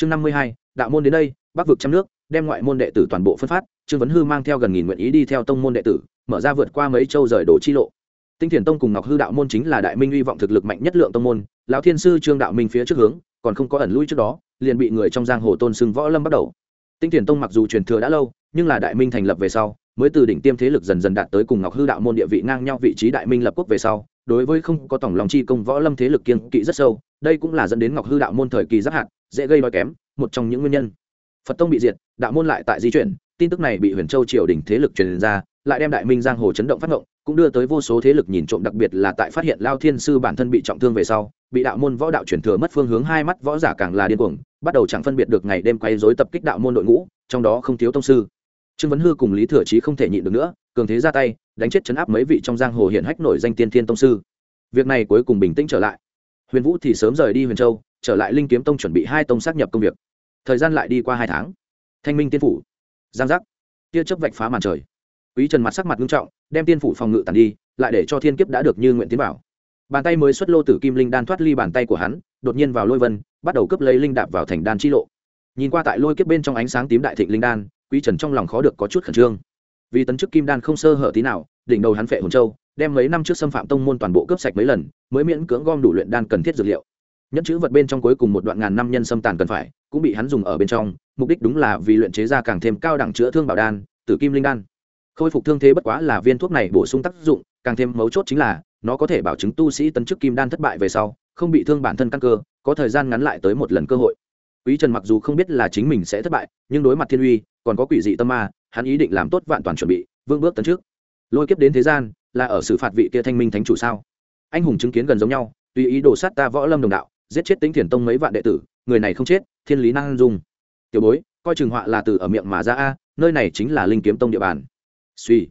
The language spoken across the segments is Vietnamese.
chương năm mươi hai, đạo môn đến đây, bắc vực trăm nước, đem ngoại môn đệ tử toàn bộ phân phát. Trương vấn hư mang theo gần nghìn nguyện ý đi theo tông môn đệ tử, mở ra vượt qua mấy châu rời đổ chi lộ. Tinh thiền tông cùng ngọc hư đạo môn chính là đại minh hy vọng thực lực mạnh nhất lượng tông môn. Lão thiên sư trương đạo minh phía trước hướng, còn không có ẩn lui trước đó, liền bị người trong giang hồ tôn xưng võ lâm bắt đầu. Tinh thiền tông mặc dù truyền thừa đã lâu, nhưng là đại minh thành lập về sau, mới từ đỉnh tiêm thế lực dần dần đạt tới cùng ngọc hư đạo môn địa vị ngang nhau vị trí đại minh lập quốc về sau, đối với không có tổng lòng chi công võ lâm thế lực kiên kỵ rất sâu, đây cũng là dẫn đến ngọc hư đạo môn thời kỳ giáp hạt dễ gây đói kém, một trong những nguyên nhân. Phật tông bị diệt, đạo môn lại tại di chuyển, tin tức này bị huyền châu triều đình thế lực truyền ra, lại đem đại minh giang hồ chấn động phát ngộng cũng đưa tới vô số thế lực nhìn trộm, đặc biệt là tại phát hiện lao thiên sư bản thân bị trọng thương về sau, bị đạo môn võ đạo chuyển thừa mất phương hướng, hai mắt võ giả càng là điên cuồng, bắt đầu chẳng phân biệt được ngày đêm quay dối tập kích đạo môn đội ngũ, trong đó không thiếu tông sư. Trương vấn hư cùng lý thừa trí không thể nhịn được nữa, cường thế ra tay, đánh chết chấn áp mấy vị trong giang hồ hiện hách nổi danh tiên thiên tông sư. Việc này cuối cùng bình tĩnh trở lại. Huyền vũ thì sớm rời đi huyền châu trở lại linh kiếm tông chuẩn bị hai tông xác nhập công việc. Thời gian lại đi qua hai tháng. Thanh minh tiên phủ, giang giác. Tia chấp vạch phá màn trời. Quý trần mặt sắc mặt nghiêm trọng, đem tiên phủ phòng ngự tàn đi, lại để cho thiên kiếp đã được như nguyện tiến bảo bàn tay mới xuất lô tử kim linh đan thoát ly bàn tay của hắn, đột nhiên vào lôi vân, bắt đầu cướp lấy linh đạp vào thành đan chi lộ. Nhìn qua tại lôi kiếp bên trong ánh sáng tím đại thịnh linh đan, quý trần trong lòng khó được có chút khẩn trương. Vì tấn chức kim đan không sơ hở tí nào, đỉnh đầu hắn phệ hồn châu, đem mấy năm trước xâm phạm tông môn toàn bộ cướp sạch mấy lần, mới miễn cưỡng gom đủ luyện đan cần thiết dược liệu nhẫn chữ vật bên trong cuối cùng một đoạn ngàn năm nhân xâm tàn cần phải, cũng bị hắn dùng ở bên trong, mục đích đúng là vì luyện chế ra càng thêm cao đẳng chữa thương bảo đan, tử kim linh đan. Khôi phục thương thế bất quá là viên thuốc này bổ sung tác dụng, càng thêm mấu chốt chính là, nó có thể bảo chứng tu sĩ tấn chức kim đan thất bại về sau, không bị thương bản thân căn cơ, có thời gian ngắn lại tới một lần cơ hội. Quý trần mặc dù không biết là chính mình sẽ thất bại, nhưng đối mặt thiên uy, còn có quỷ dị tâm ma, hắn ý định làm tốt vạn toàn chuẩn bị vương bước tấn trước lôi kiếp đến thế gian, là ở xử phạt vị kia thanh minh thánh chủ sao? Anh hùng chứng kiến gần giống nhau, tùy ý đồ sát ta võ lâm đồng đạo giết chết tính thiền tông mấy vạn đệ tử, người này không chết, thiên lý năng dung. Tiểu bối, coi chừng họa là từ ở miệng mà ra a, nơi này chính là linh kiếm tông địa bàn. Suy.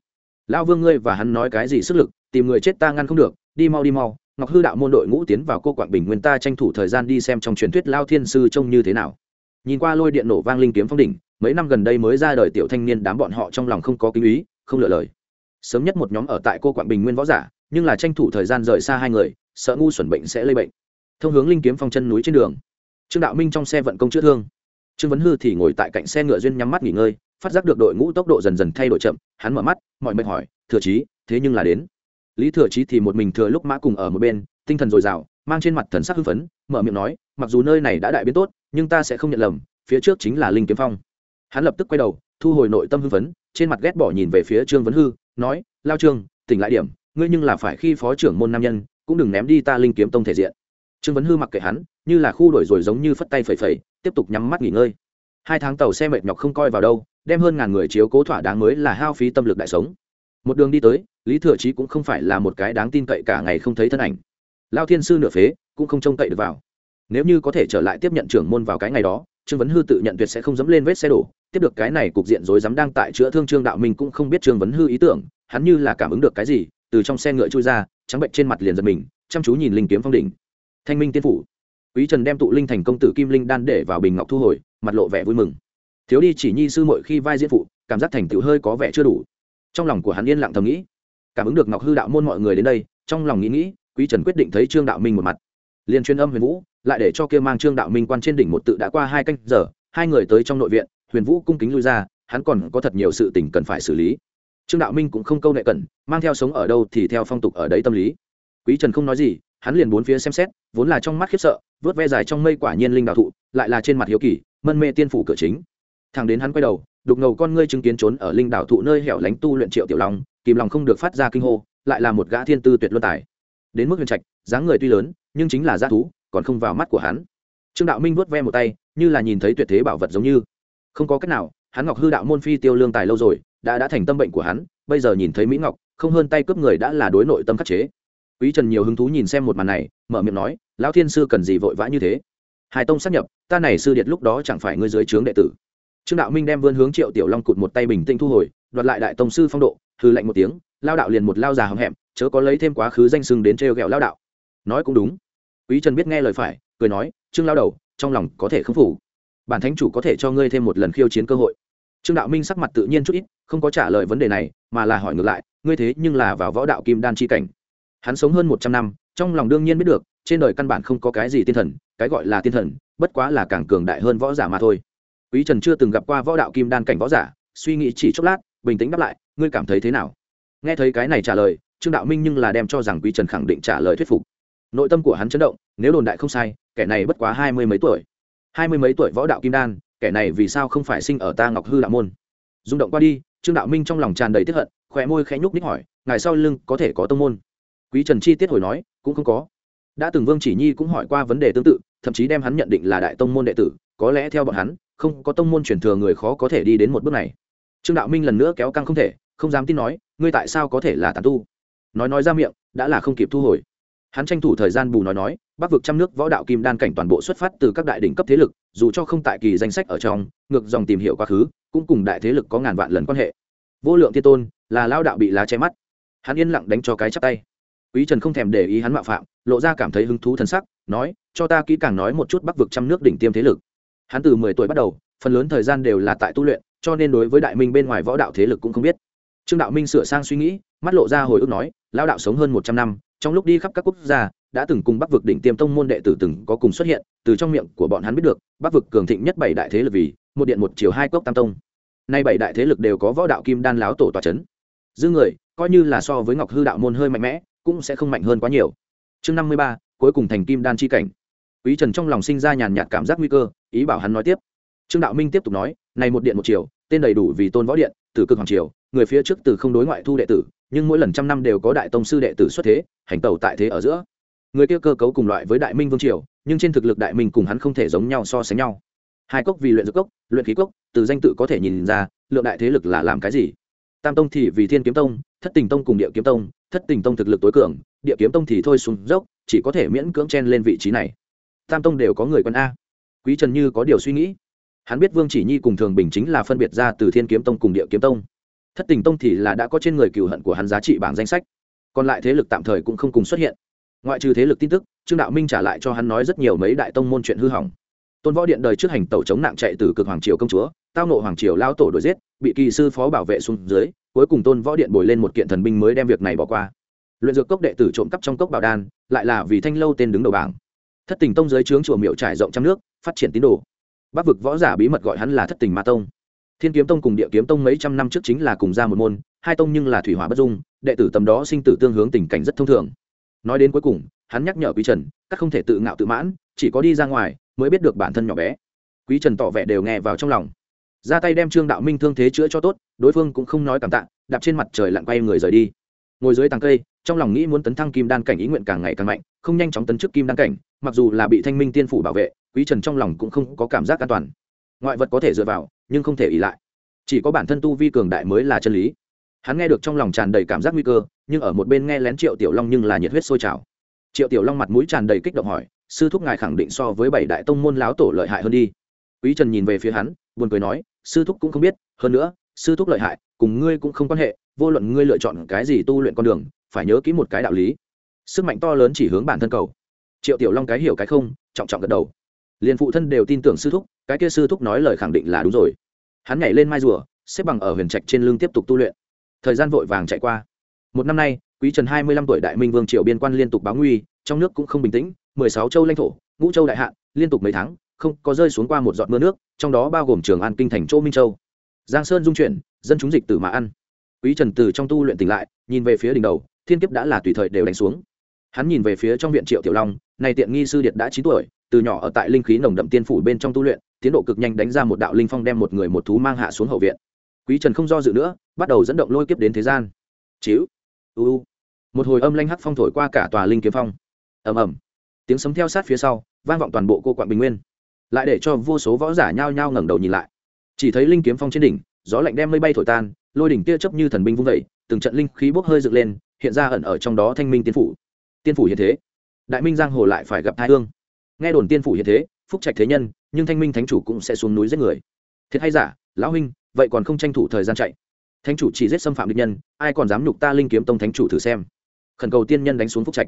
Lão vương ngươi và hắn nói cái gì sức lực, tìm người chết ta ngăn không được, đi mau đi mau, ngọc hư đạo môn đội ngũ tiến vào cô quảng bình nguyên ta tranh thủ thời gian đi xem trong truyền thuyết lao thiên sư trông như thế nào. Nhìn qua lôi điện nổ vang linh kiếm phong đỉnh, mấy năm gần đây mới ra đời tiểu thanh niên đám bọn họ trong lòng không có kinh ý, không lựa lời. Sớm nhất một nhóm ở tại cô quảng bình nguyên võ giả, nhưng là tranh thủ thời gian rời xa hai người, sợ ngu xuẩn bệnh sẽ lây bệnh thông hướng linh kiếm phong chân núi trên đường. Trương đạo minh trong xe vận công chữa thương. Trương vấn hư thì ngồi tại cạnh xe ngựa duyên nhắm mắt nghỉ ngơi, phát giác được đội ngũ tốc độ dần dần thay đổi chậm, hắn mở mắt, mọi mệt hỏi, thừa trí thế nhưng là đến? Lý thừa trí thì một mình thừa lúc mã cùng ở một bên, tinh thần dồi dào, mang trên mặt thần sắc hưng phấn, mở miệng nói, mặc dù nơi này đã đại biến tốt, nhưng ta sẽ không nhận lầm, phía trước chính là linh kiếm phong. Hắn lập tức quay đầu, thu hồi nội tâm hưng phấn, trên mặt ghét bỏ nhìn về phía trương vấn hư, nói, lao trương, tỉnh lại điểm, ngươi nhưng là phải khi phó trưởng môn nam nhân, cũng đừng ném đi ta linh kiếm tông thể diện trương vấn hư mặc kệ hắn, như là khu đổi rồi giống như phất tay phẩy phẩy, tiếp tục nhắm mắt nghỉ ngơi. Hai tháng tàu xe mệt nhọc không coi vào đâu, đem hơn ngàn người chiếu cố thỏa đáng mới là hao phí tâm lực đại sống. Một đường đi tới, lý thừa trí cũng không phải là một cái đáng tin cậy cả ngày không thấy thân ảnh. Lao thiên sư nửa phế, cũng không trông cậy được vào. Nếu như có thể trở lại tiếp nhận trưởng môn vào cái ngày đó, trương vấn hư tự nhận tuyệt sẽ không dẫm lên vết xe đổ. Tiếp được cái này cục diện rối dám đang tại chữa thương trương đạo minh cũng không biết trương vấn hư ý tưởng, hắn như là cảm ứng được cái gì, từ trong xe ngựa chui ra, trắng bệnh trên mặt liền giật mình, chăm chú nhìn linh kiếm phong đỉnh thanh minh tiên phủ. Quý trần đem tụ linh thành công tử kim linh đan để vào bình ngọc thu hồi, mặt lộ vẻ vui mừng. Thiếu đi chỉ nhi sư mội khi vai diễn phụ, cảm giác thành tựu hơi có vẻ chưa đủ. Trong lòng của hắn yên lặng thầm nghĩ. Cảm ứng được ngọc hư đạo môn mọi người đến đây, trong lòng nghĩ nghĩ, quý trần quyết định thấy trương đạo minh một mặt. Liền chuyên âm huyền vũ, lại để cho kia mang trương đạo minh quan trên đỉnh một tự đã qua hai canh giờ, hai người tới trong nội viện, huyền vũ cung kính lui ra, hắn còn có thật nhiều sự tình cần phải xử lý. Trương đạo minh cũng không câu nệ cẩn mang theo sống ở đâu thì theo phong tục ở đấy tâm lý. Quý trần không nói gì hắn liền bốn phía xem xét, vốn là trong mắt khiếp sợ, vớt ve dài trong mây quả nhiên linh đạo thụ, lại là trên mặt hiếu kỳ, mân mê tiên phủ cửa chính. Thằng đến hắn quay đầu, đục ngầu con ngươi chứng kiến trốn ở linh đạo thụ nơi hẻo lánh tu luyện triệu tiểu long, kìm lòng không được phát ra kinh hô, lại là một gã thiên tư tuyệt luân tài. Đến mức huyền trạch, dáng người tuy lớn, nhưng chính là g thú, còn không vào mắt của hắn. Trương đạo minh vuốt ve một tay, như là nhìn thấy tuyệt thế bảo vật giống như. Không có cách nào, hắn ngọc hư đạo môn phi tiêu lương tài lâu rồi, đã đã thành tâm bệnh của hắn, bây giờ nhìn thấy mỹ ngọc, không hơn tay cướp người đã là đối nội tâm khắc chế quý trần nhiều hứng thú nhìn xem một màn này, mở miệng nói, lão thiên sư cần gì vội vã như thế? Hai tông sát nhập, ta này sư điệt lúc đó chẳng phải ngươi dưới trướng đệ tử. Trương đạo minh đem vươn hướng triệu tiểu long cụt một tay bình tĩnh thu hồi, đoạt lại đại tông sư phong độ hư lạnh một tiếng, lao đạo liền một lao già hầm hẹm, chớ có lấy thêm quá khứ danh sưng đến trêu ghẹo lao đạo. Nói cũng đúng. Quý trần biết nghe lời phải, cười nói, trương lao đầu, trong lòng có thể không phủ. Bản thánh chủ có thể cho ngươi thêm một lần khiêu chiến cơ hội. Trương đạo minh sắc mặt tự nhiên chút ít, không có trả lời vấn đề này, mà là hỏi ngược lại, ngươi thế nhưng là vào võ đạo kim đan chi cảnh hắn sống hơn một trăm năm, trong lòng đương nhiên biết được, trên đời căn bản không có cái gì tiên thần, cái gọi là tiên thần, bất quá là càng cường đại hơn võ giả mà thôi. Quý trần chưa từng gặp qua võ đạo kim đan cảnh võ giả, suy nghĩ chỉ chốc lát, bình tĩnh đáp lại, ngươi cảm thấy thế nào? Nghe thấy cái này trả lời, trương đạo minh nhưng là đem cho rằng quý trần khẳng định trả lời thuyết phục. Nội tâm của hắn chấn động, nếu đồn đại không sai, kẻ này bất quá hai mươi mấy tuổi. Hai mươi mấy tuổi võ đạo kim đan, kẻ này vì sao không phải sinh ở ta ngọc hư đạo môn? Rung động qua đi, trương đạo minh trong lòng tràn đầy tiếp hận khỏe môi khẽ nhúc ních hỏi, ngài sau lưng có thể có tông môn? Quý trần chi tiết hồi nói, cũng không có. Đã từng vương chỉ nhi cũng hỏi qua vấn đề tương tự, thậm chí đem hắn nhận định là đại tông môn đệ tử, có lẽ theo bọn hắn, không có tông môn truyền thừa người khó có thể đi đến một bước này. Trương đạo minh lần nữa kéo căng không thể, không dám tin nói, ngươi tại sao có thể là tàn tu? Nói nói ra miệng, đã là không kịp thu hồi. Hắn tranh thủ thời gian bù nói nói, bắc vực trăm nước võ đạo kim đan cảnh toàn bộ xuất phát từ các đại đỉnh cấp thế lực, dù cho không tại kỳ danh sách ở trong, ngược dòng tìm hiểu quá khứ, cũng cùng đại thế lực có ngàn vạn lần quan hệ. Vô lượng thiên tôn, là lao đạo bị lá che mắt. Hắn yên lặng đánh cho cái chắp tay quý trần không thèm để ý hắn mạo phạm, lộ ra cảm thấy hứng thú thân sắc, nói, cho ta kỹ càng nói một chút bắc vực trăm nước đỉnh tiêm thế lực. Hắn từ mười tuổi bắt đầu, phần lớn thời gian đều là tại tu luyện, cho nên đối với đại minh bên ngoài võ đạo thế lực cũng không biết. Trương đạo minh sửa sang suy nghĩ, mắt lộ ra hồi ức nói lao đạo sống hơn một trăm năm, trong lúc đi khắp các quốc gia, đã từng cùng bắc vực đỉnh tiêm tông môn đệ tử từng có cùng xuất hiện, từ trong miệng của bọn hắn biết được, bắc vực cường thịnh nhất bảy đại thế lực vì, một điện một chiều hai cốc tam tông. Nay bảy đại thế lực đều có võ đạo kim đan láo tổ tòa c h ấ n dư người, coi như là so với ngọc hư đạo môn hơi mạnh mẽ cũng sẽ không mạnh hơn quá nhiều. Chương năm mươi ba, cuối cùng thành kim đan chi cảnh. Quý trần trong lòng sinh ra nhàn nhạt cảm giác nguy cơ, ý bảo hắn nói tiếp. Trương đạo minh tiếp tục nói, này một điện một chiều tên đầy đủ vì tôn võ điện, tử cực hoàng triều, người phía trước từ không đối ngoại thu đệ tử, nhưng mỗi lần trăm năm đều có đại tông sư đệ tử xuất thế, hành tẩu tại thế ở giữa. Người kia cơ cấu cùng loại với đại minh vương triều, nhưng trên thực lực đại minh cùng hắn không thể giống nhau so sánh nhau. Hai cốc vì luyện dược cốc, luyện khí cốc, từ danh tự có thể nhìn ra, lượng đại thế lực là làm cái gì? Tam tông thì vì thiên kiếm tông, thất tình tông cùng địa kiếm tông thất tình tông thực lực tối cường, địa kiếm tông thì thôi xuống dốc, chỉ có thể miễn cưỡng chen lên vị trí này. Tam tông đều có người quân a. Quý trần như có điều suy nghĩ. Hắn biết vương chỉ nhi cùng thường bình chính là phân biệt ra từ thiên kiếm tông cùng địa kiếm tông. Thất tình tông thì là đã có trên người cừu hận của hắn giá trị bảng danh sách. Còn lại thế lực tạm thời cũng không cùng xuất hiện. Ngoại trừ thế lực tin tức, trương đạo minh trả lại cho hắn nói rất nhiều mấy đại tông môn chuyện hư hỏng. Tôn võ điện đời trước hành tẩu chống nạn chạy từ cực hoàng triều công chúa, tao nộ hoàng triều lao tổ đuổi giết, bị kỳ sư phó bảo vệ xuống dưới cuối cùng tôn võ điện bồi lên một kiện thần binh mới đem việc này bỏ qua. Luyện dược cốc đệ tử trộm cắp trong cốc bảo đan, lại là vì thanh lâu tên đứng đầu bảng. Thất tình tông dưới trướng chùa miệu trải rộng trăm nước, phát triển tín đồ. Bắc vực võ giả bí mật gọi hắn là thất tình ma tông. Thiên kiếm tông cùng địa kiếm tông mấy trăm năm trước chính là cùng ra một môn, hai tông nhưng là thủy hỏa bất dung, đệ tử tầm đó sinh tử tương hướng tình cảnh rất thông thường. Nói đến cuối cùng, hắn nhắc nhở quý trần, các không thể tự ngạo tự mãn, chỉ có đi ra ngoài mới biết được bản thân nhỏ bé. Quý trần tỏ vẻ đều nghe vào trong lòng ra tay đem trương đạo minh thương thế chữa cho tốt, đối phương cũng không nói cảm tạ, đạp trên mặt trời lặn quay người rời đi. Ngồi dưới tàng cây, trong lòng nghĩ muốn tấn thăng kim đan cảnh ý nguyện càng ngày càng mạnh, không nhanh chóng tấn chức kim đan cảnh, mặc dù là bị thanh minh tiên phủ bảo vệ, quý trần trong lòng cũng không có cảm giác an toàn. Ngoại vật có thể dựa vào, nhưng không thể ỉ lại. Chỉ có bản thân tu vi cường đại mới là chân lý. Hắn nghe được trong lòng tràn đầy cảm giác nguy cơ, nhưng ở một bên nghe lén triệu tiểu long nhưng là nhiệt huyết sôi trào. Triệu tiểu long mặt mũi tràn đầy kích động hỏi, sư thúc ngài khẳng định so với bảy đại tông môn láo tổ lợi hại hơn đi. Quý trần nhìn về phía hắn buồn cười nói, sư thúc cũng không biết, hơn nữa, sư thúc lợi hại, cùng ngươi cũng không quan hệ, vô luận ngươi lựa chọn cái gì tu luyện con đường, phải nhớ kỹ một cái đạo lý. Sức mạnh to lớn chỉ hướng bản thân cầu. Triệu tiểu long cái hiểu cái không, trọng trọng gật đầu. Liền phụ thân đều tin tưởng sư thúc, cái kia sư thúc nói lời khẳng định là đúng rồi. Hắn nhảy lên mai rùa, xếp bằng ở huyền trạch trên lưng tiếp tục tu luyện. Thời gian vội vàng chạy qua. Một năm nay, quý trần hai mươi lăm tuổi đại minh vương triều biên quan liên tục báo nguy, trong nước cũng không bình tĩnh, mười sáu châu lãnh thổ, ngũ châu đại hạn, liên tục mấy tháng không có rơi xuống qua một giọt mưa nước, trong đó bao gồm trường an kinh thành châu minh châu. Giang sơn dung chuyển, dân chúng dịch tử mà ăn. Quý trần từ trong tu luyện tỉnh lại, nhìn về phía đỉnh đầu, thiên kiếp đã là tùy thời đều đánh xuống. Hắn nhìn về phía trong viện triệu tiểu long này tiện nghi sư điệt đã chín tuổi, từ nhỏ ở tại linh khí nồng đậm tiên phủ bên trong tu luyện, tiến độ cực nhanh đánh ra một đạo linh phong đem một người một thú mang hạ xuống hậu viện. Quý trần không do dự nữa, bắt đầu dẫn động lôi kiếp đến thế gian. Chiếu u. Một hồi âm lanh hắc phong thổi qua cả tòa linh kiếm phong. Ầm ầm. Tiếng sấm theo sát phía sau, vang vọng toàn bộ cô quạng bình nguyên lại để cho vô số võ giả nhao nhao ngẩng đầu nhìn lại. Chỉ thấy linh kiếm phong trên đỉnh, gió lạnh đem mây bay thổi tan, lôi đỉnh tia chớp như thần binh vung vẩy từng trận linh khí bốc hơi dựng lên, hiện ra ẩn ở trong đó thanh minh tiên phủ. Tiên phủ hiện thế. Đại minh giang hồ lại phải gặp hai hương. Nghe đồn tiên phủ hiện thế, phúc trạch thế nhân, nhưng thanh minh thánh chủ cũng sẽ xuống núi giết người. Thiệt hay giả, lão huynh, vậy còn không tranh thủ thời gian chạy. Thánh chủ chỉ giết xâm phạm địch nhân, ai còn dám nhục ta linh kiếm tông thánh chủ thử xem. Khẩn cầu tiên nhân đánh xuống phúc trạch.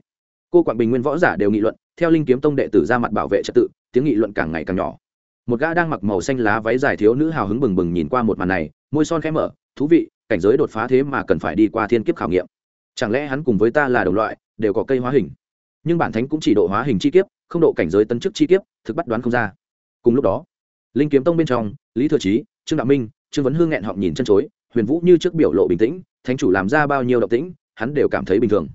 Cô quảng bình nguyên võ giả đều nghị luận, theo linh kiếm tông đệ tử ra mặt bảo vệ trật tự tiếng nghị luận càng ngày càng nhỏ. Một gã đang mặc màu xanh lá váy dài thiếu nữ hào hứng bừng bừng nhìn qua một màn này, môi son khẽ mở, thú vị, cảnh giới đột phá thế mà cần phải đi qua thiên kiếp khảo nghiệm. Chẳng lẽ hắn cùng với ta là đồng loại, đều có cây hóa hình? Nhưng bản thánh cũng chỉ độ hóa hình chi kiếp, không độ cảnh giới tân chức chi kiếp, thực bắt đoán không ra. Cùng lúc đó, linh kiếm tông bên trong, lý thừa trí trương đạo minh, trương vấn hương nghẹn họng nhìn chân chối, huyền vũ như trước biểu lộ bình tĩnh, thánh chủ làm ra bao nhiêu động tĩnh, hắn đều cảm thấy bình thường.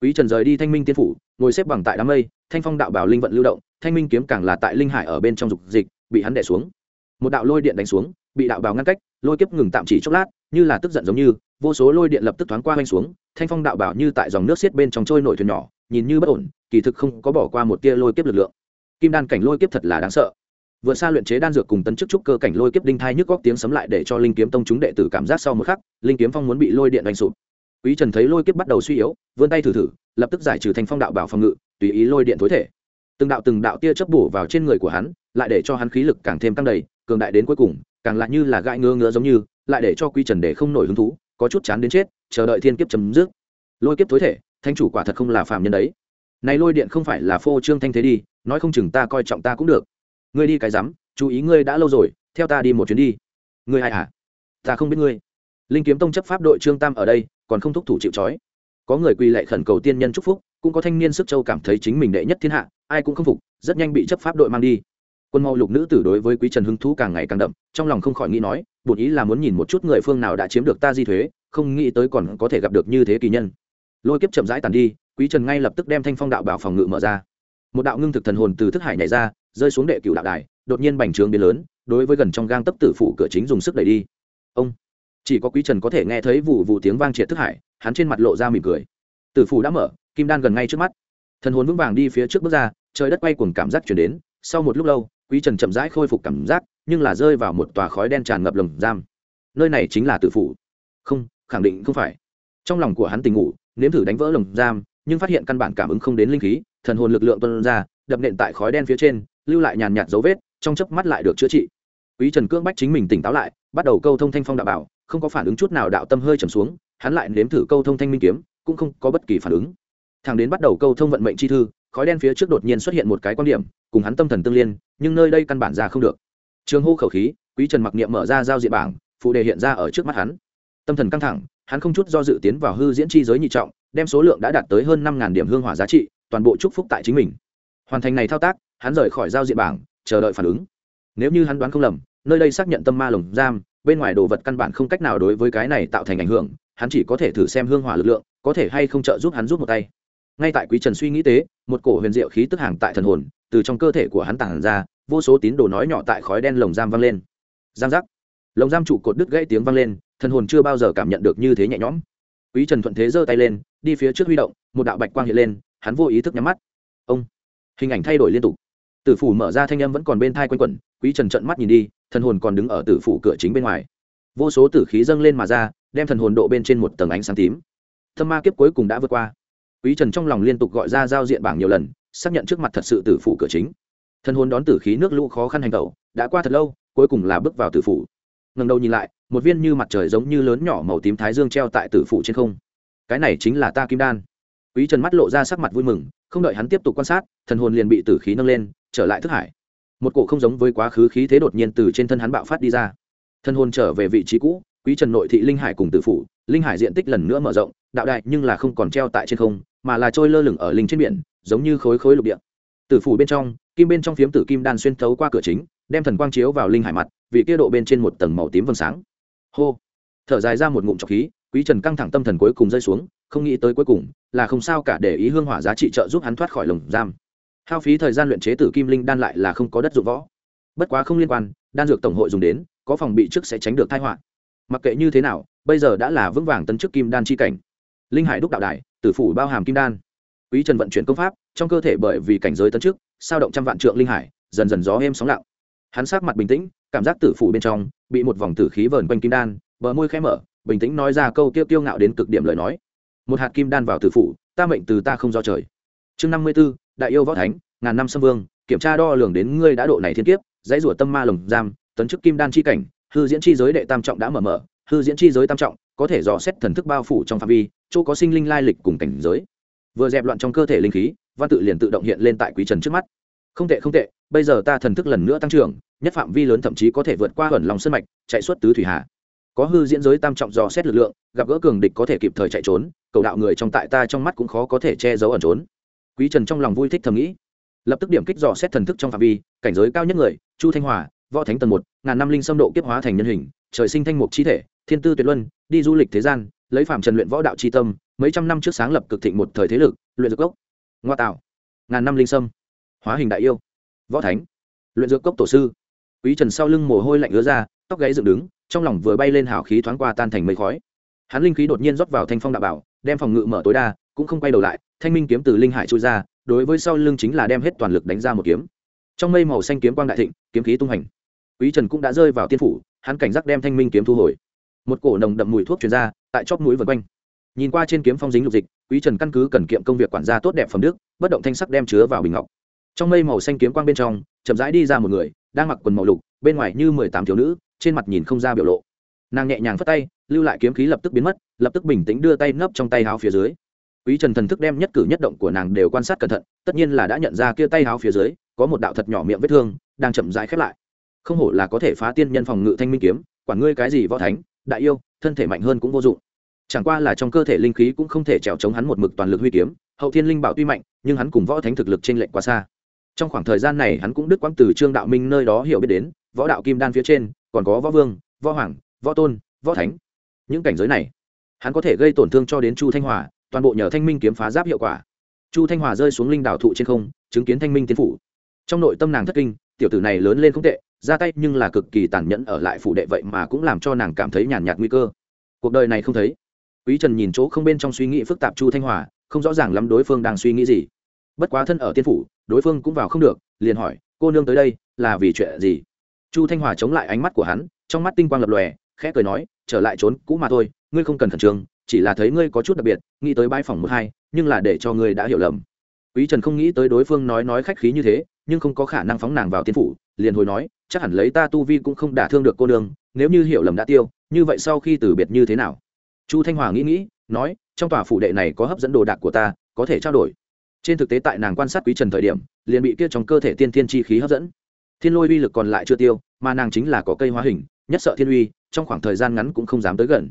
Quý trần rời đi thanh minh tiên phủ ngồi xếp bằng tại đám mây, thanh phong đạo bảo linh vận lưu động, thanh minh kiếm càng là tại linh hải ở bên trong dục dịch, bị hắn đẻ xuống. Một đạo lôi điện đánh xuống, bị đạo bảo ngăn cách, lôi kiếp ngừng tạm chỉ chốc lát, như là tức giận giống như, vô số lôi điện lập tức thoáng qua quanh xuống, thanh phong đạo bảo như tại dòng nước xiết bên trong trôi nổi thuyền nhỏ, nhìn như bất ổn, kỳ thực không có bỏ qua một tia lôi kiếp lực lượng. Kim đan cảnh lôi kiếp thật là đáng sợ. Vượt xa luyện chế đan dược cùng tấn chức trúc cơ cảnh lôi kiếp đinh thai nhức góc tiếng sấm lại để cho linh kiếm tông chúng đệ tử cảm giác sau một khắc, linh kiếm phong muốn bị lôi điện đánh sụp quý trần thấy lôi kiếp bắt đầu suy yếu, vươn tay thử thử, lập tức giải trừ thanh phong đạo bảo phòng ngự, tùy ý lôi điện tối thể. Từng đạo từng đạo tia chớp bổ vào trên người của hắn, lại để cho hắn khí lực càng thêm tăng đầy, cường đại đến cuối cùng, càng lại như là gãi ngứa ngứa giống như, lại để cho quý trần để không nổi hứng thú, có chút chán đến chết, chờ đợi thiên kiếp chấm dứt. Lôi kiếp tối thể, thanh chủ quả thật không là phàm nhân đấy. Này lôi điện không phải là phô trương thanh thế đi, nói không chừng ta coi trọng ta cũng được. Ngươi đi cái rắm, chú ý ngươi đã lâu rồi, theo ta đi một chuyến đi. Ngươi ai à ta không biết ngươi. Linh kiếm tông chấp pháp đội trương tam ở đây còn không thúc thủ chịu trói. Có người quỳ lệ khẩn cầu tiên nhân chúc phúc, cũng có thanh niên sức châu cảm thấy chính mình đệ nhất thiên hạ, ai cũng không phục, rất nhanh bị chấp pháp đội mang đi. Quân mau lục nữ tử đối với quý trần hưng thú càng ngày càng đậm, trong lòng không khỏi nghĩ nói, bổn ý là muốn nhìn một chút người phương nào đã chiếm được ta di thuế, không nghĩ tới còn có thể gặp được như thế kỳ nhân. Lôi kiếp chậm rãi tàn đi, quý trần ngay lập tức đem thanh phong đạo bảo phòng ngự mở ra. Một đạo ngưng thực thần hồn từ thức hải nhảy ra, rơi xuống đệ cửu đạo đài, đột nhiên bành trướng biến lớn, đối với gần trong gang tấp tử phủ cửa chính dùng sức đẩy đi. Ông! Chỉ có quý trần có thể nghe thấy vụ vụ tiếng vang triệt thức hải, hắn trên mặt lộ ra mỉm cười. Tử phủ đã mở, kim đan gần ngay trước mắt. Thần hồn vững vàng đi phía trước bước ra, trời đất quay cuồng cảm giác chuyển đến. Sau một lúc lâu, quý trần chậm rãi khôi phục cảm giác, nhưng là rơi vào một tòa khói đen tràn ngập lồng giam. Nơi này chính là tử phủ. Không, khẳng định không phải. Trong lòng của hắn tình ngủ, nếm thử đánh vỡ lồng giam, nhưng phát hiện căn bản cảm ứng không đến linh khí, thần hồn lực lượng tuân ra, đập nện tại khói đen phía trên, lưu lại nhàn nhạt dấu vết, trong chớp mắt lại được chữa trị. Quý trần cưỡng bách chính mình tỉnh táo lại, bắt đầu câu thông thanh phong đạo bảo không có phản ứng chút nào đạo tâm hơi trầm xuống, hắn lại nếm thử câu thông thanh minh kiếm, cũng không có bất kỳ phản ứng. Thằng đến bắt đầu câu thông vận mệnh chi thư, khói đen phía trước đột nhiên xuất hiện một cái quan điểm, cùng hắn tâm thần tương liên, nhưng nơi đây căn bản ra không được. Trường hô khẩu khí, quý trần mặc niệm mở ra giao diện bảng, phụ đề hiện ra ở trước mắt hắn. Tâm thần căng thẳng, hắn không chút do dự tiến vào hư diễn chi giới nhị trọng, đem số lượng đã đạt tới hơn năm điểm hương hỏa giá trị, toàn bộ chúc phúc tại chính mình. Hoàn thành này thao tác, hắn rời khỏi giao diện bảng, chờ đợi phản ứng. Nếu như hắn đoán không lầm, nơi đây xác nhận tâm ma lồng giam bên ngoài đồ vật căn bản không cách nào đối với cái này tạo thành ảnh hưởng, hắn chỉ có thể thử xem hương hỏa lực lượng, có thể hay không trợ giúp hắn rút một tay. Ngay tại quý trần suy nghĩ tế một cổ huyền diệu khí tức hàng tại thần hồn, từ trong cơ thể của hắn tản ra, vô số tín đồ nói nhỏ tại khói đen lồng giam vang lên. Giang giác. Lồng giam trụ cột đứt gãy tiếng vang lên, thần hồn chưa bao giờ cảm nhận được như thế nhẹ nhõm. Quý trần thuận thế giơ tay lên, đi phía trước huy động, một đạo bạch quang hiện lên, hắn vô ý thức nhắm mắt. Ông. Hình ảnh thay đổi liên tục. Tử phủ mở ra thanh âm vẫn còn bên thai quanh quẩn, quý trần trận mắt nhìn đi thần hồn còn đứng ở tử phủ cửa chính bên ngoài. Vô số tử khí dâng lên mà ra, đem thần hồn độ bên trên một tầng ánh sáng tím. Thâm ma kiếp cuối cùng đã vượt qua. Quý trần trong lòng liên tục gọi ra giao diện bảng nhiều lần, xác nhận trước mặt thật sự tử phủ cửa chính. Thần hồn đón tử khí nước lũ khó khăn hành tẩu, đã qua thật lâu, cuối cùng là bước vào tử phủ. Ngần đầu nhìn lại, một viên như mặt trời giống như lớn nhỏ màu tím thái dương treo tại tử phủ trên không. Cái này chính là ta kim đan. Quý trần mắt lộ ra sắc mặt vui mừng, không đợi hắn tiếp tục quan sát, thần hồn liền bị tử khí nâng lên, trở lại thức hải một cổ không giống với quá khứ khí thế đột nhiên từ trên thân hắn bạo phát đi ra. Thân hồn trở về vị trí cũ, quý trần nội thị linh hải cùng tử phủ, linh hải diện tích lần nữa mở rộng, đạo đại nhưng là không còn treo tại trên không, mà là trôi lơ lửng ở linh trên biển, giống như khối khối lục địa. Tử phủ bên trong, kim bên trong phiếm tử kim đan xuyên thấu qua cửa chính, đem thần quang chiếu vào linh hải mặt vị kia độ bên trên một tầng màu tím vầng sáng. Hô! Thở dài ra một ngụm trọc khí, quý trần căng thẳng tâm thần cuối cùng rơi xuống, không nghĩ tới cuối cùng là không sao cả để ý hương hỏa giá trị trợ giúp hắn thoát khỏi lồng giam hao phí thời gian luyện chế tử kim linh đan lại là không có đất dụng võ. Bất quá không liên quan, đan dược tổng hội dùng đến, có phòng bị trước sẽ tránh được thai họa. Mặc kệ như thế nào, bây giờ đã là vững vàng tấn chức kim đan chi cảnh. Linh hải đúc đạo đại tử phủ bao hàm kim đan. Quý trần vận chuyển công pháp, trong cơ thể bởi vì cảnh giới tấn chức, sao động trăm vạn trượng linh hải, dần dần gió êm sóng lặng. Hắn sát mặt bình tĩnh, cảm giác tử phủ bên trong, bị một vòng tử khí vờn quanh kim đan, bờ môi khẽ mở, bình tĩnh nói ra câu tiêu tiêu ngạo đến cực điểm lời nói. Một hạt kim đan vào tử phủ, ta mệnh từ ta không do trời. Chương năm mươi b ố đại yêu võ thánh, ngàn năm xâm vương, kiểm tra đo lường đến ngươi đã độ này thiên kiếp, dãy rủa tâm ma lồng giam, tấn chức kim đan chi cảnh, hư diễn chi giới đệ tam trọng đã mở mở, hư diễn chi giới tam trọng, có thể dò xét thần thức bao phủ trong phạm vi, chỗ có sinh linh lai lịch cùng cảnh giới. Vừa dẹp loạn trong cơ thể linh khí, văn tự liền tự động hiện lên tại quý trần trước mắt. Không tệ không tệ, bây giờ ta thần thức lần nữa tăng trưởng, nhất phạm vi lớn thậm chí có thể vượt qua hẩn lòng sân mạch, chạy suốt tứ thủy hà. Có hư diễn giới tam trọng dò xét lực lượng, gặp gỡ cường địch có thể kịp thời chạy trốn, cầu đạo người trong tại ta trong mắt cũng khó có thể che giấu ẩn trốn quý trần trong lòng vui thích thầm nghĩ. Lập tức điểm kích dò xét thần thức trong phạm vi, cảnh giới cao nhất người, chu thanh hòa, võ thánh tầng một, ngàn năm linh xâm độ kiếp hóa thành nhân hình, trời sinh thanh mục chi thể, thiên tư tuyệt luân, đi du lịch thế gian, lấy phạm trần luyện võ đạo c tâm, mấy trăm năm trước sáng lập cực thịnh một thời thế lực, luyện dược cốc. Ngoa tạo. Ngàn năm linh sâm hóa hình đại yêu. Võ thánh. Luyện dược cốc tổ sư. Quý trần sau lưng mồ hôi lạnh ứa ra, tóc gáy dựng đứng, trong lòng vừa bay lên hào khí thoáng qua tan thành mây khói. Hắn linh khí đột nhiên rót vào thanh phong đạo bảo, đem phòng ngự mở tối đa, cũng không quay đầu lại thanh minh kiếm từ linh hải trôi ra, đối với sau lưng chính là đem hết toàn lực đánh ra một kiếm. Trong mây màu xanh kiếm quang đại thịnh, kiếm khí tung hành. Quý trần cũng đã rơi vào tiên phủ, hắn cảnh giác đem thanh minh kiếm thu hồi. Một cổ nồng đậm mùi thuốc truyền ra, tại chóp mũi vần quanh. Nhìn qua trên kiếm phong dính lục dịch, quý trần căn cứ cần kiệm công việc quản gia tốt đẹp phẩm đức, bất động thanh sắc đem chứa vào bình ngọc. Trong mây màu xanh kiếm quang bên trong, chậm rãi đi ra một người, đang mặc quần màu lục, bên ngoài như mười tám thiếu nữ, trên mặt nhìn không ra biểu lộ. Nàng nhẹ nhàng phất tay, lưu lại kiếm khí lập tức biến mất, lập tức bình tĩnh đưa tay nấp trong tay háo phía dưới quý trần thần thức đem nhất cử nhất động của nàng đều quan sát cẩn thận, tất nhiên là đã nhận ra kia tay háo phía dưới, có một đạo thật nhỏ miệng vết thương, đang chậm rãi khép lại. Không hổ là có thể phá tiên nhân phòng ngự thanh minh kiếm quản ngươi cái gì võ thánh, đại yêu, thân thể mạnh hơn cũng vô dụng. Chẳng qua là trong cơ thể linh khí cũng không thể trèo chống hắn một mực toàn lực huy kiếm, hậu thiên linh bảo tuy mạnh, nhưng hắn cùng võ thánh thực lực trên lệnh quá xa. Trong khoảng thời gian này hắn cũng đứt quãng từ trương đạo minh nơi đó hiểu biết đến, võ đạo kim đan phía trên, còn có võ vương, võ hoàng, võ tôn, võ thánh. Những cảnh giới này, hắn có thể gây tổn thương cho đến chu thanh hòa toàn bộ nhờ thanh minh kiếm phá giáp hiệu quả. Chu thanh hòa rơi xuống linh đảo thụ trên không, chứng kiến thanh minh tiến phủ. Trong nội tâm nàng thất kinh, tiểu tử này lớn lên không tệ, ra tay nhưng là cực kỳ tàn nhẫn ở lại phủ đệ vậy mà cũng làm cho nàng cảm thấy nhàn nhạt nguy cơ. Cuộc đời này không thấy. Quý trần nhìn chỗ không bên trong suy nghĩ phức tạp chu thanh hòa, không rõ ràng lắm đối phương đang suy nghĩ gì. Bất quá thân ở tiên phủ, đối phương cũng vào không được, liền hỏi, cô nương tới đây, là vì chuyện gì? Chu thanh hòa chống lại ánh mắt của hắn, trong mắt tinh quang lập lòe, khẽ cười nói, trở lại trốn cũ mà thôi, ngươi không cần khẩn trương chỉ là thấy ngươi có chút đặc biệt, nghĩ tới bãi phòng một hai, nhưng là để cho ngươi đã hiểu lầm. Quý trần không nghĩ tới đối phương nói nói khách khí như thế, nhưng không có khả năng phóng nàng vào tiên phủ, liền hồi nói, chắc hẳn lấy ta tu vi cũng không đả thương được cô nương, nếu như hiểu lầm đã tiêu, như vậy sau khi từ biệt như thế nào? Chu thanh hòa nghĩ nghĩ, nói, trong tòa phủ đệ này có hấp dẫn đồ đạc của ta, có thể trao đổi. Trên thực tế tại nàng quan sát quý trần thời điểm, liền bị kia trong cơ thể tiên thiên chi khí hấp dẫn. Thiên lôi uy lực còn lại chưa tiêu, mà nàng chính là có cây hóa hình, nhất sợ thiên uy, trong khoảng thời gian ngắn cũng không dám tới gần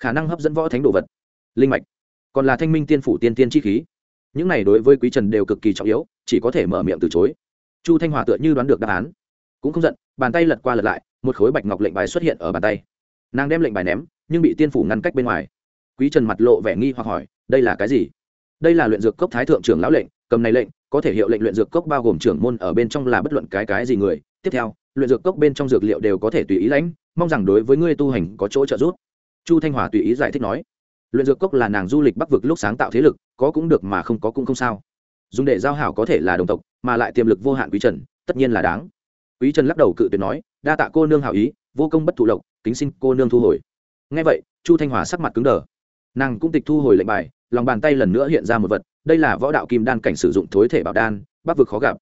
khả năng hấp dẫn võ thánh đồ vật. Linh mạch. Còn là thanh minh tiên phủ tiên tiên chi khí. Những này đối với quý trần đều cực kỳ trọng yếu, chỉ có thể mở miệng từ chối. Chu thanh hòa tựa như đoán được đáp án. Cũng không giận, bàn tay lật qua lật lại, một khối bạch ngọc lệnh bài xuất hiện ở bàn tay. Nàng đem lệnh bài ném, nhưng bị tiên phủ ngăn cách bên ngoài. Quý trần mặt lộ vẻ nghi hoặc hỏi, đây là cái gì? Đây là luyện dược cốc thái thượng trưởng lão lệnh, cầm này lệnh, có thể hiệu lệnh luyện dược cốc bao gồm trưởng môn ở bên trong là bất luận cái cái gì người. Tiếp theo, luyện dược cốc bên trong dược liệu đều có thể tùy ý lãnh, mong rằng đối với ngươi tu hành có chỗ trợ giúp chu thanh hòa tùy ý giải thích nói, luyện dược cốc là nàng du lịch bắc vực lúc sáng tạo thế lực, có cũng được mà không có cũng không sao. Dùng để giao hảo có thể là đồng tộc, mà lại tiềm lực vô hạn quý trần, tất nhiên là đáng. Quý trần lắc đầu cự tuyệt nói, đa tạ cô nương hảo ý, vô công bất thụ lộc kính xin cô nương thu hồi. Ngay vậy, chu thanh hòa sắc mặt cứng đờ. Nàng cũng tịch thu hồi lệnh bài, lòng bàn tay lần nữa hiện ra một vật, đây là võ đạo kim đan cảnh sử dụng thối thể bảo đan, bắc vực khó gặp.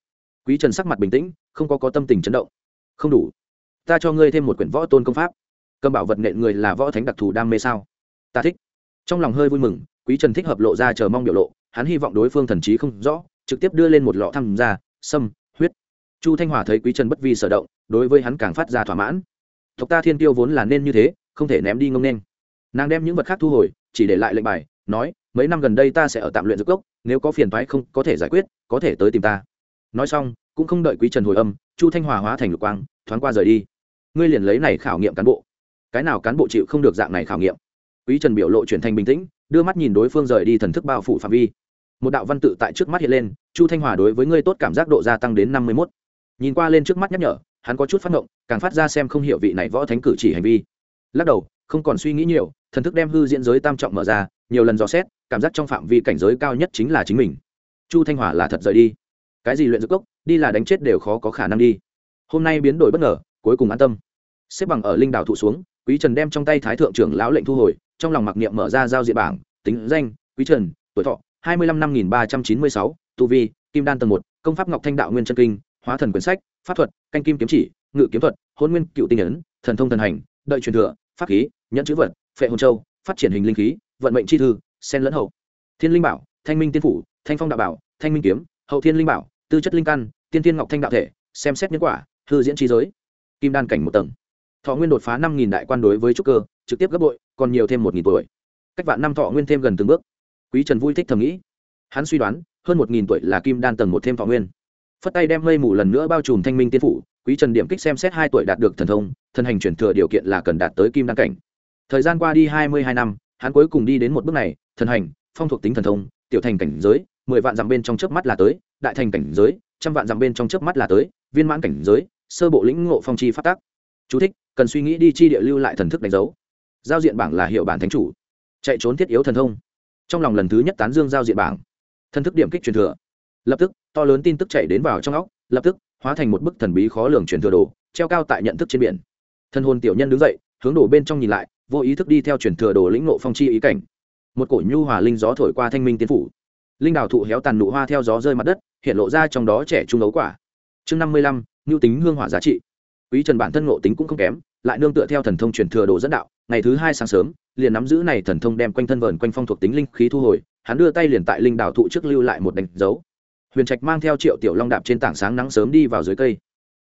Quý trần sắc mặt bình tĩnh, không có có tâm tình chấn động. Không đủ, ta cho ngươi thêm một quyển võ tôn công pháp cầm bảo vật nện người là võ thánh đặc thù đam mê sao? Ta thích. Trong lòng hơi vui mừng, quý trần thích hợp lộ ra chờ mong biểu lộ, hắn hy vọng đối phương thần trí không rõ, trực tiếp đưa lên một lọ thăm ra sâm, huyết. Chu thanh hòa thấy quý trần bất vi sở động, đối với hắn càng phát ra thỏa mãn. Tộc ta thiên tiêu vốn là nên như thế, không thể ném đi ngông nên. Nàng đem những vật khác thu hồi, chỉ để lại lệnh bài, nói, mấy năm gần đây ta sẽ ở tạm luyện dược cốc nếu có phiền toái không, có thể giải quyết, có thể tới tìm ta. Nói xong, cũng không đợi quý trần hồi âm, chu thanh hòa hóa thành lục quang, thoáng qua rời đi. Ngươi liền lấy này khảo nghiệm cán bộ cái nào cán bộ chịu không được dạng này khảo nghiệm? Quý trần biểu lộ chuyển thành bình tĩnh, đưa mắt nhìn đối phương rời đi thần thức bao phủ phạm vi. Một đạo văn tự tại trước mắt hiện lên, chu thanh hòa đối với ngươi tốt cảm giác độ gia tăng đến năm mươi mốt. Nhìn qua lên trước mắt nhắc nhở, hắn có chút phát ngộng, càng phát ra xem không hiểu vị này võ thánh cử chỉ hành vi. Lắc đầu, không còn suy nghĩ nhiều, thần thức đem hư diễn giới tam trọng mở ra, nhiều lần dò xét, cảm giác trong phạm vi cảnh giới cao nhất chính là chính mình. Chu thanh hòa là thật rời đi. Cái gì luyện dược cốc, đi là đánh chết đều khó có khả năng đi. Hôm nay biến đổi bất ngờ, cuối cùng an tâm. Xếp bằng ở linh đảo thụ xuống quý trần đem trong tay thái thượng trưởng lão lệnh thu hồi, trong lòng mặc niệm mở ra giao diện bảng, tính danh, quý trần, tuổi thọ, hai mươi lăm năm nghìn ba trăm chín mươi sáu, tu vi, kim đan tầng một, công pháp ngọc thanh đạo nguyên chân kinh, hóa thần quyển sách, pháp thuật, canh kim kiếm chỉ, ngự kiếm thuật, hôn nguyên cựu tinh ấn, thần thông thần hành, đợi truyền thừa, pháp khí, nhẫn chữ vật, phệ hồn châu, phát triển hình linh khí, vận mệnh chi thư, sen lẫn hậu. Thiên linh bảo, thanh minh tiên phủ, thanh phong đạo bảo, thanh minh kiếm, hậu thiên linh bảo, tư chất linh căn, tiên thiên ngọc thanh đạo thể, xem xét nhân quả, hư diễn chi giới. Kim đan cảnh một tầng thọ nguyên đột phá năm nghìn đại quan đối với trúc cơ trực tiếp gấp bội còn nhiều thêm một nghìn tuổi. Cách vạn năm thọ nguyên thêm gần từng bước. Quý trần vui thích thầm nghĩ. Hắn suy đoán hơn một nghìn tuổi là kim đan tầng một thêm thọ nguyên. Phất tay đem mây mù lần nữa bao trùm thanh minh tiên phủ quý trần điểm kích xem xét hai tuổi đạt được thần thông thần hành chuyển thừa điều kiện là cần đạt tới kim đan cảnh. Thời gian qua đi hai mươi hai năm hắn cuối cùng đi đến một bước này thần hành phong thuộc tính thần thông tiểu thành cảnh giới mười vạn dặm bên trong chớp mắt là tới đại thành cảnh giới trăm vạn dặm bên trong chớp mắt là tới viên mãn cảnh giới sơ bộ lĩnh ngộ phong chi phát tác Chú thích, cần suy nghĩ đi chi địa lưu lại thần thức đánh dấu. Giao diện bảng là hiệu bản thánh chủ. Chạy trốn thiết yếu thần thông. Trong lòng lần thứ nhất tán dương giao diện bảng. Thần thức điểm kích truyền thừa. Lập tức, to lớn tin tức chạy đến vào trong óc, lập tức, hóa thành một bức thần bí khó lường truyền thừa đồ, treo cao tại nhận thức trên biển. Thân hồn tiểu nhân đứng dậy, hướng đổ bên trong nhìn lại, vô ý thức đi theo truyền thừa đồ lĩnh ngộ phong chi ý cảnh. Một cổ nhu hòa linh gió thổi qua thanh minh tiến phủ. Linh đào thụ héo tàn nụ hoa theo gió rơi mặt đất, hiện lộ ra trong đó trẻ trung ấu quả. Chương năm mươi lăm ngưu tính hương hỏa giá trị. Quý trần bản thân ngộ tính cũng không kém lại nương tựa theo thần thông truyền thừa đồ dẫn đạo, ngày thứ hai sáng sớm, liền nắm giữ này thần thông đem quanh thân vờn quanh phong thuộc tính linh khí thu hồi, hắn đưa tay liền tại linh đảo thụ trước lưu lại một đánh dấu. Huyền trạch mang theo triệu tiểu long đạp trên tảng sáng nắng sớm đi vào dưới cây.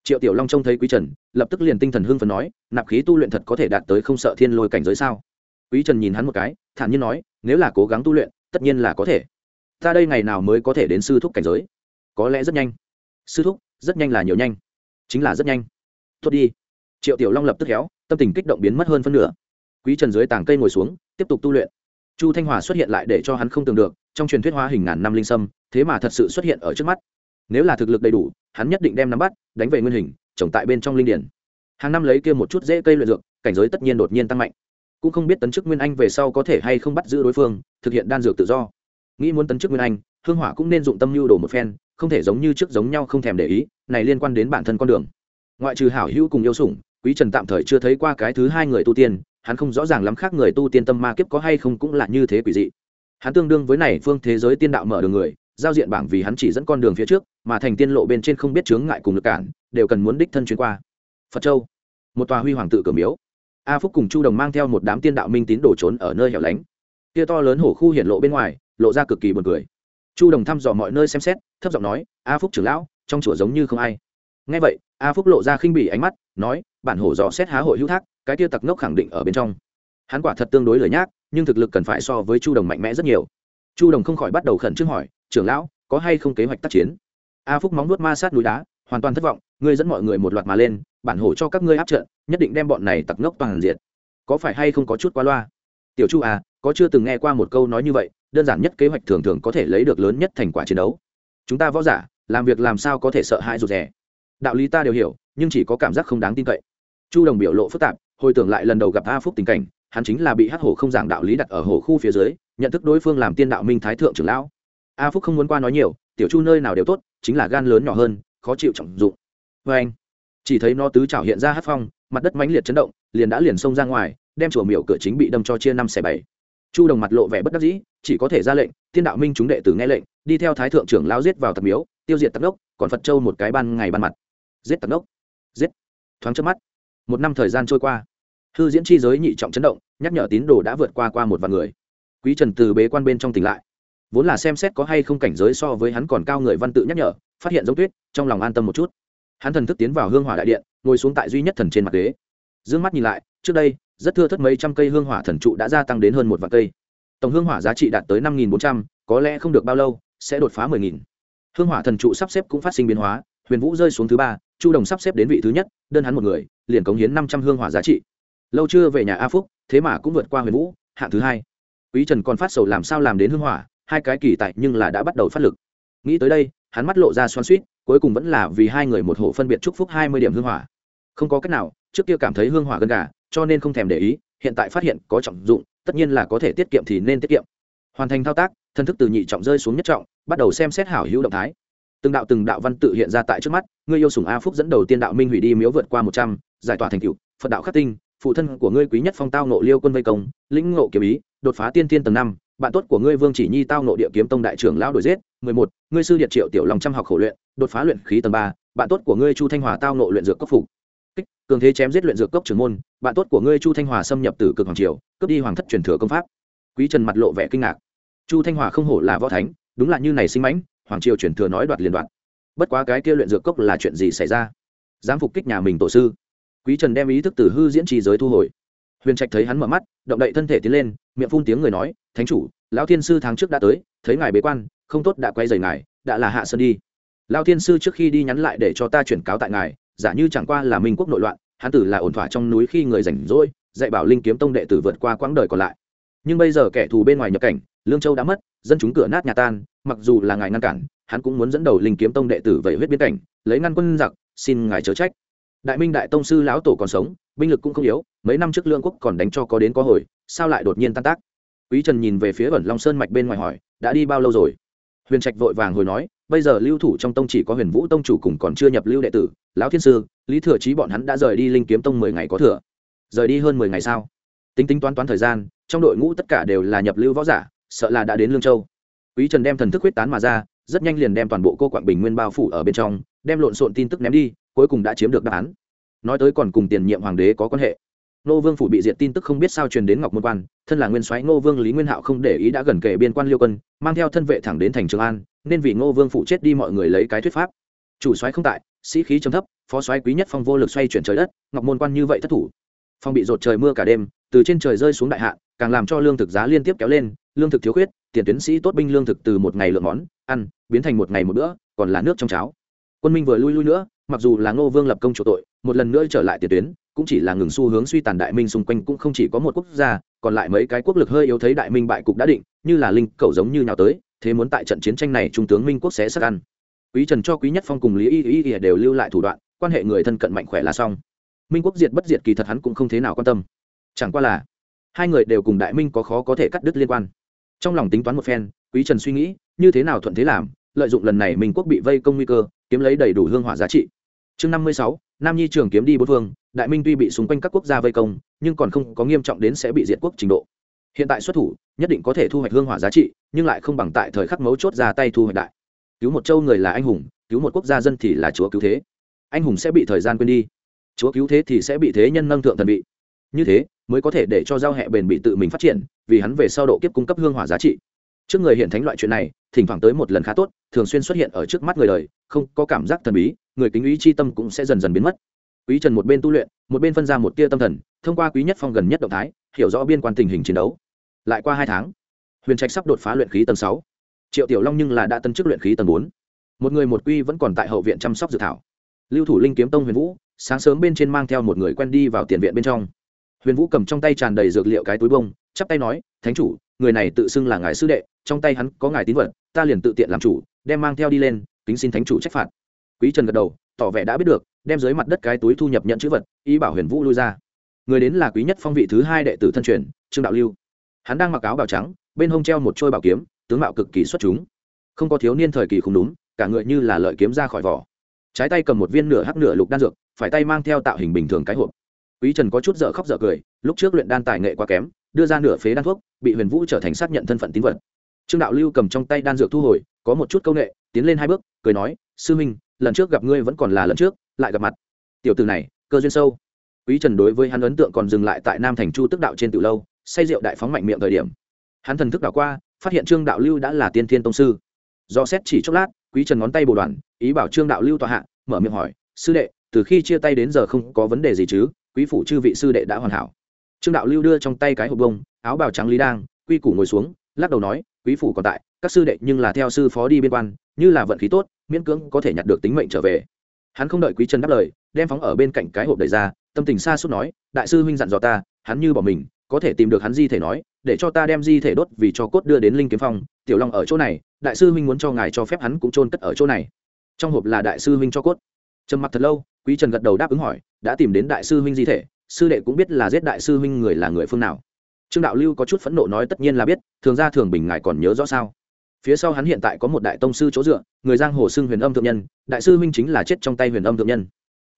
Triệu tiểu long trông thấy quý trần, lập tức liền tinh thần hưng phấn nói, nạp khí tu luyện thật có thể đạt tới không sợ thiên lôi cảnh giới sao? Quý trần nhìn hắn một cái, thản nhiên nói, nếu là cố gắng tu luyện, tất nhiên là có thể. Ta đây ngày nào mới có thể đến sư thúc cảnh giới? Có lẽ rất nhanh. Sư thúc, rất nhanh là nhiều nhanh. Chính là rất nhanh. Tốt đi triệu tiểu long lập tức héo, tâm tình kích động biến mất hơn phân nửa. Quý trần dưới tàng cây ngồi xuống, tiếp tục tu luyện. Chu thanh hòa xuất hiện lại để cho hắn không tưởng được, trong truyền thuyết hóa hình ngàn năm linh sâm, thế mà thật sự xuất hiện ở trước mắt. Nếu là thực lực đầy đủ, hắn nhất định đem nắm bắt, đánh về nguyên hình, trồng tại bên trong linh điển. Hàng năm lấy kia một chút dễ cây luyện dược, cảnh giới tất nhiên đột nhiên tăng mạnh. Cũng không biết tấn chức nguyên anh về sau có thể hay không bắt giữ đối phương, thực hiện đan dược tự do. Nghĩ muốn tấn chức nguyên anh, hương hỏa cũng nên dụng tâm lưu đồ một phen, không thể giống như trước giống nhau không thèm để ý, này liên quan đến bản thân con đường. Ngoại trừ hảo hữu cùng yêu sủng quý trần tạm thời chưa thấy qua cái thứ hai người tu tiên, hắn không rõ ràng lắm khác người tu tiên tâm ma kiếp có hay không cũng là như thế quỷ dị. Hắn tương đương với này phương thế giới tiên đạo mở đường người, giao diện bảng vì hắn chỉ dẫn con đường phía trước, mà thành tiên lộ bên trên không biết chướng ngại cùng lực cản, đều cần muốn đích thân chuyến qua. Phật châu, một tòa huy hoàng tự cửa miếu. A phúc cùng chu đồng mang theo một đám tiên đạo minh tín đổ trốn ở nơi hẻo lánh. Kia to lớn hổ khu hiện lộ bên ngoài, lộ ra cực kỳ buồn cười. Chu đồng thăm dò mọi nơi xem xét, thấp giọng nói, a phúc trưởng lão, trong chùa giống như không ai. Nghe vậy, a phúc lộ ra khinh bỉ ánh mắt, nói bản hổ dò xét há hội hữu thác, cái kia tặc ngốc khẳng định ở bên trong. Hắn quả thật tương đối lời nhác, nhưng thực lực cần phải so với chu đồng mạnh mẽ rất nhiều. Chu đồng không khỏi bắt đầu khẩn trương hỏi, trưởng lão, có hay không kế hoạch tác chiến? A phúc móng nuốt ma sát núi đá, hoàn toàn thất vọng, ngươi dẫn mọi người một loạt mà lên, bản hổ cho các ngươi áp trận, nhất định đem bọn này tặc ngốc toàn diện có phải hay không có chút quá loa? Tiểu chu à có chưa từng nghe qua một câu nói như vậy, đơn giản nhất kế hoạch thường thường có thể lấy được lớn nhất thành quả chiến đấu. Chúng ta võ giả, làm việc làm sao có thể sợ hãi rụt rè? Đạo lý ta đều hiểu, nhưng chỉ có cảm giác không đáng tin cậy chu đồng biểu lộ phức tạp, hồi tưởng lại lần đầu gặp a phúc tình cảnh, hắn chính là bị hắc hổ không giảng đạo lý đặt ở hồ khu phía dưới, nhận thức đối phương làm tiên đạo minh thái thượng trưởng lão. A phúc không muốn qua nói nhiều, tiểu chu nơi nào đều tốt, chính là gan lớn nhỏ hơn, khó chịu trọng dụng. Vê anh, chỉ thấy nó tứ trảo hiện ra hát phong, mặt đất mãnh liệt chấn động, liền đã liền xông ra ngoài, đem chùa miểu cửa chính bị đâm cho chia năm xẻ bảy. Chu đồng mặt lộ vẻ bất đắc dĩ, chỉ có thể ra lệnh, tiên đạo minh chúng đệ tử nghe lệnh, đi theo thái thượng trưởng lao giết vào tặc miếu, tiêu diệt tặc đốc, còn phật châu một cái ban ngày ban mặt. Giết tặc đốc. Giết. Thoáng trước mắt một năm thời gian trôi qua. Hư diễn chi giới nhị trọng chấn động, nhắc nhở tín đồ đã vượt qua qua một vạn người. Quý trần từ bế quan bên trong tỉnh lại. Vốn là xem xét có hay không cảnh giới so với hắn còn cao người văn tự nhắc nhở, phát hiện giống tuyết, trong lòng an tâm một chút. Hắn thần thức tiến vào hương hỏa đại điện, ngồi xuống tại duy nhất thần trên mặt ghế. D ư ơ n g mắt nhìn lại, trước đây, rất thưa thất mấy trăm cây hương hỏa thần trụ đã gia tăng đến hơn một vạn cây. Tổng hương hỏa giá trị đạt tới năm bốn trăm, có lẽ không được bao lâu, sẽ đột phá mười nghìn. Hương hỏa thần trụ sắp xếp cũng phát sinh biến hóa, huyền vũ rơi xuống thứ ba, chu đồng sắp xếp đến vị thứ nhất, đơn hắn một người liền cống hiến năm trăm hương hỏa giá trị. Lâu chưa về nhà a phúc, thế mà cũng vượt qua huyền vũ, hạng thứ hai. Quý trần còn phát sầu làm sao làm đến hương hỏa, hai cái kỳ tại nhưng là đã bắt đầu phát lực. Nghĩ tới đây, hắn mắt lộ ra xoan suýt cuối cùng vẫn là vì hai người một hộ phân biệt chúc phúc hai mươi điểm hương hỏa. Không có cách nào, trước kia cảm thấy hương hỏa gần gà, cho nên không thèm để ý, hiện tại phát hiện có trọng dụng, tất nhiên là có thể tiết kiệm thì nên tiết kiệm. Hoàn thành thao tác, thân thức từ nhị trọng rơi xuống nhất trọng, bắt đầu xem xét hảo hữu động thái. Từng đạo từng đạo văn tự hiện ra tại trước mắt ngươi yêu sủng a phúc dẫn đầu tiên đạo minh hủy đi miếu vượt qua một trăm giải tỏa thành cựu phật đạo khắc tinh, phụ thân của ngươi quý nhất phong tao nộ liêu quân vây công, lĩnh ngộ kiếm ý, đột phá tiên tiên tầng năm, bạn tốt của ngươi vương chỉ nhi tao nộ địa kiếm tông đại trưởng lão đổi giết, mười một, ngươi sư điệt triệu tiểu lòng trăm học khổ luyện, đột phá luyện khí tầng ba, bạn tốt của ngươi chu thanh hòa tao nộ luyện dược cấp phục. Kích, cường thế chém giết luyện dược cấp trưởng môn, bạn tốt của ngươi chu thanh hòa xâm nhập từ cực hoàng triều, cướp đi hoàng thất truyền thừa công pháp. Quý trần mặt lộ vẻ kinh ngạc. Chu thanh hòa không hổ là võ thánh, đúng là như này sinh mãnh, hoàng triều truyền thừa nói đoạt liền đoạt. Bất quá cái kia luyện dược cốc là chuyện gì xảy ra? Dám phục kích nhà mình tổ sư quý trần đem ý thức từ hư diễn trì giới thu hồi. Huyền trạch thấy hắn mở mắt, động đậy thân thể tiến lên, miệng phun tiếng người nói, thánh chủ, lão thiên sư tháng trước đã tới, thấy ngài bế quan, không tốt đã quay rời ngài, đã là hạ sơn đi. Lão thiên sư trước khi đi nhắn lại để cho ta chuyển cáo tại ngài, giả như chẳng qua là minh quốc nội loạn, hắn tử là ổn thỏa trong núi khi người rảnh rỗi, dạy bảo linh kiếm tông đệ tử vượt qua quãng đời còn lại. Nhưng bây giờ kẻ thù bên ngoài nhập cảnh, lương châu đã mất, dân chúng cửa nát nhà tan, mặc dù là ngài ngăn cản, hắn cũng muốn dẫn đầu linh kiếm tông đệ tử vậy huyết biên cảnh, lấy ngăn quân giặc, xin ngài chớ trách đại minh đại tông sư lão tổ còn sống, binh lực cũng không yếu, mấy năm trước lương quốc còn đánh cho có đến có hồi, sao lại đột nhiên tan tác? Quý trần nhìn về phía ẩn long sơn mạch bên ngoài hỏi, đã đi bao lâu rồi? Huyền trạch vội vàng hồi nói, bây giờ lưu thủ trong tông chỉ có huyền vũ tông chủ cùng còn chưa nhập lưu đệ tử, lão thiên sư, lý thừa trí bọn hắn đã rời đi linh kiếm tông mười ngày có thừa. Rời đi hơn mười ngày sao? Tính tính toán toán thời gian, trong đội ngũ tất cả đều là nhập lưu võ giả, sợ là đã đến lương châu. Quý trần đem thần thức huyết tán mà ra, rất nhanh liền đem toàn bộ cô quảng bình nguyên bao phủ ở bên trong, đem lộn xộn tin tức ném đi cuối cùng đã chiếm được đáp án. Nói tới còn cùng tiền nhiệm hoàng đế có quan hệ. Ngô vương phủ bị diệt tin tức không biết sao truyền đến ngọc môn quan, thân là nguyên soái ngô vương lý nguyên hạo không để ý đã gần kề biên quan liêu quân, mang theo thân vệ thẳng đến thành trường an, nên vì ngô vương phủ chết đi mọi người lấy cái thuyết pháp. Chủ soái không tại, sĩ khí trầm thấp, phó soái quý nhất phong vô lực xoay chuyển trời đất, ngọc môn quan như vậy thất thủ. Phong bị rột trời mưa cả đêm, từ trên trời rơi xuống đại hạ, càng làm cho lương thực giá liên tiếp kéo lên, lương thực thiếu khuyết, tiền tuyến sĩ tốt binh lương thực từ một ngày lượng món, ăn, biến thành một ngày một bữa, còn là nước trong cháo. Quân minh vừa lui lui nữa mặc dù là ngô vương lập công chỗ tội, một lần nữa trở lại tiền tuyến, cũng chỉ là ngừng xu hướng suy tàn đại minh xung quanh cũng không chỉ có một quốc gia, còn lại mấy cái quốc lực hơi yếu thấy đại minh bại cục đã định, như là linh cầu giống như nào tới, thế muốn tại trận chiến tranh này trung tướng minh quốc sẽ sắc ăn. Quý trần cho quý nhất phong cùng lý y y y đều lưu lại thủ đoạn, quan hệ người thân cận mạnh khỏe là xong. Minh quốc diệt bất diệt kỳ thật hắn cũng không thế nào quan tâm. Chẳng qua là, hai người đều cùng đại minh có khó có thể cắt đứt liên quan. Trong lòng tính toán một phen, quý trần suy nghĩ, như thế nào thuận thế làm, lợi dụng lần này minh quốc bị vây công nguy cơ kiếm lấy đầy đủ hương hỏa giá trị. Chương năm mươi sáu, nam nhi trường kiếm đi bốn phương, đại minh tuy bị xung quanh các quốc gia vây công, nhưng còn không có nghiêm trọng đến sẽ bị diệt quốc trình độ. Hiện tại xuất thủ, nhất định có thể thu hoạch hương hỏa giá trị, nhưng lại không bằng tại thời khắc mấu chốt ra tay thu hoạch đại. Cứu một châu người là anh hùng, cứu một quốc gia dân thì là chúa cứu thế. Anh hùng sẽ bị thời gian quên đi. Chúa cứu thế thì sẽ bị thế nhân nâng thượng thần vị. Như thế, mới có thể để cho giao hẹ bền bị tự mình phát triển, vì hắn về sau độ kiếp cung cấp hương hỏa giá trị trước người hiện thánh loại chuyện này, thỉnh thoảng tới một lần khá tốt, thường xuyên xuất hiện ở trước mắt người đời, không có cảm giác thần bí, người kính ý chi tâm cũng sẽ dần dần biến mất. Quý trần một bên tu luyện, một bên phân ra một tia tâm thần, thông qua quý nhất phong gần nhất động thái, hiểu rõ biên quan tình hình chiến đấu. Lại qua hai tháng, huyền trạch sắp đột phá luyện khí tầng sáu. Triệu tiểu long nhưng là đã tân chức luyện khí tầng bốn. Một người một quy vẫn còn tại hậu viện chăm sóc dự thảo. Lưu thủ linh kiếm tông huyền vũ, sáng sớm bên trên mang theo một người quen đi vào tiền viện bên trong. Huyền vũ cầm trong tay tràn đầy dược liệu cái túi bông chắp tay nói, thánh chủ, người này tự xưng là ngài sư đệ, trong tay hắn có ngài tín vật, ta liền tự tiện làm chủ, đem mang theo đi lên, kính xin thánh chủ trách phạt. Quý trần gật đầu, tỏ vẻ đã biết được, đem dưới mặt đất cái túi thu nhập nhận chữ vật ý bảo huyền vũ lui ra. Người đến là quý nhất phong vị thứ hai đệ tử thân truyền, trương đạo lưu. Hắn đang mặc áo bào trắng, bên hông treo một trôi bảo kiếm, tướng mạo cực kỳ xuất chúng. Không có thiếu niên thời kỳ không đúng, cả người như là lợi kiếm ra khỏi vỏ. Trái tay cầm một viên nửa hắc nửa lục đan dược, phải tay mang theo tạo hình bình thường cái hộp. Quý trần có chút dở khóc dở cười, lúc trước luyện đan tài nghệ quá kém đưa ra nửa phế đan thuốc, bị huyền vũ trở thành xác nhận thân phận tín vật. Trương đạo lưu cầm trong tay đan dược thu hồi, có một chút câu nghệ, tiến lên hai bước, cười nói, sư minh, lần trước gặp ngươi vẫn còn là lần trước, lại gặp mặt. Tiểu từ này, cơ duyên sâu. Quý trần đối với hắn ấn tượng còn dừng lại tại nam thành chu tức đạo trên từ lâu, say rượu đại phóng mạnh miệng thời điểm. Hắn thần thức đảo qua, phát hiện trương đạo lưu đã là tiên thiên tông sư. Do xét chỉ chốc lát, quý trần ngón tay bồ đoàn ý bảo trương đạo lưu tọa hạ, mở miệng hỏi, sư đệ, từ khi chia tay đến giờ không có vấn đề gì chứ? Quý phủ chư vị sư đệ đã hoàn hảo trương đạo lưu đưa trong tay cái hộp bông, áo bào trắng lý đang, quy củ ngồi xuống, lắc đầu nói, quý phủ còn tại, các sư đệ nhưng là theo sư phó đi biên quan, như là vận khí tốt, miễn cưỡng có thể nhặt được tính mệnh trở về. Hắn không đợi quý trần đáp lời, đem phóng ở bên cạnh cái hộp đẩy ra, tâm tình xa suốt nói, đại sư huynh dặn dò ta, hắn như bỏ mình, có thể tìm được hắn di thể nói, để cho ta đem di thể đốt vì cho cốt đưa đến linh kiếm phong, tiểu long ở chỗ này, đại sư huynh muốn cho ngài cho phép hắn cũng chôn cất ở chỗ này. Trong hộp là đại sư huynh cho cốt. Trầm mặc thật lâu, quý trần gật đầu đáp ứng hỏi, đã tìm đến đại sư huynh di thể sư đệ cũng biết là giết đại sư huynh người là người phương nào. Trương đạo lưu có chút phẫn nộ nói tất nhiên là biết, thường ra thường bình ngài còn nhớ rõ sao? Phía sau hắn hiện tại có một đại tông sư chỗ dựa, người giang hồ xưng huyền âm thượng nhân, đại sư huynh chính là chết trong tay huyền âm thượng nhân.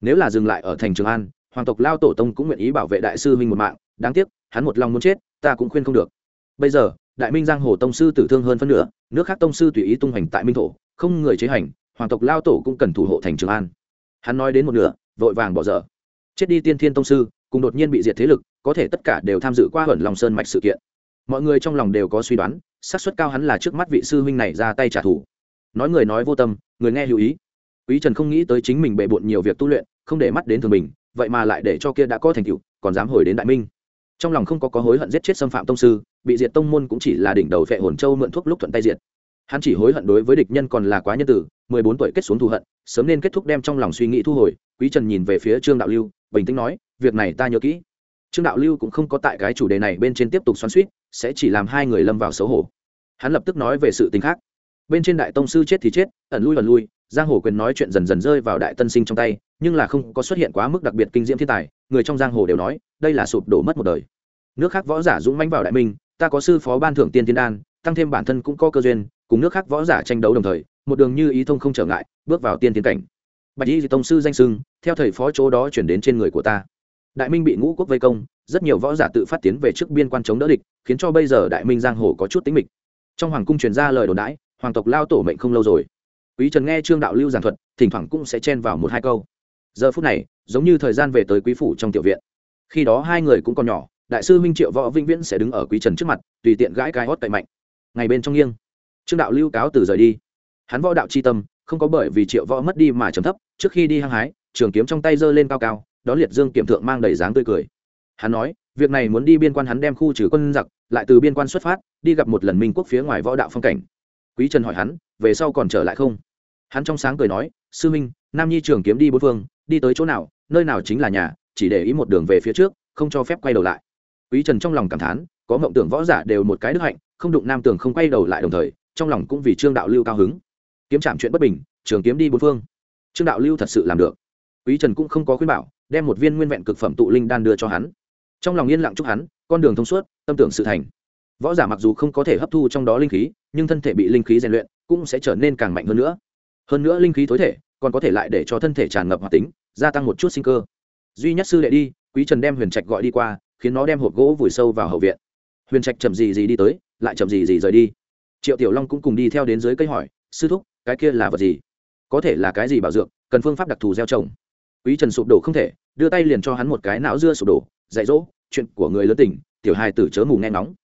Nếu là dừng lại ở thành trường an, hoàng tộc lao tổ tông cũng nguyện ý bảo vệ đại sư huynh một mạng, đáng tiếc, hắn một lòng muốn chết, ta cũng khuyên không được. Bây giờ, đại minh giang hồ tông sư tử thương hơn phân nửa, nước khác tông sư tùy ý tung hành tại minh thổ, không người chế hành, hoàng tộc lao tổ cũng cần thủ hộ thành trường an. Hắn nói đến một nửa, vội vàng bỏ dở. Chết đi tiên thiên tông sư cùng đột nhiên bị diệt thế lực, có thể tất cả đều tham dự qua hẩn lòng sơn mạch sự kiện. Mọi người trong lòng đều có suy đoán, xác suất cao hắn là trước mắt vị sư huynh này ra tay trả thù. Nói người nói vô tâm, người nghe lưu ý. Quý trần không nghĩ tới chính mình bệ bộn nhiều việc tu luyện, không để mắt đến thường mình, vậy mà lại để cho kia đã có thành tựu, còn dám hồi đến đại minh. Trong lòng không có có hối hận giết chết xâm phạm tông sư, bị diệt tông môn cũng chỉ là đỉnh đầu phệ hồn châu mượn thuốc lúc thuận tay diệt. Hắn chỉ hối hận đối với địch nhân còn là quá nhân tử, mười bốn tuổi kết xuống thù hận, sớm nên kết thúc đem trong lòng suy nghĩ thu hồi. Quý trần nhìn về phía trương đạo lưu, bình tĩnh nói việc này ta nhớ kỹ. Trương đạo lưu cũng không có tại cái chủ đề này bên trên tiếp tục xoắn suýt, sẽ chỉ làm hai người lâm vào xấu hổ. Hắn lập tức nói về sự tình khác. Bên trên đại tông sư chết thì chết, ẩn lui ẩn lui, giang hồ quyền nói chuyện dần dần rơi vào đại tân sinh trong tay, nhưng là không có xuất hiện quá mức đặc biệt kinh diễm thiên tài, người trong giang hồ đều nói, đây là sụp đổ mất một đời. Nước khác võ giả dũng mánh vào đại minh, ta có sư phó ban thưởng tiên tiên đan, tăng thêm bản thân cũng có cơ duyên, cùng nước khác võ giả tranh đấu đồng thời, một đường như ý thông không trở ngại, bước vào tiên tiến cảnh. Bạch y tông sư danh sưng, theo thầy phó chỗ đó chuyển đến trên người của ta đại minh bị ngũ quốc vây công, rất nhiều võ giả tự phát tiến về trước biên quan chống đỡ địch, khiến cho bây giờ đại minh giang hồ có chút tính mịch. Trong hoàng cung truyền ra lời đồn đãi, hoàng tộc lao tổ mệnh không lâu rồi. Quý trần nghe trương đạo lưu giảng thuật, thỉnh thoảng cũng sẽ chen vào một hai câu. Giờ phút này, giống như thời gian về tới quý phủ trong tiểu viện. Khi đó hai người cũng còn nhỏ, đại sư minh triệu võ vĩnh viễn sẽ đứng ở quý trần trước mặt, tùy tiện gãi cái hót cậy mạnh. Ngày bên trong nghiêng, trương đạo lưu cáo từ rời đi. Hắn võ đạo c h i tâm, không có bởi vì triệu võ mất đi mà trầm thấp, trước khi đi hăng hái, trường kiếm trong tay giơ lên cao cao đó liệt dương kiểm thượng mang đầy dáng tươi cười. Hắn nói, việc này muốn đi biên quan hắn đem khu trừ quân giặc, lại từ biên quan xuất phát, đi gặp một lần minh quốc phía ngoài võ đạo phong cảnh. Quý trần hỏi hắn, về sau còn trở lại không? Hắn trong sáng cười nói, sư minh, nam nhi trường kiếm đi bốn phương, đi tới chỗ nào, nơi nào chính là nhà, chỉ để ý một đường về phía trước, không cho phép quay đầu lại. Quý trần trong lòng cảm thán, có mộng tưởng võ giả đều một cái đức hạnh, không đụng nam tường không quay đầu lại đồng thời, trong lòng cũng vì trương đạo lưu cao hứng. Kiếm chạm chuyện bất bình, trường kiếm đi bốn phương. Trương đạo lưu thật sự làm được. Quý trần cũng không có khuyên bảo đem một viên nguyên vẹn cực phẩm tụ linh đan đưa cho hắn. Trong lòng yên lặng chúc hắn, con đường thông suốt, tâm tưởng sự thành. Võ giả mặc dù không có thể hấp thu trong đó linh khí, nhưng thân thể bị linh khí rèn luyện cũng sẽ trở nên càng mạnh hơn nữa. Hơn nữa linh khí tối thể còn có thể lại để cho thân thể tràn ngập hoạt tính, gia tăng một chút sinh cơ. Duy nhất sư đệ đi, quý trần đem huyền trạch gọi đi qua, khiến nó đem hộp gỗ vùi sâu vào hậu viện. Huyền trạch chậm gì gì đi tới, lại chậm gì gì rời đi. Triệu tiểu long cũng cùng đi theo đến dưới cây hỏi, sư thúc, cái kia là vật gì? Có thể là cái gì bảo dược, cần phương pháp đặc thù gieo trồng? Quý trần sụp đổ không thể đưa tay liền cho hắn một cái não dưa sụp đổ dạy dỗ chuyện của người lớn tỉnh, tiểu hài tử chớ mù nghe nóng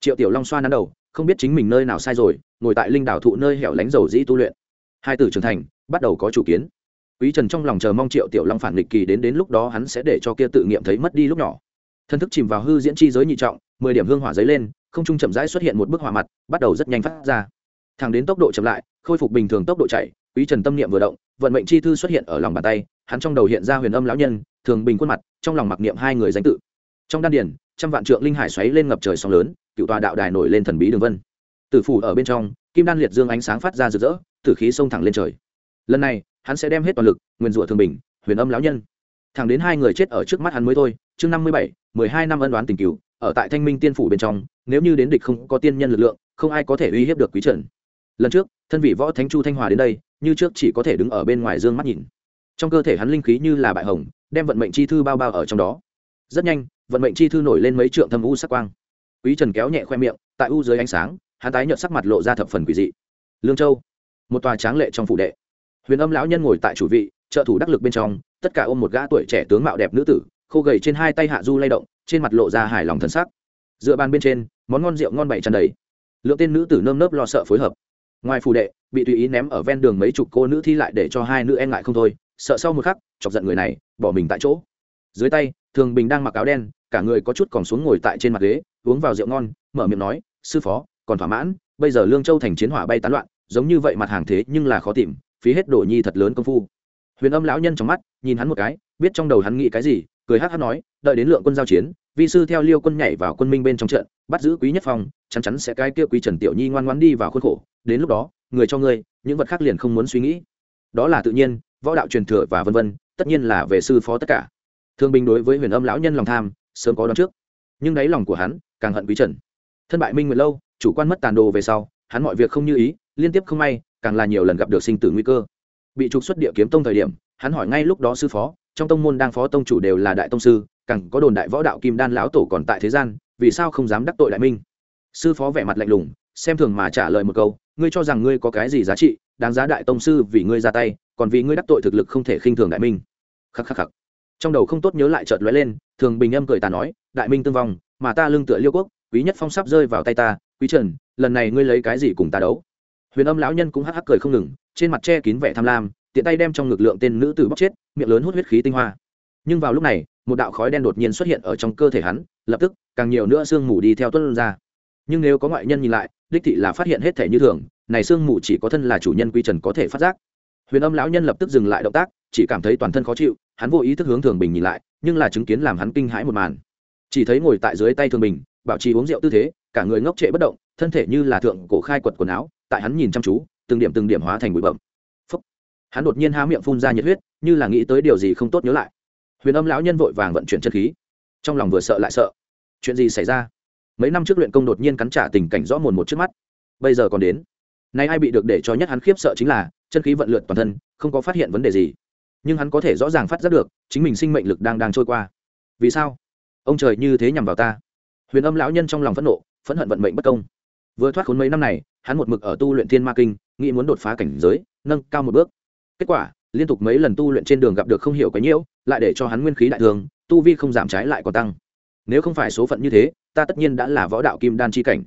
triệu tiểu long xoa nắn đầu không biết chính mình nơi nào sai rồi ngồi tại linh đảo thụ nơi hẻo lánh dầu dĩ tu luyện. Hai tử trưởng thành bắt đầu có chủ kiến. Quý trần trong lòng chờ mong triệu tiểu long phản nghịch kỳ đến đến lúc đó hắn sẽ để cho kia tự nghiệm thấy mất đi lúc nhỏ. Thân thức chìm vào hư diễn chi giới nhị trọng mười điểm hương hỏa giấy lên không trung chậm rãi xuất hiện một bức hỏa mặt bắt đầu rất nhanh phát ra. Thẳng đến tốc độ chậm lại khôi phục bình thường tốc độ chạy quý trần tâm niệm vừa động, vận mệnh chi thư xuất hiện ở lòng bàn tay, hắn trong đầu hiện ra huyền âm lão nhân, thường bình khuôn mặt, trong lòng mặc niệm hai người danh tự. Trong đan điển trăm vạn trượng linh hải xoáy lên ngập trời sóng lớn, cựu tòa đạo đài nổi lên thần bí đường vân. Tử phủ ở bên trong, kim đan liệt dương ánh sáng phát ra rực rỡ, tử khí xông thẳng lên trời. Lần này, hắn sẽ đem hết toàn lực, nguyên rủa thường bình, huyền âm lão nhân. Thẳng đến hai người chết ở trước mắt hắn mới thôi, chương năm mươi bảy, mười hai năm ân đoán tình cựu ở tại thanh minh tiên phủ bên trong, nếu như đến địch không có tiên nhân lực lượng, không ai có thể uy hiếp được quý trần. Lần trước, thân vị võ thánh chu thanh hòa đến đây như trước chỉ có thể đứng ở bên ngoài dương mắt nhìn. Trong cơ thể hắn linh khí như là bại hồng, đem vận mệnh chi thư bao bao ở trong đó. Rất nhanh, vận mệnh chi thư nổi lên mấy trượng thâm u sắc quang. Quý trần kéo nhẹ khoe miệng, tại u dưới ánh sáng, hắn tái nhợt sắc mặt lộ ra thập phần quỷ dị. Lương châu, một tòa tráng lệ trong phủ đệ. Huyền âm lão nhân ngồi tại chủ vị, trợ thủ đắc lực bên trong, tất cả ôm một gã tuổi trẻ tướng mạo đẹp nữ tử, khô gầy trên hai tay hạ du lay động, trên mặt lộ ra hài lòng thân sắc. Dựa bàn bên trên, món ngon rượu ngon bậy tràn đầy. Lượng tên nữ tử nơm nớp lo sợ phối hợp. Ngoài phù đệ bị tùy ý ném ở ven đường mấy chục cô nữ thi lại để cho hai nữ e ngại không thôi, sợ sau một khắc, chọc giận người này, bỏ mình tại chỗ. Dưới tay, thường bình đang mặc áo đen, cả người có chút còn xuống ngồi tại trên mặt ghế, uống vào rượu ngon, mở miệng nói, sư phó, còn thỏa mãn, bây giờ lương châu thành chiến hỏa bay tán loạn, giống như vậy mặt hàng thế nhưng là khó tìm, phí hết đồ nhi thật lớn công phu. Huyền âm lão nhân trong mắt, nhìn hắn một cái, biết trong đầu hắn nghĩ cái gì, cười hát hát nói, đợi đến lượng quân giao chiến, vi sư theo liêu quân nhảy vào quân minh bên trong trận, bắt giữ quý nhất phong chắn chắn sẽ cái kia quý trần tiểu nhi ngoan ngoan đi vào khuôn khổ, đến lúc đó người cho ngươi, những vật khác liền không muốn suy nghĩ. Đó là tự nhiên, võ đạo truyền thừa và vân vân, tất nhiên là về sư phó tất cả. Thương binh đối với huyền âm lão nhân lòng tham, sớm có đón trước. Nhưng đáy lòng của hắn càng hận quý trần. Thân bại minh nguyệt lâu, chủ quan mất tàn đồ về sau, hắn mọi việc không như ý, liên tiếp không may, càng là nhiều lần gặp được sinh tử nguy cơ. Bị trục xuất địa kiếm tông thời điểm, hắn hỏi ngay lúc đó sư phó, trong tông môn đang phó tông chủ đều là đại tông sư, càng có đồn đại võ đạo kim đan lão tổ còn tại thế gian, vì sao không dám đắc tội đại minh? Sư phó vẻ mặt lạnh lùng, xem thường mà trả lời một câu ngươi cho rằng ngươi có cái gì giá trị, đáng giá đại tông sư vì ngươi ra tay, còn vì ngươi đắc tội thực lực không thể khinh thường đại minh. Khắc khắc khắc. Trong đầu không tốt nhớ lại chợt lóe lên, thường bình âm cười ta nói, đại minh tương vong, mà ta lương tựa liêu quốc, quý nhất phong sắp rơi vào tay ta, quý trần, lần này ngươi lấy cái gì cùng ta đấu? Huyền âm lão nhân cũng hắc hắc cười không ngừng, trên mặt che kín vẻ tham lam, tiện tay đem trong ngực lượng tên nữ tử bóc chết, miệng lớn hút huyết khí tinh hoa. Nhưng vào lúc này, một đạo khói đen đột nhiên xuất hiện ở trong cơ thể hắn, lập tức, càng nhiều nữa sương mù đi theo tuân ra. Nhưng nếu có ngoại nhân nhìn lại đích thị là phát hiện hết thể như thường, này sương mù chỉ có thân là chủ nhân quy trần có thể phát giác. Huyền âm lão nhân lập tức dừng lại động tác, chỉ cảm thấy toàn thân khó chịu, hắn vô ý thức hướng thường bình nhìn lại, nhưng là chứng kiến làm hắn kinh hãi một màn. Chỉ thấy ngồi tại dưới tay thường bình, bảo trì uống rượu tư thế, cả người ngốc trệ bất động, thân thể như là thượng cổ khai quật quần áo, tại hắn nhìn chăm chú, từng điểm từng điểm hóa thành bụi bậm Phúc. hắn đột nhiên há miệng phun ra nhiệt huyết, như là nghĩ tới điều gì không tốt nhớ lại. Huyền âm lão nhân vội vàng vận chuyển chân khí. Trong lòng vừa sợ lại sợ. Chuyện gì xảy ra? Mấy năm trước luyện công đột nhiên cắn trả tình cảnh rõ mồn một trước mắt. Bây giờ còn đến. Nay ai bị được để cho nhất hắn khiếp sợ chính là, chân khí vận lượt toàn thân, không có phát hiện vấn đề gì. Nhưng hắn có thể rõ ràng phát giác được, chính mình sinh mệnh lực đang đang trôi qua. Vì sao? Ông trời như thế nhằm vào ta. Huyền âm lão nhân trong lòng phẫn nộ, phẫn hận vận mệnh bất công. Vừa thoát khốn mấy năm này, hắn một mực ở tu luyện thiên ma kinh, nghĩ muốn đột phá cảnh giới, nâng cao một bước. Kết quả, liên tục mấy lần tu luyện trên đường gặp được không hiểu cái nhiễu, lại để cho hắn nguyên khí đại thường tu vi không giảm trái lại còn tăng. Nếu không phải số phận như thế ta tất nhiên đã là võ đạo kim đan chi cảnh.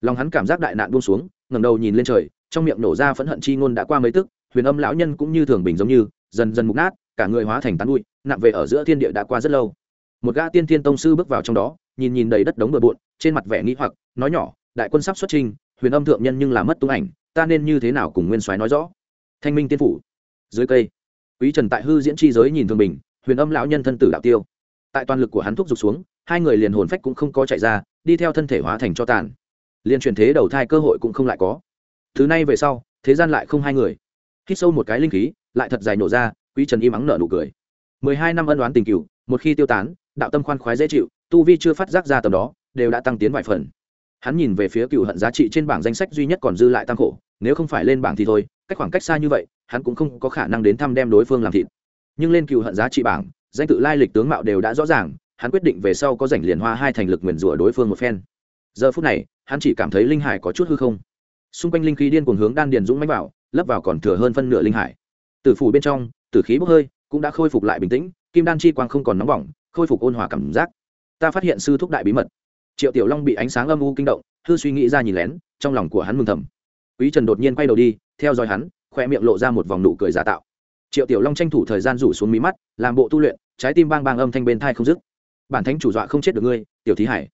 Lòng hắn cảm giác đại nạn buông xuống, ngẩng đầu nhìn lên trời, trong miệng nổ ra phẫn hận chi ngôn đã qua mấy tức, huyền âm lão nhân cũng như thường bình giống như, dần dần mục nát, cả người hóa thành tán bụi, nặng về ở giữa thiên địa đã qua rất lâu. Một gã tiên thiên tông sư bước vào trong đó, nhìn nhìn đầy đất đống bừa bộn, trên mặt vẻ nghĩ hoặc, nói nhỏ, đại quân sắp xuất trình, huyền âm thượng nhân nhưng là mất tung ảnh, ta nên như thế nào cùng nguyên soái nói rõ? Thanh minh tiên phủ. Dưới cây, quý trần tại hư diễn chi giới nhìn thường bình, huyền âm lão nhân thân tử đạo tiêu. Tại toàn lực của hắn thúc giục xuống hai người liền hồn phách cũng không có chạy ra, đi theo thân thể hóa thành cho tàn. Liền truyền thế đầu thai cơ hội cũng không lại có. Thứ này về sau, thế gian lại không hai người. Hít sâu một cái linh khí, lại thật dài nổ ra, quý trần im ắng nở nụ cười. Mười hai năm ân đoán tình cựu, một khi tiêu tán, đạo tâm khoan khoái dễ chịu, tu vi chưa phát giác ra tầm đó, đều đã tăng tiến vài phần. Hắn nhìn về phía cựu hận giá trị trên bảng danh sách duy nhất còn dư lại tăng khổ, nếu không phải lên bảng thì thôi, cách khoảng cách xa như vậy, hắn cũng không có khả năng đến thăm đem đối phương làm thịt. Nhưng lên cựu hận giá trị bảng, danh tự lai lịch tướng mạo đều đã rõ ràng hắn quyết định về sau có rảnh liền hoa hai thành lực nguyền rủa đối phương một phen. Giờ phút này, hắn chỉ cảm thấy linh hải có chút hư không. Xung quanh linh khí điên cuồng hướng đan điền dũng mánh vào, lấp vào còn thừa hơn phân nửa linh hải. Từ phủ bên trong từ khí bốc hơi, cũng đã khôi phục lại bình tĩnh, kim đan chi quang không còn nóng bỏng, khôi phục ôn hòa cảm giác. Ta phát hiện sư thúc đại bí mật. Triệu tiểu long bị ánh sáng âm u kinh động, hư suy nghĩ ra nhìn lén, trong lòng của hắn mừng thầm. Quý trần đột nhiên quay đầu đi, theo dõi hắn khoe miệng lộ ra một vòng nụ cười giả tạo. Triệu tiểu long tranh thủ thời gian rủ xuống mí mắt, làm bộ tu luyện, trái tim bang bang âm thanh bên thai không dứt bản thánh chủ dọa không chết được ngươi, tiểu thí hải.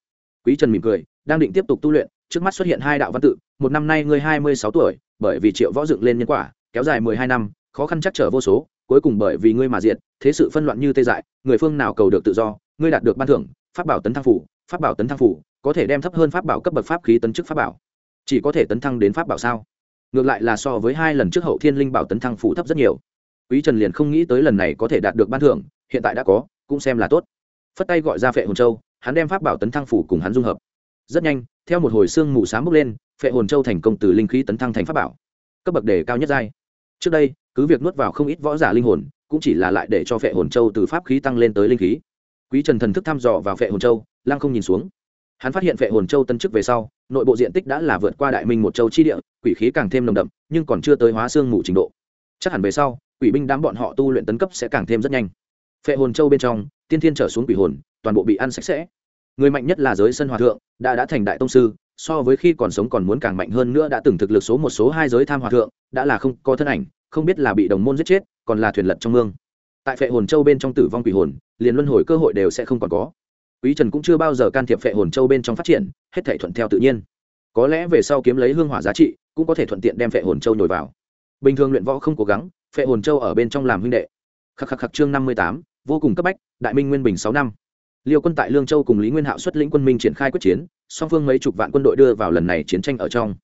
Quý trần mỉm cười, đang định tiếp tục tu luyện, trước mắt xuất hiện hai đạo văn tự, một năm nay ngươi hai mươi sáu tuổi, bởi vì triệu võ dựng lên nhân quả, kéo dài mười hai năm, khó khăn chắc trở vô số, cuối cùng bởi vì ngươi mà diệt, thế sự phân loạn như tê dại, người phương nào cầu được tự do, ngươi đạt được ban thưởng, pháp bảo tấn thăng phủ, pháp bảo tấn thăng phủ, có thể đem thấp hơn pháp bảo cấp bậc pháp khí tấn chức pháp bảo. Chỉ có thể tấn thăng đến pháp bảo sao? Ngược lại là so với hai lần trước hậu thiên linh bảo tấn thăng phủ thấp rất nhiều. Quý trần liền không nghĩ tới lần này có thể đạt được ban thưởng, hiện tại đã có, cũng xem là tốt phất tay gọi ra phệ hồn châu, hắn đem pháp bảo tấn thăng phủ cùng hắn dung hợp. Rất nhanh, theo một hồi xương mù sáng bốc lên, phệ hồn châu thành công từ linh khí tấn thăng thành pháp bảo. Cấp bậc đề cao nhất giai. Trước đây, cứ việc nuốt vào không ít võ giả linh hồn, cũng chỉ là lại để cho phệ hồn châu từ pháp khí tăng lên tới linh khí. Quý trần thần thức thăm dò vào phệ hồn châu, lăng không nhìn xuống. Hắn phát hiện phệ hồn châu tân chức về sau, nội bộ diện tích đã là vượt qua đại minh một châu chi địa, quỷ khí càng thêm nồng đậm, nhưng còn chưa tới hóa xương mù trình độ. Chắc hẳn về sau, quỷ binh đám bọn họ tu luyện tấn cấp sẽ càng thêm rất nhanh. Phệ hồn châu bên trong tiên thiên trở xuống quỷ hồn, toàn bộ bị ăn sạch sẽ. Người mạnh nhất là giới sân hòa thượng, đã đã thành đại tông sư, so với khi còn sống còn muốn càng mạnh hơn nữa đã từng thực lực số một số hai giới tham hòa thượng, đã là không có thân ảnh, không biết là bị đồng môn giết chết, còn là thuyền lật trong mương. Tại phệ hồn châu bên trong tử vong quỷ hồn, liền luân hồi cơ hội đều sẽ không còn có. Quý trần cũng chưa bao giờ can thiệp phệ hồn châu bên trong phát triển, hết thể thuận theo tự nhiên. Có lẽ về sau kiếm lấy hương hỏa giá trị, cũng có thể thuận tiện đem phệ hồn châu nhồi vào. Bình thường luyện võ không cố gắng, phệ hồn châu ở bên trong làm huynh đệ. Khắc khắc khắc chương năm mươi tám vô cùng cấp bách, đại minh nguyên bình sáu năm. Liêu quân tại lương châu cùng lý nguyên hạo xuất lĩnh quân minh triển khai quyết chiến, song phương mấy chục vạn quân đội đưa vào lần này chiến tranh ở trong.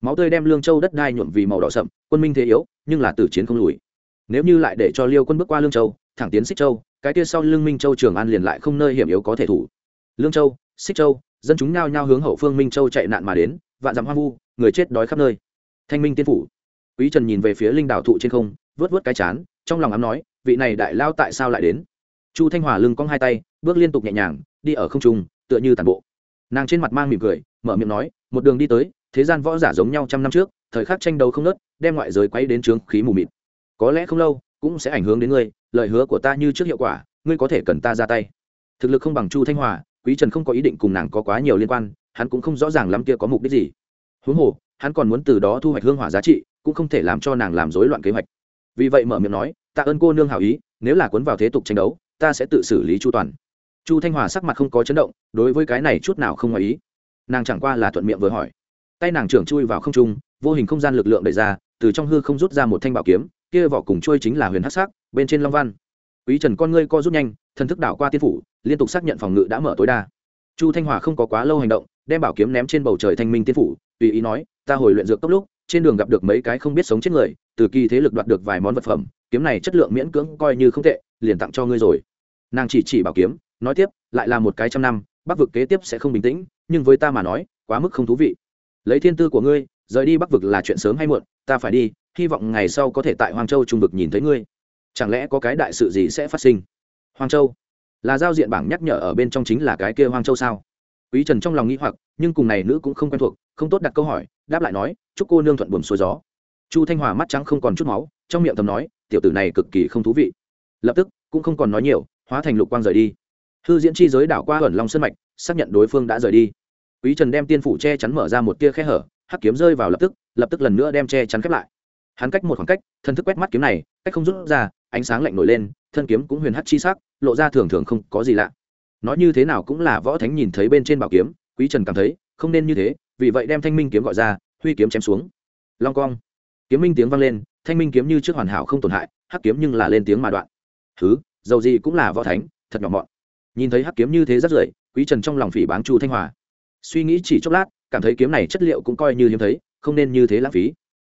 Máu tươi đem lương châu đất đai nhuộm vì màu đỏ sậm, quân minh thế yếu, nhưng là tử chiến không lùi. Nếu như lại để cho liêu quân bước qua lương châu, thẳng tiến xích châu, cái kia sau lương minh châu trường an liền lại không nơi hiểm yếu có thể thủ. Lương châu, xích châu, dân chúng nao nhao hướng hậu phương minh châu chạy nạn mà đến, vạn dặm hoang vu, người chết đói khắp nơi. Thanh minh tiên phủ. Quý trần nhìn về phía linh đảo thụ trên không vớt vớt cái chán, trong lòng ám nói vị này đại lao tại sao lại đến? Chu thanh hòa lưng cong hai tay, bước liên tục nhẹ nhàng, đi ở không trung, tựa như tàn bộ. Nàng trên mặt mang mỉm cười, mở miệng nói, một đường đi tới, thế gian võ giả giống nhau trăm năm trước, thời khắc tranh đấu không nớt đem ngoại giới quay đến trướng khí mù mịt. Có lẽ không lâu, cũng sẽ ảnh hưởng đến ngươi, lời hứa của ta như trước hiệu quả, ngươi có thể cần ta ra tay. Thực lực không bằng chu thanh hòa, quý trần không có ý định cùng nàng có quá nhiều liên quan, hắn cũng không rõ ràng lắm kia có mục đích gì. Huống hồ, hắn còn muốn từ đó thu hoạch hương hỏa giá trị, cũng không thể làm cho nàng làm rối loạn kế hoạch. Vì vậy mở miệng nói tạ ơn cô nương hảo ý, nếu là cuốn vào thế tục tranh đấu, ta sẽ tự xử lý chu toàn. Chu thanh hòa sắc mặt không có chấn động, đối với cái này chút nào không ngoài ý. Nàng chẳng qua là thuận miệng vừa hỏi. Tay nàng trưởng chui vào không trung, vô hình không gian lực lượng đẩy ra, từ trong hư không rút ra một thanh bảo kiếm, kia vỏ cùng trôi chính là huyền hắc sắc, bên trên long văn. Quý trần, con ngươi co rút nhanh, thần thức đảo qua tiên phủ, liên tục xác nhận phòng ngự đã mở tối đa. Chu thanh hòa không có quá lâu hành động, đem bảo kiếm ném trên bầu trời thanh minh tiên phủ, tùy ý nói, ta hồi luyện dược tốc lúc trên đường gặp được mấy cái không biết sống chết người, từ kỳ thế lực đoạt được vài món vật phẩm, kiếm này chất lượng miễn cưỡng coi như không tệ, liền tặng cho ngươi rồi. Nàng chỉ chỉ bảo kiếm, nói tiếp, lại là một cái trăm năm, bắc vực kế tiếp sẽ không bình tĩnh, nhưng với ta mà nói, quá mức không thú vị. Lấy thiên tư của ngươi, rời đi bắc vực là chuyện sớm hay muộn, ta phải đi, hy vọng ngày sau có thể tại hoàng châu trung vực nhìn thấy ngươi. Chẳng lẽ có cái đại sự gì sẽ phát sinh? Hoàng châu? Là giao diện bảng nhắc nhở ở bên trong chính là cái kia hoàng châu sao? Quý trần trong lòng nghĩ hoặc, nhưng cùng này nữ cũng không quen thuộc, không tốt đặt câu hỏi đáp lại nói, chúc cô nương thuận buồm xuôi gió. Chu thanh hòa mắt trắng không còn chút máu, trong miệng thầm nói, tiểu tử này cực kỳ không thú vị. Lập tức, cũng không còn nói nhiều, hóa thành lục quang rời đi. Hư diễn chi giới đảo qua ẩn long sân mạch, xác nhận đối phương đã rời đi. Quý trần đem tiên phủ che chắn mở ra một tia khe hở, hắc kiếm rơi vào lập tức lập tức lần nữa đem che chắn khép lại. Hắn cách một khoảng cách, thân thức quét mắt kiếm này, cách không rút ra, ánh sáng lạnh nổi lên, thân kiếm cũng huyền hắc chi sắc, lộ ra thường thường không có gì lạ. Nói như thế nào cũng là võ thánh nhìn thấy bên trên bảo kiếm, quý trần cảm thấy không nên như thế, vì vậy đem thanh minh kiếm gọi ra, huy kiếm chém xuống. Long cong. Kiếm minh tiếng vang lên, thanh minh kiếm như trước hoàn hảo không tổn hại, hắc kiếm nhưng là lên tiếng mà đoạn. Thứ, dầu gì cũng là võ thánh, thật nhỏ mọn. Nhìn thấy hắc kiếm như thế rất rưởi, quý trần trong lòng phỉ báng chu thanh hòa. Suy nghĩ chỉ chốc lát, cảm thấy kiếm này chất liệu cũng coi như hiếm thấy, không nên như thế lãng phí.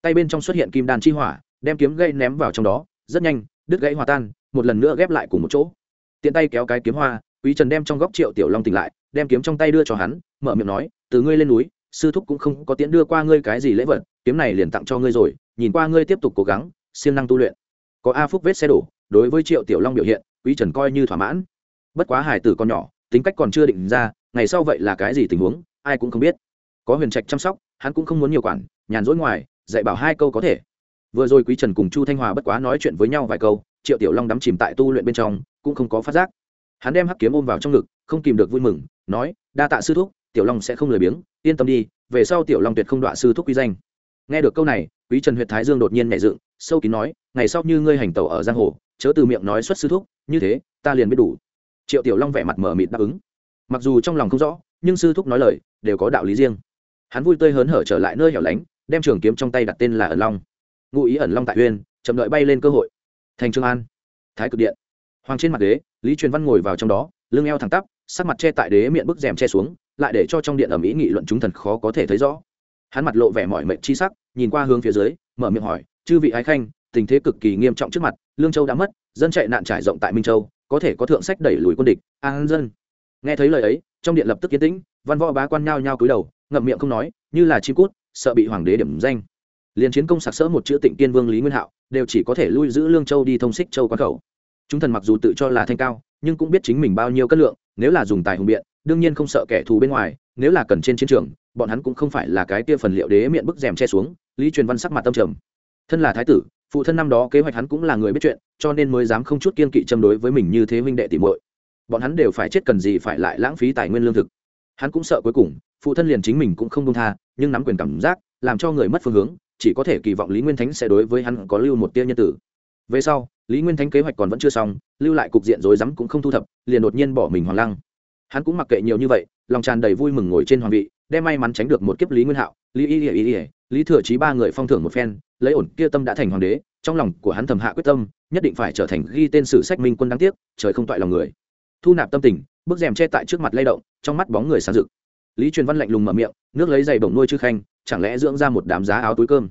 Tay bên trong xuất hiện kim đan chi hỏa, đem kiếm gây ném vào trong đó, rất nhanh, đứt gãy hòa tan, một lần nữa ghép lại cùng một chỗ. Tiện tay kéo cái kiếm hoa quý trần đem trong góc triệu tiểu long tỉnh lại, đem kiếm trong tay đưa cho hắn, mở miệng nói, từ ngươi lên núi, sư thúc cũng không có tiễn đưa qua ngươi cái gì lễ vật, kiếm này liền tặng cho ngươi rồi, nhìn qua ngươi tiếp tục cố gắng, siêng năng tu luyện. Có a phúc vết xe đổ, đối với triệu tiểu long biểu hiện, quý trần coi như thỏa mãn. Bất quá hải tử con nhỏ, tính cách còn chưa định ra, ngày sau vậy là cái gì tình huống, ai cũng không biết. Có huyền trạch chăm sóc, hắn cũng không muốn nhiều quản, nhàn rỗi ngoài, dạy bảo hai câu có thể. Vừa rồi quý trần cùng chu thanh hòa bất quá nói chuyện với nhau vài câu, triệu tiểu long đắm chìm tại tu luyện bên trong, cũng không có phát giác hắn đem hắc kiếm ôm vào trong ngực, không kìm được vui mừng, nói, đa tạ sư thúc, tiểu long sẽ không lười biếng, yên tâm đi, về sau tiểu long tuyệt không đọa sư thúc quy danh. Nghe được câu này, quý trần huyện thái dương đột nhiên nhẹ dựng, sâu kín nói, ngày sau như ngươi hành tẩu ở giang hồ, chớ từ miệng nói xuất sư thúc, như thế, ta liền biết đủ. Triệu tiểu long vẻ mặt mở mịt đáp ứng. Mặc dù trong lòng không rõ, nhưng sư thúc nói lời, đều có đạo lý riêng. Hắn vui tươi hớn hở trở lại nơi hẻo lánh, đem trường kiếm trong tay đặt tên là ẩn long. Ngụ ý ẩn long tại uyên, chậm đợi bay lên cơ hội. Thành trương an. Thái cực điện hoàng trên mặt đế, lý truyền văn ngồi vào trong đó, lưng eo thẳng tắp, sắc mặt che tại đế miệng bức rèm che xuống, lại để cho trong điện ở mỹ nghị luận chúng thần khó có thể thấy rõ. Hắn mặt lộ vẻ mỏi mệt chi sắc, nhìn qua hướng phía dưới, mở miệng hỏi, chư vị ái khanh, tình thế cực kỳ nghiêm trọng trước mặt, lương châu đã mất, dân chạy nạn trải rộng tại minh châu, có thể có thượng sách đẩy lùi quân địch, an dân. Nghe thấy lời ấy, trong điện lập tức yên tĩnh, văn võ bá quan nhao nhao cúi đầu, ngậm miệng không nói, như là chim cút, sợ bị hoàng đế điểm danh. Liền chiến công sặc sỡ một chữ tịnh tiên vương lý nguyên hạo, đều chỉ có thể lui giữ lương châu đi thông xích châu quan khẩu chúng thần mặc dù tự cho là thanh cao, nhưng cũng biết chính mình bao nhiêu cân lượng, nếu là dùng tài hùng biện, đương nhiên không sợ kẻ thù bên ngoài, nếu là cần trên chiến trường, bọn hắn cũng không phải là cái kia phần liệu đế miệng bức rèm che xuống, lý truyền văn sắc mặt tâm trầm. Thân là thái tử, phụ thân năm đó kế hoạch hắn cũng là người biết chuyện, cho nên mới dám không chút kiên kỵ châm đối với mình như thế huynh đệ tìm muội. Bọn hắn đều phải chết cần gì phải lại lãng phí tài nguyên lương thực. Hắn cũng sợ cuối cùng, phụ thân liền chính mình cũng không đông tha, nhưng nắm quyền cảm giác, làm cho người mất phương hướng, chỉ có thể kỳ vọng lý nguyên thánh sẽ đối với hắn có lưu một tia nhân tử. Về sau lý nguyên thánh kế hoạch còn vẫn chưa xong, lưu lại cục diện rối rắm cũng không thu thập, liền đột nhiên bỏ mình hoàng lăng. Hắn cũng mặc kệ nhiều như vậy, lòng tràn đầy vui mừng ngồi trên hoàng vị, đem may mắn tránh được một kiếp lý nguyên hạo, lý y y y lý thừa trí ba người phong thưởng một phen, lấy ổn kia tâm đã thành hoàng đế, trong lòng của hắn thầm hạ quyết tâm, nhất định phải trở thành ghi tên sử sách minh quân đáng tiếc, trời không toại lòng người. Thu nạp tâm tình, bước rèm che tại trước mặt lay động, trong mắt bóng người sáng rực. Lý truyền văn lạnh lùng mở miệng, nước lấy giày bổng nuôi chư khanh, chẳng lẽ dưỡng ra một đám giá áo túi cơm?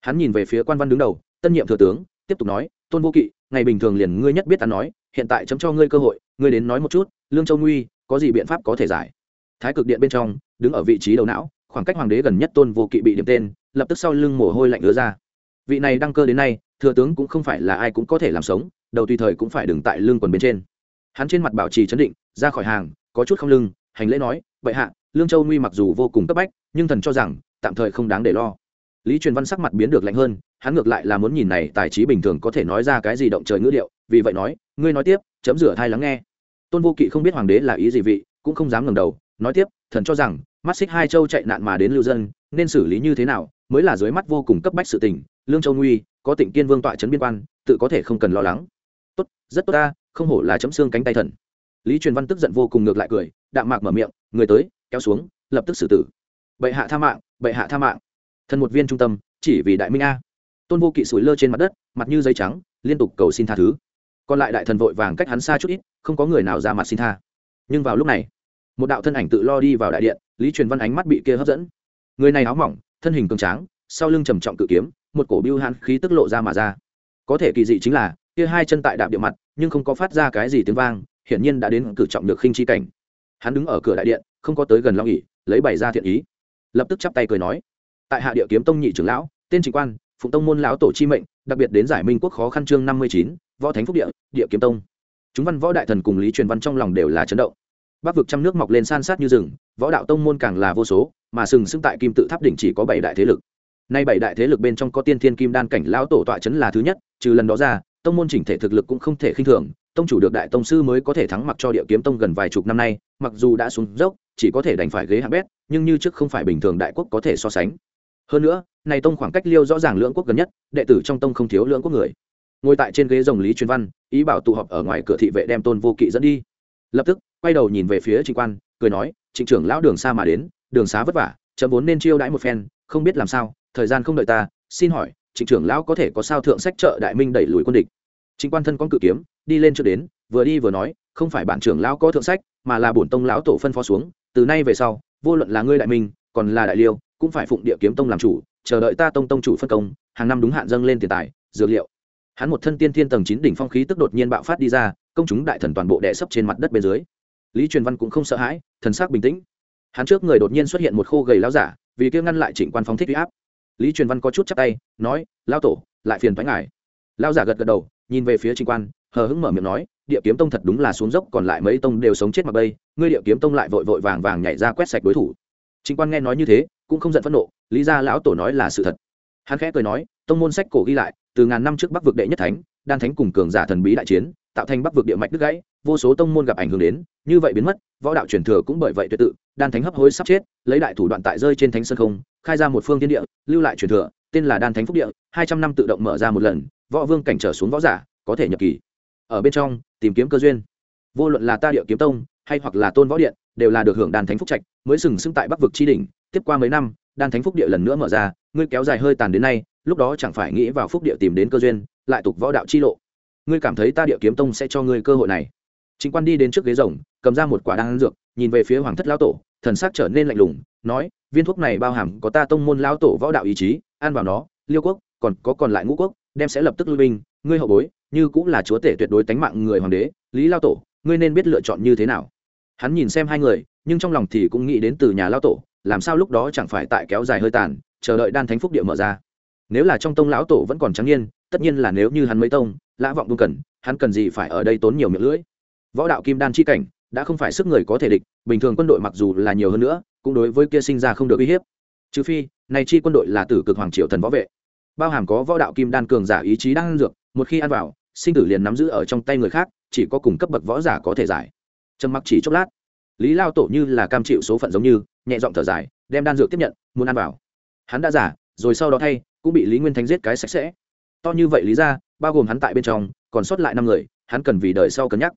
Hắn nhìn về phía quan văn đứng đầu, tân nhiệm thừa tướng, tiếp tục nói, tôn vô kỵ ngày bình thường liền ngươi nhất biết ta nói, hiện tại chấm cho ngươi cơ hội, ngươi đến nói một chút, lương châu nguy, có gì biện pháp có thể giải? Thái cực điện bên trong, đứng ở vị trí đầu não, khoảng cách hoàng đế gần nhất tôn vô kỵ bị điểm tên, lập tức sau lưng mồ hôi lạnh ứa ra. Vị này đăng cơ đến nay, thừa tướng cũng không phải là ai cũng có thể làm sống, đầu tùy thời cũng phải đứng tại lưng quần bên trên. Hắn trên mặt bảo trì chấn định, ra khỏi hàng, có chút không lưng, hành lễ nói vậy hạ, lương châu nguy mặc dù vô cùng cấp bách, nhưng thần cho rằng, tạm thời không đáng để lo. Lý truyền văn sắc mặt biến được lạnh hơn hắn ngược lại là muốn nhìn này tài trí bình thường có thể nói ra cái gì động trời ngữ điệu, vì vậy nói, ngươi nói tiếp, chấm rửa thai lắng nghe. Tôn vô kỵ không biết hoàng đế là ý gì vị, cũng không dám ngẩng đầu, nói tiếp, thần cho rằng, mắt xích hai châu chạy nạn mà đến lưu dân, nên xử lý như thế nào, mới là dưới mắt vô cùng cấp bách sự tình, lương châu nguy, có tỉnh kiên vương tọa trấn biên quan, tự có thể không cần lo lắng. Tốt, rất tốt ta, không hổ là chấm xương cánh tay thần. Lý truyền văn tức giận vô cùng ngược lại cười, đạm mạc mở miệng, người tới, kéo xuống, lập tức xử tử. Bệ hạ tha mạng, bệ hạ tha mạng. Thần một viên trung tâm, chỉ vì đại minh a tôn vô kỵ sủi lơ trên mặt đất, mặt như giấy trắng, liên tục cầu xin tha thứ. Còn lại đại thần vội vàng cách hắn xa chút ít, không có người nào ra mặt xin tha. Nhưng vào lúc này, một đạo thân ảnh tự lo đi vào đại điện, lý truyền văn ánh mắt bị kia hấp dẫn. Người này áo mỏng, thân hình cường tráng, sau lưng trầm trọng cự kiếm, một cổ biêu hãn khí tức lộ ra mà ra. Có thể kỳ dị chính là, kia hai chân tại đạp địa mặt, nhưng không có phát ra cái gì tiếng vang, hiển nhiên đã đến cử trọng được khinh chi cảnh. Hắn đứng ở cửa đại điện, không có tới gần long ỉ lấy bày ra thiện ý. Lập tức chắp tay cười nói, tại hạ địa kiếm tông nhị trưởng lão, tên trịnh quan phụng tông môn lão tổ chi mệnh, đặc biệt đến giải minh quốc khó khăn chương năm mươi chín, võ thánh phúc địa địa kiếm tông. Chúng văn võ đại thần cùng lý truyền văn trong lòng đều là chấn động. Bắc vực trăm nước mọc lên san sát như rừng, võ đạo tông môn càng là vô số, mà sừng sững tại kim tự tháp đỉnh chỉ có bảy đại thế lực. Nay bảy đại thế lực bên trong có tiên thiên kim đan cảnh lão tổ tọa chấn là thứ nhất, trừ lần đó ra, tông môn chỉnh thể thực lực cũng không thể khinh thường, tông chủ được đại tông sư mới có thể thắng mặc cho địa kiếm tông gần vài chục năm nay, mặc dù đã xuống dốc, chỉ có thể đành phải ghế hạng bét, nhưng như trước không phải bình thường đại quốc có thể so sánh hơn nữa, này tông khoảng cách liêu rõ ràng lưỡng quốc gần nhất, đệ tử trong tông không thiếu lưỡng quốc người. Ngồi tại trên ghế rồng lý truyền văn, ý bảo tụ họp ở ngoài cửa thị vệ đem tôn vô kỵ dẫn đi. Lập tức, quay đầu nhìn về phía trịnh quan, cười nói, trịnh trưởng lão đường xa mà đến, đường xá vất vả, chấm vốn nên chiêu đãi một phen, không biết làm sao, thời gian không đợi ta, xin hỏi, trịnh trưởng lão có thể có sao thượng sách trợ đại minh đẩy lùi quân địch? Trịnh quan thân con cự kiếm, đi lên chưa đến, vừa đi vừa nói, không phải bản trưởng lão có thượng sách, mà là bổn tông lão tổ phân phó xuống, từ nay về sau, vô luận là ngươi đại minh, còn là đại liêu cũng phải phụng địa kiếm tông làm chủ, chờ đợi ta tông tông chủ phân công, hàng năm đúng hạn dâng lên tiền tài, dược liệu. Hắn một thân tiên thiên tầng chín đỉnh phong khí tức đột nhiên bạo phát đi ra, công chúng đại thần toàn bộ đè sấp trên mặt đất bên dưới. Lý truyền văn cũng không sợ hãi, thần sắc bình tĩnh. Hắn trước người đột nhiên xuất hiện một khô gầy lão giả, vì kia ngăn lại trịnh quan phóng thích huy áp. Lý truyền văn có chút chắc tay, nói, lão tổ, lại phiền thoái ngài. Lão giả gật gật đầu, nhìn về phía trịnh quan, hờ hững mở miệng nói, địa kiếm tông thật đúng là xuống dốc, còn lại mấy tông đều sống chết mà bây, ngươi địa kiếm tông lại vội vội vàng vàng nhảy ra quét sạch đối thủ. Trịnh quan nghe nói như thế cũng không giận phẫn nộ, lý ra lão tổ nói là sự thật. Hắn khẽ cười nói, tông môn sách cổ ghi lại, từ ngàn năm trước bắc vực đệ nhất thánh, đan thánh cùng cường giả thần bí đại chiến, tạo thành bắc vực địa mạch đứt gãy, vô số tông môn gặp ảnh hưởng đến, như vậy biến mất, võ đạo truyền thừa cũng bởi vậy tuyệt tự, đan thánh hấp hối sắp chết, lấy đại thủ đoạn tại rơi trên thánh sơn không, khai ra một phương tiên địa, lưu lại truyền thừa, tên là đan thánh phúc địa, hai trăm năm tự động mở ra một lần, võ vương cảnh trở xuống võ giả, có thể nhập kỳ. Ở bên trong, tìm kiếm cơ duyên. Vô luận là ta địa kiếm tông, hay hoặc là tôn võ điện, đều là được hưởng đan thánh phúc trạch, mới sừng sững tại bắc vực tri đình tiếp qua mấy năm, đan thánh phúc địa lần nữa mở ra, ngươi kéo dài hơi tàn đến nay, lúc đó chẳng phải nghĩ vào phúc địa tìm đến cơ duyên, lại tục võ đạo chi lộ. Ngươi cảm thấy ta địa kiếm tông sẽ cho ngươi cơ hội này. Chính quan đi đến trước ghế rồng, cầm ra một quả đan dược, nhìn về phía hoàng thất lão tổ, thần sắc trở nên lạnh lùng, nói, viên thuốc này bao hàm có ta tông môn lão tổ võ đạo ý chí, ăn vào nó, liêu quốc, còn có còn lại ngũ quốc, đem sẽ lập tức lui binh, ngươi hậu bối, như cũng là chúa tể tuyệt đối tánh mạng người hoàng đế, lý lao tổ, ngươi nên biết lựa chọn như thế nào hắn nhìn xem hai người, nhưng trong lòng thì cũng nghĩ đến từ nhà lao tổ, làm sao lúc đó chẳng phải tại kéo dài hơi tàn, chờ đợi đan thánh phúc địa mở ra. Nếu là trong tông lão tổ vẫn còn trắng nhiên tất nhiên là nếu như hắn mấy tông, lã vọng đung cần, hắn cần gì phải ở đây tốn nhiều miệng lưỡi? Võ đạo kim đan chi cảnh, đã không phải sức người có thể địch, bình thường quân đội mặc dù là nhiều hơn nữa, cũng đối với kia sinh ra không được uy hiếp. Trừ phi, này chi quân đội là tử cực hoàng triều thần võ vệ. Bao hàm có võ đạo kim đan cường giả ý chí đang ăn dược, một khi ăn vào, sinh tử liền nắm giữ ở trong tay người khác, chỉ có cùng cấp bậc võ giả có thể giải trầm mặc chỉ chốc lát, lý lao tổ như là cam chịu số phận giống như, nhẹ giọng thở dài, đem đan dược tiếp nhận, muốn ăn vào. Hắn đã giả, rồi sau đó thay, cũng bị lý nguyên thánh giết cái sạch sẽ. To như vậy lý ra, bao gồm hắn tại bên trong, còn sót lại năm người, hắn cần vì đời sau cân nhắc.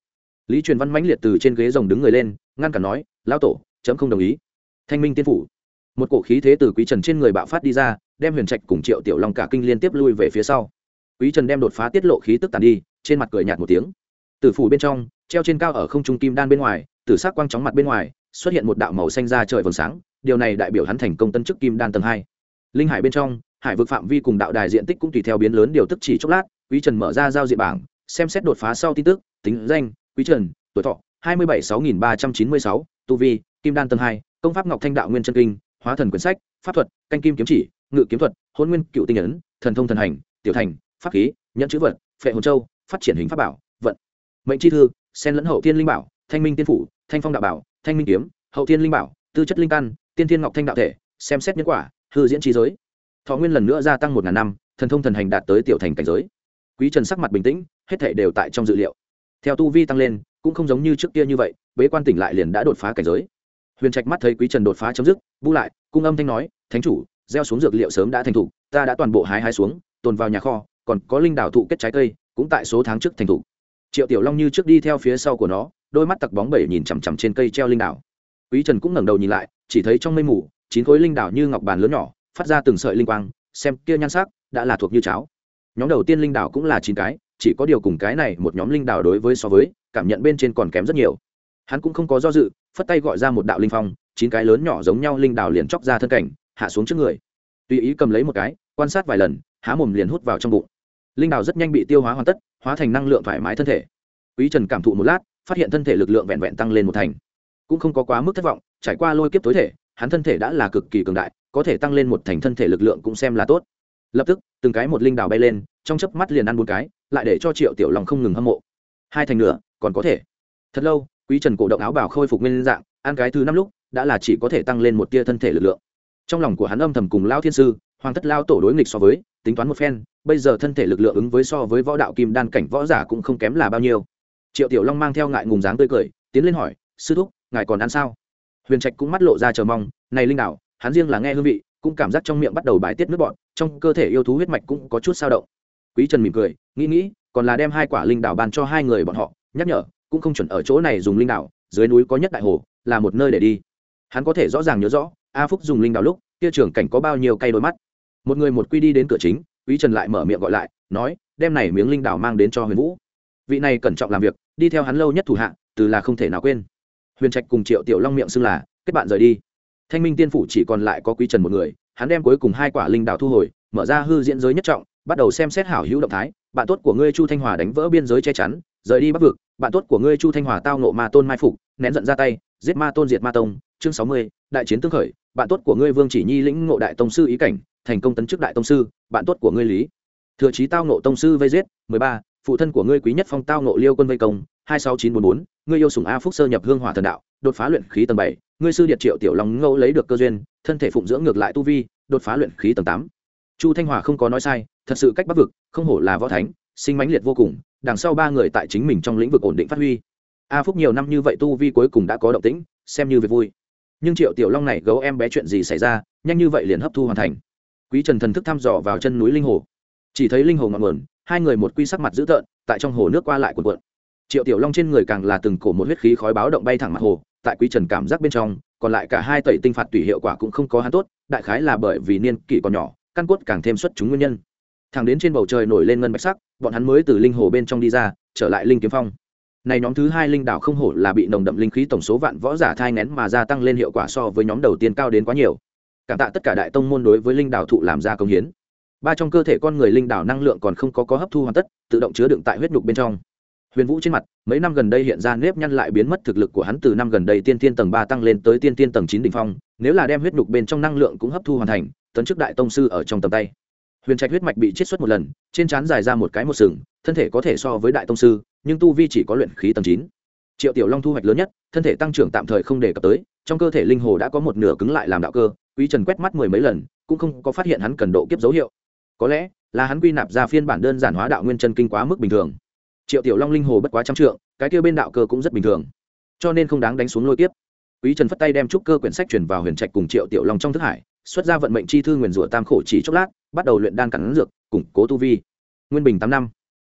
Lý truyền văn mãnh liệt từ trên ghế rồng đứng người lên, ngăn cản nói lão tổ, chấm không đồng ý. Thanh minh tiên phủ. Một cổ khí thế từ quý trần trên người bạo phát đi ra, đem huyền trạch cùng triệu tiểu long cả kinh liên tiếp lui về phía sau. Quý trần đem đột phá tiết lộ khí tức tàn đi, trên mặt cười nhạt một tiếng tử phủ bên trong, treo trên cao ở không trung kim đan bên ngoài, tử sắc quang chóng mặt bên ngoài, xuất hiện một đạo màu xanh ra trời vầng sáng, điều này đại biểu hắn thành công tân chức kim đan tầng hai. Linh hải bên trong, hải vực phạm vi cùng đạo đài diện tích cũng tùy theo biến lớn điều tức chỉ chốc lát, quý trần mở ra giao diện bảng, xem xét đột phá sau tin tức, tính danh, quý trần, tuổi thọ, hai mươi bảy sáu nghìn ba trăm chín mươi sáu, tu vi, kim đan tầng hai, công pháp ngọc thanh đạo nguyên chân kinh, hóa thần quyển sách, pháp thuật, canh kim kiếm chỉ, ngự kiếm thuật, hôn nguyên cựu tinh ấn, thần thông thần hành, tiểu thành, pháp khí nhận chữ vật, phệ hồn châu, phát triển hình pháp bảo mệnh chi thư, sen lẫn hậu thiên linh bảo, thanh minh tiên phủ, thanh phong đạo bảo, thanh minh kiếm, hậu thiên linh bảo, tư chất linh căn, tiên thiên ngọc thanh đạo thể, xem xét nhân quả, hư diễn trí giới. Thọ nguyên lần nữa gia tăng một ngàn năm, thần thông thần hành đạt tới tiểu thành cảnh giới. Quý trần sắc mặt bình tĩnh, hết thể đều tại trong dự liệu. Theo tu vi tăng lên, cũng không giống như trước kia như vậy, bế quan tỉnh lại liền đã đột phá cảnh giới. Huyền trạch mắt thấy quý trần đột phá chấm dứt, bu lại, cung âm thanh nói, thánh chủ, gieo xuống dược liệu sớm đã thành thục, ta đã toàn bộ hái hái xuống, tồn vào nhà kho, còn có linh đảo thụ kết trái cây, cũng tại số tháng trước thành thục triệu tiểu long như trước đi theo phía sau của nó, đôi mắt tặc bóng bẩy nhìn chằm chằm trên cây treo linh đảo. Quý trần cũng ngẩng đầu nhìn lại, chỉ thấy trong mây mù, chín khối linh đảo như ngọc bàn lớn nhỏ, phát ra từng sợi linh quang, xem kia nhan sắc, đã là thuộc như cháo. Nhóm đầu tiên linh đảo cũng là chín cái, chỉ có điều cùng cái này một nhóm linh đảo đối với so với, cảm nhận bên trên còn kém rất nhiều. Hắn cũng không có do dự, phất tay gọi ra một đạo linh phong, chín cái lớn nhỏ giống nhau linh đảo liền chóc ra thân cảnh, hạ xuống trước người. Tùy ý cầm lấy một cái, quan sát vài lần, há mồm liền hút vào trong bụng linh đào rất nhanh bị tiêu hóa hoàn tất, hóa thành năng lượng thoải mái thân thể. Quý trần cảm thụ một lát, phát hiện thân thể lực lượng vẹn vẹn tăng lên một thành. Cũng không có quá mức thất vọng, trải qua lôi kiếp tối thể, hắn thân thể đã là cực kỳ cường đại, có thể tăng lên một thành thân thể lực lượng cũng xem là tốt. Lập tức, từng cái một linh đào bay lên, trong chớp mắt liền ăn bốn cái, lại để cho triệu tiểu lòng không ngừng hâm mộ. Hai thành nửa, còn có thể. Thật lâu, quý trần cổ động áo bảo khôi phục nguyên dạng, ăn cái thứ năm lúc, đã là chỉ có thể tăng lên một tia thân thể lực lượng trong lòng của hắn âm thầm cùng lao thiên sư, hoàng thất lao tổ đối nghịch so với, tính toán một phen, bây giờ thân thể lực lượng ứng với so với võ đạo kim đan cảnh võ giả cũng không kém là bao nhiêu. Triệu tiểu long mang theo ngại ngùng dáng tươi cười, tiến lên hỏi, sư thúc, ngài còn ăn sao? Huyền trạch cũng mắt lộ ra chờ mong, này linh đạo, hắn riêng là nghe hương vị, cũng cảm giác trong miệng bắt đầu bài tiết nước bọn trong cơ thể yêu thú huyết mạch cũng có chút sao động. Quý trần mỉm cười, nghĩ nghĩ, còn là đem hai quả linh đảo bàn cho hai người bọn họ, nhắc nhở, cũng không chuẩn ở chỗ này dùng linh đảo dưới núi có nhất đại hồ, là một nơi để đi. Hắn có thể rõ ràng nhớ rõ a phúc dùng linh đảo lúc, kia trưởng cảnh có bao nhiêu cây đôi mắt. Một người một quy đi đến cửa chính, quý trần lại mở miệng gọi lại, nói, đem này miếng linh đảo mang đến cho huyền vũ. Vị này cẩn trọng làm việc, đi theo hắn lâu nhất thủ hạ, từ là không thể nào quên. Huyền trạch cùng triệu tiểu long miệng xưng là, kết bạn rời đi. Thanh minh tiên phủ chỉ còn lại có quý trần một người, hắn đem cuối cùng hai quả linh đảo thu hồi, mở ra hư diễn giới nhất trọng, bắt đầu xem xét hảo hữu động thái, bạn tốt của ngươi chu thanh hòa đánh vỡ biên giới che chắn, rời đi bắc vực, bạn tốt của ngươi chu thanh hòa tao nộ ma tôn mai phục, nén giận ra tay, giết ma tôn diệt ma tông. Chương sáu mươi, đại chiến tương khởi bạn tốt của ngươi vương chỉ nhi lĩnh ngộ đại tông sư ý cảnh, thành công tấn chức đại tông sư, bạn tốt của ngươi lý. Thừa trí tao nộ tông sư vây giết, mười ba, phụ thân của ngươi quý nhất phong tao nộ liêu quân vây công, hai sáu chín bốn bốn, ngươi yêu sủng a phúc sơ nhập hương hỏa thần đạo, đột phá luyện khí tầng bảy, ngươi sư điệt triệu tiểu long ngẫu lấy được cơ duyên, thân thể phụng dưỡng ngược lại tu vi, đột phá luyện khí tầng tám. Chu thanh hòa không có nói sai, thật sự cách bắc vực, không hổ là võ thánh, sinh mãnh liệt vô cùng, đằng sau ba người tại chính mình trong lĩnh vực ổn định phát huy. A phúc nhiều năm như vậy tu vi cuối cùng đã có động tĩnh, xem như việc vui nhưng triệu tiểu long này gấu em bé chuyện gì xảy ra, nhanh như vậy liền hấp thu hoàn thành. Quý trần thần thức thăm dò vào chân núi linh hồ. Chỉ thấy linh hồ ngọn nguồn, hai người một quy sắc mặt dữ tợn, tại trong hồ nước qua lại cuộn cuộn. Triệu tiểu long trên người càng là từng cổ một huyết khí khói báo động bay thẳng mặt hồ, tại quý trần cảm giác bên trong, còn lại cả hai tẩy tinh phạt tùy hiệu quả cũng không có hắn tốt, đại khái là bởi vì niên kỷ còn nhỏ, căn cốt càng thêm xuất chúng nguyên nhân. Thẳng đến trên bầu trời nổi lên ngân bạch sắc, bọn hắn mới từ linh hồ bên trong đi ra, trở lại linh kiếm phong này nhóm thứ hai linh đảo không hổ là bị nồng đậm linh khí tổng số vạn võ giả thai nén mà gia tăng lên hiệu quả so với nhóm đầu tiên cao đến quá nhiều. Cảm tạ tất cả đại tông môn đối với linh đảo thụ làm ra công hiến. Ba trong cơ thể con người linh đảo năng lượng còn không có có hấp thu hoàn tất, tự động chứa đựng tại huyết nhục bên trong. Huyền vũ trên mặt, mấy năm gần đây hiện ra nếp nhăn lại biến mất thực lực của hắn từ năm gần đây tiên tiên tầng ba tăng lên tới tiên tiên tầng chín đ ỉ n h phong, nếu là đem huyết nhục bên trong năng lượng cũng hấp thu hoàn thành, tấn chức đại tông sư ở trong tầm tay huyền trạch huyết mạch bị chiết xuất một lần, trên trán dài ra một cái một sừng, thân thể có thể so với đại tông sư, nhưng tu vi chỉ có luyện khí tầng chín. Triệu tiểu long thu hoạch lớn nhất, thân thể tăng trưởng tạm thời không đề cập tới, trong cơ thể linh hồ đã có một nửa cứng lại làm đạo cơ, quý trần quét mắt mười mấy lần, cũng không có phát hiện hắn cần độ kiếp dấu hiệu. Có lẽ là hắn quy nạp ra phiên bản đơn giản hóa đạo nguyên chân kinh quá mức bình thường. Triệu tiểu long linh hồ bất quá trăm trượng, cái kia bên đạo cơ cũng rất bình thường. Cho nên không đáng đánh xuống lôi tiếp quý trần phất tay đem trúc cơ quyển sách chuyển vào huyền trạch cùng triệu tiểu long trong thức hải, xuất ra vận mệnh chi thư nguyền rủa tam khổ chỉ chốc lát bắt đầu luyện đan cắn dược, củng cố tu vi. Nguyên bình tám năm.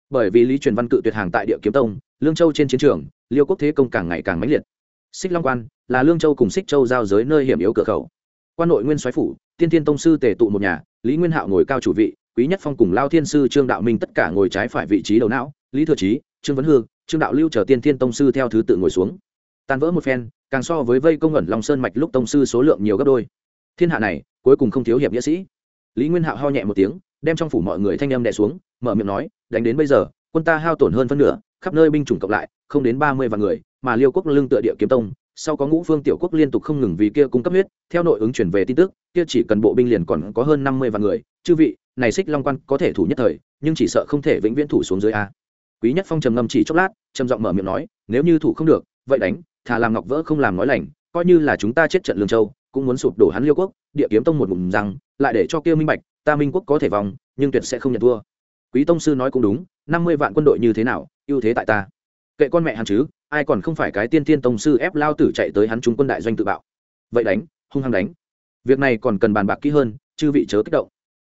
Bởi vì lý truyền văn cự tuyệt hàng tại địa kiếm tông, lương châu trên chiến trường, liêu quốc thế công càng ngày càng mãnh liệt. Xích long quan là lương châu cùng xích châu giao giới nơi hiểm yếu cửa khẩu. Quan nội nguyên soái phủ, tiên tiên tông sư tề tụ một nhà, lý nguyên hạo ngồi cao chủ vị, quý nhất phong cùng lao thiên sư trương đạo minh tất cả ngồi trái phải vị trí đầu não, lý thừa trí trương vấn hương trương đạo lưu chờ tiên thiên tông sư theo thứ tự ngồi xuống. Tan vỡ một phen, càng so với vây công ẩn long sơn mạch lúc tông sư số lượng nhiều gấp đôi. Thiên hạ này, cuối cùng không thiếu hiệp nghĩa sĩ lý nguyên hạo ho nhẹ một tiếng, đem trong phủ mọi người thanh âm đè xuống, mở miệng nói, đánh đến bây giờ, quân ta hao tổn hơn phân nửa, khắp nơi binh chủng cộng lại, không đến ba mươi vạn người, mà liêu quốc lương tựa địa kiếm tông, sau có ngũ phương tiểu quốc liên tục không ngừng vì kia cung cấp huyết, theo nội ứng chuyển về tin tức, kia chỉ cần bộ binh liền còn có hơn năm mươi vạn người, chư vị, này xích long quan có thể thủ nhất thời, nhưng chỉ sợ không thể vĩnh viễn thủ xuống dưới a. Quý nhất phong trầm ngâm chỉ chốc lát, trầm giọng mở miệng nói, nếu như thủ không được, vậy đánh, thà làm ngọc vỡ không làm nói lành, coi như là chúng ta chết trận lương châu cũng muốn sụp đổ hắn liêu quốc, địa kiếm tông một ngụm rằng, lại để cho kia minh bạch, ta minh quốc có thể vòng, nhưng tuyệt sẽ không nhận thua. Quý tông sư nói cũng đúng, năm mươi vạn quân đội như thế nào, ưu thế tại ta. Kệ con mẹ hắn chứ, ai còn không phải cái tiên tiên tông sư ép lao tử chạy tới hắn trung quân đại doanh tự bạo. Vậy đánh, hung hăng đánh. Việc này còn cần bàn bạc kỹ hơn, chư vị chớ kích động.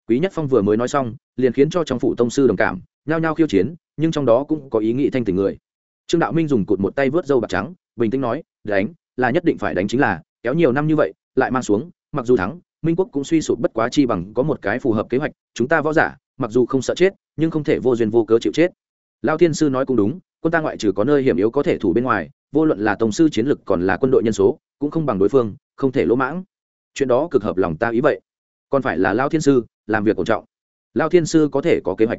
Quý nhất phong vừa mới nói xong, liền khiến cho trong phủ tông sư đồng cảm, nhao nhao khiêu chiến, nhưng trong đó cũng có ý nghĩ thanh tình người. Trương đạo minh dùng cụt một tay vớt râu bạc trắng, bình tĩnh nói, đánh, là nhất định phải đánh chính là, kéo nhiều năm như vậy lại mang xuống, mặc dù thắng, minh quốc cũng suy sụp bất quá chi bằng có một cái phù hợp kế hoạch, chúng ta võ giả, mặc dù không sợ chết, nhưng không thể vô duyên vô cớ chịu chết. Lao thiên sư nói cũng đúng, quân ta ngoại trừ có nơi hiểm yếu có thể thủ bên ngoài, vô luận là tổng sư chiến lực còn là quân đội nhân số, cũng không bằng đối phương, không thể lỗ mãng. Chuyện đó cực hợp lòng ta ý vậy. Còn phải là lao thiên sư, làm việc ổn trọng. Lao thiên sư có thể có kế hoạch.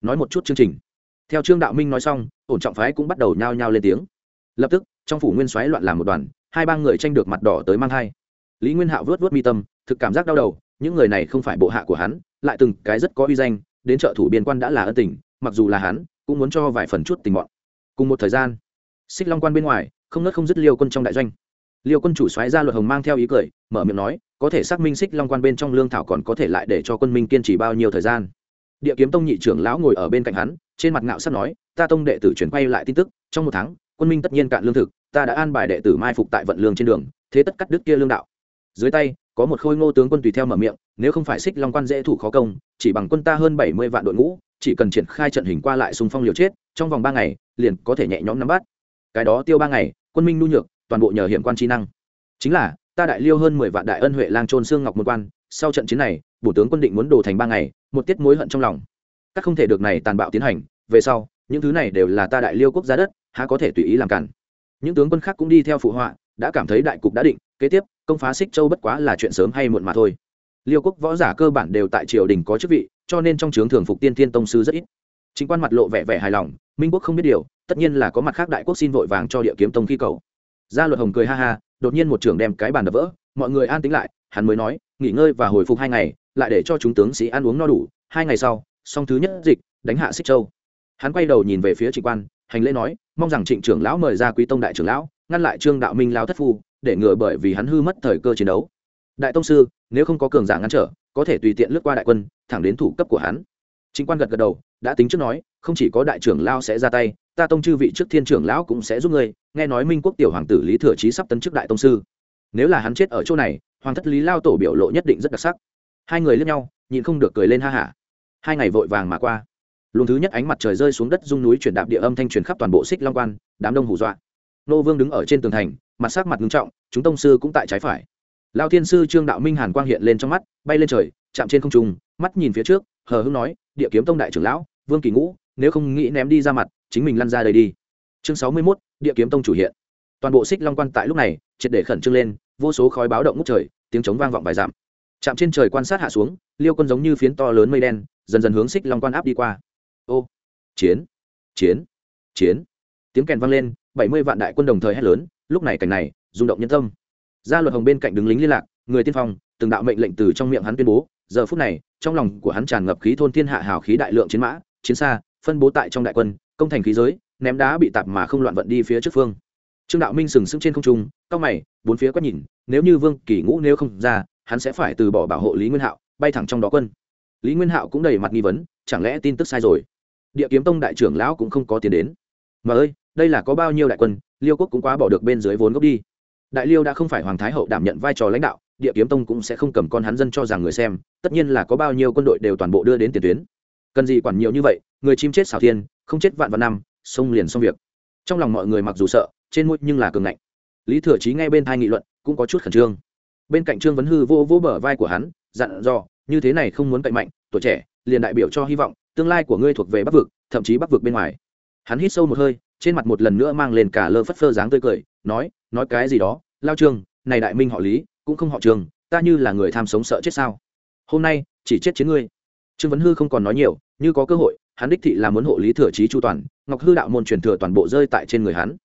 Nói một chút chương trình. Theo trương đạo minh nói xong, ổn trọng phái cũng bắt đầu nhao nhao lên tiếng. Lập tức, trong phủ nguyên soái loạn làm một đoàn, hai ba người tranh được mặt đỏ tới mang thai lý nguyên hạo vớt vớt mi tâm, thực cảm giác đau đầu, những người này không phải bộ hạ của hắn, lại từng cái rất có uy danh, đến trợ thủ biên quan đã là ân tình, mặc dù là hắn, cũng muốn cho vài phần chút tình bọn. Cùng một thời gian, xích long quan bên ngoài, không nớt không dứt liêu quân trong đại doanh. Liêu quân chủ xoáy ra luật hồng mang theo ý cười, mở miệng nói, có thể xác minh xích long quan bên trong lương thảo còn có thể lại để cho quân minh kiên trì bao nhiêu thời gian? Địa kiếm tông nhị trưởng lão ngồi ở bên cạnh hắn, trên mặt ngạo sắp nói, ta tông đệ tử chuyển quay lại tin tức, trong một tháng, quân minh tất nhiên cạn lương thực, ta đã an bài đệ tử mai phục tại vận lương trên đường, thế tất cắt đứt kia lương đạo dưới tay, có một khôi ngô tướng quân tùy theo mở miệng, nếu không phải xích long quan dễ thủ khó công, chỉ bằng quân ta hơn bảy mươi vạn đội ngũ, chỉ cần triển khai trận hình qua lại xung phong liều chết, trong vòng ba ngày, liền có thể nhẹ nhõm nắm bắt. Cái đó tiêu ba ngày, quân minh nhu nhược, toàn bộ nhờ hiểm quan trí năng. Chính là, ta đại liêu hơn mười vạn đại ân huệ lang trôn xương ngọc một quan, sau trận chiến này, bổ tướng quân định muốn đổ thành ba ngày, một tiết mối hận trong lòng. Các không thể được này tàn bạo tiến hành, về sau, những thứ này đều là ta đại liêu quốc gia đất, há có thể tùy ý làm cản. Những tướng quân khác cũng đi theo phụ họa, đã cảm thấy đại cục đã định, kế tiếp công phá xích châu bất quá là chuyện sớm hay muộn mà thôi. Liêu quốc võ giả cơ bản đều tại triều đình có chức vị, cho nên trong trướng thường phục tiên thiên tông sư rất ít. Chính quan mặt lộ vẻ vẻ hài lòng, minh quốc không biết điều, tất nhiên là có mặt khác đại quốc xin vội vàng cho địa kiếm tông khi cầu. Gia luật hồng cười ha ha, đột nhiên một trưởng đem cái bàn đập vỡ, mọi người an tính lại, hắn mới nói, nghỉ ngơi và hồi phục hai ngày, lại để cho chúng tướng sĩ ăn uống no đủ, hai ngày sau, song thứ nhất dịch, đánh hạ xích châu. Hắn quay đầu nhìn về phía trịnh quan, hành lễ nói, mong rằng trịnh trưởng lão mời ra quý tông đại trưởng lão, ngăn lại trương đạo minh lao thất phu để ngừa bởi vì hắn hư mất thời cơ chiến đấu. Đại tông sư, nếu không có cường giả ngăn trở, có thể tùy tiện lướt qua đại quân, thẳng đến thủ cấp của hắn. Chính quan gật gật đầu, đã tính trước nói, không chỉ có đại trưởng lao sẽ ra tay, ta tông chư vị trước thiên trưởng lão cũng sẽ giúp ngươi, nghe nói minh quốc tiểu hoàng tử lý thừa trí sắp tấn chức đại tông sư. Nếu là hắn chết ở chỗ này, hoàng thất lý lao tổ biểu lộ nhất định rất đặc sắc. Hai người lướt nhau, nhịn không được cười lên ha hả. Hai ngày vội vàng mà qua. Luồng thứ nhất ánh mặt trời rơi xuống đất dung núi chuyển đạp địa âm thanh truyền khắp toàn bộ xích long quan, đám đông hù dọa. Nô vương đứng ở trên tường thành mặt sắc mặt ngưng trọng chúng tông sư cũng tại trái phải. Lao thiên sư trương đạo minh hàn quang hiện lên trong mắt bay lên trời chạm trên không trung mắt nhìn phía trước hờ hưng nói địa kiếm tông đại trưởng lão vương kỳ ngũ nếu không nghĩ ném đi ra mặt chính mình lăn ra đây đi. Chương sáu mươi 61, địa kiếm tông chủ hiện. Toàn bộ xích long quan tại lúc này triệt để khẩn trương lên vô số khói báo động ngút trời tiếng trống vang vọng bài giảm. chạm trên trời quan sát hạ xuống liêu quân giống như phiến to lớn mây đen dần dần hướng xích long quan áp đi qua. Ô chiến chiến chiến. Tiếng kèn vang lên bảy mươi vạn đại quân đồng thời hét lớn lúc này cảnh này, rung động nhân tâm. Gia luật hồng bên cạnh đứng lính liên lạc, người tiên phong, từng đạo mệnh lệnh từ trong miệng hắn tuyên bố. Giờ phút này, trong lòng của hắn tràn ngập khí thôn thiên hạ hào khí đại lượng chiến mã, chiến xa, phân bố tại trong đại quân, công thành khí giới, ném đá bị tạp mà không loạn vận đi phía trước phương. Trương đạo minh sừng sững trên không trung, cao mày, bốn phía quét nhìn, nếu như vương kỳ ngũ nếu không ra, hắn sẽ phải từ bỏ bảo hộ lý nguyên hạo, bay thẳng trong đó quân. Lý nguyên hạo cũng đầy mặt nghi vấn, chẳng lẽ tin tức sai rồi? Địa kiếm tông đại trưởng lão cũng không có tiền đến. Mà ơi, đây là có bao nhiêu đại quân liêu quốc cũng quá bỏ được bên dưới vốn gốc đi. Đại liêu đã không phải hoàng thái hậu đảm nhận vai trò lãnh đạo, địa kiếm tông cũng sẽ không cầm con hắn dân cho rằng người xem, tất nhiên là có bao nhiêu quân đội đều toàn bộ đưa đến tiền tuyến. Cần gì quản nhiều như vậy, người chim chết xảo thiên, không chết vạn vạn năm xông liền xong việc. Trong lòng mọi người mặc dù sợ, trên mũi nhưng là cường ngạnh. Lý thừa trí ngay bên thai nghị luận, cũng có chút khẩn trương. Bên cạnh trương vấn hư vô vô bờ vai của hắn, dặn dò, như thế này không muốn cậy mạnh, tuổi trẻ, liền đại biểu cho hy vọng, tương lai của ngươi thuộc về bắc vực, thậm chí bắc vực bên ngoài. Hắn hít sâu một hơi trên mặt một lần nữa mang lên cả lơ phất phơ dáng tươi cười, nói nói cái gì đó, lao trương, này đại minh họ lý, cũng không họ trường, ta như là người tham sống sợ chết sao? Hôm nay, chỉ chết chiến ngươi. Trương vấn hư không còn nói nhiều, như có cơ hội, hắn đích thị là muốn hộ lý thừa trí chu toàn, ngọc hư đạo môn truyền thừa toàn bộ rơi tại trên người hắn.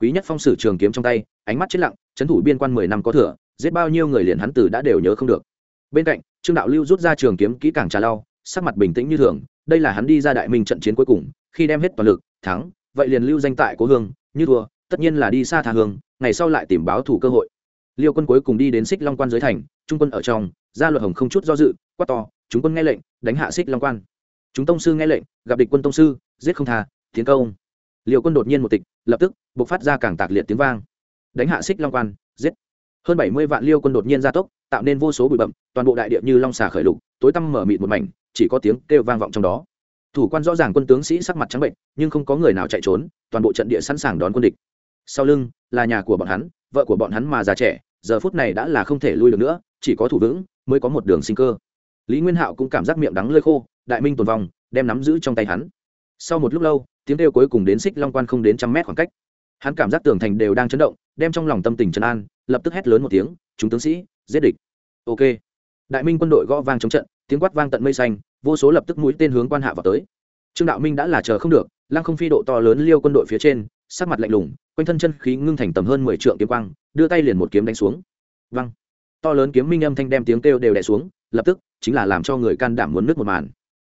Quý nhất phong sử trường kiếm trong tay, ánh mắt chết lặng, trấn thủ biên quan mười năm có thừa, giết bao nhiêu người liền hắn từ đã đều nhớ không được. Bên cạnh, trương đạo lưu rút ra trường kiếm kỹ càng trà lau, sắc mặt bình tĩnh như thường, đây là hắn đi ra đại minh trận chiến cuối cùng, khi đem hết toàn lực, thắng vậy liền lưu danh tại cố hương, như thua, tất nhiên là đi xa tha hương, ngày sau lại tìm báo thủ cơ hội. Liêu quân cuối cùng đi đến xích long quan dưới thành, trung quân ở trong ra luật hồng không chút do dự, quát to, chúng quân nghe lệnh, đánh hạ xích long quan. Chúng tông sư nghe lệnh, gặp địch quân tông sư, giết không thà tiến công. Liêu quân đột nhiên một tịch, lập tức buộc phát ra càng tạc liệt tiếng vang. Đánh hạ xích long quan, giết. Hơn bảy mươi vạn liêu quân đột nhiên gia tốc, tạo nên vô số bụi bậm toàn bộ đại địa như long xà khởi lục, tối tăm mở mịt một mảnh, chỉ có tiếng kêu vang vọng trong đó thủ quan rõ ràng quân tướng sĩ sắc mặt trắng bệnh, nhưng không có người nào chạy trốn, toàn bộ trận địa sẵn sàng đón quân địch. Sau lưng là nhà của bọn hắn, vợ của bọn hắn mà già trẻ, giờ phút này đã là không thể lui được nữa, chỉ có thủ vững mới có một đường sinh cơ. Lý nguyên hạo cũng cảm giác miệng đắng lơi khô, đại minh tồn vong, đem nắm giữ trong tay hắn. Sau một lúc lâu, tiếng kêu cuối cùng đến xích long quan không đến trăm mét khoảng cách. Hắn cảm giác tường thành đều đang chấn động, đem trong lòng tâm tình trấn an, lập tức hét lớn một tiếng, chúng tướng sĩ, giết địch. Ok. Đại minh quân đội gõ vang chống trận, tiếng quát vang tận mây xanh vô số lập tức mũi tên hướng quan hạ vào tới. Trương đạo minh đã là chờ không được, lăng không phi độ to lớn liêu quân đội phía trên, sắc mặt lạnh lùng, quanh thân chân khí ngưng thành tầm hơn mười trượng kiếm quang, đưa tay liền một kiếm đánh xuống. Văng to lớn kiếm minh âm thanh đem tiếng kêu đều đè xuống, lập tức, chính là làm cho người can đảm muốn nước một màn.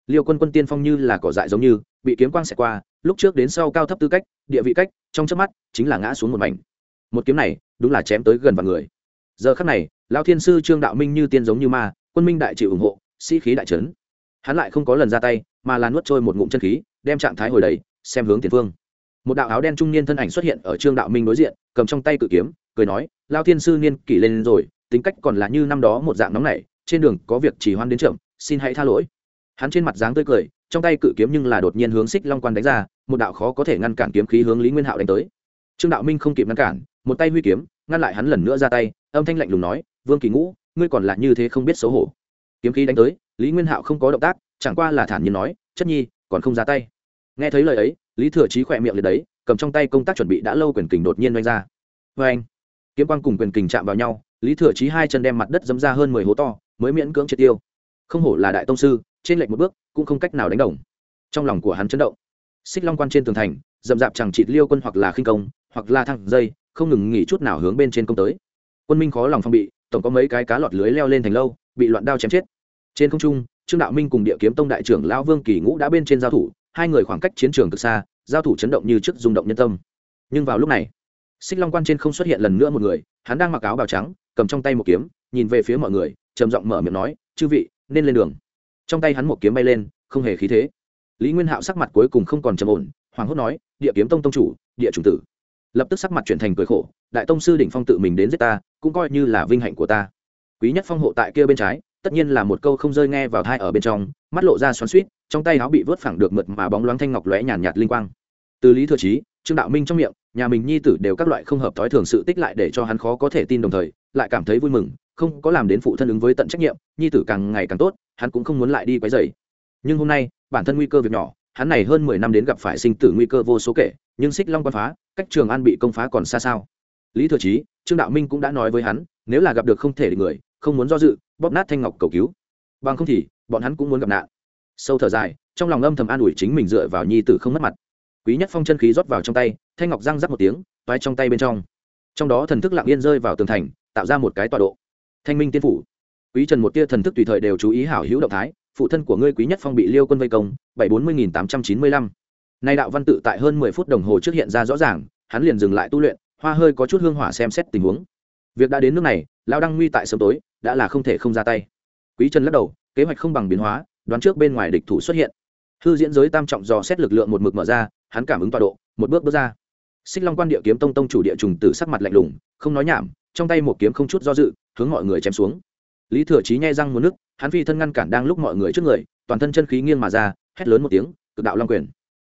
Liêu quân quân tiên phong như là cỏ dại giống như, bị kiếm quang xẹt qua, lúc trước đến sau cao thấp tư cách, địa vị cách, trong chớp mắt, chính là ngã xuống một mảnh. Một kiếm này, đúng là chém tới gần vào người. Giờ khắc này, lão thiên sư trương đạo minh như tiên giống như ma, quân minh đại chịu ủng hộ, sĩ khí đại trấn hắn lại không có lần ra tay, mà là nuốt trôi một ngụm chân khí, đem trạng thái hồi đầy, xem hướng tiền phương. Một đạo áo đen trung niên thân ảnh xuất hiện ở trương đạo minh đối diện, cầm trong tay cự kiếm, cười nói lao thiên sư niên kỷ lên rồi, tính cách còn là như năm đó một dạng nóng nảy, trên đường có việc chỉ hoan đến chậm, xin hãy tha lỗi. Hắn trên mặt dáng tươi cười, trong tay cự kiếm nhưng là đột nhiên hướng xích long quan đánh ra, một đạo khó có thể ngăn cản kiếm khí hướng lý nguyên hạo đánh tới. Trương đạo minh không kịp ngăn cản, một tay huy kiếm, ngăn lại hắn lần nữa ra tay, âm thanh lạnh lùng nói, vương kỳ ngũ, ngươi còn là như thế không biết xấu hổ kiếm khí đánh tới, lý nguyên hạo không có động tác, chẳng qua là thản nhiên nói, chất nhi, còn không ra tay. Nghe thấy lời ấy, lý thừa trí khỏe miệng liệt đấy, cầm trong tay công tác chuẩn bị đã lâu quyền kình đột nhiên oanh ra. Vê anh. Kiếm quang cùng quyền kình chạm vào nhau, lý thừa trí hai chân đem mặt đất dấm ra hơn mười hố to, mới miễn cưỡng triệt tiêu. Không hổ là đại tông sư, trên lệnh một bước, cũng không cách nào đánh đồng. Trong lòng của hắn chấn động. Xích long quan trên tường thành dậm dạp chẳng chịt liêu quân hoặc là khinh công, hoặc là thăng dây, không ngừng nghỉ chút nào hướng bên trên công tới. Quân minh khó lòng phong bị tổng có mấy cái cá lọt lưới leo lên thành lâu, bị loạn đao chém chết. Trên không trung, trương đạo minh cùng địa kiếm tông đại trưởng lão vương kỳ ngũ đã bên trên giao thủ, hai người khoảng cách chiến trường cực xa, giao thủ chấn động như trước rung động nhân tâm. Nhưng vào lúc này, xích long quan trên không xuất hiện lần nữa một người, hắn đang mặc áo bào trắng, cầm trong tay một kiếm, nhìn về phía mọi người, trầm giọng mở miệng nói, chư vị, nên lên đường. Trong tay hắn một kiếm bay lên, không hề khí thế. Lý nguyên hạo sắc mặt cuối cùng không còn trầm ổn hoàng hốt nói, địa kiếm tông tông chủ, địa chủ tử. Lập tức sắc mặt chuyển thành cười khổ đại tông sư đỉnh phong tự mình đến giết ta cũng coi như là vinh hạnh của ta. Quý nhất phong hộ tại kia bên trái tất nhiên là một câu không rơi nghe vào thai ở bên trong mắt lộ ra xoắn suýt trong tay áo bị vớt phẳng được mượt mà bóng loáng thanh ngọc lóe nhàn nhạt, nhạt linh quang. Từ lý thừa trí trương đạo minh trong miệng nhà mình nhi tử đều các loại không hợp thói thường sự tích lại để cho hắn khó có thể tin đồng thời lại cảm thấy vui mừng không có làm đến phụ thân ứng với tận trách nhiệm nhi tử càng ngày càng tốt hắn cũng không muốn lại đi quấy rầy. Nhưng hôm nay bản thân nguy cơ việc nhỏ hắn này hơn mười năm đến gặp phải sinh tử nguy cơ vô số kể nhưng xích long quan phá cách trường an bị công phá còn xa sao? Lý thừa trí trương đạo minh cũng đã nói với hắn, nếu là gặp được không thể người, không muốn do dự, bóp nát thanh ngọc cầu cứu. Bằng không thì, bọn hắn cũng muốn gặp nạn. Sâu thở dài, trong lòng âm thầm an ủi chính mình dựa vào nhi tử không mất mặt. Quý nhất phong chân khí rót vào trong tay, thanh ngọc răng rắc một tiếng, toái trong tay bên trong. Trong đó thần thức lặng yên rơi vào tường thành, tạo ra một cái tọa độ. Thanh minh tiên phủ. Quý trần một tia thần thức tùy thời đều chú ý hảo hữu động thái, phụ thân của ngươi quý nhất phong bị liêu quân vây công, bảy bốn mươi nghìn tám trăm chín mươi lăm. Nay đạo văn tự tại hơn mười phút đồng hồ trước hiện ra rõ ràng, hắn liền dừng lại tu luyện hoa hơi có chút hương hỏa xem xét tình huống. Việc đã đến nước này lao đăng nguy tại sớm tối, đã là không thể không ra tay. Quý trần lắc đầu, kế hoạch không bằng biến hóa, đoán trước bên ngoài địch thủ xuất hiện. Hư diễn giới tam trọng dò xét lực lượng một mực mở ra, hắn cảm ứng tọa độ, một bước bước ra. Xích long quan địa kiếm tông tông chủ địa trùng tử sắc mặt lạnh lùng, không nói nhảm, trong tay một kiếm không chút do dự, hướng mọi người chém xuống. Lý thừa chí nhai răng một nước hắn phi thân ngăn cản đang lúc mọi người trước người, toàn thân chân khí nghiêng mà ra, hét lớn một tiếng, cực đạo long quyền.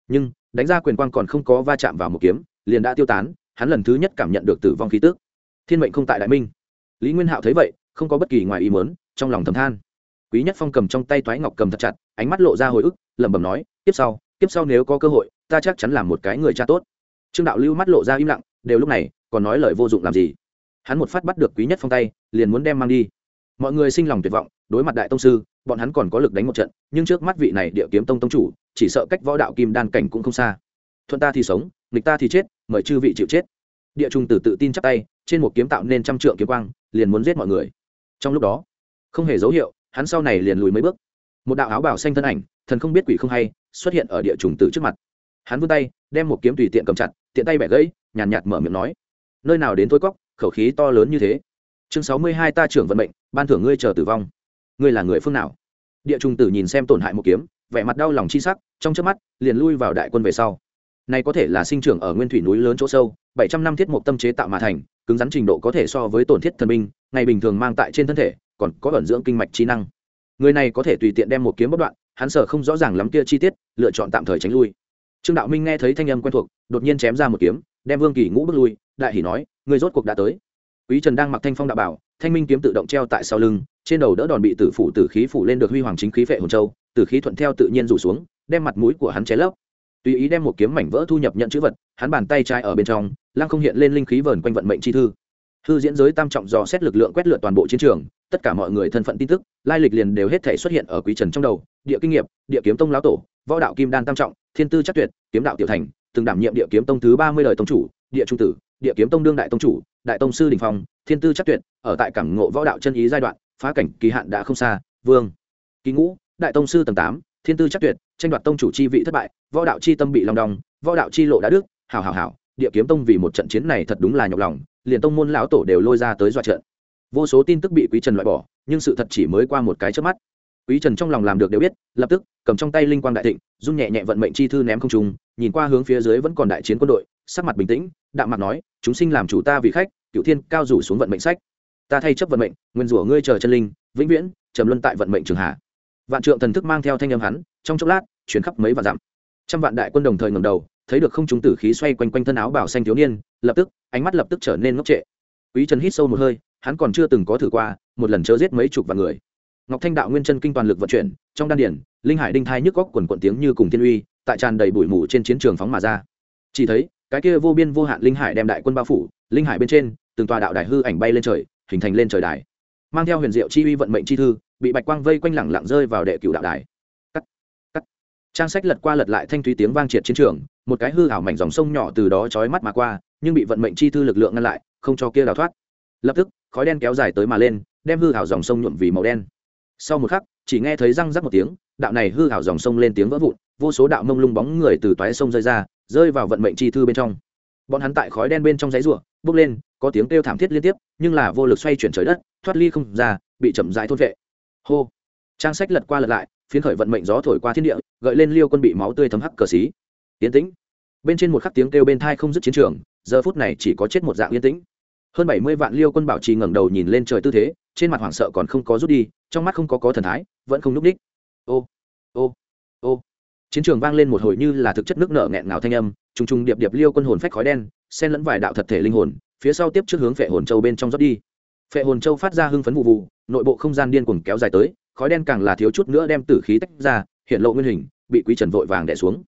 Nhưng, đánh ra quyền quang còn không có va chạm vào một kiếm, liền đã tiêu tán hắn lần thứ nhất cảm nhận được tử vong khí tước thiên mệnh không tại đại minh. Lý nguyên hạo thấy vậy, không có bất kỳ ngoài ý mớn trong lòng thầm than. Quý nhất phong cầm trong tay toái ngọc cầm thật chặt, ánh mắt lộ ra hồi ức, lẩm bẩm nói tiếp sau tiếp sau nếu có cơ hội, ta chắc chắn làm một cái người cha tốt. Trương đạo lưu mắt lộ ra im lặng, đều lúc này, còn nói lời vô dụng làm gì. Hắn một phát bắt được quý nhất phong tay, liền muốn đem mang đi. Mọi người sinh lòng tuyệt vọng, đối mặt đại tông sư, bọn hắn còn có lực đánh một trận, nhưng trước mắt vị này địa kiếm tông tông chủ, chỉ sợ cách võ đạo kim đan cảnh cũng không xa. Thuận ta thì sống, nghịch ta thì chết mời chư vị chịu chết. Địa trung tử tự tin chắc tay trên một kiếm tạo nên trăm trượng kiếm quang liền muốn giết mọi người. Trong lúc đó không hề dấu hiệu hắn sau này liền lùi mấy bước. Một đạo áo bảo xanh thân ảnh thần không biết quỷ không hay xuất hiện ở địa trùng tử trước mặt. Hắn vươn tay đem một kiếm tùy tiện cầm chặt tiện tay bẻ gãy nhàn nhạt, nhạt mở miệng nói nơi nào đến thôi cóc khẩu khí to lớn như thế. Chương sáu mươi hai ta trưởng vận mệnh ban thưởng ngươi chờ tử vong. Ngươi là người phương nào? Địa trùng tử nhìn xem tổn hại một kiếm vẻ mặt đau lòng chi sắc trong trước mắt liền lui vào đại quân về sau này có thể là sinh trưởng ở nguyên thủy núi lớn chỗ sâu, bảy trăm năm thiết mục tâm chế tạo mà thành, cứng rắn trình độ có thể so với tổn thiết thần binh, ngày bình thường mang tại trên thân thể, còn có ẩn dưỡng kinh mạch trí năng. Người này có thể tùy tiện đem một kiếm bất đoạn, hắn sợ không rõ ràng lắm kia chi tiết, lựa chọn tạm thời tránh lui. Trương đạo minh nghe thấy thanh âm quen thuộc, đột nhiên chém ra một kiếm, đem vương kỳ ngũ bước lui, đại hỉ nói người rốt cuộc đã tới. Quý trần đang mặc thanh phong đạo bảo, thanh minh kiếm tự động treo tại sau lưng, trên đầu đỡ đòn bị tử phủ tử khí phủ lên được huy hoàng chính khí vệ hồn châu, tử khí thuận theo tự nhiên rủ xuống, đem mặt mũi của hắn cháy lấp tùy ý đem một kiếm mảnh vỡ thu nhập nhận chữ vật, hắn bàn tay trái ở bên trong, lăng không hiện lên linh khí vờn quanh vận mệnh chi thư. Thư diễn giới tam trọng dò xét lực lượng quét lượt toàn bộ chiến trường, tất cả mọi người thân phận tin tức, lai lịch liền đều hết thể xuất hiện ở quý trần trong đầu, địa kinh nghiệm địa kiếm tông lão tổ, võ đạo kim đan tam trọng, thiên tư chắc tuyệt, kiếm đạo tiểu thành, từng đảm nhiệm địa kiếm tông thứ ba mươi đời tông chủ, địa trung tử, địa kiếm tông đương đại tông chủ, đại tông sư đình phong, thiên tư chắc tuyệt, ở tại cảng ngộ võ đạo chân ý giai đoạn, phá cảnh kỳ hạn đã không xa, vương, kỳ ngũ, đại tông sư tầng tám thiên tư chắc tuyệt, tranh đoạt tông chủ chi vị thất bại, võ đạo chi tâm bị lòng đong, võ đạo chi lộ đã đức hảo hảo hảo, địa kiếm tông vì một trận chiến này thật đúng là nhọc lòng, liền tông môn lão tổ đều lôi ra tới dọa trận. Vô số tin tức bị quý trần loại bỏ, nhưng sự thật chỉ mới qua một cái trước mắt. Quý trần trong lòng làm được đều biết, lập tức, cầm trong tay linh quang đại thịnh, run nhẹ nhẹ vận mệnh chi thư ném không trung, nhìn qua hướng phía dưới vẫn còn đại chiến quân đội, sắc mặt bình tĩnh, đạm mặt nói, chúng sinh làm chủ ta vì khách cựu thiên cao rủ xuống vận mệnh sách. Ta thay chấp vận mệnh, nguyên rủa ngươi chờ chân linh, vĩnh viễn, trầm luân tại vận mệnh trường hạ vạn trượng thần thức mang theo thanh âm hắn, trong chốc lát, chuyển khắp mấy vạn dặm. Trăm vạn đại quân đồng thời ngầm đầu, thấy được không trung tử khí xoay quanh quanh thân áo bảo xanh thiếu niên, lập tức, ánh mắt lập tức trở nên ngốc trệ. Quý trần hít sâu một hơi, hắn còn chưa từng có thử qua, một lần chớ giết mấy chục vạn người. Ngọc thanh đạo nguyên chân kinh toàn lực vận chuyển, trong đan điển, linh hải đinh thai nhức góc quần quận tiếng như cùng thiên uy, tại tràn đầy bụi mù trên chiến trường phóng mà ra. Chỉ thấy, cái kia vô biên vô hạn linh hải đem đại quân bao phủ, linh hải bên trên, từng tòa đạo đài hư ảnh bay lên trời, hình thành lên trời đài. Mang theo huyền diệu chi uy vận mệnh chi thư bị bạch quang vây quanh lẳng lặng rơi vào đệ cửu đạo đài. Cắt cắt. Trang sách lật qua lật lại thanh thúy tiếng vang triệt chiến trường một cái hư ảo mảnh dòng sông nhỏ từ đó chói mắt mà qua nhưng bị vận mệnh chi thư lực lượng ngăn lại không cho kia đào thoát. Lập tức khói đen kéo dài tới mà lên đem hư ảo dòng sông nhuộm vì màu đen. Sau một khắc chỉ nghe thấy răng rắc một tiếng đạo này hư ảo dòng sông lên tiếng vỡ vụn vô số đạo mông lung bóng người từ toái sông rơi ra rơi vào vận mệnh chi thư bên trong. Bọn hắn tại khói đen bên trong giấy rủa, bước lên có tiếng kêu thảm thiết liên tiếp nhưng là vô lực xoay chuyển trời đất thoát ly không ra bị chậm rãi thôn vệ hô. Trang sách lật qua lật lại, phiến khởi vận mệnh gió thổi qua thiên địa, gợi lên liêu quân bị máu tươi thấm hắc cờ xí. Yến tĩnh. Bên trên một khắc tiếng kêu bên thai không dứt chiến trường, giờ phút này chỉ có chết một dạng yên tĩnh. Hơn bảy mươi vạn liêu quân bảo trì ngẩng đầu nhìn lên trời tư thế, trên mặt hoảng sợ còn không có rút đi, trong mắt không có có thần thái, vẫn không núp đích ô ô ô. Chiến trường vang lên một hồi như là thực chất nước nợ nghẹn ngào thanh âm, trùng trùng điệp điệp liêu quân hồn phách khói đen, xen lẫn vài đạo thật thể linh hồn, phía sau tiếp trước hướng phệ hồn châu bên trong rót đi. Phệ hồn châu phát ra hưng phấn vụ vụ nội bộ không gian điên cuồng kéo dài tới, khói đen càng là thiếu chút nữa đem tử khí tách ra, hiện lộ nguyên hình, bị quý trần vội vàng đẻ xuống.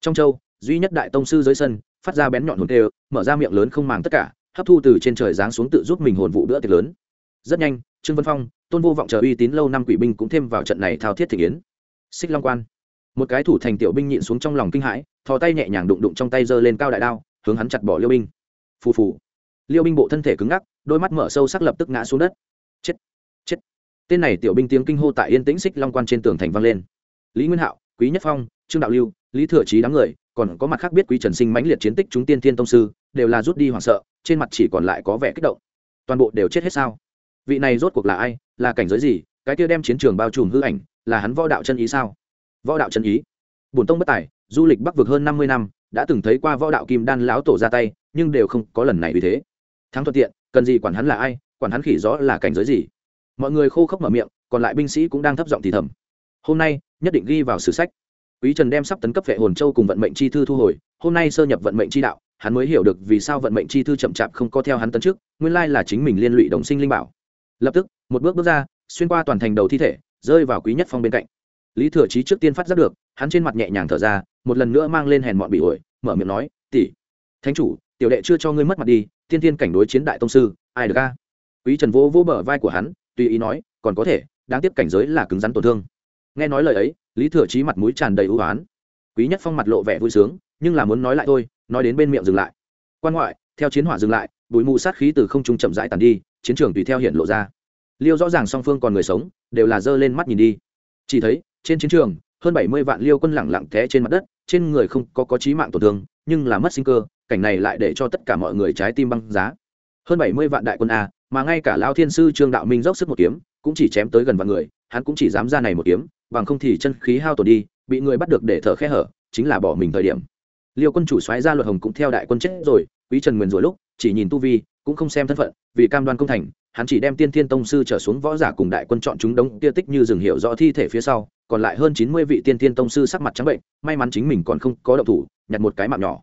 Trong châu, duy nhất đại tông sư dưới sân, phát ra bén nhọn hồn tê mở ra miệng lớn không màng tất cả, hấp thu từ trên trời giáng xuống tự giúp mình hồn vụ bữa tiệc lớn. Rất nhanh, trương vân phong, tôn vô vọng chờ uy tín lâu năm quỷ binh cũng thêm vào trận này thao thiết thể kiến xích long quan. Một cái thủ thành tiểu binh nhịn xuống trong lòng kinh hãi, thò tay nhẹ nhàng đụng đụng trong tay giơ lên cao đại đao, hướng hắn chặt bỏ liêu binh. Phù phù. Liêu binh bộ thân thể cứng ngắc, đôi mắt mở sâu sắc lập tức ngã xuống đất tên này tiểu binh tiếng kinh hô tại yên tĩnh xích long quan trên tường thành vang lên. Lý nguyên hạo, quý nhất phong, trương đạo lưu, lý thừa trí đám người, còn có mặt khác biết quý trần sinh mãnh liệt chiến tích chúng tiên thiên tông sư, đều là rút đi hoảng sợ, trên mặt chỉ còn lại có vẻ kích động. Toàn bộ đều chết hết sao? Vị này rốt cuộc là ai? Là cảnh giới gì? Cái kia đem chiến trường bao trùm hư ảnh, là hắn võ đạo chân ý sao? Võ đạo chân ý? Bổn tông bất tài, du lịch bắc vực hơn năm mươi năm, đã từng thấy qua võ đạo kim đan lão tổ ra tay, nhưng đều không có lần này vì thế. Thắng thuận tiện, cần gì quản hắn là ai? Quản hắn khỉ rõ là cảnh giới gì? Mọi người khô khốc mở miệng, còn lại binh sĩ cũng đang thấp giọng thì thầm. Hôm nay, nhất định ghi vào sử sách. Quý trần đem sắp tấn cấp vệ hồn châu cùng vận mệnh chi thư thu hồi, hôm nay sơ nhập vận mệnh chi đạo, hắn mới hiểu được vì sao vận mệnh chi thư chậm chạp không có theo hắn tấn trước, nguyên lai là chính mình liên lụy đồng sinh linh bảo. Lập tức, một bước bước ra, xuyên qua toàn thành đầu thi thể, rơi vào quý nhất phong bên cạnh. Lý thừa trí trước tiên phát giác được, hắn trên mặt nhẹ nhàng thở ra, một lần nữa mang lên hèn mọn bị ổi, mở miệng nói, tỷ, thánh chủ, tiểu đệ chưa cho ngươi mất mặt đi, tiên tiên cảnh đối chiến đại tông sư, ai được a? Quý trần vô vỗ bờ vai của hắn tùy ý nói, còn có thể, đáng tiếc cảnh giới là cứng rắn tổn thương. Nghe nói lời ấy, lý thừa trí mặt mũi tràn đầy ưu oán. Quý nhất phong mặt lộ vẻ vui sướng, nhưng là muốn nói lại thôi, nói đến bên miệng dừng lại. Quan ngoại, theo chiến hỏa dừng lại, bụi mù sát khí từ không trung chậm rãi tàn đi, chiến trường tùy theo hiện lộ ra. Liêu rõ ràng song phương còn người sống, đều là giơ lên mắt nhìn đi. Chỉ thấy, trên chiến trường, hơn bảy mươi vạn liêu quân lẳng lặng té trên mặt đất, trên người không có có chí mạng tổn thương, nhưng là mất sinh cơ, cảnh này lại để cho tất cả mọi người trái tim băng giá hơn bảy mươi vạn đại quân a, mà ngay cả lao thiên sư trương đạo minh dốc sức một kiếm, cũng chỉ chém tới gần vạn người, hắn cũng chỉ dám ra này một kiếm, bằng không thì chân khí hao tổn đi, bị người bắt được để thở khe hở, chính là bỏ mình thời điểm. Liêu quân chủ xoáy ra luật hồng cũng theo đại quân chết rồi, quý trần nguyền rồi lúc, chỉ nhìn tu vi, cũng không xem thân phận, vì cam đoan công thành, hắn chỉ đem tiên thiên tông sư trở xuống võ giả cùng đại quân chọn chúng đống tia tích như rừng hiệu rõ thi thể phía sau, còn lại hơn chín mươi vị tiên thiên tông sư sắc mặt trắng bệnh, may mắn chính mình còn không có động thủ, nhặt một cái mạng nhỏ.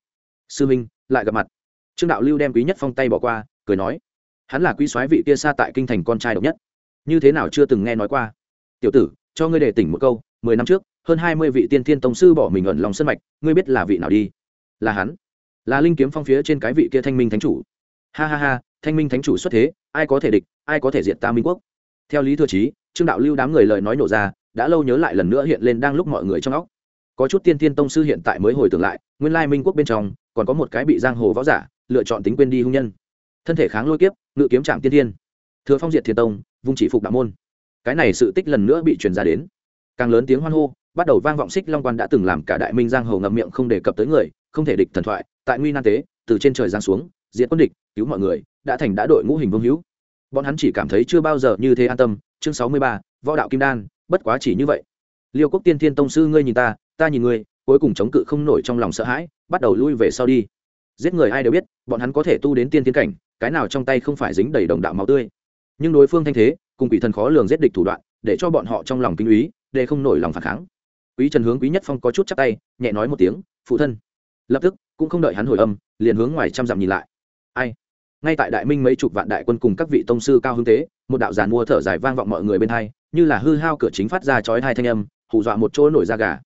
Sư minh, lại gặp mặt. Trương đạo lưu đem quý nhất phong tay bỏ qua cười nói, hắn là quý soái vị kia xa tại kinh thành con trai độc nhất. Như thế nào chưa từng nghe nói qua. Tiểu tử, cho ngươi để tỉnh một câu, mười năm trước, hơn hai mươi vị tiên thiên tông sư bỏ mình ẩn lòng sân mạch, ngươi biết là vị nào đi? Là hắn. Là linh kiếm phong phía trên cái vị kia thanh minh thánh chủ. Ha ha ha, thanh minh thánh chủ xuất thế, ai có thể địch, ai có thể diện ta minh quốc? Theo lý thừa trí trương đạo lưu đám người lời nói nổ ra, đã lâu nhớ lại lần nữa hiện lên đang lúc mọi người trong óc. Có chút tiên tiên tông sư hiện tại mới hồi tưởng lại, nguyên lai minh quốc bên trong, còn có một cái bị giang hồ võ giả, lựa chọn tính quên đi hung nhân thân thể kháng lôi kiếp ngự kiếm trạm tiên thiên, thừa phong diệt thiên tông vung chỉ phục đạo môn. Cái này sự tích lần nữa bị truyền ra đến. Càng lớn tiếng hoan hô bắt đầu vang vọng xích long quan đã từng làm cả đại minh giang hồ ngậm miệng không đề cập tới người không thể địch thần thoại tại nguy nan tế từ trên trời giáng xuống diệt quân địch cứu mọi người đã thành đã đội ngũ hình vương hữu. Bọn hắn chỉ cảm thấy chưa bao giờ như thế an tâm. Chương sáu mươi ba võ đạo kim đan bất quá chỉ như vậy. Liêu quốc tiên thiên tông sư ngươi nhìn ta ta nhìn ngươi cuối cùng chống cự không nổi trong lòng sợ hãi bắt đầu lui về sau đi. Giết người ai đều biết bọn hắn có thể tu đến tiên thiên cảnh cái nào trong tay không phải dính đầy đồng đạo máu tươi. Nhưng đối phương thanh thế, cùng quỷ thần khó lường giết địch thủ đoạn, để cho bọn họ trong lòng kinh úy để không nổi lòng phản kháng. Quý trần hướng, quý nhất phong có chút chắc tay, nhẹ nói một tiếng, phụ thân. Lập tức, cũng không đợi hắn hồi âm, liền hướng ngoài trăm dặm nhìn lại. Ai? Ngay tại đại minh mấy chục vạn đại quân cùng các vị tông sư cao hưng tế một đạo giàn mua thở dài vang vọng mọi người bên hai, như là hư hao cửa chính phát ra chói hai thanh âm, hù dọa một chỗ nổi da gà.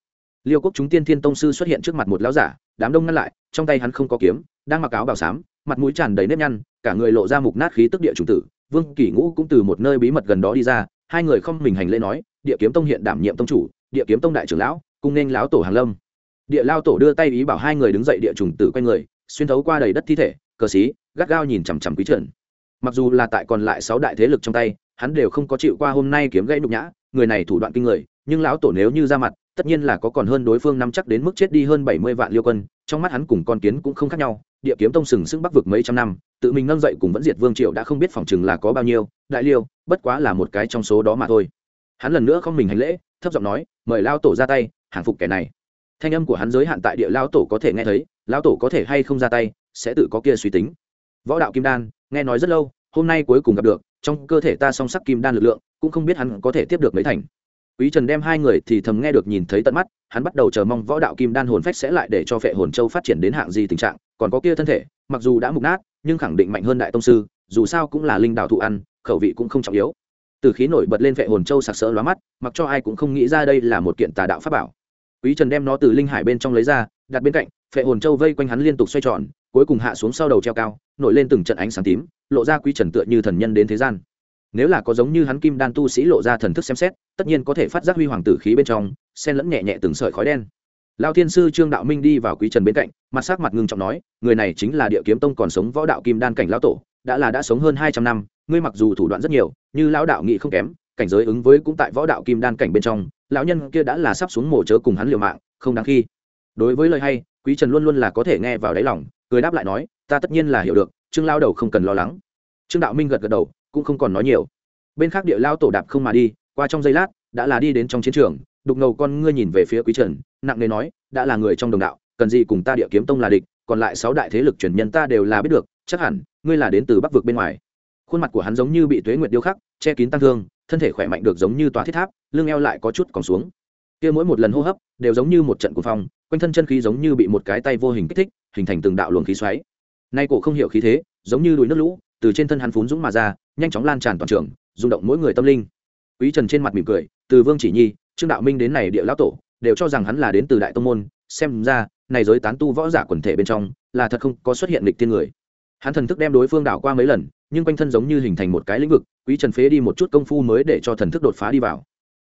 Liêu quốc chúng tiên thiên tông sư xuất hiện trước mặt một lão giả, đám đông ngăn lại, trong tay hắn không có kiếm, đang mặc áo bào xám, mặt mũi tràn đầy nếp nhăn cả người lộ ra mục nát khí tức địa trùng tử, vương kỷ ngũ cũng từ một nơi bí mật gần đó đi ra, hai người không mình hành lễ nói, địa kiếm tông hiện đảm nhiệm tông chủ, địa kiếm tông đại trưởng lão cung nên lão tổ hàng lâm. Địa lao tổ đưa tay ý bảo hai người đứng dậy địa trùng tử quanh người, xuyên thấu qua đầy đất thi thể, cờ xí, gắt gao nhìn chằm chằm quý trần. Mặc dù là tại còn lại sáu đại thế lực trong tay, hắn đều không có chịu qua hôm nay kiếm gãy nhục nhã, người này thủ đoạn kinh người, nhưng lão tổ nếu như ra mặt, tất nhiên là có còn hơn đối phương nắm chắc đến mức chết đi hơn bảy mươi vạn liêu quân, trong mắt hắn cùng con kiến cũng không khác nhau địa kiếm tông sừng sững bắc vực mấy trăm năm, tự mình nâng dậy cùng vẫn diệt vương triệu đã không biết phòng chừng là có bao nhiêu, đại liêu, bất quá là một cái trong số đó mà thôi. Hắn lần nữa không mình hành lễ, thấp giọng nói, mời lao tổ ra tay, hàng phục kẻ này. Thanh âm của hắn giới hạn tại địa lao tổ có thể nghe thấy lao tổ có thể hay không ra tay, sẽ tự có kia suy tính. Võ đạo kim đan, nghe nói rất lâu, hôm nay cuối cùng gặp được, trong cơ thể ta song sắc kim đan lực lượng, cũng không biết hắn có thể tiếp được mấy thành. Quý trần đem hai người thì thầm nghe được nhìn thấy tận mắt, hắn bắt đầu chờ mong võ đạo kim đan hồn phách sẽ lại để cho phệ hồn châu phát triển đến hạng gì tình trạng còn có kia thân thể, mặc dù đã mục nát, nhưng khẳng định mạnh hơn đại tông sư, dù sao cũng là linh đạo thụ ăn, khẩu vị cũng không trọng yếu. Từ khí nổi bật lên vệ hồn châu sặc sỡ lóa mắt, mặc cho ai cũng không nghĩ ra đây là một kiện tà đạo pháp bảo. Quý trần đem nó từ linh hải bên trong lấy ra, đặt bên cạnh phệ hồn châu vây quanh hắn liên tục xoay tròn, cuối cùng hạ xuống sau đầu treo cao, nổi lên từng trận ánh sáng tím, lộ ra quý trần tựa như thần nhân đến thế gian. Nếu là có giống như hắn kim đan tu sĩ lộ ra thần thức xem xét, tất nhiên có thể phát giác huy hoàng tử khí bên trong, xen lẫn nhẹ nhẹ từng sợi khói đen lao thiên sư trương đạo minh đi vào quý trần bên cạnh, mặt sắc mặt ngưng trọng nói, người này chính là địa kiếm tông còn sống võ đạo kim đan cảnh lão tổ, đã là đã sống hơn hai trăm năm, ngươi mặc dù thủ đoạn rất nhiều như lão đạo nghị không kém, cảnh giới ứng với cũng tại võ đạo kim đan cảnh bên trong, lão nhân kia đã là sắp xuống mổ chớ cùng hắn liều mạng, không đáng khi. Đối với lời hay, quý trần luôn luôn là có thể nghe vào đáy lòng, cười đáp lại nói, ta tất nhiên là hiểu được, trương lao đầu không cần lo lắng. Trương đạo minh gật gật đầu, cũng không còn nói nhiều. Bên khác địa lao tổ đạp không mà đi, qua trong giây lát, đã là đi đến trong chiến trường đục ngầu con ngươi nhìn về phía quý trần, nặng nề nói, đã là người trong đồng đạo, cần gì cùng ta địa kiếm tông là địch, còn lại sáu đại thế lực truyền nhân ta đều là biết được, chắc hẳn, ngươi là đến từ bắc vực bên ngoài. Khuôn mặt của hắn giống như bị tuế nguyệt điêu khắc, che kín tăng thương, thân thể khỏe mạnh được giống như tòa thiết tháp, lưng eo lại có chút còn xuống. Kia mỗi một lần hô hấp, đều giống như một trận cuồng phong, quanh thân chân khí giống như bị một cái tay vô hình kích thích, hình thành từng đạo luồng khí xoáy. Nay cổ không hiểu khí thế, giống như đuổi nước lũ, từ trên thân hắn phún dũng mà ra, nhanh chóng lan tràn toàn trường, rung động mỗi người tâm linh. Quý trần trên mặt mỉm cười, từ vương chỉ nhi trương đạo minh đến này địa lão tổ đều cho rằng hắn là đến từ đại tông môn xem ra này giới tán tu võ giả quần thể bên trong là thật không có xuất hiện lịch tiên người. Hắn thần thức đem đối phương đảo qua mấy lần nhưng quanh thân giống như hình thành một cái lĩnh vực quý trần phế đi một chút công phu mới để cho thần thức đột phá đi vào.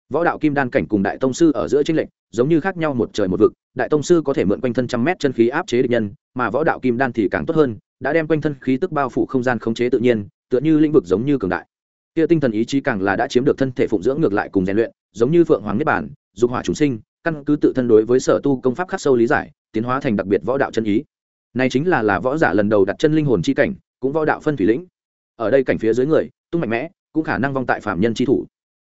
Võ đạo kim đan cảnh cùng đại tông sư ở giữa tranh lệnh, giống như khác nhau một trời một vực đại tông sư có thể mượn quanh thân trăm mét chân khí áp chế địch nhân mà võ đạo kim đan thì càng tốt hơn đã đem quanh thân khí tức bao phủ không gian khống chế tự nhiên tựa như lĩnh vực giống như cường đại kia tinh thần ý chí càng là đã chiếm được thân thể phụng dưỡng ngược lại cùng rèn luyện, giống như phượng hoàng niết bản dục hỏa chúng sinh, căn cứ tự thân đối với sở tu công pháp khắc sâu lý giải, tiến hóa thành đặc biệt võ đạo chân ý. Này chính là là võ giả lần đầu đặt chân linh hồn chi cảnh, cũng võ đạo phân thủy lĩnh. Ở đây cảnh phía dưới người, tung mạnh mẽ, cũng khả năng vong tại phạm nhân chi thủ.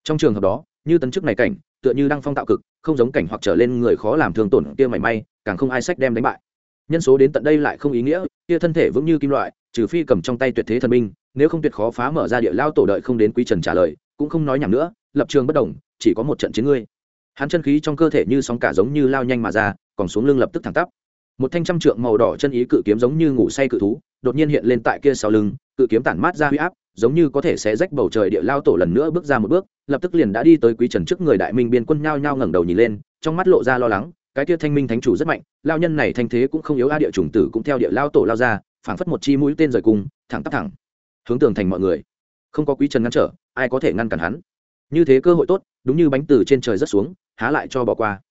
Trong trường hợp đó, như tấn chức này cảnh, tựa như đang phong tạo cực, không giống cảnh hoặc trở lên người khó làm thương tổn, kia mảy may, càng không ai sách đem đánh bại. Nhân số đến tận đây lại không ý nghĩa, kia thân thể vững như kim loại, trừ phi cầm trong tay tuyệt thế thần minh nếu không tuyệt khó phá mở ra địa lao tổ đợi không đến quý trần trả lời, cũng không nói nhảm nữa, lập trường bất đồng, chỉ có một trận chiến ngươi. Hắn chân khí trong cơ thể như sóng cả giống như lao nhanh mà ra, còn xuống lưng lập tức thẳng tắp. Một thanh trăm trượng màu đỏ chân ý cự kiếm giống như ngủ say cự thú, đột nhiên hiện lên tại kia sau lưng, cự kiếm tản mát ra huy áp, giống như có thể sẽ rách bầu trời địa lao tổ lần nữa bước ra một bước, lập tức liền đã đi tới quý trần trước người đại minh biên quân nhao nhao ngẩng đầu nhìn lên, trong mắt lộ ra lo lắng, cái kia thanh minh thánh chủ rất mạnh, lao nhân này thanh thế cũng không yếu a, địa chủng tử cũng theo địa lao tổ lao ra, phảng phất một chi mũi tên rời cung thẳng tắp thẳng hướng tường thành mọi người. Không có quý trần ngăn trở, ai có thể ngăn cản hắn? Như thế cơ hội tốt, đúng như bánh từ trên trời rất xuống, há lại cho bỏ qua.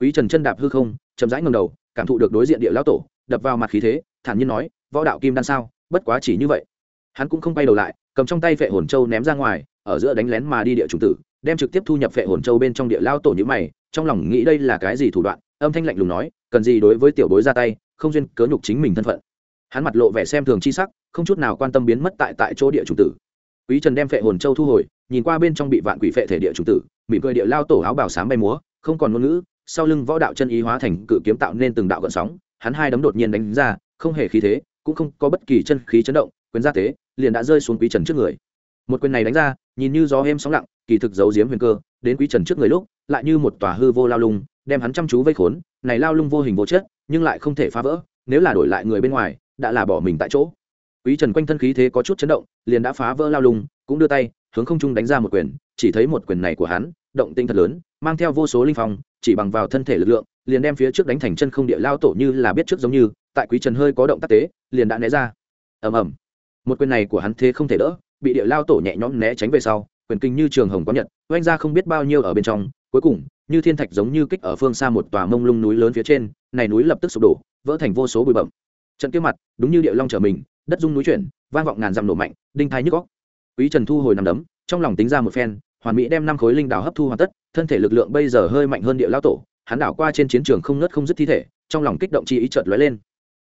Quý trần chân đạp hư không, chậm rãi ngầm đầu, cảm thụ được đối diện địa lao tổ, đập vào mặt khí thế, thản nhiên nói, võ đạo kim đan sao? Bất quá chỉ như vậy. Hắn cũng không bay đầu lại, cầm trong tay vệ hồn châu ném ra ngoài, ở giữa đánh lén mà đi địa chủng tử, đem trực tiếp thu nhập vệ hồn châu bên trong địa lao tổ như mày, trong lòng nghĩ đây là cái gì thủ đoạn, âm thanh lạnh lùng nói, cần gì đối với tiểu bối ra tay, không duyên cớ nhục chính mình thân phận hắn mặt lộ vẻ xem thường chi sắc, không chút nào quan tâm biến mất tại tại chỗ địa chủ tử. Quý trần đem phệ hồn châu thu hồi, nhìn qua bên trong bị vạn quỷ phệ thể địa chủ tử, mỉm cười địa lao tổ áo bào sám bay múa, không còn ngôn ngữ, sau lưng võ đạo chân ý hóa thành cự kiếm tạo nên từng đạo gợn sóng, hắn hai đấm đột nhiên đánh ra, không hề khí thế, cũng không có bất kỳ chân khí chấn động, quyền gia tế, liền đã rơi xuống quý trần trước người. Một quyền này đánh ra, nhìn như gió êm sóng lặng, kỳ thực giấu giếm huyền cơ, đến quý trần trước người lúc, lại như một tòa hư vô lao lung, đem hắn chăm chú vây khốn, này lao lung vô hình vô chất, nhưng lại không thể phá vỡ, nếu là đổi lại người bên ngoài đã là bỏ mình tại chỗ. Quý trần quanh thân khí thế có chút chấn động, liền đã phá vỡ lao lung, cũng đưa tay, hướng không trung đánh ra một quyền, chỉ thấy một quyền này của hắn, động tinh thật lớn, mang theo vô số linh phong, chỉ bằng vào thân thể lực lượng, liền đem phía trước đánh thành chân không địa lao tổ như là biết trước giống như, tại quý trần hơi có động tác tế, liền đã né ra. Ầm ầm. Một quyền này của hắn thế không thể đỡ, bị địa lao tổ nhẹ nhõm né tránh về sau, quyền kinh như trường hồng có nhật, oanh ra không biết bao nhiêu ở bên trong, cuối cùng, như thiên thạch giống như kích ở phương xa một tòa mông lung núi lớn phía trên, này núi lập tức sụp đổ, vỡ thành vô số bụi bậm trận kia mặt, đúng như địa long trở mình, đất dung núi chuyển, vang vọng ngàn dặm nổ mạnh, đinh thai nhức góc quý trần thu hồi nằm đấm, trong lòng tính ra một phen, hoàn mỹ đem năm khối linh đảo hấp thu hoàn tất, thân thể lực lượng bây giờ hơi mạnh hơn địa lao tổ, hắn đảo qua trên chiến trường không nớt không dứt thi thể, trong lòng kích động chi ý chợt lóe lên.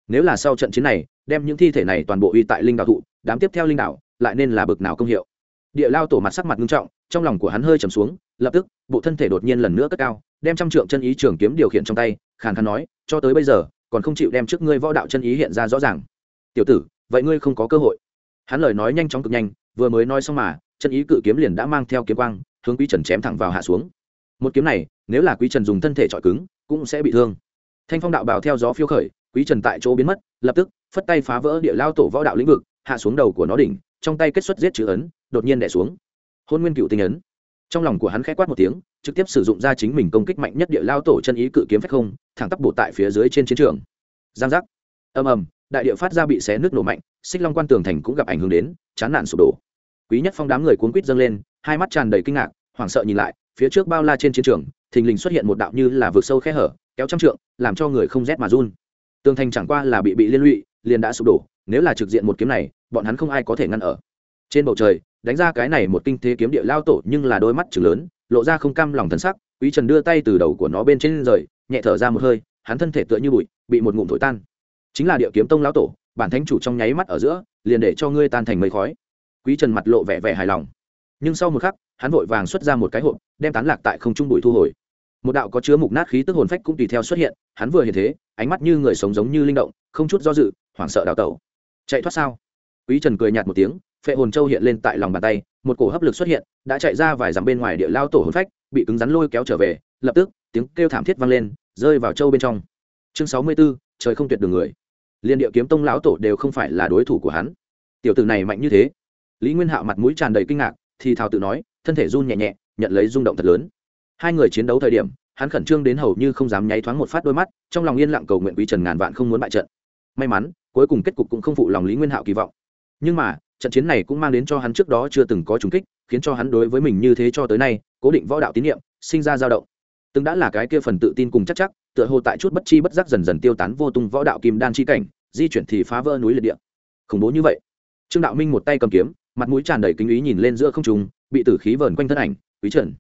Nếu là sau trận chiến này, đem những thi thể này toàn bộ uy tại linh đảo thụ, đám tiếp theo linh đảo lại nên là bực nào công hiệu. Địa lao tổ mặt sắc mặt nghiêm trọng, trong lòng của hắn hơi trầm xuống, lập tức, bộ thân thể đột nhiên lần nữa cất cao, đem trăm trượng chân ý trường kiếm điều khiển trong tay, khàn khàn nói, cho tới bây giờ còn không chịu đem trước ngươi võ đạo chân ý hiện ra rõ ràng. Tiểu tử, vậy ngươi không có cơ hội. Hắn lời nói nhanh chóng cực nhanh, vừa mới nói xong mà, chân ý cự kiếm liền đã mang theo kiếm quang, hướng quý trần chém thẳng vào hạ xuống. Một kiếm này, nếu là quý trần dùng thân thể trọi cứng, cũng sẽ bị thương. Thanh phong đạo bào theo gió phiêu khởi, quý trần tại chỗ biến mất, lập tức, phất tay phá vỡ địa lao tổ võ đạo lĩnh vực, hạ xuống đầu của nó đỉnh, trong tay kết xuất giết chữ ấn, đột nhiên đẻ xuống. Hôn nguyên cựu tinh ấn trong lòng của hắn khẽ quát một tiếng, trực tiếp sử dụng ra chính mình công kích mạnh nhất địa lao tổ chân ý cự kiếm phách không, thẳng tắp bộ tại phía dưới trên chiến trường. Giang giác. Ầm ầm, đại địa phát ra bị xé nước nổ mạnh, xích long quan tường thành cũng gặp ảnh hưởng đến, chán nản sụp đổ. Quý nhất phong đám người cuốn quýt dâng lên, hai mắt tràn đầy kinh ngạc, hoảng sợ nhìn lại, phía trước bao la trên chiến trường, thình lình xuất hiện một đạo như là vượt sâu khe hở, kéo trăm trượng, làm cho người không rét mà run. Tường thành chẳng qua là bị bị liên lụy, liền đã sụp đổ, nếu là trực diện một kiếm này, bọn hắn không ai có thể ngăn ở. Trên bầu trời đánh ra cái này một kinh thế kiếm địa lao tổ nhưng là đôi mắt chừng lớn, lộ ra không cam lòng thần sắc, quý trần đưa tay từ đầu của nó bên trên rời, nhẹ thở ra một hơi, hắn thân thể tựa như bụi, bị một ngụm thổi tan. Chính là địa kiếm tông lão tổ, bản thánh chủ trong nháy mắt ở giữa, liền để cho ngươi tan thành mây khói. Quý trần mặt lộ vẻ vẻ hài lòng. Nhưng sau một khắc, hắn vội vàng xuất ra một cái hộp, đem tán lạc tại không trung bụi thu hồi. Một đạo có chứa mục nát khí tức hồn phách cũng tùy theo xuất hiện, hắn vừa hiện thế, ánh mắt như người sống giống như linh động, không chút do dự, hoảng sợ đào tẩu. Chạy thoát sao? Quý trần cười nhạt một tiếng phệ hồn châu hiện lên tại lòng bàn tay một cổ hấp lực xuất hiện đã chạy ra vài dặm bên ngoài địa lao tổ hồn phách bị cứng rắn lôi kéo trở về lập tức tiếng kêu thảm thiết vang lên rơi vào châu bên trong. Chương sáu mươi 64, trời không tuyệt đường người. Liên địa kiếm tông lão tổ đều không phải là đối thủ của hắn. Tiểu tử này mạnh như thế. Lý nguyên hạo mặt mũi tràn đầy kinh ngạc thì thào tự nói thân thể run nhẹ nhẹ nhận lấy rung động thật lớn. Hai người chiến đấu thời điểm hắn khẩn trương đến hầu như không dám nháy thoáng một phát đôi mắt trong lòng yên lặng cầu nguyện quý trần ngàn vạn không muốn bại trận. May mắn cuối cùng kết cục cũng không phụ lòng lý nguyên hạo kỳ vọng. Nhưng mà trận chiến này cũng mang đến cho hắn trước đó chưa từng có trùng kích, khiến cho hắn đối với mình như thế cho tới nay, cố định võ đạo tín nhiệm sinh ra dao động. Từng đã là cái kia phần tự tin cùng chắc chắc, tựa hồ tại chút bất chi bất giác dần dần tiêu tán vô tung võ đạo kim đan chi cảnh, di chuyển thì phá vỡ núi liệt địa. Khủng bố như vậy. Trương đạo minh một tay cầm kiếm, mặt mũi tràn đầy kính ý nhìn lên giữa không trung, bị tử khí vờn quanh thân ảnh, quý trần.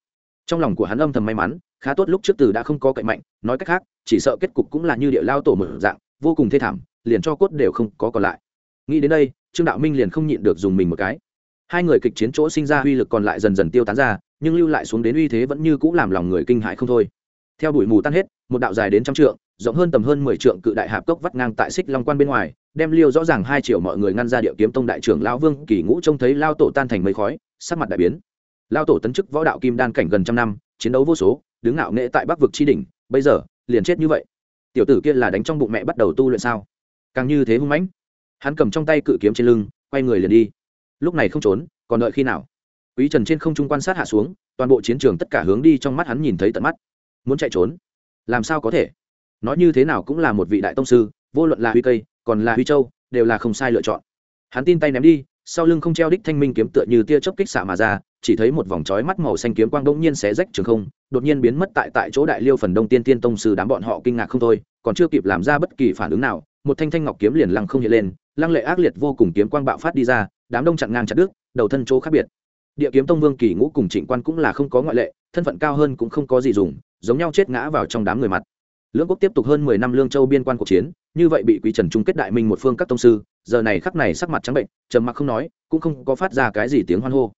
Trong lòng của hắn âm thầm may mắn, khá tốt lúc trước từ đã không có cậy mạnh, nói cách khác, chỉ sợ kết cục cũng là như địa lao tổ mở dạng, vô cùng thê thảm, liền cho cốt đều không có còn lại nghĩ đến đây, trương đạo minh liền không nhịn được dùng mình một cái. Hai người kịch chiến chỗ sinh ra uy lực còn lại dần dần tiêu tán ra, nhưng lưu lại xuống đến uy thế vẫn như cũ làm lòng người kinh hãi không thôi. Theo đuổi mù tan hết, một đạo dài đến trăm trượng, rộng hơn tầm hơn mười trượng cự đại hạp cốc vắt ngang tại xích long quan bên ngoài, đem liêu rõ ràng hai triệu mọi người ngăn ra địa kiếm tông đại trưởng lão vương kỳ ngũ trông thấy lao tổ tan thành mây khói, sắc mặt đại biến. Lao tổ tấn chức võ đạo kim đan cảnh gần trăm năm, chiến đấu vô số, đứng ngạo nghệ tại bắc vực tri đỉnh, bây giờ, liền chết như vậy. Tiểu tử kia là đánh trong bụng mẹ bắt đầu tu luyện sao? Càng như thế hung mãnh hắn cầm trong tay cự kiếm trên lưng, quay người liền đi. Lúc này không trốn, còn đợi khi nào? Quý trần trên không trung quan sát hạ xuống, toàn bộ chiến trường tất cả hướng đi trong mắt hắn nhìn thấy tận mắt. Muốn chạy trốn? Làm sao có thể? Nói như thế nào cũng là một vị đại tông sư, vô luận là huy cây, còn là huy châu, đều là không sai lựa chọn. Hắn tin tay ném đi, sau lưng không treo đích thanh minh kiếm tựa như tia chớp kích xạ mà ra, chỉ thấy một vòng chói mắt màu xanh kiếm quang đống nhiên xé rách trường không, đột nhiên biến mất tại tại chỗ đại liêu phần đông tiên tiên tông sư đám bọn họ kinh ngạc không thôi, còn chưa kịp làm ra bất kỳ phản ứng nào, một thanh thanh ngọc kiếm liền lăng không hiện lên lăng lệ ác liệt vô cùng kiếm quang bạo phát đi ra, đám đông chặn ngang chặt đứt, đầu thân chỗ khác biệt. Địa kiếm tông vương kỳ ngũ cùng trịnh quan cũng là không có ngoại lệ, thân phận cao hơn cũng không có gì dùng, giống nhau chết ngã vào trong đám người mặt. Lưỡng quốc tiếp tục hơn mười năm lương châu biên quan cuộc chiến, như vậy bị quý trần trung kết đại minh một phương các tông sư, giờ này khắc này sắc mặt trắng bệnh, trầm mặc không nói, cũng không có phát ra cái gì tiếng hoan hô.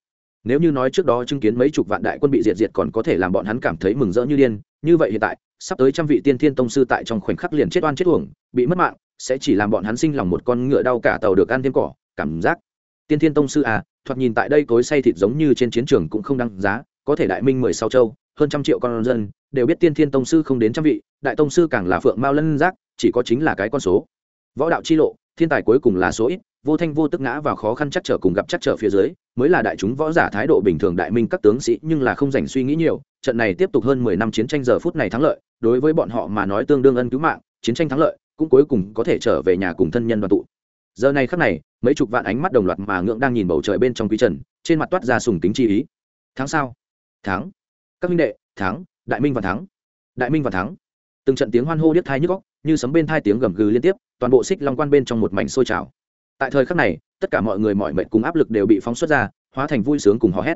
Nếu như nói trước đó chứng kiến mấy chục vạn đại quân bị diệt diệt còn có thể làm bọn hắn cảm thấy mừng rỡ như điên, như vậy hiện tại, sắp tới trăm vị tiên thiên tông sư tại trong khoảnh khắc liền chết oan chết uổng, bị mất mạng sẽ chỉ làm bọn hắn sinh lòng một con ngựa đau cả tàu được ăn thêm cỏ, cảm giác. Tiên thiên tông sư à thoạt nhìn tại đây cối say thịt giống như trên chiến trường cũng không đăng giá, có thể đại minh mười sáu châu, hơn trăm triệu con dân, đều biết tiên thiên tông sư không đến trăm vị, đại tông sư càng là phượng mao lân giác, chỉ có chính là cái con số. Võ đạo chi lộ, thiên tài cuối cùng là số ít, vô thanh vô tức ngã vào khó khăn chắc trở cùng gặp chắc trở phía dưới, mới là đại chúng võ giả thái độ bình thường đại minh các tướng sĩ, nhưng là không dành suy nghĩ nhiều, trận này tiếp tục hơn mười năm chiến tranh giờ phút này thắng lợi, đối với bọn họ mà nói tương đương ân cứu mạng, chiến tranh thắng lợi cũng cuối cùng có thể trở về nhà cùng thân nhân đoàn tụ. Giờ này khắc này, mấy chục vạn ánh mắt đồng loạt mà ngưỡng đang nhìn bầu trời bên trong quý trần, trên mặt toát ra sùng kính chi ý. Tháng sau tháng. Các minh đệ, tháng. Đại minh và thắng đại minh và thắng từng trận tiếng hoan hô điếc thai nhức góc như sấm bên thai tiếng gầm gừ liên tiếp, toàn bộ xích long quan bên trong một mảnh sôi trào. Tại thời khắc này, tất cả mọi người mọi mệnh cùng áp lực đều bị phóng xuất ra, hóa thành vui sướng cùng hò hét.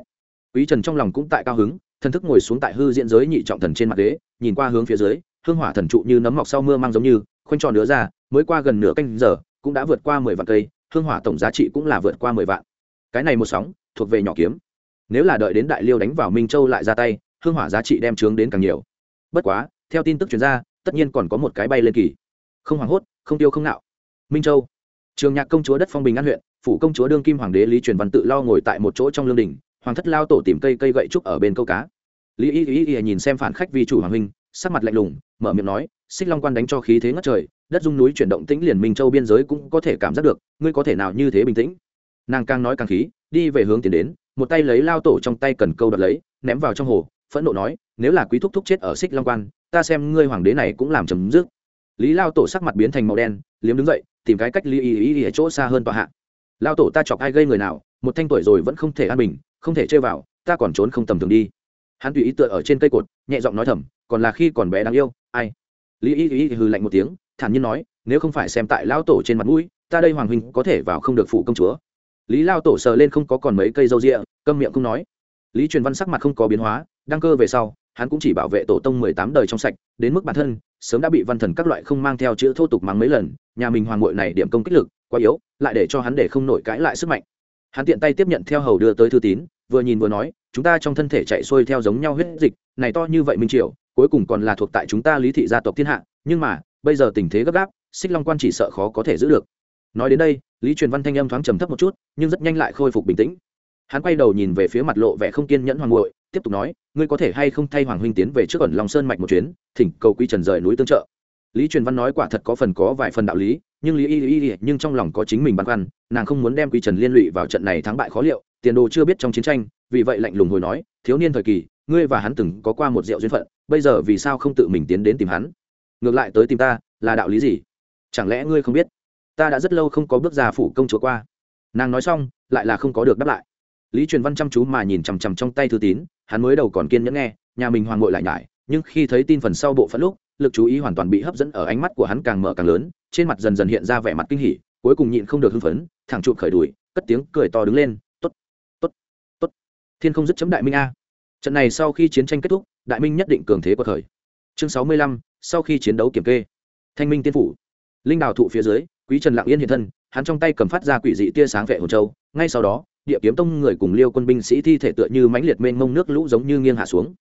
Quý trần trong lòng cũng tại cao hứng, thần thức ngồi xuống tại hư diễn giới nhị trọng thần trên mặt đế nhìn qua hướng phía dưới, hương hỏa thần trụ như nấm mọc sau mưa mang giống như khoanh tròn nữa ra, mới qua gần nửa canh giờ, cũng đã vượt qua mười vạn cây, hương hỏa tổng giá trị cũng là vượt qua mười vạn. Cái này một sóng, thuộc về nhỏ kiếm. Nếu là đợi đến đại liêu đánh vào minh châu lại ra tay, hương hỏa giá trị đem trướng đến càng nhiều. Bất quá, theo tin tức chuyển ra, tất nhiên còn có một cái bay lên kỳ. Không hoảng hốt, không tiêu không nạo. Minh châu. Trường nhạc công chúa đất phong bình an huyện, phủ công chúa đương kim hoàng đế lý truyền văn tự lo ngồi tại một chỗ trong lương đình, hoàng thất lao tổ tìm cây cây gậy trúc ở bên câu cá. Lý y y y nhìn xem phản khách vi chủ hoàng huynh sắc mặt lạnh lùng, mở miệng nói, xích long quan đánh cho khí thế ngất trời, đất dung núi chuyển động tĩnh liền minh châu biên giới cũng có thể cảm giác được, ngươi có thể nào như thế bình tĩnh? Nàng càng nói càng khí, đi về hướng tiến đến, một tay lấy lao tổ trong tay cần câu đợt lấy, ném vào trong hồ, phẫn nộ nói, nếu là quý thúc thúc chết ở xích long quan, ta xem ngươi hoàng đế này cũng làm chấm dứt. Lý lao tổ sắc mặt biến thành màu đen, liếm đứng dậy, tìm cái cách ly ý ý ở chỗ xa hơn tòa hạ. Lao tổ ta chọc ai gây người nào, một thanh tuổi rồi vẫn không thể an bình, không thể chơi vào, ta còn trốn không tầm thường đi. Hắn tùy ý tựa ở trên cây cột, nhẹ giọng nói thầm còn là khi còn bé đáng yêu, ai? Lý y y hừ lạnh một tiếng, thản nhiên nói, nếu không phải xem tại lao tổ trên mặt mũi, ta đây hoàng huynh có thể vào không được phụ công chúa. Lý lao tổ sờ lên không có còn mấy cây râu rịa câm miệng không nói. Lý truyền văn sắc mặt không có biến hóa, đăng cơ về sau, hắn cũng chỉ bảo vệ tổ tông mười tám đời trong sạch, đến mức bản thân, sớm đã bị văn thần các loại không mang theo chữ thô tục mắng mấy lần, nhà mình hoàng ngội này điểm công kích lực, quá yếu, lại để cho hắn để không nổi cãi lại sức mạnh. Hắn tiện tay tiếp nhận theo hầu đưa tới thư tín, vừa nhìn vừa nói, chúng ta trong thân thể chạy xuôi theo giống nhau huyết dịch, này to như vậy minh triều cuối cùng còn là thuộc tại chúng ta lý thị gia tộc thiên hạ, nhưng mà, bây giờ tình thế gấp gáp, xích long quan chỉ sợ khó có thể giữ được. Nói đến đây, lý truyền văn thanh âm thoáng trầm thấp một chút, nhưng rất nhanh lại khôi phục bình tĩnh. Hắn quay đầu nhìn về phía mặt lộ vẻ không kiên nhẫn hoàng ngội tiếp tục nói, ngươi có thể hay không thay hoàng huynh tiến về trước ẩn long sơn mạch một chuyến, thỉnh cầu quy trần rời núi tương trợ. Lý truyền văn nói quả thật có phần có vài phần đạo lý, nhưng lý y y y nhưng trong lòng có chính mình băn khoăn, nàng không muốn đem quy trần liên lụy vào trận này thắng bại khó liệu, tiền đồ chưa biết trong chiến tranh, vì vậy lạnh lùng hồi nói, thiếu niên thời kỳ ngươi và hắn từng có qua một rượu duyên phận, bây giờ vì sao không tự mình tiến đến tìm hắn? Ngược lại tới tìm ta, là đạo lý gì? Chẳng lẽ ngươi không biết? Ta đã rất lâu không có bước ra phủ công chúa qua. Nàng nói xong, lại là không có được đáp lại. Lý truyền văn chăm chú mà nhìn chằm chằm trong tay thư tín, hắn mới đầu còn kiên nhẫn nghe, nhà mình hoàng ngội lại nhải, nhưng khi thấy tin phần sau bộ phận lúc, lực chú ý hoàn toàn bị hấp dẫn ở ánh mắt của hắn càng mở càng lớn, trên mặt dần dần hiện ra vẻ mặt kinh hỉ, cuối cùng nhịn không được hưng phấn, thẳng chụp khởi đùi, cất tiếng cười to đứng lên t ố t t ố t t ố t thiên không dứt chấm đại minh a trận này sau khi chiến tranh kết thúc, đại minh nhất định cường thế của thời. Chương sáu mươi lăm, sau khi chiến đấu kiểm kê. Thanh minh tiên phủ. Linh đào thụ phía dưới, quý trần lạng yên hiện thân, hắn trong tay cầm phát ra quỷ dị tia sáng vệ hồn châu. Ngay sau đó, địa kiếm tông người cùng liêu quân binh sĩ thi thể tựa như mãnh liệt mênh mông nước lũ giống như nghiêng hạ xuống.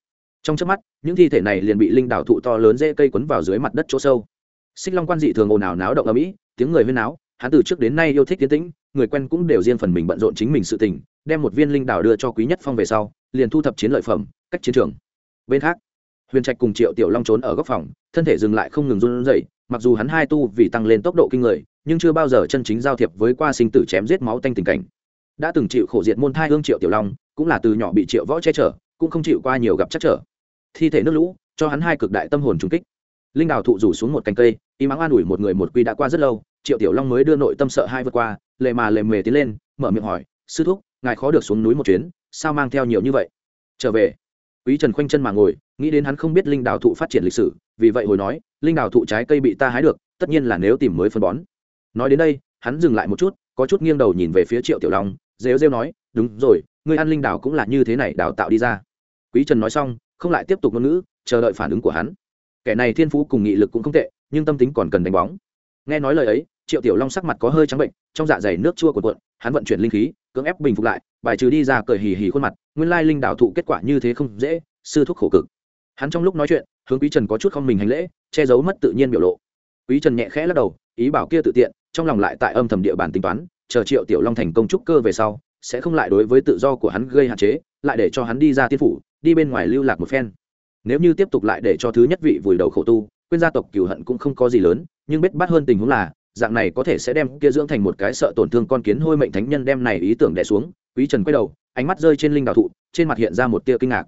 Trong trước mắt, những thi thể này liền bị linh đảo thụ to lớn dễ cây quấn vào dưới mặt đất chỗ sâu. Xích long quan dị thường ồn ào náo động ở mỹ, tiếng người huyên náo, hắn từ trước đến nay yêu thích tiến tĩnh, người quen cũng đều riêng phần mình bận rộn chính mình sự tình, đem một viên linh đảo đưa cho quý nhất phong về sau liền thu thập chiến lợi phẩm, cách chiến trường. Bên khác, huyền trạch cùng triệu tiểu long trốn ở góc phòng, thân thể dừng lại không ngừng run rẩy, mặc dù hắn hai tu vì tăng lên tốc độ kinh người, nhưng chưa bao giờ chân chính giao thiệp với qua sinh tử chém giết máu tanh tình cảnh. Đã từng chịu khổ diệt môn thai hương triệu tiểu long, cũng là từ nhỏ bị triệu võ che chở, cũng không chịu qua nhiều gặp chắc trở. Thi thể nước lũ, cho hắn hai cực đại tâm hồn trung kích. Linh đào thụ rủ xuống một cành cây, y mắng an ủi một người một quy đã qua rất lâu, triệu tiểu long mới đưa nội tâm sợ hai vượt qua, lệ mà lệ mề tiến lên, mở miệng hỏi, sư thúc ngài khó được xuống núi một chuyến, sao mang theo nhiều như vậy? Trở về. Quý trần khoanh chân mà ngồi, nghĩ đến hắn không biết linh đào thụ phát triển lịch sử, vì vậy hồi nói, linh đào thụ trái cây bị ta hái được, tất nhiên là nếu tìm mới phân bón. Nói đến đây, hắn dừng lại một chút, có chút nghiêng đầu nhìn về phía triệu tiểu long, rêu rêu nói, đúng rồi người ăn linh đào cũng là như thế này, đào tạo đi ra. Quý trần nói xong, không lại tiếp tục ngôn ngữ, chờ đợi phản ứng của hắn. Kẻ này thiên phú cùng nghị lực cũng không tệ, nhưng tâm tính còn cần đánh bóng. Nghe nói lời ấy, triệu tiểu long sắc mặt có hơi trắng bệnh, trong dạ dày nước chua của cuộn, hắn vận chuyển linh khí cưỡng ép bình phục lại, bài trừ đi ra cười hì hì khuôn mặt, nguyên lai linh đạo thụ kết quả như thế không dễ, sư thúc khổ cực. Hắn trong lúc nói chuyện, hướng quý trần có chút không mình hành lễ, che giấu mất tự nhiên biểu lộ. Quý trần nhẹ khẽ lắc đầu, ý bảo kia tự tiện, trong lòng lại tại âm thầm địa bàn tính toán, chờ triệu tiểu long thành công trúc cơ về sau, sẽ không lại đối với tự do của hắn gây hạn chế, lại để cho hắn đi ra tiên phủ, đi bên ngoài lưu lạc một phen. Nếu như tiếp tục lại để cho thứ nhất vị vùi đầu khổ tu, quên gia tộc cửu hận cũng không có gì lớn, nhưng biết bắt hơn tình huống là dạng này có thể sẽ đem kia dưỡng thành một cái sợ tổn thương con kiến hôi mệnh thánh nhân đem này ý tưởng đè xuống. Quý trần quay đầu, ánh mắt rơi trên linh đào thụ, trên mặt hiện ra một tia kinh ngạc.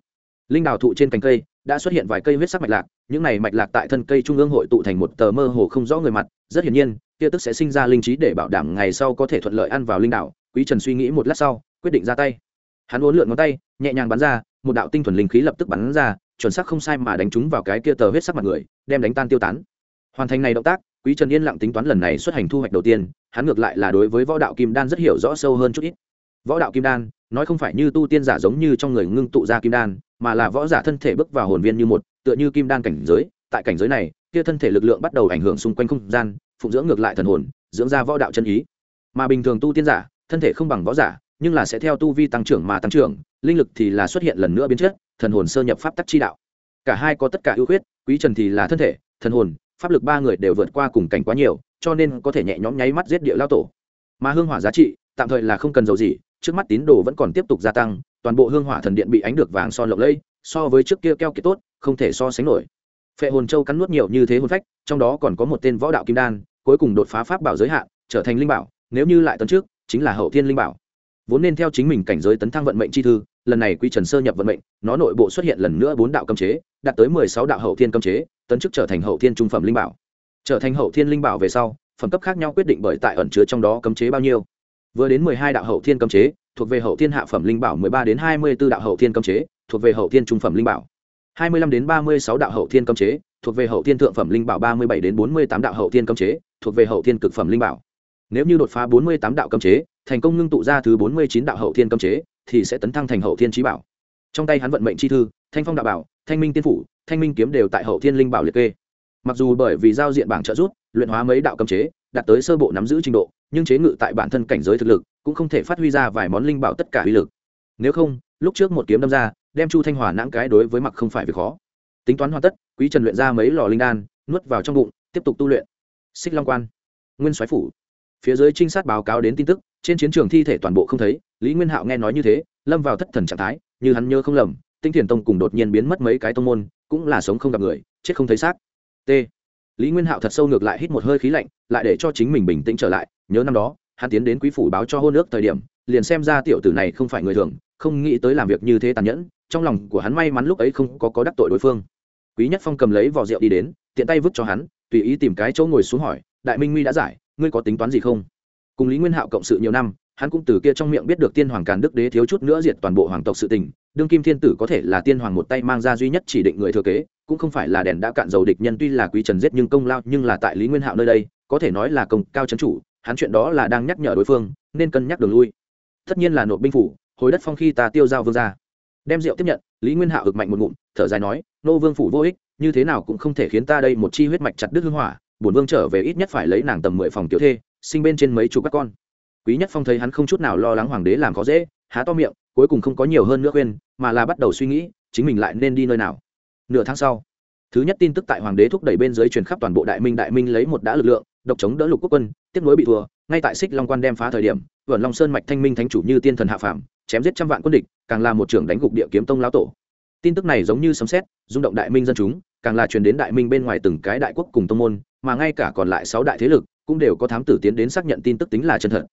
Linh đào thụ trên cành cây đã xuất hiện vài cây huyết sắc mạch lạc, những này mạch lạc tại thân cây trung ương hội tụ thành một tờ mơ hồ không rõ người mặt, rất hiển nhiên, kia tức sẽ sinh ra linh trí để bảo đảm ngày sau có thể thuận lợi ăn vào linh đảo quý trần suy nghĩ một lát sau, quyết định ra tay. Hắn uốn lượn ngón tay, nhẹ nhàng bắn ra, một đạo tinh thuần linh khí lập tức bắn ra, chuẩn xác không sai mà đánh trúng vào cái kia tờ huyết sắc mặt người, đem đánh tan tiêu tán. Hoàn thành này động tác quý trần yên lặng tính toán lần này xuất hành thu hoạch đầu tiên, hắn ngược lại là đối với võ đạo kim đan rất hiểu rõ sâu hơn chút ít. Võ đạo kim đan, nói không phải như tu tiên giả giống như trong người ngưng tụ ra kim đan, mà là võ giả thân thể bước vào hồn viên như một, tựa như kim đan cảnh giới. Tại cảnh giới này, kia thân thể lực lượng bắt đầu ảnh hưởng xung quanh không gian, phụng dưỡng ngược lại thần hồn, dưỡng ra võ đạo chân ý. Mà bình thường tu tiên giả, thân thể không bằng võ giả, nhưng là sẽ theo tu vi tăng trưởng mà tăng trưởng, linh lực thì là xuất hiện lần nữa biến chất, thần hồn sơ nhập pháp tắc chi đạo. Cả hai có tất cả ưu khuyết, quý trần thì là thân thể, thần hồn pháp lực ba người đều vượt qua cùng cảnh quá nhiều, cho nên có thể nhẹ nhõm nháy mắt giết địa lao tổ. Mà hương hỏa giá trị, tạm thời là không cần dầu gì, trước mắt tín đồ vẫn còn tiếp tục gia tăng, toàn bộ hương hỏa thần điện bị ánh được vàng son lộng lẫy, so với trước kia keo kiệt tốt, không thể so sánh nổi. Phệ hồn châu cắn nuốt nhiều như thế hồn phách, trong đó còn có một tên võ đạo kim đan, cuối cùng đột phá pháp bảo giới hạn, trở thành linh bảo, nếu như lại tấn trước, chính là hậu thiên linh bảo. Vốn nên theo chính mình cảnh giới tấn thăng vận mệnh chi thư, lần này quy trần sơ nhập vận mệnh, nó nội bộ xuất hiện lần nữa bốn đạo cấm chế, đạt tới mười sáu đạo hậu thiên cấm chế tấn chức trở thành hậu thiên trung phẩm linh bảo trở thành hậu thiên linh bảo về sau phẩm cấp khác nhau quyết định bởi tại ẩn chứa trong đó cấm chế bao nhiêu vừa đến mười hai đạo hậu thiên cấm chế thuộc về hậu thiên hạ phẩm linh bảo mười ba đến hai mươi b ố đạo hậu thiên cấm chế thuộc về hậu thiên trung phẩm linh bảo hai mươi lăm đến ba mươi sáu đạo hậu thiên cấm chế thuộc về hậu thiên thượng phẩm linh bảo ba mươi bảy đến bốn mươi tám đạo hậu thiên cấm chế thuộc về hậu thiên cực phẩm linh bảo nếu như đột phá bốn mươi tám đạo cấm chế thành công ngưng tụ ra thứ bốn mươi chín đạo hậu thiên cấm chế thì sẽ tấn thăng thành hậu thiên trí bảo trong tay hắn vận mệnh chi thư thanh phong đạo bảo thanh minh tiên phủ thanh minh kiếm đều tại hậu thiên linh bảo liệt kê. Mặc dù bởi vì giao diện bảng trợ rút luyện hóa mấy đạo cấm chế, đạt tới sơ bộ nắm giữ trình độ, nhưng chế ngự tại bản thân cảnh giới thực lực cũng không thể phát huy ra vài món linh bảo tất cả uy lực. Nếu không, lúc trước một kiếm đâm ra, đem chu thanh hòa nãng cái đối với mặc không phải việc khó. Tính toán hoàn tất, quý trần luyện ra mấy lò linh đan, nuốt vào trong bụng, tiếp tục tu luyện. Xích long quan, nguyên soái phủ. Phía dưới trinh sát báo cáo đến tin tức, trên chiến trường thi thể toàn bộ không thấy, lý nguyên hạo nghe nói như thế, lâm vào thất thần trạng thái, như hắn nhớ không lầm tinh thiền tông cùng đột nhiên biến mất mấy cái tông môn, cũng là sống không gặp người, chết không thấy xác. T. Lý nguyên hạo thật sâu ngược lại hít một hơi khí lạnh, lại để cho chính mình bình tĩnh trở lại. Nhớ năm đó, hắn tiến đến quý phủ báo cho hôn ước thời điểm, liền xem ra tiểu tử này không phải người thường, không nghĩ tới làm việc như thế tàn nhẫn, trong lòng của hắn may mắn lúc ấy không có có đắc tội đối phương. Quý nhất phong cầm lấy vỏ rượu đi đến, tiện tay vứt cho hắn, tùy ý tìm cái chỗ ngồi xuống hỏi, đại minh nguy đã giải, ngươi có tính toán gì không? Cùng lý nguyên hạo cộng sự nhiều năm hắn cũng từ kia trong miệng biết được tiên hoàng càn đức đế thiếu chút nữa diệt toàn bộ hoàng tộc sự tình, đương kim thiên tử có thể là tiên hoàng một tay mang ra duy nhất chỉ định người thừa kế, cũng không phải là đèn đã cạn dầu địch nhân tuy là quý trần giết nhưng công lao nhưng là tại lý nguyên hạo nơi đây, có thể nói là công cao trấn chủ, hắn chuyện đó là đang nhắc nhở đối phương, nên cân nhắc đường lui. Tất nhiên là nộp binh phủ, hồi đất phong khi ta tiêu giao vương ra đem rượu tiếp nhận, lý nguyên hạo ực mạnh một ngụm, thở dài nói, nô vương phủ vô ích, như thế nào cũng không thể khiến ta đây một chi huyết mạch chặt đứt hương hỏa, bổn vương trở về ít nhất phải lấy nàng tầm mười phòng tiểu thê, sinh bên trên mấy chục các con quý nhất phong thấy hắn không chút nào lo lắng hoàng đế làm khó dễ, há to miệng, cuối cùng không có nhiều hơn nữa khuyên, mà là bắt đầu suy nghĩ, chính mình lại nên đi nơi nào. Nửa tháng sau, thứ nhất tin tức tại hoàng đế thúc đẩy bên dưới truyền khắp toàn bộ đại minh đại minh lấy một đã lực lượng, độc chống đỡ lục quốc quân, tiếp nối bị thua, ngay tại xích long quan đem phá thời điểm, vườn long sơn mạch thanh minh thánh chủ như tiên thần hạ phàm, chém giết trăm vạn quân địch, càng là một trưởng đánh gục địa kiếm tông lão tổ. Tin tức này giống như sấm sét, rung động đại minh dân chúng, càng là truyền đến đại minh bên ngoài từng cái đại quốc cùng tông môn, mà ngay cả còn lại sáu đại thế lực cũng đều có thám tử tiến đến xác nhận tin tức tính là chân thật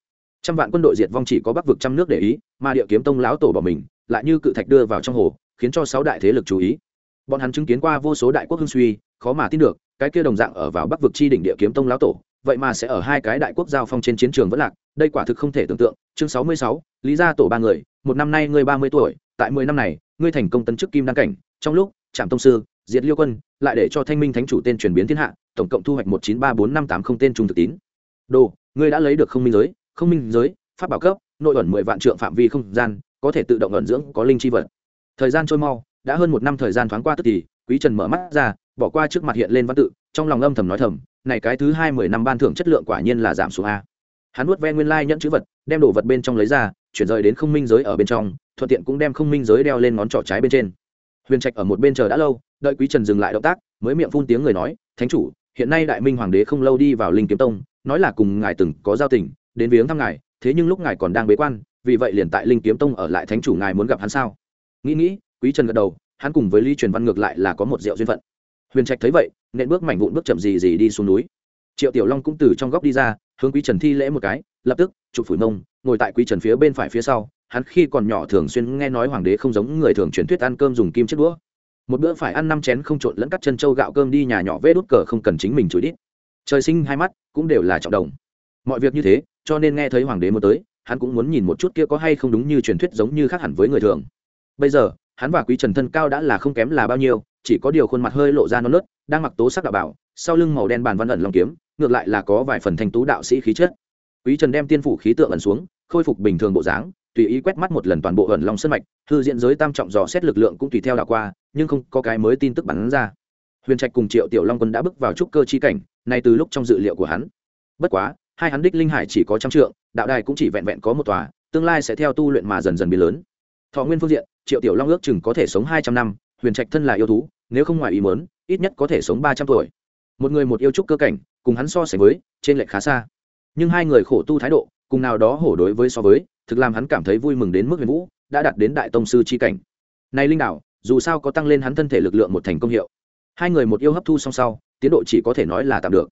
trăm vạn quân đội diệt vong chỉ có bắc vực trăm nước để ý, mà địa kiếm tông lão tổ bỏ mình, lại như cự thạch đưa vào trong hồ, khiến cho sáu đại thế lực chú ý. Bọn hắn chứng kiến qua vô số đại quốc hưng suy, khó mà tin được, cái kia đồng dạng ở vào bắc vực chi đỉnh địa kiếm tông lão tổ, vậy mà sẽ ở hai cái đại quốc giao phong trên chiến trường vẫn lạc, đây quả thực không thể tưởng tượng. Chương sáu mươi sáu, lý gia tổ ba người, một năm nay ngươi ba mươi tuổi, tại mười năm này, ngươi thành công tấn chức kim đăng cảnh, trong lúc, trạm tông sư, diệt liêu quân, lại để cho thanh minh thánh chủ tên chuyển biến thiên hạ, tổng cộng thu hoạch một chín ba bốn năm tám không tên trung thực tín. Đồ, ngươi đã lấy được không minh giới không minh giới, pháp bảo cấp, nội ẩn mười vạn trượng phạm vi không gian, có thể tự động ẩn dưỡng có linh chi vật. Thời gian trôi mau, đã hơn một năm thời gian thoáng qua tức thì, quý trần mở mắt ra, bỏ qua trước mặt hiện lên văn tự, trong lòng âm thầm nói thầm, này cái thứ hai mười năm ban thưởng chất lượng quả nhiên là giảm xuống a. Hắn nuốt ve nguyên lai nhận chữ vật, đem đồ vật bên trong lấy ra, chuyển rời đến không minh giới ở bên trong, thuận tiện cũng đem không minh giới đeo lên ngón trỏ trái bên trên. Huyền trạch ở một bên chờ đã lâu, đợi quý trần dừng lại động tác, mới miệng phun tiếng người nói, thánh chủ, hiện nay đại minh hoàng đế không lâu đi vào linh kiếm tông, nói là cùng ngài từng có giao tình đến viếng thăm ngài, thế nhưng lúc ngài còn đang bế quan, vì vậy liền tại linh kiếm tông ở lại thánh chủ ngài muốn gặp hắn sao? Nghĩ nghĩ, quý trần gật đầu, hắn cùng với lý truyền văn ngược lại là có một rượu duyên phận. Huyền trạch thấy vậy, nện bước mảnh vụn bước chậm gì gì đi xuống núi. Triệu tiểu long cũng từ trong góc đi ra, hướng quý trần thi lễ một cái, lập tức, chụp phủi mông, ngồi tại quý trần phía bên phải phía sau, hắn khi còn nhỏ thường xuyên nghe nói hoàng đế không giống người thường truyền thuyết ăn cơm dùng kim chiếc đũa. Một bữa phải ăn năm chén không trộn lẫn cắt chân trâu gạo cơm đi nhà nhỏ vê đút cờ không cần chính mình chửi đít. Trời sinh hai mắt cũng đều là trọng đồng mọi việc như thế, cho nên nghe thấy hoàng đế muốn tới, hắn cũng muốn nhìn một chút kia có hay không đúng như truyền thuyết giống như khác hẳn với người thường. Bây giờ, hắn và quý trần thân cao đã là không kém là bao nhiêu, chỉ có điều khuôn mặt hơi lộ ra non nớt, đang mặc tố sắc đạo bảo, sau lưng màu đen bàn văn ẩn lòng kiếm, ngược lại là có vài phần thanh tú đạo sĩ khí chất. Quý trần đem tiên phủ khí tượng ẩn xuống, khôi phục bình thường bộ dáng, tùy ý quét mắt một lần toàn bộ ẩn long sân mạch, hư diện giới tam trọng dò xét lực lượng cũng tùy theo đạo qua, nhưng không có cái mới tin tức bắn ra. Huyền trạch cùng triệu tiểu long quân đã bước vào trúc cơ chi cảnh, nay từ lúc trong dự liệu của hắn. Bất quá hai hắn đích linh hải chỉ có trăm trượng, đạo đài cũng chỉ vẹn vẹn có một tòa, tương lai sẽ theo tu luyện mà dần dần biến lớn. Thọ nguyên phương diện, triệu tiểu long ước chừng có thể sống hai trăm năm, huyền trạch thân là yêu thú, nếu không ngoài ý mớn ít nhất có thể sống ba trăm tuổi. Một người một yêu trúc cơ cảnh, cùng hắn so sánh với, trên lệch khá xa. Nhưng hai người khổ tu thái độ, cùng nào đó hổ đối với so với, thực làm hắn cảm thấy vui mừng đến mức huyền vũ, đã đạt đến đại tông sư c h i cảnh. Này linh đạo dù sao có tăng lên hắn thân thể lực lượng một thành công hiệu. Hai người một yêu hấp thu song sau, tiến độ chỉ có thể nói là tạm được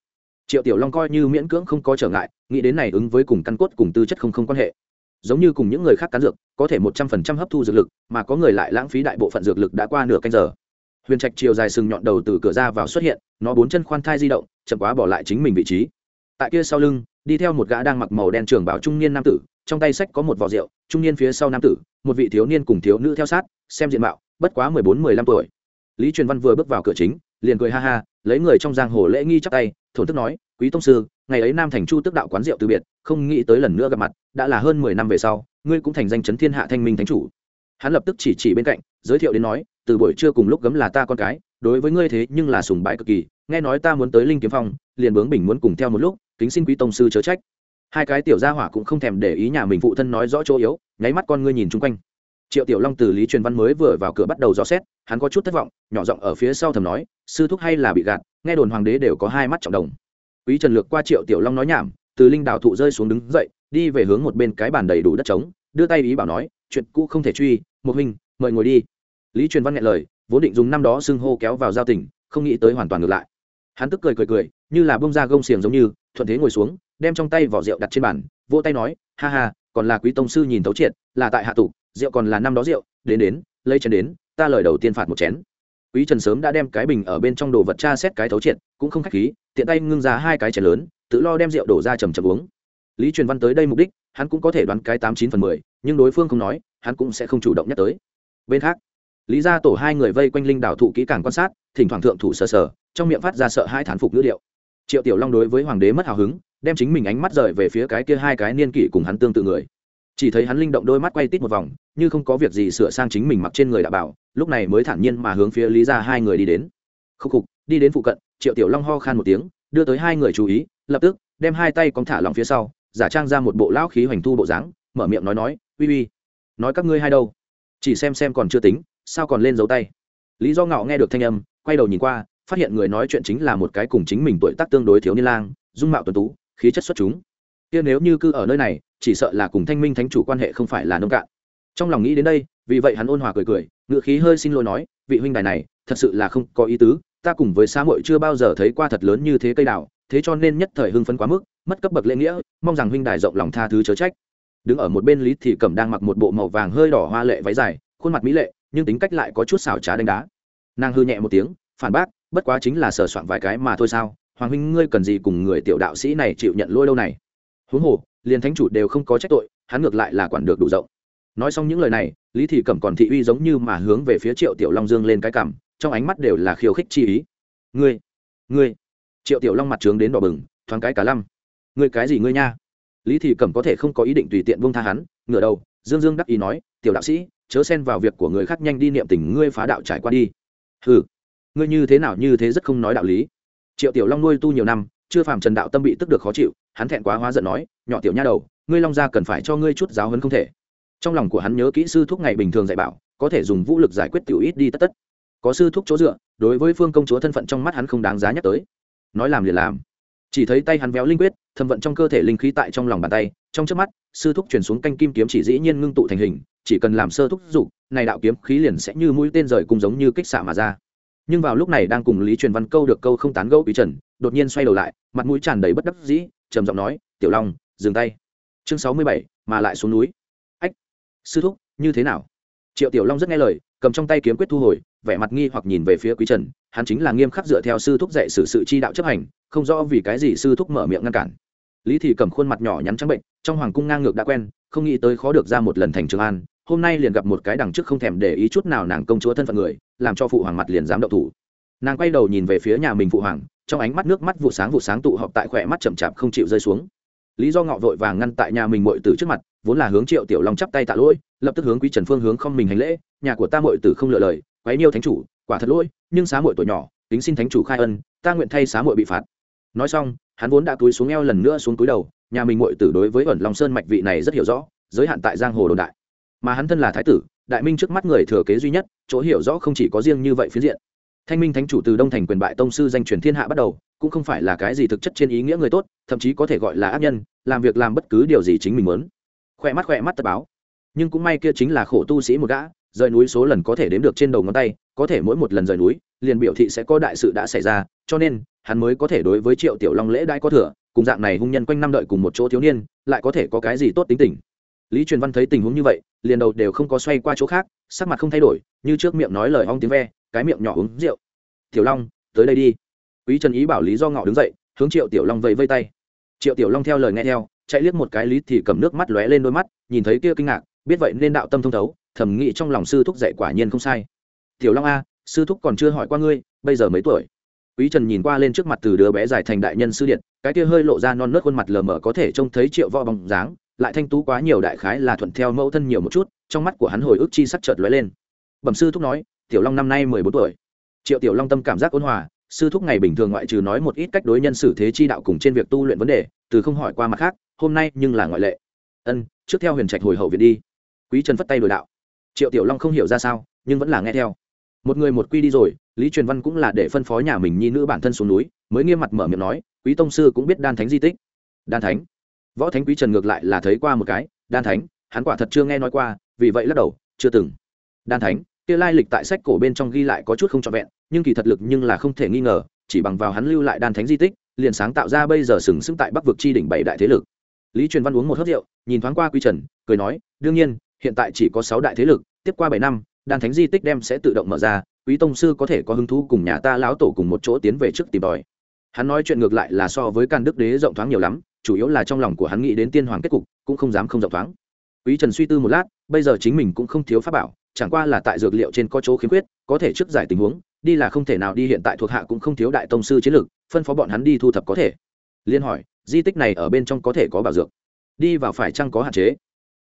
triệu tiểu long coi như miễn cưỡng không có trở ngại, nghĩ đến này ứng với cùng căn cốt cùng tư chất không không quan hệ. Giống như cùng những người khác cắn dược, có thể một trăm phần trăm hấp thu dược lực, mà có người lại lãng phí đại bộ phận dược lực đã qua nửa canh giờ. Huyền trạch chiều dài sừng nhọn đầu từ cửa ra vào xuất hiện, nó bốn chân khoan thai di động, chậm quá bỏ lại chính mình vị trí. Tại kia sau lưng, đi theo một gã đang mặc màu đen trường bảo trung niên nam tử, trong tay sách có một vỏ rượu, trung niên phía sau nam tử, một vị thiếu niên cùng thiếu nữ theo sát, xem diện mạo, bất quá mười bốn, mười lăm tuổi lý truyền văn vừa bước vào cửa chính, liền cười ha ha, lấy người trong giang hồ lễ nghi chắp tay, thổn thức nói, quý tông sư, ngày ấy nam thành chu tức đạo quán rượu từ biệt, không nghĩ tới lần nữa gặp mặt, đã là hơn mười năm về sau, ngươi cũng thành danh chấn thiên hạ thanh minh thánh chủ. Hắn lập tức chỉ chỉ bên cạnh, giới thiệu đến nói, từ buổi trưa cùng lúc gấm là ta con cái, đối với ngươi thế nhưng là sùng bái cực kỳ, nghe nói ta muốn tới linh kiếm phong, liền bướng bình muốn cùng theo một lúc, kính xin quý tông sư chớ trách. Hai cái tiểu gia hỏa cũng không thèm để ý nhà mình phụ thân nói rõ chỗ yếu, nháy mắt con ngươi nhìn chung quanh triệu tiểu long từ lý truyền văn mới vừa vào cửa bắt đầu dò xét, hắn có chút thất vọng, nhỏ giọng ở phía sau thầm nói, sư thúc hay là bị gạt, nghe đồn hoàng đế đều có hai mắt trọng đồng. Quý trần lược qua triệu tiểu long nói nhảm, từ linh đào thụ rơi xuống đứng dậy, đi về hướng một bên cái bàn đầy đủ đất trống, đưa tay ý bảo nói, chuyện cũ không thể truy một huynh, mời ngồi đi. Lý truyền văn nghe lời, vốn định dùng năm đó xưng hô kéo vào giao tỉnh không nghĩ tới hoàn toàn ngược lại. Hắn tức cười cười cười, như là bông ra gông xiềng giống như, thuận thế ngồi xuống, đem trong tay vỏ rượu đặt trên bàn, vỗ tay nói, ha ha, còn là quý tông sư nhìn thấu triệt, là tại hạ tụ rượu còn là năm đó rượu, đến đến, lấy chén đến, ta lời đầu tiên phạt một chén. Quý trần sớm đã đem cái bình ở bên trong đồ vật tra xét cái thấu triệt, cũng không khách khí, tiện tay ngưng ra hai cái chén lớn, tự lo đem rượu đổ ra chầm chầm uống. Lý truyền văn tới đây mục đích, hắn cũng có thể đoán cái tám chín phần mười, nhưng đối phương không nói, hắn cũng sẽ không chủ động nhắc tới. Bên khác, lý ra tổ hai người vây quanh linh đảo thụ kỹ càng quan sát, thỉnh thoảng thượng thủ sờ sờ, trong miệng phát ra sợ hai thán phục ngữ điệu. Triệu tiểu long đối với hoàng đế mất hào hứng, đem chính mình ánh mắt rời về phía cái kia hai cái niên kỷ cùng hắn tương tự người. Chỉ thấy hắn linh động đôi mắt quay tít một vòng như không có việc gì sửa sang chính mình mặc trên người đã bảo, lúc này mới thản nhiên mà hướng phía lý ra hai người đi đến. Khúc khục, đi đến phụ cận, triệu tiểu long ho khan một tiếng, đưa tới hai người chú ý, lập tức, đem hai tay cóng thả lòng phía sau, giả trang ra một bộ lão khí hoành thu bộ dáng, mở miệng nói nói, uy uy, nói các ngươi hai đâu? Chỉ xem xem còn chưa tính, sao còn lên dấu tay? Lý do ngạo nghe được thanh âm, quay đầu nhìn qua, phát hiện người nói chuyện chính là một cái cùng chính mình tuổi tác tương đối thiếu niên lang, dung mạo tuần tú, khí chất xuất chúng. Kia nếu như cư ở nơi này, chỉ sợ là cùng thanh minh thánh chủ quan hệ không phải là nông cạn trong lòng nghĩ đến đây, vì vậy hắn ôn hòa cười cười ngựa khí hơi xin lỗi nói, vị huynh đài này, thật sự là không có ý tứ, ta cùng với xã hội chưa bao giờ thấy qua thật lớn như thế cây đào, thế cho nên nhất thời hưng phấn quá mức, mất cấp bậc lễ nghĩa, mong rằng huynh đài rộng lòng tha thứ chớ trách. Đứng ở một bên lý thì cẩm đang mặc một bộ màu vàng hơi đỏ hoa lệ váy dài, khuôn mặt mỹ lệ, nhưng tính cách lại có chút xảo trá đánh đá. Nàng hư nhẹ một tiếng, phản bác, bất quá chính là sờ soạn vài cái mà thôi sao, hoàng huynh ngươi cần gì cùng người tiểu đạo sĩ này chịu nhận lôi đâu này? Huống hồ, liền thánh chủ đều không có trách tội, hắn ngược lại là quản được đủ rộng nói xong những lời này, lý thị cẩm còn thị uy giống như mà hướng về phía triệu tiểu long dương lên cái cảm trong ánh mắt đều là khiêu khích chi ý. Ngươi ngươi. Triệu tiểu long mặt trướng đến đỏ bừng, thoáng cái cả lăm. Ngươi cái gì ngươi nha? Lý thị cẩm có thể không có ý định tùy tiện buông tha hắn, ngửa đầu, dương dương đắc ý nói, tiểu đạo sĩ, chớ xen vào việc của người khác nhanh đi niệm tình ngươi phá đạo trải qua đi. Ừ ngươi như thế nào như thế rất không nói đạo lý. Triệu tiểu long nuôi tu nhiều năm, chưa phàm trần đạo tâm bị tức được khó chịu, hắn thẹn quá hóa giận nói, nhỏ tiểu nha đầu, ngươi long gia cần phải cho ngươi chút giáo hấn không thể trong lòng của hắn nhớ kỹ sư thuốc ngày bình thường dạy bảo, có thể dùng vũ lực giải quyết tiểu ít đi tất tất. Có sư thuốc chỗ dựa, đối với phương công chúa thân phận trong mắt hắn không đáng giá nhắc tới. Nói làm liền làm. Chỉ thấy tay hắn véo linh quyết, thâm vận trong cơ thể linh khí tại trong lòng bàn tay, trong trước mắt, sư thúc chuyển xuống canh kim kiếm chỉ dĩ nhiên ngưng tụ thành hình, chỉ cần làm sơ thúc dục, này đạo kiếm khí liền sẽ như mũi tên rời cùng giống như kích xạ mà ra. Nhưng vào lúc này đang cùng lý truyền văn câu được câu không tán gẫu quý trần, đột nhiên xoay đầu lại, mặt mũi tràn đầy bất đắc dĩ, trầm giọng nói, tiểu long, dừng tay. Chương sáu mươi bảy, mà lại xuống núi sư thúc, như thế nào? Triệu tiểu long rất nghe lời, cầm trong tay kiếm quyết thu hồi, vẻ mặt nghi hoặc nhìn về phía quý trần, hắn chính là nghiêm khắc dựa theo sư thúc dạy xử sự chi đạo chấp hành, không rõ vì cái gì sư thúc mở miệng ngăn cản. Lý thị cầm khuôn mặt nhỏ nhắn trắng bệnh, trong hoàng cung ngang ngược đã quen, không nghĩ tới khó được ra một lần thành trường an, hôm nay liền gặp một cái đằng trước không thèm để ý chút nào nàng công chúa thân phận người, làm cho phụ hoàng mặt liền dám động thủ. Nàng quay đầu nhìn về phía nhà mình phụ hoàng, trong ánh mắt nước mắt vụ sáng vụ sáng tụ họp tại khỏe mắt chậm chạp không chịu rơi xuống lý do ngọ vội vàng ngăn tại nhà mình mội tử trước mặt, vốn là hướng triệu tiểu long chắp tay tạ lỗi, lập tức hướng quý trần phương hướng không mình hành lễ, nhà của ta mội tử không lựa lời, quấy nhiêu thánh chủ, quả thật lỗi, nhưng xá mội tuổi nhỏ tính xin thánh chủ khai ân, ta nguyện thay xá mội bị phạt. Nói xong, hắn vốn đã túi xuống eo lần nữa xuống túi đầu, nhà mình mội tử đối với ẩn long sơn mạch vị này rất hiểu rõ, giới hạn tại giang hồ đồn đại. Mà hắn thân là thái tử, đại minh trước mắt người thừa kế duy nhất, chỗ hiểu rõ không chỉ có riêng như vậy phiến diện. Thanh minh thánh chủ từ đông thành quyền bại tông sư danh truyền thiên hạ bắt đầu cũng không phải là cái gì thực chất trên ý nghĩa người tốt, thậm chí có thể gọi là ác nhân, làm việc làm bất cứ điều gì chính mình muốn. Khỏe mắt khỏe mắt tờ báo. Nhưng cũng may kia chính là khổ tu sĩ một gã, rời núi số lần có thể đếm được trên đầu ngón tay, có thể mỗi một lần rời núi, liền biểu thị sẽ có đại sự đã xảy ra, cho nên, hắn mới có thể đối với triệu tiểu long lễ đãi có thừa, cùng dạng này hung nhân quanh năm đợi cùng một chỗ thiếu niên, lại có thể có cái gì tốt tính tình. Lý truyền văn thấy tình huống như vậy, liền đầu đều không có xoay qua chỗ khác, sắc mặt không thay đổi, như trước miệng nói lời ong tiếng ve, cái miệng nhỏ uống rượu. Tiểu long, tới đây đi quý trần ý bảo lý do ngọ đứng dậy, hướng triệu tiểu long vẫy vây tay. Triệu tiểu long theo lời nghe theo, chạy liếc một cái lý thì cầm nước mắt lóe lên đôi mắt, nhìn thấy kia kinh ngạc, biết vậy nên đạo tâm thông thấu thẩm nghĩ trong lòng sư thúc dạy quả nhiên không sai. Tiểu long a, sư thúc còn chưa hỏi qua ngươi, bây giờ mấy tuổi? Quý trần nhìn qua lên trước mặt từ đứa bé dài thành đại nhân sư điện cái kia hơi lộ ra non nớt khuôn mặt lờ mờ có thể trông thấy triệu võ bóng dáng, lại thanh tú quá nhiều đại khái là thuận theo mẫu thân nhiều một chút, trong mắt của hắn hồi ức chi sắc chợt lóe lên. Bẩm sư thúc nói, tiểu long năm nay mười bốn tuổi. Triệu tiểu long tâm cảm giác ôn hòa sư thúc ngày bình thường ngoại trừ nói một ít cách đối nhân xử thế chi đạo cùng trên việc tu luyện vấn đề, từ không hỏi qua mặt khác, hôm nay nhưng là ngoại lệ. Ân, trước theo huyền trạch hồi hậu viện đi. Quý trần phất tay đổi đạo. Triệu tiểu long không hiểu ra sao, nhưng vẫn là nghe theo. Một người một quy đi rồi, lý truyền văn cũng là để phân phó nhà mình nhi nữ bản thân xuống núi, mới nghiêm mặt mở miệng nói, quý tông sư cũng biết đan thánh di tích. Đan thánh? Võ thánh quý trần ngược lại là thấy qua một cái, đan thánh, hắn quả thật chưa nghe nói qua, vì vậy lắc đầu, chưa từng. Đan thánh, kia lai lịch tại sách cổ bên trong ghi lại có chút không trọn vẹn nhưng kỳ thật lực nhưng là không thể nghi ngờ, chỉ bằng vào hắn lưu lại đan thánh di tích, liền sáng tạo ra bây giờ sừng sững tại bắc vực chi đỉnh bảy đại thế lực. Lý truyền văn uống một hớt rượu, nhìn thoáng qua quý trần, cười nói, đương nhiên, hiện tại chỉ có sáu đại thế lực, tiếp qua bảy năm, đan thánh di tích đem sẽ tự động mở ra, quý tông sư có thể có hứng thú cùng nhà ta lão tổ cùng một chỗ tiến về trước tìm tòi. Hắn nói chuyện ngược lại là so với càn đức đế rộng thoáng nhiều lắm, chủ yếu là trong lòng của hắn nghĩ đến tiên hoàng kết cục, cũng không dám không rộng thoáng. Quý trần suy tư một lát, bây giờ chính mình cũng không thiếu pháp bảo, chẳng qua là tại dược liệu trên có chỗ khiếm khuyết, có thể trước giải tình huống đi là không thể nào đi hiện tại thuộc hạ cũng không thiếu đại tông sư chiến lược, phân phó bọn hắn đi thu thập có thể. Liên hỏi, di tích này ở bên trong có thể có bảo dược? Đi vào phải chăng có hạn chế?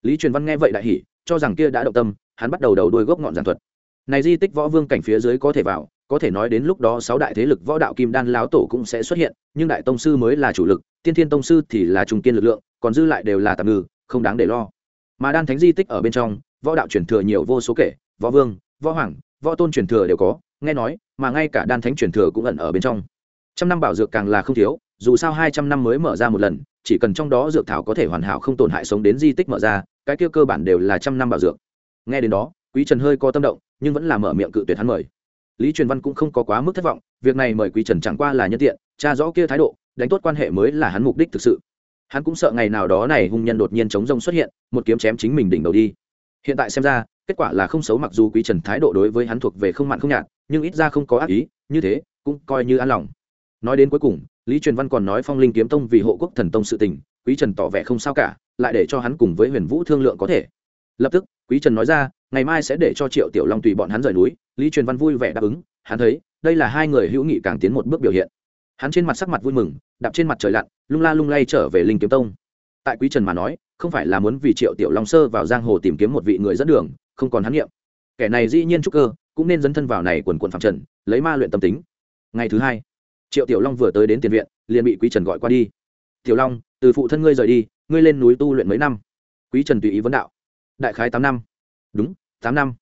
Lý truyền văn nghe vậy đại hỉ, cho rằng kia đã động tâm, hắn bắt đầu đầu đuôi gốc ngọn giảng thuật. Này di tích võ vương cảnh phía dưới có thể vào, có thể nói đến lúc đó sáu đại thế lực võ đạo kim đan láo tổ cũng sẽ xuất hiện, nhưng đại tông sư mới là chủ lực, tiên thiên tông sư thì là trung kiên lực lượng, còn dư lại đều là tạm ngư, không đáng để lo. Mà đan thánh di tích ở bên trong, võ đạo truyền thừa nhiều vô số kể, võ vương, võ hoàng, võ tôn truyền thừa đều có nghe nói, mà ngay cả đan thánh truyền thừa cũng ẩn ở bên trong. Trăm năm bảo dược càng là không thiếu, dù sao hai trăm năm mới mở ra một lần, chỉ cần trong đó dược thảo có thể hoàn hảo không tổn hại sống đến di tích mở ra, cái kia cơ bản đều là trăm năm bảo dược. Nghe đến đó, quý trần hơi có tâm động, nhưng vẫn là mở miệng cự tuyệt hắn mời. Lý truyền văn cũng không có quá mức thất vọng, việc này mời quý trần chẳng qua là nhân tiện cha rõ kia thái độ, đánh tốt quan hệ mới là hắn mục đích thực sự. Hắn cũng sợ ngày nào đó này hung nhân đột nhiên chống rông xuất hiện, một kiếm chém chính mình đỉnh đầu đi. Hiện tại xem ra kết quả là không xấu mặc dù quý trần thái độ đối với hắn thuộc về không mặn không nhạt, nhưng ít ra không có ác ý, như thế, cũng coi như an lòng. Nói đến cuối cùng, lý truyền văn còn nói phong linh kiếm tông vì hộ quốc thần tông sự tình, quý trần tỏ vẻ không sao cả, lại để cho hắn cùng với huyền vũ thương lượng có thể. Lập tức, quý trần nói ra, ngày mai sẽ để cho triệu tiểu long tùy bọn hắn rời núi, lý truyền văn vui vẻ đáp ứng, hắn thấy, đây là hai người hữu nghị càng tiến một bước biểu hiện. Hắn trên mặt sắc mặt vui mừng, đạp trên mặt trời lặn, lung la lung lay trở về linh kiếm tông. Tại quý trần mà nói, không phải là muốn vì triệu tiểu long sơ vào giang hồ tìm kiếm một vị người dẫn đường không còn hắn nghiệm. Kẻ này dĩ nhiên trúc cơ, cũng nên dấn thân vào này quần quần phạm trần, lấy ma luyện tâm tính. Ngày thứ hai, triệu tiểu long vừa tới đến tiền viện, liền bị quý trần gọi qua đi. Tiểu long, từ phụ thân ngươi rời đi, ngươi lên núi tu luyện mấy năm? Quý trần tùy ý vấn đạo. Đại khái tám năm. Đúng, tám năm.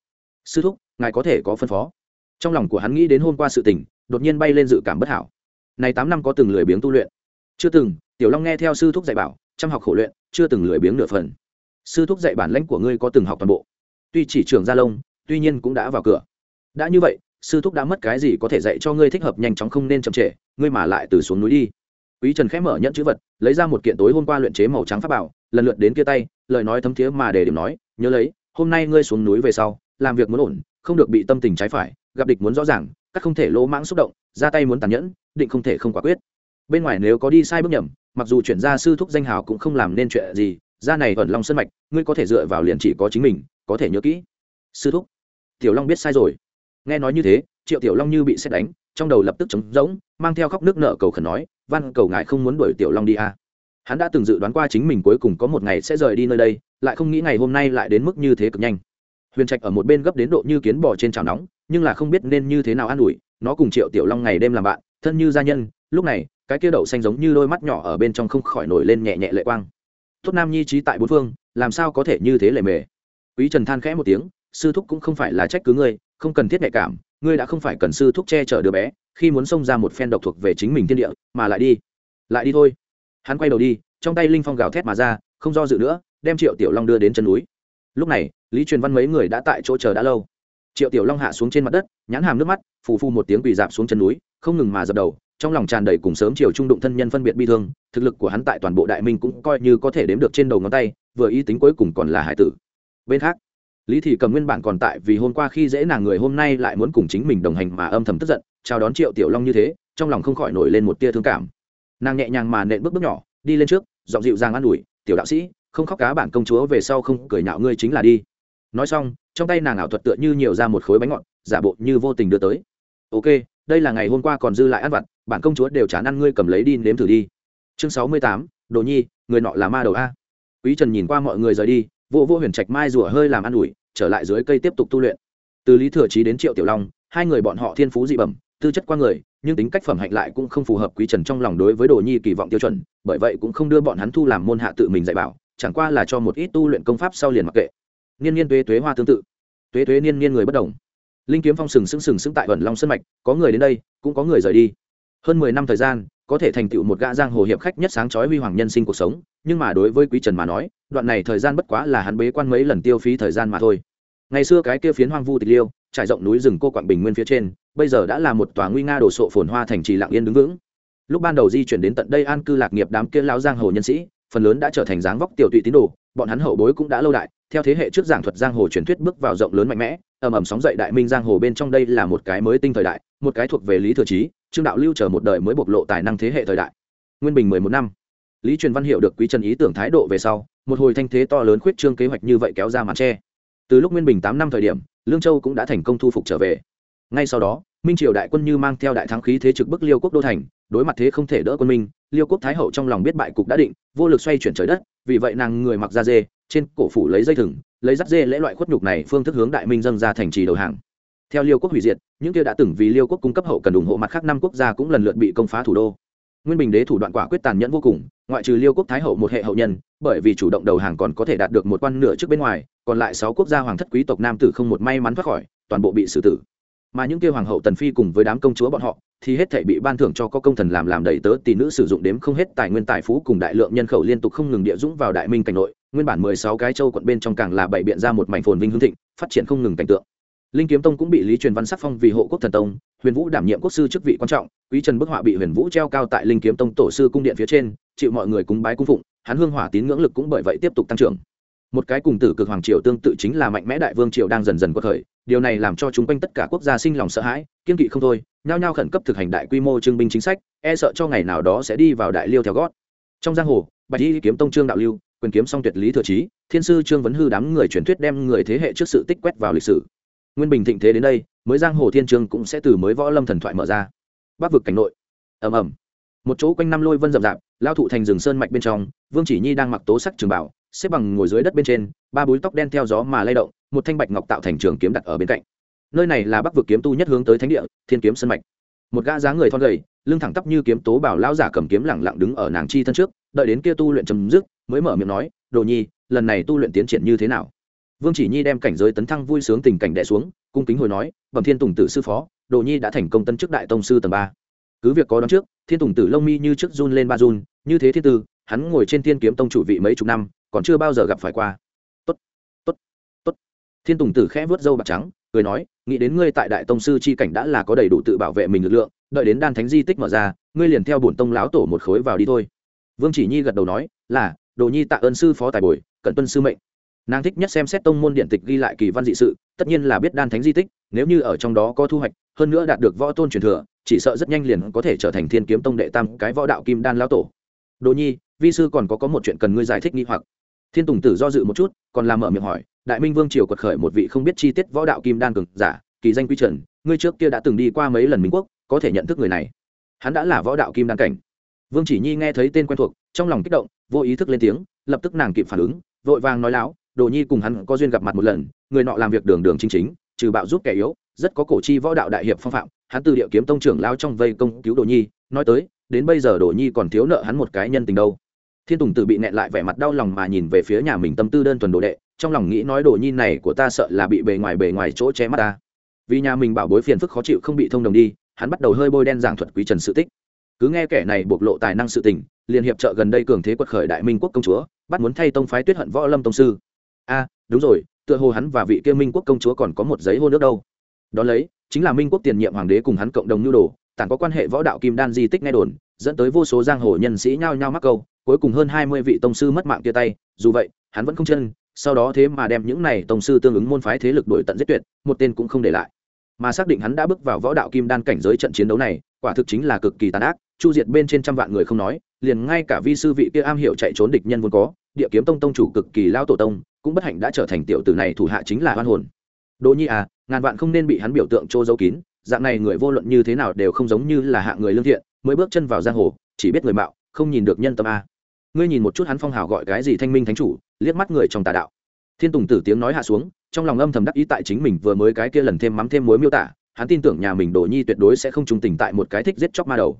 Sư thúc, ngài có thể có phân phó. Trong lòng của hắn nghĩ đến hôm qua sự tình, đột nhiên bay lên dự cảm bất hảo. Này tám năm có từng lười biếng tu luyện? Chưa từng. Tiểu long nghe theo sư thúc dạy bảo chăm học khổ luyện, chưa từng lười biếng nửa phần. Sư thúc dạy bản lãnh của ngươi có từng học toàn bộ? Tuy chỉ trưởng gia lông, tuy nhiên cũng đã vào cửa. Đã như vậy, sư thúc đã mất cái gì có thể dạy cho ngươi thích hợp nhanh chóng không nên chậm trễ, ngươi mà lại từ xuống núi đi. Quý trần khẽ mở nhận chữ vật, lấy ra một kiện tối hôm qua luyện chế màu trắng pháp bảo, lần lượt đến kia tay, lời nói thấm thiế mà để điểm nói, nhớ lấy, hôm nay ngươi xuống núi về sau, làm việc muốn ổn, không được bị tâm tình trái phải, gặp địch muốn rõ ràng, các không thể lỗ mãng xúc động, ra tay muốn tàn nhẫn, định không thể không quả quyết. Bên ngoài nếu có đi sai bước nhầm, mặc dù chuyển gia sư thúc danh hào cũng không làm nên chuyện gì, ra này ẩn long sân mạch, ngươi có thể dựa vào liền chỉ có chính mình có thể nhớ kỹ. Sư thúc, tiểu long biết sai rồi. Nghe nói như thế, triệu tiểu long như bị xét đánh, trong đầu lập tức trống rỗng, mang theo khóc nước nợ cầu khẩn nói, văn cầu ngại không muốn đuổi tiểu long đi à. hắn đã từng dự đoán qua chính mình cuối cùng có một ngày sẽ rời đi nơi đây, lại không nghĩ ngày hôm nay lại đến mức như thế cực nhanh. Huyền trạch ở một bên gấp đến độ như kiến bò trên chảo nóng, nhưng là không biết nên như thế nào an ủi, nó cùng triệu tiểu long ngày đêm làm bạn, thân như gia nhân, lúc này, cái kia đậu xanh giống như đôi mắt nhỏ ở bên trong không khỏi nổi lên nhẹ nhẹ lệ quang. Tốt nam nhi trí tại bốn phương, làm sao có thể như thế lệ mề? Quý trần than khẽ một tiếng, sư thúc cũng không phải là trách cứ ngươi, không cần thiết nhạy cảm, ngươi đã không phải cần sư thúc che chở đứa bé, khi muốn xông ra một phen độc thuộc về chính mình thiên địa, mà lại đi lại đi thôi. Hắn quay đầu đi, trong tay linh phong gào thét mà ra, không do dự nữa, đem triệu tiểu long đưa đến chân núi. Lúc này, lý truyền văn mấy người đã tại chỗ chờ đã lâu. Triệu tiểu long hạ xuống trên mặt đất, nhãn hàm nước mắt, phù phu một tiếng quỳ dạp xuống chân núi, không ngừng mà dập đầu, trong lòng tràn đầy cùng sớm chiều trung đụng thân nhân phân biệt bi thương, thực lực của hắn tại toàn bộ đại minh cũng coi như có thể đếm được trên đầu ngón tay, vừa ý tính cuối cùng còn là hải tử bên khác, lý thị cầm nguyên bản còn tại vì hôm qua khi dễ nàng người hôm nay lại muốn cùng chính mình đồng hành mà âm thầm tức giận, chào đón triệu tiểu long như thế, trong lòng không khỏi nổi lên một tia thương cảm. Nàng nhẹ nhàng mà nện bước bước nhỏ, đi lên trước, giọng dịu dàng an ủi, tiểu đạo sĩ, không khóc cá bản công chúa về sau không cười nhạo ngươi chính là đi. Nói xong, trong tay nàng ảo thuật tựa như nhiều ra một khối bánh ngọt, giả bộ như vô tình đưa tới. Ok, đây là ngày hôm qua còn dư lại ăn vặt, bản công chúa đều chán ăn ngươi cầm lấy đi nếm thử đi. Chương sáu mươi tám, đồ nhi, người nọ là ma đầu a. Quý trần nhìn qua mọi người rời đi vô vô huyền trạch mai rủa hơi làm ăn ủi, trở lại dưới cây tiếp tục tu luyện. Từ lý thừa trí đến triệu tiểu long, hai người bọn họ thiên phú dị bẩm, tư chất qua người, nhưng tính cách phẩm hạnh lại cũng không phù hợp quý trần trong lòng đối với đồ nhi kỳ vọng tiêu chuẩn, bởi vậy cũng không đưa bọn hắn thu làm môn hạ tự mình dạy bảo, chẳng qua là cho một ít tu luyện công pháp sau liền mặc kệ. Niên niên tuế tuế hoa tương tự. Tuế tuế niên niên người bất đồng. Linh kiếm phong sừng sững sừng sững tại vẩn long sân mạch, có người đến đây, cũng có người rời đi. Hơn mười năm thời gian có thể thành tựu một gã giang hồ hiệp khách nhất sáng chói huy hoàng nhân sinh cuộc sống, nhưng mà đối với quý trần mà nói, đoạn này thời gian bất quá là hắn bế quan mấy lần tiêu phí thời gian mà thôi. Ngày xưa cái kia phiến hoang vu tịch liêu, trải rộng núi rừng cô quạng bình nguyên phía trên, bây giờ đã là một tòa nguy nga đồ sộ phồn hoa thành trì lạng yên đứng vững. Lúc ban đầu di chuyển đến tận đây an cư lạc nghiệp đám kia lao giang hồ nhân sĩ, phần lớn đã trở thành dáng vóc tiểu tụy tín đồ, bọn hắn hậu bối cũng đã lâu đại, theo thế hệ trước giảng thuật giang hồ truyền thuyết bước vào rộng lớn mạnh mẽ, ầm ầm sóng dậy đại minh giang hồ bên trong đây là một cái mới tinh thời đại, một cái thuộc về lý thừa trí trương đạo lưu chờ một đời mới bộc lộ tài năng thế hệ thời đại. Nguyên bình mười một năm. Lý truyền văn hiểu được quý trần ý tưởng thái độ về sau, một hồi thanh thế to lớn khuyết trương kế hoạch như vậy kéo ra màn tre. Từ lúc nguyên bình tám năm thời điểm, lương châu cũng đã thành công thu phục trở về. Ngay sau đó, minh triều đại quân như mang theo đại thắng khí thế trực bức liêu quốc đô thành, đối mặt thế không thể đỡ quân minh, liêu quốc thái hậu trong lòng biết bại cục đã định, vô lực xoay chuyển trời đất, vì vậy nàng người mặc da dê, trên cổ phủ lấy dây thừng, lấy dắt dê lễ loại khuất nhục này phương thức hướng đại minh dâng ra thành trì đầu hàng theo liêu quốc hủy diệt, những kia đã từng vì liêu quốc cung cấp hậu cần ủng hộ mặt khác năm quốc gia cũng lần lượt bị công phá thủ đô. Nguyên bình đế thủ đoạn quả quyết tàn nhẫn vô cùng, ngoại trừ liêu quốc thái hậu một hệ hậu nhân, bởi vì chủ động đầu hàng còn có thể đạt được một quan nửa trước bên ngoài, còn lại sáu quốc gia hoàng thất quý tộc nam tử không một may mắn thoát khỏi, toàn bộ bị xử tử. Mà những kia hoàng hậu tần phi cùng với đám công chúa bọn họ, thì hết thể bị ban thưởng cho có công thần làm làm đầy tớ tỷ nữ sử dụng đếm không hết tài nguyên tài phú cùng đại lượng nhân khẩu liên tục không ngừng địa dũng vào đại minh cảnh nội. Nguyên bản mười sáu cái châu quận bên trong càng là bảy biện ra một mảnh phồn vinh hương thịnh, phát triển không ngừng cảnh tượng linh kiếm tông cũng bị lý truyền văn sắc phong vì hộ quốc thần tông, huyền vũ đảm nhiệm quốc sư chức vị quan trọng, quý trần bức họa bị huyền vũ treo cao tại linh kiếm tông tổ sư cung điện phía trên, chịu mọi người cúng bái cung phụng, hắn hương hỏa tín ngưỡng lực cũng bởi vậy tiếp tục tăng trưởng. Một cái cùng tử cực hoàng triều tương tự chính là mạnh mẽ đại vương triều đang dần dần quật khởi, điều này làm cho chúng quanh tất cả quốc gia sinh lòng sợ hãi, kiên kỵ không thôi, nhao nhao khẩn cấp thực hành đại quy mô trưng binh chính sách e sợ cho ngày nào đó sẽ đi vào đại liêu theo gót. Trong giang hồ, bạch y kiếm tông trương đạo lưu, quyền kiếm song tuyệt lý thừa trí thiên sư trương vấn hư đám người truyền thuyết đem người thế hệ trước sự tích quét vào lịch sử nguyên bình thịnh thế đến đây, mới giang hồ thiên Trường cũng sẽ từ mới võ lâm thần thoại mở ra. Bắc vực cảnh nội. Ầm ầm. Một chỗ quanh năm lôi vân rậm rạp, lao thụ thành rừng sơn mạch bên trong, vương chỉ nhi đang mặc tố sắc trường bảo, xếp bằng ngồi dưới đất bên trên, ba búi tóc đen theo gió mà lay động, một thanh bạch ngọc tạo thành trường kiếm đặt ở bên cạnh. Nơi này là bắc vực kiếm tu nhất hướng tới thánh địa, thiên kiếm sơn mạch. Một gã dáng người thon gầy, lưng thẳng tắp như kiếm tố bảo lao giả cầm kiếm lẳng lặng đứng ở nàng chi thân trước, đợi đến kia tu luyện chấm dứt, mới mở miệng nói, đồ nhi, lần này tu luyện tiến triển như thế nào? Vương chỉ nhi đem cảnh giới tấn thăng vui sướng tình cảnh đẻ xuống, cung kính hồi nói, bẩm thiên tùng tử sư phó, đồ nhi đã thành công tân chức đại tông sư tầng ba. Cứ việc có đón trước, thiên tùng tử lông mi như trước run lên ba run, như thế thiên tư, hắn ngồi trên thiên kiếm tông chủ vị mấy chục năm, còn chưa bao giờ gặp phải qua. Tốt tốt tốt. Thiên tùng tử khẽ vớt râu bạc trắng, cười nói, nghĩ đến ngươi tại đại tông sư c h i cảnh đã là có đầy đủ tự bảo vệ mình lực lượng, đợi đến đan thánh di tích mở ra, ngươi liền theo bổn tông láo tổ một khối vào đi thôi. Vương chỉ nhi gật đầu nói, là, đồ nhi tạ ơn sư phó tài bồi cận tuân sư mệnh nàng thích nhất xem xét tông môn điện tịch ghi lại kỳ văn dị sự, tất nhiên là biết đan thánh di tích, nếu như ở trong đó có thu hoạch, hơn nữa đạt được võ tôn truyền thừa, chỉ sợ rất nhanh liền có thể trở thành thiên kiếm tông đệ tam cái võ đạo kim đan lao tổ. Đồ nhi, vi sư còn có có một chuyện cần ngươi giải thích nghi hoặc. Thiên tùng tử do dự một chút, còn làm mở miệng hỏi, đại minh vương triều quật khởi một vị không biết chi tiết võ đạo kim đan cường giả, kỳ danh quy trần, ngươi trước kia đã từng đi qua mấy lần minh quốc, có thể nhận thức người này. Hắn đã là võ đạo kim đan cảnh. Vương chỉ nhi nghe thấy tên quen thuộc, trong lòng kích động, vô ý thức lên tiếng, lập tức nàng kịp phản ứng, vội vàng nói láo đồ nhi cùng hắn có duyên gặp mặt một lần, người nọ làm việc đường đường chính chính, trừ bạo giúp kẻ yếu, rất có cổ chi võ đạo đại hiệp phong phạm, hắn từ địa kiếm tông trưởng lao trong vây công cứu đồ nhi, nói tới, đến bây giờ đồ nhi còn thiếu nợ hắn một cái nhân tình đâu. Thiên tùng tử bị nẹn lại vẻ mặt đau lòng mà nhìn về phía nhà mình tâm tư đơn thuần đồ đệ, trong lòng nghĩ nói đồ nhi này của ta sợ là bị bề ngoài bề ngoài chỗ che mắt ta. Vì nhà mình bảo bối phiền phức khó chịu không bị thông đồng đi, hắn bắt đầu hơi bôi đen giảng thuật quý trần sự tích. Cứ nghe kẻ này bộc lộ tài năng sự tình liền hiệp trợ gần đây cường thế quật khởi đại minh quốc công chúa, bắt muốn thay tông phái tuyết hận võ lâm tông sư a đúng rồi, tựa hồ hắn và vị kia minh quốc công chúa còn có một giấy hôn nước đâu. Đó lấy, chính là minh quốc tiền nhiệm hoàng đế cùng hắn cộng đồng nhu đồ, tản có quan hệ võ đạo kim đan di tích nghe đồn, dẫn tới vô số giang hồ nhân sĩ nhao nhao mắc câu, cuối cùng hơn hai mươi vị tông sư mất mạng kia tay, dù vậy, hắn vẫn không chân, sau đó thế mà đem những này tông sư tương ứng môn phái thế lực đổi tận giết tuyệt, một tên cũng không để lại. Mà xác định hắn đã bước vào võ đạo kim đan cảnh giới trận chiến đấu này, quả thực chính là cực kỳ tàn ác, chu diệt bên trên trăm vạn người không nói, liền ngay cả vi sư vị kia am hiểu chạy trốn địch nhân vốn có, địa kiếm tông tông chủ cực kỳ lao tổ tông cũng bất hạnh đã trở thành tiểu tử này thủ hạ chính là hoan hồn. Đỗ nhi à ngàn vạn không nên bị hắn biểu tượng trô dấu kín, dạng này người vô luận như thế nào đều không giống như là hạ người lương thiện, mới bước chân vào giang hồ, chỉ biết người mạo, không nhìn được nhân tâm a. Ngươi nhìn một chút hắn phong hào gọi cái gì thanh minh thánh chủ, liếc mắt người trong tà đạo. Thiên tùng tử tiếng nói hạ xuống, trong lòng âm thầm đắc ý tại chính mình vừa mới cái kia lần thêm mắm thêm muối miêu tả, hắn tin tưởng nhà mình đồ nhi tuyệt đối sẽ không trung tình tại một cái thích giết chóc ma đầu.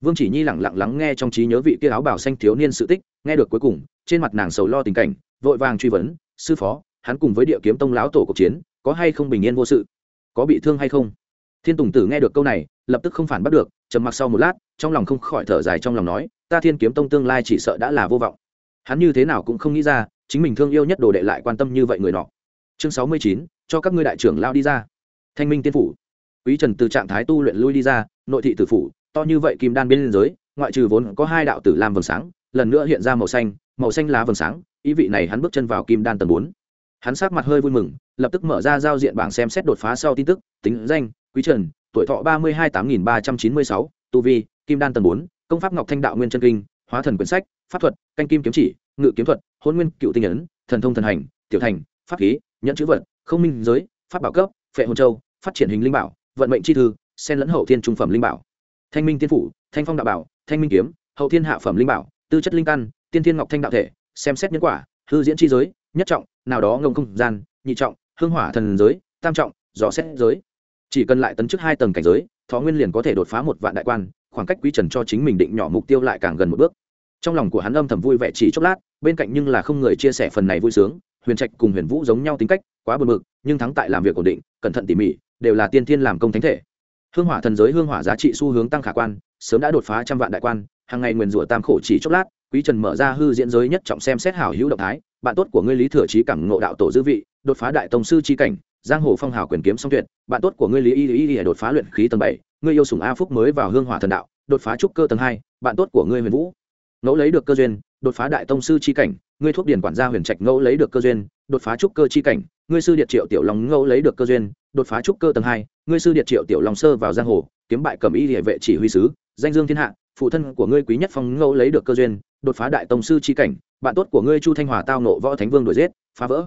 Vương chỉ nhi lẳng lặng lắng nghe trong trí nhớ vị kia áo bảo xanh thiếu niên sự tích, nghe được cuối cùng, trên mặt nàng sầu lo tình cảnh, vội vàng truy vấn sư phó, hắn cùng với địa kiếm tông lão tổ cuộc chiến, có hay không bình yên vô sự? Có bị thương hay không? Thiên tùng tử nghe được câu này, lập tức không phản bắt được, trầm mặc sau một lát, trong lòng không khỏi thở dài trong lòng nói, ta thiên kiếm tông tương lai chỉ sợ đã là vô vọng. Hắn như thế nào cũng không nghĩ ra, chính mình thương yêu nhất đồ đệ lại quan tâm như vậy người nọ. Chương sáu mươi chín, cho các ngươi đại trưởng lao đi ra. Thanh minh tiên phủ. Quý trần từ trạng thái tu luyện lui đi ra, nội thị tử phủ, to như vậy kim đan bên liên giới ngoại trừ vốn có hai đạo tử lam vầng sáng, lần nữa hiện ra màu xanh màu xanh lá vầng sáng, ý vị này hắn bước chân vào kim đan tầng bốn. Hắn sắc mặt hơi vui mừng, lập tức mở ra giao diện bảng xem xét đột phá sau tin tức, tính danh, quý trần, tuổi thọ ba mươi hai tám nghìn ba trăm chín mươi sáu, tu vi, kim đan tầng bốn, công pháp ngọc thanh đạo nguyên chân kinh, hóa thần quyển sách, pháp thuật, canh kim kiếm chỉ, ngự kiếm thuật, hôn nguyên cựu tinh ấn, thần thông thần hành, tiểu thành, pháp khí nhận chữ vật, không minh giới, pháp bảo cấp, phệ hồn châu, phát triển hình linh bảo, vận mệnh chi thư, sen lẫn hậu thiên trung phẩm linh bảo. Thanh minh tiên phủ, thanh phong đạo bảo, thanh minh kiếm, hậu thiên hạ phẩm linh bảo, tư chất linh căn tiên thiên ngọc thanh đạo thể, xem xét nhân quả, hư diễn chi giới, nhất trọng, nào đó ngông không gian, nhị trọng, hương hỏa thần giới, tam trọng, dò xét giới. Chỉ cần lại tấn chức hai tầng cảnh giới, thọ nguyên liền có thể đột phá một vạn đại quan, khoảng cách quý trần cho chính mình định nhỏ mục tiêu lại càng gần một bước. Trong lòng của hắn âm thầm vui vẻ chỉ chốc lát, bên cạnh nhưng là không người chia sẻ phần này vui sướng, huyền trạch cùng huyền vũ giống nhau tính cách, quá bờ mực nhưng thắng tại làm việc ổn định, cẩn thận tỉ mỉ, đều là tiên thiên làm công thánh thể. Hương hỏa thần giới hương hỏa giá trị xu hướng tăng khả quan, sớm đã đột phá trăm vạn đại quan, hàng ngày nguyền rủa tam khổ chỉ chốc lát quý trần mở ra hư diễn giới nhất trọng xem xét hảo hữu động thái, bạn tốt của ngươi lý thừa trí cảm ngộ đạo tổ dư vị, đột phá đại tông sư chi cảnh, giang hồ phong hào quyền kiếm song tuyệt, bạn tốt của ngươi lý y y y đột phá luyện khí tầng bảy, ngươi yêu sủng a phúc mới vào hương hỏa thần đạo, đột phá trúc cơ tầng hai, bạn tốt của ngươi huyền vũ. Ngẫu lấy được cơ duyên, đột phá đại tông sư chi cảnh, ngươi thuốc điển quản gia huyền trạch ngẫu lấy được cơ duyên, đột phá trúc cơ chi cảnh, ngươi sư điện triệu tiểu long ngẫu lấy được cơ duyên, đột phá trúc cơ tầng hai, ngươi sư điện triệu tiểu long sơ vào giang hồ, kiếm bại cầm y địa vệ chỉ huy sứ, danh dương thiên hạ phụ thân của ngươi quý nhất phong ngẫu lấy được cơ duyên, đột phá đại tông sư chi cảnh, bạn tốt của ngươi chu thanh hòa tao nộ võ thánh vương đuổi giết, phá vỡ.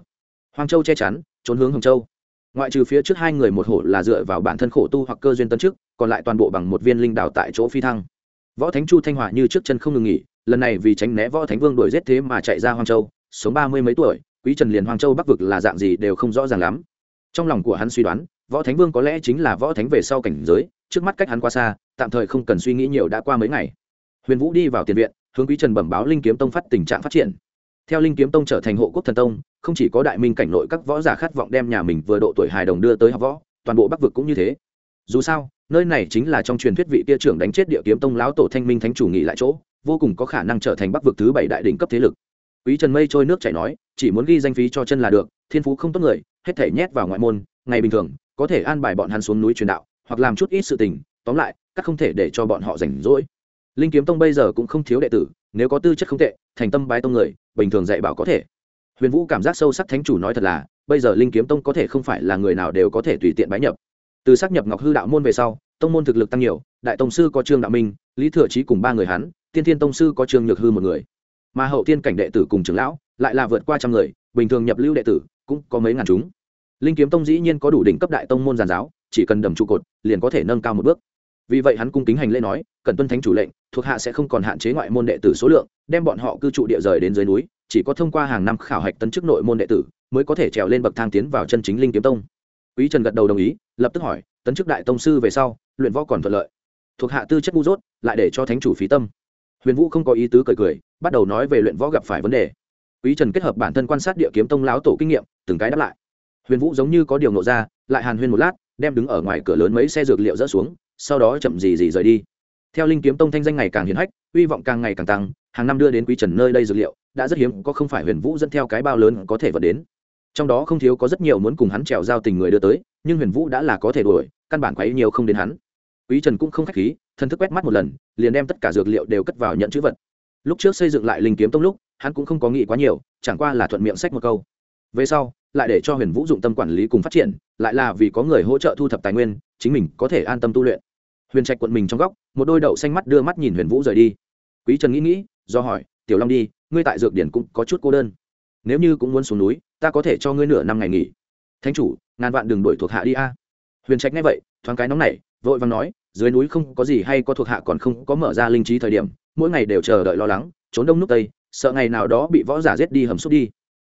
Hoàng châu che chắn, trốn hướng hồng châu. Ngoại trừ phía trước hai người một hổ là dựa vào bản thân khổ tu hoặc cơ duyên tấn trước còn lại toàn bộ bằng một viên linh đảo tại chỗ phi thăng. Võ thánh chu thanh hòa như trước chân không ngừng nghỉ, lần này vì tránh né võ thánh vương đuổi giết thế mà chạy ra hoàng châu, sống ba mươi mấy tuổi, quý trần liền hoàng châu bắc vực là dạng gì đều không rõ ràng lắm. Trong lòng của hắn suy đoán, võ thánh vương có lẽ chính là võ thánh về sau cảnh giới, trước mắt cách hắn qua xa tạm thời không cần suy nghĩ nhiều đã qua mấy ngày. Huyền vũ đi vào tiền viện, hướng quý trần bẩm báo linh kiếm tông phát tình trạng phát triển. Theo linh kiếm tông trở thành hộ quốc thần tông, không chỉ có đại minh cảnh nội các võ giả khát vọng đem nhà mình vừa độ tuổi hài đồng đưa tới học võ, toàn bộ bắc vực cũng như thế. Dù sao, nơi này chính là trong truyền thuyết vị tia trưởng đánh chết địa kiếm tông lão tổ thanh minh thánh chủ nghỉ lại chỗ, vô cùng có khả năng trở thành bắc vực thứ bảy đại đỉnh cấp thế lực. Quý trần mây trôi nước chảy nói, chỉ muốn ghi danh phí cho chân là được, thiên phú không tốt người, hết thể nhét vào ngoại môn, ngày bình thường, có thể an bài bọn hắn xuống núi truyền đạo, hoặc làm chút ít sự tình tóm lại, các không thể để cho bọn họ rảnh rỗi. Linh kiếm tông bây giờ cũng không thiếu đệ tử, nếu có tư chất không tệ, thành tâm bái tông người, bình thường dạy bảo có thể. Huyền vũ cảm giác sâu sắc thánh chủ nói thật là, bây giờ linh kiếm tông có thể không phải là người nào đều có thể tùy tiện bái nhập. Từ xác nhập ngọc hư đạo môn về sau, tông môn thực lực tăng nhiều, đại tông sư có trương đạo minh, lý thừa trí cùng ba người hắn, tiên thiên tông sư có trương nhược hư một người. Mà hậu tiên cảnh đệ tử cùng trưởng lão, lại là vượt qua trăm người, bình thường nhập lưu đệ tử, cũng có mấy ngàn chúng. Linh kiếm tông dĩ nhiên có đủ đỉnh cấp đại tông môn giàn giáo, chỉ cần đầm trụ cột, liền có thể nâng cao một bước vì vậy hắn cung kính hành lễ nói cần tuân thánh chủ lệnh, thuộc hạ sẽ không còn hạn chế ngoại môn đệ tử số lượng, đem bọn họ cư trụ địa rời đến dưới núi, chỉ có thông qua hàng năm khảo hạch tấn chức nội môn đệ tử, mới có thể trèo lên bậc thang tiến vào chân chính linh kiếm tông. Quý trần gật đầu đồng ý, lập tức hỏi, tấn chức đại tông sư về sau, luyện võ còn thuận lợi? Thuộc hạ tư chất ngu dốt, lại để cho thánh chủ phí tâm. Huyền vũ không có ý tứ cười cười, bắt đầu nói về luyện võ gặp phải vấn đề. Quý trần kết hợp bản thân quan sát địa kiếm tông láo tổ kinh nghiệm, từng cái đáp lại. Huyền vũ giống như có điều nộ ra, lại hàn huyên một lát, đem đứng ở ngoài cửa lớn mấy xe dược liệu dỡ xuống sau đó chậm gì gì rời đi. Theo linh kiếm tông thanh danh ngày càng hiển hách hy vọng càng ngày càng tăng, hàng năm đưa đến quý trần nơi đây dược liệu, đã rất hiếm có không phải huyền vũ dẫn theo cái bao lớn có thể vật đến. Trong đó không thiếu có rất nhiều muốn cùng hắn trèo giao tình người đưa tới, nhưng huyền vũ đã là có thể đuổi, căn bản quấy nhiều không đến hắn. Quý trần cũng không khách khí thần thức quét mắt một lần, liền đem tất cả dược liệu đều cất vào nhận chữ vật. Lúc trước xây dựng lại linh kiếm tông lúc, hắn cũng không có nghĩ quá nhiều, chẳng qua là thuận miệng sách một câu. Về sau, lại để cho huyền vũ dụng tâm quản lý cùng phát triển, lại là vì có người hỗ trợ thu thập tài nguyên, chính mình có thể an tâm tu luyện huyền trạch quận mình trong góc, một đôi đậu xanh mắt đưa mắt nhìn huyền vũ rời đi. Quý trần nghĩ nghĩ, do hỏi, tiểu long đi, ngươi tại dược điển cũng có chút cô đơn. Nếu như cũng muốn xuống núi, ta có thể cho ngươi nửa năm ngày nghỉ. Thánh chủ, ngàn vạn đừng đuổi thuộc hạ đi a. Huyền trạch nghe vậy, thoáng cái nóng nảy, vội vàng nói, dưới núi không có gì hay có thuộc hạ còn không có mở ra linh trí thời điểm, mỗi ngày đều chờ đợi lo lắng, trốn đông nút tây, sợ ngày nào đó bị võ giả giết đi hầm xúc đi.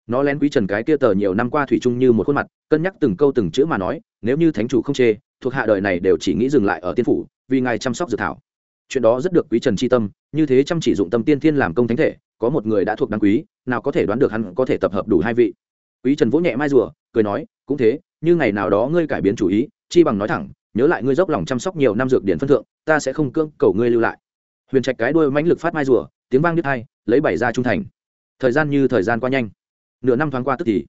Nó lén quý trần cái kia tờ nhiều năm qua thủy chung như một khuôn mặt, cân nhắc từng câu từng chữ mà nói, nếu như thánh chủ không chê thuộc hạ đời này đều chỉ nghĩ dừng lại ở tiên phủ, vì ngài chăm sóc dược thảo. Chuyện đó rất được quý trần chi tâm, như thế chăm chỉ dụng tâm tiên thiên làm công thánh thể, có một người đã thuộc đáng quý, nào có thể đoán được hắn có thể tập hợp đủ hai vị. Quý trần vỗ nhẹ mai rùa, cười nói, cũng thế, như ngày nào đó ngươi cải biến chủ ý, chi bằng nói thẳng, nhớ lại ngươi dốc lòng chăm sóc nhiều năm dược điển phân thượng, ta sẽ không cưỡng cầu ngươi lưu lại. Huyền trạch cái đuôi mãnh lực phát mai rùa, tiếng vang đứt hai lấy bảy ra trung thành. Thời gian như thời gian qua nhanh. Nửa năm thoáng qua tức thì,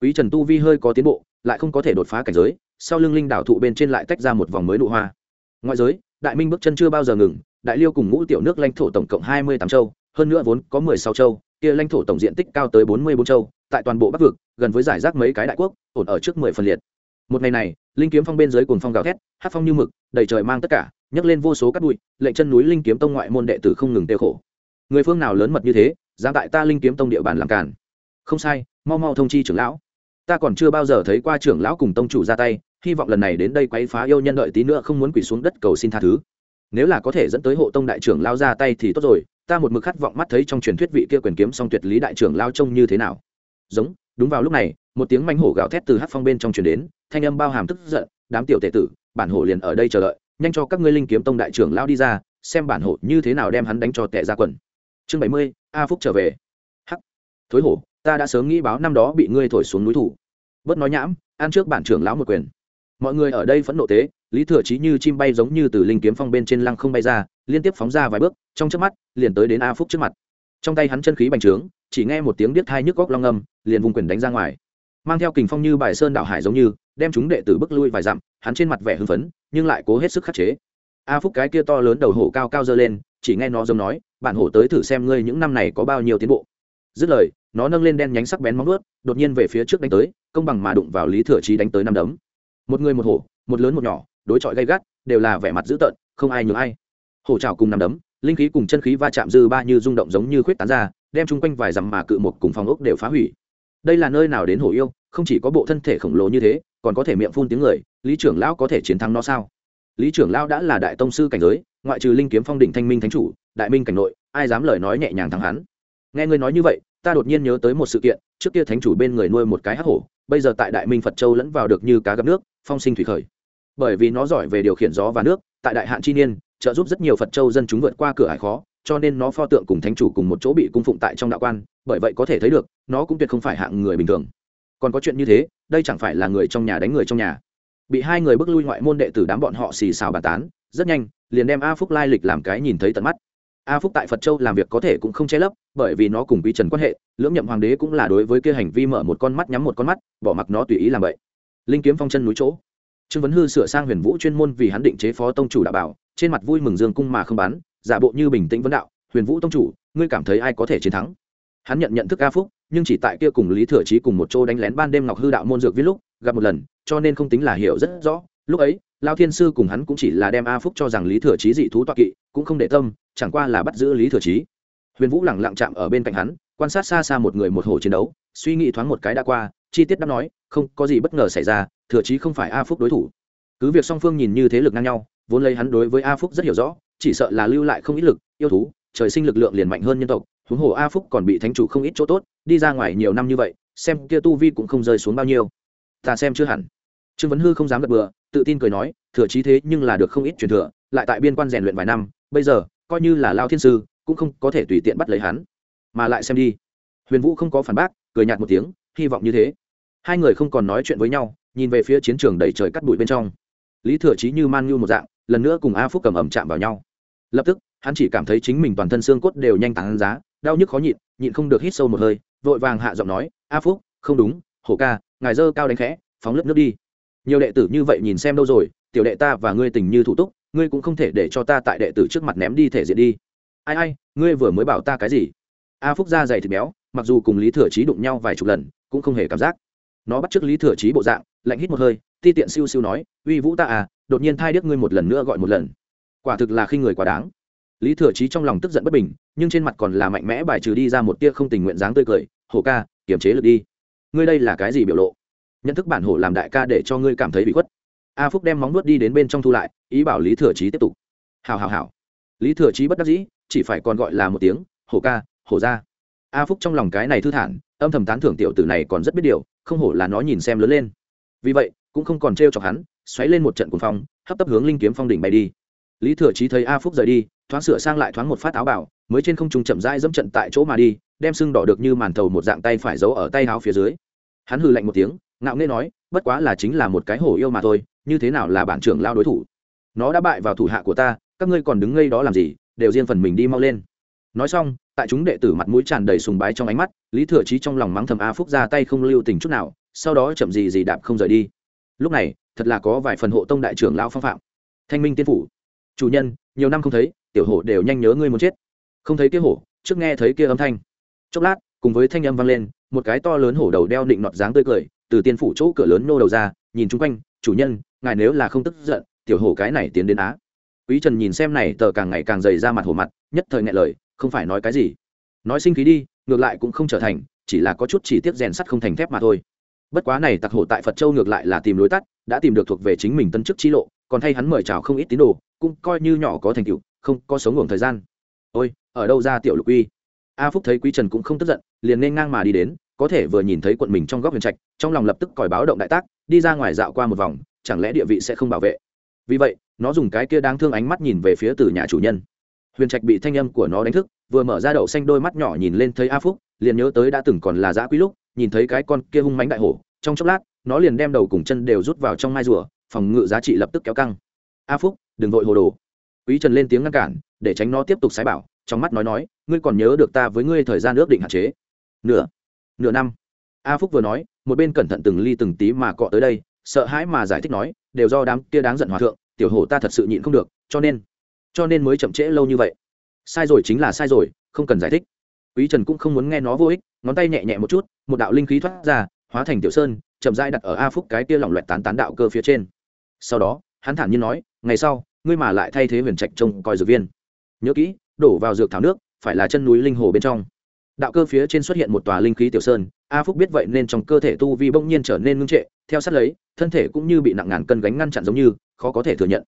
quý trần tu vi hơi có tiến bộ, lại không có thể đột phá cảnh giới sau lưng linh đảo thụ bên trên lại tách ra một vòng mới nụ hoa. Ngoại giới, đại minh bước chân chưa bao giờ ngừng, đại liêu cùng ngũ tiểu nước lãnh thổ tổng cộng hai mươi tám châu, hơn nữa vốn có mười sáu châu, kia lãnh thổ tổng diện tích cao tới bốn mươi bốn châu, tại toàn bộ bắc vực, gần với giải rác mấy cái đại quốc, ổn ở trước mười phần liệt. Một ngày này, linh kiếm phong bên dưới cùng phong gào thét, hát phong như mực, đầy trời mang tất cả, nhấc lên vô số cát bụi, lệnh chân núi linh kiếm tông ngoại môn đệ tử không ngừng tiêu khổ. Người phương nào lớn mật như thế, dám tại ta linh kiếm tông địa bàn làm cản không sai, mau mau thông chi trưởng lão ta còn chưa bao giờ thấy qua trưởng lão cùng tông chủ ra tay, hy vọng lần này đến đây quấy phá yêu nhân đợi tí nữa không muốn quỳ xuống đất cầu xin tha thứ. Nếu là có thể dẫn tới hộ tông đại trưởng lao ra tay thì tốt rồi, ta một mực khát vọng mắt thấy trong truyền thuyết vị kia quyền kiếm song tuyệt lý đại trưởng lao trông như thế nào. Giống, đúng vào lúc này, một tiếng manh hổ gào thét từ hát phong bên trong truyền đến, thanh âm bao hàm tức giận, đám tiểu tệ tử, bản hổ liền ở đây chờ đợi, nhanh cho các ngươi linh kiếm tông đại trưởng lao đi ra, xem bản hổ như thế nào đem hắn đánh cho tệ ra quần. Chương bảy mươi, a phúc trở về. Hắc. Thối hổ ta đã sớm nghĩ báo năm đó bị ngươi thổi xuống núi thủ. Bớt nói nhãm ăn trước bản trưởng lão một quyền. Mọi người ở đây phẫn nộ tế lý thừa trí như chim bay giống như từ linh kiếm phong bên trên lăng không bay ra, liên tiếp phóng ra vài bước, trong trước mắt, liền tới đến a phúc trước mặt. Trong tay hắn chân khí bành trướng, chỉ nghe một tiếng biết thai nhức góc long âm liền vùng quyền đánh ra ngoài. Mang theo kình phong như bài sơn đạo hải giống như, đem chúng đệ tử bước lui vài dặm, hắn trên mặt vẻ hưng phấn, nhưng lại cố hết sức khắc chế. A phúc cái kia to lớn đầu hổ cao cao dơ lên, chỉ nghe nó giống nói, bản hổ tới thử xem ngươi những năm này có bao nhiêu tiến bộ. Dứt lời nó nâng lên đen nhánh sắc bén móng vuốt, đột nhiên về phía trước đánh tới công bằng mà đụng vào lý thừa Chí đánh tới năm đấm. Một người một hổ một lớn một nhỏ đối chọi gay gắt đều là vẻ mặt dữ tợn không ai nhường ai. Hổ chảo cùng năm đấm linh khí cùng chân khí va chạm dư ba như rung động giống như khuyết tán ra đem chung quanh vài dặm mà cự một cùng phòng ốc đều phá hủy. Đây là nơi nào đến hổ yêu không chỉ có bộ thân thể khổng lồ như thế còn có thể miệng phun tiếng người lý trưởng lão có thể chiến thắng nó sao? Lý trưởng lão đã là đại tông sư cảnh giới ngoại trừ linh kiếm phong đỉnh thanh minh thánh chủ đại minh cảnh nội ai dám lời nói nhẹ nhàng thắng hắn? Nghe ngươi nói như vậy ta đột nhiên nhớ tới một sự kiện, trước kia thánh chủ bên người nuôi một cái hắc hổ, bây giờ tại đại minh phật châu lẫn vào được như cá gặp nước, phong sinh thủy khởi. Bởi vì nó giỏi về điều khiển gió và nước, tại đại hạn chi niên, trợ giúp rất nhiều phật châu dân chúng vượt qua cửa hải khó, cho nên nó pho tượng cùng thánh chủ cùng một chỗ bị cung phụng tại trong đạo quan, bởi vậy có thể thấy được, nó cũng tuyệt không phải hạng người bình thường. Còn có chuyện như thế, đây chẳng phải là người trong nhà đánh người trong nhà. Bị hai người bước lui ngoại môn đệ tử đám bọn họ xì xào bàn tán, rất nhanh, liền đem a phúc lai lịch làm cái nhìn thấy tận mắt a phúc tại phật châu làm việc có thể cũng không che lấp, bởi vì nó cùng quý trần quan hệ, lưỡng nhậm hoàng đế cũng là đối với kia hành vi mở một con mắt nhắm một con mắt, bỏ mặc nó tùy ý làm vậy linh kiếm phong chân núi chỗ. Trương vấn hư sửa sang huyền vũ chuyên môn vì hắn định chế phó tông chủ đạo bảo, trên mặt vui mừng dương cung mà không bán, giả bộ như bình tĩnh vấn đạo, huyền vũ tông chủ, ngươi cảm thấy ai có thể chiến thắng? Hắn nhận nhận thức a phúc, nhưng chỉ tại kia cùng lý thừa trí cùng một chỗ đánh lén ban đêm ngọc hư đạo môn dược viết lúc, gặp một lần, cho nên không tính là hiểu rất rõ, lúc ấy lao thiên sư cùng hắn cũng chỉ là đem a phúc cho rằng lý thừa trí dị thú toạ kỵ, cũng không để tâm, chẳng qua là bắt giữ lý thừa trí huyền vũ lẳng lặng chạm ở bên cạnh hắn, quan sát xa xa một người một hồ chiến đấu, suy nghĩ thoáng một cái đã qua, chi tiết đáp nói, không, có gì bất ngờ xảy ra, thừa trí không phải a phúc đối thủ. Cứ việc song phương nhìn như thế lực ngang nhau, vốn lấy hắn đối với a phúc rất hiểu rõ, chỉ sợ là lưu lại không ít lực, yêu thú, trời sinh lực lượng liền mạnh hơn nhân tộc, huống hồ a phúc còn bị thánh chủ không ít chỗ tốt, đi ra ngoài nhiều năm như vậy, xem kia tu vi cũng không rơi xuống bao nhiêu. Ta xem chưa hẳn. Trương vấn hư không dám gật bừa tự tin cười nói, thừa trí thế nhưng là được không ít truyền thừa, lại tại biên quan rèn luyện vài năm, bây giờ, coi như là lao thiên sư, cũng không có thể tùy tiện bắt lấy hắn. Mà lại xem đi. Huyền vũ không có phản bác, cười nhạt một tiếng, hy vọng như thế. Hai người không còn nói chuyện với nhau, nhìn về phía chiến trường đầy trời cắt bụi bên trong. Lý thừa trí như man như một dạng, lần nữa cùng a phúc cầm ẩm chạm vào nhau. Lập tức, hắn chỉ cảm thấy chính mình toàn thân xương cốt đều nhanh tàn giá đau nhức khó nhịn nhịn không được hít sâu một hơi, vội vàng hạ giọng nói, a phúc, không đúng, hổ ca, ngài dơ cao đánh khẽ, phóng lớp nước đi nhiều đệ tử như vậy nhìn xem đâu rồi, tiểu đệ ta và ngươi tình như thủ túc, ngươi cũng không thể để cho ta tại đệ tử trước mặt ném đi thể diện đi. Ai ai, ngươi vừa mới bảo ta cái gì? A phúc da dày thịt béo, mặc dù cùng lý thừa trí đụng nhau vài chục lần, cũng không hề cảm giác. Nó bắt t r ư ớ c lý thừa trí bộ dạng, lạnh hít một hơi, ti tiện siêu siêu nói, uy vũ ta à đột nhiên thai điếc ngươi một lần nữa gọi một lần. Quả thực là khi người quá đáng. Lý thừa trí trong lòng tức giận bất bình, nhưng trên mặt còn là mạnh mẽ bài trừ đi ra một tia không tình nguyện dáng tươi cười, hổ ca, kiềm chế lực đi. Ngươi đây là cái gì biểu lộ? Nhận thức bản hổ làm đại ca để cho ngươi cảm thấy bị khuất. A phúc đem móng nuốt đi đến bên trong thu lại, ý bảo lý thừa trí tiếp tục. Hào hào hào lý thừa trí bất đắc dĩ, chỉ phải còn gọi là một tiếng, hổ ca, hổ ra. A phúc trong lòng cái này thư thản, âm thầm tán thưởng tiểu tử này còn rất biết điều, không hổ là nó nhìn xem lớn lên. Vì vậy, cũng không còn t r e o chọc hắn, xoáy lên một trận cuồng phong, hấp tấp hướng linh kiếm phong đỉnh bay đi. Lý thừa trí thấy a phúc rời đi, thoáng sửa sang lại thoáng một phát áo bảo mới trên không trung chậm rãi dẫm trận tại chỗ mà đi, đem sưng đỏ được như màn thầu một dạng tay phải giấu ở tay áo phía dưới. Hắn hừ lạnh một tiếng ngạo nghê nói, bất quá là chính là một cái hổ yêu mà thôi, như thế nào là bản trưởng lao đối thủ? Nó đã bại vào thủ hạ của ta, các ngươi còn đứng ngây đó làm gì, đều riêng phần mình đi mau lên. Nói xong, tại chúng đệ tử mặt mũi tràn đầy sùng bái trong ánh mắt, lý thừa trí trong lòng mắng thầm a phúc ra tay không lưu tình chút nào, sau đó chậm gì gì đạp không rời đi. Lúc này, thật là có vài phần hộ tông đại trưởng lao phong phạm. Thanh minh tiên phủ. Chủ nhân, nhiều năm không thấy, tiểu hổ đều nhanh nhớ ngươi muốn chết. Không thấy kia hổ, trước nghe thấy kia âm thanh. Chốc lát, cùng với thanh âm vang lên, một cái to lớn hổ đầu đeo định nọt dáng tươi cười từ tiên phủ chỗ cửa lớn nô đầu ra, nhìn chung quanh, chủ nhân, ngài nếu là không tức giận, tiểu hổ cái này tiến đến á. Quý trần nhìn xem này, tờ càng ngày càng dày ra mặt hổ mặt, nhất thời ngại lời, không phải nói cái gì. Nói sinh khí đi, ngược lại cũng không trở thành, chỉ là có chút chỉ tiết rèn sắt không thành thép mà thôi. Bất quá này tặc hổ tại phật châu ngược lại là tìm lối tắt, đã tìm được thuộc về chính mình tân chức chi lộ, còn thay hắn mời chào không ít tín đồ, cũng coi như nhỏ có thành tựu, không có sống ngủ thời gian. Ôi, ở đâu ra tiểu lục uy? A phúc thấy quý trần cũng không tức giận, liền nên ngang mà đi đến có thể vừa nhìn thấy quận mình trong góc huyền trạch, trong lòng lập tức còi báo động đại tác, đi ra ngoài dạo qua một vòng, chẳng lẽ địa vị sẽ không bảo vệ? Vì vậy, nó dùng cái kia đáng thương ánh mắt nhìn về phía từ nhà chủ nhân. Huyền trạch bị thanh âm của nó đánh thức, vừa mở ra đậu xanh đôi mắt nhỏ nhìn lên thấy a phúc, liền nhớ tới đã từng còn là giã quý lúc, nhìn thấy cái con kia hung mánh đại hổ, trong chốc lát, nó liền đem đầu cùng chân đều rút vào trong mai rùa, phòng ngự giá trị lập tức kéo căng. A phúc, đừng vội hồ đồ. Quý trần lên tiếng ngăn cản, để tránh nó tiếp tục sái bảo, trong mắt nói nói, ngươi còn nhớ được ta với ngươi thời gian ước định hạn chế? Nửa nửa năm. A phúc vừa nói, một bên cẩn thận từng ly từng tí mà cọ tới đây, sợ hãi mà giải thích nói, đều do đám kia đáng giận hòa thượng, tiểu hổ ta thật sự nhịn không được, cho nên cho nên mới chậm trễ lâu như vậy. Sai rồi chính là sai rồi, không cần giải thích. Quý trần cũng không muốn nghe nó vô ích, ngón tay nhẹ nhẹ một chút, một đạo linh khí thoát ra, hóa thành tiểu sơn, chậm rãi đặt ở a phúc cái kia lỏng loẹt tán tán đạo cơ phía trên. Sau đó, hắn thản nhiên nói, ngày sau, ngươi mà lại thay thế huyền trạch trông coi dược viên. Nhớ kỹ, đổ vào dược thảo nước, phải là chân núi linh hồ bên trong đạo cơ phía trên xuất hiện một tòa linh khí tiểu sơn, a phúc biết vậy nên trong cơ thể tu vi bỗng nhiên trở nên ngưng trệ, theo sát lấy, thân thể cũng như bị nặng ngàn cân gánh ngăn chặn giống như, khó có thể thừa nhận.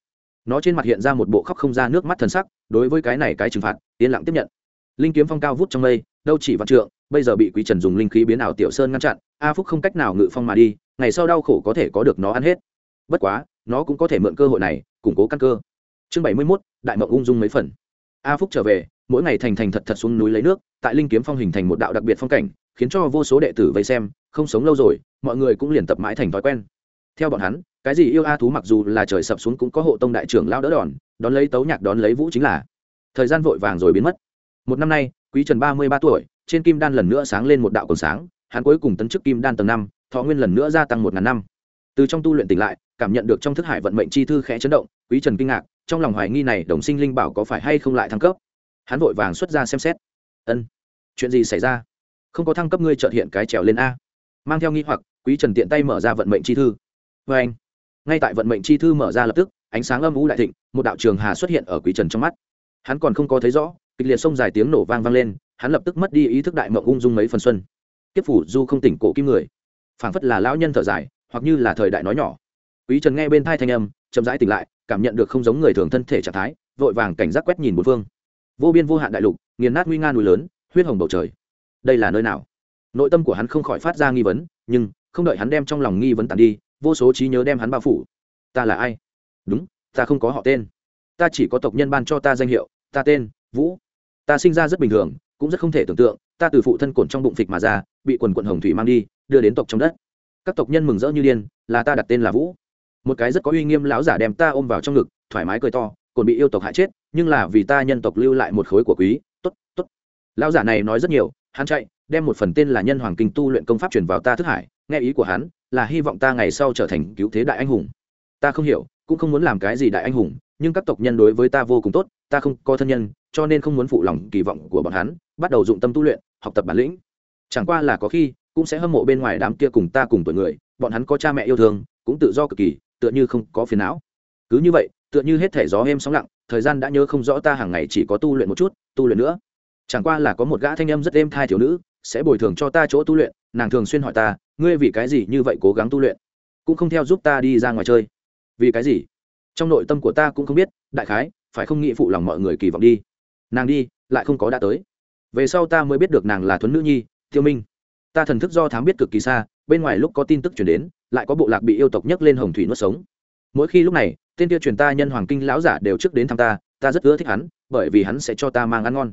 Nó trên mặt hiện ra một bộ khóc không ra nước mắt thần sắc, đối với cái này cái trừng phạt, yên lặng tiếp nhận. Linh kiếm phong cao vút trong mây, đâu chỉ vạn trượng, bây giờ bị quý trần dùng linh khí biến ảo tiểu sơn ngăn chặn, a phúc không cách nào ngự phong mà đi, ngày sau đau khổ có thể có được nó ăn hết. Bất quá, nó cũng có thể mượn cơ hội này, củng cố căn cơ. Chương bảy mươi mốt, đại mộng ung dung mấy phần. A phúc trở về mỗi ngày thành thành thật thật xuống núi lấy nước, tại linh kiếm phong hình thành một đạo đặc biệt phong cảnh, khiến cho vô số đệ tử vây xem, không sống lâu rồi, mọi người cũng liền tập mãi thành thói quen. Theo bọn hắn, cái gì yêu a thú mặc dù là trời sập xuống cũng có hộ tông đại trưởng lao đỡ đòn, đón lấy tấu nhạc đón lấy vũ chính là. Thời gian vội vàng rồi biến mất. Một năm nay, quý trần ba mươi ba tuổi, trên kim đan lần nữa sáng lên một đạo còn sáng, hắn cuối cùng tấn chức kim đan tầng năm, thọ nguyên lần nữa gia tăng một ngàn năm. Từ trong tu luyện tỉnh lại, cảm nhận được trong thức hải vận mệnh chi thư khẽ chấn động, quý trần kinh ngạc, trong lòng hoài nghi này đồng sinh linh bảo có phải hay không lại thăng cấp hắn vội vàng xuất ra xem xét. Ân, chuyện gì xảy ra? Không có thăng cấp ngươi trợt hiện cái trèo lên a. Mang theo nghi hoặc, quý trần tiện tay mở ra vận mệnh chi thư. Vê anh. Ngay tại vận mệnh chi thư mở ra lập tức, ánh sáng âm u đại thịnh, một đạo trường hà xuất hiện ở quý trần trong mắt. Hắn còn không có thấy rõ, kịch liệt sông dài tiếng nổ vang vang lên, hắn lập tức mất đi ý thức đại mộng ung dung mấy phần xuân. Tiếp phủ du không tỉnh cổ kim người. Phảng phất là lão nhân thở dài, hoặc như là thời đại nói nhỏ. Quý trần nghe bên thai thanh âm, chậm rãi tỉnh lại, cảm nhận được không giống người thường thân thể trạng thái, vội vàng cảnh giác quét nhìn bốn phương vô biên vô hạn đại lục, nghiền nát nguy nga núi lớn, huyết hồng bầu trời. Đây là nơi nào? Nội tâm của hắn không khỏi phát ra nghi vấn, nhưng không đợi hắn đem trong lòng nghi vấn tàn đi, vô số trí nhớ đem hắn bao phủ. Ta là ai? Đúng, ta không có họ tên. Ta chỉ có tộc nhân ban cho ta danh hiệu, ta tên, vũ. Ta sinh ra rất bình thường, cũng rất không thể tưởng tượng, ta từ phụ thân cồn trong bụng phịch mà ra, bị quần quận hồng thủy mang đi, đưa đến tộc trong đất. Các tộc nhân mừng rỡ như điên, là ta đặt tên là vũ. Một cái rất có uy nghiêm lão giả đem ta ôm vào trong ngực, thoải mái cười to, còn bị yêu tộc hại chết nhưng là vì ta nhân tộc lưu lại một khối của quý, tốt tốt. Lão giả này nói rất nhiều, hắn chạy, đem một phần tên là nhân hoàng kinh tu luyện công pháp truyền vào ta thức hải, nghe ý của hắn, là hy vọng ta ngày sau trở thành cứu thế đại anh hùng. Ta không hiểu, cũng không muốn làm cái gì đại anh hùng, nhưng các tộc nhân đối với ta vô cùng tốt, ta không có thân nhân, cho nên không muốn phụ lòng kỳ vọng của bọn hắn, bắt đầu dụng tâm tu luyện, học tập bản lĩnh. Chẳng qua là có khi, cũng sẽ hâm mộ bên ngoài đám kia cùng ta cùng tuổi người, bọn hắn có cha mẹ yêu thương, cũng tự do cực kỳ, tựa như không có phiền não. Cứ như vậy tựa như hết thể gió êm sóng lặng, thời gian đã nhớ không rõ ta hàng ngày chỉ có tu luyện một chút, tu luyện nữa. Chẳng qua là có một gã thanh âm rất êm thai thiếu nữ, sẽ bồi thường cho ta chỗ tu luyện, nàng thường xuyên hỏi ta, ngươi vì cái gì như vậy cố gắng tu luyện? Cũng không theo giúp ta đi ra ngoài chơi. Vì cái gì? Trong nội tâm của ta cũng không biết, đại khái, phải không nghĩ phụ lòng mọi người kỳ vọng đi. Nàng đi, lại không có đã tới. Về sau ta mới biết được nàng là thuấn nữ nhi, tiêu minh. Ta thần thức do thám biết cực kỳ xa, bên ngoài lúc có tin tức chuyển đến, lại có bộ lạc bị yêu tộc nhấc lên hồng thủy nuốt sống mỗi khi lúc này, tên tiêu truyền ta nhân hoàng kinh lão giả đều trước đến thăm ta ta rất ưa thích hắn, bởi vì hắn sẽ cho ta mang ăn ngon.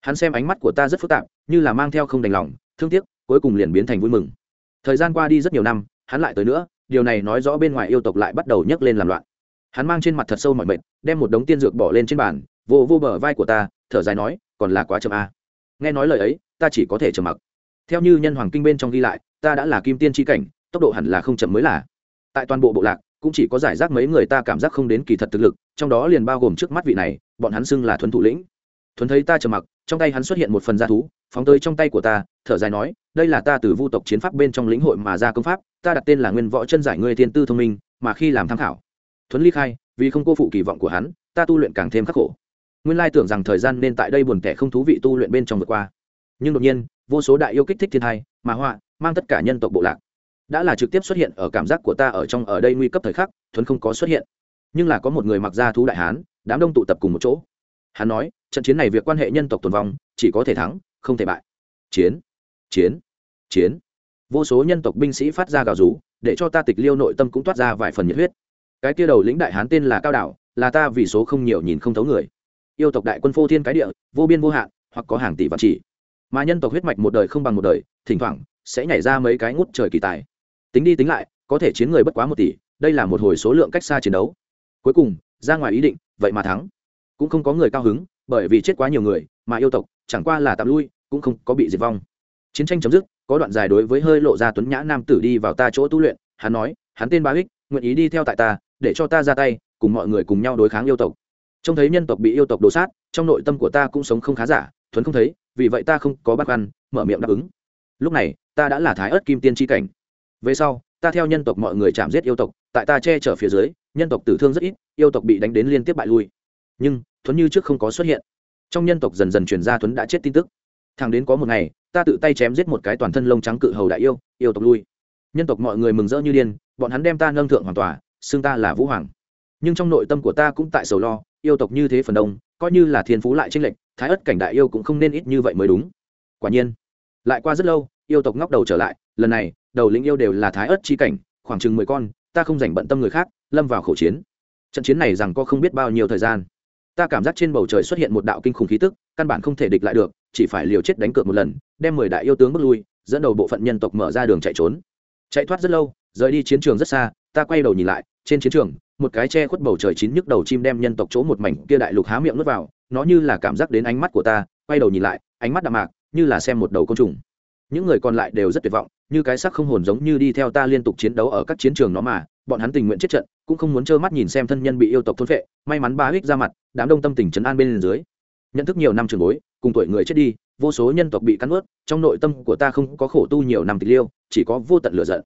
Hắn xem ánh mắt của ta rất phức tạp, như là mang theo không đành lòng, thương tiếc, cuối cùng liền biến thành vui mừng. Thời gian qua đi rất nhiều năm, hắn lại tới nữa, điều này nói rõ bên ngoài yêu tộc lại bắt đầu nhấc lên làm loạn. Hắn mang trên mặt thật sâu mọi mệt, đem một đống tiên dược bỏ lên trên bàn, vô vô bờ vai của ta, thở dài nói, còn là quá chậm a nghe nói lời ấy, ta chỉ có thể trầm mặc. Theo như nhân hoàng kinh bên trong ghi lại, ta đã là kim tiên tri cảnh, tốc độ hẳn là không chậm mới là. Tại toàn bộ bộ lạc cũng chỉ có giải rác mấy người ta cảm giác không đến kỳ thật thực lực, trong đó liền bao gồm trước mắt vị này, bọn hắn xưng là thuấn thủ lĩnh. Thuấn thấy ta trầm mặc, trong tay hắn xuất hiện một phần gia thú, phóng tới trong tay của ta, thở dài nói, đây là ta từ vu tộc chiến pháp bên trong lĩnh hội mà ra công pháp, ta đặt tên là nguyên võ chân giải ngươi thiên tư thông minh, mà khi làm tham khảo. Thuấn ly khai, vì không cô phụ kỳ vọng của hắn, ta tu luyện càng thêm khắc khổ. Nguyên lai tưởng rằng thời gian nên tại đây buồn tẻ không thú vị tu luyện bên trong vượt qua. Nhưng đột nhiên, vô số đại yêu kích thích thiên thai, mà họa, mang tất cả nhân tộc bộ lạc đã là trực tiếp xuất hiện ở cảm giác của ta ở trong ở đây nguy cấp thời khắc, thuấn không có xuất hiện. Nhưng là có một người mặc ra thú đại hán, đám đông tụ tập cùng một chỗ. Hắn nói, trận chiến này việc quan hệ nhân tộc tồn vong, chỉ có thể thắng, không thể bại. Chiến chiến chiến. Vô số nhân tộc binh sĩ phát ra gào rú, để cho ta tịch liêu nội tâm cũng toát ra vài phần nhiệt huyết. Cái kia đầu lĩnh đại hán tên là cao đảo, là ta vì số không nhiều nhìn không thấu người. Yêu tộc đại quân phô thiên cái địa, vô biên vô hạn, hoặc có hàng tỷ vạn chỉ. Mà nhân tộc huyết mạch một đời không bằng một đời, thỉnh thoảng sẽ nhảy ra mấy cái ngút trời kỳ tài tính đi tính lại, có thể chiến người bất quá một tỷ, đây là một hồi số lượng cách xa chiến đấu. Cuối cùng, ra ngoài ý định, vậy mà thắng. Cũng không có người cao hứng, bởi vì chết quá nhiều người, mà yêu tộc, chẳng qua là tạm lui, cũng không có bị diệt vong. Chiến tranh chấm dứt, có đoạn dài đối với hơi lộ ra tuấn nhã nam tử đi vào ta chỗ tu luyện, hắn nói, hắn tên bá ích nguyện ý đi theo tại ta, để cho ta ra tay, cùng mọi người cùng nhau đối kháng yêu tộc. Trông thấy nhân tộc bị yêu tộc đổ sát, trong nội tâm của ta cũng sống không khá giả thuấn không thấy, vì vậy ta không có bắt ăn mở miệng đáp ứng. Lúc này, ta đã là thái ớt kim tiên tri cảnh về sau, ta theo nhân tộc mọi người chạm giết yêu tộc, tại ta che chở phía dưới, nhân tộc tử thương rất ít, yêu tộc bị đánh đến liên tiếp bại lui. Nhưng, thuấn như trước không có xuất hiện. Trong nhân tộc dần dần truyền ra thuấn đã chết tin tức. Thằng đến có một ngày, ta tự tay chém giết một cái toàn thân lông trắng cự hầu đại yêu yêu tộc lui. Nhân tộc mọi người mừng rỡ như điên, bọn hắn đem ta nâng thượng hoàn tòa, xưng ta là vũ hoàng. Nhưng trong nội tâm của ta cũng tại sầu lo, yêu tộc như thế phần đông, coi như là thiên phú lại tranh lệch, thái ất cảnh đại yêu cũng không nên ít như vậy mới đúng. Quả nhiên, lại qua rất lâu, yêu tộc ngóc đầu trở lại, lần này đầu lĩnh yêu đều là thái ất chi cảnh, khoảng chừng mười con, ta không dành bận tâm người khác, lâm vào khẩu chiến. Trận chiến này rằng có không biết bao nhiêu thời gian. Ta cảm giác trên bầu trời xuất hiện một đạo kinh khủng khí tức, căn bản không thể địch lại được, chỉ phải liều chết đánh cược một lần, đem mười đại yêu tướng bước lui, dẫn đầu bộ phận nhân tộc mở ra đường chạy trốn. Chạy thoát rất lâu, rời đi chiến trường rất xa, ta quay đầu nhìn lại, trên chiến trường, một cái che khuất bầu trời chín nhức đầu chim đem nhân tộc chỗ một mảnh kia đại lục há miệng nuốt vào, nó như là cảm giác đến ánh mắt của ta, quay đầu nhìn lại, ánh mắt đạm mạc, như là xem một đầu côn trùng những người còn lại đều rất tuyệt vọng, như cái sắc không hồn giống như đi theo ta liên tục chiến đấu ở các chiến trường nó mà, bọn hắn tình nguyện chết trận, cũng không muốn trơ mắt nhìn xem thân nhân bị yêu tộc thôn phệ, may mắn ba hích ra mặt, đám đông tâm tình trấn an bên dưới. Nhận thức nhiều năm trường bối, cùng tuổi người chết đi, vô số nhân tộc bị cắn ướt trong nội tâm của ta không có khổ tu nhiều năm tịch liêu, chỉ có vô tận lựa giận.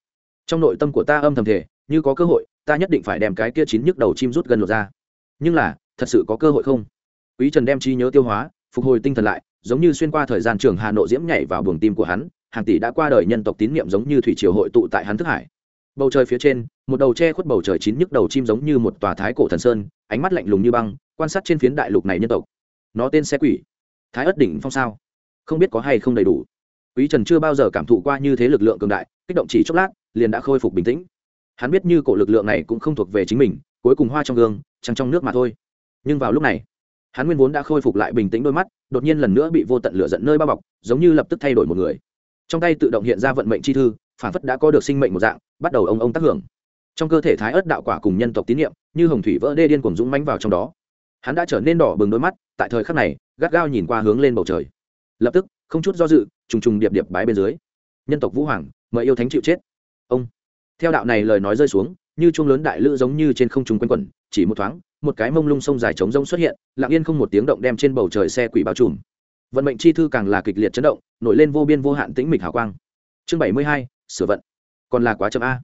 Trong nội tâm của ta âm thầm thể như có cơ hội, ta nhất định phải đem cái kia chín nhức đầu chim rút gần lột ra. Nhưng là, thật sự có cơ hội không? Quý trần đem trí nhớ tiêu hóa, phục hồi tinh thần lại giống như xuyên qua thời gian trường hà nội diễm nhảy vào buồng tim của hắn, hàng tỷ đã qua đời nhân tộc tín niệm giống như thủy triều hội tụ tại hắn thức hải. Bầu trời phía trên, một đầu tre khuất bầu trời chín nhức đầu chim giống như một tòa thái cổ thần sơn, ánh mắt lạnh lùng như băng, quan sát trên phiến đại lục này nhân tộc. Nó tên xe quỷ. Thái ất đỉnh phong sao? Không biết có hay không đầy đủ. Quý trần chưa bao giờ cảm thụ qua như thế lực lượng cường đại, kích động chỉ chốc lát, liền đã khôi phục bình tĩnh. Hắn biết như cổ lực lượng này cũng không thuộc về chính mình, cuối cùng hoa trong gương, trăng trong nước mà thôi. Nhưng vào lúc này hắn nguyên vốn đã khôi phục lại bình tĩnh đôi mắt, đột nhiên lần nữa bị vô tận lửa giận nơi bao bọc, giống như lập tức thay đổi một người. Trong tay tự động hiện ra vận mệnh chi thư, phản phất đã có được sinh mệnh một dạng, bắt đầu ông ông tác hưởng. Trong cơ thể thái ớt đạo quả cùng nhân tộc tín nhiệm như hồng thủy vỡ đê điên cuồng dũng mánh vào trong đó. Hắn đã trở nên đỏ bừng đôi mắt, tại thời khắc này, gắt gao nhìn qua hướng lên bầu trời. Lập tức, không chút do dự, trùng trùng điệp điệp bái bên dưới. Nhân tộc vũ hoàng, mời yêu thánh chịu chết. Ông. Theo đạo này lời nói rơi xuống như chuông lớn đại lữ giống như trên không trung quanh quẩn, chỉ một thoáng, một cái mông lung sông dài trống rông xuất hiện, lặng yên không một tiếng động đem trên bầu trời xe quỷ bao trùm. Vận mệnh chi thư càng là kịch liệt chấn động, nổi lên vô biên vô hạn tĩnh mịch hào quang. Chương bảy mươi hai, sửa vận. Còn là quá chậm a.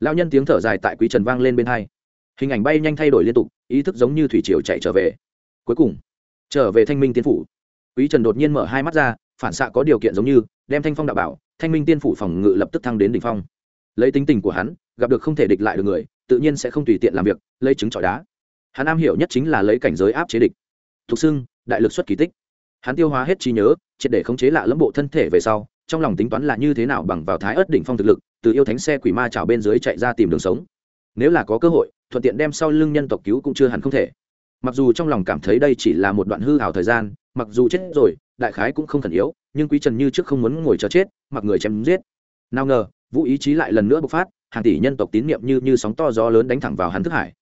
Lao nhân tiếng thở dài tại quý trần vang lên bên hai. Hình ảnh bay nhanh thay đổi liên tục, ý thức giống như thủy triều chạy trở về. Cuối cùng, trở về thanh minh tiên phủ. Quý trần đột nhiên mở hai mắt ra, phản xạ có điều kiện giống như, đem thanh phong đạo bảo, thanh minh tiên phủ phòng ngự lập tức thăng đến đỉnh phong. Lấy tính tình của hắn gặp được không thể địch lại được người, tự nhiên sẽ không tùy tiện làm việc, lấy trứng trọi đá. Hắn am hiểu nhất chính là lấy cảnh giới áp chế địch. Thục xưng đại lực xuất kỳ tích. Hắn tiêu hóa hết trí nhớ, triệt để khống chế lạ lẫm bộ thân thể về sau, trong lòng tính toán là như thế nào bằng vào thái ớt đỉnh phong thực lực, từ yêu thánh xe quỷ ma trào bên dưới chạy ra tìm đường sống. Nếu là có cơ hội, thuận tiện đem sau lưng nhân tộc cứu cũng chưa hẳn không thể. Mặc dù trong lòng cảm thấy đây chỉ là một đoạn hư hào thời gian, mặc dù chết rồi, đại khái cũng không thần yếu, nhưng quý trần như trước không muốn ngồi chờ chết, mặc người chém giết. Nào ngờ, vũ ý chí lại lần nữa bộc phát hàng tỷ nhân tộc tín niệm như như sóng to gió lớn đánh thẳng vào hắn thức hải.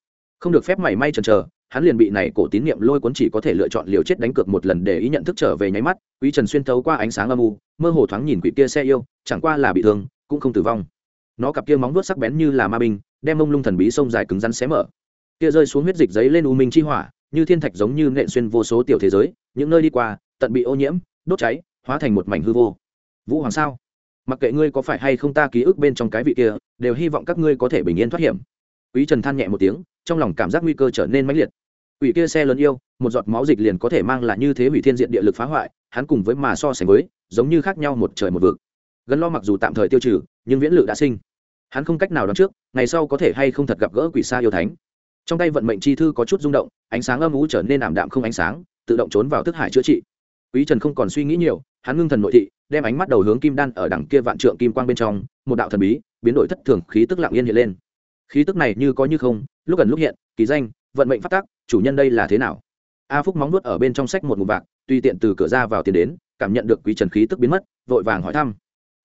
Không được phép mảy may chần chờ, hắn liền bị này cổ tín niệm lôi cuốn chỉ có thể lựa chọn liều chết đánh cược một lần để ý nhận thức trở về nháy mắt, quý trần xuyên thấu qua ánh sáng âm u, mơ hồ thoáng nhìn quỷ kia xe yêu, chẳng qua là bị thương, cũng không tử vong. Nó cặp kia móng vuốt sắc bén như là ma binh, đem mông lung thần bí sông dài cứng rắn xé mở. Kia rơi xuống huyết dịch giấy lên u minh chi hỏa, như thiên thạch giống như nện xuyên vô số tiểu thế giới, những nơi đi qua, tận bị ô nhiễm, đốt cháy, hóa thành một mảnh hư vô. Vũ hoàng sao? Mặc kệ ngươi có phải hay không ta ký ức bên trong cái vị kia, đều hy vọng các ngươi có thể bình yên thoát hiểm. Quý trần than nhẹ một tiếng, trong lòng cảm giác nguy cơ trở nên mãnh liệt. Quỷ kia xe lớn yêu, một giọt máu dịch liền có thể mang lại như thế hủy thiên diện địa lực phá hoại, hắn cùng với mà so sánh với, giống như khác nhau một trời một vực. Gần lo mặc dù tạm thời tiêu trừ, nhưng viễn lự đã sinh. Hắn không cách nào đoán trước, ngày sau có thể hay không thật gặp gỡ quỷ xa yêu thánh. Trong tay vận mệnh chi thư có chút rung động, ánh sáng âm ú trở nên ảm đạm không ánh sáng, tự động trốn vào thức hải chữa trị quý trần không còn suy nghĩ nhiều, hắn ngưng thần nội thị, đem ánh mắt đầu hướng kim đan ở đằng kia vạn trượng kim quang bên trong, một đạo thần bí, biến đổi thất thường, khí tức lặng yên hiện lên. Khí tức này như có như không, lúc gần lúc hiện, kỳ danh, vận mệnh phát tác chủ nhân đây là thế nào? A phúc móng nuốt ở bên trong sách một ngụm bạc, tùy tiện từ cửa ra vào tiền đến, cảm nhận được quý trần khí tức biến mất, vội vàng hỏi thăm.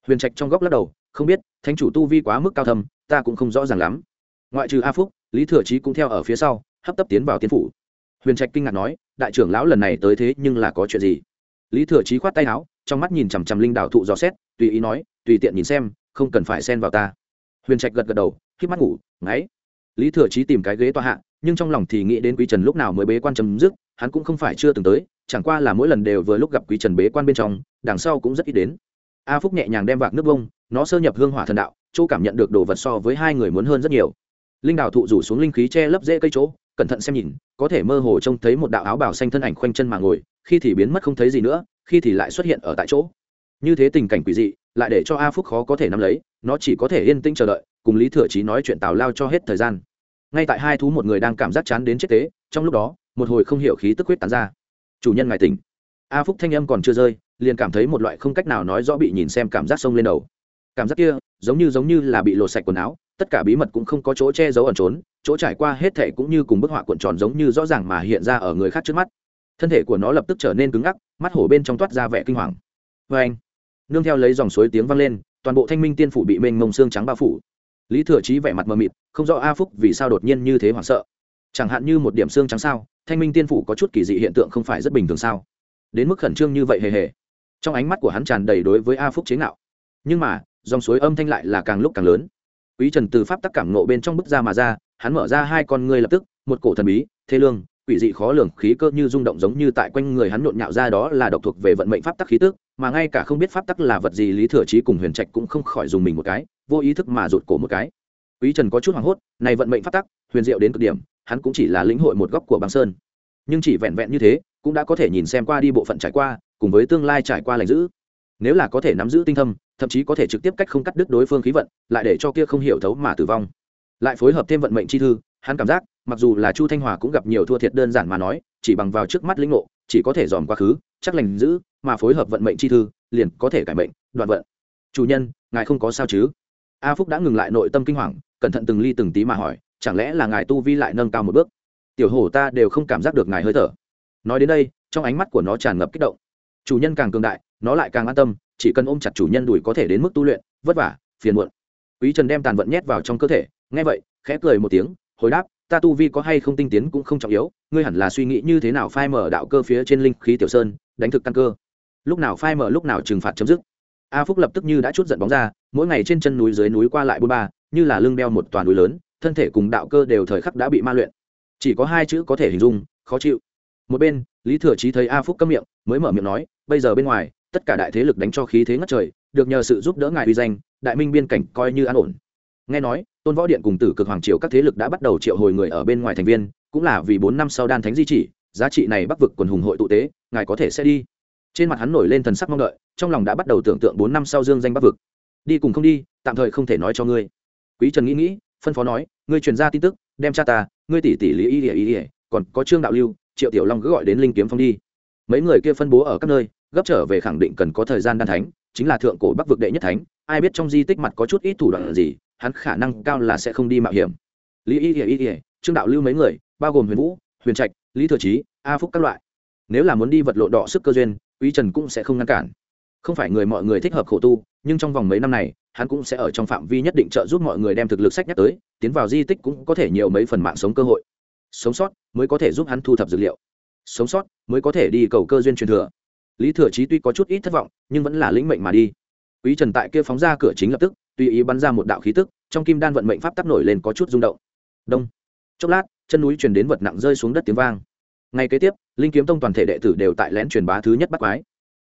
Huyền trạch trong góc lắc đầu, không biết, thánh chủ tu vi quá mức cao thâm, ta cũng không rõ ràng lắm. Ngoại trừ a phúc, lý thừa trí cũng theo ở phía sau, hấp tấp tiến vào tiên phủ. Huyền trạch kinh ngạc nói, đại trưởng lão lần này tới thế nhưng là có chuyện gì? Lý thừa trí khoát tay áo, trong mắt nhìn chằm chằm linh đạo thụ dò xét, tùy ý nói, tùy tiện nhìn xem, không cần phải xen vào ta. Huyền trạch gật gật đầu khi mắt ngủ, ngáy. Lý thừa trí tìm cái ghế tòa hạ, nhưng trong lòng thì nghĩ đến quý trần lúc nào mới bế quan chấm dứt, hắn cũng không phải chưa từng tới, chẳng qua là mỗi lần đều vừa lúc gặp quý trần bế quan bên trong, đằng sau cũng rất ít đến. A phúc nhẹ nhàng đem vạc nước bông nó sơ nhập hương hỏa thần đạo, chỗ cảm nhận được đồ vật so với hai người muốn hơn rất nhiều. Linh đào thụ rủ xuống linh khí che lấp dễ cây chỗ cẩn thận xem nhìn, có thể mơ hồ trông thấy một đạo áo bào xanh thân ảnh khoanh chân mà ngồi, khi thì biến mất không thấy gì nữa, khi thì lại xuất hiện ở tại chỗ. Như thế tình cảnh quỷ dị, lại để cho a phúc khó có thể nắm lấy, nó chỉ có thể yên tĩnh chờ đợi, cùng lý thừa trí nói chuyện tào lao cho hết thời gian. Ngay tại hai thú một người đang cảm giác chán đến chết tế, trong lúc đó, một hồi không hiểu khí tức huyết tán ra. Chủ nhân ngài tỉnh. A phúc thanh âm còn chưa rơi, liền cảm thấy một loại không cách nào nói rõ bị nhìn xem cảm giác sông lên đầu. Cảm giác kia, giống như giống như là bị lột sạch quần áo, tất cả bí mật cũng không có chỗ che giấu ẩn trốn chỗ trải qua hết thể cũng như cùng bức họa cuộn tròn giống như rõ ràng mà hiện ra ở người khác trước mắt. Thân thể của nó lập tức trở nên cứng ngắc, mắt hổ bên trong toát ra vẻ kinh hoàng. Vê anh, nương theo lấy dòng suối tiếng vang lên, toàn bộ thanh minh tiên phủ bị mênh mông xương trắng bao phủ. Lý thừa trí vẻ mặt mờ mịt, không rõ a phúc vì sao đột nhiên như thế hoảng sợ. Chẳng hạn như một điểm xương trắng sao, thanh minh tiên phủ có chút kỳ dị hiện tượng không phải rất bình thường sao? Đến mức khẩn trương như vậy hề hề. Trong ánh mắt của hắn tràn đầy đối với a phúc chế ngạo. Nhưng mà, dòng suối âm thanh lại là càng lúc càng lớn. Quý trần từ pháp tắc cảm nộ bên trong bức ra mà ra hắn mở ra hai con ngươi lập tức, một cổ thần bí thế lương, quỷ dị khó lường, khí cơ như rung động giống như tại quanh người hắn nhộn nhạo ra đó là độc thuộc về vận mệnh pháp tắc khí tức, mà ngay cả không biết pháp tắc là vật gì lý thừa trí cùng huyền trạch cũng không khỏi dùng mình một cái, vô ý thức mà rụt cổ một cái. Quý trần có chút hoảng hốt, này vận mệnh pháp tắc, huyền diệu đến cực điểm, hắn cũng chỉ là lĩnh hội một góc của băng sơn. Nhưng chỉ vẹn vẹn như thế, cũng đã có thể nhìn xem qua đi bộ phận trải qua, cùng với tương lai trải qua lành giữ nếu là có thể nắm giữ tinh thâm, thậm chí có thể trực tiếp cách không cắt đứt đối phương khí vận, lại để cho kia không hiểu thấu mà tử vong lại phối hợp thêm vận mệnh chi thư, hắn cảm giác, mặc dù là chu thanh hòa cũng gặp nhiều thua thiệt đơn giản mà nói, chỉ bằng vào trước mắt lĩnh ngộ, chỉ có thể dòm quá khứ, chắc lành giữ, mà phối hợp vận mệnh chi thư, liền có thể cải mệnh, đoạn vận. Chủ nhân, ngài không có sao chứ? A phúc đã ngừng lại nội tâm kinh hoàng, cẩn thận từng ly từng tí mà hỏi, chẳng lẽ là ngài tu vi lại nâng cao một bước? Tiểu hổ ta đều không cảm giác được ngài hơi thở. Nói đến đây, trong ánh mắt của nó tràn ngập kích động. Chủ nhân càng cường đại, nó lại càng an tâm, chỉ cần ôm chặt chủ nhân đùi có thể đến mức tu luyện, vất vả, phiền muộn. Quý trần đem tàn vận nhét vào trong cơ thể nghe vậy, khẽ cười một tiếng, hồi đáp, ta tu vi có hay không tinh tiến cũng không trọng yếu, ngươi hẳn là suy nghĩ như thế nào phai mở đạo cơ phía trên linh khí tiểu sơn, đánh thực căn cơ. Lúc nào phai mở lúc nào trừng phạt chấm dứt. A phúc lập tức như đã chút giận bóng ra, mỗi ngày trên chân núi dưới núi qua lại bôn ba, như là lưng đeo một toàn núi lớn, thân thể cùng đạo cơ đều thời khắc đã bị ma luyện. Chỉ có hai chữ có thể hình dung, khó chịu. Một bên, lý thừa trí thấy a phúc câm miệng, mới mở miệng nói, bây giờ bên ngoài, tất cả đại thế lực đánh cho khí thế ngất trời, được nhờ sự giúp đỡ ngài uy danh, đại minh biên cảnh coi như an ổn. Nghe nói tôn võ điện cùng tử cực hoàng triều các thế lực đã bắt đầu triệu hồi người ở bên ngoài thành viên, cũng là vì bốn năm sau đan thánh di chỉ, giá trị này bắc vực quần hùng hội tụ tế, ngài có thể sẽ đi. Trên mặt hắn nổi lên thần sắc mong đợi, trong lòng đã bắt đầu tưởng tượng bốn năm sau dương danh bắc vực. Đi cùng không đi, tạm thời không thể nói cho ngươi. Quý trần nghĩ nghĩ, phân phó nói, ngươi truyền ra tin tức, đem cha ta, ngươi tỷ tỷ lý y ỉa y ỉa còn có trương đạo lưu, triệu tiểu long cứ gọi đến linh kiếm phong đi. Mấy người kia phân bố ở các nơi, gấp trở về khẳng định cần có thời gian đan thánh, chính là thượng cổ bắc vực đệ nhất thánh, ai biết trong di tích mặt có chút ít thủ đoạn gì hắn khả năng cao là sẽ không đi mạo hiểm. Lý y ỉa y ỉa trương đạo lưu mấy người, bao gồm huyền vũ, huyền trạch, lý thừa trí a phúc các loại. Nếu là muốn đi vật lộ đỏ sức cơ duyên, quý trần cũng sẽ không ngăn cản. Không phải người mọi người thích hợp khổ tu, nhưng trong vòng mấy năm này, hắn cũng sẽ ở trong phạm vi nhất định trợ giúp mọi người đem thực lực sách nhắc tới, tiến vào di tích cũng có thể nhiều mấy phần mạng sống cơ hội. Sống sót mới có thể giúp hắn thu thập dữ liệu. Sống sót mới có thể đi cầu cơ duyên truyền thừa. Lý thừa chí tuy có chút ít thất vọng, nhưng vẫn là lĩnh mệnh mà đi. Quý trần tại kia phóng ra cửa chính lập tức tùy ý bắn ra một đạo khí tức, trong kim đan vận mệnh pháp tắc nổi lên có chút rung động. Đông. Chốc lát, chân núi truyền đến vật nặng rơi xuống đất tiếng vang. Ngay kế tiếp, linh kiếm tông toàn thể đệ tử đều tại lén truyền bá thứ nhất bắt quái.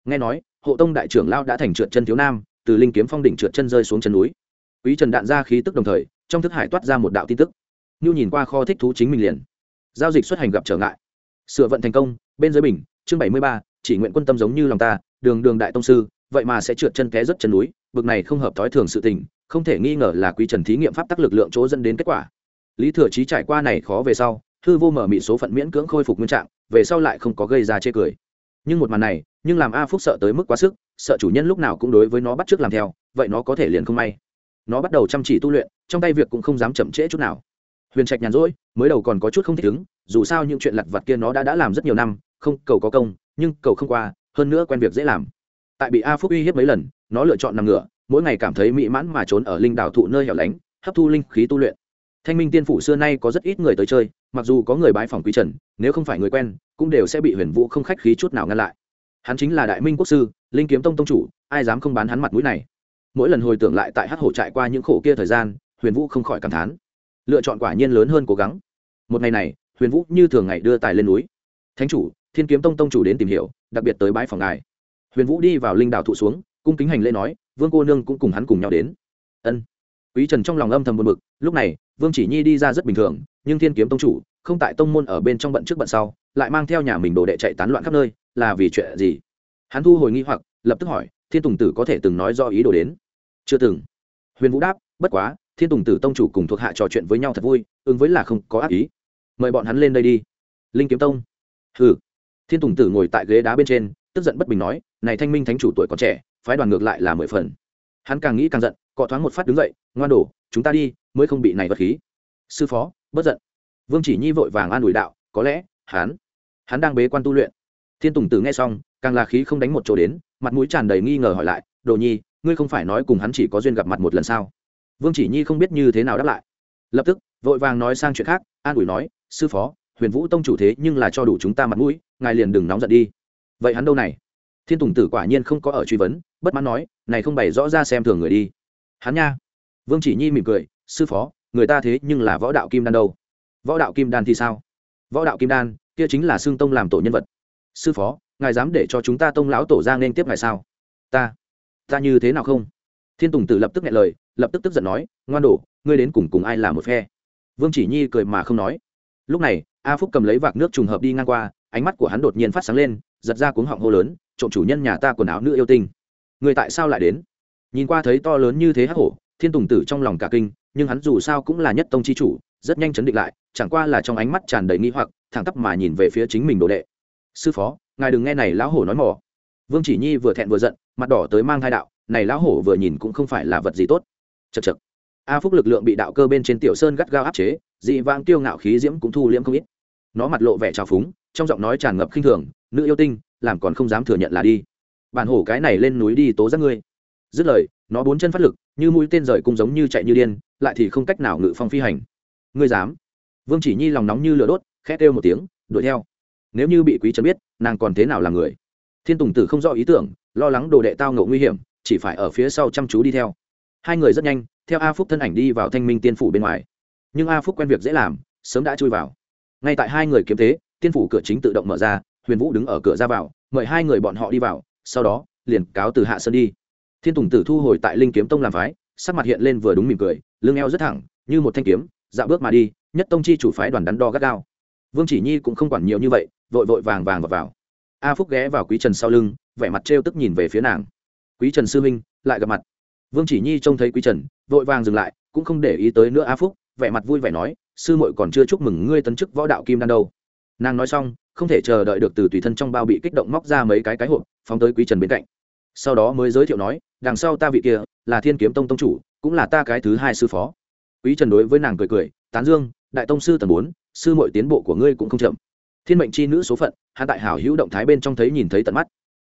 Nghe nói, hộ tông đại trưởng lao đã thành trượt chân thiếu nam, từ linh kiếm phong đỉnh trượt chân rơi xuống chân núi. Quý trần đạn ra khí tức đồng thời, trong thức hải toát ra một đạo tin tức. Nhu nhìn qua kho thích thú chính mình liền. Giao dịch xuất hành gặp trở ngại. Sửa vận thành công, bên dưới bình, chương bảy mươi ba, chỉ nguyện quân tâm giống như lòng ta, đường đường đại tông sư, vậy mà sẽ trượt chân té rất chân núi bực này không hợp thói thường sự tình, không thể nghi ngờ là quý trần thí nghiệm pháp tắc lực lượng chỗ dẫn đến kết quả. Lý thừa trí trải qua này khó về sau, hư vô mở mị số phận miễn cưỡng khôi phục nguyên trạng, về sau lại không có gây ra chê cười. Nhưng một màn này, nhưng làm a phúc sợ tới mức quá sức, sợ chủ nhân lúc nào cũng đối với nó bắt t r ư ớ c làm theo, vậy nó có thể liền không may. Nó bắt đầu chăm chỉ tu luyện, trong tay việc cũng không dám chậm trễ chút nào. Huyền trạch nhàn rỗi, mới đầu còn có chút không thích ứng, dù sao những chuyện lặt vặt kia nó đã đã làm rất nhiều năm, không cầu có công, nhưng cầu không qua, hơn nữa quen việc dễ làm tại bị a phúc uy hiếp mấy lần, nó lựa chọn nằm ngửa, mỗi ngày cảm thấy mỹ mãn mà trốn ở linh đảo thụ nơi hẻo lánh, hấp thu linh khí tu luyện. Thanh minh tiên phủ xưa nay có rất ít người tới chơi, mặc dù có người bái phòng quý trần, nếu không phải người quen, cũng đều sẽ bị huyền vũ không khách khí chút nào ngăn lại. Hắn chính là đại minh quốc sư, linh kiếm tông tông chủ, ai dám không bán hắn mặt mũi này? Mỗi lần hồi tưởng lại tại hát hổ trại qua những khổ kia thời gian, huyền vũ không khỏi cảm thán. Lựa chọn quả nhiên lớn hơn cố gắng. Một ngày này, huyền vũ như thường ngày đưa tài lên núi. Thánh chủ, thiên kiếm tông tông chủ đến tìm hiểu, đặc biệt tới bãi phòng ngài huyền vũ đi vào linh đảo thụ xuống, cung kính hành lễ nói, vương cô nương cũng cùng hắn cùng nhau đến. Ân. Quý trần trong lòng âm thầm buồn bực, lúc này, vương chỉ nhi đi ra rất bình thường, nhưng thiên kiếm tông chủ, không tại tông môn ở bên trong bận trước bận sau, lại mang theo nhà mình đồ đệ chạy tán loạn khắp nơi, là vì chuyện gì? Hắn thu hồi nghi hoặc, lập tức hỏi, thiên tùng tử có thể từng nói do ý đồ đến? Chưa từng. Huyền vũ đáp, bất quá, thiên tùng tử tông chủ cùng thuộc hạ trò chuyện với nhau thật vui, ứng với là không có ác ý. Mời bọn hắn lên đây đi. Linh kiếm tông. Hừ. Thiên tùng tử ngồi tại ghế đá bên trên, tức giận bất bình nói này thanh minh thánh chủ tuổi còn trẻ, phái đoàn ngược lại là mười phần. Hắn càng nghĩ càng giận, cọ thoáng một phát đứng dậy, ngoan đổ chúng ta đi, mới không bị này vật khí. Sư phó, bất giận. Vương chỉ nhi vội vàng an ủi đạo, có lẽ, hắn hắn đang bế quan tu luyện. Thiên tùng tử nghe xong, càng là khí không đánh một chỗ đến, mặt mũi tràn đầy nghi ngờ hỏi lại, đồ nhi, ngươi không phải nói cùng hắn chỉ có duyên gặp mặt một lần sao? Vương chỉ nhi không biết như thế nào đáp lại. Lập tức, vội vàng nói sang chuyện khác, an ủi nói, sư phó, huyền vũ tông chủ thế nhưng là cho đủ chúng ta mặt mũi, ngài liền đừng nóng giận đi. Vậy hắn đâu này? Thiên tùng tử quả nhiên không có ở truy vấn, bất mãn nói, này không bày rõ ra xem thường người đi. Hắn nha. Vương chỉ nhi mỉm cười, sư phó, người ta thế nhưng là võ đạo kim đan đâu. Võ đạo kim đan thì sao? Võ đạo kim đan, kia chính là xương tông làm tổ nhân vật. Sư phó, ngài dám để cho chúng ta tông lão tổ ra nên tiếp ngài sao? Ta ta như thế nào không? Thiên tùng tử lập tức nghe lời, lập tức tức giận nói, ngoan đổ ngươi đến cùng cùng ai là một phe? Vương chỉ nhi cười mà không nói. Lúc này, a phúc cầm lấy vạc nước trùng hợp đi ngang qua, ánh mắt của hắn đột nhiên phát sáng lên, giật ra cuống họng hô lớn trộm chủ nhân nhà ta quần áo nữ yêu tinh. Người tại sao lại đến? Nhìn qua thấy to lớn như thế hắc hổ, thiên tùng tử trong lòng cả kinh, nhưng hắn dù sao cũng là nhất tông chi chủ, rất nhanh chấn định lại, chẳng qua là trong ánh mắt tràn đầy nghi hoặc, thẳng tắp mà nhìn về phía chính mình đồ đệ. Sư phó, ngài đừng nghe này lão hổ nói mỏ vương chỉ nhi vừa thẹn vừa giận, mặt đỏ tới mang thai đạo, này lão hổ vừa nhìn cũng không phải là vật gì tốt. Chật chật a phúc lực lượng bị đạo cơ bên trên tiểu sơn gắt gao áp chế, dị vang tiêu ngạo khí diễm cũng thu liễm không ít. Nó mặt lộ vẻ trào phúng, trong giọng nói tràn ngập khinh thường, nữ yêu tinh làm còn không dám thừa nhận là đi. Bản hổ cái này lên núi đi tố giác ngươi. Dứt lời, nó bốn chân phát lực, như mũi tên rời cung giống như chạy như điên, lại thì không cách nào ngự phong phi hành. Ngươi dám? Vương chỉ nhi lòng nóng như lửa đốt khét kêu một tiếng, đuổi theo. Nếu như bị quý trần biết, nàng còn thế nào là người? Thiên tùng tử không rõ ý tưởng, lo lắng đồ đệ tao ngộ nguy hiểm, chỉ phải ở phía sau chăm chú đi theo. Hai người rất nhanh, theo a phúc thân ảnh đi vào thanh minh tiên phủ bên ngoài. Nhưng a phúc quen việc dễ làm, sớm đã chui vào. Ngay tại hai người kiếm thế, tiên phủ cửa chính tự động mở ra huyền vũ đứng ở cửa ra vào mời hai người bọn họ đi vào sau đó liền cáo từ hạ sơn đi. Thiên tùng tử thu hồi tại linh kiếm tông làm phái sắc mặt hiện lên vừa đúng mỉm cười lưng eo rất thẳng như một thanh kiếm dạo bước mà đi nhất tông chi chủ phái đoàn đắn đo gắt gao. Vương chỉ nhi cũng không quản nhiều như vậy vội vội vàng vàng vào, vào. a phúc ghé vào quý trần sau lưng vẻ mặt trêu tức nhìn về phía nàng. Quý trần sư minh lại gặp mặt. Vương chỉ nhi trông thấy quý trần vội vàng dừng lại cũng không để ý tới nữa a phúc vẻ mặt vui vẻ nói sư muội còn chưa chúc mừng ngươi tấn chức võ đạo kim đan đâu. Nàng nói xong không thể chờ đợi được từ tùy thân trong bao bị kích động móc ra mấy cái cái hộp, phóng tới quý trần bên cạnh. Sau đó mới giới thiệu nói, đằng sau ta vị kia, là thiên kiếm tông tông chủ, cũng là ta cái thứ hai sư phó. Quý trần đối với nàng cười cười, tán dương, đại tông sư tầng bốn, sư mọi tiến bộ của ngươi cũng không chậm. Thiên mệnh chi nữ số phận, hắn tại hảo hữu động thái bên trong thấy nhìn thấy tận mắt.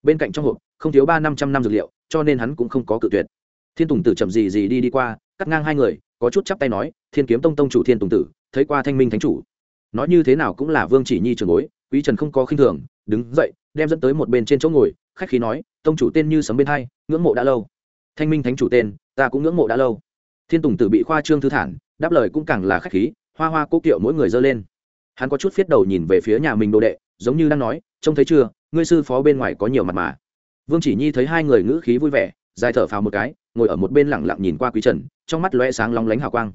Bên cạnh trong hộp, không thiếu ba năm trăm năm dược liệu, cho nên hắn cũng không có cự tuyệt. Thiên tùng tử chậm gì gì đi đi qua, cắt ngang hai người, có chút chắp tay nói, thiên kiếm tông tông chủ thiên tùng tử, thấy qua thanh minh thánh chủ. Nói như thế nào cũng là vương chỉ nhi trường bối quý trần không có khinh thường, đứng dậy, đem dẫn tới một bên trên chỗ ngồi, khách khí nói, tông chủ tên như sấm bên hai, ngưỡng mộ đã lâu. Thanh minh thánh chủ tên, ta cũng ngưỡng mộ đã lâu. Thiên tùng tử bị khoa trương thư thản, đáp lời cũng càng là khách khí, hoa hoa cố kiệu mỗi người dơ lên. Hắn có chút phiết đầu nhìn về phía nhà mình đồ đệ, giống như đang nói, trông thấy chưa, ngươi sư phó bên ngoài có nhiều mặt mà. Vương chỉ nhi thấy hai người ngữ khí vui vẻ, dài thở phào một cái, ngồi ở một bên lẳng lặng nhìn qua quý trần, trong mắt lóe sáng lóng lánh hào quang.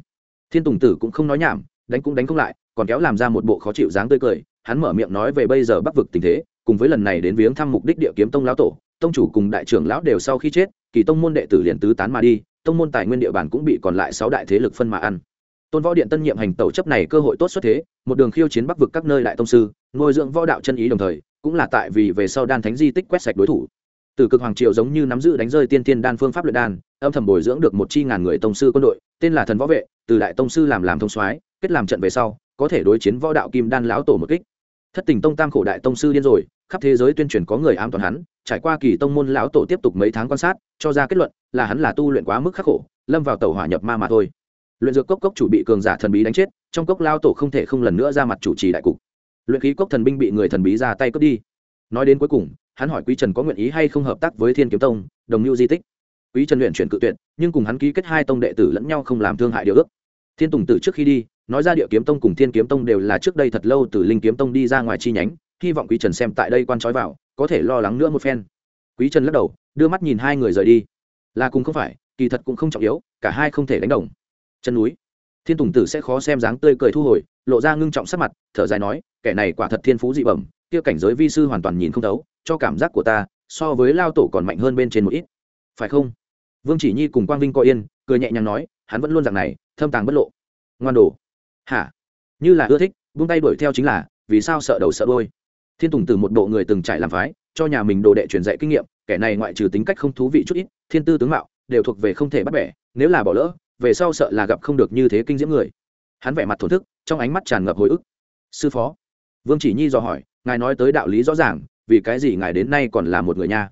Thiên tùng tử cũng không nói nhảm, đánh cũng đánh không lại, còn kéo làm ra một bộ khó chịu dáng tươi cười hắn mở miệng nói về bây giờ bắc vực tình thế, cùng với lần này đến viếng thăm mục đích địa kiếm tông lão tổ, tông chủ cùng đại trưởng lão đều sau khi chết, kỳ tông môn đệ tử liền tứ tán mà đi, tông môn tài nguyên địa bàn cũng bị còn lại sáu đại thế lực phân mà ăn. Tôn võ điện tân nhiệm hành tẩu chấp này cơ hội tốt xuất thế, một đường khiêu chiến bắc vực các nơi đại tông sư, nuôi dưỡng võ đạo chân ý đồng thời, cũng là tại vì về sau đan thánh di tích quét sạch đối thủ. Từ cực hoàng triều giống như nắm giữ đánh rơi tiên tiên đan phương pháp luyện đan, âm thầm bồi dưỡng được một chi ngàn người tông sư quân đội, tên là thần võ vệ, từ đại tông sư làm làm thông soái, kết làm trận về sau, có thể đối chiến võ đạo kim đan lão tổ một kích thất tình tông tam khổ đại tông sư điên rồi, khắp thế giới tuyên truyền có người ám toàn hắn, trải qua kỳ tông môn lão tổ tiếp tục mấy tháng quan sát, cho ra kết luận là hắn là tu luyện quá mức khắc khổ, lâm vào tàu hỏa nhập ma mà thôi. Luyện dược cốc cốc chủ bị cường giả thần bí đánh chết, trong cốc lao tổ không thể không lần nữa ra mặt chủ trì đại cục. Luyện khí cốc thần binh bị người thần bí ra tay cướp đi. Nói đến cuối cùng, hắn hỏi quý trần có nguyện ý hay không hợp tác với thiên kiếm tông, đồng mưu di tích. Quý trần luyện chuyển cự tuyệt, nhưng cùng hắn ký kết hai tông đệ tử lẫn nhau không làm thương hại điều ước. Thiên tùng tử trước khi đi nói ra địa kiếm tông cùng thiên kiếm tông đều là trước đây thật lâu từ linh kiếm tông đi ra ngoài chi nhánh, hy vọng quý trần xem tại đây quan trói vào, có thể lo lắng nữa một phen. Quý trần lắc đầu, đưa mắt nhìn hai người rời đi. Là cùng không phải, kỳ thật cũng không trọng yếu, cả hai không thể đánh đồng. Chân núi. Thiên tùng tử sẽ khó xem dáng tươi cười thu hồi, lộ ra ngưng trọng sắc mặt, thở dài nói, kẻ này quả thật thiên phú dị bẩm, kia cảnh giới vi sư hoàn toàn nhìn không thấu, cho cảm giác của ta, so với lao tổ còn mạnh hơn bên trên một ít. Phải không? Vương chỉ nhi cùng quang vinh coi yên, cười nhẹ nhàng nói, hắn vẫn luôn dạng này, thâm tàng bất lộ. Ngoan đồ hả? Như là ưa thích, buông tay đuổi theo chính là, vì sao sợ đầu sợ đôi thiên tùng từ một bộ người từng trải làm phái, cho nhà mình đồ đệ truyền dạy kinh nghiệm, kẻ này ngoại trừ tính cách không thú vị chút ít, thiên tư tướng mạo, đều thuộc về không thể bắt bẻ, nếu là bỏ lỡ, về sau sợ là gặp không được như thế kinh diễm người. Hắn vẻ mặt thổn thức, trong ánh mắt tràn ngập hồi ức. Sư phó. Vương chỉ nhi dò hỏi, ngài nói tới đạo lý rõ ràng, vì cái gì ngài đến nay còn là một người nha?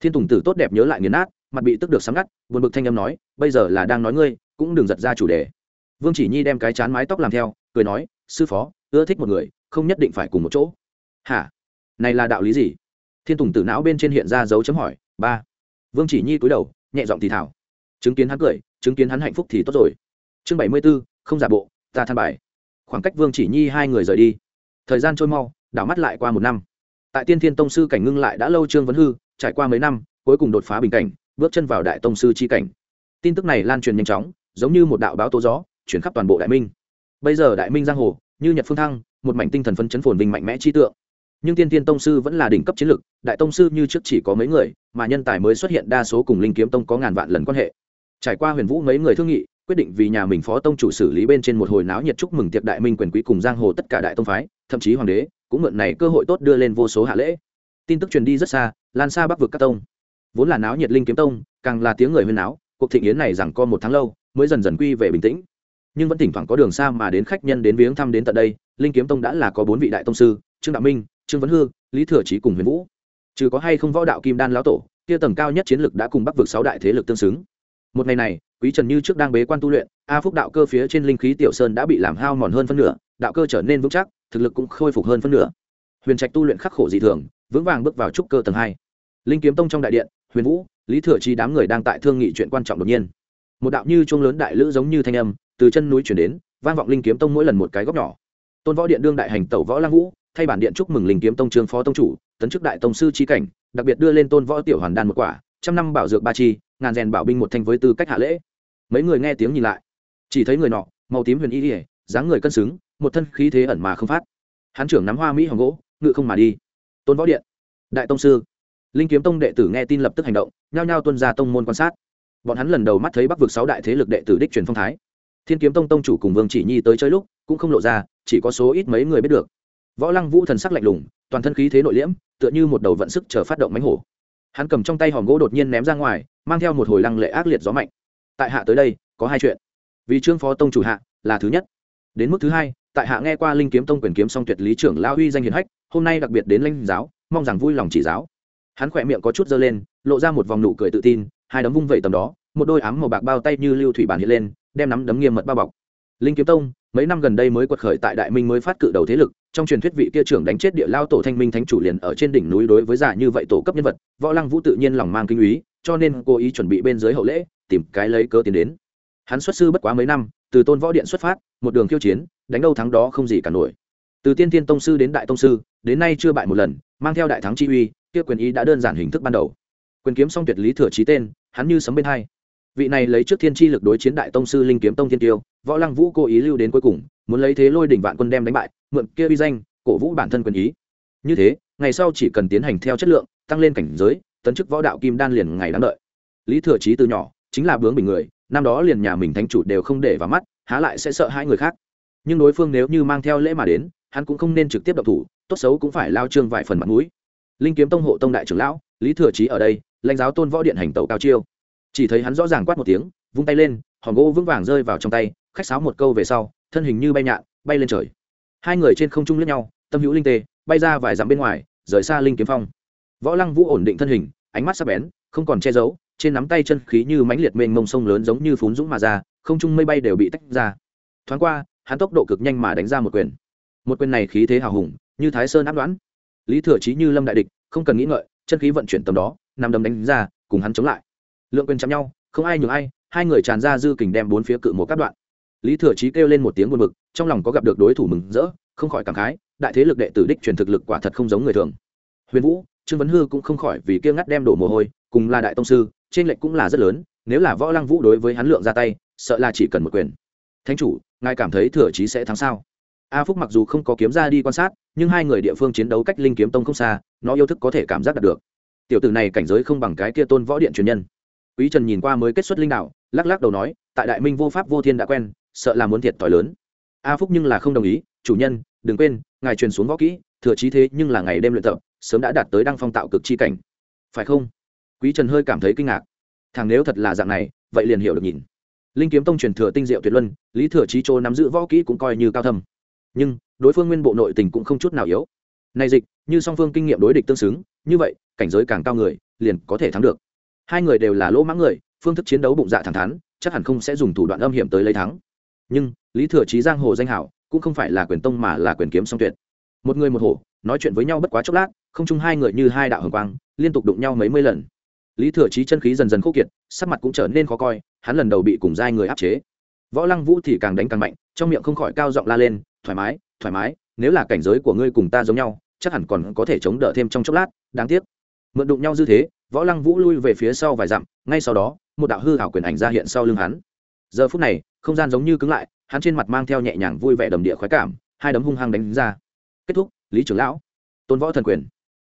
Thiên tùng tử tốt đẹp nhớ lại nghiền nát, mặt bị tức được sáng ngắt, buồn bực thanh âm nói, bây giờ là đang nói ngươi, cũng đừng giật ra chủ đề vương chỉ nhi đem cái chán mái tóc làm theo, cười nói, sư phó, ưa thích một người, không nhất định phải cùng một chỗ. Hả? Này là đạo lý gì? Thiên tùng tử não bên trên hiện ra dấu chấm hỏi, ba. Vương chỉ nhi cúi đầu, nhẹ giọng thì thảo chứng kiến hắn cười, chứng kiến hắn hạnh phúc thì tốt rồi. Chương bảy mươi b ố không giả bộ, ta than bài. Khoảng cách vương chỉ nhi hai người rời đi. Thời gian trôi mau, đảo mắt lại qua một năm. Tại tiên thiên tông sư cảnh ngưng lại đã lâu trương vấn hư, trải qua mấy năm, cuối cùng đột phá bình cảnh, bước chân vào đại tông sư c h i cảnh. Tin tức này lan truyền nhanh chóng, giống như một đạo báo tố gió chuyển khắp toàn bộ đại minh. Bây giờ đại minh giang hồ, như nhật phương thăng, một mảnh tinh thần phấn chấn phồn vinh mạnh mẽ chi tượng. Nhưng tiên tiên tông sư vẫn là đỉnh cấp chiến lực, đại tông sư như trước chỉ có mấy người, mà nhân tài mới xuất hiện đa số cùng linh kiếm tông có ngàn vạn lần quan hệ. Trải qua huyền vũ mấy người thương nghị, quyết định vì nhà mình phó tông chủ xử lý bên trên một hồi náo nhiệt chúc mừng tiệc đại minh quyền quý cùng giang hồ tất cả đại tông phái, thậm chí hoàng đế, cũng mượn này cơ hội tốt đưa lên vô số hạ lễ. Tin tức truyền đi rất xa, lan xa bắc vực các tông. Vốn là náo nhiệt linh kiếm tông, càng là tiếng người huyên náo, cuộc thịnh yến này rằng co một tháng lâu, mới dần dần quy về bình tĩnh nhưng vẫn thỉnh thoảng có đường xa mà đến khách nhân đến viếng thăm đến tận đây, linh kiếm tông đã là có bốn vị đại tông sư, trương đạo minh, trương vấn hư, lý thừa trí cùng huyền vũ. Trừ có hay không võ đạo kim đan lão tổ, kia tầng cao nhất chiến lực đã cùng bắc vực sáu đại thế lực tương xứng. Một ngày này, quý trần như trước đang bế quan tu luyện, a phúc đạo cơ phía trên linh khí tiểu sơn đã bị làm hao mòn hơn phân nửa, đạo cơ trở nên vững chắc, thực lực cũng khôi phục hơn phân nửa. Huyền trạch tu luyện khắc khổ dị thường, vững vàng bước vào trúc cơ tầng hai. Linh kiếm tông trong đại điện, huyền vũ, lý thừa trí đám người đang tại thương nghị chuyện quan trọng đột nhiên. Một đạo như chuông lớn đại lữ giống như thanh âm từ chân núi chuyển đến, vang vọng linh kiếm tông mỗi lần một cái góc nhỏ. Tôn võ điện đương đại hành tẩu võ lang vũ, thay bản điện chúc mừng linh kiếm tông trương phó tông chủ, tấn chức đại tông sư trí cảnh, đặc biệt đưa lên tôn võ tiểu hoàn đan một quả, trăm năm bảo dược ba chi, ngàn rèn bảo binh một thanh với tư cách hạ lễ. Mấy người nghe tiếng nhìn lại, chỉ thấy người nọ, màu tím huyền y ỉa dáng người cân xứng, một thân khí thế ẩn mà không phát. Hán trưởng nắm hoa mỹ hồng gỗ, ngự không mà đi. Tôn võ điện, đại tông sư. Linh kiếm tông đệ tử nghe tin lập tức hành động, nhao nhao tuân ra tông môn quan sát. Bọn hắn lần đầu mắt thấy bắc vực sáu đại thế lực đệ tử đích truyền phong thái thiên kiếm tông tông chủ cùng vương chỉ nhi tới chơi lúc, cũng không lộ ra, chỉ có số ít mấy người biết được. Võ lăng vũ thần sắc lạnh lùng, toàn thân khí thế nội liễm, tựa như một đầu vận sức chờ phát động mánh hổ. Hắn cầm trong tay hòm gỗ đột nhiên ném ra ngoài, mang theo một hồi lăng lệ ác liệt gió mạnh. Tại hạ tới đây, có hai chuyện. Vì trương phó tông chủ hạ, là thứ nhất. Đến mức thứ hai, tại hạ nghe qua linh kiếm tông quyền kiếm song tuyệt lý trưởng lao huy danh hiền hách, hôm nay đặc biệt đến lãnh giáo, mong rằng vui lòng chỉ giáo. Hắn khỏe miệng có chút dơ lên, lộ ra một vòng nụ cười tự tin, hai đấm vung vẩy tầm đó, một đôi ám màu bạc bao tay như lưu thủy bản hiện lên đem nắm đấm nghiêm mật bao bọc. Linh kiếm tông, mấy năm gần đây mới quật khởi tại đại minh mới phát cự đầu thế lực, trong truyền thuyết vị kia trưởng đánh chết địa lao tổ thanh minh thánh chủ liền ở trên đỉnh núi đối với giả như vậy tổ cấp nhân vật, võ lăng vũ tự nhiên lòng mang kinh úy cho nên cố ý chuẩn bị bên dưới hậu lễ, tìm cái lấy cơ tiến đến. Hắn xuất sư bất quá mấy năm, từ tôn võ điện xuất phát, một đường khiêu chiến, đánh đâu thắng đó không gì cả nổi. Từ tiên tiên tông sư đến đại tông sư, đến nay chưa bại một lần, mang theo đại thắng chi uy, kia quyền ý đã đơn giản hình thức ban đầu. Quyền kiếm song tuyệt lý thừa trí tên, hắn như sấm bên hai vị này lấy trước thiên chi lực đối chiến đại tông sư linh kiếm tông thiên tiêu, võ lăng vũ cố ý lưu đến cuối cùng, muốn lấy thế lôi đỉnh vạn quân đem đánh bại, mượn kia uy danh, cổ vũ bản thân quyền ý. Như thế, ngày sau chỉ cần tiến hành theo chất lượng, tăng lên cảnh giới, tấn chức võ đạo kim đan liền ngày đáng đợi. Lý thừa trí từ nhỏ, chính là bướng bình người, năm đó liền nhà mình thánh chủ đều không để vào mắt, há lại sẽ sợ hai người khác. Nhưng đối phương nếu như mang theo lễ mà đến, hắn cũng không nên trực tiếp độc thủ, tốt xấu cũng phải lao trương vài phần mặt mũi. Linh kiếm tông hộ tông đại trưởng lão, lý thừa trí ở đây, lãnh giáo tôn võ điện hành tàu cao chiêu chỉ thấy hắn rõ ràng quát một tiếng, vung tay lên hòn gỗ vững vàng rơi vào trong tay, khách sáo một câu về sau, thân hình như bay nhạn, bay lên trời. Hai người trên không trung lướt nhau, tâm hữu linh tê, bay ra vài dặm bên ngoài, rời xa linh kiếm phong. Võ lăng vũ ổn định thân hình, ánh mắt sắc bén, không còn che giấu, trên nắm tay chân khí như mãnh liệt mênh mông sông lớn giống như phún dũng mà ra, không trung mây bay đều bị tách ra. Thoáng qua, hắn tốc độ cực nhanh mà đánh ra một quyền. Một quyền này khí thế hào hùng, như thái sơn áp đoán. Lý thừa trí như lâm đại địch, không cần nghĩ ngợi, chân khí vận chuyển tầm đó, nằm đấm đánh ra, cùng hắn chống lại lượng quyền chạm nhau, không ai nhường ai, hai người tràn ra dư kình đem bốn phía cự một các đoạn. Lý thừa chí kêu lên một tiếng buồn bực, trong lòng có gặp được đối thủ mừng rỡ, không khỏi cảm khái, đại thế lực đệ tử đích truyền thực lực quả thật không giống người thường. Huyền vũ, trương vấn hư cũng không khỏi vì kia ngắt đem đổ mồ hôi, cùng là đại tông sư, trên lệnh cũng là rất lớn, nếu là võ lăng vũ đối với hắn lượng ra tay, sợ là chỉ cần một quyền. Thánh chủ, ngài cảm thấy thừa chí sẽ thắng sao? A phúc mặc dù không có kiếm ra đi quan sát, nhưng hai người địa phương chiến đấu cách linh kiếm tông không xa, nó yêu thức có thể cảm giác đạt được. Tiểu tử này cảnh giới không bằng cái kia tôn võ điện truyền nhân quý trần nhìn qua mới kết xuất linh đạo, lắc lắc đầu nói, tại đại minh vô pháp vô thiên đã quen, sợ là muốn thiệt t lớn. A phúc nhưng là không đồng ý, chủ nhân, đừng quên, ngài truyền xuống võ kỹ, thừa trí thế nhưng là ngày đêm luyện tập, sớm đã đạt tới đăng phong tạo cực chi cảnh. Phải không? Quý trần hơi cảm thấy kinh ngạc. Thằng nếu thật là dạng này, vậy liền hiểu được nhìn. Linh kiếm tông truyền thừa tinh diệu tuyệt luân, lý thừa trí chỗ nắm giữ võ kỹ cũng coi như cao thâm. Nhưng, đối phương nguyên bộ nội tình cũng không chút nào yếu. Này dịch, như song phương kinh nghiệm đối địch tương xứng, như vậy, cảnh giới càng cao người, liền có thể thắng được hai người đều là lỗ mãng người, phương thức chiến đấu bụng dạ thẳng thắn, chắc hẳn không sẽ dùng thủ đoạn âm hiểm tới lấy thắng. Nhưng, lý thừa trí giang hồ danh hảo, cũng không phải là quyền tông mà là quyền kiếm song tuyệt. Một người một hổ, nói chuyện với nhau bất quá chốc lát, không chung hai người như hai đạo hồng quang, liên tục đụng nhau mấy mươi lần. Lý thừa trí chân khí dần dần khô kiệt, sắc mặt cũng trở nên khó coi, hắn lần đầu bị cùng giai người áp chế. Võ lăng vũ thì càng đánh càng mạnh, trong miệng không khỏi cao giọng la lên, thoải mái thoải mái, nếu là cảnh giới của ngươi cùng ta giống nhau, chắc hẳn còn có thể chống đỡ thêm trong chốc lát, đáng tiếc. Mượn đụng nhau dư thế võ lăng vũ lui về phía sau vài dặm, ngay sau đó, một đạo hư hảo quyền ảnh ra hiện sau lưng hắn. Giờ phút này, không gian giống như cứng lại, hắn trên mặt mang theo nhẹ nhàng vui vẻ đầm địa khoái cảm, hai đấm hung hăng đánh ra. Kết thúc, lý trưởng lão. Tôn võ thần quyền.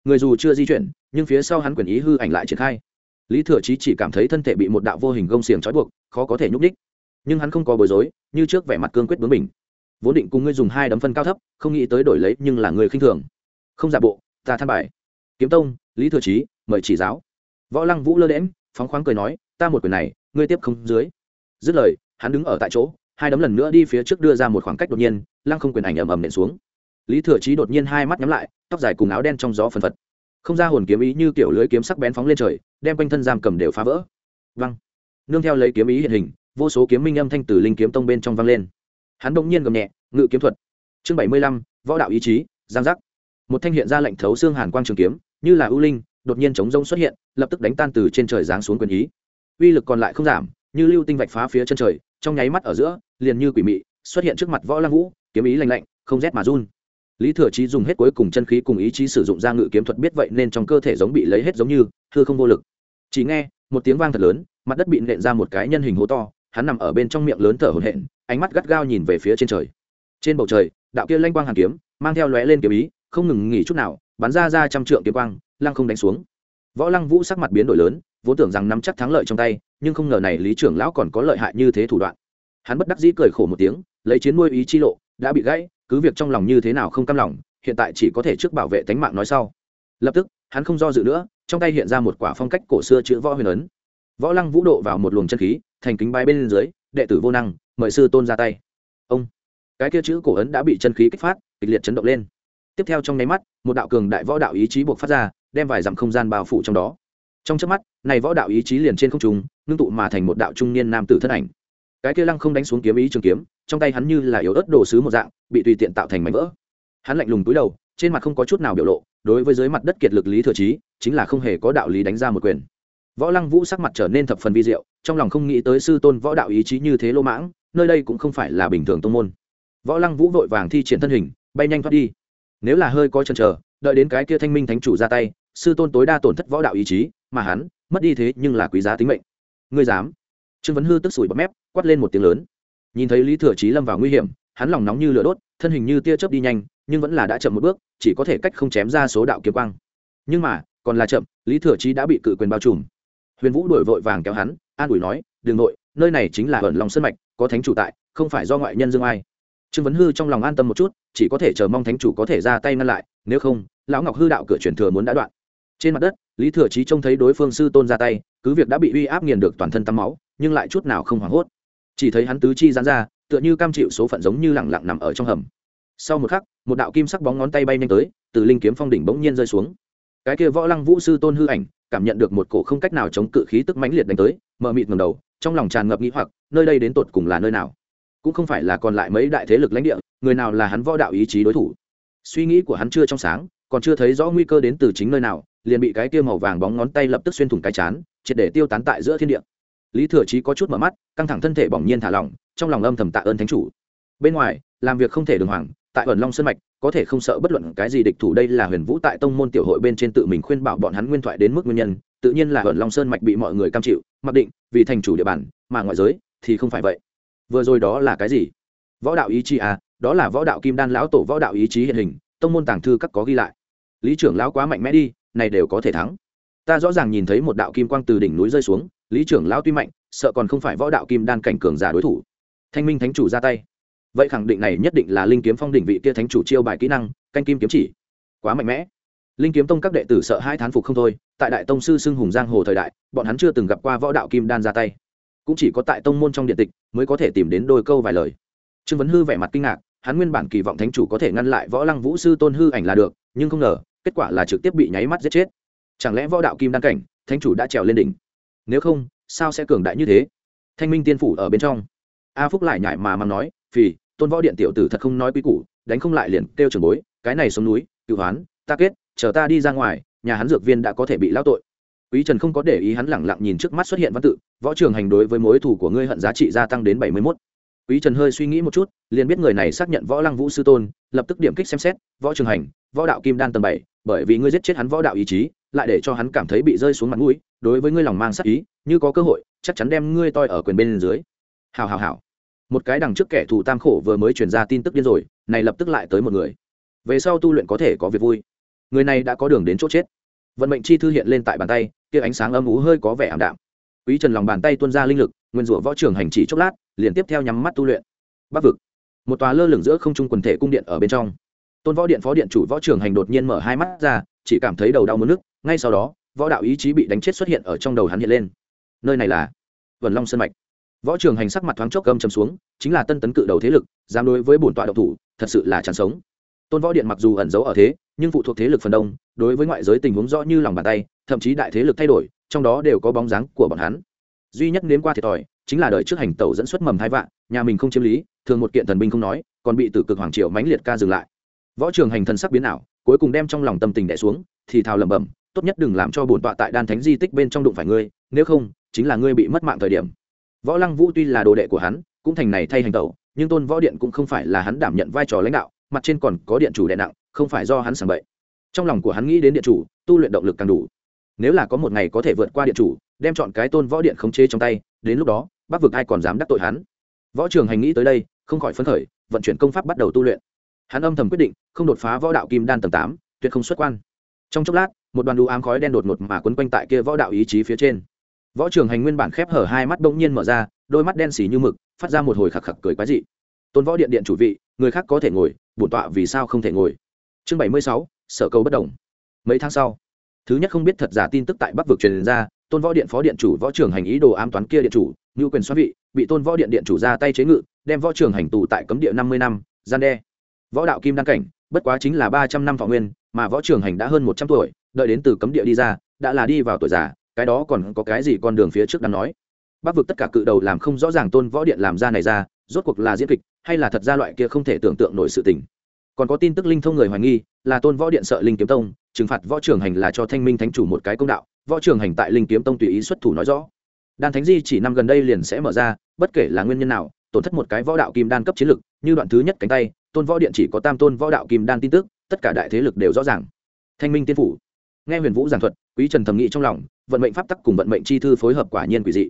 Người dù chưa di chuyển, nhưng phía sau hắn quyền ý hư ảnh lại triển khai. Lý thừa chí chỉ cảm thấy thân thể bị một đạo vô hình gông xiềng trói buộc, khó có thể nhúc ních nhưng hắn không có bối rối, như trước vẻ mặt cương quyết bướng mình vốn định cùng ngươi dùng hai đấm phân cao thấp, không nghĩ tới đổi lấy nhưng là người khinh thường. Không giả bộ, ta than bài kiếm tông, lý thừa chí, mời chỉ giáo. Võ lăng vũ lơ đễm phóng khoáng cười nói, ta một quyền này, ngươi tiếp không dưới. Dứt lời, hắn đứng ở tại chỗ, hai đấm lần nữa đi phía trước đưa ra một khoảng cách đột nhiên, lăng không quyền ảnh ầm ầm nện xuống. Lý thừa chí đột nhiên hai mắt nhắm lại, tóc dài cùng áo đen trong gió phần phật. Không ra hồn kiếm ý như kiểu lưới kiếm sắc bén phóng lên trời, đem quanh thân giam cầm đều phá vỡ. Văng. Nương theo lấy kiếm ý hiện hình, vô số kiếm minh âm thanh từ linh kiếm tông bên trong vang lên. Hắn đ nhiên gầm nhẹ, ngự kiếm thuật. Chương bảy mươi lăm, võ đạo ý chí, giang giác một thanh hiện ra lệnh thấu xương hàn quang trường kiếm, như là ưu linh, đột nhiên chống rông xuất hiện, lập tức đánh tan từ trên trời giáng xuống quyền ý. Uy lực còn lại không giảm, như lưu tinh vạch phá phía chân trời, trong nháy mắt ở giữa, liền như quỷ mị, xuất hiện trước mặt võ lăng vũ, kiếm ý lạnh lạnh, không rét mà run. Lý thừa trí dùng hết cuối cùng chân khí cùng ý chí sử dụng ra ngự kiếm thuật biết vậy nên trong cơ thể giống bị lấy hết giống như, hư không vô lực. Chỉ nghe, một tiếng vang thật lớn, mặt đất bị nện ra một cái nhân hình hố to, hắn nằm ở bên trong miệng lớn thở hổn hển, ánh mắt gắt gao nhìn về phía trên trời. Trên bầu trời, đạo kia lanh quang hàn kiếm, mang theo lóe lên kiếm ý không ngừng nghỉ chút nào, bắn ra ra trăm trượng kiếm quang, lăng không đánh xuống. Võ lăng vũ sắc mặt biến đổi lớn, vốn tưởng rằng nắm chắc thắng lợi trong tay, nhưng không ngờ này lý trưởng lão còn có lợi hại như thế thủ đoạn. Hắn bất đắc dĩ cười khổ một tiếng, lấy chiến nuôi ý chi lộ, đã bị gãy, cứ việc trong lòng như thế nào không cam lòng, hiện tại chỉ có thể trước bảo vệ tánh mạng nói sau. Lập tức, hắn không do dự nữa, trong tay hiện ra một quả phong cách cổ xưa chữ võ huyền ấn. Võ lăng vũ độ vào một luồng chân khí, thành kính bay bên dưới, đệ tử vô năng, mời sư tôn ra tay. Ông, cái kia chữ cổ ấn đã bị chân khí kích phát, kịch liệt chấn động lên tiếp theo trong nháy mắt, một đạo cường đại võ đạo ý chí buộc phát ra, đem vài dặm không gian bao phủ trong đó. Trong chớp mắt, này võ đạo ý chí liền trên không trung, ngưng tụ mà thành một đạo trung niên nam tử thân ảnh. Cái kia lăng không đánh xuống kiếm ý trường kiếm, trong tay hắn như là yếu ớt đồ sứ một dạng, bị tùy tiện tạo thành mảnh vỡ. Hắn lạnh lùng túi đầu, trên mặt không có chút nào biểu lộ, đối với dưới mặt đất kiệt lực lý thừa trí, chính là không hề có đạo lý đánh ra một quyền. Võ lăng vũ sắc mặt trở nên thập phần vi diệu, trong lòng không nghĩ tới sư tôn võ đạo ý chí như thế lô mãng, nơi đây cũng không phải là bình thường tông môn. Võ lăng vũ vội vàng thi triển thân hình, bay nhanh thoát đi nếu là hơi có chần chờ, đợi đến cái kia thanh minh thánh chủ ra tay, sư tôn tối đa tổn thất võ đạo ý chí, mà hắn, mất đi thế nhưng là quý giá tính mệnh. Ngươi dám? Trương vấn hư tức sủi bọt mép, quát lên một tiếng lớn. Nhìn thấy lý thừa trí lâm vào nguy hiểm, hắn lòng nóng như lửa đốt, thân hình như tia chớp đi nhanh, nhưng vẫn là đã chậm một bước, chỉ có thể cách không chém ra số đạo kiếm quang. Nhưng mà, còn là chậm, lý thừa trí đã bị cự quyền bao trùm. Huyền vũ đổi vội vàng kéo hắn, an ủi nói đường nội, nơi này chính là ẩn lòng sân mạch, có thánh chủ tại, không phải do ngoại nhân dương ai trương vấn hư trong lòng an tâm một chút, chỉ có thể chờ mong thánh chủ có thể ra tay ngăn lại, nếu không, lão ngọc hư đạo cửa truyền thừa muốn đã đoạn. Trên mặt đất, lý thừa trí trông thấy đối phương sư tôn ra tay, cứ việc đã bị uy áp nghiền được toàn thân tắm máu, nhưng lại chút nào không hoảng hốt. Chỉ thấy hắn tứ chi dán ra, tựa như cam chịu số phận giống như lẳng lặng nằm ở trong hầm. Sau một khắc, một đạo kim sắc bóng ngón tay bay nhanh tới, từ linh kiếm phong đỉnh bỗng nhiên rơi xuống. Cái kia võ lăng vũ sư tôn hư ảnh, cảm nhận được một cổ không cách nào chống cự khí tức mãnh liệt đánh tới mờ mịt ngầm đầu, trong lòng tràn ngập nghĩ hoặc, nơi đây đến tột cùng là nơi nào? Cũng không phải là còn lại mấy đại thế lực lãnh địa, người nào là hắn võ đạo ý chí đối thủ. Suy nghĩ của hắn chưa trong sáng, còn chưa thấy rõ nguy cơ đến từ chính nơi nào, liền bị cái kia màu vàng bóng ngón tay lập tức xuyên thủng cái chán, triệt để tiêu tán tại giữa thiên địa. Lý thừa chí có chút mở mắt, căng thẳng thân thể bỏng nhiên thả lỏng, trong lòng âm thầm tạ ơn thánh chủ. Bên ngoài, làm việc không thể đường hoàng, tại ẩn long sơn mạch, có thể không sợ bất luận cái gì địch thủ đây là huyền vũ tại tông môn tiểu hội bên trên tự mình khuyên bảo bọn hắn nguyên thoại đến mức nguyên nhân, tự nhiên là ẩn long sơn mạch bị mọi người cam chịu, mặc định, vì thành chủ địa bàn, mà ngoại giới thì không phải vậy vừa rồi đó là cái gì? Võ đạo ý chí à đó là võ đạo kim đan lão tổ võ đạo ý chí hiện hình, tông môn tàng thư các có ghi lại. Lý trưởng lão quá mạnh mẽ đi, này đều có thể thắng. Ta rõ ràng nhìn thấy một đạo kim quang từ đỉnh núi rơi xuống, lý trưởng lão tuy mạnh, sợ còn không phải võ đạo kim đan cảnh cường giả đối thủ. Thanh minh thánh chủ ra tay. Vậy khẳng định này nhất định là linh kiếm phong đỉnh vị kia thánh chủ chiêu bài kỹ năng, canh kim kiếm chỉ. Quá mạnh mẽ. Linh kiếm tông các đệ tử sợ hai thán phục không thôi, tại đại tông sư xưng hùng giang hồ thời đại, bọn hắn chưa từng gặp qua võ đạo kim đan ra tay cũng chỉ có tại tông môn trong điện tịch mới có thể tìm đến đôi câu vài lời. Trương vấn hư vẻ mặt kinh ngạc, hắn nguyên bản kỳ vọng thánh chủ có thể ngăn lại võ lăng vũ sư tôn hư ảnh là được, nhưng không ngờ, kết quả là trực tiếp bị nháy mắt giết chết. Chẳng lẽ võ đạo kim đan cảnh, thánh chủ đã trèo lên đỉnh? Nếu không, sao sẽ cường đại như thế? Thanh minh tiên phủ ở bên trong. A phúc lại nhải mà mắng nói vì tôn võ điện tiểu tử thật không nói quý củ, đánh không lại liền kêu trường bối, cái này xuống núi cựu hoán, ta kết, chờ ta đi ra ngoài, nhà hắn dược viên đã có thể bị lao tội quý trần không có để ý hắn lẳng lặng nhìn trước mắt xuất hiện văn tự, võ trường hành đối với mối thủ của ngươi hận giá trị gia tăng đến bảy mươi mốt. Quý trần hơi suy nghĩ một chút, liền biết người này xác nhận võ lăng vũ sư tôn, lập tức điểm kích xem xét, võ trường hành, võ đạo kim đan tầng bảy, bởi vì ngươi giết chết hắn võ đạo ý chí, lại để cho hắn cảm thấy bị rơi xuống mặt mũi, đối với ngươi lòng mang sắc ý, như có cơ hội, chắc chắn đem ngươi toi ở quyền bên dưới. Hào hào hào. Một cái đằng trước kẻ thù tam khổ vừa mới truyền ra tin tức điên rồi, này lập tức lại tới một người. Về sau tu luyện có thể có việc vui. Người này đã có đường đến chỗ chết vận mệnh chi thư hiện lên tại bàn tay, kia ánh sáng âm ú hơi có vẻ ảm đạm. Quý trần lòng bàn tay tuôn ra linh lực, nguyên rủa võ trưởng hành chỉ chốc lát, liền tiếp theo nhắm mắt tu luyện. Bắc vực. Một tòa lơ lửng giữa không trung quần thể cung điện ở bên trong. Tôn võ điện phó điện chủ võ trưởng hành đột nhiên mở hai mắt ra, chỉ cảm thấy đầu đau mất nước ngay sau đó, võ đạo ý chí bị đánh chết xuất hiện ở trong đầu hắn hiện lên. Nơi này là vần long sơn mạch. Võ trưởng hành sắc mặt thoáng chốc gầm chầm xuống, chính là tân tấn cự đầu thế lực, dám đối với bổn tọa độc thủ, thật sự là chẳng sống. Tôn võ điện mặc dù ẩn giấu ở thế nhưng phụ thuộc thế lực phần đông, đối với ngoại giới tình huống rõ như lòng bàn tay, thậm chí đại thế lực thay đổi, trong đó đều có bóng dáng của bọn hắn. Duy nhất nếm qua thiệt thòi, chính là đời trước hành tẩu dẫn xuất mầm hai vạn, nhà mình không chiếm lý, thường một kiện thần binh không nói, còn bị tử cực hoàng triều mãnh liệt ca dừng lại. Võ trường hành thần sắc biến ảo, cuối cùng đem trong lòng tâm tình đẻ xuống, thì thào lẩm bẩm, tốt nhất đừng làm cho bổn tọa tại đan thánh di tích bên trong đụng phải ngươi, nếu không, chính là ngươi bị mất mạng thời điểm. Võ lăng vũ tuy là đồ đệ của hắn, cũng thành này thay hành tẩu, nhưng tôn võ điện cũng không phải là hắn đảm nhận vai trò lãnh đạo mặt trên còn có điện chủ đệ nặng, không phải do hắn sảng bậy. Trong lòng của hắn nghĩ đến điện chủ, tu luyện động lực càng đủ. Nếu là có một ngày có thể vượt qua điện chủ, đem chọn cái tôn võ điện khống chế trong tay, đến lúc đó bắc vực ai còn dám đắc tội hắn? Võ trường hành nghĩ tới đây, không khỏi phấn khởi, vận chuyển công pháp bắt đầu tu luyện. Hắn âm thầm quyết định, không đột phá võ đạo kim đan tầng tám, tuyệt không xuất quan. Trong chốc lát, một đoàn đu ám khói đen đột ngột mà quấn quanh tại kia võ đạo ý chí phía trên. Võ trường hành nguyên bản khép hở hai mắt bỗng nhiên mở ra, đôi mắt đen xì như mực, phát ra một hồi khạc khạc cười quái dị. Tôn võ điện điện chủ vị người khác có thể ngồi, bổn tọa vì sao không thể ngồi? Chương bảy mươi sáu, sở câu bất đồng. Mấy tháng sau, thứ nhất không biết thật giả tin tức tại bắc vực truyền ra, tôn võ điện phó điện chủ võ trưởng hành ý đồ ám toán kia điện chủ, ngưu quyền xoát vị, bị tôn võ điện điện chủ ra tay chế ngự, đem võ trưởng hành tù tại cấm địa năm mươi năm, gian đe. Võ đạo kim đăng cảnh, bất quá chính là ba trăm năm thọ nguyên, mà võ trưởng hành đã hơn một trăm tuổi, đợi đến từ cấm địa đi ra, đã là đi vào tuổi già, cái đó còn có cái gì con đường phía trước đang nói? Bắc vực tất cả cự đầu làm không rõ ràng tôn võ điện làm ra này ra, rốt cuộc là diễn kịch hay là thật ra loại kia không thể tưởng tượng nổi sự tình. Còn có tin tức linh thông người hoài nghi, là tôn võ điện sợ linh kiếm tông, trừng phạt võ trường hành là cho thanh minh thánh chủ một cái công đạo, võ trường hành tại linh kiếm tông tùy ý xuất thủ nói rõ. Đan thánh di chỉ năm gần đây liền sẽ mở ra, bất kể là nguyên nhân nào, tổn thất một cái võ đạo kim đan cấp chiến lực, như đoạn thứ nhất cánh tay, tôn võ điện chỉ có tam tôn võ đạo kim đan tin tức, tất cả đại thế lực đều rõ ràng. Thanh minh tiên phủ. Nghe huyền vũ giảng thuật, quý trần thầm nghĩ trong lòng, vận mệnh pháp tắc cùng vận mệnh chi thư phối hợp quả nhiên quỷ dị.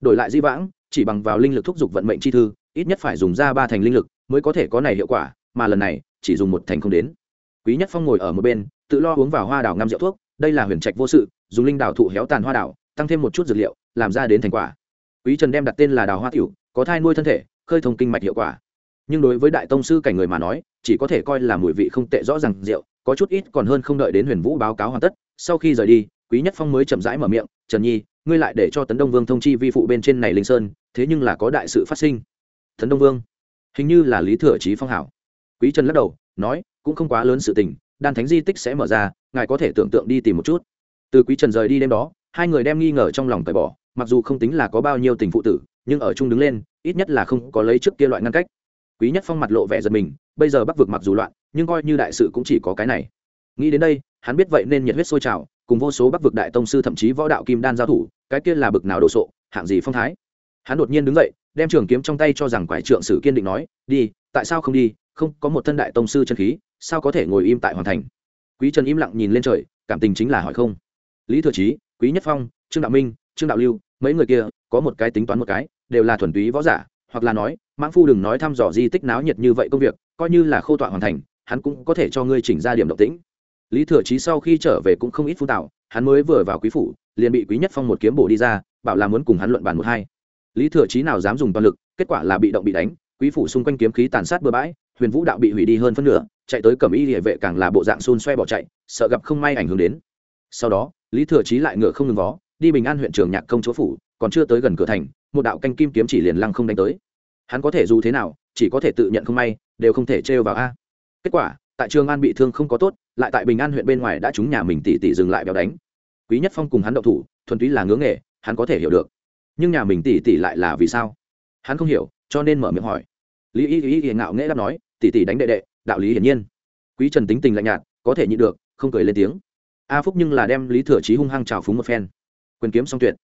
Đổi lại di vãng, chỉ bằng vào linh lực thúc giục vận mệnh chi thư ít nhất phải dùng ra ba thành linh lực mới có thể có này hiệu quả, mà lần này, chỉ dùng một thành không đến. Quý nhất phong ngồi ở một bên, tự lo uống vào hoa đào ngâm rượu thuốc, đây là huyền trạch vô sự, dùng linh đào thụ héo tàn hoa đào tăng thêm một chút dược liệu, làm ra đến thành quả. Quý trần đem đặt tên là đào hoa tiểu, có thai nuôi thân thể, khơi thông kinh mạch hiệu quả. Nhưng đối với đại tông sư cảnh người mà nói, chỉ có thể coi là mùi vị không tệ rõ ràng, rượu, có chút ít còn hơn không đợi đến huyền vũ báo cáo hoàn tất, sau khi rời đi, quý nhất phong mới chậm rãi mở miệng, trần nhi, ngươi lại để cho tấn đông vương thông chi vi phụ bên trên này linh sơn, thế nhưng là có đại sự phát sinh tấn đông vương. Hình như là lý thừa trí phong hảo. Quý trần lắc đầu, nói, cũng không quá lớn sự tình, đan thánh di tích sẽ mở ra, ngài có thể tưởng tượng đi tìm một chút. Từ quý trần rời đi đêm đó, hai người đem nghi ngờ trong lòng cởi bỏ, mặc dù không tính là có bao nhiêu tình phụ tử, nhưng ở chung đứng lên, ít nhất là không có lấy trước kia loại ngăn cách. Quý nhất phong mặt lộ vẻ giật mình, bây giờ bắc vực mặc dù loạn, nhưng coi như đại sự cũng chỉ có cái này. Nghĩ đến đây, hắn biết vậy nên nhiệt huyết sôi trào, cùng vô số bắc vực đại tông sư thậm chí võ đạo kim đan giao thủ, cái kia là bực nào đồ sộ, hạng gì phong thái. Hắn đột nhiên đứng dậy đem trường kiếm trong tay cho rằng quải trượng sử kiên định nói, đi, tại sao không đi? Không, có một thân đại tông sư chân khí, sao có thể ngồi im tại hoàn thành? Quý trần im lặng nhìn lên trời, cảm tình chính là hỏi không. Lý thừa trí quý nhất phong, trương đạo minh, trương đạo lưu, mấy người kia, có một cái tính toán một cái, đều là thuần túy võ giả, hoặc là nói, mãng phu đừng nói thăm dò di tích náo nhiệt như vậy công việc, coi như là khô tọa hoàn thành, hắn cũng có thể cho ngươi chỉnh ra điểm động tĩnh. Lý thừa trí sau khi trở về cũng không ít phu tạo, hắn mới vừa vào quý phủ, liền bị quý nhất phong một kiếm bổ đi ra, bảo là muốn cùng hắn luận bàn một hai lý thừa trí nào dám dùng toàn lực, kết quả là bị động bị đánh, quý phủ xung quanh kiếm khí tàn sát bừa bãi, huyền vũ đạo bị hủy đi hơn phân nửa, chạy tới cẩm y địa vệ càng là bộ dạng xôn xoe bỏ chạy, sợ gặp không may ảnh hưởng đến. Sau đó, lý thừa trí lại ngựa không ngừng vó, đi bình an huyện trường nhạc công chúa phủ, còn chưa tới gần cửa thành, một đạo canh kim kiếm chỉ liền lăng không đánh tới. Hắn có thể dù thế nào, chỉ có thể tự nhận không may, đều không thể trêu vào a. Kết quả, tại trường an bị thương không có tốt, lại tại bình an huyện bên ngoài đã trúng nhà mình tỉ tỉ dừng lại béo đánh. Quý nhất phong cùng hắn đậu thủ, thuần túy là ngưỡng nghề, hắn có thể hiểu được nhưng nhà mình tỷ tỷ lại là vì sao? Hắn không hiểu, cho nên mở miệng hỏi. Lý y y y ngạo nghễ đáp nói tỷ tỷ đánh đệ đệ, đạo lý hiển nhiên. Quý trần tính tình lạnh nhạt, có thể nhịn được, không cười lên tiếng. A phúc nhưng là đem lý thừa trí hung hăng trào phúng một phen. Quyền kiếm song tuyệt.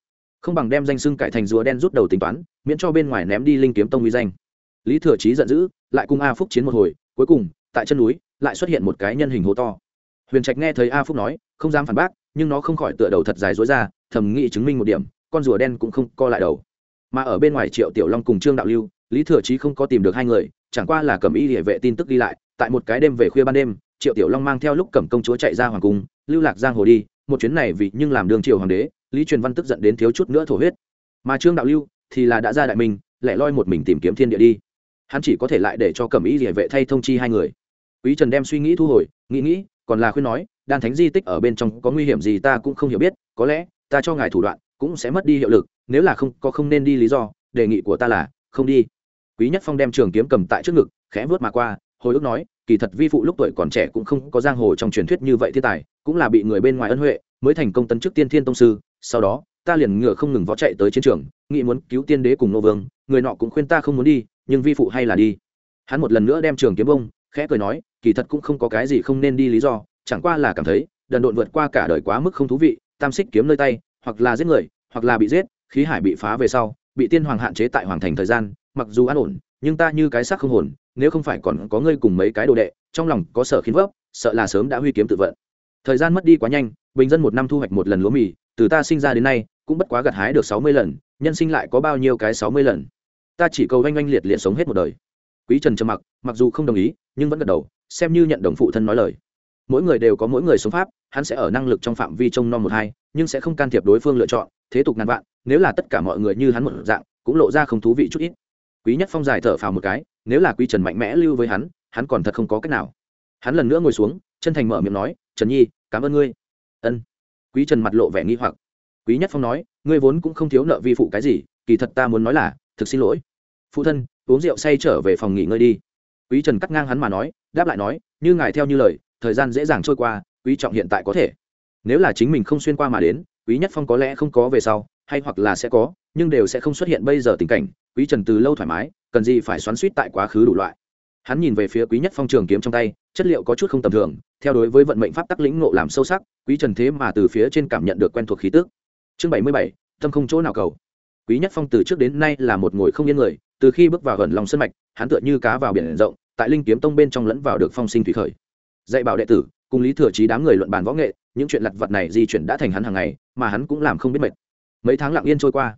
Không bằng đem danh xưng cải thành rùa đen rút đầu tính toán, miễn cho bên ngoài ném đi linh kiếm tông uy danh. Lý thừa trí giận dữ, lại cùng a phúc chiến một hồi, cuối cùng, tại chân núi, lại xuất hiện một cái nhân hình hố to. Huyền trạch nghe thấy a phúc nói, không dám phản bác, nhưng nó không khỏi tựa đầu thật dài dối ra, thầm nghĩ chứng minh một điểm con rùa đen cũng không co lại đầu. Mà ở bên ngoài triệu tiểu long cùng trương đạo lưu, lý thừa trí không có tìm được hai người, chẳng qua là cầm y địa vệ tin tức đi lại, tại một cái đêm về khuya ban đêm, triệu tiểu long mang theo lúc cầm công chúa chạy ra hoàng cung, lưu lạc giang hồ đi, một chuyến này vì nhưng làm đường triều hoàng đế, lý truyền văn tức giận đến thiếu chút nữa thổ huyết. Mà trương đạo lưu thì là đã ra đại minh, lại loi một mình tìm kiếm thiên địa đi. Hắn chỉ có thể lại để cho cẩm y địa vệ thay thông chi hai người. Quý trần đem suy nghĩ thu hồi, nghĩ nghĩ, còn là khuyên nói, đan thánh di tích ở bên trong có nguy hiểm gì ta cũng không hiểu biết, có lẽ ta cho ngài thủ đoạn cũng sẽ mất đi hiệu lực, nếu là không, có không nên đi lý do, đề nghị của ta là, không đi. Quý nhất phong đem trường kiếm cầm tại trước ngực, khẽ vớt mà qua, hồi ức nói, kỳ thật vi phụ lúc tuổi còn trẻ cũng không có giang hồ trong truyền thuyết như vậy thiên tài, cũng là bị người bên ngoài ân huệ, mới thành công tấn chức tiên thiên tông sư, sau đó, ta liền ngựa không ngừng vó chạy tới chiến trường, nghĩ muốn cứu tiên đế cùng nô vương, người nọ cũng khuyên ta không muốn đi, nhưng vi phụ hay là đi. Hắn một lần nữa đem trường kiếm bông, khẽ cười nói, kỳ thật cũng không có cái gì không nên đi lý do, chẳng qua là cảm thấy, đần độn vượt qua cả đời quá mức không thú vị, tam xích kiếm nơi tay hoặc là giết người, hoặc là bị giết, khí hải bị phá về sau, bị tiên hoàng hạn chế tại hoàng thành thời gian, mặc dù an ổn, nhưng ta như cái xác không hồn, nếu không phải còn có ngươi cùng mấy cái đồ đệ, trong lòng có sợ khiến vấp, sợ là sớm đã huy kiếm tự vận. Thời gian mất đi quá nhanh, bình dân một năm thu hoạch một lần lúa mì, từ ta sinh ra đến nay, cũng bất quá gặt hái được sáu mươi lần, nhân sinh lại có bao nhiêu cái sáu mươi lần. Ta chỉ cầu oanh oanh liệt liệt sống hết một đời. Quý trần trầm mặc mặc dù không đồng ý, nhưng vẫn gật đầu, xem như nhận đồng phụ thân nói lời mỗi người đều có mỗi người sống pháp, hắn sẽ ở năng lực trong phạm vi trông non một hai, nhưng sẽ không can thiệp đối phương lựa chọn, thế tục ngàn vạn, nếu là tất cả mọi người như hắn một dạng, cũng lộ ra không thú vị chút ít. Quý nhất phong dài thở phào một cái, nếu là quý trần mạnh mẽ lưu với hắn hắn còn thật không có cách nào. Hắn lần nữa ngồi xuống, chân thành mở miệng nói, trần nhi, cảm ơn ngươi. Ân. Quý trần mặt lộ vẻ nghi hoặc. Quý nhất phong nói, ngươi vốn cũng không thiếu nợ vi phụ cái gì, kỳ thật ta muốn nói là, thực xin lỗi. Phụ thân, uống rượu say trở về phòng nghỉ ngơi đi. Quý trần cắt ngang hắn mà nói, đáp lại nói, như ngài theo như lời thời gian dễ dàng trôi qua, quý trọng hiện tại có thể. Nếu là chính mình không xuyên qua mà đến, quý nhất phong có lẽ không có về sau, hay hoặc là sẽ có, nhưng đều sẽ không xuất hiện bây giờ tình cảnh, quý trần từ lâu thoải mái, cần gì phải xoắn suýt tại quá khứ đủ loại. Hắn nhìn về phía quý nhất phong trường kiếm trong tay, chất liệu có chút không tầm thường, theo đối với vận mệnh pháp tắc lĩnh ngộ làm sâu sắc, quý trần thế mà từ phía trên cảm nhận được quen thuộc khí tức. Chương bảy mươi bảy, tâm không chỗ nào cầu. Quý nhất phong từ trước đến nay là một ngồi không yên người, từ khi bước vào gần lòng sân mạch, hắn tựa như cá vào biển rộng, tại linh kiếm tông bên trong lẫn vào được phong sinh thủy khởi dạy bảo đệ tử, cùng lý thừa trí đám người luận bàn võ nghệ, những chuyện lặt vặt này di chuyển đã thành hắn hàng ngày, mà hắn cũng làm không biết mệt. Mấy tháng lặng yên trôi qua.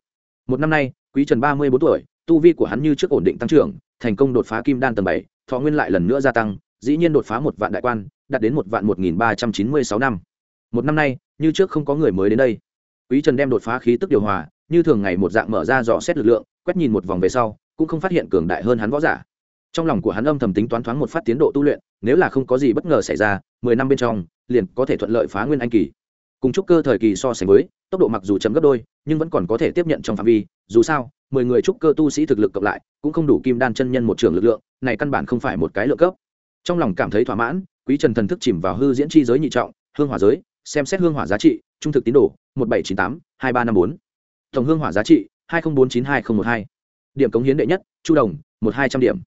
Một năm nay, quý trần ba mươi bốn tuổi, tu vi của hắn như trước ổn định tăng trưởng, thành công đột phá kim đan tầng bảy, thọ nguyên lại lần nữa gia tăng, dĩ nhiên đột phá một vạn đại quan, đạt đến một vạn một nghìn ba trăm chín mươi sáu năm. Một năm nay, như trước không có người mới đến đây. Quý trần đem đột phá khí tức điều hòa, như thường ngày một dạng mở ra dò xét lực lượng, quét nhìn một vòng về sau, cũng không phát hiện cường đại hơn hắn võ giả. Trong lòng của hắn âm thầm tính toán thoáng một phát tiến độ tu luyện nếu là không có gì bất ngờ xảy ra, mười năm bên trong, liền có thể thuận lợi phá nguyên anh kỳ. Cùng trúc cơ thời kỳ so sánh với, tốc độ mặc dù chấm gấp đôi, nhưng vẫn còn có thể tiếp nhận trong phạm vi. Dù sao, mười người trúc cơ tu sĩ thực lực cộng lại, cũng không đủ kim đan chân nhân một trường lực lượng, này căn bản không phải một cái lượng cấp. Trong lòng cảm thấy thỏa mãn, quý trần thần thức chìm vào hư diễn chi giới nhị trọng, hương hỏa giới, xem xét hương hỏa giá trị, trung thực tín đồ, một bảy chín tám, hai ba năm bốn. Tổng hương hỏa giá trị, hai nghìn bốn chín hai nghìn một hai. Điểm cống hiến đệ nhất, chu đồng, một hai trăm điểm.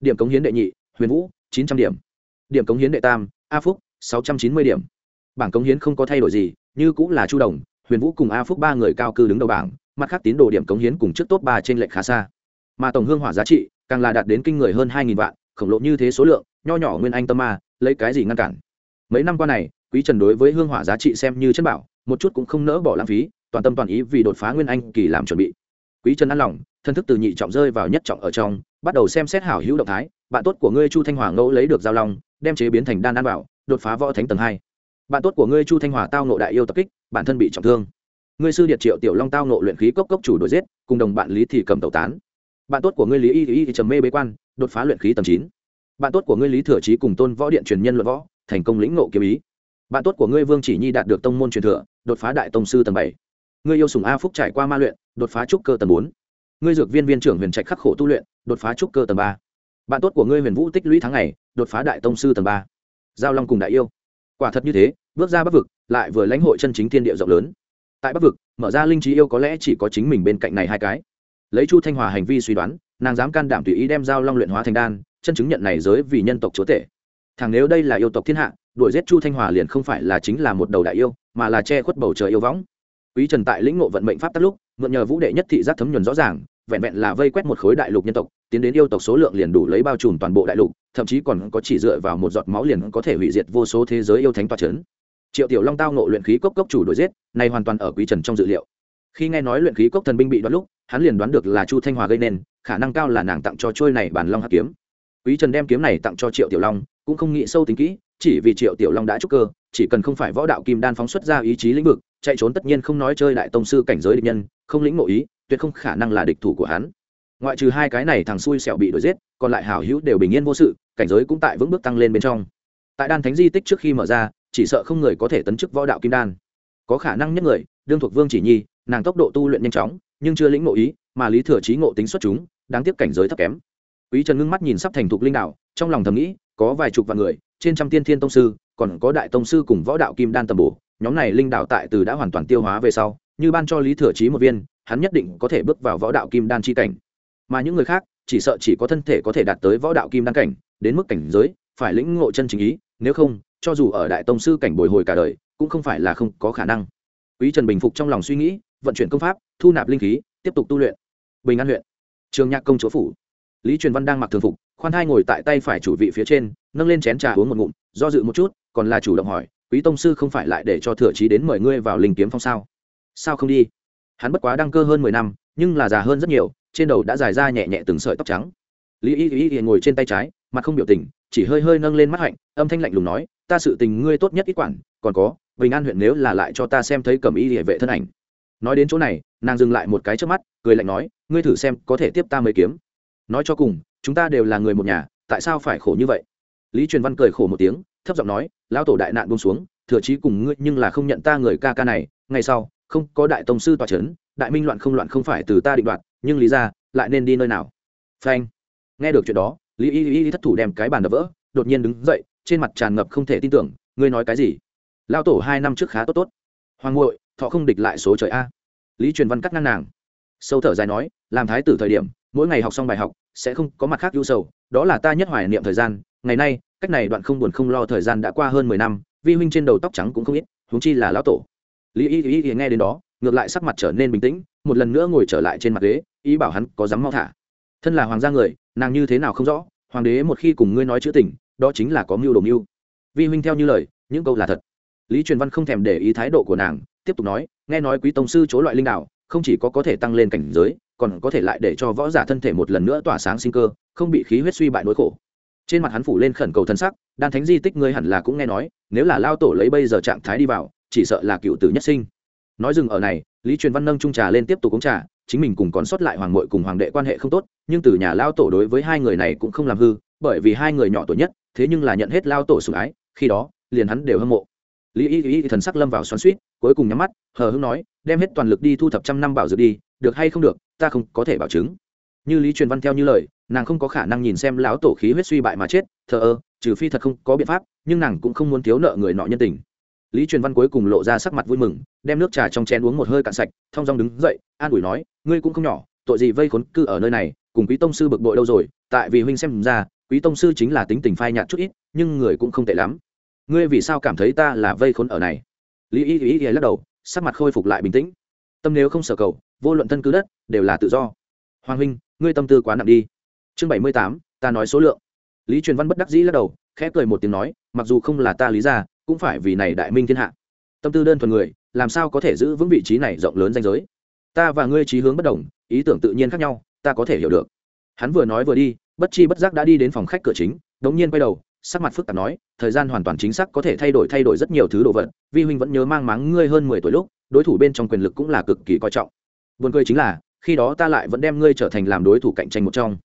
Điểm cống hiến đệ nhị, huyền vũ, chín trăm điểm điểm cống hiến đệ tam, a phúc, sáu trăm chín mươi điểm. Bảng cống hiến không có thay đổi gì, như cũng là chu đồng, huyền vũ cùng a phúc ba người cao cư đứng đầu bảng, mặt khác tín đồ điểm cống hiến cùng trước top ba trên lệch khá xa. Mà tổng hương hỏa giá trị, càng là đạt đến kinh người hơn hai nghìn vạn, khổng lồ như thế số lượng, nho nhỏ nguyên anh tâm ma, lấy cái gì ngăn cản? Mấy năm qua này, quý trần đối với hương hỏa giá trị xem như chất bảo, một chút cũng không nỡ bỏ lãng phí, toàn tâm toàn ý vì đột phá nguyên anh kỳ làm chuẩn bị. Quý trần ăn lòng, thân thức từ nhị trọng rơi vào nhất trọng ở trong, bắt đầu xem xét hảo hữu động thái, bạn tốt của ngươi chu thanh hòa ngẫu lấy được giao long đem chế biến thành đan ăn bảo đột phá võ thánh tầng hai. Bạn tốt của ngươi chu thanh hòa tao nộ đại yêu tập kích, bản thân bị trọng thương. Ngươi sư điệt triệu tiểu long tao nộ luyện khí cốc cốc chủ đổi giết, cùng đồng bạn lý thì cầm tẩu tán. Bạn tốt của ngươi lý y y trầm mê bế quan, đột phá luyện khí tầng chín. Bạn tốt của ngươi lý thừa trí cùng tôn võ điện truyền nhân luận võ, thành công lĩnh ngộ kiếm ý. Bạn tốt của ngươi vương chỉ nhi đạt được tông môn truyền thừa, đột phá đại tông sư tầng bảy. Ngươi yêu sùng a phúc trải qua ma luyện, đột phá trúc cơ tầng bốn. Ngươi dược viên viên trưởng huyền trạch khắc khổ tu luyện, đột phá trúc cơ tầng ba bạn tốt của ngươi huyền vũ tích lũy tháng ngày, đột phá đại tông sư tầng ba. Giao long cùng đại yêu. Quả thật như thế, bước ra bắc vực, lại vừa lãnh hội chân chính thiên địa rộng lớn. Tại bắc vực, mở ra linh trí yêu có lẽ chỉ có chính mình bên cạnh này hai cái. Lấy chu thanh hòa hành vi suy đoán, nàng dám can đảm tùy ý đem giao long luyện hóa thành đan, chân chứng nhận này giới vì nhân tộc chúa tể. Thằng nếu đây là yêu tộc thiên hạ, đuổi giết chu thanh hòa liền không phải là chính là một đầu đại yêu, mà là che khuất bầu trời yêu võng. Quý trần tại lĩnh ngộ vận mệnh pháp tắc lúc, mượn nhờ vũ đệ nhất thị giác thấm nhuần rõ ràng vẹn vẹn là vây quét một khối đại lục nhân tộc, tiến đến yêu tộc số lượng liền đủ lấy bao trùm toàn bộ đại lục, thậm chí còn có chỉ dựa vào một giọt máu liền có thể hủy diệt vô số thế giới yêu thánh toa c triệu tiểu long tao nộ luyện khí cốc cốc chủ đổi giết, này hoàn toàn ở quý trần trong dự liệu. Khi nghe nói luyện khí cốc thần binh bị đoán lúc, hắn liền đoán được là chu thanh hòa gây nên, khả năng cao là nàng tặng cho trôi này bản long hạt kiếm. Quý trần đem kiếm này tặng cho triệu tiểu long, cũng không nghĩ sâu tính kỹ, chỉ vì triệu tiểu long đã trúc cơ, chỉ cần không phải võ đạo kim đan phóng xuất ra ý chí lĩnh vực, chạy trốn tất nhiên không nói chơi đại tông sư cảnh giới địch nhân, không lĩnh ngộ ý tuyệt không khả năng là địch thủ của hắn. Ngoại trừ hai cái này thằng xui xẻo bị đuổi giết, còn lại hảo hữu đều bình yên vô sự, cảnh giới cũng tại vững bước tăng lên bên trong. Tại đan thánh di tích trước khi mở ra, chỉ sợ không người có thể tấn chức võ đạo kim đan. Có khả năng nhất người, đương thuộc vương chỉ nhi, nàng tốc độ tu luyện nhanh chóng, nhưng chưa lĩnh ngộ ý, mà lý thừa trí ngộ tính xuất chúng, đáng tiếc cảnh giới thấp kém. Quý trần ngưng mắt nhìn sắp thành thục linh đạo, trong lòng thầm nghĩ, có vài chục vạn người, trên trăm tiên thiên tông sư, còn có đại tông sư cùng võ đạo kim đan tầm bổ, nhóm này linh đạo tại từ đã hoàn toàn tiêu hóa về sau, như ban cho lý thừa trí một viên hắn nhất định có thể bước vào võ đạo kim đan chi cảnh. Mà những người khác, chỉ sợ chỉ có thân thể có thể đạt tới võ đạo kim đan cảnh, đến mức cảnh giới, phải lĩnh ngộ chân chính ý, nếu không, cho dù ở đại tông sư cảnh bồi hồi cả đời, cũng không phải là không có khả năng. Quý trần bình phục trong lòng suy nghĩ, vận chuyển công pháp, thu nạp linh khí, tiếp tục tu luyện. Bình an huyện, trường nhạc công chúa phủ. Lý truyền văn đang mặc thường phục, khoan hai ngồi tại tay phải chủ vị phía trên, nâng lên chén trà uống một ngụm, do dự một chút, còn là chủ động hỏi, quý tông sư không phải lại để cho thừa trí đến mời ngươi vào linh kiếm phong sao? Sao không đi? Hắn bất quá đăng cơ hơn mười năm, nhưng là già hơn rất nhiều, trên đầu đã dài ra nhẹ nhẹ từng sợi tóc trắng. Lý y y y ngồi trên tay trái, mặt không biểu tình, chỉ hơi hơi nâng lên mắt hạnh, âm thanh lạnh lùng nói, ta sự tình ngươi tốt nhất ít quản, còn có, bình an huyện nếu là lại cho ta xem thấy cầm y địa vệ thân ảnh. Nói đến chỗ này, nàng dừng lại một cái trước mắt, cười lạnh nói, ngươi thử xem, có thể tiếp ta mới kiếm? Nói cho cùng, chúng ta đều là người một nhà, tại sao phải khổ như vậy? Lý truyền văn cười khổ một tiếng, thấp giọng nói, lão tổ đại nạn buông xuống, thừa trí cùng ngươi, nhưng là không nhận ta người ca ca này, ngày sau không có đại tông sư tòa c h ấ n đại minh loạn không loạn không phải từ ta định đoạt, nhưng lý ra, lại nên đi nơi nào? Phanh. Nghe được chuyện đó, lý y y thất thủ đem cái bàn đập vỡ, đột nhiên đứng dậy, trên mặt tràn ngập không thể tin tưởng, ngươi nói cái gì? Lao tổ hai năm trước khá tốt tốt. Hoàng ngội thọ không địch lại số trời a. Lý truyền văn cắt ngang nàng. Sâu thở dài nói, làm thái tử thời điểm, mỗi ngày học xong bài học, sẽ không có mặt khác ưu sầu, đó là ta nhất hoài niệm thời gian. Ngày nay, cách này đoạn không buồn không lo thời gian đã qua hơn mười năm, vi huynh trên đầu tóc trắng cũng không ít, huống chi là lão tổ lý y y y nghe đến đó, ngược lại sắc mặt trở nên bình tĩnh, một lần nữa ngồi trở lại trên mặt ghế, ý bảo hắn có dám mau thả. Thân là hoàng gia người, nàng như thế nào không rõ, hoàng đế một khi cùng ngươi nói chữ tình, đó chính là có mưu đồ mưu. Vi huynh theo như lời, những câu là thật. Lý truyền văn không thèm để ý thái độ của nàng, tiếp tục nói, nghe nói quý tông sư chỗ loại linh đạo, không chỉ có có thể tăng lên cảnh giới, còn có thể lại để cho võ giả thân thể một lần nữa tỏa sáng sinh cơ, không bị khí huyết suy bại nỗi khổ. Trên mặt hắn phủ lên khẩn cầu thân sắc, đan thánh di tích ngươi hẳn là cũng nghe nói, nếu là lao tổ lấy bây giờ trạng thái đi vào chỉ sợ là cựu tử nhất sinh. Nói dừng ở này, lý truyền văn nâng trung trà lên tiếp tục uống trà, chính mình cùng còn sót lại hoàng mội cùng hoàng đệ quan hệ không tốt, nhưng từ nhà lao tổ đối với hai người này cũng không làm hư, bởi vì hai người nhỏ tuổi nhất, thế nhưng là nhận hết lao tổ sủng ái, khi đó, liền hắn đều hâm mộ. Lý y y thần sắc lâm vào xoắn suýt cuối cùng nhắm mắt, hờ hưng nói, đem hết toàn lực đi thu thập trăm năm bảo dược đi, được hay không được, ta không có thể bảo chứng. Như lý truyền văn theo như lời, nàng không có khả năng nhìn xem lão tổ khí huyết suy bại mà chết, thờ ơ, trừ phi thật không có biện pháp, nhưng nàng cũng không muốn thiếu nợ người nọ nhân tình lý truyền văn cuối cùng lộ ra sắc mặt vui mừng, đem nước trà trong chén uống một hơi cạn sạch, thong dong đứng dậy, an ủi nói, ngươi cũng không nhỏ, tội gì vây khốn cư ở nơi này, cùng quý tông sư bực bội đâu rồi, tại vì huynh xem ra, quý tông sư chính là tính tình phai nhạt chút ít, nhưng người cũng không tệ lắm. Ngươi vì sao cảm thấy ta là vây khốn ở này? Lý y y y lắc đầu, sắc mặt khôi phục lại bình tĩnh. Tâm nếu không sở cầu, vô luận thân cứ đất, đều là tự do. Hoàng huynh, ngươi tâm tư quá nặng đi. Chương bảy mươi tám, ta nói số lượng. Lý truyền văn bất đắc dĩ lắc đầu, khẽ cười một tiếng nói, mặc dù không là ta lý ra cũng phải vì này đại minh thiên hạ. Tâm tư đơn thuần người, làm sao có thể giữ vững vị trí này rộng lớn danh giới? Ta và ngươi trí hướng bất đồng, ý tưởng tự nhiên khác nhau, ta có thể hiểu được. Hắn vừa nói vừa đi, bất chi bất giác đã đi đến phòng khách cửa chính, đống nhiên quay đầu, sắc mặt phức tạp nói, thời gian hoàn toàn chính xác có thể thay đổi thay đổi rất nhiều thứ đồ vật, vi huynh vẫn nhớ mang máng ngươi hơn mười tuổi lúc, đối thủ bên trong quyền lực cũng là cực kỳ coi trọng. Buồn cười chính là, khi đó ta lại vẫn đem ngươi trở thành làm đối thủ cạnh tranh một trong.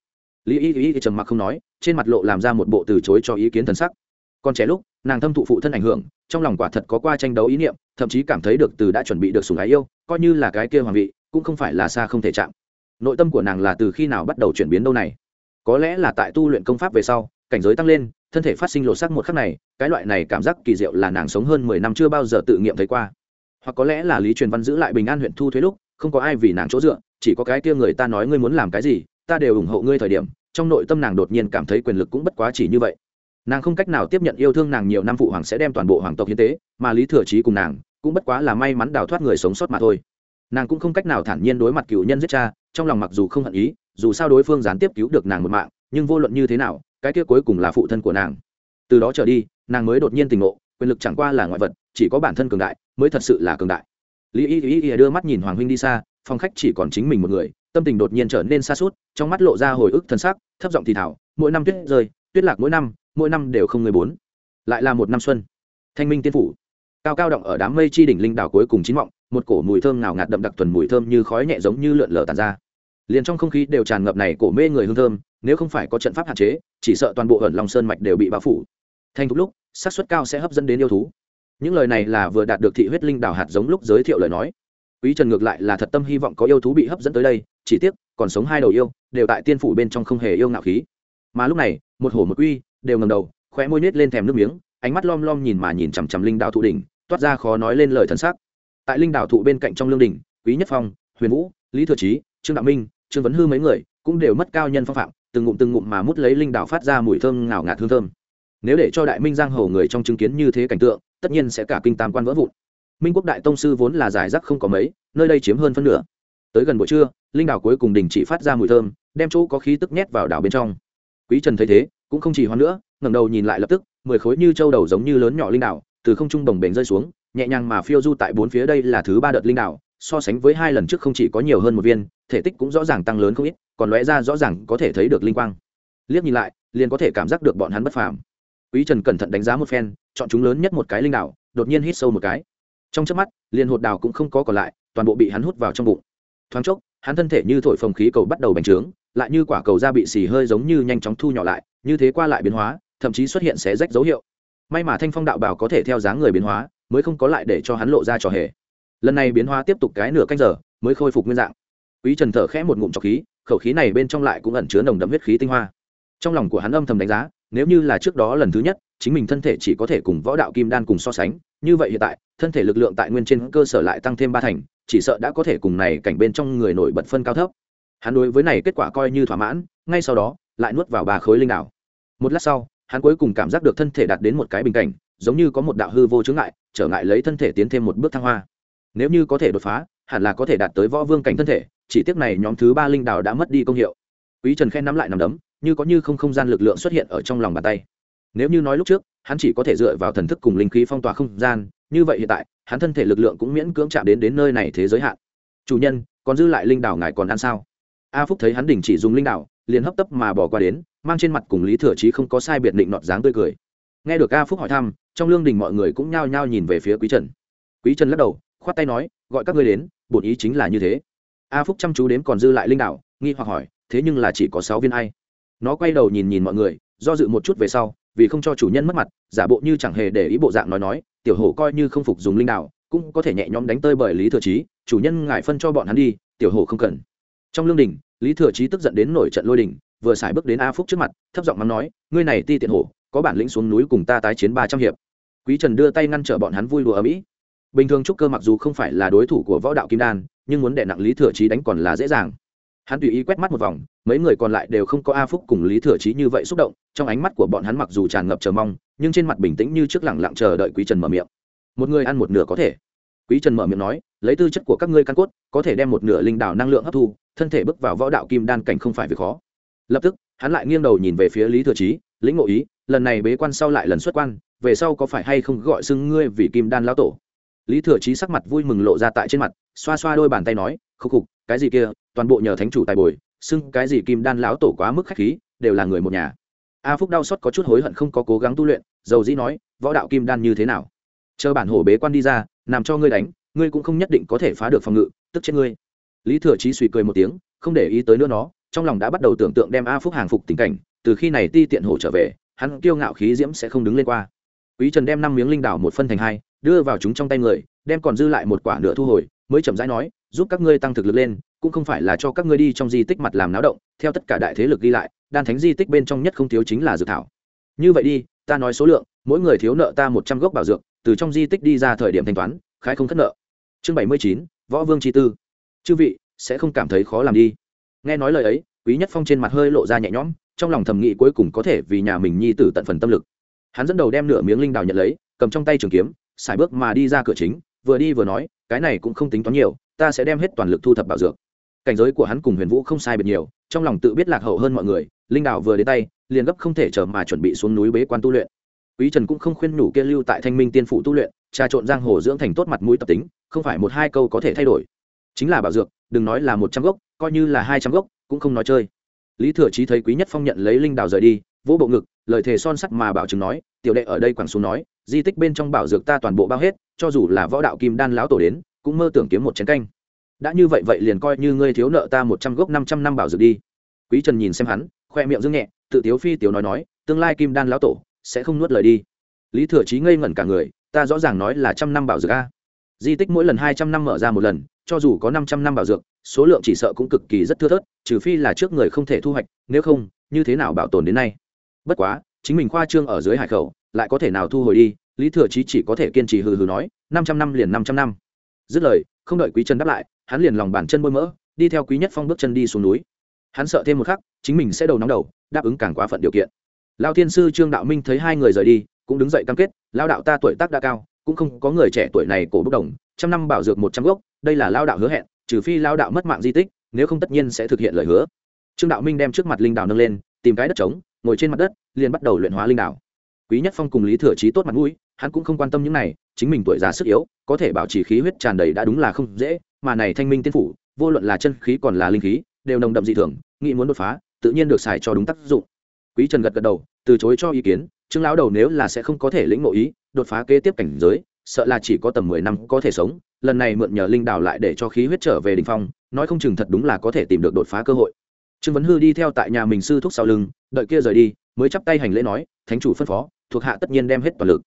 Lý ý ý trầm mặc không nói, trên mặt lộ làm ra một bộ từ chối cho ý kiến thần sắc. Còn trẻ lúc nàng thâm thụ phụ thân ảnh hưởng, trong lòng quả thật có qua tranh đấu ý niệm, thậm chí cảm thấy được từ đã chuẩn bị được sùng ái yêu, coi như là cái kia hoàng vị, cũng không phải là xa không thể chạm. Nội tâm của nàng là từ khi nào bắt đầu chuyển biến đâu này? Có lẽ là tại tu luyện công pháp về sau, cảnh giới tăng lên, thân thể phát sinh lộ sắc một khắc này, cái loại này cảm giác kỳ diệu là nàng sống hơn mười năm chưa bao giờ tự nghiệm thấy qua. Hoặc có lẽ là lý truyền văn giữ lại bình an huyện thu thuế lúc, không có ai vì nàng chỗ dựa, chỉ có cái kia người ta nói ngươi muốn làm cái gì, ta đều ủng hộ ngươi thời điểm, trong nội tâm nàng đột nhiên cảm thấy quyền lực cũng bất quá chỉ như vậy nàng không cách nào tiếp nhận yêu thương nàng nhiều năm phụ hoàng sẽ đem toàn bộ hoàng tộc hiến tế, mà lý thừa trí cùng nàng cũng bất quá là may mắn đào thoát người sống sót mà thôi. Nàng cũng không cách nào thản nhiên đối mặt cựu nhân giết cha, trong lòng mặc dù không hận ý, dù sao đối phương gián tiếp cứu được nàng một mạng, nhưng vô luận như thế nào, cái kia cuối cùng là phụ thân của nàng. Từ đó trở đi, nàng mới đột nhiên tình ngộ, quyền lực chẳng qua là ngoại vật, chỉ có bản thân cường đại mới thật sự là cường đại. Lý y y y đưa mắt nhìn hoàng huynh đi xa, phòng khách chỉ còn chính mình một người, tâm tình đột nhiên trở nên xa suốt trong mắt lộ ra hồi ức thân xác thấp giọng thì thảo mỗi năm tuyết rơi, tuyết lạc mỗi năm mỗi năm đều không người bốn. Lại là một năm xuân. Thanh minh tiên phủ. Cao cao động ở đám mây chi đỉnh linh đảo cuối cùng chín mọng, một cổ mùi thơm nào ngạt đậm đặc thuần mùi thơm như khói nhẹ giống như lượn lờ tàn ra. Liền trong không khí đều tràn ngập này cổ mê người hương thơm, nếu không phải có trận pháp hạn chế, chỉ sợ toàn bộ ẩn lòng sơn mạch đều bị bao phủ. Thành thục lúc, xác suất cao sẽ hấp dẫn đến yêu thú. Những lời này là vừa đạt được thị huyết linh đảo hạt giống lúc giới thiệu lời nói. Quý trần ngược lại là thật tâm hy vọng có yêu thú bị hấp dẫn tới đây, chỉ tiếc, còn sống hai đầu yêu, đều tại tiên phủ bên trong không hề yêu ngạo khí. Mà lúc này, một hổ một uy đều ngầm đầu, khóe môi nết lên thèm nước miếng, ánh mắt lom lom nhìn mà nhìn chằm chằm linh đạo thụ đỉnh, toát ra khó nói lên lời thần sắc. Tại linh đạo thụ bên cạnh trong lương đỉnh, quý nhất phong, huyền vũ, lý thừa trí trương đạo minh, trương vấn hư mấy người cũng đều mất cao nhân phong phạm, từng ngụm từng ngụm mà mút lấy linh đạo phát ra mùi thơm ngào ngạt hương thơm. Nếu để cho đại minh giang hồ người trong chứng kiến như thế cảnh tượng, tất nhiên sẽ cả kinh tam quan vỡ vụn. Minh quốc đại tông sư vốn là giải rác không có mấy, nơi đây chiếm hơn phân nửa. Tới gần buổi trưa, linh đảo cuối cùng đình chỉ phát ra mùi thơm, đem chỗ có khí tức nhét vào đảo bên trong. Quý trần thấy thế cũng không chỉ hoan nữa, ngẩng đầu nhìn lại lập tức, mười khối như châu đầu giống như lớn nhỏ linh đảo, từ không trung đồng bền rơi xuống, nhẹ nhàng mà phiêu du tại bốn phía đây là thứ ba đợt linh đảo, so sánh với hai lần trước không chỉ có nhiều hơn một viên, thể tích cũng rõ ràng tăng lớn không ít, còn lóe ra rõ ràng có thể thấy được linh quang. Liếc nhìn lại, liền có thể cảm giác được bọn hắn bất phàm. Quý trần cẩn thận đánh giá một phen, chọn chúng lớn nhất một cái linh đảo, đột nhiên hít sâu một cái. Trong chớp mắt, liền hột đào cũng không có còn lại, toàn bộ bị hắn hút vào trong bụng. Thoáng chốc, hắn thân thể như thổi phồng khí cầu bắt đầu bành trướng, lại như quả cầu da bị xì hơi giống như nhanh chóng thu nhỏ lại như thế qua lại biến hóa, thậm chí xuất hiện xé rách dấu hiệu. May mà thanh phong đạo bảo có thể theo dáng người biến hóa, mới không có lại để cho hắn lộ ra trò hề. Lần này biến hóa tiếp tục cái nửa canh giờ, mới khôi phục nguyên dạng. Quý trần thở khẽ một ngụm trọc khí, khẩu khí này bên trong lại cũng ẩn chứa nồng đậm huyết khí tinh hoa. Trong lòng của hắn âm thầm đánh giá, nếu như là trước đó lần thứ nhất, chính mình thân thể chỉ có thể cùng võ đạo kim đan cùng so sánh, như vậy hiện tại, thân thể lực lượng tại nguyên trên cơ sở lại tăng thêm ba thành, chỉ sợ đã có thể cùng này cảnh bên trong người nổi bật phân cao thấp. Hắn đối với này kết quả coi như thỏa mãn, ngay sau đó lại nuốt vào ba khối linh đảo. Một lát sau, hắn cuối cùng cảm giác được thân thể đạt đến một cái bình cảnh, giống như có một đạo hư vô chướng ngại, trở ngại lấy thân thể tiến thêm một bước thăng hoa. Nếu như có thể đột phá, hẳn là có thể đạt tới võ vương cảnh thân thể, chỉ tiếc này nhóm thứ ba linh đảo đã mất đi công hiệu. Quý trần khen nắm lại nằm đấm, như có như không không gian lực lượng xuất hiện ở trong lòng bàn tay. Nếu như nói lúc trước, hắn chỉ có thể dựa vào thần thức cùng linh khí phong tỏa không gian, như vậy hiện tại, hắn thân thể lực lượng cũng miễn cưỡng chạm đến đến nơi này thế giới hạn. Chủ nhân, còn dư lại linh đảo ngài còn ăn sao? A phúc thấy hắn đình chỉ dùng linh đảo liền hấp tấp mà bỏ qua đến mang trên mặt cùng lý thừa chí không có sai biệt định nọt dáng tươi cười. Nghe được a phúc hỏi thăm trong lương đình mọi người cũng nhao nhao nhìn về phía quý trần. Quý trần lắc đầu khoát tay nói gọi các ngươi đến bổn ý chính là như thế. A phúc chăm chú đến còn dư lại linh đạo, nghi hoặc hỏi thế nhưng là chỉ có sáu viên ai? Nó quay đầu nhìn nhìn mọi người do dự một chút về sau vì không cho chủ nhân mất mặt giả bộ như chẳng hề để ý bộ dạng nói nói tiểu hổ coi như không phục dùng linh đạo cũng có thể nhẹ nhõm đánh tơi bởi lý thừa trí chủ nhân ngài phân cho bọn hắn đi tiểu hổ không cần. Trong lương đình lý thừa trí tức giận đến nổi trận lôi đình, vừa xài bước đến a phúc trước mặt, thấp giọng mắng nói, ngươi này ti tiện hổ, có bản lĩnh xuống núi cùng ta tái chiến ba trăm hiệp. Quý trần đưa tay ngăn trở bọn hắn vui đùa ở mỹ. Bình thường trúc cơ mặc dù không phải là đối thủ của võ đạo kim đan, nhưng muốn đệ nặng lý thừa trí đánh còn là dễ dàng. Hắn tùy ý quét mắt một vòng, mấy người còn lại đều không có a phúc cùng lý thừa trí như vậy xúc động, trong ánh mắt của bọn hắn mặc dù tràn ngập chờ mong, nhưng trên mặt bình tĩnh như trước lẳng lặng chờ đợi quý trần mở miệng. Một người ăn một nửa có thể. Quý trần mở miệng nói lấy tư chất của các ngươi căn cốt, có thể đem một nửa linh đảo năng lượng hấp thu, thân thể bước vào võ đạo kim đan cảnh không phải việc khó. Lập tức, hắn lại nghiêng đầu nhìn về phía lý thừa trí lĩnh ngộ ý, lần này bế quan sau lại lần xuất quan, về sau có phải hay không gọi xưng ngươi vì kim đan lão tổ? Lý thừa trí sắc mặt vui mừng lộ ra tại trên mặt, xoa xoa đôi bàn tay nói, khúc khục, cái gì kia, toàn bộ nhờ thánh chủ tài bồi, xưng cái gì kim đan lão tổ quá mức khách khí, đều là người một nhà. A phúc đau xót có chút hối hận không có cố gắng tu luyện, dầu dĩ nói, võ đạo kim đan như thế nào? Chờ bản hổ bế quan đi ra làm cho ngươi đánh ngươi cũng không nhất định có thể phá được phòng ngự, tức chết ngươi. Lý thừa trí suy cười một tiếng, không để ý tới nữa nó, trong lòng đã bắt đầu tưởng tượng đem a phúc hàng phục tình cảnh, từ khi này ti tiện hổ trở về, hắn kiêu ngạo khí diễm sẽ không đứng lên qua. Quý trần đem năm miếng linh đảo một phân thành hai, đưa vào chúng trong tay người, đem còn dư lại một quả nửa thu hồi, mới chậm rãi nói, giúp các ngươi tăng thực lực lên, cũng không phải là cho các ngươi đi trong di tích mặt làm náo động, theo tất cả đại thế lực ghi lại, đan thánh di tích bên trong nhất không thiếu chính là dược thảo. Như vậy đi, ta nói số lượng, mỗi người thiếu nợ ta một trăm gốc bảo dược, từ trong di tích đi ra thời điểm thanh toán, khái không thất nợ chương bảy mươi chín, võ vương chi tư. Chư vị, sẽ không cảm thấy khó làm đi. Nghe nói lời ấy, quý nhất phong trên mặt hơi lộ ra nhẹ nhõm, trong lòng thầm nghĩ cuối cùng có thể vì nhà mình nhi tử tận phần tâm lực. Hắn dẫn đầu đem nửa miếng linh đào nhận lấy, cầm trong tay trường kiếm xài bước mà đi ra cửa chính, vừa đi vừa nói, cái này cũng không tính toán nhiều, ta sẽ đem hết toàn lực thu thập bảo dược. Cảnh giới của hắn cùng huyền vũ không sai biệt nhiều, trong lòng tự biết lạc hậu hơn mọi người, linh đào vừa đến tay, liền gấp không thể chờ mà chuẩn bị xuống núi bế quan tu luyện. Quý trần cũng không khuyên nhủ kia lưu tại thanh minh tiên phủ tu luyện trà trộn giang hồ dưỡng thành tốt mặt mũi tập tính, không phải một hai câu có thể thay đổi. Chính là bảo dược, đừng nói là một trăm gốc, coi như là hai trăm gốc, cũng không nói chơi. Lý thừa chí thấy quý nhất phong nhận lấy linh đào rời đi, vỗ bộ ngực, lời thề son sắt mà bảo chứng nói, tiểu đệ ở đây quẳng xuống nói, di tích bên trong bảo dược ta toàn bộ bao hết, cho dù là võ đạo kim đan lão tổ đến, cũng mơ tưởng kiếm một chén canh. Đã như vậy vậy liền coi như ngươi thiếu nợ ta một trăm gốc năm trăm năm bảo dược đi. Quý trần nhìn xem hắn, khoe miệng dương nhẹ, tự tiếu phi tiểu nói nói, tương lai kim đan lão tổ sẽ không nuốt lời đi. Lý thừa chí ngây ngẩn cả người ta rõ ràng nói là trăm năm bảo dược a. Di tích mỗi lần hai trăm năm mở ra một lần, cho dù có năm trăm năm bảo dược, số lượng chỉ sợ cũng cực kỳ rất thưa thớt, trừ phi là trước người không thể thu hoạch, nếu không, như thế nào bảo tồn đến nay? Bất quá, chính mình khoa trương ở dưới hải khẩu, lại có thể nào thu hồi đi, lý thừa chí chỉ có thể kiên trì hừ hừ nói, năm trăm năm liền năm trăm năm. Dứt lời, không đợi quý chân đáp lại, hắn liền lòng bàn chân bôi mỡ, đi theo quý nhất phong bước chân đi xuống núi. Hắn sợ thêm một khắc, chính mình sẽ đầu nóng đầu, đáp ứng càng quá phận điều kiện. Lao thiên sư trương đạo minh thấy hai người rời đi cũng đứng dậy cam kết, lao đạo ta tuổi tác đã cao, cũng không có người trẻ tuổi này cổ bốc đồng, trăm năm bảo dược một trăm gốc, đây là lao đạo hứa hẹn, trừ phi lao đạo mất mạng di tích, nếu không tất nhiên sẽ thực hiện lời hứa. Trương đạo minh đem trước mặt linh đảo nâng lên, tìm cái đất trống, ngồi trên mặt đất, liền bắt đầu luyện hóa linh đảo. Quý nhất phong cùng lý thừa trí tốt mặt mũi, hắn cũng không quan tâm những này, chính mình tuổi già sức yếu, có thể bảo trì khí huyết tràn đầy đã đúng là không dễ, mà này thanh minh tiên phủ, vô luận là chân khí còn là linh khí, đều nồng đậm dị thường nghĩ muốn đột phá, tự nhiên được xài cho đúng tác dụng. Quý trần gật gật đầu, từ chối cho ý kiến trương lão đầu nếu là sẽ không có thể lĩnh ngộ ý, đột phá kế tiếp cảnh giới, sợ là chỉ có tầm mười năm có thể sống. Lần này mượn nhờ linh đảo lại để cho khí huyết trở về đ ỉ n h phong, nói không chừng thật đúng là có thể tìm được đột phá cơ hội. Trương vấn hư đi theo tại nhà mình sư thúc sau lưng, đợi kia rời đi, mới chắp tay hành lễ nói, thánh chủ phân phó, thuộc hạ tất nhiên đem hết toàn lực.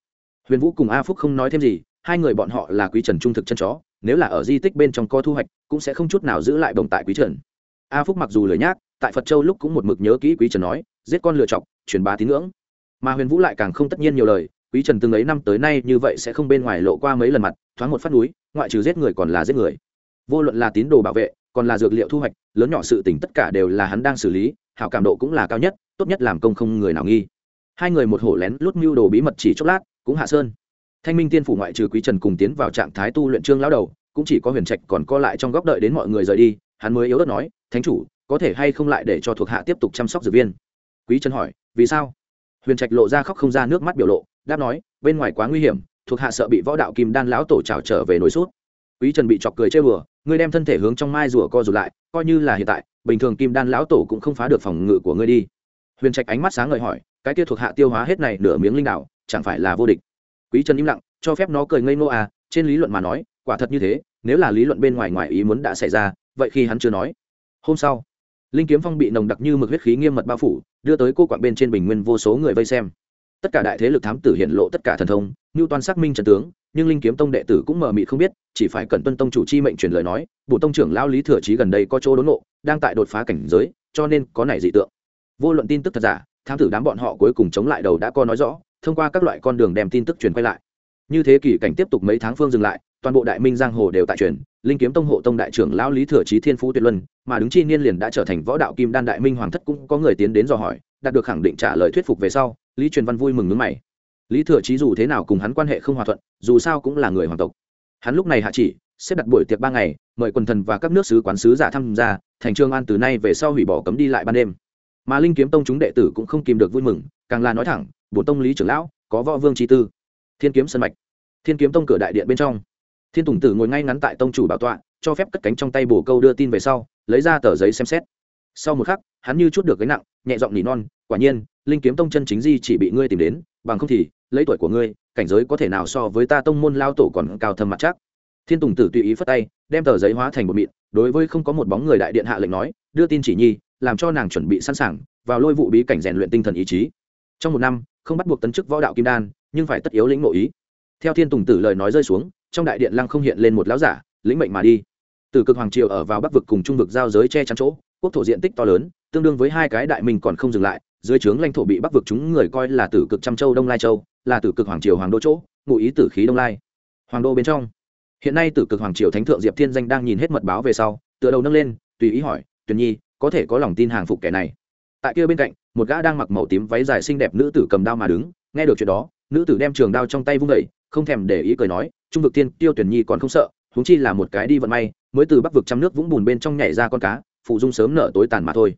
Huyền vũ cùng a phúc không nói thêm gì, hai người bọn họ là quý trần trung thực chân chó, nếu là ở di tích bên trong co thu hoạch, cũng sẽ không chút nào giữ lại đồng tại quý trần. A phúc mặc dù lười nhác, tại phật châu lúc cũng một mực nhớ kỹ quý trần nói, giết con lựa chọc, truyền bá tín ngưỡng mà huyền vũ lại càng không tất nhiên nhiều lời, quý trần từng ấy năm tới nay như vậy sẽ không bên ngoài lộ qua mấy lần mặt, thoáng một phát núi, ngoại trừ giết người còn là giết người. Vô luận là tín đồ bảo vệ, còn là dược liệu thu hoạch, lớn nhỏ sự tình tất cả đều là hắn đang xử lý, hảo cảm độ cũng là cao nhất, tốt nhất làm công không người nào nghi. Hai người một hổ lén lút mưu đồ bí mật chỉ chốc lát, cũng hạ sơn. Thanh minh tiên phủ ngoại trừ quý trần cùng tiến vào trạng thái tu luyện trương lão đầu, cũng chỉ có huyền trạch còn co lại trong góc đợi đến mọi người rời đi, hắn mới yếu ớt nói, thánh chủ, có thể hay không lại để cho thuộc hạ tiếp tục chăm sóc dược viên? Quý trần hỏi, vì sao? Huyền trạch lộ ra khóc không ra nước mắt biểu lộ, đáp nói, bên ngoài quá nguy hiểm, thuộc hạ sợ bị võ đạo kim đan lão tổ trào trở về nổi sút quý trần bị chọc cười chơi bừa, ngươi đem thân thể hướng trong mai rùa co rụt lại, coi như là hiện tại, bình thường kim đan lão tổ cũng không phá được phòng ngự của ngươi đi. Huyền trạch ánh mắt sáng ngời hỏi, cái kia thuộc hạ tiêu hóa hết này nửa miếng linh đạo, chẳng phải là vô địch? Quý trần im lặng, cho phép nó cười ngây ngô à trên lý luận mà nói, quả thật như thế, nếu là lý luận bên ngoài ngoài ý muốn đã xảy ra, vậy khi hắn chưa nói. Hôm sau linh kiếm phong bị nồng đặc như mực huyết khí nghiêm mật bao phủ, đưa tới cô quạng bên trên bình nguyên vô số người vây xem. Tất cả đại thế lực thám tử hiện lộ tất cả thần thông như toàn xác minh trần tướng, nhưng linh kiếm tông đệ tử cũng mờ mịt không biết, chỉ phải cần tuân tông chủ chi mệnh truyền lời nói bộ tông trưởng lao lý thừa trí gần đây có chỗ đốn nộ đang tại đột phá cảnh giới, cho nên có này dị tượng. Vô luận tin tức thật giả, thám tử đám bọn họ cuối cùng chống lại đầu đã có nói rõ, thông qua các loại con đường đem tin tức truyền quay lại. Như thế kỷ cảnh tiếp tục mấy tháng phương dừng lại, toàn bộ đại minh giang hồ đều tại truyền linh kiếm tông hộ tông đại trưởng lão lý thừa trí thiên phú tuyệt luân, mà đứng chi niên liền đã trở thành võ đạo kim đan đại minh hoàng thất cũng có người tiến đến dò hỏi, đạt được khẳng định trả lời thuyết phục về sau, lý truyền văn vui mừng nước mày. Lý thừa trí dù thế nào cùng hắn quan hệ không hòa thuận, dù sao cũng là người hoàng tộc. Hắn lúc này hạ chỉ, xếp đặt buổi tiệc ba ngày, mời quần thần và các nước sứ quán sứ giả tham gia, thành trương an từ nay về sau hủy bỏ cấm đi lại ban đêm. Mà linh kiếm tông chúng đệ tử cũng không kìm được vui mừng, càng là nói thẳng, bổn tông lý trưởng lão, có võ vương trí tư. Thiên kiếm sân mạch. Thiên kiếm tông cửa đại điện bên trong thiên tùng tử ngồi ngay ngắn tại tông chủ bảo tọa, cho phép cất cánh trong tay bổ câu đưa tin về sau, lấy ra tờ giấy xem xét. Sau một khắc, hắn như chút được gánh nặng, nhẹ giọng nỉ non, quả nhiên, linh kiếm tông chân chính di chỉ bị ngươi tìm đến, bằng không thì, lấy tuổi của ngươi, cảnh giới có thể nào so với ta tông môn lao tổ còn cao thâm mặt chắc? Thiên tùng tử tùy ý phất tay, đem tờ giấy hóa thành một mịn, đối với không có một bóng người đại điện hạ lệnh nói, đưa tin chỉ nhi, làm cho nàng chuẩn bị sẵn sàng, vào lôi vụ bí cảnh rèn luyện tinh thần ý chí. Trong một năm, không bắt buộc tấn chức võ đạo kim đan, nhưng phải tất yếu lĩnh nội ý. Theo thiên tùng tử lời nói rơi xuống trong đại điện lăng không hiện lên một lão giả, lĩnh mệnh mà đi. Từ cực hoàng triều ở vào bắc vực cùng trung vực giao giới che chắn chỗ, quốc thổ diện tích to lớn, tương đương với hai cái đại minh còn không dừng lại, dưới trướng lãnh thổ bị bắc vực chúng người coi là tử cực trăm châu đông lai châu, là tử cực hoàng triều hoàng đô chỗ, ngụ ý tử khí đông lai. Hoàng đô bên trong, hiện nay tử cực hoàng triều thánh thượng diệp thiên danh đang nhìn hết mật báo về sau, tựa đầu nâng lên, tùy ý hỏi, tuyền nhi, có thể có lòng tin hàng phục kẻ này? Tại kia bên cạnh, một gã đang mặc màu tím váy dài xinh đẹp nữ tử cầm đao mà đứng, nghe được chuyện đó, nữ tử đem trường đao trong tay vung đẩy không thèm để ý cười nói trung vực tiên tiêu tuyển nhi còn không sợ, huống chi là một cái đi vận may, mới từ bắc vực trăm nước vũng bùn bên trong nhảy ra con cá, phụ dung sớm nở tối tàn mà thôi.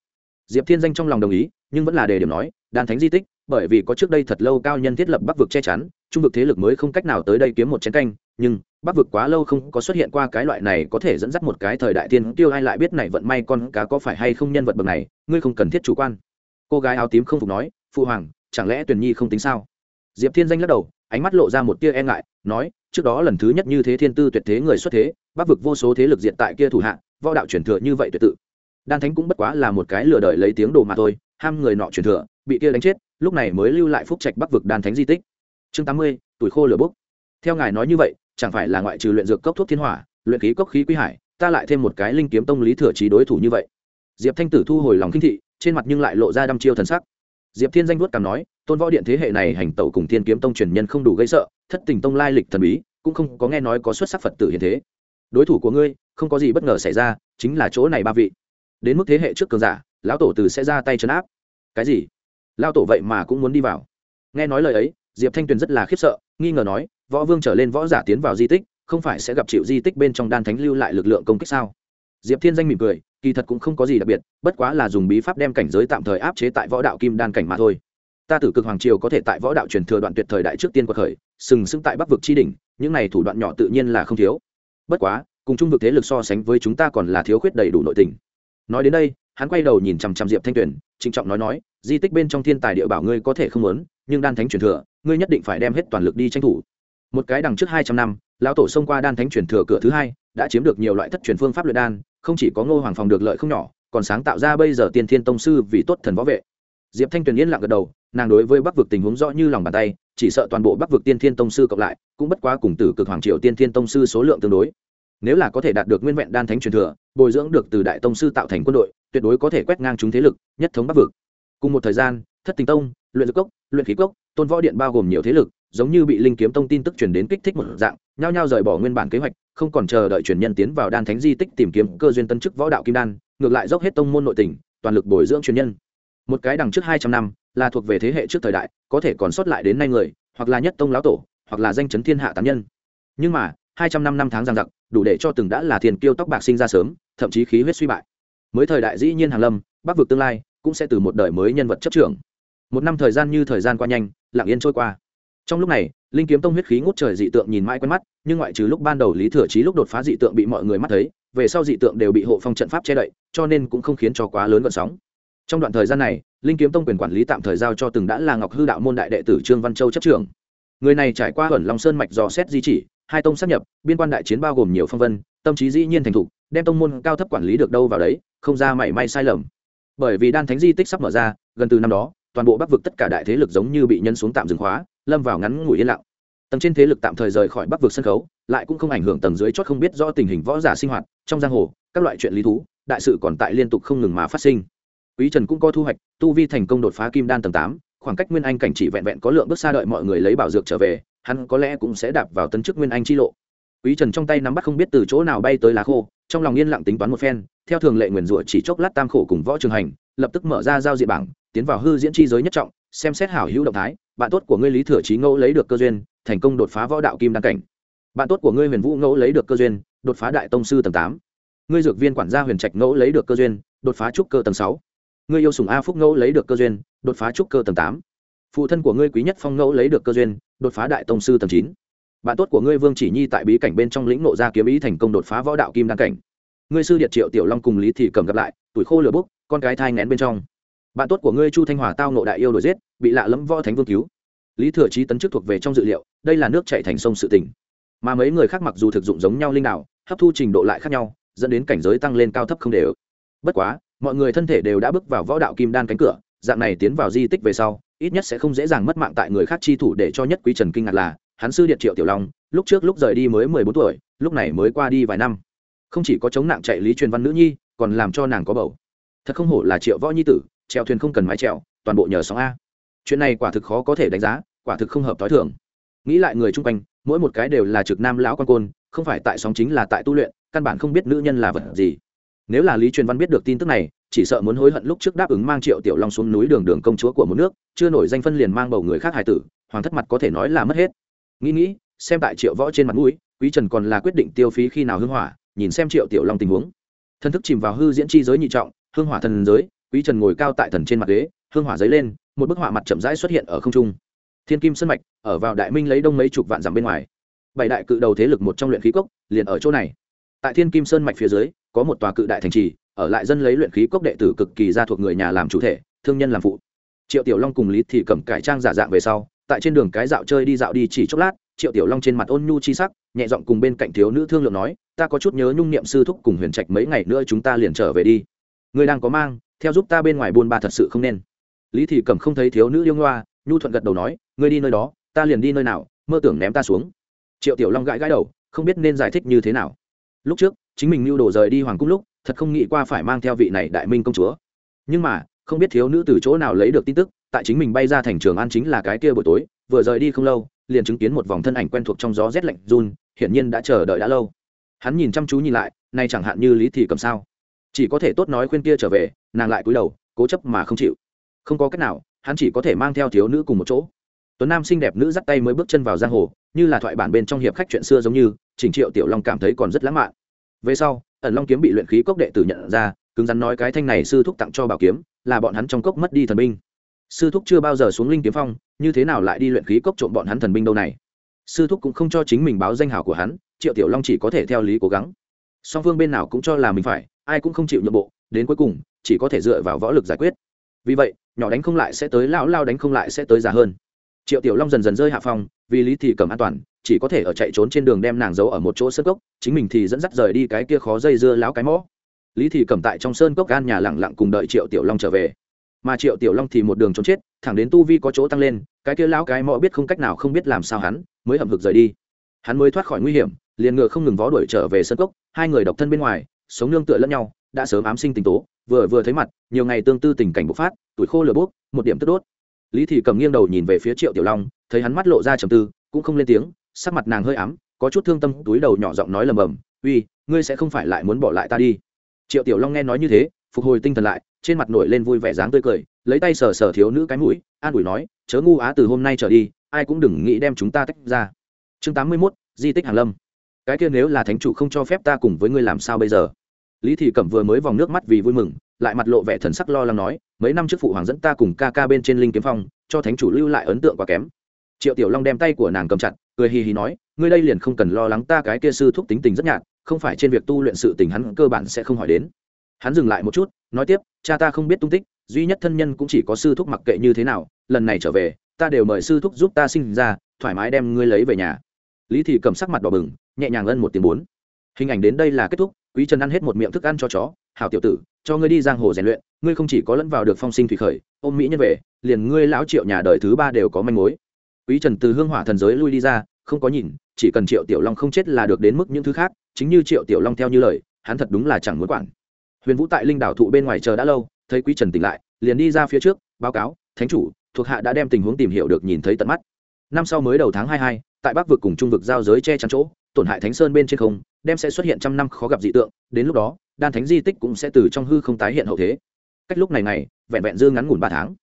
Diệp thiên danh trong lòng đồng ý, nhưng vẫn là đề điểm nói đan thánh di tích, bởi vì có trước đây thật lâu cao nhân thiết lập bắc vực che chắn, trung vực thế lực mới không cách nào tới đây kiếm một chén canh, nhưng bắc vực quá lâu không có xuất hiện qua cái loại này có thể dẫn dắt một cái thời đại tiên tiêu ai lại biết này vận may con cá có phải hay không nhân vật bậc này, ngươi không cần thiết chủ quan. Cô gái áo tím không phục nói, phụ hoàng, chẳng lẽ tuyển nhi không tính sao? Diệp thiên danh lắc đầu ánh mắt lộ ra một tia e ngại, nói, trước đó lần thứ nhất như thế thiên tư tuyệt thế người xuất thế bắc vực vô số thế lực diện tại kia thủ hạ, võ đạo truyền thừa như vậy tuyệt tự. Đan thánh cũng bất quá là một cái lừa đời lấy tiếng đồ mà thôi, ham người nọ truyền thừa, bị kia đánh chết, lúc này mới lưu lại phúc trạch bắc vực đan thánh di tích. Chương tám mươi, tuổi khô lửa bốc. Theo ngài nói như vậy, chẳng phải là ngoại trừ luyện dược cốc thuốc thiên hỏa, luyện khí cốc khí quý hải, ta lại thêm một cái linh kiếm tông lý thừa trí đối thủ như vậy. Diệp thanh tử thu hồi lòng kinh thị, trên mặt nhưng lại lộ ra đăm chiêu thần sắc diệp thiên danh vuốt cằm nói, tôn võ điện thế hệ này hành tẩu cùng thiên kiếm tông truyền nhân không đủ gây sợ, thất tình tông lai lịch thần bí, cũng không có nghe nói có xuất sắc phật tử hiện thế. Đối thủ của ngươi, không có gì bất ngờ xảy ra, chính là chỗ này ba vị. Đến mức thế hệ trước cường giả, lão tổ từ sẽ ra tay chấn áp. Cái gì? Lao tổ vậy mà cũng muốn đi vào? Nghe nói lời ấy, diệp thanh tuyền rất là khiếp sợ, nghi ngờ nói, võ vương trở lên võ giả tiến vào di tích, không phải sẽ gặp chịu di tích bên trong đan thánh lưu lại lực lượng công kích sao? Diệp thiên danh mỉm cười, kỳ thật cũng không có gì đặc biệt, bất quá là dùng bí pháp đem cảnh giới tạm thời áp chế tại võ đạo kim đan cảnh mà thôi. Ta tử cực hoàng triều có thể tại võ đạo truyền thừa đoạn tuyệt thời đại trước tiên quật khởi, sừng sững tại bắc vực tri đỉnh, những này thủ đoạn nhỏ tự nhiên là không thiếu. Bất quá, cùng chung vực thế lực so sánh với chúng ta còn là thiếu khuyết đầy đủ nội tình. Nói đến đây, hắn quay đầu nhìn chằm chằm diệp thanh tuyền, trịnh trọng nói nói, di tích bên trong thiên tài địa bảo ngươi có thể không muốn, nhưng đan thánh truyền thừa, ngươi nhất định phải đem hết toàn lực đi tranh thủ. Một cái đằng trước hai trăm năm, lão tổ xông qua đan thánh truyền thừa cửa thứ hai, đã chiếm được nhiều loại thất truyền phương pháp luyện đan không chỉ có ngô hoàng phòng được lợi không nhỏ, còn sáng tạo ra bây giờ tiên thiên tông sư vì tốt thần võ vệ. Diệp thanh tuyền yên lặng gật đầu, nàng đối với bắc vực tình huống rõ như lòng bàn tay, chỉ sợ toàn bộ bắc vực tiên thiên tông sư cộng lại, cũng bất quá cùng tử cực hoàng triều tiên thiên tông sư số lượng tương đối. Nếu là có thể đạt được nguyên vẹn đan thánh truyền thừa, bồi dưỡng được từ đại tông sư tạo thành quân đội, tuyệt đối có thể quét ngang chúng thế lực, nhất thống bắc vực. Cùng một thời gian, thất tình tông, luyện dược cốc, luyện khí cốc, tôn võ điện bao gồm nhiều thế lực, giống như bị linh kiếm tông tin tức truyền đến kích thích một dạng, nhao nhao rời bỏ nguyên bản kế hoạch không còn chờ đợi truyền nhân tiến vào đan thánh di tích tìm kiếm cơ duyên tân chức võ đạo kim đan, ngược lại dốc hết tông môn nội tình, toàn lực bồi dưỡng truyền nhân. Một cái đằng trước hai trăm năm, là thuộc về thế hệ trước thời đại, có thể còn sót lại đến nay người, hoặc là nhất tông lão tổ, hoặc là danh chấn thiên hạ tán nhân. Nhưng mà, hai trăm năm năm tháng giang giặc, đủ để cho từng đã là thiền kiêu tóc bạc sinh ra sớm, thậm chí khí huyết suy bại. Mới thời đại dĩ nhiên hàng lâm, bắc vực tương lai, cũng sẽ từ một đời mới nhân vật chấp trưởng. Một năm thời gian như thời gian qua nhanh, lặng yên trôi qua. Trong lúc này linh kiếm tông huyết khí ngút trời dị tượng nhìn mãi quen mắt, nhưng ngoại trừ lúc ban đầu lý thừa trí lúc đột phá dị tượng bị mọi người mắt thấy, về sau dị tượng đều bị hộ phong trận pháp che đậy, cho nên cũng không khiến cho quá lớn gợn sóng. Trong đoạn thời gian này, linh kiếm tông quyền quản lý tạm thời giao cho từng đã là ngọc hư đạo môn đại đệ tử trương văn châu chấp trưởng. Người này trải qua hẩn long sơn mạch dò xét di chỉ, hai tông sắp nhập, biên quan đại chiến bao gồm nhiều phong vân, tâm trí dĩ nhiên thành thục, đem tông môn cao thấp quản lý được đâu vào đấy, không ra mảy may sai lầm. Bởi vì đan thánh di tích sắp mở ra, gần từ năm đó, toàn bộ bắc vực tất cả đại thế lực giống như bị nhân xuống tạm dừng khóa lâm vào ngắn ngủi yên lặng. Tầng trên thế lực tạm thời rời khỏi bắc vực sân khấu, lại cũng không ảnh hưởng tầng dưới chót không biết rõ tình hình võ giả sinh hoạt, trong giang hồ, các loại chuyện lý thú, đại sự còn tại liên tục không ngừng mà phát sinh. Quý trần cũng có thu hoạch, tu vi thành công đột phá kim đan tầng tám, khoảng cách nguyên anh cảnh chỉ vẹn vẹn có lượng bước xa đợi mọi người lấy bảo dược trở về, hắn có lẽ cũng sẽ đạp vào tấn chức nguyên anh chi lộ. Quý trần trong tay nắm bắt không biết từ chỗ nào bay tới lá khô, trong lòng yên lặng tính toán một phen, theo thường lệ nguyền rủa chỉ chốc lát tam khổ cùng võ trường hành, lập tức mở ra giao diện bảng, tiến vào hư diễn chi giới nhất trọng, xem xét hảo hữu động thái bạn tốt của ngươi lý thừa trí ngẫu lấy được cơ duyên, thành công đột phá võ đạo kim đan cảnh. Bạn tốt của ngươi huyền vũ ngẫu lấy được cơ duyên, đột phá đại tông sư tầng tám. Ngươi dược viên quản gia huyền trạch ngẫu lấy được cơ duyên, đột phá trúc cơ tầng sáu. Ngươi yêu sùng a phúc ngẫu lấy được cơ duyên, đột phá trúc cơ tầng tám. Phụ thân của ngươi quý nhất phong ngẫu lấy được cơ duyên, đột phá đại tông sư tầng chín. Bạn tốt của ngươi vương chỉ nhi tại bí cảnh bên trong lĩnh nộ ra kiếm ý thành công đột phá võ đạo kim đăng cảnh. Ngươi sư điện triệu tiểu long cùng lý thị cầm gặp lại, tuổi khô lửa bốc, con cái thai ngén bên trong bạn tốt của ngươi chu thanh hòa tao nộ đại yêu đổi giết, bị lạ lẫm võ thánh vương cứu. Lý thừa trí tấn chức thuộc về trong dự liệu, đây là nước chạy thành sông sự tỉnh mà mấy người khác mặc dù thực dụng giống nhau linh đạo, hấp thu trình độ lại khác nhau, dẫn đến cảnh giới tăng lên cao thấp không đều. Bất quá, mọi người thân thể đều đã bước vào võ đạo kim đan cánh cửa, dạng này tiến vào di tích về sau, ít nhất sẽ không dễ dàng mất mạng tại người khác chi thủ để cho nhất quý trần kinh ngạc là, hắn sư điện triệu tiểu long, lúc trước lúc rời đi mới mười bốn tuổi, lúc này mới qua đi vài năm. Không chỉ có chống nặng chạy lý truyền văn nữ nhi, còn làm cho nàng có bầu. Thật không hổ là triệu võ nhi tử trèo thuyền không cần mái trèo, toàn bộ nhờ sóng a. Chuyện này quả thực khó có thể đánh giá, quả thực không hợp t h o i thường. Nghĩ lại người chung quanh, mỗi một cái đều là trực nam lão quan côn, không phải tại sóng chính là tại tu luyện, căn bản không biết nữ nhân là vật gì. Nếu là lý truyền văn biết được tin tức này, chỉ sợ muốn hối hận lúc trước đáp ứng mang triệu tiểu long xuống núi đường đường công chúa của một nước, chưa nổi danh phân liền mang bầu người khác hài tử, hoàng thất mặt có thể nói là mất hết. Nghĩ nghĩ, xem tại triệu võ trên mặt mũi, quý trần còn là quyết định tiêu phí khi nào hưng hỏa, nhìn xem triệu tiểu long tình huống. Thân thức chìm vào hư diễn chi giới nhị trọng hương hỏa thần giới quý trần ngồi cao tại thần trên mặt ghế, hương hỏa giấy lên, một bức họa mặt chậm rãi xuất hiện ở không trung. Thiên kim sân mạch, ở vào đại minh lấy đông mấy chục vạn dặm bên ngoài. Bảy đại cự đầu thế lực một trong luyện khí cốc, liền ở chỗ này. Tại thiên kim sơn mạch phía dưới, có một tòa cự đại thành trì, ở lại dân lấy luyện khí cốc đệ tử cực kỳ gia thuộc người nhà làm chủ thể, thương nhân làm phụ. Triệu tiểu long cùng lý thì cầm cải trang giả dạng về sau, tại trên đường cái dạo chơi đi dạo đi chỉ chốc lát, triệu tiểu long trên mặt ôn nhu chi sắc, nhẹ giọng cùng bên cạnh thiếu nữ thương lượng nói, ta có chút nhớ nhung niệm sư thúc cùng huyền trạch mấy ngày nữa chúng ta liền trở về đi. Người đang có mang theo giúp ta bên ngoài buôn ba thật sự không nên. Lý thị cẩm không thấy thiếu nữ yêu ngoa, nhu thuận gật đầu nói, ngươi đi nơi đó, ta liền đi nơi nào, mơ tưởng ném ta xuống. Triệu tiểu long gãi gãi đầu, không biết nên giải thích như thế nào. Lúc trước, chính mình mưu đồ rời đi hoàng cung lúc, thật không nghĩ qua phải mang theo vị này đại minh công chúa. Nhưng mà, không biết thiếu nữ từ chỗ nào lấy được tin tức, tại chính mình bay ra thành trường an chính là cái kia buổi tối, vừa rời đi không lâu, liền chứng kiến một vòng thân ảnh quen thuộc trong gió rét lạnh, run, hiển nhiên đã chờ đợi đã lâu. Hắn nhìn chăm chú nhìn lại nay chẳng hạn như lý Thị cầm sao? Chỉ có thể tốt nói khuyên kia trở về nàng lại cúi đầu, cố chấp mà không chịu. Không có cách nào, hắn chỉ có thể mang theo thiếu nữ cùng một chỗ. Tuấn nam xinh đẹp nữ dắt tay mới bước chân vào giang hồ, như là thoại bản bên trong hiệp khách chuyện xưa giống như, trình triệu tiểu long cảm thấy còn rất lãng mạn. Về sau, ẩn long kiếm bị luyện khí cốc đệ tử nhận ra, cứng rắn nói cái thanh này sư thúc tặng cho bảo kiếm, là bọn hắn trong cốc mất đi thần binh. Sư thúc chưa bao giờ xuống linh kiếm phong, như thế nào lại đi luyện khí cốc trộm bọn hắn thần binh đâu này? Sư thúc cũng không cho chính mình báo danh hào của hắn, triệu tiểu long chỉ có thể theo lý cố gắng. Song phương bên nào cũng cho là mình phải, ai cũng không chịu nhượng bộ, đến cuối cùng chỉ có thể dựa vào võ lực giải quyết. Vì vậy, nhỏ đánh không lại sẽ tới, lão lao đánh không lại sẽ tới già hơn. Triệu tiểu long dần dần rơi hạ phong, vì lý thì cầm an toàn, chỉ có thể ở chạy trốn trên đường đem nàng giấu ở một chỗ sơn cốc, chính mình thì dẫn dắt rời đi cái kia khó dây dưa láo cái mõ. Lý thì cầm tại trong sơn cốc gan nhà lẳng lặng cùng đợi triệu tiểu long trở về. Mà triệu tiểu long thì một đường trốn chết, thẳng đến tu vi có chỗ tăng lên, cái kia lão cái mõ biết không cách nào không biết làm sao hắn, mới hậm hực rời đi. Hắn mới thoát khỏi nguy hiểm, liền ngựa không ngừng vó đuổi trở về sân cốc, hai người độc thân bên ngoài, sống nương tựa lẫn nhau đã sớm ám sinh tình tố, vừa vừa thấy mặt, nhiều ngày tương tư tình cảnh bộc phát, tuổi khô lửa bốc, một điểm tức đốt. Lý thị cầm nghiêng đầu nhìn về phía triệu tiểu long, thấy hắn mắt lộ ra trầm tư, cũng không lên tiếng, sắc mặt nàng hơi ám, có chút thương tâm, túi đầu nhỏ giọng nói lầm bầm, uy, ngươi sẽ không phải lại muốn bỏ lại ta đi. Triệu tiểu long nghe nói như thế, phục hồi tinh thần lại, trên mặt nổi lên vui vẻ dáng tươi cười, lấy tay sờ sờ thiếu nữ cái mũi, an ủi nói, chớ ngu á, từ hôm nay trở đi, ai cũng đừng nghĩ đem chúng ta tách ra. Chương tám mươi mốt, di tích hàn lâm. Cái kia nếu là thánh chủ không cho phép ta cùng với ngươi làm sao bây giờ? Lý thị cẩm vừa mới vòng nước mắt vì vui mừng, lại mặt lộ vẻ thần sắc lo lắng nói, mấy năm trước phụ hoàng dẫn ta cùng ca ca bên trên linh kiếm phong, cho thánh chủ lưu lại ấn tượng quá kém. Triệu tiểu long đem tay của nàng cầm chặt, cười hì hì nói, ngươi đây liền không cần lo lắng ta cái kia sư thúc tính tình rất nhạt, không phải trên việc tu luyện sự tình hắn cơ bản sẽ không hỏi đến. Hắn dừng lại một chút, nói tiếp, cha ta không biết tung tích, duy nhất thân nhân cũng chỉ có sư thúc mặc kệ như thế nào, lần này trở về, ta đều mời sư thúc giúp ta sinh ra, thoải mái đem ngươi lấy về nhà. Lý thị cầm sắc mặt đỏ bừng, nhẹ nhàng ân một tiếng bốn. Hình ảnh đến đây là kết thúc quý trần ăn hết một miệng thức ăn cho chó. Hảo tiểu tử, cho ngươi đi giang hồ rèn luyện, ngươi không chỉ có lẫn vào được phong sinh thủy khởi, ôm mỹ nhân về, liền ngươi lão triệu nhà đời thứ ba đều có manh mối. Quý trần từ hương hỏa thần giới lui đi ra, không có nhìn, chỉ cần triệu tiểu long không chết là được đến mức những thứ khác, chính như triệu tiểu long theo như lời, hắn thật đúng là chẳng muốn quản. Huyền vũ tại linh đảo thụ bên ngoài chờ đã lâu, thấy quý trần tỉnh lại, liền đi ra phía trước, báo cáo, thánh chủ, thuộc hạ đã đem tình huống tìm hiểu được nhìn thấy tận mắt. Năm sau mới đầu tháng hai hai, tại bắc vực cùng trung vực giao giới che chắn chỗ, tổn hại thánh sơn bên trên không đem sẽ xuất hiện trăm năm khó gặp dị tượng, đến lúc đó, đan thánh di tích cũng sẽ từ trong hư không tái hiện hậu thế. Cách lúc này này, vẹn vẹn dư ngắn ngủn ba tháng.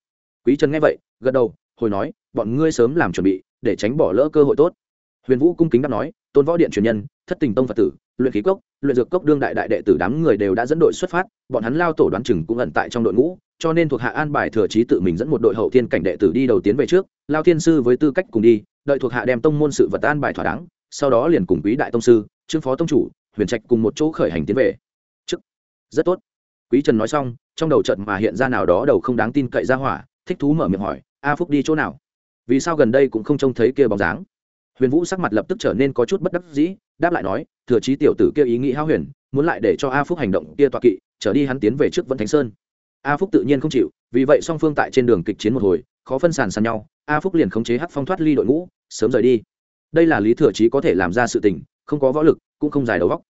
Quý trần nghe vậy, gật đầu, hồi nói, bọn ngươi sớm làm chuẩn bị, để tránh bỏ lỡ cơ hội tốt. Huyền vũ cung kính đáp nói, tôn võ điện truyền nhân, thất tình tông phật tử, luyện khí cốc, luyện dược cốc đương đại đại đệ tử đám người đều đã dẫn đội xuất phát, bọn hắn lao tổ đoán chừng cũng ẩn tại trong đội ngũ, cho nên thuộc hạ an bài thừa trí tự mình dẫn một đội hậu thiên cảnh đệ tử đi đầu tiến về trước, lao thiên sư với tư cách cùng đi, đợi thuộc hạ đem tông môn sự vật an bài thỏa đáng, sau đó liền cùng quý đại tông sư trương phó tông chủ, huyền trạch cùng một chỗ khởi hành tiến về. Trước. Rất tốt. Quý trần nói xong, trong đầu trận mà hiện ra nào đó đầu không đáng tin cậy ra hỏa, thích thú mở miệng hỏi, a phúc đi chỗ nào? Vì sao gần đây cũng không trông thấy kia bóng dáng? Huyền vũ sắc mặt lập tức trở nên có chút bất đắc dĩ, đáp lại nói, thừa trí tiểu tử kia ý nghĩ hao huyền, muốn lại để cho a phúc hành động kia tọa kỵ, trở đi hắn tiến về trước vẫn thánh sơn. A phúc tự nhiên không chịu, vì vậy song phương tại trên đường kịch chiến một hồi, khó phân sàn sàn nhau, a phúc liền khống chế hắc phong thoát ly đội ngũ, sớm rời đi. Đây là lý thừa trí có thể làm ra sự tình không có võ lực, cũng không dài đầu vóc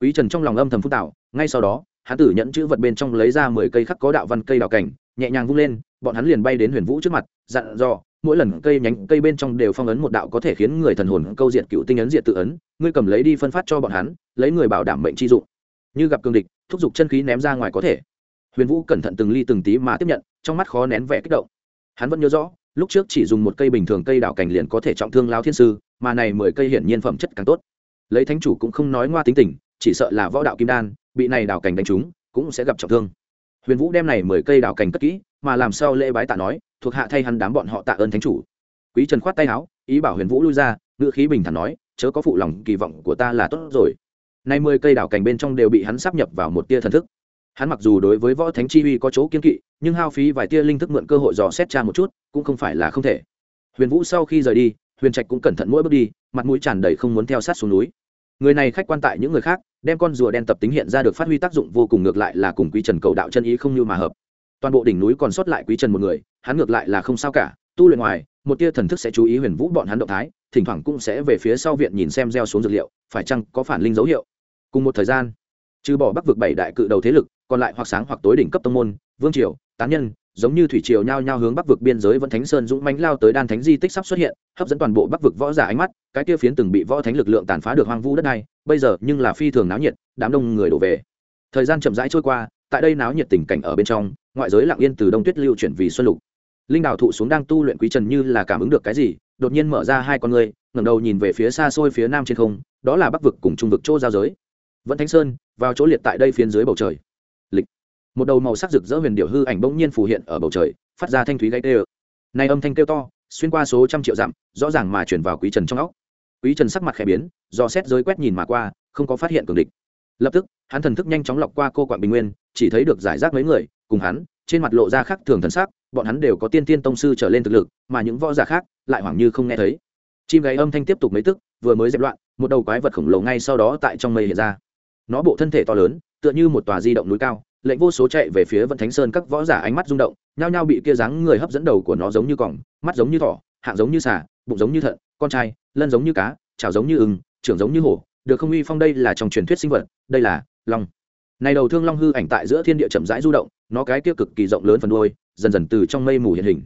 quý trần trong lòng âm thầm phúc tạo, ngay sau đó, hắn tử nhẫn chữ vật bên trong lấy ra mười cây khắc có đạo văn cây đào cảnh, nhẹ nhàng vung lên, bọn hắn liền bay đến huyền vũ trước mặt, dặn dò, mỗi lần cây nhánh, cây bên trong đều phong ấn một đạo có thể khiến người thần hồn câu diệt cựu tinh ấn diệt tự ấn, ngươi cầm lấy đi phân phát cho bọn hắn, lấy người bảo đảm mệnh chi dụng. Như gặp cương địch, thúc giục chân khí ném ra ngoài có thể. Huyền vũ cẩn thận từng ly từng tí mà tiếp nhận, trong mắt khó nén vẻ kích động. Hắn vẫn nhớ rõ, lúc trước chỉ dùng một cây bình thường cây đào cảnh liền có thể trọng thương lao thiên sư, mà này mười cây hiển nhiên phẩm chất càng tốt lấy thánh chủ cũng không nói ngoa tính tình, chỉ sợ là võ đạo kim đan, bị này đào cảnh đánh trúng, cũng sẽ gặp trọng thương. Huyền vũ đem này mười cây đào cảnh cất kỹ, mà làm sao lễ bái tạ nói, thuộc hạ thay hắn đám bọn họ tạ ơn thánh chủ. Quý trần khoát tay áo, ý bảo huyền vũ lui ra, ngữ khí bình thản nói, chớ có phụ lòng, kỳ vọng của ta là tốt rồi. Nay mười cây đào cảnh bên trong đều bị hắn sắp nhập vào một tia thần thức. Hắn mặc dù đối với võ thánh chi uy có chỗ kiên kỵ, nhưng hao phí vài tia linh thức mượn cơ hội dò xét tra một chút, cũng không phải là không thể. Huyền vũ sau khi rời đi, huyền trạch cũng cẩn thận mỗi bước đi mặt mũi tràn đầy không muốn theo sát xuống núi. Người này khách quan tại những người khác, đem con rùa đen tập tính hiện ra được phát huy tác dụng vô cùng ngược lại là cùng quý trần cầu đạo chân ý không như mà hợp. Toàn bộ đỉnh núi còn sót lại quý trần một người, hắn ngược lại là không sao cả, tu luyện ngoài, một tia thần thức sẽ chú ý huyền vũ bọn hắn động thái, thỉnh thoảng cũng sẽ về phía sau viện nhìn xem gieo xuống dược liệu, phải chăng có phản linh dấu hiệu. Cùng một thời gian, trừ bỏ bắc vực bảy đại cự đầu thế lực, còn lại hoặc sáng hoặc tối đỉnh cấp tông môn, vương triều, tán nhân giống như thủy triều nhao nhao hướng bắc vực biên giới vẫn thánh sơn dũng mãnh lao tới đan thánh di tích sắp xuất hiện, hấp dẫn toàn bộ bắc vực võ giả ánh mắt, cái kia phiến từng bị võ thánh lực lượng tàn phá được hoang vu đất này bây giờ nhưng là phi thường náo nhiệt, đám đông người đổ về. Thời gian chậm rãi trôi qua, tại đây náo nhiệt tình cảnh ở bên trong, ngoại giới lặng yên từ đông tuyết lưu chuyển vì xuân lục. Linh đào thụ xuống đang tu luyện quý trần như là cảm ứng được cái gì, đột nhiên mở ra hai con người ngẩng đầu nhìn về phía xa xôi phía nam trên không, đó là bắc vực cùng trung vực chỗ giao giới. Vẫn thánh sơn, vào chỗ liệt tại đây phiến dưới bầu trời. Lịch một đầu màu sắc rực rỡ huyền điệu hư ảnh bỗng nhiên phù hiện ở bầu trời, phát ra thanh thúy gây tê ơ này âm thanh kêu to, xuyên qua số trăm triệu dặm, rõ ràng mà chuyển vào quý trần trong óc. Quý trần sắc mặt khẽ biến, do xét giới quét nhìn mà qua, không có phát hiện cường địch. Lập tức, hắn thần thức nhanh chóng lọc qua cô quạng bình nguyên, chỉ thấy được giải rác mấy người, cùng hắn, trên mặt lộ ra khác thường thần sắc, bọn hắn đều có tiên tiên tông sư trở lên thực lực, mà những võ giả khác lại hoảng như không nghe thấy. Chim gáy âm thanh tiếp tục mấy tức, vừa mới dẹp loạn, một đầu quái vật khổng lồ ngay sau đó tại trong mây hiện ra. Nó bộ thân thể to lớn, tựa như một tòa di động núi cao lệnh vô số chạy về phía vận thánh sơn, các võ giả ánh mắt rung động, nhao nhao bị kia dáng người hấp dẫn đầu của nó giống như còng, mắt giống như thỏ, hạng giống như xà, bụng giống như thận, con trai, lân giống như cá, chảo giống như ưng, trưởng giống như hổ. Được không uy phong đây là trong truyền thuyết sinh vật, đây là long. Này đầu thương long hư ảnh tại giữa thiên địa chậm rãi du động, nó cái kia cực kỳ rộng lớn phần đuôi, dần dần từ trong mây mù hiện hình.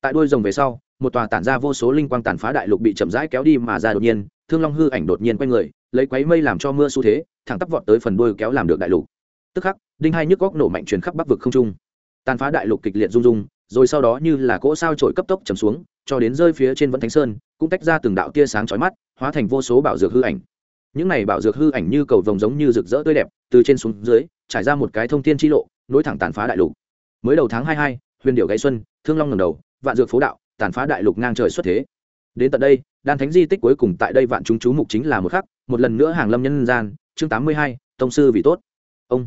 Tại đuôi rồng về sau, một tòa tản ra vô số linh quang tàn phá đại lục bị chậm rãi kéo đi mà ra đột nhiên, thương long hư ảnh đột nhiên quay người, lấy quấy mây làm cho mưa xu thế, thẳng tắp vọt tới phần đuôi kéo làm được đại lục tức khắc, đinh hai nhức góc nổ mạnh truyền khắp bắc vực không trung. Tàn phá đại lục kịch liệt rung rung, rồi sau đó như là cỗ sao trổi cấp tốc chầm xuống, cho đến rơi phía trên vẫn thánh sơn, cũng tách ra từng đạo tia sáng chói mắt, hóa thành vô số bảo dược hư ảnh. Những này bảo dược hư ảnh như cầu vồng giống như rực rỡ tươi đẹp, từ trên xuống dưới, trải ra một cái thông thiên chi lộ, nối thẳng tàn phá đại lục. Mới đầu tháng hai hai, huyền điệu gãy xuân, thương long ngầm đầu, vạn dược phố đạo, tàn phá đại lục ngang trời xuất thế. Đến tận đây, đan thánh di tích cuối cùng tại đây vạn chúng chú mục chính là một khắc, một lần nữa hàng lâm nhân gian, chương tám mươi hai, tông sư vì tốt. Ông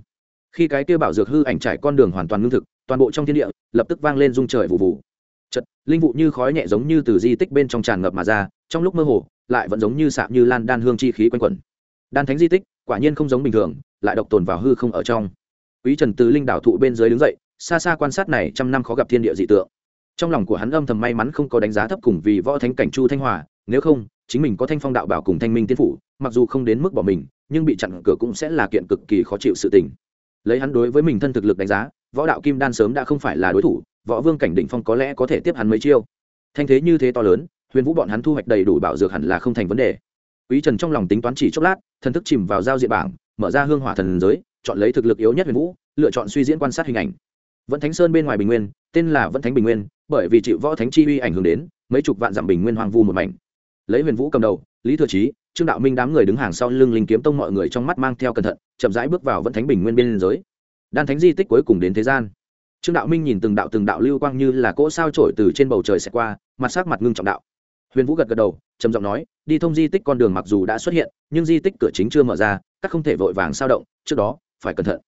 khi cái kia bảo dược hư ảnh trải con đường hoàn toàn ngưng thực, toàn bộ trong thiên địa lập tức vang lên rung trời vụ vụ. Chật linh vụ như khói nhẹ giống như từ di tích bên trong tràn ngập mà ra, trong lúc mơ hồ, lại vẫn giống như sạm như lan đan hương chi khí quanh quẩn. Đan thánh di tích, quả nhiên không giống bình thường, lại độc tồn vào hư không ở trong. Quý trần từ linh đảo thụ bên dưới đứng dậy, xa xa quan sát này trăm năm khó gặp thiên địa dị tượng. Trong lòng của hắn âm thầm may mắn không có đánh giá thấp cùng vì võ thánh cảnh chu thanh hòa, nếu không, chính mình có thanh phong đạo bảo cùng thanh minh tiên phủ, mặc dù không đến mức bỏ mình, nhưng bị chặn cửa cũng sẽ là kiện cực kỳ khó chịu sự tình lấy hắn đối với mình thân thực lực đánh giá, võ đạo kim đan sớm đã không phải là đối thủ, võ vương cảnh đỉnh phong có lẽ có thể tiếp hắn mấy chiêu. Thanh thế như thế to lớn, huyền vũ bọn hắn thu hoạch đầy đủ bảo dược hẳn là không thành vấn đề. Quý trần trong lòng tính toán chỉ chốc lát, thần thức chìm vào giao diện bảng, mở ra hương hỏa thần giới, chọn lấy thực lực yếu nhất huyền vũ, lựa chọn suy diễn quan sát hình ảnh. Vẫn thánh sơn bên ngoài bình nguyên, tên là vẫn thánh bình nguyên, bởi vì chịu võ thánh chi uy ảnh hưởng đến, mấy chục vạn dặm bình nguyên hoang vu một mảnh. Lấy huyền vũ cầm đầu, lý thừa trí trương đạo minh đám người đứng hàng sau lưng linh kiếm tông mọi người trong mắt mang theo cẩn thận, chậm rãi bước vào vẫn thánh bình nguyên biên giới. Đan thánh di tích cuối cùng đến thế gian. Trương đạo minh nhìn từng đạo từng đạo lưu quang như là cỗ sao trổi từ trên bầu trời xẹt qua, mặt sắc mặt ngưng trọng đạo. Huyền vũ gật gật đầu, trầm giọng nói, đi thông di tích con đường mặc dù đã xuất hiện, nhưng di tích cửa chính chưa mở ra, các không thể vội vàng sao động, trước đó, phải cẩn thận.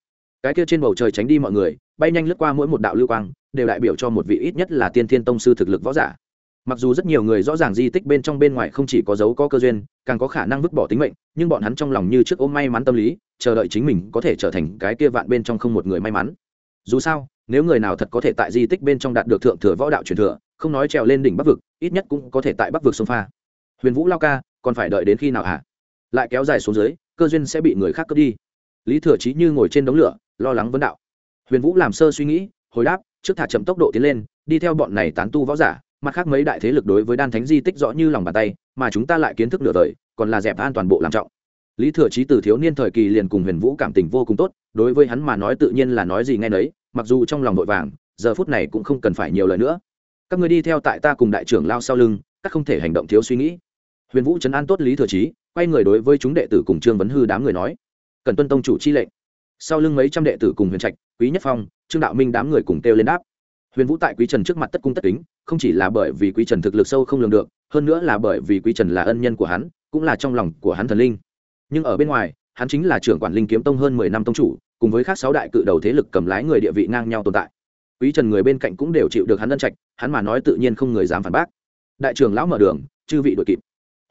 Cái kia trên bầu trời tránh đi mọi người, bay nhanh lướt qua mỗi một đạo lưu quang, đều đại biểu cho một vị ít nhất là tiên thiên tông sư thực lực võ giả mặc dù rất nhiều người rõ ràng di tích bên trong bên ngoài không chỉ có dấu có cơ duyên, càng có khả năng vứt bỏ tính mệnh, nhưng bọn hắn trong lòng như trước ôm may mắn tâm lý, chờ đợi chính mình có thể trở thành cái kia vạn bên trong không một người may mắn. Dù sao, nếu người nào thật có thể tại di tích bên trong đạt được thượng thừa võ đạo truyền thừa, không nói trèo lên đỉnh bắc vực, ít nhất cũng có thể tại bắc vực sông pha. Huyền vũ lao ca, còn phải đợi đến khi nào hả? Lại kéo dài xuống dưới, cơ duyên sẽ bị người khác cướp đi. Lý thừa trí như ngồi trên đống lửa, lo lắng vấn đạo. Huyền vũ làm sơ suy nghĩ, hồi đáp, trước thả chậm tốc độ tiến lên, đi theo bọn này tán tu võ giả mặt khác mấy đại thế lực đối với đan thánh di tích rõ như lòng bàn tay, mà chúng ta lại kiến thức nửa đời, còn là dẹp an toàn bộ làm trọng. Lý thừa trí từ thiếu niên thời kỳ liền cùng huyền vũ cảm tình vô cùng tốt, đối với hắn mà nói tự nhiên là nói gì nghe nấy, mặc dù trong lòng vội vàng, giờ phút này cũng không cần phải nhiều lời nữa. Các người đi theo tại ta cùng đại trưởng lao sau lưng, các không thể hành động thiếu suy nghĩ. Huyền vũ chấn an tốt lý thừa trí quay người đối với chúng đệ tử cùng trương vấn hư đám người nói, cần tuân tông chủ chi lệnh. Sau lưng mấy trăm đệ tử cùng huyền trạch, quý nhất phong, trương đạo minh đám người cùng kêu lên đáp huyền vũ tại quý trần trước mặt tất cung tất kính, không chỉ là bởi vì quý trần thực lực sâu không lường được, hơn nữa là bởi vì quý trần là ân nhân của hắn, cũng là trong lòng của hắn thần linh. Nhưng ở bên ngoài, hắn chính là trưởng quản linh kiếm tông hơn mười năm tông chủ, cùng với các sáu đại cự đầu thế lực cầm lái người địa vị ngang nhau tồn tại. Quý trần người bên cạnh cũng đều chịu được hắn ân trạch, hắn mà nói tự nhiên không người dám phản bác. Đại trưởng lão mở đường, chư vị đội kịp.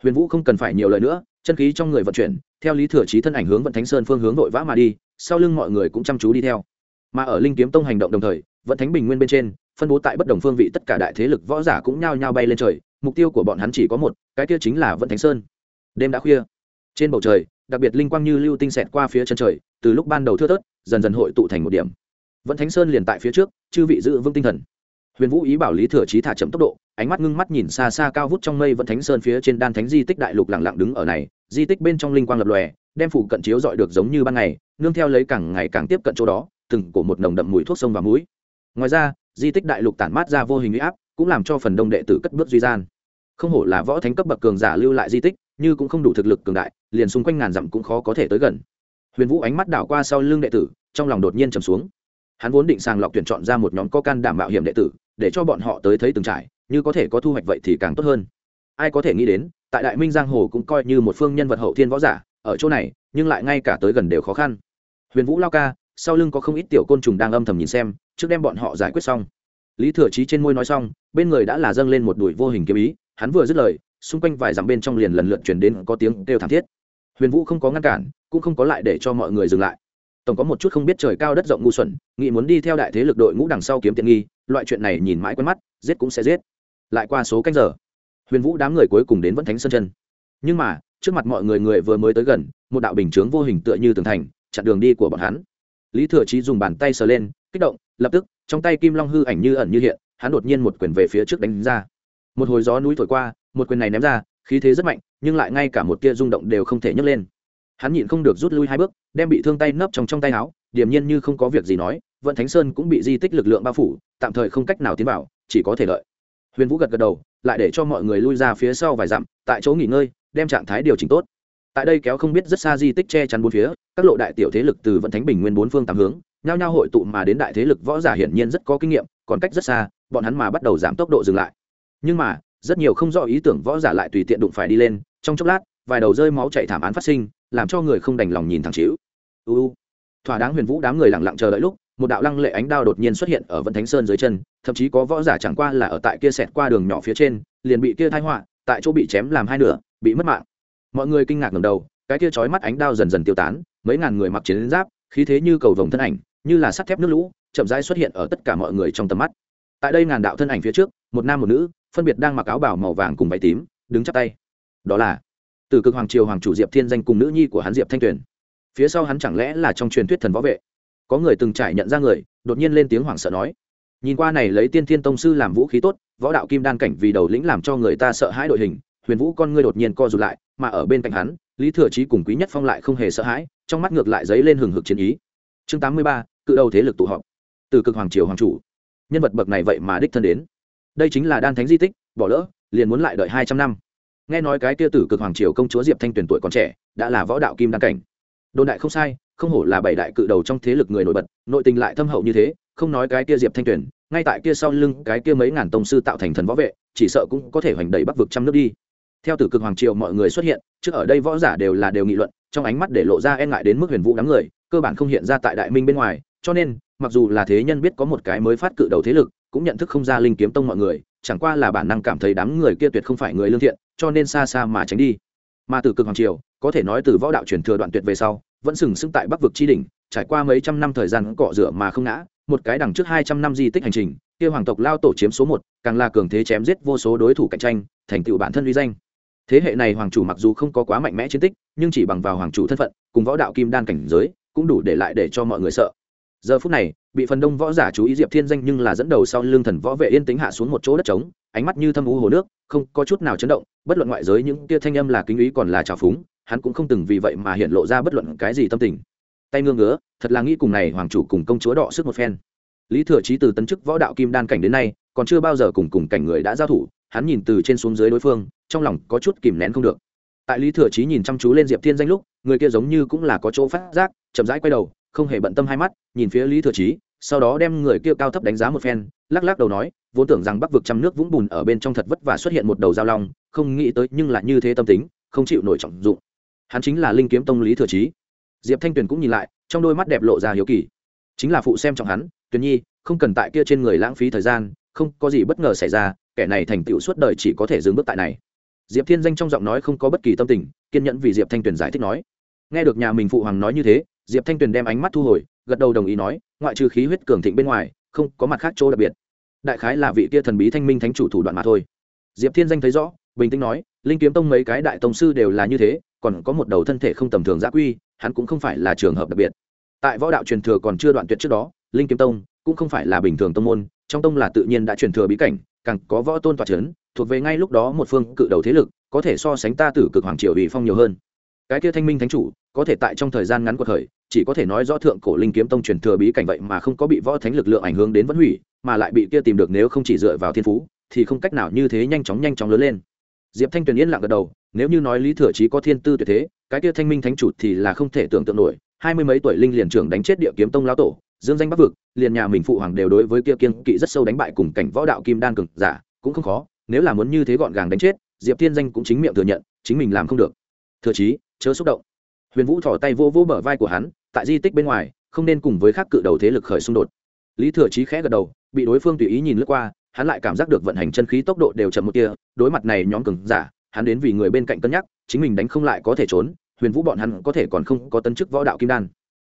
Huyền vũ không cần phải nhiều lời nữa, chân khí trong người vận chuyển, theo lý thừa trí thân ảnh hướng vận thánh sơn phương hướng vội vã mà đi, sau lưng mọi người cũng chăm chú đi theo. Mà ở linh kiếm tông hành động đồng thời vận thánh bình nguyên bên trên, phân bố tại bất đồng phương vị tất cả đại thế lực võ giả cũng nhao nhao bay lên trời, mục tiêu của bọn hắn chỉ có một, cái kia chính là vận thánh sơn. Đêm đã khuya, trên bầu trời, đặc biệt linh quang như lưu tinh xẹt qua phía chân trời, từ lúc ban đầu thưa thớt, dần dần hội tụ thành một điểm. Vận thánh sơn liền tại phía trước, chư vị giữ vững tinh thần. Huyền vũ ý bảo lý thừa trí thả chậm tốc độ, ánh mắt ngưng mắt nhìn xa xa cao vút trong mây vận thánh sơn phía trên đan thánh di tích đại lục lặng lặng đứng ở này, di tích bên trong linh quang lập lòe, đem phủ cận chiếu dọi được giống như ban ngày, nương theo lấy càng ngày càng tiếp cận chỗ đó, từng cổ một nồng đậm mùi thuốc sông và mũi ngoài ra, di tích đại lục tản mát ra vô hình huy áp, cũng làm cho phần đông đệ tử cất bước duy gian. Không hổ là võ thánh cấp bậc cường giả lưu lại di tích, như cũng không đủ thực lực cường đại, liền xung quanh ngàn dặm cũng khó có thể tới gần. Huyền vũ ánh mắt đảo qua sau lưng đệ tử, trong lòng đột nhiên trầm xuống. Hắn vốn định sàng lọc tuyển chọn ra một nhóm có can đảm mạo hiểm đệ tử, để cho bọn họ tới thấy từng trải, như có thể có thu hoạch vậy thì càng tốt hơn. Ai có thể nghĩ đến, tại đại minh giang hồ cũng coi như một phương nhân vật hậu thiên võ giả, ở chỗ này, nhưng lại ngay cả tới gần đều khó khăn. Huyền vũ lao ca sau lưng có không ít tiểu côn trùng đang âm thầm nhìn xem, trước đem bọn họ giải quyết xong. Lý thừa trí trên môi nói xong, bên người đã là dâng lên một đùi vô hình kiếm ý, hắn vừa dứt lời, xung quanh vài dặm bên trong liền lần lượt chuyển đến có tiếng kêu thảm thiết. Huyền vũ không có ngăn cản, cũng không có lại để cho mọi người dừng lại. Tổng có một chút không biết trời cao đất rộng ngu xuẩn, nghĩ muốn đi theo đại thế lực đội ngũ đằng sau kiếm tiện nghi, loại chuyện này nhìn mãi quen mắt, giết cũng sẽ giết. Lại qua số canh giờ, huyền vũ đám người cuối cùng đến vẫn thánh sơn chân nhưng mà, trước mặt mọi người người vừa mới tới gần, một đạo bình chướng vô hình tựa như tường thành, chặn đường đi của bọn hắn lý thừa trí dùng bàn tay sờ lên, kích động, lập tức, trong tay kim long hư ảnh như ẩn như hiện, hắn đột nhiên một quyền về phía trước đánh ra. Một hồi gió núi thổi qua, một quyền này ném ra, khí thế rất mạnh, nhưng lại ngay cả một tia rung động đều không thể nhấc lên. Hắn nhịn không được rút lui hai bước, đem bị thương tay nấp trong trong tay áo, điềm nhiên như không có việc gì nói, vận thánh sơn cũng bị di tích lực lượng bao phủ, tạm thời không cách nào tiến vào, chỉ có thể đợi. Huyền vũ gật gật đầu, lại để cho mọi người lui ra phía sau vài dặm, tại chỗ nghỉ ngơi, đem trạng thái điều chỉnh tốt tại đây kéo không biết rất xa di tích che chắn bốn phía, các lộ đại tiểu thế lực từ vận thánh bình nguyên bốn phương tám hướng, nhao nhao hội tụ mà đến đại thế lực võ giả hiển nhiên rất có kinh nghiệm, còn cách rất xa, bọn hắn mà bắt đầu giảm tốc độ dừng lại. Nhưng mà, rất nhiều không rõ ý tưởng võ giả lại tùy tiện đụng phải đi lên, trong chốc lát, vài đầu rơi máu chạy thảm án phát sinh, làm cho người không đành lòng nhìn thẳng chịu. Uu thỏa đáng huyền vũ đám người lặng lặng chờ đợi lúc, một đạo lăng lệ ánh đao đột nhiên xuất hiện ở vận thánh sơn dưới chân, thậm chí có võ giả chẳng qua là ở tại kia xẹt qua đường nhỏ phía trên, liền bị kia thai họa, tại chỗ bị chém làm hai nửa, bị mất mạng mọi người kinh ngạc ngầm đầu, cái tia chói mắt ánh đao dần dần tiêu tán, mấy ngàn người mặc chiến giáp, khí thế như cầu vồng thân ảnh, như là sắt thép nước lũ, chậm rãi xuất hiện ở tất cả mọi người trong tầm mắt. Tại đây ngàn đạo thân ảnh phía trước, một nam một nữ, phân biệt đang mặc áo bảo màu vàng cùng váy tím, đứng chắp tay. Đó là từ cực hoàng triều hoàng chủ diệp thiên danh cùng nữ nhi của hắn diệp thanh tuyền. Phía sau hắn chẳng lẽ là trong truyền thuyết thần võ vệ? Có người từng trải nhận ra người, đột nhiên lên tiếng hoảng sợ nói, nhìn qua này lấy tiên thiên tông sư làm vũ khí tốt, võ đạo kim đan cảnh vì đầu lĩnh làm cho người ta sợ hãi đội hình, huyền vũ con ngươi đột nhiên co rụt lại mà ở bên cạnh hắn, lý thừa trí cùng quý nhất phong lại không hề sợ hãi, trong mắt ngược lại dấy lên hừng hực chiến ý. Chương tám mươi ba, cự đầu thế lực tụ họp. Từ cực hoàng triều hoàng chủ. Nhân vật bậc này vậy mà đích thân đến. Đây chính là đan thánh di tích, bỏ lỡ, liền muốn lại đợi hai trăm năm. Nghe nói cái kia tử cực hoàng triều công chúa diệp thanh tuyền tuổi còn trẻ, đã là võ đạo kim đan cảnh. Đồn đại không sai, không hổ là bảy đại cự đầu trong thế lực người nổi bật, nội tình lại thâm hậu như thế, không nói cái kia diệp thanh tuyền ngay tại kia sau lưng cái kia mấy ngàn tông sư tạo thành thần võ vệ, chỉ sợ cũng có thể hoành đẩy bắc vực trăm nước đi theo tử cực hoàng triều mọi người xuất hiện, trước ở đây võ giả đều là đều nghị luận, trong ánh mắt để lộ ra e ngại đến mức huyền vũ đám người, cơ bản không hiện ra tại đại minh bên ngoài, cho nên, mặc dù là thế nhân biết có một cái mới phát cự đầu thế lực, cũng nhận thức không ra linh kiếm tông mọi người, chẳng qua là bản năng cảm thấy đám người kia tuyệt không phải người lương thiện, cho nên xa xa mà tránh đi. Mà từ cực hoàng triều, có thể nói từ võ đạo truyền thừa đoạn tuyệt về sau, vẫn sừng sững tại bắc vực tri đỉnh, trải qua mấy trăm năm thời gian cọ rửa mà không ngã, một cái đằng trước hai trăm năm di tích hành trình, kia hoàng tộc lao tổ chiếm số một, càng là cường thế chém giết vô số đối thủ cạnh tranh, thành tựu bản thân uy danh thế hệ này hoàng chủ mặc dù không có quá mạnh mẽ chiến tích, nhưng chỉ bằng vào hoàng chủ thân phận, cùng võ đạo kim đan cảnh giới, cũng đủ để lại để cho mọi người sợ. Giờ phút này, bị phần đông võ giả chú ý diệp thiên danh nhưng là dẫn đầu sau lưng thần võ vệ yên tính hạ xuống một chỗ đất trống, ánh mắt như thâm u hồ nước, không có chút nào chấn động, bất luận ngoại giới những tia thanh âm là kính ý còn là trào phúng, hắn cũng không từng vì vậy mà hiện lộ ra bất luận cái gì tâm tình. Tay ngương ngứa, thật là nghĩ cùng này hoàng chủ cùng công chúa đọ sức một phen. Lý thừa trí từ tấn chức võ đạo kim đan cảnh đến nay, còn chưa bao giờ cùng cùng cảnh người đã giao thủ, hắn nhìn từ trên xuống dưới đối phương trong lòng có chút kìm nén không được. Tại lý thừa trí nhìn chăm chú lên diệp thiên danh lúc, người kia giống như cũng là có chỗ phát giác, chậm rãi quay đầu, không hề bận tâm hai mắt, nhìn phía lý thừa trí sau đó đem người kia cao thấp đánh giá một phen, lắc lắc đầu nói, vốn tưởng rằng bắc vực trăm nước vũng bùn ở bên trong thật vất vả xuất hiện một đầu giao long, không nghĩ tới nhưng lại như thế tâm tính, không chịu nổi trọng dụng. Hắn chính là linh kiếm tông lý thừa trí diệp thanh tuyền cũng nhìn lại, trong đôi mắt đẹp lộ ra hiếu kỳ. Chính là phụ xem trọng hắn, tuyền nhi, không cần tại kia trên người lãng phí thời gian, không có gì bất ngờ xảy ra, kẻ này thành tựu suốt đời chỉ có thể dừng bước tại này diệp thiên danh trong giọng nói không có bất kỳ tâm tình, kiên nhẫn vì diệp thanh tuyền giải thích nói. Nghe được nhà mình phụ hoàng nói như thế, diệp thanh tuyền đem ánh mắt thu hồi, gật đầu đồng ý nói, ngoại trừ khí huyết cường thịnh bên ngoài, không có mặt khác chỗ đặc biệt. Đại khái là vị kia thần bí thanh minh thánh chủ thủ đoạn mà thôi. Diệp thiên danh thấy rõ, bình tĩnh nói, linh kiếm tông mấy cái đại tông sư đều là như thế, còn có một đầu thân thể không tầm thường giã quy, hắn cũng không phải là trường hợp đặc biệt. Tại võ đạo truyền thừa còn chưa đoạn tuyệt trước đó, linh kiếm tông cũng không phải là bình thường tông môn, trong tông là tự nhiên đã truyền thừa bí cảnh, càng có võ tôn tòa c h ấ n thuộc về ngay lúc đó một phương cự đầu thế lực, có thể so sánh ta tử cực hoàng triều ủy phong nhiều hơn. Cái kia thanh minh thánh chủ, có thể tại trong thời gian ngắn của thời chỉ có thể nói rõ thượng cổ linh kiếm tông truyền thừa bí cảnh vậy mà không có bị võ thánh lực lượng ảnh hưởng đến vẫn hủy, mà lại bị kia tìm được nếu không chỉ dựa vào thiên phú, thì không cách nào như thế nhanh chóng nhanh chóng lớn lên. Diệp thanh tuyền yên lặng gật đầu, nếu như nói lý thừa trí có thiên tư tuyệt thế, cái kia thanh minh thánh chủ thì là không thể tưởng tượng nổi. Hai mươi mấy tuổi linh liền trưởng đánh chết địa kiếm tông lao tổ, dương danh bắc vực, liền nhà mình phụ hoàng đều đối với kia kiên kỵ rất sâu đánh bại cùng cảnh võ đạo kim đan cực giả, cũng không khó nếu là muốn như thế gọn gàng đánh chết, diệp thiên danh cũng chính miệng thừa nhận, chính mình làm không được. Thừa chí, chớ xúc động. Huyền vũ thỏ tay vô vô bờ vai của hắn, tại di tích bên ngoài, không nên cùng với khác cự đầu thế lực khởi xung đột. Lý thừa chí khẽ gật đầu, bị đối phương tùy ý nhìn lướt qua, hắn lại cảm giác được vận hành chân khí tốc độ đều chậm một kia đối mặt này nhóm cường giả, hắn đến vì người bên cạnh cân nhắc, chính mình đánh không lại có thể trốn, huyền vũ bọn hắn có thể còn không có tân chức võ đạo kim đan.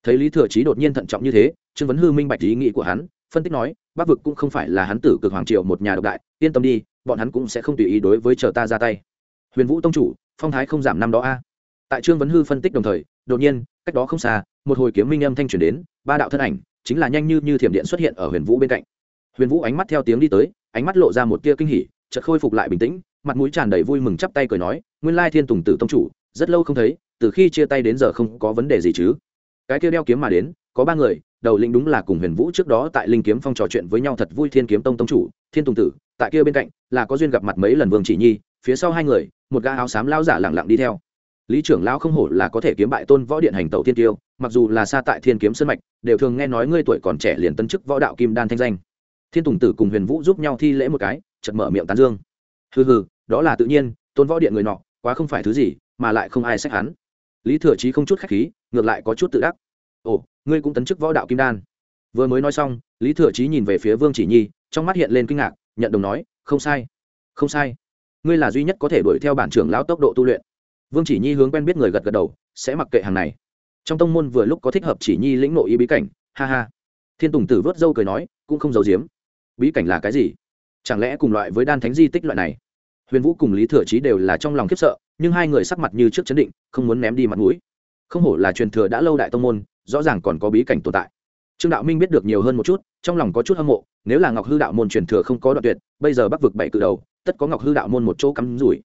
Thấy lý thừa chí đột nhiên thận trọng như thế, trương vấn hư minh bạch ý nghĩ của hắn, phân tích nói bắc vực cũng không phải là hắn tử cực hoàng triều một nhà độc đại, yên tâm đi, bọn hắn cũng sẽ không tùy ý đối với chờ ta ra tay. Huyền vũ tông chủ, phong thái không giảm năm đó a. Tại trương vấn hư phân tích đồng thời, đột nhiên, cách đó không xa, một hồi kiếm minh âm thanh truyền đến, ba đạo thân ảnh, chính là nhanh như như thiểm điện xuất hiện ở huyền vũ bên cạnh. Huyền vũ ánh mắt theo tiếng đi tới, ánh mắt lộ ra một tia kinh hỉ, chợt khôi phục lại bình tĩnh, mặt mũi tràn đầy vui mừng chắp tay cười nói, nguyên lai thiên tùng tử tông chủ, rất lâu không thấy, từ khi chia tay đến giờ không có vấn đề gì chứ? Cái kia đeo kiếm mà đến, có ba người đầu lĩnh đúng là cùng huyền vũ trước đó tại linh kiếm phong trò chuyện với nhau thật vui thiên kiếm tông tông chủ, thiên tùng tử, tại kia bên cạnh, là có duyên gặp mặt mấy lần vương chỉ nhi, phía sau hai người, một gã áo xám lao giả lẳng lặng đi theo. Lý trưởng lão không hổ là có thể kiếm bại tôn võ điện hành tẩu thiên tiêu, mặc dù là xa tại thiên kiếm sân mạch, đều thường nghe nói ngươi tuổi còn trẻ liền tân chức võ đạo kim đan thanh danh. Thiên tùng tử cùng huyền vũ giúp nhau thi lễ một cái chật mở miệng tán dương. Hừ hừ, đó là tự nhiên, tôn võ điện người nọ, quá không phải thứ gì, mà lại không ai xét hắn. Lý thừa chí không chút khách khí, ngược lại có chút tự đắc ồ, ngươi cũng tấn chức võ đạo kim đan. Vừa mới nói xong, lý thừa chí nhìn về phía vương chỉ nhi, trong mắt hiện lên kinh ngạc, nhận đồng nói, không sai không sai. Ngươi là duy nhất có thể đuổi theo bản trưởng lão tốc độ tu luyện. Vương chỉ nhi hướng quen biết người gật gật đầu, sẽ mặc kệ hàng này. Trong tông môn vừa lúc có thích hợp chỉ nhi lĩnh nội ý bí cảnh, ha ha. Thiên tùng tử vớt dâu cười nói, cũng không giấu giếm. Bí cảnh là cái gì? Chẳng lẽ cùng loại với đan thánh di tích loại này? Huyền vũ cùng lý thừa chí đều là trong lòng khiếp sợ, nhưng hai người sắc mặt như trước chấn định, không muốn ném đi mặt mũi. Không hổ là truyền thừa đã lâu đại tông môn rõ ràng còn có bí cảnh tồn tại. Trương đạo minh biết được nhiều hơn một chút, trong lòng có chút hâm mộ, nếu là ngọc hư đạo môn truyền thừa không có đoạn tuyệt, bây giờ bắc vực bảy cự đầu, tất có ngọc hư đạo môn một chỗ cắm rủi.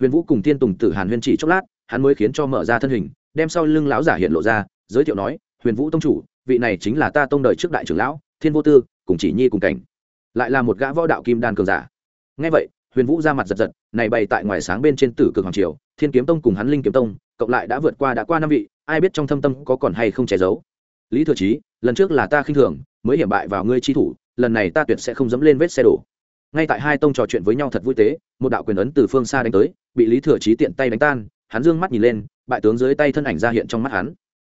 Huyền vũ cùng thiên tùng tử hàn huyên chỉ chốc lát, hắn mới khiến cho mở ra thân hình, đem sau lưng lão giả hiện lộ ra, giới thiệu nói, huyền vũ tông chủ, vị này chính là ta tông đời trước đại trưởng lão, thiên vô tư, cùng chỉ nhi cùng cảnh. Lại là một gã võ đạo kim đan cường giả. Ngay vậy, huyền vũ ra mặt giật giật, này bày tại ngoài sáng bên trên tử cực hoàng triều, thiên kiếm tông cùng hắn linh kiếm tông, cộng lại đã vượt qua đã qua năm vị ai biết trong thâm tâm có còn hay không che giấu. Lý thừa chí, lần trước là ta khinh thường, mới hiểm bại vào ngươi chi thủ, lần này ta tuyệt sẽ không dẫm lên vết xe đổ. Ngay tại hai tông trò chuyện với nhau thật vui tế, một đạo quyền ấn từ phương xa đánh tới, bị lý thừa chí tiện tay đánh tan, hắn dương mắt nhìn lên, bại tướng dưới tay thân ảnh ra hiện trong mắt hắn.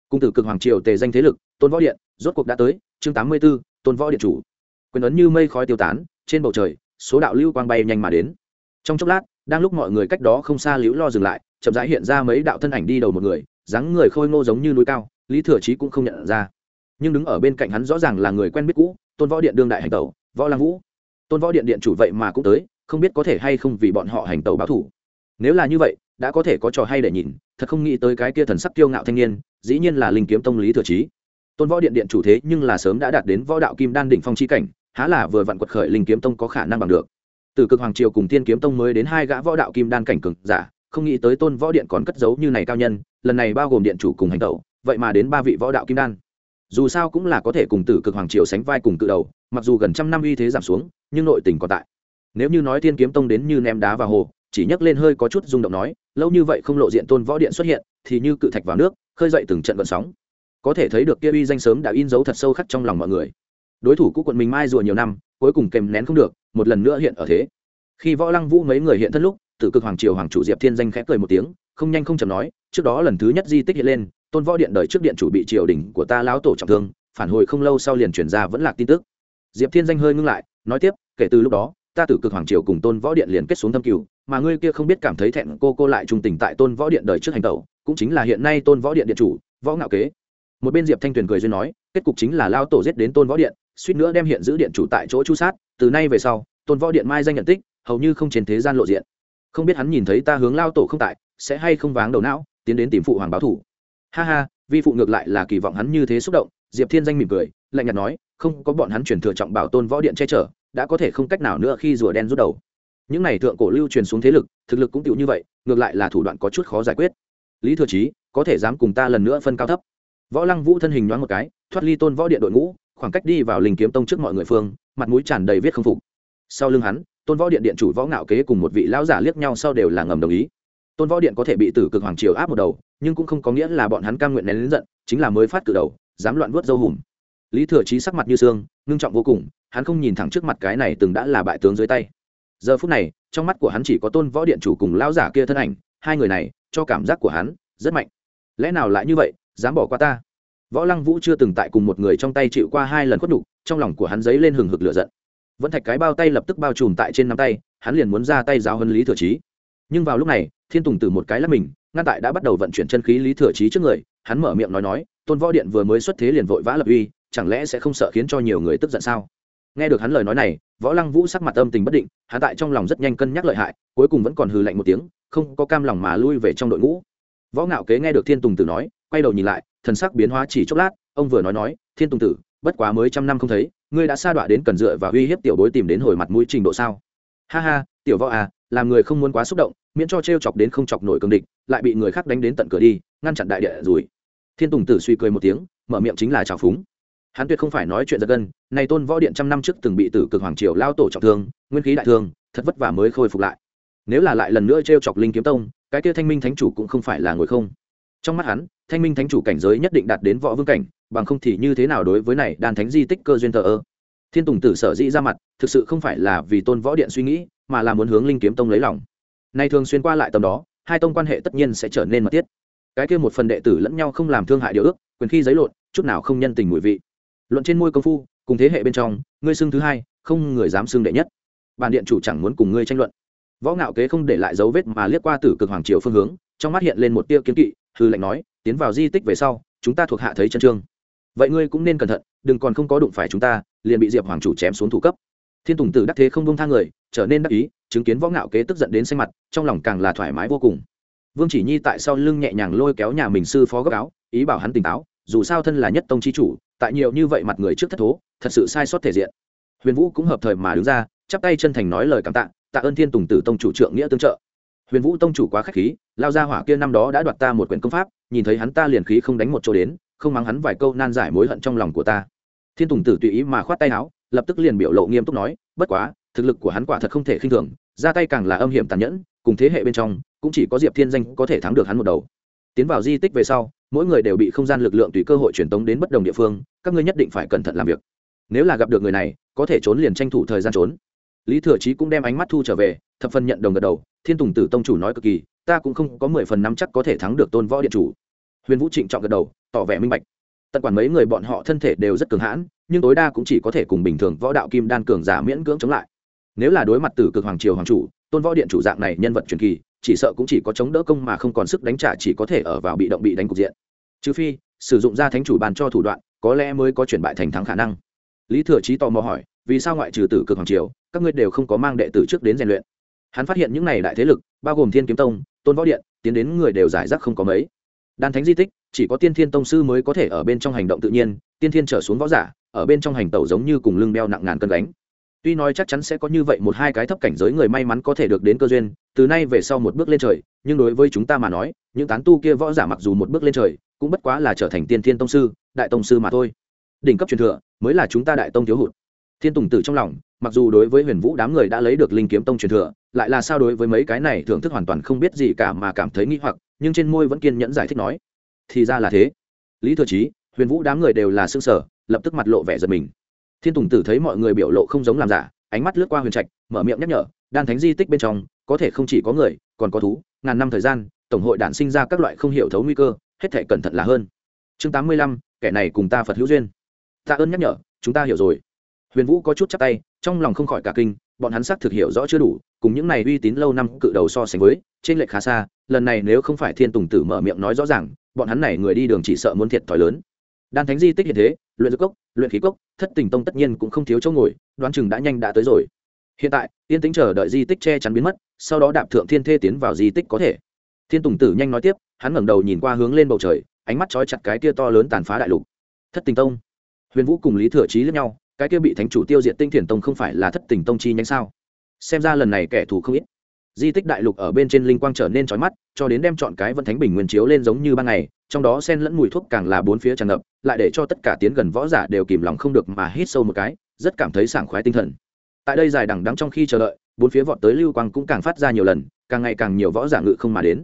Cung tử cực hoàng triều tề danh thế lực, tôn võ điện, rốt cuộc đã tới, chương tám mươi b ố tôn võ điện chủ. Quyền ấn như mây khói tiêu tán, trên bầu trời, số đạo lưu quang bay nhanh mà đến. Trong chốc lát, đang lúc mọi người cách đó không xa liễu lo dừng lại, chậm rãi hiện ra mấy đạo thân ảnh đi đầu một người dáng người khôi ngô giống như núi cao, lý thừa chí cũng không nhận ra. Nhưng đứng ở bên cạnh hắn rõ ràng là người quen biết cũ, tôn võ điện đương đại hành tẩu, võ lăng vũ. Tôn võ điện điện chủ vậy mà cũng tới, không biết có thể hay không vì bọn họ hành tẩu báo thủ. Nếu là như vậy, đã có thể có trò hay để nhìn, thật không nghĩ tới cái kia thần sắc kiêu ngạo thanh niên, dĩ nhiên là linh kiếm tông lý thừa trí tôn võ điện điện chủ thế nhưng là sớm đã đạt đến võ đạo kim đan đỉnh phong chi cảnh, há là vừa vặn quật khởi linh kiếm tông có khả năng bằng được. Từ cực hoàng triều cùng tiên kiếm tông mới đến hai gã võ đạo kim đan cảnh cực giả không nghĩ tới tôn võ điện còn cất giấu như này cao nhân, lần này bao gồm điện chủ cùng hành tẩu, vậy mà đến ba vị võ đạo kim đan. Dù sao cũng là có thể cùng tử cực hoàng triều sánh vai cùng cự đầu, mặc dù gần trăm năm uy thế giảm xuống, nhưng nội tình còn tại. Nếu như nói thiên kiếm tông đến như ném đá vào hồ, chỉ nhấc lên hơi có chút rung động nói, lâu như vậy không lộ diện tôn võ điện xuất hiện, thì như cự thạch vào nước, khơi dậy từng trận vận sóng. Có thể thấy được kia uy danh sớm đã in dấu thật sâu khắc trong lòng mọi người. Đối thủ cũ quận mình mai rùa nhiều năm, cuối cùng kèm nén không được, một lần nữa hiện ở thế. Khi võ lăng vũ mấy người hiện thân lúc tử cực hoàng triều hoàng chủ diệp thiên danh khẽ cười một tiếng, không nhanh không chậm nói, trước đó lần thứ nhất di tích hiện lên, tôn võ điện đời trước điện chủ bị triều đình của ta lão tổ trọng thương, phản hồi không lâu sau liền chuyển ra vẫn là tin tức. Diệp thiên danh hơi ngưng lại, nói tiếp, kể từ lúc đó, ta tử cực hoàng triều cùng tôn võ điện liền kết xuống thâm cửu, mà ngươi kia không biết cảm thấy thẹn cô cô lại trung tình tại tôn võ điện đời trước hành tẩu, cũng chính là hiện nay tôn võ điện điện chủ, võ ngạo kế. Một bên diệp thanh tuyền cười duyên nói, kết cục chính là lao tổ giết đến tôn võ điện, suýt nữa đem hiện giữ điện chủ tại chỗ chu sát, từ nay về sau, tôn võ điện mai danh nhận tích, hầu như không trên thế gian lộ diện không biết hắn nhìn thấy ta hướng lao tổ không tại, sẽ hay không váng đầu não, tiến đến tìm phụ hoàng báo thủ. Ha ha, vi phụ ngược lại là kỳ vọng hắn như thế xúc động, diệp thiên danh mỉm cười, lạnh nhạt nói, không, có bọn hắn chuyển thừa trọng bảo tôn võ điện che chở, đã có thể không cách nào nữa khi rùa đen rút đầu. Những này thượng cổ lưu truyền xuống thế lực, thực lực cũng tựu như vậy, ngược lại là thủ đoạn có chút khó giải quyết. Lý thừa chí, có thể dám cùng ta lần nữa phân cao thấp? Võ lăng vũ thân hình nhoáng một cái, thoát ly tôn võ điện đội ngũ, khoảng cách đi vào linh kiếm tông trước mọi người phương, mặt mũi tràn đầy viết không phục. Sau lưng hắn tôn võ điện điện chủ võ ngạo kế cùng một vị lão giả liếc nhau sau đều là ngầm đồng ý. tôn võ điện có thể bị tử cực hoàng triều áp một đầu nhưng cũng không có nghĩa là bọn hắn cam nguyện nén lính giận chính là mới phát cử đầu dám loạn vớt dâu hùm. lý thừa trí sắc mặt như xương ngưng trọng vô cùng hắn không nhìn thẳng trước mặt cái này từng đã là bại tướng dưới tay. giờ phút này trong mắt của hắn chỉ có tôn võ điện chủ cùng lão giả kia thân ảnh hai người này cho cảm giác của hắn rất mạnh. lẽ nào lại như vậy dám bỏ qua ta? võ lăng vũ chưa từng tại cùng một người trong tay chịu qua hai lần khuất đủ, trong lòng của hắn dấy lên hừng hực lửa giận vẫn thạch cái bao tay lập tức bao trùm tại trên nắm tay, hắn liền muốn ra tay giáo hơn lý thừa trí nhưng vào lúc này, thiên tùng từ một cái lắp mình, ngăn tại đã bắt đầu vận chuyển chân khí lý thừa trí trước người, hắn mở miệng nói nói, tôn võ điện vừa mới xuất thế liền vội vã lập uy, chẳng lẽ sẽ không sợ khiến cho nhiều người tức giận sao? Nghe được hắn lời nói này, võ lăng vũ sắc mặt âm tình bất định, hắn tại trong lòng rất nhanh cân nhắc lợi hại, cuối cùng vẫn còn hừ lạnh một tiếng, không có cam lòng mà lui về trong đội ngũ. Võ ngạo kế nghe được thiên tùng tử nói, quay đầu nhìn lại, thần sắc biến hóa chỉ chốc lát, ông vừa nói nói, thiên tùng tử, bất quá mới trăm năm không thấy ngươi đã sa đọa đến cần dựa và uy hiếp tiểu bối tìm đến hồi mặt mũi trình độ sao? Ha ha, tiểu võ à làm người không muốn quá xúc động, miễn cho t r e o chọc đến không chọc nổi cường địch, lại bị người khác đánh đến tận cửa đi, ngăn chặn đại địa rồi thiên tùng tử suy cười một tiếng, mở miệng chính là trào phúng. Hắn tuyệt không phải nói chuyện giật gân này tôn võ điện trăm năm trước từng bị tử cực hoàng triều lao tổ trọng thương, nguyên khí đại thương, thật vất vả mới khôi phục lại. Nếu là lại lần nữa t r e o chọc linh kiếm tông, cái kia thanh minh thánh chủ cũng không phải là ngồi không. Trong mắt hắn, thanh minh thánh chủ cảnh giới nhất định đạt đến võ vương cảnh bằng không thì như thế nào đối với này đàn thánh di tích cơ duyên thờ ơ? Thiên tùng tử sở dĩ ra mặt, thực sự không phải là vì tôn võ điện suy nghĩ, mà là muốn hướng linh kiếm tông lấy lòng. Nay thường xuyên qua lại tầm đó, hai tông quan hệ tất nhiên sẽ trở nên mật thiết. Cái kia một phần đệ tử lẫn nhau không làm thương hại điều ước, quyền khi giấy lộn, chút nào không nhân tình mùi vị. Luận trên môi công phu, cùng thế hệ bên trong, ngươi xưng thứ hai, không người dám xưng đệ nhất. Bản điện chủ chẳng muốn cùng ngươi tranh luận. Võ ngạo kế không để lại dấu vết mà liếc qua tử cực hoàng triều phương hướng, trong mắt hiện lên một tia kiếm kỵ, hư lệnh nói, tiến vào di tích về sau, chúng ta thuộc hạ thấy chân trương vậy ngươi cũng nên cẩn thận, đừng còn không có đụng phải chúng ta, liền bị diệp hoàng chủ chém xuống thủ cấp. Thiên tùng tử đắc thế không bông tha người, trở nên đắc ý, chứng kiến võ ngạo kế tức giận đến xanh mặt, trong lòng càng là thoải mái vô cùng. Vương chỉ nhi tại sau lưng nhẹ nhàng lôi kéo nhà mình sư phó gấp áo, ý bảo hắn tỉnh táo, dù sao thân là nhất tông chi chủ, tại nhiều như vậy mặt người trước thất thố, thật sự sai sót thể diện. Huyền vũ cũng hợp thời mà đứng ra, chắp tay chân thành nói lời cảm tạ tạ ơn thiên tùng tử tông chủ trượng nghĩa tương trợ. Huyền vũ tông chủ quá k h á c h khí, lao ra hỏa kia năm đó đã đoạt ta một quyển công pháp, nhìn thấy hắn ta liền khí không đánh một chỗ đến không mắng hắn vài câu nan giải mối hận trong lòng của ta. Thiên tùng tử tùy ý mà khoát tay áo, lập tức liền biểu lộ nghiêm túc nói, bất quá, thực lực của hắn quả thật không thể khinh thường, ra tay càng là âm hiểm tàn nhẫn, cùng thế hệ bên trong, cũng chỉ có diệp thiên danh có thể thắng được hắn một đầu. Tiến vào di tích về sau, mỗi người đều bị không gian lực lượng tùy cơ hội truyền tống đến bất đồng địa phương, các ngươi nhất định phải cẩn thận làm việc. Nếu là gặp được người này, có thể trốn liền tranh thủ thời gian trốn. Lý thừa chí cũng đem ánh mắt thu trở về, thập phần nhận đồng gật đầu, thiên tùng tử tông chủ nói cực kỳ, ta cũng không có mười phần năm chắc có thể thắng được tôn võ điện chủ huyền vũ trịnh trọng gật đầu, tỏ vẻ minh bạch. Tận quản mấy người bọn họ thân thể đều rất cường hãn, nhưng tối đa cũng chỉ có thể cùng bình thường võ đạo kim đan cường giả miễn cưỡng chống lại. Nếu là đối mặt tử cực hoàng triều hoàng chủ, tôn võ điện chủ dạng này nhân vật truyền kỳ, chỉ sợ cũng chỉ có chống đỡ công mà không còn sức đánh trả chỉ có thể ở vào bị động bị đánh cục diện. Trừ phi, sử dụng ra thánh chủ bàn cho thủ đoạn, có lẽ mới có chuyển bại thành thắng khả năng. Lý thừa trí tò mò hỏi, vì sao ngoại trừ tử cực hoàng triều, các ngươi đều không có mang đệ tử trước đến rèn luyện? Hắn phát hiện những này đại thế lực, bao gồm thiên kiếm tông, tôn võ điện, tiến đến người đều giải rác không có mấy đan thánh di tích, chỉ có tiên thiên tông sư mới có thể ở bên trong hành động tự nhiên, tiên thiên trở xuống võ giả, ở bên trong hành tẩu giống như cùng lưng đeo nặng ngàn cân gánh. Tuy nói chắc chắn sẽ có như vậy một hai cái thấp cảnh giới người may mắn có thể được đến cơ duyên, từ nay về sau một bước lên trời, nhưng đối với chúng ta mà nói, những tán tu kia võ giả mặc dù một bước lên trời, cũng bất quá là trở thành tiên thiên tông sư, đại tông sư mà thôi. Đỉnh cấp truyền thừa, mới là chúng ta đại tông thiếu hụt. Thiên tùng tử trong lòng, mặc dù đối với huyền vũ đám người đã lấy được linh kiếm tông truyền thừa, lại là sao đối với mấy cái này thưởng thức hoàn toàn không biết gì cả mà cảm thấy nghi hoặc nhưng trên môi vẫn kiên nhẫn giải thích nói, thì ra là thế. Lý thừa chí, huyền vũ đám người đều là xương sở lập tức mặt lộ vẻ giật mình. Thiên tùng tử thấy mọi người biểu lộ không giống làm giả, ánh mắt lướt qua huyền trạch, mở miệng nhắc nhở, đan thánh di tích bên trong, có thể không chỉ có người, còn có thú, ngàn năm thời gian, tổng hội đản sinh ra các loại không hiểu thấu nguy cơ, hết thể cẩn thận là hơn. Chương tám mươi lăm, kẻ này cùng ta phật hữu duyên. Tạ ơn nhắc nhở, chúng ta hiểu rồi. Huyền vũ có chút chắc tay, trong lòng không khỏi cả kinh bọn hắn xác thực hiểu rõ chưa đủ, cùng những này uy tín lâu năm cự đầu so sánh với, trên lệch khá xa, lần này nếu không phải thiên tùng tử mở miệng nói rõ ràng, bọn hắn này người đi đường chỉ sợ muốn thiệt thòi lớn. Đan thánh di tích hiện thế, luyện dược cốc, luyện khí cốc, thất tình tông tất nhiên cũng không thiếu chỗ ngồi, đoán chừng đã nhanh đã tới rồi. Hiện tại, yên tính chờ đợi di tích che chắn biến mất, sau đó đạp thượng thiên thê tiến vào di tích có thể. Thiên tùng tử nhanh nói tiếp, hắn ngẩng đầu nhìn qua hướng lên bầu trời, ánh mắt trói chặt cái kia to lớn tàn phá đại lục. Thất tình tông. Huyền vũ cùng lý thừa trí lẫn nhau cái kia bị thánh chủ tiêu diệt tinh thiền tông không phải là thất tình tông chi nhánh sao? Xem ra lần này kẻ thù không ít. Di tích đại lục ở bên trên linh quang trở nên trói mắt, cho đến đem chọn cái vân thánh bình nguyên chiếu lên giống như ban ngày, trong đó sen lẫn mùi thuốc càng là bốn phía tràn ngập, lại để cho tất cả tiến gần võ giả đều kìm lòng không được mà hít sâu một cái, rất cảm thấy sảng khoái tinh thần. Tại đây dài đằng đắng trong khi chờ đợi, bốn phía vọt tới lưu quang cũng càng phát ra nhiều lần, càng ngày càng nhiều võ giả ngự không mà đến.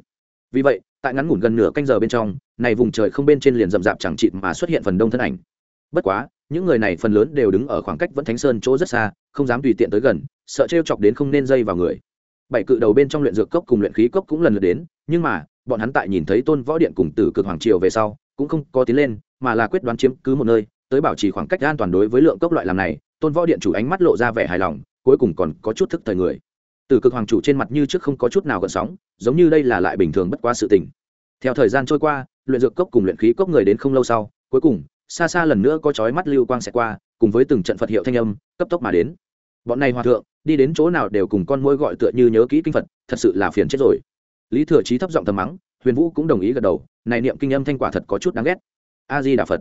Vì vậy, tại ngắn ngủn gần nửa canh giờ bên trong, này vùng trời không bên trên liền rậm rạp chẳng chịt mà xuất hiện phần đông thân ảnh bất quá, những người này phần lớn đều đứng ở khoảng cách vẫn thánh sơn chỗ rất xa, không dám tùy tiện tới gần, sợ t chọc đến không nên dây vào người. Bảy cự đầu bên trong luyện dược cốc cùng luyện khí cốc cũng lần lượt đến, nhưng mà, bọn hắn tại nhìn thấy tôn võ điện cùng tử cực hoàng triều về sau, cũng không có tiến lên, mà là quyết đoán chiếm cứ một nơi, tới bảo trì khoảng cách an toàn đối với lượng cốc loại làm này, tôn võ điện chủ ánh mắt lộ ra vẻ hài lòng, cuối cùng còn có chút thức thời người. Tử cực hoàng chủ trên mặt như trước không có chút nào gợn sóng, giống như đây là lại bình thường bất quá sự tình. Theo thời gian trôi qua, luyện dược cốc cùng luyện khí cốc người đến không lâu sau, cuối cùng xa xa lần nữa có chói mắt lưu quang sẽ qua, cùng với từng trận phật hiệu thanh âm, cấp tốc mà đến. Bọn này hòa thượng, đi đến chỗ nào đều cùng con môi gọi tựa như nhớ kỹ kinh phật, thật sự là phiền chết rồi. Lý thừa trí thấp giọng thầm mắng, huyền vũ cũng đồng ý gật đầu, này niệm kinh âm thanh quả thật có chút đáng ghét. A di đà phật.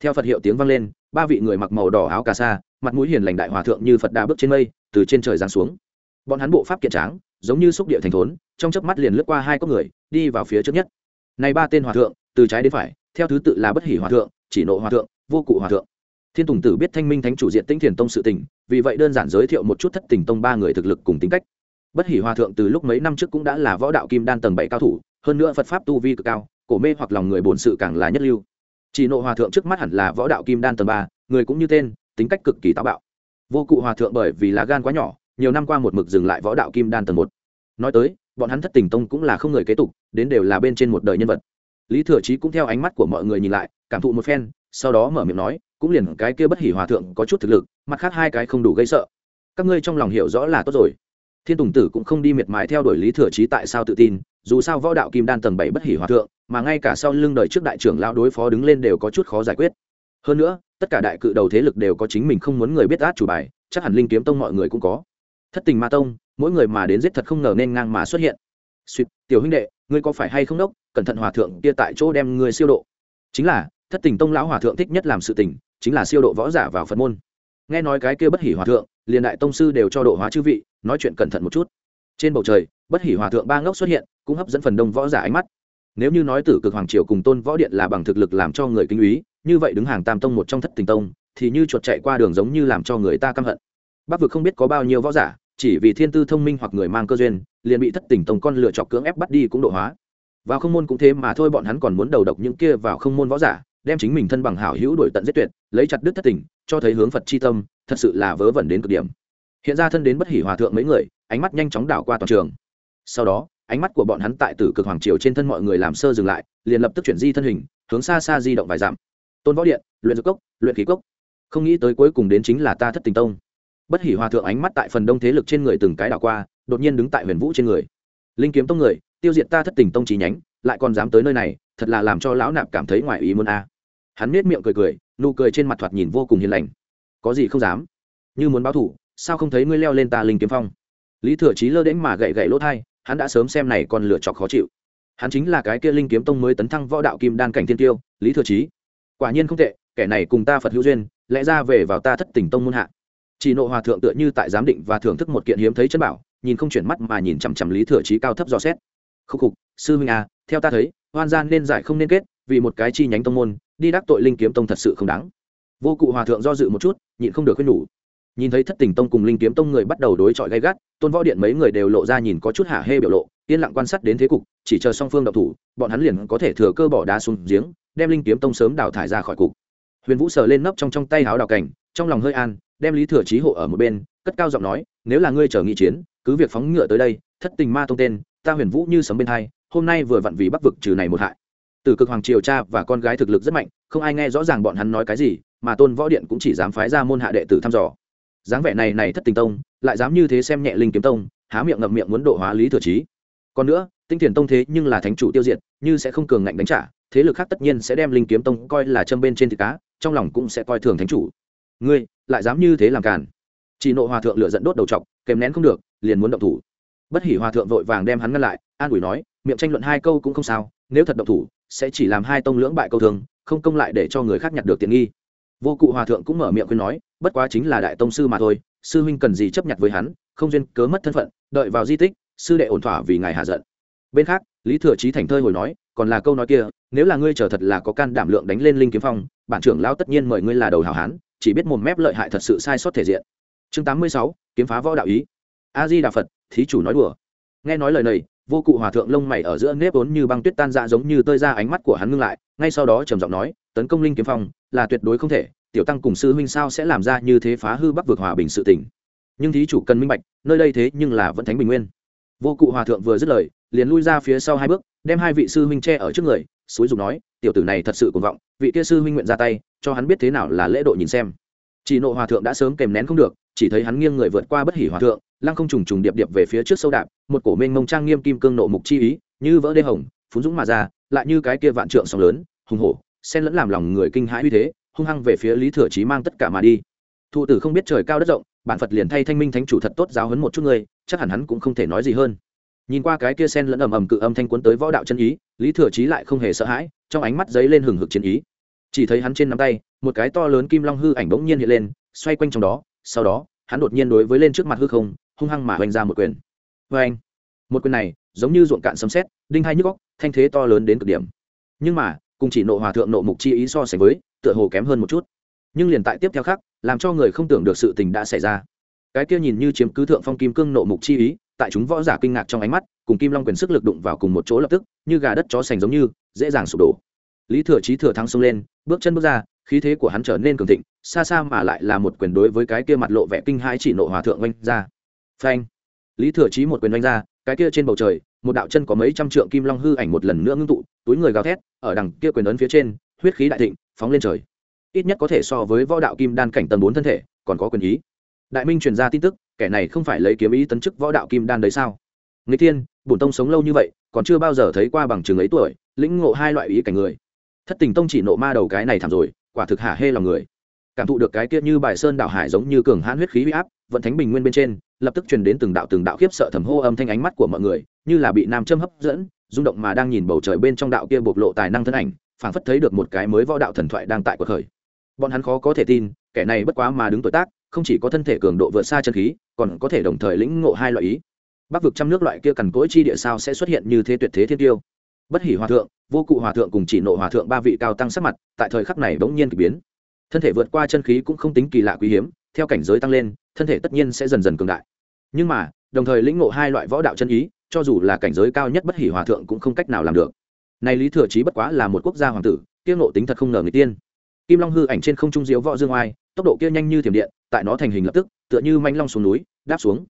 Theo phật hiệu tiếng vang lên, ba vị người mặc màu đỏ áo cà sa, mặt mũi hiền lành đại hòa thượng như phật đã bước trên mây, từ trên trời giáng xuống. Bọn hắn bộ pháp kiện tráng, giống như xúc địa thành thốn, trong chớp mắt liền lướt qua hai con người, đi vào phía trước nhất. Này ba tên hòa thượng, từ trái đến phải, theo thứ tự là bất hỉ hòa thượng chỉ nộ hòa thượng, vô cụ hòa thượng. Thiên tùng tử biết thanh minh thánh chủ diện tinh thiền tông sự tình, vì vậy đơn giản giới thiệu một chút thất tình tông ba người thực lực cùng tính cách. Bất hỉ hòa thượng từ lúc mấy năm trước cũng đã là võ đạo kim đan tầng bảy cao thủ, hơn nữa phật pháp tu vi cực cao, cổ mê hoặc lòng người bổn sự càng là nhất lưu. Chỉ nộ hòa thượng trước mắt hẳn là võ đạo kim đan tầng ba, người cũng như tên, tính cách cực kỳ táo bạo. Vô cụ hòa thượng bởi vì lá gan quá nhỏ, nhiều năm qua một mực dừng lại võ đạo kim đan tầng một. Nói tới, bọn hắn thất tình tông cũng là không người kế tục, đến đều là bên trên một đời nhân vật lý thừa chí cũng theo ánh mắt của mọi người nhìn lại, cảm thụ một phen, sau đó mở miệng nói, cũng liền cái kia bất hỉ hòa thượng có chút thực lực, mặt khác hai cái không đủ gây sợ. Các ngươi trong lòng hiểu rõ là tốt rồi. Thiên tùng tử cũng không đi miệt mài theo đuổi lý thừa chí tại sao tự tin, dù sao võ đạo kim đan tầng bảy bất hỉ hòa thượng, mà ngay cả sau lưng đời trước đại trưởng lao đối phó đứng lên đều có chút khó giải quyết. Hơn nữa, tất cả đại cự đầu thế lực đều có chính mình không muốn người biết át chủ bài, chắc hẳn linh kiếm tông mọi người cũng có. Thất tình ma tông, mỗi người mà đến giết thật không ngờ nên ngang mà xuất hiện suýt tiểu huynh đệ, ngươi có phải hay không đốc? Cẩn thận hòa thượng kia tại chỗ đem ngươi siêu độ. Chính là, thất tình tông lão hòa thượng thích nhất làm sự tình, chính là siêu độ võ giả vào phật môn. Nghe nói cái kia bất hỉ hòa thượng, liền đại tông sư đều cho độ hóa chư vị, nói chuyện cẩn thận một chút. Trên bầu trời, bất hỉ hòa thượng ba ngốc xuất hiện, cũng hấp dẫn phần đông võ giả ánh mắt. Nếu như nói tử cực hoàng triều cùng tôn võ điện là bằng thực lực làm cho người kinh úy như vậy đứng hàng tam tông một trong thất tình tông, thì như chuột chạy qua đường giống như làm cho người ta căm hận. Bắc vực không biết có bao nhiêu võ giả chỉ vì thiên tư thông minh hoặc người mang cơ duyên, liền bị thất tình tông con lựa chọc cưỡng ép bắt đi cũng độ hóa. Vào không môn cũng thế mà thôi, bọn hắn còn muốn đầu độc những kia vào không môn võ giả, đem chính mình thân bằng hảo hữu đổi tận giết tuyệt, lấy chặt đứt thất tình, cho thấy hướng phật chi tâm, thật sự là vớ vẩn đến cực điểm. Hiện ra thân đến bất hỉ hòa thượng mấy người, ánh mắt nhanh chóng đảo qua toàn trường. Sau đó, ánh mắt của bọn hắn tại tử cực hoàng triều trên thân mọi người làm sơ dừng lại, liền lập tức chuyển di thân hình, hướng xa xa di động vài dặm. Tôn võ điện, luyện dược cốc, luyện khí cốc. Không nghĩ tới cuối cùng đến chính là ta thất tình tông bất hỉ hòa thượng ánh mắt tại phần đông thế lực trên người từng cái đảo qua, đột nhiên đứng tại huyền vũ trên người. Linh kiếm tông người, tiêu diệt ta thất tình tông trí nhánh, lại còn dám tới nơi này, thật là làm cho lão nạp cảm thấy ngoài ý muốn a. Hắn nết miệng cười cười, nụ cười trên mặt thoạt nhìn vô cùng hiền lành. Có gì không dám? Như muốn báo thủ sao không thấy ngươi leo lên ta linh kiếm phong? Lý thừa trí lơ đễnh mà gậy gậy lỗ thai, hắn đã sớm xem này còn lựa chọc khó chịu. Hắn chính là cái kia linh kiếm tông mới tấn thăng võ đạo kim đan cảnh thiên tiêu, lý thừa trí quả nhiên không tệ, kẻ này cùng ta phật hữu duyên, lẽ ra về vào ta thất tình tông môn hạ chỉ nộ hòa thượng tựa như tại giám định và thưởng thức một kiện hiếm thấy chân bảo, nhìn không chuyển mắt mà nhìn chằm chằm lý thừa trí cao thấp dò xét. Khúc khục, sư huynh à theo ta thấy, hoan gian nên giải không nên kết, vì một cái chi nhánh tông môn, đi đắc tội linh kiếm tông thật sự không đáng. Vô cụ hòa thượng do dự một chút, nhịn không được khuyên nhủ. Nhìn thấy thất tình tông cùng linh kiếm tông người bắt đầu đối chọi gay gắt, tôn võ điện mấy người đều lộ ra nhìn có chút hả hê biểu lộ, yên lặng quan sát đến thế cục, chỉ chờ song phương đậu thủ, bọn hắn liền có thể thừa cơ bỏ đá xuống giếng, đem linh kiếm tông sớm đào thải ra khỏi cục. Huyền vũ sờ lên nấp trong trong tay háo đào cảnh trong lòng hơi an đem lý thừa trí hộ ở một bên, cất cao giọng nói, nếu là ngươi chờ nghị chiến, cứ việc phóng ngựa tới đây, thất tình ma tông tên, ta huyền vũ như sấm bên hai, hôm nay vừa vặn vì bắc vực trừ này một hại. Từ cực hoàng triều cha và con gái thực lực rất mạnh, không ai nghe rõ ràng bọn hắn nói cái gì, mà tôn võ điện cũng chỉ dám phái ra môn hạ đệ tử thăm dò. Dáng vẻ này này thất tình tông, lại dám như thế xem nhẹ linh kiếm tông, há miệng ngậm miệng muốn độ hóa lý thừa trí còn nữa, tinh thiền tông thế nhưng là thánh chủ tiêu diệt, như sẽ không cường ngạnh đánh trả, thế lực khác tất nhiên sẽ đem linh kiếm tông coi là châm bên trên thịt cá, trong lòng cũng sẽ coi thường thánh chủ. Ngươi lại dám như thế làm càn. Chỉ nộ hòa thượng lựa dẫn đốt đầu chọc, kèm nén không được, liền muốn động thủ. Bất hỉ hòa thượng vội vàng đem hắn ngăn lại, an ủi nói, miệng tranh luận hai câu cũng không sao, nếu thật động thủ, sẽ chỉ làm hai tông lưỡng bại câu thường không công lại để cho người khác nhặt được tiện nghi. Vô cụ hòa thượng cũng mở miệng khuyên nói, bất quá chính là đại tông sư mà thôi, sư huynh cần gì chấp nhận với hắn, không duyên cớ mất thân phận, đợi vào di tích, sư đệ ổn thỏa vì ngài hạ giận. Bên khác, lý thừa trí thành thơi hồi nói, còn là câu nói kia, nếu là ngươi chờ thật là có can đảm lượng đánh lên linh kiếm phong, bản trưởng lao tất nhiên mời ngươi là đầu hảo hán chỉ biết một mép lợi hại thật sự sai sót thể diện. Chương tám mươi sáu, kiếm phá võ đạo ý. A di đà phật thí chủ nói đùa. Nghe nói lời này, vô cụ hòa thượng lông mày ở giữa nếp vốn như băng tuyết tan ra giống như tơi ra ánh mắt của hắn ngưng lại, ngay sau đó trầm giọng nói, tấn công linh kiếm phong là tuyệt đối không thể, tiểu tăng cùng sư huynh sao sẽ làm ra như thế phá hư bắc vực hòa bình sự tỉnh nhưng thí chủ cần minh bạch, nơi đây thế nhưng là vẫn thánh bình nguyên. Vô cụ hòa thượng vừa dứt lời, liền lui ra phía sau hai bước, đem hai vị sư huynh tre ở trước người suối dùng nói, tiểu tử này thật sự cuồng vọng, vị kia sư huynh nguyện ra tay, cho hắn biết thế nào là lễ độ nhìn xem. Chỉ nộ hòa thượng đã sớm kèm nén không được, chỉ thấy hắn nghiêng người vượt qua bất hỉ hòa thượng, lăng không trùng trùng điệp điệp về phía trước sâu đạp, một cổ mênh mông trang nghiêm kim cương nộ mục chi ý, như vỡ đê hồng, phún dũng mà ra, lại như cái kia vạn trượng sóng lớn, hùng hổ, xen lẫn làm lòng người kinh hãi uy thế, hung hăng về phía lý thừa trí mang tất cả mà đi. Thụ tử không biết trời cao đất rộng, bản phật liền thay thanh minh thánh chủ thật tốt giáo hấn một chút người chắc hẳn hắn cũng không thể nói gì hơn nhìn qua cái kia sen lẫn ầm ầm cự âm thanh cuốn tới võ đạo chân ý, lý thừa trí lại không hề sợ hãi, trong ánh mắt dấy lên hừng hực chiến ý. Chỉ thấy hắn trên nắm tay, một cái to lớn kim long hư ảnh bỗng nhiên hiện lên, xoay quanh trong đó, sau đó, hắn đột nhiên đối với lên trước mặt hư không, hung hăng mà hoành ra một quyền. Vê anh, một quyền này, giống như ruộng cạn sấm xét đinh hai nhức góc thanh thế to lớn đến cực điểm. Nhưng mà, cùng chỉ nộ hòa thượng nộ mục chi ý so sánh với, tựa hồ kém hơn một chút. Nhưng liền tại tiếp theo khác làm cho người không tưởng được sự tình đã xảy ra. Cái kia nhìn như chiếm cứ thượng phong kim cương nộ mục chi ý tại chúng võ giả kinh ngạc trong ánh mắt, cùng kim long quyền sức lực đụng vào cùng một chỗ lập tức, như gà đất chó sành giống như, dễ dàng sụp đổ. Lý thừa trí thừa thắng xông lên, bước chân bước ra, khí thế của hắn trở nên cường thịnh, xa xa mà lại là một quyền đối với cái kia mặt lộ vẻ kinh hãi chỉ nộ hòa thượng oanh ra. Phanh! Lý thừa trí một quyền oanh ra, cái kia trên bầu trời, một đạo chân có mấy trăm trượng kim long hư ảnh một lần nữa ngưng tụ, túi người gào thét, ở đằng kia quyền ấn phía trên, huyết khí đại thịnh, phóng lên trời. Ít nhất có thể so với võ đạo kim đan cảnh tầng bốn thân thể, còn có quyền ý. Đại minh truyền ra tin tức kẻ này không phải lấy kiếm ý tấn chức võ đạo kim đan đấy sao? Người thiên, bổn tông sống lâu như vậy, còn chưa bao giờ thấy qua bằng chừng ấy tuổi, lĩnh ngộ hai loại ý cảnh người. Thất tình tông chỉ nộ ma đầu cái này thảm rồi, quả thực hả hê lòng người. Cảm thụ được cái kia như bài sơn đảo hải giống như cường hãn huyết khí huy áp, vận thánh bình nguyên bên trên, lập tức truyền đến từng đạo từng đạo khiếp sợ thầm hô âm thanh ánh mắt của mọi người, như là bị nam châm hấp dẫn, rung động mà đang nhìn bầu trời bên trong đạo kia bộc lộ tài năng thân ảnh, phảng phất thấy được một cái mới võ đạo thần thoại đang tại cuộc khởi. Bọn hắn khó có thể tin, kẻ này bất quá mà đứng tuổi tác không chỉ có thân thể cường độ vượt xa chân khí, còn có thể đồng thời lĩnh ngộ hai loại ý. Bắc vực trăm nước loại kia cằn cỗi chi địa sao sẽ xuất hiện như thế tuyệt thế thiên tiêu? Bất hỉ hòa thượng, vô cụ hòa thượng cùng chỉ nộ hòa thượng ba vị cao tăng sắc mặt tại thời khắc này bỗng nhiên k ỳ biến. Thân thể vượt qua chân khí cũng không tính kỳ lạ quý hiếm, theo cảnh giới tăng lên, thân thể tất nhiên sẽ dần dần cường đại. Nhưng mà, đồng thời lĩnh ngộ hai loại võ đạo chân ý, cho dù là cảnh giới cao nhất bất hỉ hòa thượng cũng không cách nào làm được. Này lý thừa chí bất quá là một quốc gia hoàng tử kiêng ngộ tính thật không ngờ người tiên. Kim long hư ảnh trên không trung diễu võ dương oai tốc độ kia nhanh như thiểm điện, tại nó thành hình lập tức, tựa như manh long xuống núi, đáp xuống.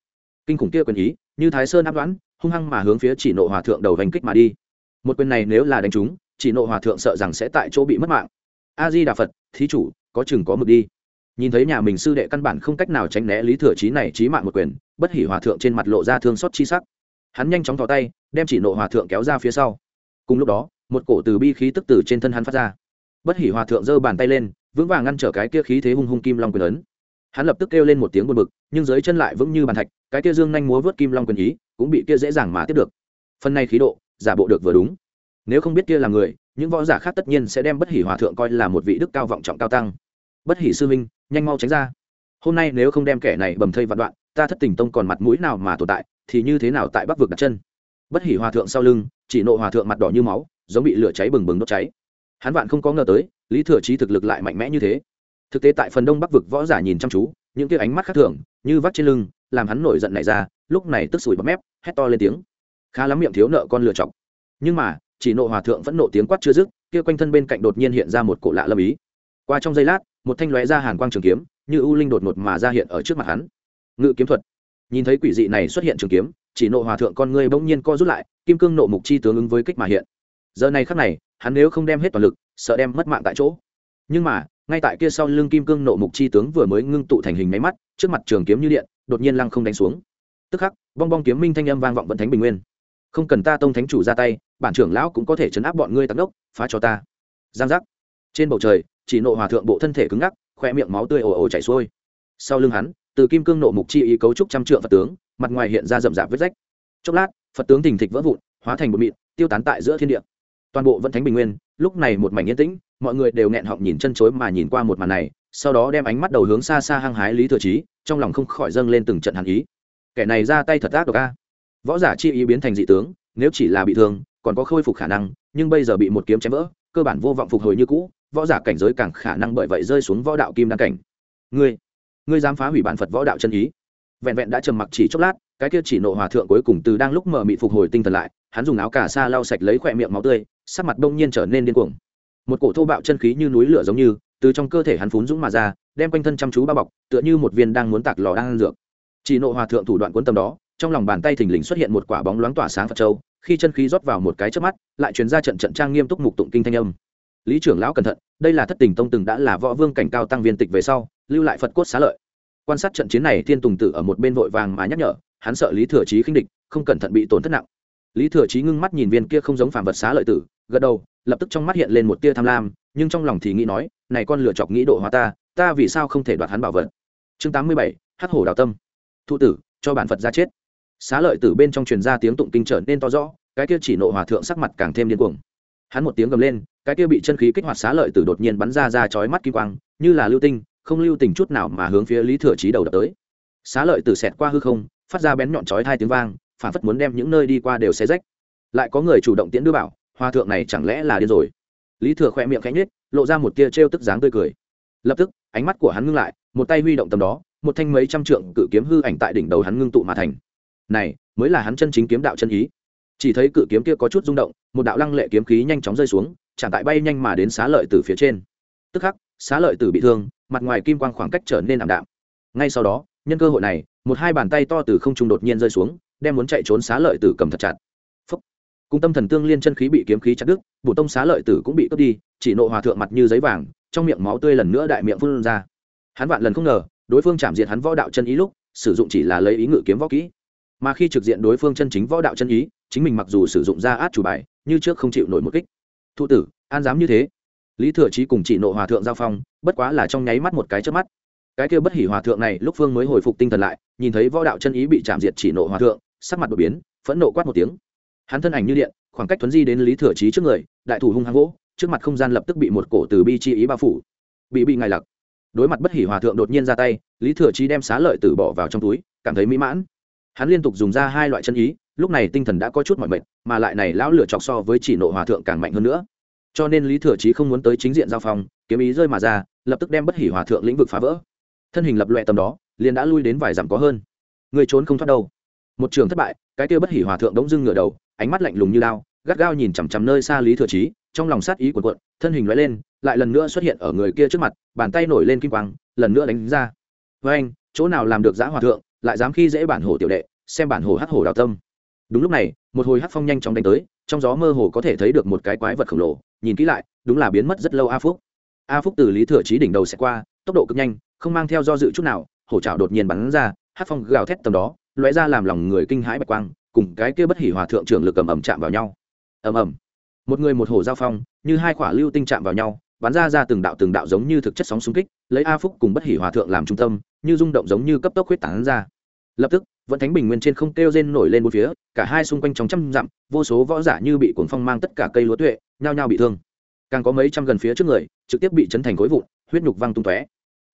Kinh khủng kia quyền ý, như thái sơn áp đoán, hung hăng mà hướng phía chỉ nộ hòa thượng đầu vành kích mà đi. Một quyền này nếu là đánh trúng, chỉ nộ hòa thượng sợ rằng sẽ tại chỗ bị mất mạng. A di đà phật, thí chủ, có chừng có mực đi. Nhìn thấy nhà mình sư đệ căn bản không cách nào tránh né lý thừa trí này trí mạng một quyền, bất hỉ hòa thượng trên mặt lộ ra thương xót chi sắc. Hắn nhanh chóng thò tay, đem chỉ nộ hòa thượng kéo ra phía sau. Cùng lúc đó, một cổ từ bi khí tức từ trên thân hắn phát ra. Bất hỉ hòa thượng giơ bàn tay lên vững vàng ngăn trở cái kia khí thế hung hung kim long quyền ấn. Hắn lập tức kêu lên một tiếng buồn bực, nhưng dưới chân lại vững như bàn thạch, cái kia dương nhanh múa vớt kim long quyền ý, cũng bị kia dễ dàng mà tiếp được. Phần này khí độ, giả bộ được vừa đúng. Nếu không biết kia là người, những võ giả khác tất nhiên sẽ đem bất hỉ hòa thượng coi là một vị đức cao vọng trọng cao tăng. Bất hỉ sư minh nhanh mau tránh ra. Hôm nay nếu không đem kẻ này bầm thây vạn đoạn, ta thất tình tông còn mặt mũi nào mà tồn tại, thì như thế nào tại bắc vực đặt chân? Bất hỉ hòa thượng sau lưng, chỉ nộ hòa thượng mặt đỏ như máu, giống bị lửa cháy bừng bừng đốt cháy. Hắn vạn không có ngờ tới lý thừa trí thực lực lại mạnh mẽ như thế. Thực tế tại phần đông bắc vực võ giả nhìn chăm chú, những cái ánh mắt khác thường, như vắt trên lưng, làm hắn nổi giận này ra, lúc này tức sủi bắp mép, hét to lên tiếng. Khá lắm miệng thiếu nợ con lựa chọc. Nhưng mà, chỉ nộ hòa thượng vẫn nộ tiếng quát chưa dứt, kia quanh thân bên cạnh đột nhiên hiện ra một cổ lạ lâm ý. Qua trong giây lát, một thanh lóe ra hàn quang trường kiếm, như u linh đột ngột mà ra hiện ở trước mặt hắn. Ngự kiếm thuật. Nhìn thấy quỷ dị này xuất hiện trường kiếm, chỉ nộ hòa thượng con ngươi bỗng nhiên co rút lại, kim cương nộ mục chi tướng ứng với kích mà hiện. Giờ này khắc này, hắn nếu không đem hết toàn lực sợ đem mất mạng tại chỗ. Nhưng mà, ngay tại kia sau lưng kim cương nộ mục chi tướng vừa mới ngưng tụ thành hình máy mắt, trước mặt trường kiếm như điện, đột nhiên lăng không đánh xuống. Tức khắc, bong bong kiếm minh thanh âm vang vọng vận thánh bình nguyên. Không cần ta tông thánh chủ ra tay, bản trưởng lão cũng có thể chấn áp bọn ngươi tắc đốc, phá cho ta. Giang giác. Trên bầu trời, chỉ nộ hòa thượng bộ thân thể cứng ngắc, khoe miệng máu tươi ồ ồ chảy xuôi. Sau lưng hắn, từ kim cương nộ mục chi ý cấu trúc trăm trượng phật tướng, mặt ngoài hiện ra rậm rạp vết rách. Chốc lát, phật tướng thình thịch vỡ vụn, hóa thành bụi mịn, tiêu tán tại giữa thiên địa toàn bộ vận thánh bình nguyên, lúc này một mảnh yên tĩnh, mọi người đều nghẹn họng nhìn chân chối mà nhìn qua một màn này, sau đó đem ánh mắt đầu hướng xa xa hăng hái lý thừa trí trong lòng không khỏi dâng lên từng trận hàn ý. Kẻ này ra tay thật ác độc a. Võ giả chi ý biến thành dị tướng, nếu chỉ là bị thương, còn có khôi phục khả năng, nhưng bây giờ bị một kiếm chém vỡ, cơ bản vô vọng phục hồi như cũ, võ giả cảnh giới càng khả năng bởi vậy rơi xuống võ đạo kim đăng cảnh. Ngươi ngươi dám phá hủy bản phật võ đạo chân ý? Vẹn vẹn đã trầm mặc chỉ chốc lát, cái kia chỉ nộ hòa thượng cuối cùng từ đang lúc mở mị phục hồi tinh thần lại, hắn dùng áo cà sa lau sạch lấy khỏe miệng máu tươi sắc mặt đông nhiên trở nên điên cuồng. Một cổ thô bạo chân khí như núi lửa giống như, từ trong cơ thể hắn phún dũng mà ra, đem quanh thân chăm chú bao bọc, tựa như một viên đang muốn tạc lò đang ăn dược. Chỉ nộ hòa thượng thủ đoạn cuốn tâm đó, trong lòng bàn tay thình lình xuất hiện một quả bóng loáng tỏa sáng phật châu, khi chân khí rót vào một cái trước mắt, lại truyền ra trận trận trang nghiêm túc mục tụng kinh thanh âm. Lý trưởng lão cẩn thận, đây là thất tình tông từng đã là võ vương cảnh cao tăng viên tịch về sau, lưu lại phật cốt xá lợi. Quan sát trận chiến này thiên tùng tử ở một bên vội vàng mà nhắc nhở, hắn sợ lý thừa trí khinh địch, không cẩn thận bị tổn thất nặng lý thừa trí ngưng mắt nhìn viên kia không giống phản vật xá lợi tử, gật đầu, lập tức trong mắt hiện lên một tia tham lam, nhưng trong lòng thì nghĩ nói, này con lựa chọc nghĩ độ hóa ta ta vì sao không thể đoạt hắn bảo vật? Chương tám mươi bảy, hắc hổ đào tâm. Thụ tử, cho bản phật ra chết. Xá lợi tử bên trong truyền ra tiếng tụng kinh trở nên to rõ, cái kia chỉ nộ hòa thượng sắc mặt càng thêm điên cuồng. Hắn một tiếng gầm lên, cái kia bị chân khí kích hoạt xá lợi tử đột nhiên bắn ra ra chói mắt kim quang, như là lưu tinh, không lưu tình chút nào mà hướng phía lý thừa trí đầu đập tới. Xá lợi tử xẹt qua hư không, phát ra bén nhọn chói hai tiếng vang phản phất muốn đem những nơi đi qua đều xé rách. Lại có người chủ động tiễn đưa bảo hòa thượng này chẳng lẽ là điên rồi? Lý thừa khoe miệng khẽ nhếch, lộ ra một tia trêu tức dáng tươi cười. Lập tức, ánh mắt của hắn ngưng lại, một tay huy động tầm đó, một thanh mấy trăm trượng cự kiếm hư ảnh tại đỉnh đầu hắn ngưng tụ mà thành. Này, mới là hắn chân chính kiếm đạo chân ý. Chỉ thấy cự kiếm kia có chút rung động, một đạo lăng lệ kiếm khí nhanh chóng rơi xuống chẳng tại bay nhanh mà đến xá lợi từ phía trên. Tức khắc, xá lợi tử bị thương, mặt ngoài kim quang khoảng cách trở nên ảm đạm. Ngay sau đó, nhân cơ hội này, một hai bàn tay to từ không trung đột nhiên rơi xuống đem muốn chạy trốn xá lợi tử cầm thật chặt. Phúc. cung tâm thần tương liên chân khí bị kiếm khí chặt đứt, bổ tông xá lợi tử cũng bị cướp đi, chỉ nộ hòa thượng mặt như giấy vàng, trong miệng máu tươi lần nữa đại miệng phun ra. Hắn vạn lần không ngờ, đối phương chạm diện hắn võ đạo chân ý lúc, sử dụng chỉ là lấy ý ngự kiếm võ kỹ. Mà khi trực diện đối phương chân chính võ đạo chân ý, chính mình mặc dù sử dụng ra át chủ bài, như trước không chịu nổi một kích. Thụ tử, an dám như thế? Lý thừa trí cùng chỉ nộ hòa thượng giao phong, bất quá là trong nháy mắt một cái trước mắt. Cái kia bất hỉ hòa thượng này lúc phương mới hồi phục tinh thần lại, nhìn thấy võ đạo chân ý bị chạm diệt chỉ nộ hòa thượng sắc mặt đột biến, phẫn nộ quát một tiếng. Hắn thân ảnh như điện, khoảng cách thuấn di đến lý thừa trí trước người, đại thủ hung hăng gỗ trước mặt không gian lập tức bị một cổ từ bi chi ý bao phủ. Bị bị ngài lặc. Đối mặt bất hỉ hòa thượng đột nhiên ra tay, lý thừa trí đem xá lợi tử bỏ vào trong túi, cảm thấy mỹ mãn. Hắn liên tục dùng ra hai loại chân ý, lúc này tinh thần đã có chút mỏi mệt, mà lại này lão lửa chọc so với chỉ nộ hòa thượng càng mạnh hơn nữa. Cho nên lý thừa chí không muốn tới chính diện giao phong, kiếm ý rơi mà ra, lập tức đem bất hỉ hòa thượng lĩnh vực phá vỡ. Thân hình lập loẹ tầm đó, liền đã lui đến vài dặm có hơn. Người trốn không thoát đâu một trường thất bại, cái kia bất hỉ hòa thượng đống dưng ngửa đầu, ánh mắt lạnh lùng như lao, gắt gao nhìn chằm chằm nơi xa lý thừa trí trong lòng sát ý cuộn cuộn, thân hình lóe lên, lại lần nữa xuất hiện ở người kia trước mặt, bàn tay nổi lên kim quang, lần nữa đánh ra. Với anh, chỗ nào làm được giã hòa thượng, lại dám khi dễ bản hồ tiểu đệ, xem bản hồ hắc hồ đào tâm. Đúng lúc này, một hồi hắc phong nhanh chóng đánh tới, trong gió mơ hồ có thể thấy được một cái quái vật khổng lồ, nhìn kỹ lại, đúng là biến mất rất lâu a phúc. A phúc từ lý thừa trí đỉnh đầu sẽ qua, tốc độ cực nhanh, không mang theo do dự chút nào, hổ trào đột nhiên bắn ra Hát phong gào thét tầm đó, lóe ra làm lòng người kinh hãi bạch quang, cùng cái kia bất hỉ hòa thượng trưởng lực ầm ầm chạm vào nhau. Ầm ầm. Một người một hồ giao phong, như hai quả lưu tinh chạm vào nhau, bắn ra ra từng đạo từng đạo giống như thực chất sóng xung kích, lấy a phúc cùng bất hỉ hòa thượng làm trung tâm, như rung động giống như cấp tốc huyết tán ra. Lập tức, vẫn thánh bình nguyên trên không kêu rên nổi lên một phía, cả hai xung quanh trong trăm dặm, vô số võ giả như bị cuồng phong mang tất cả cây lúa tuệ, nhao nhao bị thương. Càng có mấy trăm gần phía trước người, trực tiếp bị chấn thành khối vụn, huyết nhục văng tung tóe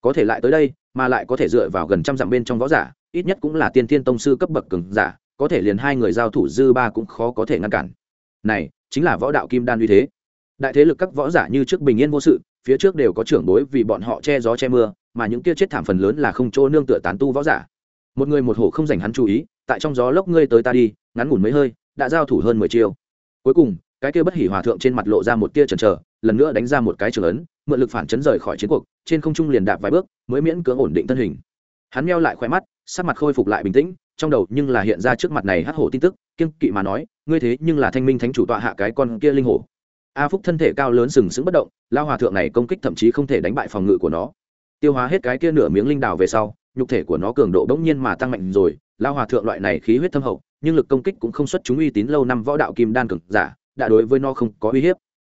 có thể lại tới đây, mà lại có thể dựa vào gần trăm dặm bên trong võ giả, ít nhất cũng là tiên thiên tông sư cấp bậc cường giả, có thể liền hai người giao thủ dư ba cũng khó có thể ngăn cản. Này, chính là võ đạo kim đan uy thế. Đại thế lực các võ giả như trước bình yên vô sự, phía trước đều có trưởng bối vì bọn họ che gió che mưa, mà những kia chết thảm phần lớn là không chỗ nương tựa tán tu võ giả. Một người một hổ không dành hắn chú ý, tại trong gió lốc ngươi tới ta đi, ngắn ngủn mấy hơi, đã giao thủ hơn mười chiêu. Cuối cùng, cái kia bất hỉ hòa thượng trên mặt lộ ra một tia chần chờ, lần nữa đánh ra một cái trường ấn mượn lực phản chấn rời khỏi chiến cuộc, trên không trung liền đạp vài bước, mới miễn cưỡng ổn định thân hình. Hắn meo lại khỏe mắt, sắc mặt khôi phục lại bình tĩnh, trong đầu nhưng là hiện ra trước mặt này hắc hổ tin tức kiên kỵ mà nói, ngươi thế nhưng là thanh minh thánh chủ tọa hạ cái con kia linh hổ. A phúc thân thể cao lớn sừng sững bất động lao hòa thượng này công kích thậm chí không thể đánh bại phòng ngự của nó. Tiêu hóa hết cái kia nửa miếng linh đào về sau, nhục thể của nó cường độ bỗng nhiên mà tăng mạnh rồi lao hòa thượng loại này khí huyết thâm hậu, nhưng lực công kích cũng không xuất chúng uy tín lâu năm võ đạo kim đan cực giả, đã đối với nó không có uy hiếp.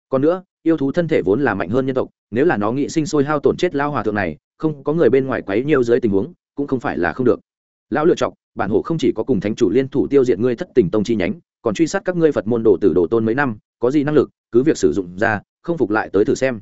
Còn nữa yêu thú thân thể vốn là mạnh hơn nhân tộc, nếu là nó nghĩ sinh sôi hao tổn chết lao hòa thượng này, không có người bên ngoài quấy nhiều dưới tình huống, cũng không phải là không được. Lão lựa chọc bản hộ không chỉ có cùng thánh chủ liên thủ tiêu diệt ngươi thất tình tông chi nhánh, còn truy sát các ngươi phật môn đồ tử đồ tôn mấy năm, có gì năng lực, cứ việc sử dụng ra, không phục lại tới thử xem.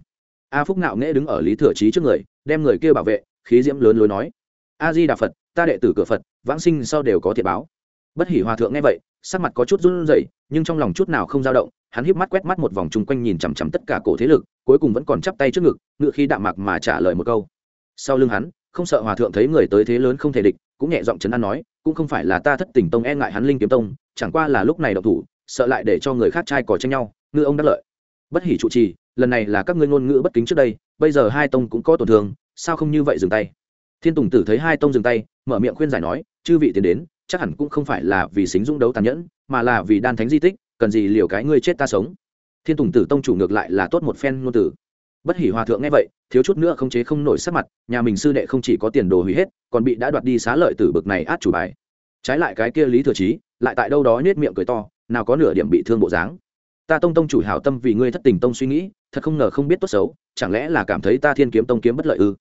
A phúc ngạo nghễ đứng ở lý thừa trí trước người, đem người kia bảo vệ, khí diễm lớn lối nói, a di đà phật, ta đệ tử cửa phật, vãng sinh sau đều có thiệt báo. Bất hỉ hòa thượng nghe vậy, sắc mặt có chút run rẩy, nhưng trong lòng chút nào không dao động hắn híp mắt quét mắt một vòng chung quanh nhìn chằm chằm tất cả cổ thế lực, cuối cùng vẫn còn chắp tay trước ngực, ngựa khi đạm mạc mà trả lời một câu. Sau lưng hắn, không sợ hòa thượng thấy người tới thế lớn không thể địch, cũng nhẹ giọng chấn an nói, cũng không phải là ta thất tình tông e ngại hắn linh kiếm tông, chẳng qua là lúc này độc thủ, sợ lại để cho người khác trai cò tranh nhau ngư ông đắc lợi. Bất hỉ trụ trì, lần này là các ngươi ngôn ngữ bất kính trước đây, bây giờ hai tông cũng có tổn thương, sao không như vậy dừng tay? Thiên tùng tử thấy hai tông dừng tay, mở miệng khuyên giải nói, chư vị tiến đến, chắc hẳn cũng không phải là vì xính dũng đấu tàn nhẫn, mà là vì đan thánh di tích cần gì liều cái ngươi chết ta sống? Thiên tùng tử tông chủ ngược lại là tốt một phen ngôn tử bất hỉ hòa thượng nghe vậy, thiếu chút nữa không chế không nổi sắc mặt, nhà mình sư đệ không chỉ có tiền đồ hủy hết, còn bị đã đoạt đi xá lợi tử bực này át chủ bài. Trái lại cái kia lý thừa trí, lại tại đâu đó nhét miệng cười to, nào có nửa điểm bị thương bộ dáng. Ta tông tông chủ hảo tâm vì ngươi thất tình tông suy nghĩ, thật không ngờ không biết tốt xấu, chẳng lẽ là cảm thấy ta thiên kiếm tông kiếm bất lợi ư?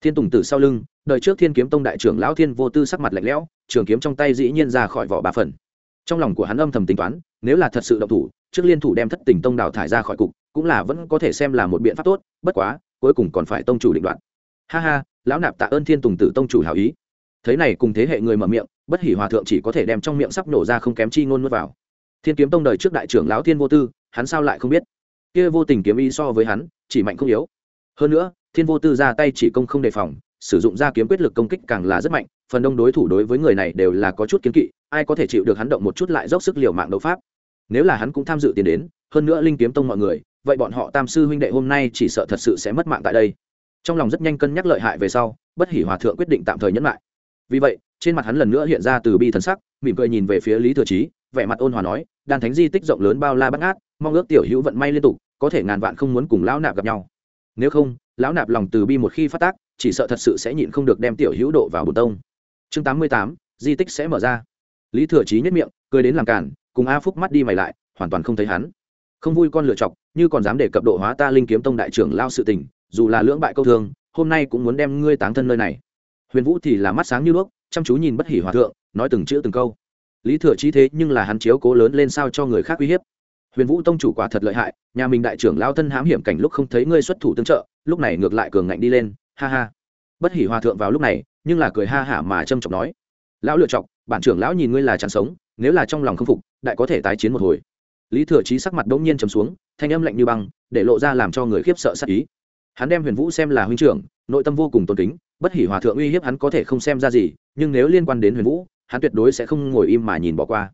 Thiên tùng tử sau lưng, đời trước thiên kiếm tông đại trưởng lão thiên vô tư sắc mặt lạnh lẽo, trường kiếm trong tay dĩ nhiên ra khỏi vỏ ba phần. Trong lòng của hắn âm thầm tính toán nếu là thật sự động thủ, trước liên thủ đem thất tình tông đào thải ra khỏi cục, cũng là vẫn có thể xem là một biện pháp tốt, bất quá, cuối cùng còn phải tông chủ định đoạt. Ha ha, lão nạp tạ ơn thiên tùng tử tông chủ hảo ý. Thế này cùng thế hệ người mở miệng, bất hỉ hòa thượng chỉ có thể đem trong miệng sắp nổ ra không kém chi ngôn nuốt vào. Thiên kiếm tông đời trước đại trưởng lão thiên vô tư, hắn sao lại không biết? Kia vô tình kiếm ý so với hắn, chỉ mạnh không yếu. Hơn nữa, thiên vô tư ra tay chỉ công không đề phòng, sử dụng ra kiếm quyết lực công kích càng là rất mạnh, phần đông đối thủ đối với người này đều là có chút kiến kỵ ai có thể chịu được hắn động một chút lại dốc sức liều mạng đấu pháp? Nếu là hắn cũng tham dự tiền đến, hơn nữa linh kiếm tông mọi người, vậy bọn họ tam sư huynh đệ hôm nay chỉ sợ thật sự sẽ mất mạng tại đây. Trong lòng rất nhanh cân nhắc lợi hại về sau, bất hỉ hòa thượng quyết định tạm thời nhẫn lại. Vì vậy, trên mặt hắn lần nữa hiện ra từ bi thần sắc, mỉm cười nhìn về phía lý thừa trí vẻ mặt ôn hòa nói, đàn thánh di tích rộng lớn bao la bắt ngát, mong ước tiểu hữu vận may liên tục, có thể ngàn vạn không muốn cùng lão nạp gặp nhau. Nếu không, lão nạp lòng từ bi một khi phát tác, chỉ sợ thật sự sẽ nhịn không được đem tiểu hữu độ vào bồn tông. Chương tám mươi tám, di tích sẽ mở ra lý thừa trí nhất miệng, cười đến làm cản cùng a phúc mắt đi mày lại, hoàn toàn không thấy hắn. Không vui con lựa chọc, như còn dám để cập độ hóa ta linh kiếm tông đại trưởng lao sự tình, dù là lưỡng bại câu thương, hôm nay cũng muốn đem ngươi táng thân nơi này. Huyền vũ thì là mắt sáng như đuốc, chăm chú nhìn bất hỉ hòa thượng, nói từng chữ từng câu. Lý thừa trí thế nhưng là hắn chiếu cố lớn lên sao cho người khác uy hiếp. Huyền vũ tông chủ quả thật lợi hại, nhà mình đại trưởng lao thân hám hiểm cảnh lúc không thấy ngươi xuất thủ tương trợ, lúc này ngược lại cường ngạnh đi lên, ha ha. Bất hỉ hòa thượng vào lúc này, nhưng là cười ha hả mà trâm trọng nói. Lão lựa chọc bản trưởng lão nhìn ngươi là chẳng sống, nếu là trong lòng không phục, đại có thể tái chiến một hồi. Lý thừa trí sắc mặt đ ỗ n g nhiên trầm xuống, thanh âm lạnh như băng, để lộ ra làm cho người khiếp sợ sắc ý. Hắn đem huyền vũ xem là huynh trưởng, nội tâm vô cùng tôn kính, bất hỉ hòa thượng uy hiếp hắn có thể không xem ra gì, nhưng nếu liên quan đến huyền vũ, hắn tuyệt đối sẽ không ngồi im mà nhìn bỏ qua.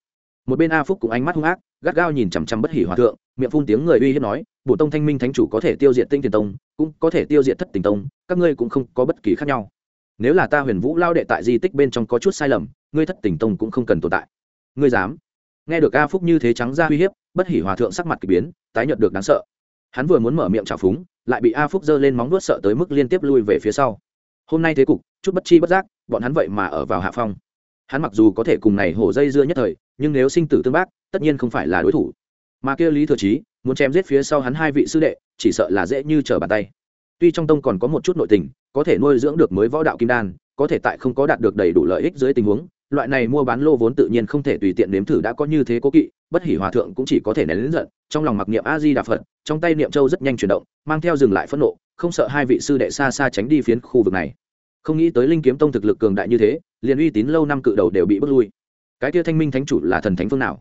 Một bên a phúc cũng ánh mắt hung ác, gắt gao nhìn chằm chằm bất hỉ hòa thượng, miệng phun tiếng người uy hiếp nói, bổ tông thanh minh thánh chủ có thể tiêu diệt tinh tiền tông, cũng có thể tiêu diệt thất tình tông, các ngươi cũng không có bất kỳ khác nhau nếu là ta huyền vũ lao đệ tại di tích bên trong có chút sai lầm, ngươi thất tình tông cũng không cần tồn tại. Ngươi dám? Nghe được a phúc như thế trắng ra uy hiếp, bất hỉ hòa thượng sắc mặt k ỳ biến, tái nhợt được đáng sợ. Hắn vừa muốn mở miệng trào phúng, lại bị a phúc giơ lên móng nuốt sợ tới mức liên tiếp lui về phía sau. Hôm nay thế cục, chút bất chi bất giác, bọn hắn vậy mà ở vào hạ phong. Hắn mặc dù có thể cùng này hổ dây dưa nhất thời, nhưng nếu sinh tử tương bác, tất nhiên không phải là đối thủ. Mà kia lý thừa trí muốn chém giết phía sau hắn hai vị sư đệ, chỉ sợ là dễ như trở bàn tay. Tuy trong tông còn có một chút nội tình có thể nuôi dưỡng được mới võ đạo kim đan, có thể tại không có đạt được đầy đủ lợi ích dưới tình huống, loại này mua bán lô vốn tự nhiên không thể tùy tiện nếm thử đã có như thế cố kỵ, bất hỉ hòa thượng cũng chỉ có thể nén lớn giận, trong lòng mặc niệm a di đà phật, trong tay niệm châu rất nhanh chuyển động, mang theo dừng lại phẫn nộ, không sợ hai vị sư đệ xa xa tránh đi phiến khu vực này. Không nghĩ tới linh kiếm tông thực lực cường đại như thế, liền uy tín lâu năm cự đầu đều bị bước lui. Cái kia thanh minh thánh chủ là thần thánh phương nào?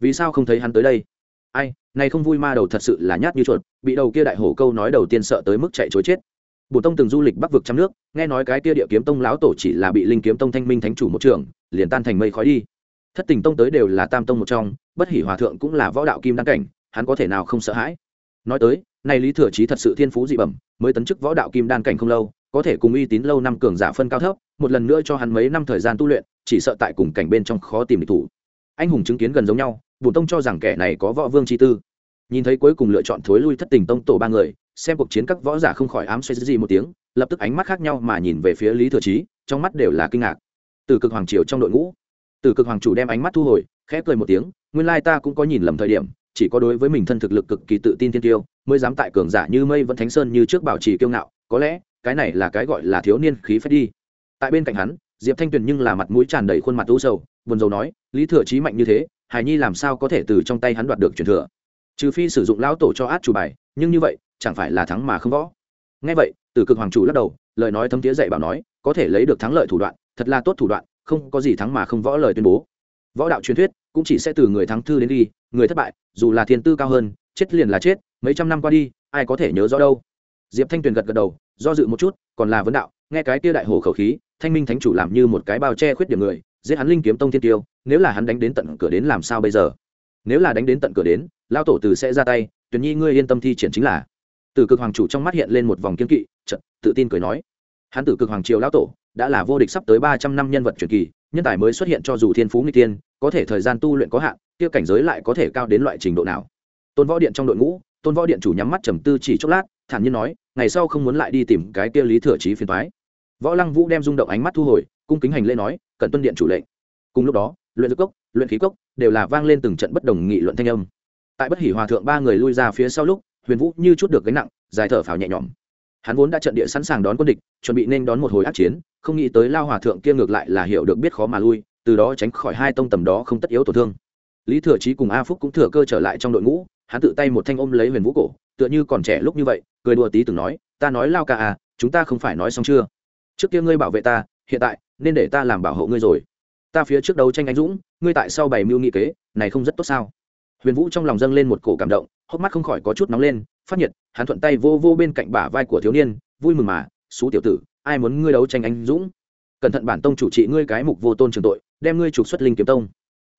Vì sao không thấy hắn tới đây? Ai, này không vui ma đầu thật sự là nhát như chuột, bị đầu kia đại hổ câu nói đầu tiên sợ tới mức chạy chối chết bổ tông từng du lịch bắc vực trăm nước, nghe nói cái kia địa kiếm tông lão tổ chỉ là bị linh kiếm tông thanh minh thánh chủ một trường liền tan thành mây khói đi. Thất tình tông tới đều là tam tông một trong, bất hỉ hòa thượng cũng là võ đạo kim đăng cảnh, hắn có thể nào không sợ hãi? Nói tới nay lý thừa trí thật sự thiên phú dị bẩm, mới tấn chức võ đạo kim đan cảnh không lâu, có thể cùng uy tín lâu năm cường giả phân cao thấp, một lần nữa cho hắn mấy năm thời gian tu luyện, chỉ sợ tại cùng cảnh bên trong khó tìm địch thủ. Anh hùng chứng kiến gần giống nhau bùn tông cho rằng kẻ này có võ vương chi tư. Nhìn thấy cuối cùng lựa chọn thối lui thất tình tông tổ ba người xem cuộc chiến các võ giả không khỏi ám xoay gì một tiếng, lập tức ánh mắt khác nhau mà nhìn về phía lý thừa trí trong mắt đều là kinh ngạc. Từ cực hoàng triều trong đội ngũ, từ cực hoàng chủ đem ánh mắt thu hồi, khẽ cười một tiếng, nguyên lai ta cũng có nhìn lầm thời điểm, chỉ có đối với mình thân thực lực cực kỳ tự tin thiên tiêu, mới dám tại cường giả như mây vẫn thánh sơn như trước bảo trì kiêu ngạo, có lẽ, cái này là cái gọi là thiếu niên khí phép đi. Tại bên cạnh hắn, diệp thanh tuyền nhưng là mặt mũi tràn đầy khuôn mặt u sầu, buồn rầu nói, lý thừa trí mạnh như thế hải nhi làm sao có thể từ trong tay hắn đoạt được truyền thừa? Trừ phi sử dụng lão tổ cho át chủ bài, nhưng như vậy, chẳng phải là thắng mà không võ. Ngay vậy, từ cực hoàng chủ lắc đầu, lời nói thấm tía dạy bảo nói, có thể lấy được thắng lợi thủ đoạn, thật là tốt thủ đoạn, không có gì thắng mà không võ lời tuyên bố. Võ đạo truyền thuyết, cũng chỉ sẽ từ người thắng thư đến đi, người thất bại, dù là thiên tư cao hơn, chết liền là chết, mấy trăm năm qua đi, ai có thể nhớ rõ đâu. Diệp thanh tuyền gật gật đầu, do dự một chút, còn là vấn đạo, nghe cái kia đại hồ khẩu khí, thanh minh thánh chủ làm như một cái bao che khuyết điểm người, giết hắn linh kiếm tông thiên tiêu, nếu là hắn đánh đến tận cửa đến làm sao bây giờ? Nếu là đánh đến tận cửa đến lao tổ từ sẽ ra tay tuyển nhi ngươi yên tâm thi triển chính là. Từ cực hoàng chủ trong mắt hiện lên một vòng kiên kỵ, chợt, tự tin cười nói. Hắn tử cực hoàng triều lao tổ, đã là vô địch sắp tới ba trăm năm nhân vật truyền kỳ, nhân tài mới xuất hiện cho dù thiên phú nghi tiên có thể thời gian tu luyện có hạn, kia cảnh giới lại có thể cao đến loại trình độ nào. Tôn võ điện trong đội ngũ, tôn võ điện chủ nhắm mắt trầm tư chỉ chốc lát, thản nhiên nói, ngày sau không muốn lại đi tìm cái kia lý thừa trí phiền thoái võ lăng vũ đem rung động ánh mắt thu hồi, cung kính hành lễ nói cần tuân điện chủ lệnh. Cùng lúc đó, luyện dược cốc luyện khí cốc, đều là vang lên từng trận bất đồng nghị luận thanh âm. Tại bất hỉ hòa thượng ba người lui ra phía sau lúc, huyền vũ như chút được gánh nặng, dài thở phào nhẹ nhõm. Hắn vốn đã trận địa sẵn sàng đón quân địch, chuẩn bị nên đón một hồi ác chiến, không nghĩ tới lao hòa thượng kia ngược lại là hiểu được biết khó mà lui, từ đó tránh khỏi hai tông tầm đó không tất yếu tổn thương. Lý thừa trí cùng a phúc cũng thừa cơ trở lại trong đội ngũ, hắn tự tay một thanh ôm lấy huyền vũ cổ, tựa như còn trẻ lúc như vậy, cười đùa tí từng nói, ta nói lao ca à chúng ta không phải nói xong chưa? Trước kia ngươi bảo vệ ta, hiện tại, nên để ta làm bảo hộ ngươi rồi ta phía trước đấu tranh anh dũng, ngươi tại sau bày mưu nghị kế, này không rất tốt sao? Huyền vũ trong lòng dâng lên một cổ cảm động, hốc mắt không khỏi có chút nóng lên, phát nhiệt, hắn thuận tay vô vô bên cạnh bả vai của thiếu niên, vui mừng mà xú tiểu tử, ai muốn ngươi đấu tranh anh dũng? Cẩn thận bản tông chủ trị ngươi cái mục vô tôn trường tội, đem ngươi trục xuất linh kiếm tông.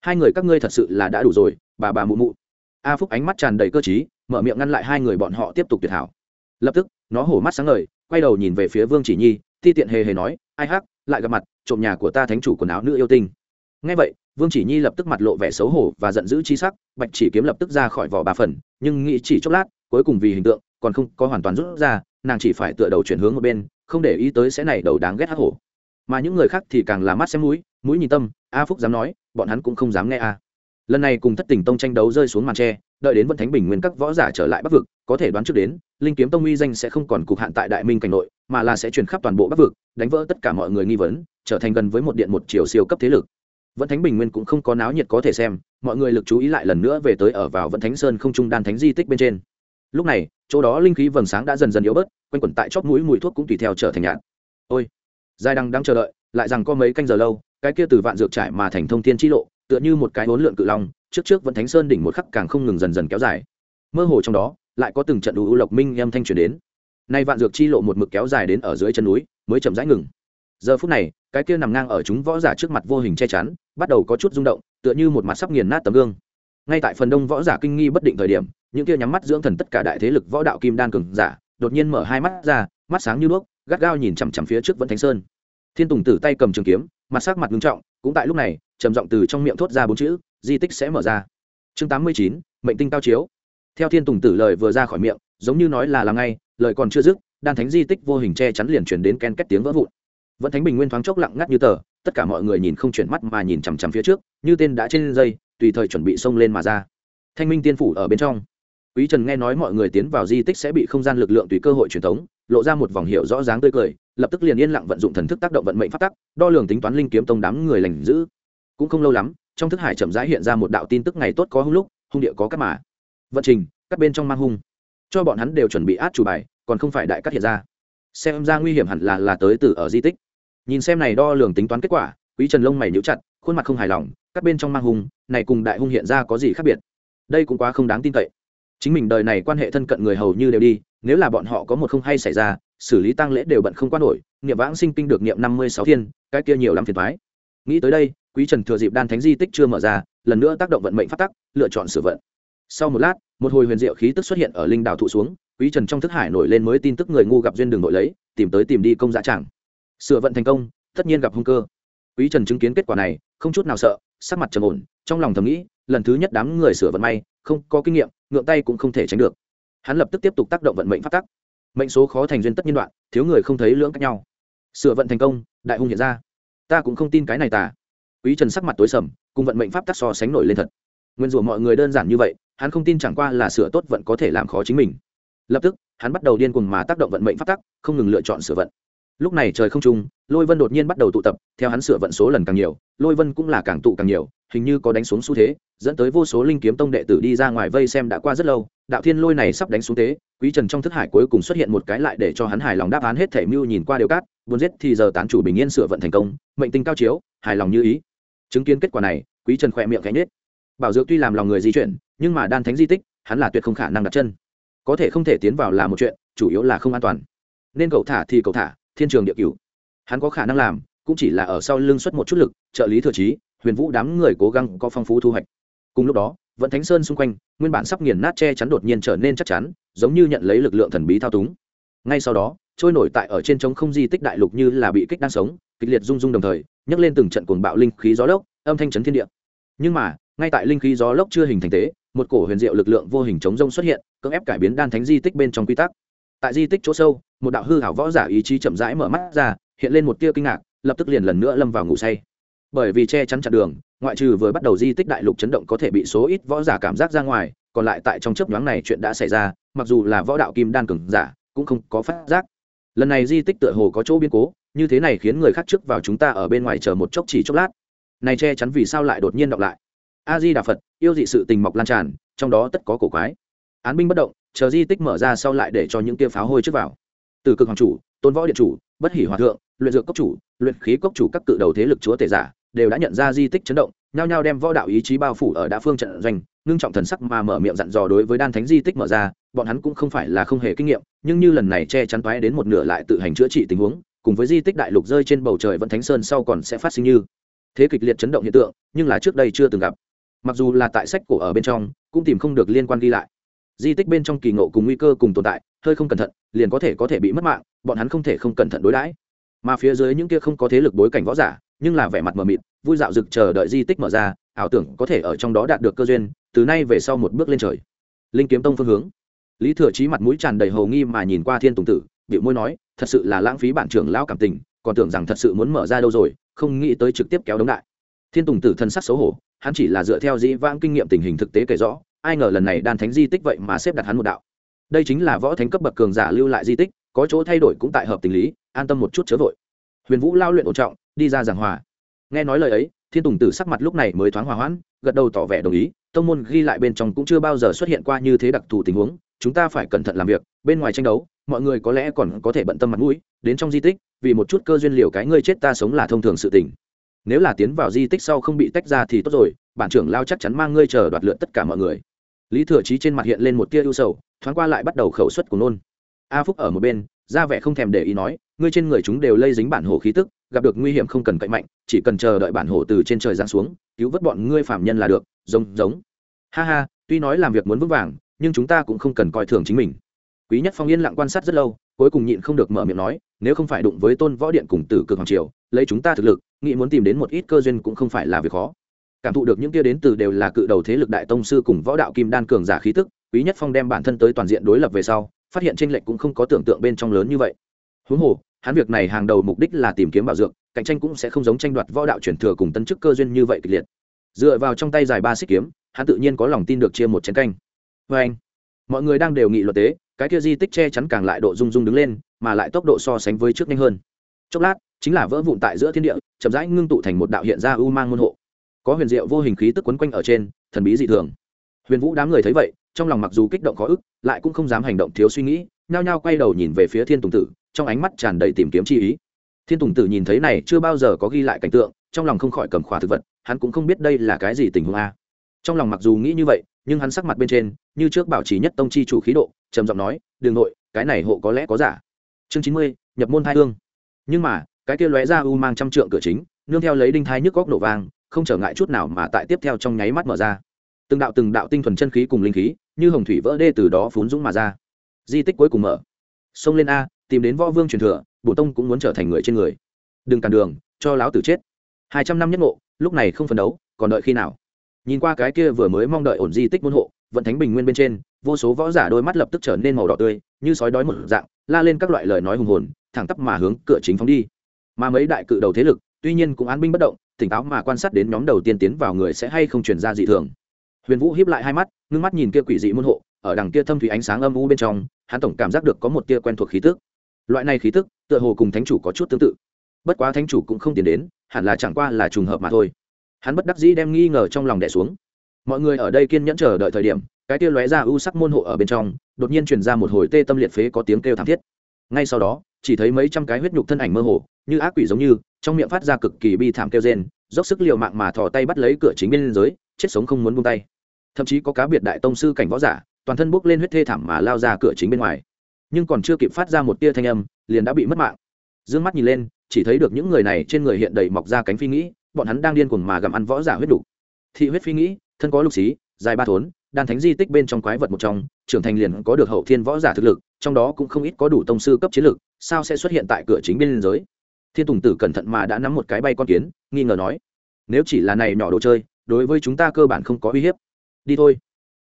Hai người các ngươi thật sự là đã đủ rồi, bà bà mụ mụ. A phúc ánh mắt tràn đầy cơ t mở miệng ngăn lại hai người bọn họ tiếp tục tuyệt hảo. Lập tức, nó hổ mắt sáng ngời, quay đầu nhìn về phía vương chỉ nhi thi tiện hề hề nói, ai hắc lại gặp mặt, trộm nhà của ta thánh chủ quần áo nữ yêu tinh. Ngay vậy, vương chỉ nhi lập tức mặt lộ vẻ xấu hổ và giận dữ chi sắc, bạch chỉ kiếm lập tức ra khỏi vỏ bà phần, nhưng nghĩ chỉ chốc lát, cuối cùng vì hình tượng, còn không có hoàn toàn rút ra, nàng chỉ phải tựa đầu chuyển hướng một bên, không để ý tới sẽ này đầu đáng ghét hắc hổ. Mà những người khác thì càng là mắt xem mũi mũi nhìn tâm, a phúc dám nói, bọn hắn cũng không dám nghe a. Lần này cùng thất tình tông tranh đấu rơi xuống màn tre đợi đến vận thánh bình nguyên các võ giả trở lại bắc vực, có thể đoán trước đến, linh kiếm tông uy danh sẽ không còn cục hạn tại đại minh cảnh nội, mà là sẽ truyền khắp toàn bộ bắc vực, đánh vỡ tất cả mọi người nghi vấn, trở thành gần với một điện một chiều siêu cấp thế lực. Vẫn thánh bình nguyên cũng không có náo nhiệt có thể xem, mọi người lực chú ý lại lần nữa về tới ở vào vẫn thánh sơn không trung đan thánh di tích bên trên. Lúc này, chỗ đó linh khí vầng sáng đã dần dần yếu bớt, quanh quẩn tại chóp mũi mùi thuốc cũng tùy theo trở thành nhạt. Ôi! Giai đăng đang chờ đợi, lại rằng có mấy canh giờ lâu, cái kia từ vạn dược trải mà thành thông thiên chi lộ, tựa như một cái hỗn lượn cự long trước trước vẫn thánh sơn đỉnh một khắc càng không ngừng dần dần kéo dài. Mơ hồ trong đó, lại có từng trận đủ lộc minh âm thanh truyền đến. Nay vạn dược chi lộ một mực kéo dài đến ở dưới chân núi, mới chậm rãi ngừng. Giờ phút này, cái kia nằm ngang ở chúng võ giả trước mặt vô hình che chắn, bắt đầu có chút rung động, tựa như một mặt sắp nghiền nát tấm gương. Ngay tại phần đông võ giả kinh nghi bất định thời điểm, những kia nhắm mắt dưỡng thần tất cả đại thế lực võ đạo kim đan cường giả, đột nhiên mở hai mắt ra, mắt sáng như đuốc, gắt gao nhìn chằm chằm phía trước vẫn thánh sơn. Thiên tùng tử tay cầm trường kiếm, mặt sắc mặt ngưng trọng, cũng tại lúc này, trầm giọng từ trong miệng thốt ra bốn chữ di tích sẽ mở ra. Chương tám mươi chín, mệnh tinh cao chiếu. Theo thiên tùng tử lời vừa ra khỏi miệng, giống như nói là làm ngay, lời còn chưa dứt, đan thánh di tích vô hình che chắn liền chuyển đến ken két tiếng vỡ vụn. Vẫn thánh bình nguyên thoáng chốc lặng ngắt như tờ, tất cả mọi người nhìn không chuyển mắt mà nhìn chằm chằm phía trước, như tên đã trên dây, tùy thời chuẩn bị xông lên mà ra. Thanh minh tiên phủ ở bên trong. Quý trần nghe nói mọi người tiến vào di tích sẽ bị không gian lực lượng tùy cơ hội truyền thống lộ ra một vòng hiệu rõ dáng tươi cười, lập tức liền yên lặng vận dụng thần thức tác động vận mệnh phát tắc, đo lường tính toán linh kiếm tông đám người lành giữ. Cũng không lâu lắm trong thức hải chậm rãi hiện ra một đạo tin tức ngày tốt có hung lúc, hung địa có cắt mà. Vận trình các bên trong mang hung. Cho bọn hắn đều chuẩn bị át chủ bài, còn không phải đại cắt hiện ra. Xem ra nguy hiểm hẳn là là tới từ ở di tích. Nhìn xem này đo lường tính toán kết quả, quý trần lông mày nhíu chặt, khuôn mặt không hài lòng các bên trong mang hung, này cùng đại hung hiện ra có gì khác biệt? Đây cũng quá không đáng tin cậy. Chính mình đời này quan hệ thân cận người hầu như đều đi, nếu là bọn họ có một không hay xảy ra, xử lý tăng lễ đều bận không quan nổi, niệm vãng sinh kinh được niệm năm mươi sáu thiên, cái kia nhiều lắm phiền thoái nghĩ tới đây quý trần thừa dịp đan thánh di tích chưa mở ra, lần nữa tác động vận mệnh phát tắc, lựa chọn sửa vận. Sau một lát, một hồi huyền diệu khí tức xuất hiện ở linh đảo thụ xuống, quý trần trong thức hải nổi lên mới tin tức người ngu gặp duyên đường nội lấy, tìm tới tìm đi công giá chẳng sửa vận thành công, tất nhiên gặp hung cơ. Quý trần chứng kiến kết quả này, không chút nào sợ, sắc mặt trầm ổn, trong lòng thầm nghĩ, lần thứ nhất đám người sửa vận may, không có kinh nghiệm, ngượng tay cũng không thể tránh được. Hắn lập tức tiếp tục tác động vận mệnh phát tắc. Mệnh số khó thành duyên tất nhiên đoạn, thiếu người không thấy lưỡng cách nhau. Sửa vận thành công, đại hung hiện ra. Ta cũng không tin cái này tà quý trần sắc mặt tối sầm, cùng vận mệnh pháp tắc so sánh nổi lên thật. Nguyên rủa mọi người đơn giản như vậy, hắn không tin chẳng qua là sửa tốt vận có thể làm khó chính mình. Lập tức, hắn bắt đầu điên cuồng mà tác động vận mệnh pháp tắc, không ngừng lựa chọn sửa vận. Lúc này trời không trung, lôi vân đột nhiên bắt đầu tụ tập, theo hắn sửa vận số lần càng nhiều, lôi vân cũng là càng tụ càng nhiều, hình như có đánh xuống xu thế, dẫn tới vô số linh kiếm tông đệ tử đi ra ngoài vây xem đã qua rất lâu, đạo thiên lôi này sắp đánh xuống thế, quý trần trong thức hải cuối cùng xuất hiện một cái lại để cho hắn hài lòng đáp án hết thể mưu nhìn qua đều cát, buồn giết thì giờ tán chủ bình yên sửa vận thành công, mệnh tinh cao chiếu, hài lòng như ý chứng kiến kết quả này, quý trần khỏe miệng cánh nết bảo dược tuy làm lòng người di chuyển, nhưng mà đan thánh di tích, hắn là tuyệt không khả năng đặt chân. Có thể không thể tiến vào là một chuyện, chủ yếu là không an toàn. Nên cậu thả thì cậu thả, thiên trường địa cửu. Hắn có khả năng làm, cũng chỉ là ở sau lưng xuất một chút lực, trợ lý thừa trí, huyền vũ đám người cố gắng có phong phú thu hoạch. Cùng lúc đó, vận thánh sơn xung quanh, nguyên bản sắp nghiền nát che chắn đột nhiên trở nên chắc chắn, giống như nhận lấy lực lượng thần bí thao túng. Ngay sau đó, trôi nổi tại ở trên trống không di tích đại lục như là bị kích đang sống, kịch liệt rung rung đồng thời nhấc lên từng trận cuồng bạo linh khí gió lốc, âm thanh chấn thiên địa. Nhưng mà, ngay tại linh khí gió lốc chưa hình thành tế một cổ huyền diệu lực lượng vô hình chống rông xuất hiện, cưỡng ép cải biến đan thánh di tích bên trong quy tắc. Tại di tích chỗ sâu, một đạo hư hảo võ giả ý chí chậm rãi mở mắt ra, hiện lên một tia kinh ngạc, lập tức liền lần nữa lâm vào ngủ say. Bởi vì che chắn chặn đường, ngoại trừ vừa bắt đầu di tích đại lục chấn động có thể bị số ít võ giả cảm giác ra ngoài, còn lại tại trong chớp nhoáng này chuyện đã xảy ra, mặc dù là võ đạo kim đan cường giả, cũng không có phát giác. Lần này di tích tựa hồ có chỗ biến cố như thế này khiến người khác trước vào chúng ta ở bên ngoài chờ một chốc chỉ chốc lát. Này che chắn vì sao lại đột nhiên đọc lại? A di đà phật, yêu dị sự tình mọc lan tràn, trong đó tất có cổ quái. Án binh bất động, chờ di tích mở ra sau lại để cho những kia pháo hôi trước vào. Từ cực hoàng chủ, tôn võ điện chủ, bất hỉ hòa thượng, luyện dược cốc chủ, luyện khí cốc chủ các cự đầu thế lực chúa tể giả, đều đã nhận ra di tích chấn động, nhao nhao đem võ đạo ý chí bao phủ ở đa phương trận doanh, ngưng trọng thần sắc mà mở miệng dặn dò đối với đan thánh di tích mở ra, bọn hắn cũng không phải là không hề kinh nghiệm, nhưng như lần này che chắn toái đến một nửa lại tự hành chữa trị tình huống cùng với di tích đại lục rơi trên bầu trời vẫn thánh sơn sau còn sẽ phát sinh như thế kịch liệt chấn động hiện tượng, nhưng là trước đây chưa từng gặp. Mặc dù là tại sách cổ ở bên trong, cũng tìm không được liên quan ghi lại. Di tích bên trong kỳ ngộ cùng nguy cơ cùng tồn tại, hơi không cẩn thận, liền có thể có thể bị mất mạng, bọn hắn không thể không cẩn thận đối đãi. Mà phía dưới những kia không có thế lực bối cảnh võ giả, nhưng là vẻ mặt mờ mịt, vui dạo rực chờ đợi di tích mở ra, ảo tưởng có thể ở trong đó đạt được cơ duyên, từ nay về sau một bước lên trời. Linh kiếm tông phương hướng. Lý thừa trí mặt mũi tràn đầy hầu nghi mà nhìn qua thiên tùng tử điệu môi nói thật sự là lãng phí bản trưởng lão cảm tình, còn tưởng rằng thật sự muốn mở ra đâu rồi, không nghĩ tới trực tiếp kéo đống đại. Thiên tùng tử thân sắc xấu hổ, hắn chỉ là dựa theo dĩ vãng kinh nghiệm tình hình thực tế kể rõ, ai ngờ lần này đan thánh di tích vậy mà xếp đặt hắn một đạo. Đây chính là võ thánh cấp bậc cường giả lưu lại di tích, có chỗ thay đổi cũng tại hợp tình lý, an tâm một chút chớ vội. Huyền vũ lao luyện ổn trọng, đi ra giảng hòa. Nghe nói lời ấy, thiên tùng tử sắc mặt lúc này mới thoáng hòa hoãn, gật đầu tỏ vẻ đồng ý, tông môn ghi lại bên trong cũng chưa bao giờ xuất hiện qua như thế đặc thù tình huống chúng ta phải cẩn thận làm việc, bên ngoài tranh đấu, mọi người có lẽ còn có thể bận tâm mặt mũi, đến trong di tích, vì một chút cơ duyên liều cái ngươi chết ta sống là thông thường sự tình. Nếu là tiến vào di tích sau không bị tách ra thì tốt rồi, bản trưởng lao chắc chắn mang ngươi chờ đoạt lượn tất cả mọi người. Lý thừa trí trên mặt hiện lên một tia ưu sầu, thoáng qua lại bắt đầu khẩu suất của nôn. A phúc ở một bên, ra vẻ không thèm để ý nói, ngươi trên người chúng đều lây dính bản hồ khí tức, gặp được nguy hiểm không cần cậy mạnh, chỉ cần chờ đợi bản hồ từ trên trời giáng xuống, cứu vớt bọn ngươi phạm nhân là được, giống giống. Ha ha, tuy nói làm việc muốn vững vàng nhưng chúng ta cũng không cần coi thường chính mình. Quý nhất phong yên lặng quan sát rất lâu, cuối cùng nhịn không được mở miệng nói, nếu không phải đụng với tôn võ điện cùng tử cực hoàng triều, lấy chúng ta thực lực, nghĩ muốn tìm đến một ít cơ duyên cũng không phải là việc khó. Cảm thụ được những kia đến từ đều là cự đầu thế lực đại tông sư cùng võ đạo kim đan cường giả khí tức, quý nhất phong đem bản thân tới toàn diện đối lập về sau, phát hiện tranh lệch cũng không có tưởng tượng bên trong lớn như vậy. Huống hồ, hắn việc này hàng đầu mục đích là tìm kiếm bảo dược, cạnh tranh cũng sẽ không giống tranh đoạt võ đạo truyền thừa cùng tân chức cơ duyên như vậy kịch liệt. Dựa vào trong tay dài ba xích kiếm, hắn tự nhiên có lòng tin được chia một chén canh vê anh, mọi người đang đều nghị luật tế, cái kia di tích che chắn càng lại độ rung rung đứng lên, mà lại tốc độ so sánh với trước nhanh hơn. Chốc lát, chính là vỡ vụn tại giữa thiên địa, chậm rãi ngưng tụ thành một đạo hiện ra u mang môn hộ. Có huyền diệu vô hình khí tức quấn quanh ở trên, thần bí dị thường. Huyền vũ đám người thấy vậy, trong lòng mặc dù kích động khó ức, lại cũng không dám hành động thiếu suy nghĩ, nhao nhao quay đầu nhìn về phía thiên tùng tử, trong ánh mắt tràn đầy tìm kiếm chi ý. Thiên tùng tử nhìn thấy này chưa bao giờ có ghi lại cảnh tượng, trong lòng không khỏi cầm khỏa thực vật, hắn cũng không biết đây là cái gì tình huống a. Trong lòng mặc dù nghĩ như vậy nhưng hắn sắc mặt bên trên, như trước bảo trì nhất tông chi chủ khí độ, trầm giọng nói, đường nội, cái này hộ có lẽ có giả. Chương chín mươi, nhập môn thai hương. Nhưng mà, cái kia lóe ra u mang trăm trượng cửa chính, nương theo lấy đinh thai nhức góc nổ vang, không trở ngại chút nào mà tại tiếp theo trong nháy mắt mở ra. Từng đạo từng đạo tinh thuần chân khí cùng linh khí, như hồng thủy vỡ đê từ đó phún dũng mà ra. Di tích cuối cùng mở. Xông lên a, tìm đến võ vương truyền thừa, bổ tông cũng muốn trở thành người trên người. Đừng cản đường, cho láo tử chết. Hai trăm năm nhất ngộ, lúc này không phấn đấu, còn đợi khi nào? Nhìn qua cái kia vừa mới mong đợi ổn di tích môn hộ, vận thánh bình nguyên bên trên, vô số võ giả đôi mắt lập tức trở nên màu đỏ tươi, như sói đói một dạng, la lên các loại lời nói hùng hồn, thẳng tắp mà hướng cửa chính phóng đi. Mà mấy đại cự đầu thế lực, tuy nhiên cũng án binh bất động, tỉnh táo mà quan sát đến nhóm đầu tiên tiến vào người sẽ hay không chuyển ra dị thường. Huyền vũ hiếp lại hai mắt, ngưng mắt nhìn kia quỷ dị môn hộ, ở đằng kia thâm thủy ánh sáng âm u bên trong, hắn tổng cảm giác được có một tia quen thuộc khí tức. Loại này khí tức, tựa hồ cùng thánh chủ có chút tương tự. Bất quá thánh chủ cũng không tiến đến, hẳn là chẳng qua là trùng hợp mà thôi hắn bất đắc dĩ đem nghi ngờ trong lòng đẻ xuống. Mọi người ở đây kiên nhẫn chờ đợi thời điểm, cái tia lóe ra ưu sắc môn hộ ở bên trong, đột nhiên truyền ra một hồi tê tâm liệt phế có tiếng kêu thảm thiết. Ngay sau đó, chỉ thấy mấy trăm cái huyết nhục thân ảnh mơ hồ, như ác quỷ giống như, trong miệng phát ra cực kỳ bi thảm kêu rên, dốc sức l i ề u mạng mà thò tay bắt lấy cửa chính bên liên giới chết sống không muốn buông tay. Thậm chí có cá biệt đại tông sư cảnh võ giả, toàn thân bốc lên huyết thê thảm mà lao ra cửa chính bên ngoài. Nhưng còn chưa kịp phát ra một tia thanh âm, liền đã bị mất mạng. D ư ơ n g mắt nhìn lên, chỉ thấy được những người này trên người hiện đầy mọc ra cánh phi nghĩ bọn hắn đang điên cuồng mà gặm ăn võ giả huyết đủ. thị huyết phi nghĩ, thân có lục xí, dài ba thốn, đan thánh di tích bên trong quái vật một trong, trưởng thành liền có được hậu thiên võ giả thực lực, trong đó cũng không ít có đủ tông sư cấp chiến lực, sao sẽ xuất hiện tại cửa chính bên liên giới? Thiên tùng tử cẩn thận mà đã nắm một cái bay con kiến, nghi ngờ nói, nếu chỉ là này nhỏ đồ chơi, đối với chúng ta cơ bản không có uy hiếp. Đi thôi.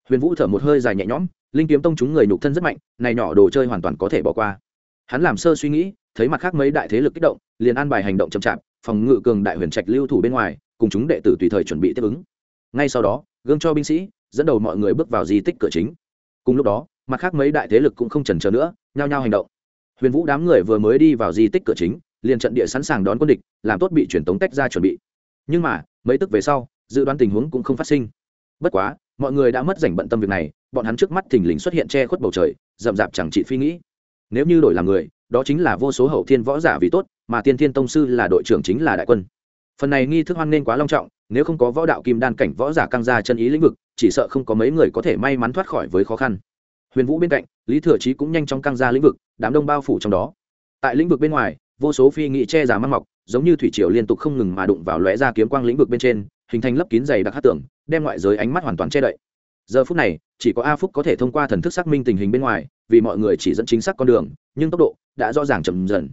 Huyền vũ thở một hơi dài nhẹ nhõm, linh kiếm tông chúng người nhục thân rất mạnh, này nhỏ đồ chơi hoàn toàn có thể bỏ qua. Hắn làm sơ suy nghĩ, thấy mặt khác mấy đại thế lực kích động, liền an bài hành động chậm chạp phòng ngự cường đại huyền trạch lưu thủ bên ngoài, cùng chúng đệ tử tùy thời chuẩn bị tiếp ứng. Ngay sau đó, gương cho binh sĩ, dẫn đầu mọi người bước vào di tích cửa chính. Cùng lúc đó, mặt khác mấy đại thế lực cũng không chần chờ nữa, nhao nhao hành động. Huyền vũ đám người vừa mới đi vào di tích cửa chính, liền trận địa sẵn sàng đón quân địch, làm tốt bị truyền tống tách ra chuẩn bị. Nhưng mà, mấy tức về sau, dự đoán tình huống cũng không phát sinh. Bất quá, mọi người đã mất dành bận tâm việc này, bọn hắn trước mắt thình lình xuất hiện che khuất bầu trời, rậm rạp chẳng trị phi nghĩ nếu như đổi làm người, đó chính là vô số hậu thiên võ giả vì tốt, mà tiên thiên tông sư là đội trưởng chính là đại quân. Phần này nghi thức hoan nên quá long trọng, nếu không có võ đạo kim đan cảnh võ giả căng ra chân ý lĩnh vực, chỉ sợ không có mấy người có thể may mắn thoát khỏi với khó khăn. Huyền vũ bên cạnh, lý thừa trí cũng nhanh chóng căng ra lĩnh vực, đám đông bao phủ trong đó. Tại lĩnh vực bên ngoài, vô số phi nghị che giả mang mọc, giống như thủy triều liên tục không ngừng mà đụng vào lóe ra kiếm quang lĩnh vực bên trên, hình thành lấp kín dày đặc hát tưởng đem ngoại giới ánh mắt hoàn toàn che đậy giờ phút này, chỉ có a phúc có thể thông qua thần thức xác minh tình hình bên ngoài, vì mọi người chỉ dẫn chính xác con đường, nhưng tốc độ đã rõ ràng chậm dần.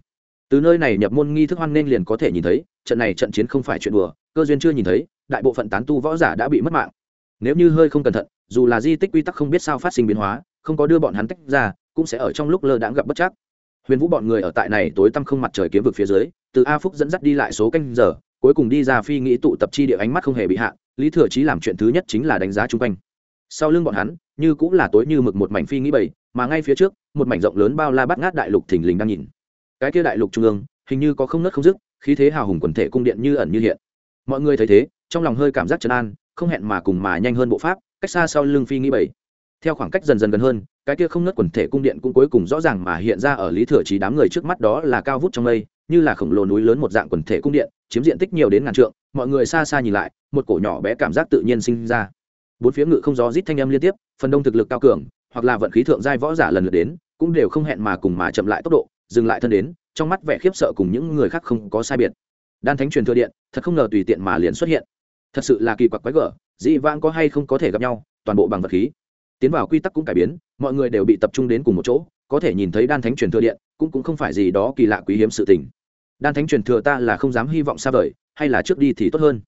Từ nơi này nhập môn nghi thức hoan nên liền có thể nhìn thấy, trận này trận chiến không phải chuyện đùa, cơ duyên chưa nhìn thấy, đại bộ phận tán tu võ giả đã bị mất mạng. Nếu như hơi không cẩn thận, dù là di tích quy tắc không biết sao phát sinh biến hóa, không có đưa bọn hắn tách ra, cũng sẽ ở trong lúc lơ đãng gặp bất chắc. Huyền vũ bọn người ở tại này tối tăm không mặt trời kiếm vực phía dưới, từ a phúc dẫn dắt đi lại số canh giờ, cuối cùng đi ra phi nghĩ tụ tập chi địa ánh mắt không hề bị hạ, lý thừa chí làm chuyện thứ nhất chính là đánh giá chung quanh sau lưng bọn hắn, như cũng là tối như mực một mảnh phi nghĩ bầy, mà ngay phía trước, một mảnh rộng lớn bao la bát ngát đại lục thình lình đang nhìn. Cái kia đại lục trung ương, hình như có không nớt không dứt, khí thế hào hùng quần thể cung điện như ẩn như hiện. Mọi người thấy thế, trong lòng hơi cảm giác trấn an, không hẹn mà cùng mà nhanh hơn bộ pháp, cách xa sau lưng phi nghĩ bầy. Theo khoảng cách dần dần gần hơn, cái kia không nớt quần thể cung điện cũng cuối cùng rõ ràng mà hiện ra ở lý thừa trí đám người trước mắt đó là cao vút trong mây, như là khổng lồ núi lớn một dạng quần thể cung điện, chiếm diện tích nhiều đến ngàn trượng, mọi người xa xa nhìn lại, một cổ nhỏ bé cảm giác tự nhiên sinh ra bốn phía ngự không gió rít thanh âm liên tiếp, phần đông thực lực cao cường, hoặc là vận khí thượng giai võ giả lần lượt đến, cũng đều không hẹn mà cùng mà chậm lại tốc độ, dừng lại thân đến, trong mắt vẻ khiếp sợ cùng những người khác không có sai biệt. Đan thánh truyền thừa điện, thật không ngờ tùy tiện mà liền xuất hiện. Thật sự là kỳ quặc quái gở, dị vãng có hay không có thể gặp nhau, toàn bộ bằng vật khí. Tiến vào quy tắc cũng cải biến, mọi người đều bị tập trung đến cùng một chỗ, có thể nhìn thấy đan thánh truyền thừa điện, cũng cũng không phải gì đó kỳ lạ quý hiếm sự tình. Đan thánh truyền thừa ta là không dám hy vọng xa vời, hay là trước đi thì tốt hơn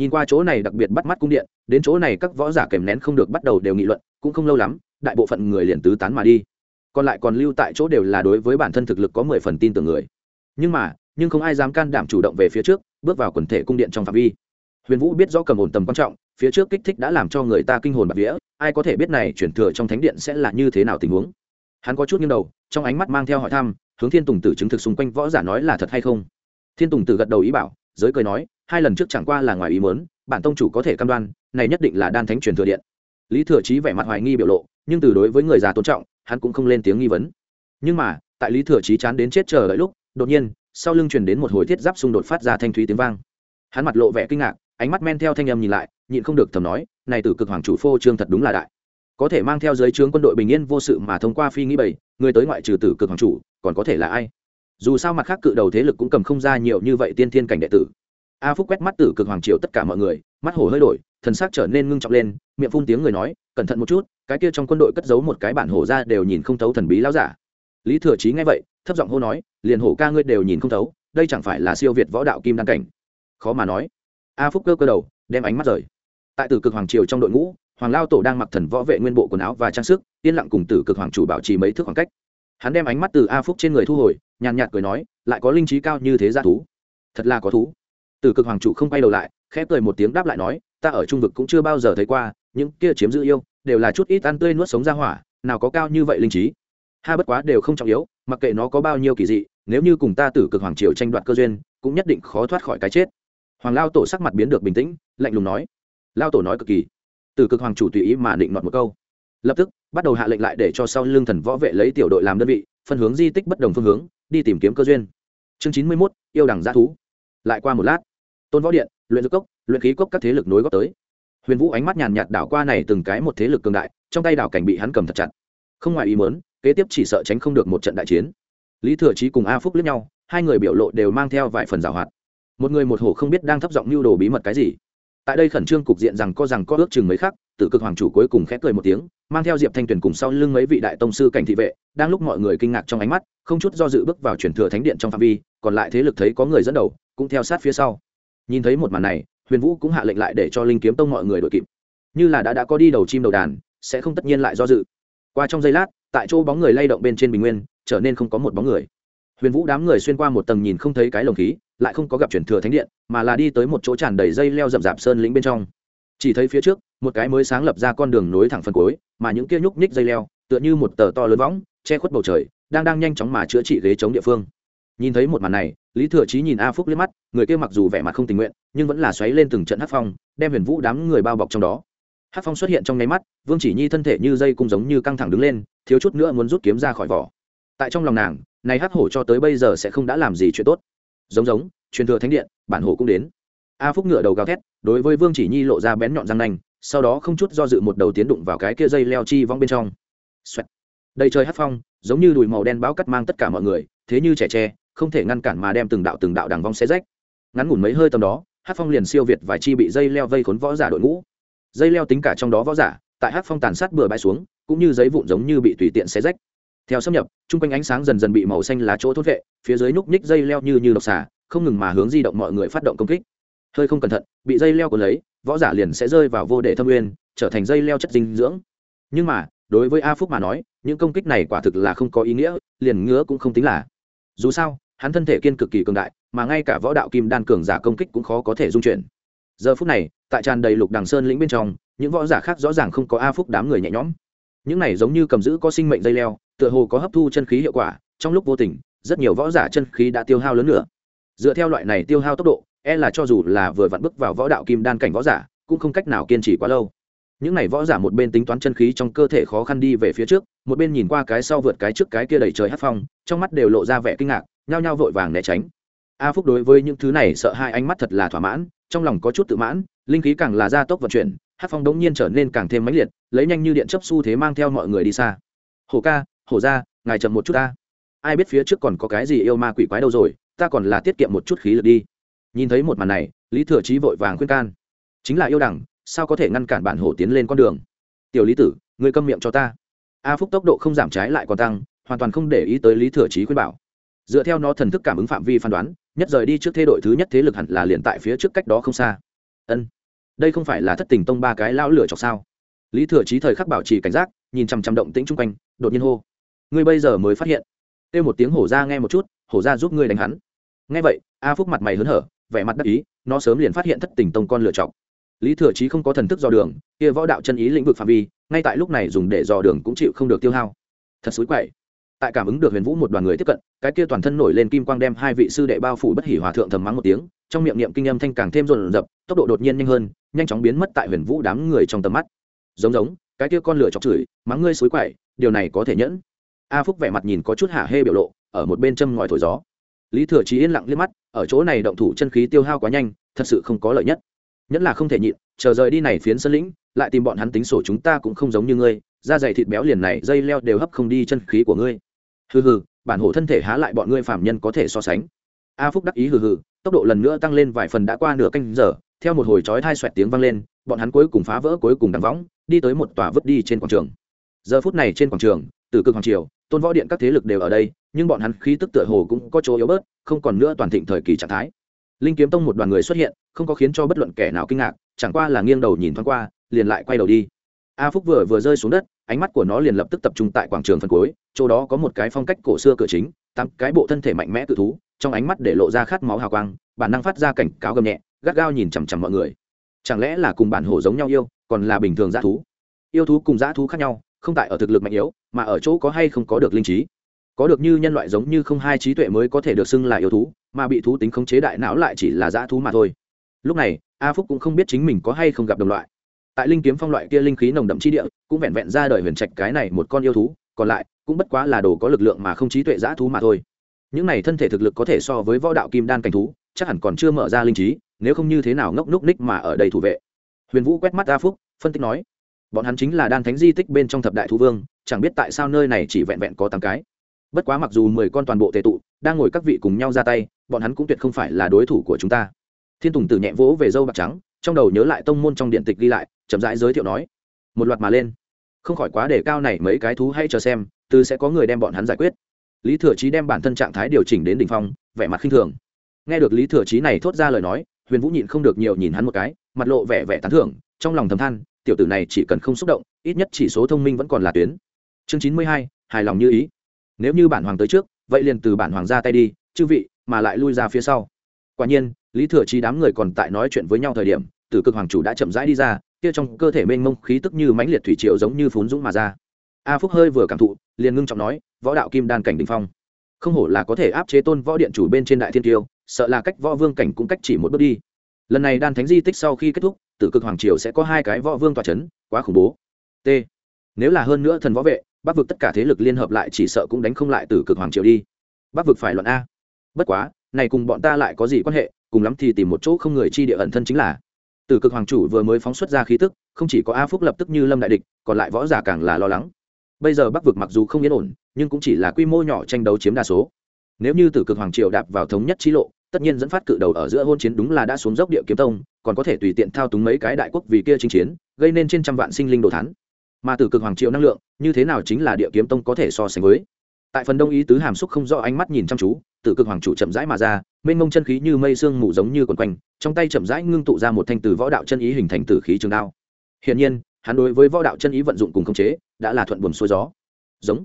nhìn qua chỗ này đặc biệt bắt mắt cung điện, đến chỗ này các võ giả kèm nén không được bắt đầu đều nghị luận, cũng không lâu lắm, đại bộ phận người liền tứ tán mà đi. Còn lại còn lưu tại chỗ đều là đối với bản thân thực lực có mười phần tin tưởng người. Nhưng mà, nhưng không ai dám can đảm chủ động về phía trước, bước vào quần thể cung điện trong phạm vi. Huyền vũ biết rõ cầm ổn tầm quan trọng, phía trước kích thích đã làm cho người ta kinh hồn bạc vía, ai có thể biết này chuyển thừa trong thánh điện sẽ là như thế nào tình huống. Hắn có chút nghiêng đầu, trong ánh mắt mang theo hỏi thăm, hướng thiên tùng tử chứng thực xung quanh võ giả nói là thật hay không. Thiên tùng tử gật đầu ý bảo giới cười nói, hai lần trước chẳng qua là ngoài ý muốn, bản tông chủ có thể cam đoan, này nhất định là đan thánh truyền thừa điện. Lý thừa trí vẻ mặt hoài nghi biểu lộ, nhưng từ đối với người già tôn trọng, hắn cũng không lên tiếng nghi vấn. Nhưng mà, tại lý thừa trí chán đến chết chờ đợi lúc, đột nhiên, sau lưng truyền đến một hồi thiết giáp xung đột phát ra thanh thúy tiếng vang. Hắn mặt lộ vẻ kinh ngạc, ánh mắt men theo thanh âm nhìn lại, nhịn không được thầm nói, này tử cực hoàng chủ phô trương thật đúng là đại. Có thể mang theo giới trướng quân đội bình yên vô sự mà thông qua phi nghĩ bảy người tới ngoại trừ tử cực hoàng chủ, còn có thể là ai? Dù sao mặt khác cự đầu thế lực cũng cầm không ra nhiều như vậy tiên thiên cảnh đệ tử. A phúc quét mắt tử cực hoàng triều tất cả mọi người, mắt hổ hơi đổi, thần sắc trở nên ngưng trọng lên, miệng phun tiếng người nói, cẩn thận một chút, cái kia trong quân đội cất giấu một cái bản hổ ra đều nhìn không thấu thần bí lão giả. Lý thừa trí nghe vậy, thấp giọng hô nói, liền hổ ca ngươi đều nhìn không thấu, đây chẳng phải là siêu việt võ đạo kim đăng cảnh. Khó mà nói. A phúc cơ cơ đầu, đem ánh mắt rời. Tại tử cực hoàng triều trong đội ngũ, hoàng lao tổ đang mặc thần võ vệ nguyên bộ quần áo và trang sức, yên lặng cùng tử cực hoàng chủ bảo trì mấy thước khoảng cách hắn đem ánh mắt từ a phúc trên người thu hồi, nhàn nhạt cười nói, lại có linh trí cao như thế ra thú. Thật là có thú. Tử cực hoàng chủ không quay đầu lại, khẽ cười một tiếng đáp lại nói, ta ở trung vực cũng chưa bao giờ thấy qua, những kia chiếm giữ yêu, đều là chút ít ăn tươi nuốt sống ra hỏa, nào có cao như vậy linh trí. Ha bất quá đều không trọng yếu, mặc kệ nó có bao nhiêu kỳ dị, nếu như cùng ta tử cực hoàng triều tranh đoạt cơ duyên, cũng nhất định khó thoát khỏi cái chết. Hoàng lao tổ sắc mặt biến được bình tĩnh, lạnh lùng nói. Lao tổ nói cực kỳ. Tử cực hoàng chủ tùy ý mà định nọt một câu lập tức, bắt đầu hạ lệnh lại để cho sau lưng thần võ vệ lấy tiểu đội làm đơn vị, phân hướng di tích bất đồng phương hướng, đi tìm kiếm cơ duyên. Chương chín mươi mốt, yêu đẳng giá thú. Lại qua một lát, tôn võ điện, luyện dược cốc, luyện khí cốc các thế lực nối góp tới. Huyền vũ ánh mắt nhàn nhạt đảo qua này từng cái một thế lực cường đại, trong tay đảo cảnh bị hắn cầm thật chặt. Không ngoài ý mớn kế tiếp chỉ sợ tránh không được một trận đại chiến. Lý thừa trí cùng a phúc lướt nhau, hai người biểu lộ đều mang theo vài phần rào hoạt. Một người một hổ không biết đang thấp giọng mưu đồ bí mật cái gì. Tại đây khẩn trương cục diện rằng co rằng có ước chừng mấy khắc tự cực hoàng chủ cuối cùng khẽ cười một tiếng mang theo diệp thanh tuyền cùng sau lưng mấy vị đại tông sư cảnh thị vệ, đang lúc mọi người kinh ngạc trong ánh mắt, không chút do dự bước vào chuyển thừa thánh điện trong phạm vi, còn lại thế lực thấy có người dẫn đầu, cũng theo sát phía sau. Nhìn thấy một màn này, huyền vũ cũng hạ lệnh lại để cho linh kiếm tông mọi người đội kịp. Như là đã đã có đi đầu chim đầu đàn, sẽ không tất nhiên lại do dự. Qua trong giây lát, tại chỗ bóng người lay động bên trên bình nguyên, trở nên không có một bóng người. Huyền vũ đám người xuyên qua một tầng nhìn không thấy cái lồng khí, lại không có gặp chuyển thừa thánh điện, mà là đi tới một chỗ tràn đầy dây leo rậm rạp sơn lĩnh bên trong. Chỉ thấy phía trước một cái mới sáng lập ra con đường nối thẳng phần cuối, mà những kia nhúc nhích dây leo, tựa như một tờ to lớn võng, che khuất bầu trời, đang đang nhanh chóng mà chữa trị ghế chống địa phương. Nhìn thấy một màn này, lý thừa Chí nhìn a phúc liếc mắt, người kia mặc dù vẻ mặt không tình nguyện, nhưng vẫn là xoáy lên từng trận hắc phong, đem huyền vũ đám người bao bọc trong đó. Hắc phong xuất hiện trong nháy mắt, vương chỉ nhi thân thể như dây cung giống như căng thẳng đứng lên, thiếu chút nữa muốn rút kiếm ra khỏi vỏ. Tại trong lòng nàng, này hắc hổ cho tới bây giờ sẽ không đã làm gì chuyện tốt. Giống giống, truyền thừa thánh điện, bản hổ cũng đến. A phúc ngựa đầu gào thét, đối với vương chỉ nhi lộ ra bén nhọn răng nanh sau đó không chút do dự một đầu tiến đụng vào cái kia dây leo chi vong bên trong. Xoẹt. đầy trời hát phong, giống như đùi màu đen báo cắt mang tất cả mọi người, thế như trẻ tre, không thể ngăn cản mà đem từng đạo từng đạo đằng vong xé rách. Ngắn ngủn mấy hơi tầm đó, hát phong liền siêu việt vài chi bị dây leo vây khốn võ giả đội ngũ. Dây leo tính cả trong đó võ giả, tại hát phong tàn sát bừa bãi xuống, cũng như giấy vụn giống như bị tùy tiện xé rách. Theo xâm nhập, chung quanh ánh sáng dần dần bị màu xanh lá chỗ thốt vệ, phía dưới núc ních dây leo như như độc xà, không ngừng mà hướng di động mọi người phát động công kích. Hơi không cẩn thận, bị dây leo của lấy võ giả liền sẽ rơi vào vô đề thâm nguyên, trở thành dây leo chất dinh dưỡng. Nhưng mà, đối với a phúc mà nói, những công kích này quả thực là không có ý nghĩa, liền ngứa cũng không tính là. Dù sao, hắn thân thể kiên cực kỳ cường đại, mà ngay cả võ đạo kim đan cường giả công kích cũng khó có thể dung chuyển. Giờ phút này, tại tràn đầy lục đằng sơn lĩnh bên trong, những võ giả khác rõ ràng không có a phúc đám người nhẹ nhõm. Những này giống như cầm giữ có sinh mệnh dây leo, tựa hồ có hấp thu chân khí hiệu quả, trong lúc vô tình, rất nhiều võ giả chân khí đã tiêu hao lớn nữa. Dựa theo loại này tiêu hao tốc độ e là cho dù là vừa vặn bước vào võ đạo kim đan cảnh võ giả, cũng không cách nào kiên trì quá lâu. Những này võ giả một bên tính toán chân khí trong cơ thể khó khăn đi về phía trước, một bên nhìn qua cái sau vượt cái trước cái kia đầy trời hát phong, trong mắt đều lộ ra vẻ kinh ngạc, nhao nhao vội vàng né tránh. A phúc đối với những thứ này sợ hai ánh mắt thật là thỏa mãn, trong lòng có chút tự mãn, linh khí càng là gia tốc vận chuyển hát phong đống nhiên trở nên càng thêm mãnh liệt, lấy nhanh như điện chấp xu thế mang theo mọi người đi xa. Hổ ca, hổ ra, ngài chậm một chút ta. Ai biết phía trước còn có cái gì yêu ma quỷ quái đâu rồi, ta còn là tiết kiệm một chút khí lực đi nhìn thấy một màn này, lý thừa trí vội vàng khuyên can. Chính là yêu đẳng, sao có thể ngăn cản bản hổ tiến lên con đường? Tiểu lý tử, ngươi câm miệng cho ta. A phúc tốc độ không giảm trái lại còn tăng, hoàn toàn không để ý tới lý thừa trí khuyên bảo. Dựa theo nó thần thức cảm ứng phạm vi phán đoán, nhất rời đi trước thế đội thứ nhất thế lực hẳn là liền tại phía trước cách đó không xa. Ân, đây không phải là thất tình tông ba cái lão lửa chọc sao? Lý thừa trí thời khắc bảo trì cảnh giác, nhìn chằm chằm động tĩnh chung quanh, đột nhiên hô. Ngươi bây giờ mới phát hiện. Kêu một tiếng hổ ra nghe một chút, hổ ra giúp ngươi đánh hắn. Nghe vậy, a phúc mặt mày hớn hở vẻ mặt đắc ý, nó sớm liền phát hiện thất tình tông con lựa chọc lý thừa trí không có thần thức dò đường, kia võ đạo chân ý lĩnh vực phạm vi, ngay tại lúc này dùng để dò đường cũng chịu không được tiêu hao. Thật suối quậy. Tại cảm ứng được huyền vũ một đoàn người tiếp cận, cái kia toàn thân nổi lên kim quang đem hai vị sư đệ bao phủ bất hỉ hòa thượng thầm mắng một tiếng, trong miệng niệm kinh âm thanh càng thêm rộn rập, tốc độ đột nhiên nhanh hơn, nhanh chóng biến mất tại huyền vũ đám người trong tầm mắt. Giống giống, cái kia con lửa chọc chửi, mắng ngươi xối quậy, điều này có thể nhẫn. A phúc vẻ mặt nhìn có chút hạ hê biểu lộ, ở một bên châm ngòi thổi gió. Lý thừa trí yên lặng liếc mắt ở chỗ này động thủ chân khí tiêu hao quá nhanh, thật sự không có lợi nhất. Nhất là không thể nhịn, chờ rời đi này phiến sân lĩnh, lại tìm bọn hắn tính sổ chúng ta cũng không giống như ngươi, da dày thịt béo liền này, dây leo đều hấp không đi chân khí của ngươi. Hừ hừ, bản hổ thân thể há lại bọn ngươi phạm nhân có thể so sánh. A phúc đắc ý hừ hừ, tốc độ lần nữa tăng lên vài phần đã qua nửa canh giờ, theo một hồi chói thai xoẹt tiếng vang lên, bọn hắn cuối cùng phá vỡ, cuối cùng đằng võng, đi tới một tòa vứt đi trên quảng trường. Giờ phút này trên quảng trường từ cực hoàng triều, tôn võ điện các thế lực đều ở đây nhưng bọn hắn khí tức tựa hồ cũng có chỗ yếu bớt, không còn nữa toàn thịnh thời kỳ trạng thái. Linh kiếm tông một đoàn người xuất hiện, không có khiến cho bất luận kẻ nào kinh ngạc, chẳng qua là nghiêng đầu nhìn thoáng qua, liền lại quay đầu đi. A phúc vừa vừa rơi xuống đất, ánh mắt của nó liền lập tức tập trung tại quảng trường phần cuối, chỗ đó có một cái phong cách cổ xưa cửa chính, tám cái bộ thân thể mạnh mẽ tự thú, trong ánh mắt để lộ ra khát máu hào quang, bản năng phát ra cảnh cáo gầm nhẹ, gắt gao nhìn chằm chằm mọi người. Chẳng lẽ là cùng bản hổ giống nhau yêu, còn là bình thường dã thú? Yêu thú cùng dã thú khác nhau, không tại ở thực lực mạnh yếu, mà ở chỗ có hay không có được linh trí? Có được như nhân loại giống như không hai trí tuệ mới có thể được xưng là yêu thú, mà bị thú tính khống chế đại não lại chỉ là dã thú mà thôi. Lúc này, a phúc cũng không biết chính mình có hay không gặp đồng loại. Tại linh kiếm phong loại kia linh khí nồng đậm chi địa, cũng vẹn vẹn ra đời huyền trạch cái này một con yêu thú, còn lại, cũng bất quá là đồ có lực lượng mà không trí tuệ dã thú mà thôi. Những này thân thể thực lực có thể so với võ đạo kim đan cảnh thú, chắc hẳn còn chưa mở ra linh trí, nếu không như thế nào ngốc núc ních mà ở đây thủ vệ. Huyền vũ quét mắt a phúc, phân tích nói, bọn hắn chính là đan thánh di tích bên trong thập đại thú vương, chẳng biết tại sao nơi này chỉ vẹn vẹn có tám cái bất quá mặc dù mười con toàn bộ tề tụ, đang ngồi các vị cùng nhau ra tay, bọn hắn cũng tuyệt không phải là đối thủ của chúng ta. Thiên tùng tử nhẹ vỗ về dâu bạc trắng, trong đầu nhớ lại tông môn trong điện tịch ghi lại, chậm rãi giới thiệu nói, một loạt mà lên. Không khỏi quá đề cao này mấy cái thú hay chờ xem, từ sẽ có người đem bọn hắn giải quyết. Lý thừa trí đem bản thân trạng thái điều chỉnh đến đ ỉ n h phong, vẻ mặt khinh thường. Nghe được lý thừa trí này thốt ra lời nói, huyền vũ nhịn không được nhiều nhìn hắn một cái, mặt lộ vẻ vẻ tán thưởng, trong lòng thầm than, tiểu tử này chỉ cần không xúc động, ít nhất chỉ số thông minh vẫn còn là tuyến. Chương chín mươi hai, hài lòng như ý nếu như bản hoàng tới trước, vậy liền từ bản hoàng ra tay đi, chư vị, mà lại lui ra phía sau. Quả nhiên, lý thừa trí đám người còn tại nói chuyện với nhau thời điểm, tử cực hoàng chủ đã chậm rãi đi ra, kia trong cơ thể mênh mông khí tức như mãnh liệt thủy triều giống như phún dũng mà ra. A phúc hơi vừa cảm thụ, liền ngưng trọng nói, võ đạo kim đan cảnh đình phong. Không hổ là có thể áp chế tôn võ điện chủ bên trên đại thiên tiêu, sợ là cách võ vương cảnh cũng cách chỉ một bước đi. Lần này đan thánh di tích sau khi kết thúc, tử cực hoàng triều sẽ có hai cái võ vương tòa c h ấ n quá khủng bố. T. Nếu là hơn nữa thần võ vệ bắc vực tất cả thế lực liên hợp lại chỉ sợ cũng đánh không lại tử cực hoàng triều đi. bắc vực phải luận a. Bất quá, này cùng bọn ta lại có gì quan hệ, cùng lắm thì tìm một chỗ không người chi địa ẩn thân chính là. Tử cực hoàng chủ vừa mới phóng xuất ra khí tức, không chỉ có a phúc lập tức như lâm đại địch, còn lại võ giả càng là lo lắng. Bây giờ bắc vực mặc dù không yên ổn, nhưng cũng chỉ là quy mô nhỏ tranh đấu chiếm đa số. Nếu như tử cực hoàng triều đạp vào thống nhất trí lộ, tất nhiên dẫn phát cự đầu ở giữa hôn chiến đúng là đã xuống dốc địa kiếm tông, còn có thể tùy tiện thao túng mấy cái đại quốc vì kia chinh chiến, gây nên trên trăm vạn sinh linh đồ thắn mà tử cực hoàng triệu năng lượng, như thế nào chính là địa kiếm tông có thể so sánh với? Tại phần đông ý tứ hàm xúc không rõ ánh mắt nhìn chăm chú, tử cực hoàng chủ chậm rãi mà ra, mênh mông chân khí như mây sương mù giống như quần quanh, trong tay chậm rãi ngưng tụ ra một thanh từ võ đạo chân ý hình thành tử khí trường đao. Hiển nhiên, hắn đối với võ đạo chân ý vận dụng cùng khống chế, đã là thuận buồm xuôi gió. Giống.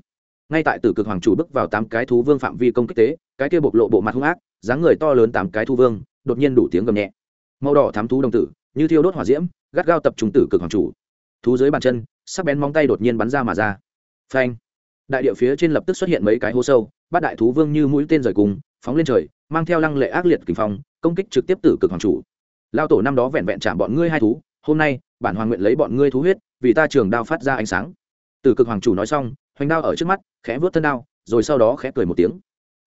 Ngay tại tử cực hoàng chủ bước vào tám cái thú vương phạm vi công kích tế, cái kia bộc lộ bộ mặt hung ác, dáng người to lớn tám cái thú vương, đột nhiên đủ tiếng gầm nhẹ. Màu đỏ thám thú đồng tử, như thiêu đốt hỏa diễm, gắt gao tập trung tử cực hoàng chủ thú dưới bàn chân, sắc bén móng tay đột nhiên bắn ra mà ra. Phanh! Đại địa phía trên lập tức xuất hiện mấy cái hố sâu, bát đại thú vương như mũi tên rời cùng, phóng lên trời, mang theo lăng lệ ác liệt kinh phong, công kích trực tiếp tử cực hoàng chủ. Lao tổ năm đó vẹn vẹn chạm bọn ngươi hai thú, hôm nay, bản hoàng nguyện lấy bọn ngươi thú huyết, vì ta trường đao phát ra ánh sáng. Tử cực hoàng chủ nói xong, hoành đao ở trước mắt, khẽ vớt thân đao, rồi sau đó khẽ cười một tiếng.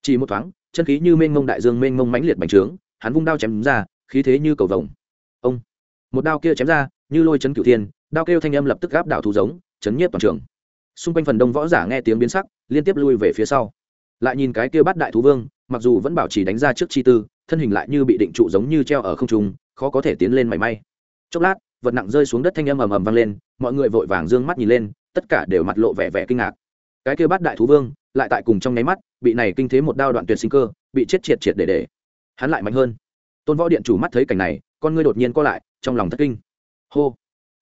Chỉ một thoáng, chân khí như mênh mông đại dương mênh mông mãnh liệt bành trướng, hắn vung đao chém ra, khí thế như cầu vồng. Ông! Một đao kia chém ra, như lôi chấn cửu thiên đao kêu thanh âm lập tức gáp đảo thú giống, chấn nhiếp toàn trường. Xung quanh phần đông võ giả nghe tiếng biến sắc, liên tiếp lui về phía sau. Lại nhìn cái kia bắt đại thú vương, mặc dù vẫn bảo trì đánh ra trước chi tư, thân hình lại như bị định trụ giống như treo ở không trung, khó có thể tiến lên mảy may. Chốc lát, vật nặng rơi xuống đất thanh âm ầm ầm vang lên, mọi người vội vàng d ư ơ n g mắt nhìn lên, tất cả đều mặt lộ vẻ vẻ kinh ngạc. Cái kia bắt đại thú vương, lại tại cùng trong nháy mắt, bị này kinh thế một đao đoạn tuyệt sinh cơ, bị chết triệt triệt để để. Hắn lại mạnh hơn. Tôn võ điện chủ mắt thấy cảnh này, con ngươi đột nhiên co lại, trong lòng thất kinh. Hô!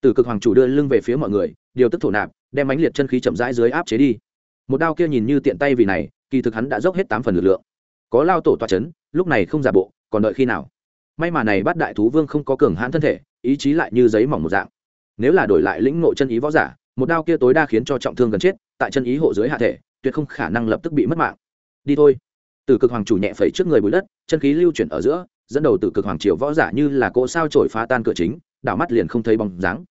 Tử cực hoàng chủ đưa lưng về phía mọi người điều tức thổ nạp đem mãnh liệt chân khí chậm rãi dưới áp chế đi. Một đao kia nhìn như tiện tay vì này kỳ thực hắn đã dốc hết tám phần lực lượng. Có lao tổ toa chấn, lúc này không giả bộ còn đợi khi nào? May mà này bắt đại thú vương không có cường hãn thân thể ý chí lại như giấy mỏng một dạng. Nếu là đổi lại lĩnh ngộ chân ý võ giả một đao kia tối đa khiến cho trọng thương gần chết tại chân ý hộ dưới hạ thể tuyệt không khả năng lập tức bị mất mạng. Đi thôi. Tử cực hoàng chủ nhẹ phẩy trước người bụi đất chân khí lưu chuyển ở giữa dẫn đầu Tử cực hoàng triều võ giả như là cỗ sao trổi phá tan cửa chính đảo mắt liền không thấy bóng dáng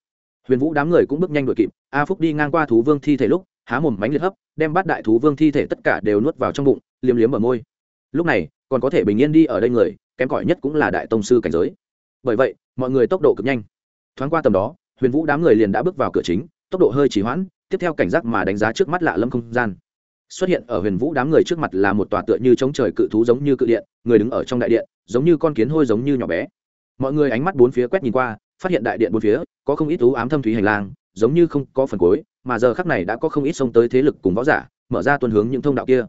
huyền vũ đám người cũng bước nhanh đuổi kịp, a phúc đi ngang qua thú vương thi thể lúc, há mồm bánh liệt hấp, đem bát đại thú vương thi thể tất cả đều nuốt vào trong bụng, liếm liếm ở môi. Lúc này, còn có thể bình yên đi ở đây người, kém cỏi nhất cũng là đại tông sư cảnh giới. Bởi vậy, mọi người tốc độ cực nhanh. Thoáng qua tầm đó, huyền vũ đám người liền đã bước vào cửa chính, tốc độ hơi trì hoãn, tiếp theo cảnh giác mà đánh giá trước mắt lạ lâm không gian. Xuất hiện ở huyền vũ đám người trước mặt là một tòa tựa như chống trời cự thú giống như cự điện, người đứng ở trong đại điện, giống như con kiến hôi giống như nhỏ bé. Mọi người ánh mắt bốn phía quét nhìn qua phát hiện đại điện bốn phía, có không ít thú ám thâm thúy hành lang, giống như không có phần cuối, mà giờ khắc này đã có không ít xông tới thế lực cùng võ giả, mở ra tuần hướng những thông đạo kia.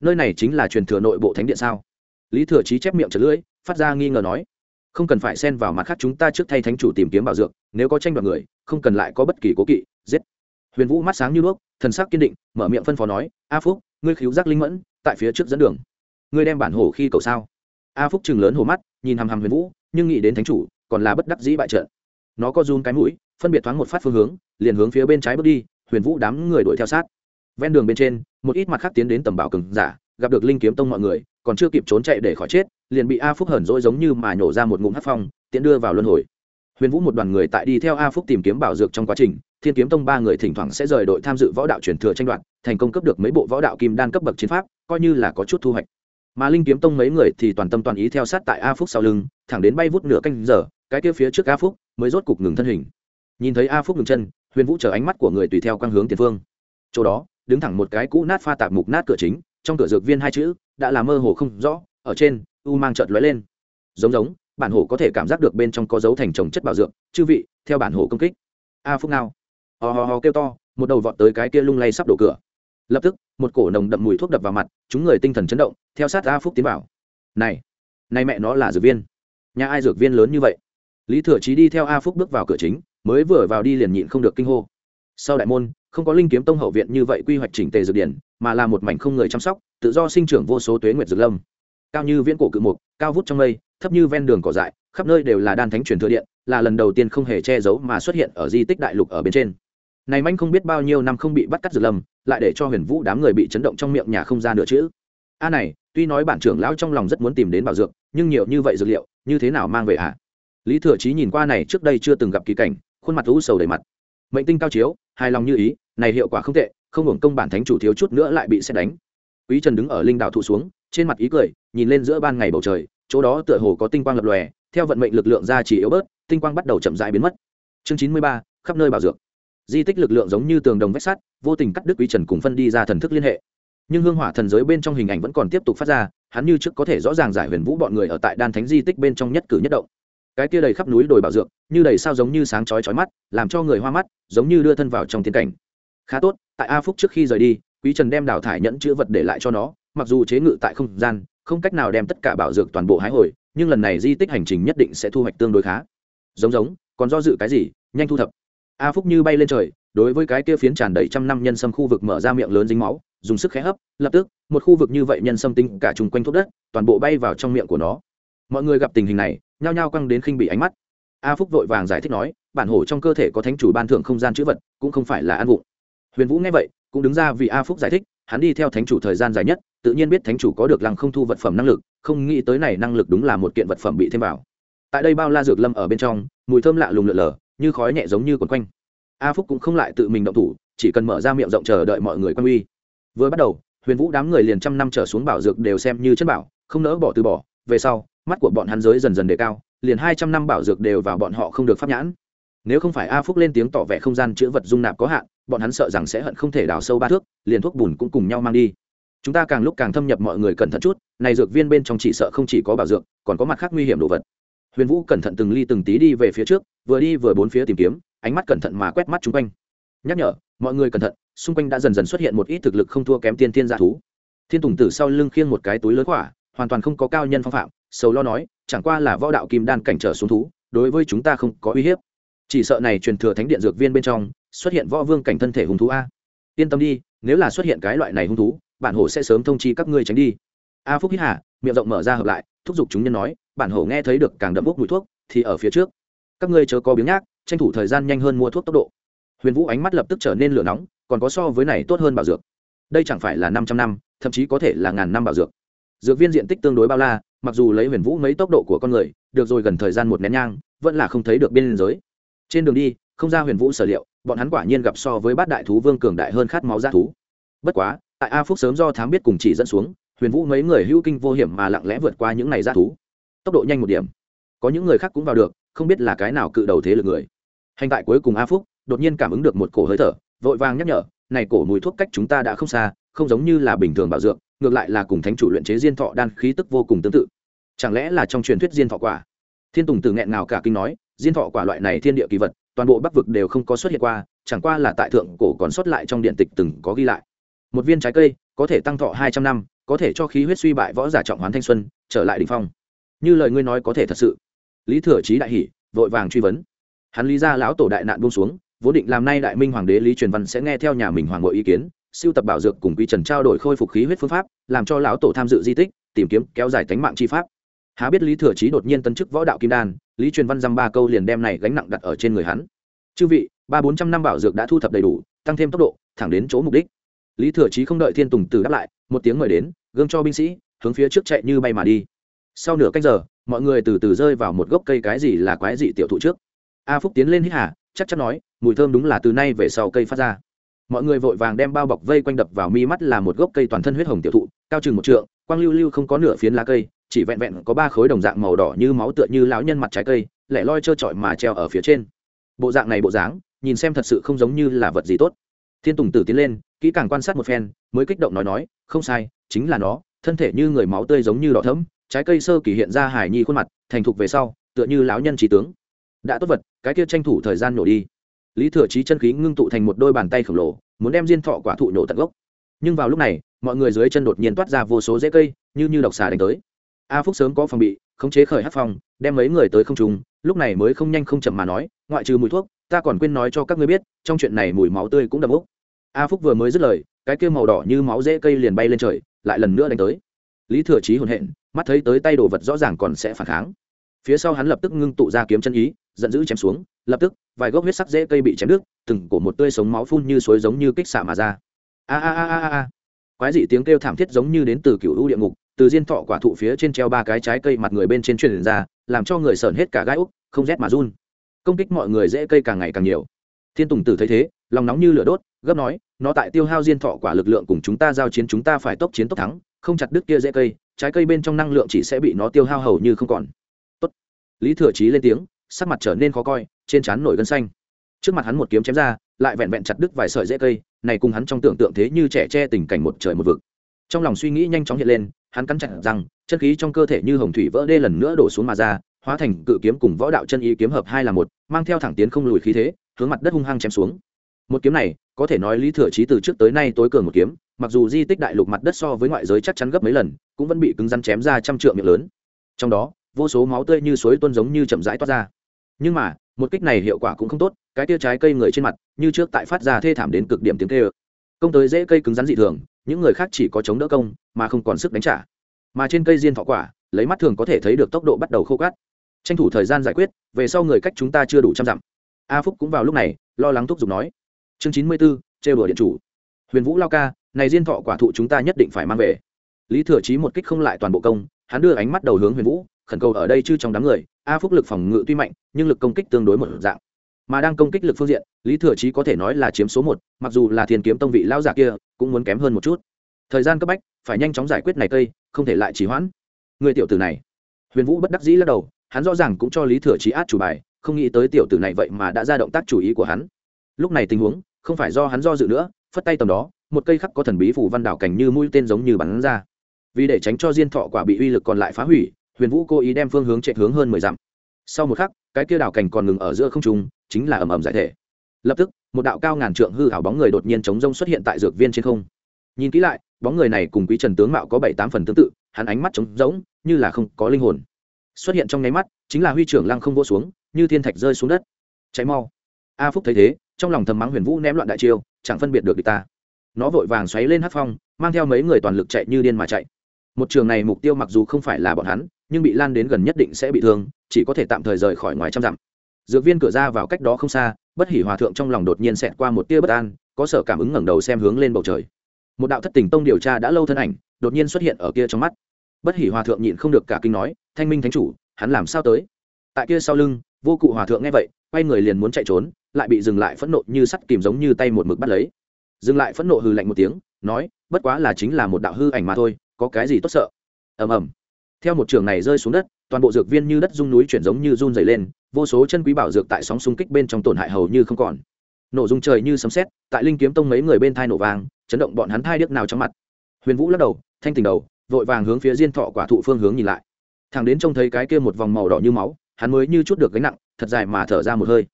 Nơi này chính là truyền thừa nội bộ thánh điện sao? Lý thừa trí chép miệng chật lưỡi, phát ra nghi ngờ nói. Không cần phải xen vào mặt khác chúng ta trước thay thánh chủ tìm kiếm bảo dược, nếu có tranh đoạt người, không cần lại có bất kỳ cố kỵ, giết. Huyền vũ mắt sáng như đuốc, thần sắc kiên định, mở miệng phân phó nói, a phúc, ngươi khiếu giác linh mẫn, tại phía trước dẫn đường. Ngươi đem bản hồ khi cầu sao? A phúc chừng lớn hồ mắt, nhìn hằm hằm huyền vũ, nhưng nghĩ đến thánh chủ còn là bất đắc dĩ bại trận. Nó có run cái mũi, phân biệt thoáng một phát phương hướng, liền hướng phía bên trái bước đi, huyền vũ đám người đuổi theo sát. Ven đường bên trên, một ít mặt khác tiến đến tầm bảo cừng giả, gặp được linh kiếm tông mọi người, còn chưa kịp trốn chạy để khỏi chết, liền bị a phúc hởn dỗi giống như mà nhổ ra một ngụm hát phong, tiễn đưa vào luân hồi. Huyền vũ một đoàn người tại đi theo a phúc tìm kiếm bảo dược trong quá trình, thiên kiếm tông ba người thỉnh thoảng sẽ rời đội tham dự võ đạo truyền thừa tranh đoạt, thành công cấp được mấy bộ võ đạo kim đan cấp bậc chiến pháp, coi như là có chút thu hoạch. Mà linh kiếm tông mấy người thì toàn tâm toàn ý theo sát tại a phúc sau lưng, thẳng đến bay vút nửa canh giờ cái kia phía trước a phúc mới rốt cục ngừng thân hình. Nhìn thấy a phúc ngừng chân, huyền vũ chờ ánh mắt của người tùy theo quang hướng tiền phương. Chỗ đó, đứng thẳng một cái cũ nát pha tạp mục nát cửa chính, trong cửa dược viên hai chữ đã là mơ hồ không rõ, ở trên, u mang chợt lóe lên. Giống giống, bản hồ có thể cảm giác được bên trong có dấu thành trồng chất bảo dược, chư vị, theo bản hồ công kích. A phúc nào hò ho hò kêu to, một đầu vọt tới cái kia lung lay sắp đổ cửa. Lập tức, một cổ nồng đậm mùi thuốc đập vào mặt, chúng người tinh thần chấn động, theo sát a phúc tiến vào. Này này mẹ nó là dược viên. Nhà ai dược viên lớn như vậy? Lý thừa trí đi theo a phúc bước vào cửa chính, mới vừa vào đi liền nhịn không được kinh hô. Sau đại môn, không có linh kiếm tông hậu viện như vậy quy hoạch chỉnh tề dược điển, mà là một mảnh không người chăm sóc, tự do sinh trưởng vô số tuế nguyệt dược lâm. Cao như viễn cổ cự mục, cao vút trong mây, thấp như ven đường cỏ dại, khắp nơi đều là đan thánh truyền thừa điện, là lần đầu tiên không hề che giấu mà xuất hiện ở di tích đại lục ở bên trên. Này manh không biết bao nhiêu năm không bị bắt cắt dược lâm, lại để cho huyền vũ đám người bị chấn động trong miệng nhà không ra nữa chữ. A này, tuy nói bản trưởng lão trong lòng rất muốn tìm đến bảo dược, nhưng nhiều như vậy dược liệu, như thế nào mang về à? Lý thừa chí nhìn qua này trước đây chưa từng gặp kỳ cảnh, khuôn mặt u sầu đầy mặt. Mệnh tinh cao chiếu, hài lòng như ý, này hiệu quả không tệ, không hưởng công bản thánh chủ thiếu chút nữa lại bị xét đánh. Quý trần đứng ở linh đạo thụ xuống, trên mặt ý cười, nhìn lên giữa ban ngày bầu trời, chỗ đó tựa hồ có tinh quang lập lòe, theo vận mệnh lực lượng ra chỉ yếu bớt, tinh quang bắt đầu chậm rãi biến mất. Chương chín mươi ba, khắp nơi bảo dược. Di tích lực lượng giống như tường đồng vách sắt, vô tình cắt đứt quý trần cùng phân đi ra thần thức liên hệ. Nhưng hương hỏa thần giới bên trong hình ảnh vẫn còn tiếp tục phát ra, hắn như trước có thể rõ ràng giải huyền vũ bọn người ở tại đan thánh di tích bên trong nhất cử nhất động cái kia đầy khắp núi đồi bảo dược, như đầy sao giống như sáng chói chói mắt, làm cho người hoa mắt, giống như đưa thân vào trong thiên cảnh. Khá tốt, tại a phúc trước khi rời đi, quý trần đem đào thải nhẫn chữ vật để lại cho nó, mặc dù chế ngự tại không gian, không cách nào đem tất cả bảo dược toàn bộ hái hồi, nhưng lần này di tích hành trình nhất định sẽ thu hoạch tương đối khá. Giống giống, còn do dự cái gì, nhanh thu thập. A phúc như bay lên trời, đối với cái kia phiến tràn đầy trăm năm nhân sâm khu vực mở ra miệng lớn dính máu, dùng sức khẽ hấp, lập tức, một khu vực như vậy nhân sâm tinh cả chung quanh thuốc đất, toàn bộ bay vào trong miệng của nó. Mọi người gặp tình hình này nhao nhao căng đến khinh bị ánh mắt. A phúc vội vàng giải thích nói, bản hổ trong cơ thể có thánh chủ ban thưởng không gian chữ vật, cũng không phải là ăn vụng. Huyền vũ nghe vậy, cũng đứng ra vì a phúc giải thích, hắn đi theo thánh chủ thời gian dài nhất, tự nhiên biết thánh chủ có được lăng không thu vật phẩm năng lực, không nghĩ tới này năng lực đúng là một kiện vật phẩm bị thêm vào. Tại đây bao la dược lâm ở bên trong, mùi thơm lạ lùng lượn lờ, như khói nhẹ giống như quần quanh. A phúc cũng không lại tự mình động thủ, chỉ cần mở ra miệng rộng chờ đợi mọi người quan uy. Vừa bắt đầu, huyền vũ đám người liền trăm năm trở xuống bảo dược đều xem như chất bảo, không nỡ bỏ từ bỏ, về sau mắt của bọn hắn giới dần dần đề cao, liền hai trăm năm bảo dược đều vào bọn họ không được pháp nhãn. Nếu không phải a phúc lên tiếng tỏ vẻ không gian chữ vật dung nạp có hạn, bọn hắn sợ rằng sẽ hận không thể đào sâu ba thước, liền thuốc bùn cũng cùng nhau mang đi. Chúng ta càng lúc càng thâm nhập mọi người cẩn thận chút, này dược viên bên trong chỉ sợ không chỉ có bảo dược, còn có mặt khác nguy hiểm đồ vật. Huyền vũ cẩn thận từng ly từng tí đi về phía trước, vừa đi vừa bốn phía tìm kiếm, ánh mắt cẩn thận mà quét mắt chung quanh. Nhắc nhở, mọi người cẩn thận, xung quanh đã dần dần xuất hiện một ít thực lực không thua kém tiên thiên dạ thú. Thiên tùng tử sau lưng khiêng một cái túi lớn khỏa hoàn toàn không có cao nhân phong phạm sầu lo nói, chẳng qua là võ đạo kim đan cảnh trở xuống thú, đối với chúng ta không có uy hiếp. Chỉ sợ này truyền thừa thánh điện dược viên bên trong, xuất hiện võ vương cảnh thân thể hung thú a. Yên tâm đi, nếu là xuất hiện cái loại này hung thú, bản hổ sẽ sớm thông chi các ngươi tránh đi. A phúc hít hà, miệng rộng mở ra hợp lại, thúc giục chúng nhân nói, bản hổ nghe thấy được càng đậm bốc mùi thuốc, thì ở phía trước. Các ngươi chớ có biếng nhác, tranh thủ thời gian nhanh hơn mua thuốc tốc độ. Huyền vũ ánh mắt lập tức trở nên lửa nóng, còn có so với này tốt hơn bảo dược. Đây chẳng phải là năm trăm năm, thậm chí có thể là ngàn năm bảo dược. Dược viên diện tích tương đối bao la mặc dù lấy huyền vũ mấy tốc độ của con người, được rồi gần thời gian một nén nhang, vẫn là không thấy được biên giới. Trên đường đi, không ra huyền vũ sở liệu, bọn hắn quả nhiên gặp so với bát đại thú vương cường đại hơn khát máu ra thú. Bất quá, tại a phúc sớm do thám biết cùng chỉ dẫn xuống, huyền vũ mấy người hữu kinh vô hiểm mà lặng lẽ vượt qua những này ra thú. Tốc độ nhanh một điểm. Có những người khác cũng vào được, không biết là cái nào cự đầu thế lực người. Hành tại cuối cùng a phúc đột nhiên cảm ứng được một cổ hơi thở, vội vàng nhắc nhở, này cổ mùi thuốc cách chúng ta đã không xa, không giống như là bình thường bảo dược ngược lại là cùng thánh chủ luyện chế diên thọ đan khí tức vô cùng tương tự. Chẳng lẽ là trong truyền thuyết diên thọ quả? Thiên tùng từ nghẹn ngào cả kinh nói, diên thọ quả loại này thiên địa kỳ vật, toàn bộ bắc vực đều không có xuất hiện qua, chẳng qua là tại thượng cổ còn xuất lại trong điện tịch từng có ghi lại. Một viên trái cây, có thể tăng thọ hai trăm năm, có thể cho khí huyết suy bại võ giả trọng hoán thanh xuân, trở lại đ ỉ n h phong. Như lời ngươi nói có thể thật sự. Lý thừa trí đại hỷ vội vàng truy vấn. Hắn lý ra lão tổ đại nạn buông xuống, vốn định làm nay đại minh hoàng đế lý truyền văn sẽ nghe theo nhà mình hoàng ngội ý kiến siêu tập bảo dược cùng quy trần trao đổi khôi phục khí huyết phương pháp, làm cho lão tổ tham dự di tích, tìm kiếm kéo dài tánh mạng chi pháp. Há biết lý thừa trí đột nhiên tân chức võ đạo kim đan, lý truyền văn dăm ba câu liền đem này gánh nặng đặt ở trên người hắn. Chư vị, ba bốn trăm năm bảo dược đã thu thập đầy đủ, tăng thêm tốc độ, thẳng đến chỗ mục đích. Lý thừa trí không đợi thiên tùng từ đáp lại, một tiếng mời đến, gương cho binh sĩ, hướng phía trước chạy như bay mà đi. Sau nửa canh giờ, mọi người từ từ rơi vào một gốc cây cái gì là quái dị tiểu thụ trước. A phúc tiến lên hít hà, chắc chắn nói, mùi thơm đúng là từ nay về sau cây phát ra mọi người vội vàng đem bao bọc vây quanh đập vào mi mắt là một gốc cây toàn thân huyết hồng tiểu thụ, cao chừng một trượng, quang lưu lưu không có nửa phiến lá cây, chỉ vẹn vẹn có ba khối đồng dạng màu đỏ như máu tựa như lão nhân mặt trái cây, lẻ loi trơ trọi mà treo ở phía trên. Bộ dạng này bộ dáng, nhìn xem thật sự không giống như là vật gì tốt. Thiên tùng tử tiến lên, kỹ càng quan sát một phen, mới kích động nói nói, không sai, chính là nó, thân thể như người máu tươi giống như đỏ thấm trái cây sơ kỳ hiện ra hải nhi khuôn mặt, thành thục về sau, tựa như lão nhân trí tướng. Đã tốt vật, cái kia tranh thủ thời gian nổ đi lý thừa trí chân khí ngưng tụ thành một đôi bàn tay khổng lồ muốn đem diên thọ quả thụ nổ tận gốc. Nhưng vào lúc này mọi người dưới chân đột nhiên toát ra vô số rễ cây như như độc xà đánh tới. A phúc sớm có phòng bị khống chế khởi hát phòng, đem mấy người tới không trùng lúc này mới không nhanh không chậm mà nói ngoại trừ mùi thuốc ta còn quên nói cho các ngươi biết trong chuyện này mùi máu tươi cũng đậm úc. A phúc vừa mới dứt lời cái kia màu đỏ như máu dễ cây liền bay lên trời lại lần nữa đánh tới. Lý thừa trí hồn hện mắt thấy tới tay đồ vật rõ ràng còn sẽ phản kháng phía sau hắn lập tức ngưng tụ ra kiếm chân ý, giận dữ chém xuống, lập tức, vài gốc huyết sắc dễ cây bị chém đứt, từng cổ một tươi sống máu phun như suối giống như kích xạ mà ra. A a a a a quái dị tiếng kêu thảm thiết giống như đến từ cựu u địa ngục, từ diên thọ quả thụ phía trên treo ba cái trái cây mặt người bên trên truyền ra, làm cho người sởn hết cả gai úc, không rét mà run. Công kích mọi người dễ cây càng ngày càng nhiều. Thiên tùng tử thấy thế, lòng nóng như lửa đốt, gấp nói, nó tại tiêu hao diên thọ quả lực lượng cùng chúng ta giao chiến, chúng ta phải tốc chiến tốc thắng, không chặt đứt kia dễ cây, trái cây bên trong năng lượng chỉ sẽ bị nó tiêu hao hầu như không còn lý thừa trí lên tiếng, sắc mặt trở nên khó coi, trên trán nổi gân xanh. Trước mặt hắn một kiếm chém ra, lại vẹn vẹn chặt đứt vài sợi dễ cây, này cùng hắn trong tưởng tượng thế như trẻ che tình cảnh một trời một vực. Trong lòng suy nghĩ nhanh chóng hiện lên, hắn cắn chặt rằng chân khí trong cơ thể như hồng thủy vỡ đê lần nữa đổ xuống mà ra, hóa thành cự kiếm cùng võ đạo chân ý kiếm hợp hai là một, mang theo thẳng tiến không lùi khí thế, hướng mặt đất hung hăng chém xuống. Một kiếm này, có thể nói lý thừa trí từ trước tới nay tối cường một kiếm, mặc dù di tích đại lục mặt đất so với ngoại giới chắc chắn gấp mấy lần, cũng vẫn bị cứng rắn chém ra trăm trượng miệng lớn. Trong đó vô số máu tươi như suối tuôn giống như chậm rãi toát ra. Nhưng mà, một kích này hiệu quả cũng không tốt, cái tia trái cây người trên mặt, như trước tại phát ra thê thảm đến cực điểm tiếng kêu. Công tới dễ cây cứng rắn dị thường, những người khác chỉ có chống đỡ công, mà không còn sức đánh trả. Mà trên cây diên thọ quả, lấy mắt thường có thể thấy được tốc độ bắt đầu khô cát. Tranh thủ thời gian giải quyết, về sau người cách chúng ta chưa đủ trăm dặm. A phúc cũng vào lúc này, lo lắng thúc giục nói. Chương chín mươi b ố trêu đùa điện chủ. Huyền vũ lao ca, này diên thọ quả thụ chúng ta nhất định phải mang về. Lý thừa trí một kích không lại toàn bộ công, hắn đưa ánh mắt đầu hướng huyền vũ khẩn cầu ở đây chứ trong đám người, a phúc lực phòng ngự tuy mạnh, nhưng lực công kích tương đối một dạng. Mà đang công kích lực phương diện, lý thừa trí có thể nói là chiếm số một, mặc dù là thiền kiếm tông vị lao giả kia, cũng muốn kém hơn một chút. Thời gian cấp bách, phải nhanh chóng giải quyết này cây, không thể lại trì hoãn. Người tiểu tử này. Huyền vũ bất đắc dĩ lắc đầu, hắn rõ ràng cũng cho lý thừa trí át chủ bài, không nghĩ tới tiểu tử này vậy mà đã ra động tác chủ ý của hắn. Lúc này tình huống, không phải do hắn do dự nữa, phất tay tầm đó, một cây khắc có thần bí phủ văn đảo cảnh như mũi tên giống như bắn ra. Vì để tránh cho diên thọ quả bị uy lực còn lại phá hủy huyền vũ cố ý đem phương hướng chạy hướng hơn mười dặm. Sau một khắc, cái kia đảo cảnh còn ngừng ở giữa không trung, chính là ầm ầm giải thể. Lập tức, một đạo cao ngàn trượng hư hảo bóng người đột nhiên chống rông xuất hiện tại dược viên trên không. Nhìn kỹ lại, bóng người này cùng quý trần tướng mạo có bảy tám phần tương tự, hắn ánh mắt trống rỗng, như là không có linh hồn. Xuất hiện trong nháy mắt, chính là huy trưởng lăng không vô xuống, như thiên thạch rơi xuống đất. Cháy mau. A phúc thấy thế, trong lòng thầm mắng huyền vũ ném loạn đại chiêu, chẳng phân biệt được địch ta. Nó vội vàng xoáy lên hát phong, mang theo mấy người toàn lực chạy như điên mà chạy một trường này mục tiêu mặc dù không phải là bọn hắn, nhưng bị lan đến gần nhất định sẽ bị thương, chỉ có thể tạm thời rời khỏi ngoài trăm dặm. Dược viên cửa ra vào cách đó không xa, bất hỉ hòa thượng trong lòng đột nhiên xẹt qua một tia bất an, có sở cảm ứng ngẩng đầu xem hướng lên bầu trời. Một đạo thất tình tông điều tra đã lâu thân ảnh, đột nhiên xuất hiện ở kia trong mắt. Bất hỉ hòa thượng nhịn không được cả kinh nói, thanh minh thánh chủ, hắn làm sao tới? Tại kia sau lưng, vô cụ hòa thượng nghe vậy, quay người liền muốn chạy trốn, lại bị dừng lại phẫn nộ như sắt kìm giống như tay một mực bắt lấy. Dừng lại phẫn nộ hừ lạnh một tiếng, nói, bất quá là chính là một đạo hư ảnh mà thôi có cái gì tốt sợ? Ầm ầm. Theo một trường này rơi xuống đất, toàn bộ dược viên như đất rung núi chuyển giống như run dày lên, vô số chân quý bảo dược tại sóng xung kích bên trong tổn hại hầu như không còn. Nổ dung trời như sấm sét, tại linh kiếm tông mấy người bên thai nổ vàng chấn động bọn hắn thai điếc nào trong mặt. Huyền vũ lắc đầu, thanh tình đầu, vội vàng hướng phía diên thọ quả thụ phương hướng nhìn lại. Thằng đến trông thấy cái kia một vòng màu đỏ như máu, hắn mới như chút được gánh nặng, thật dài mà thở ra một hơi.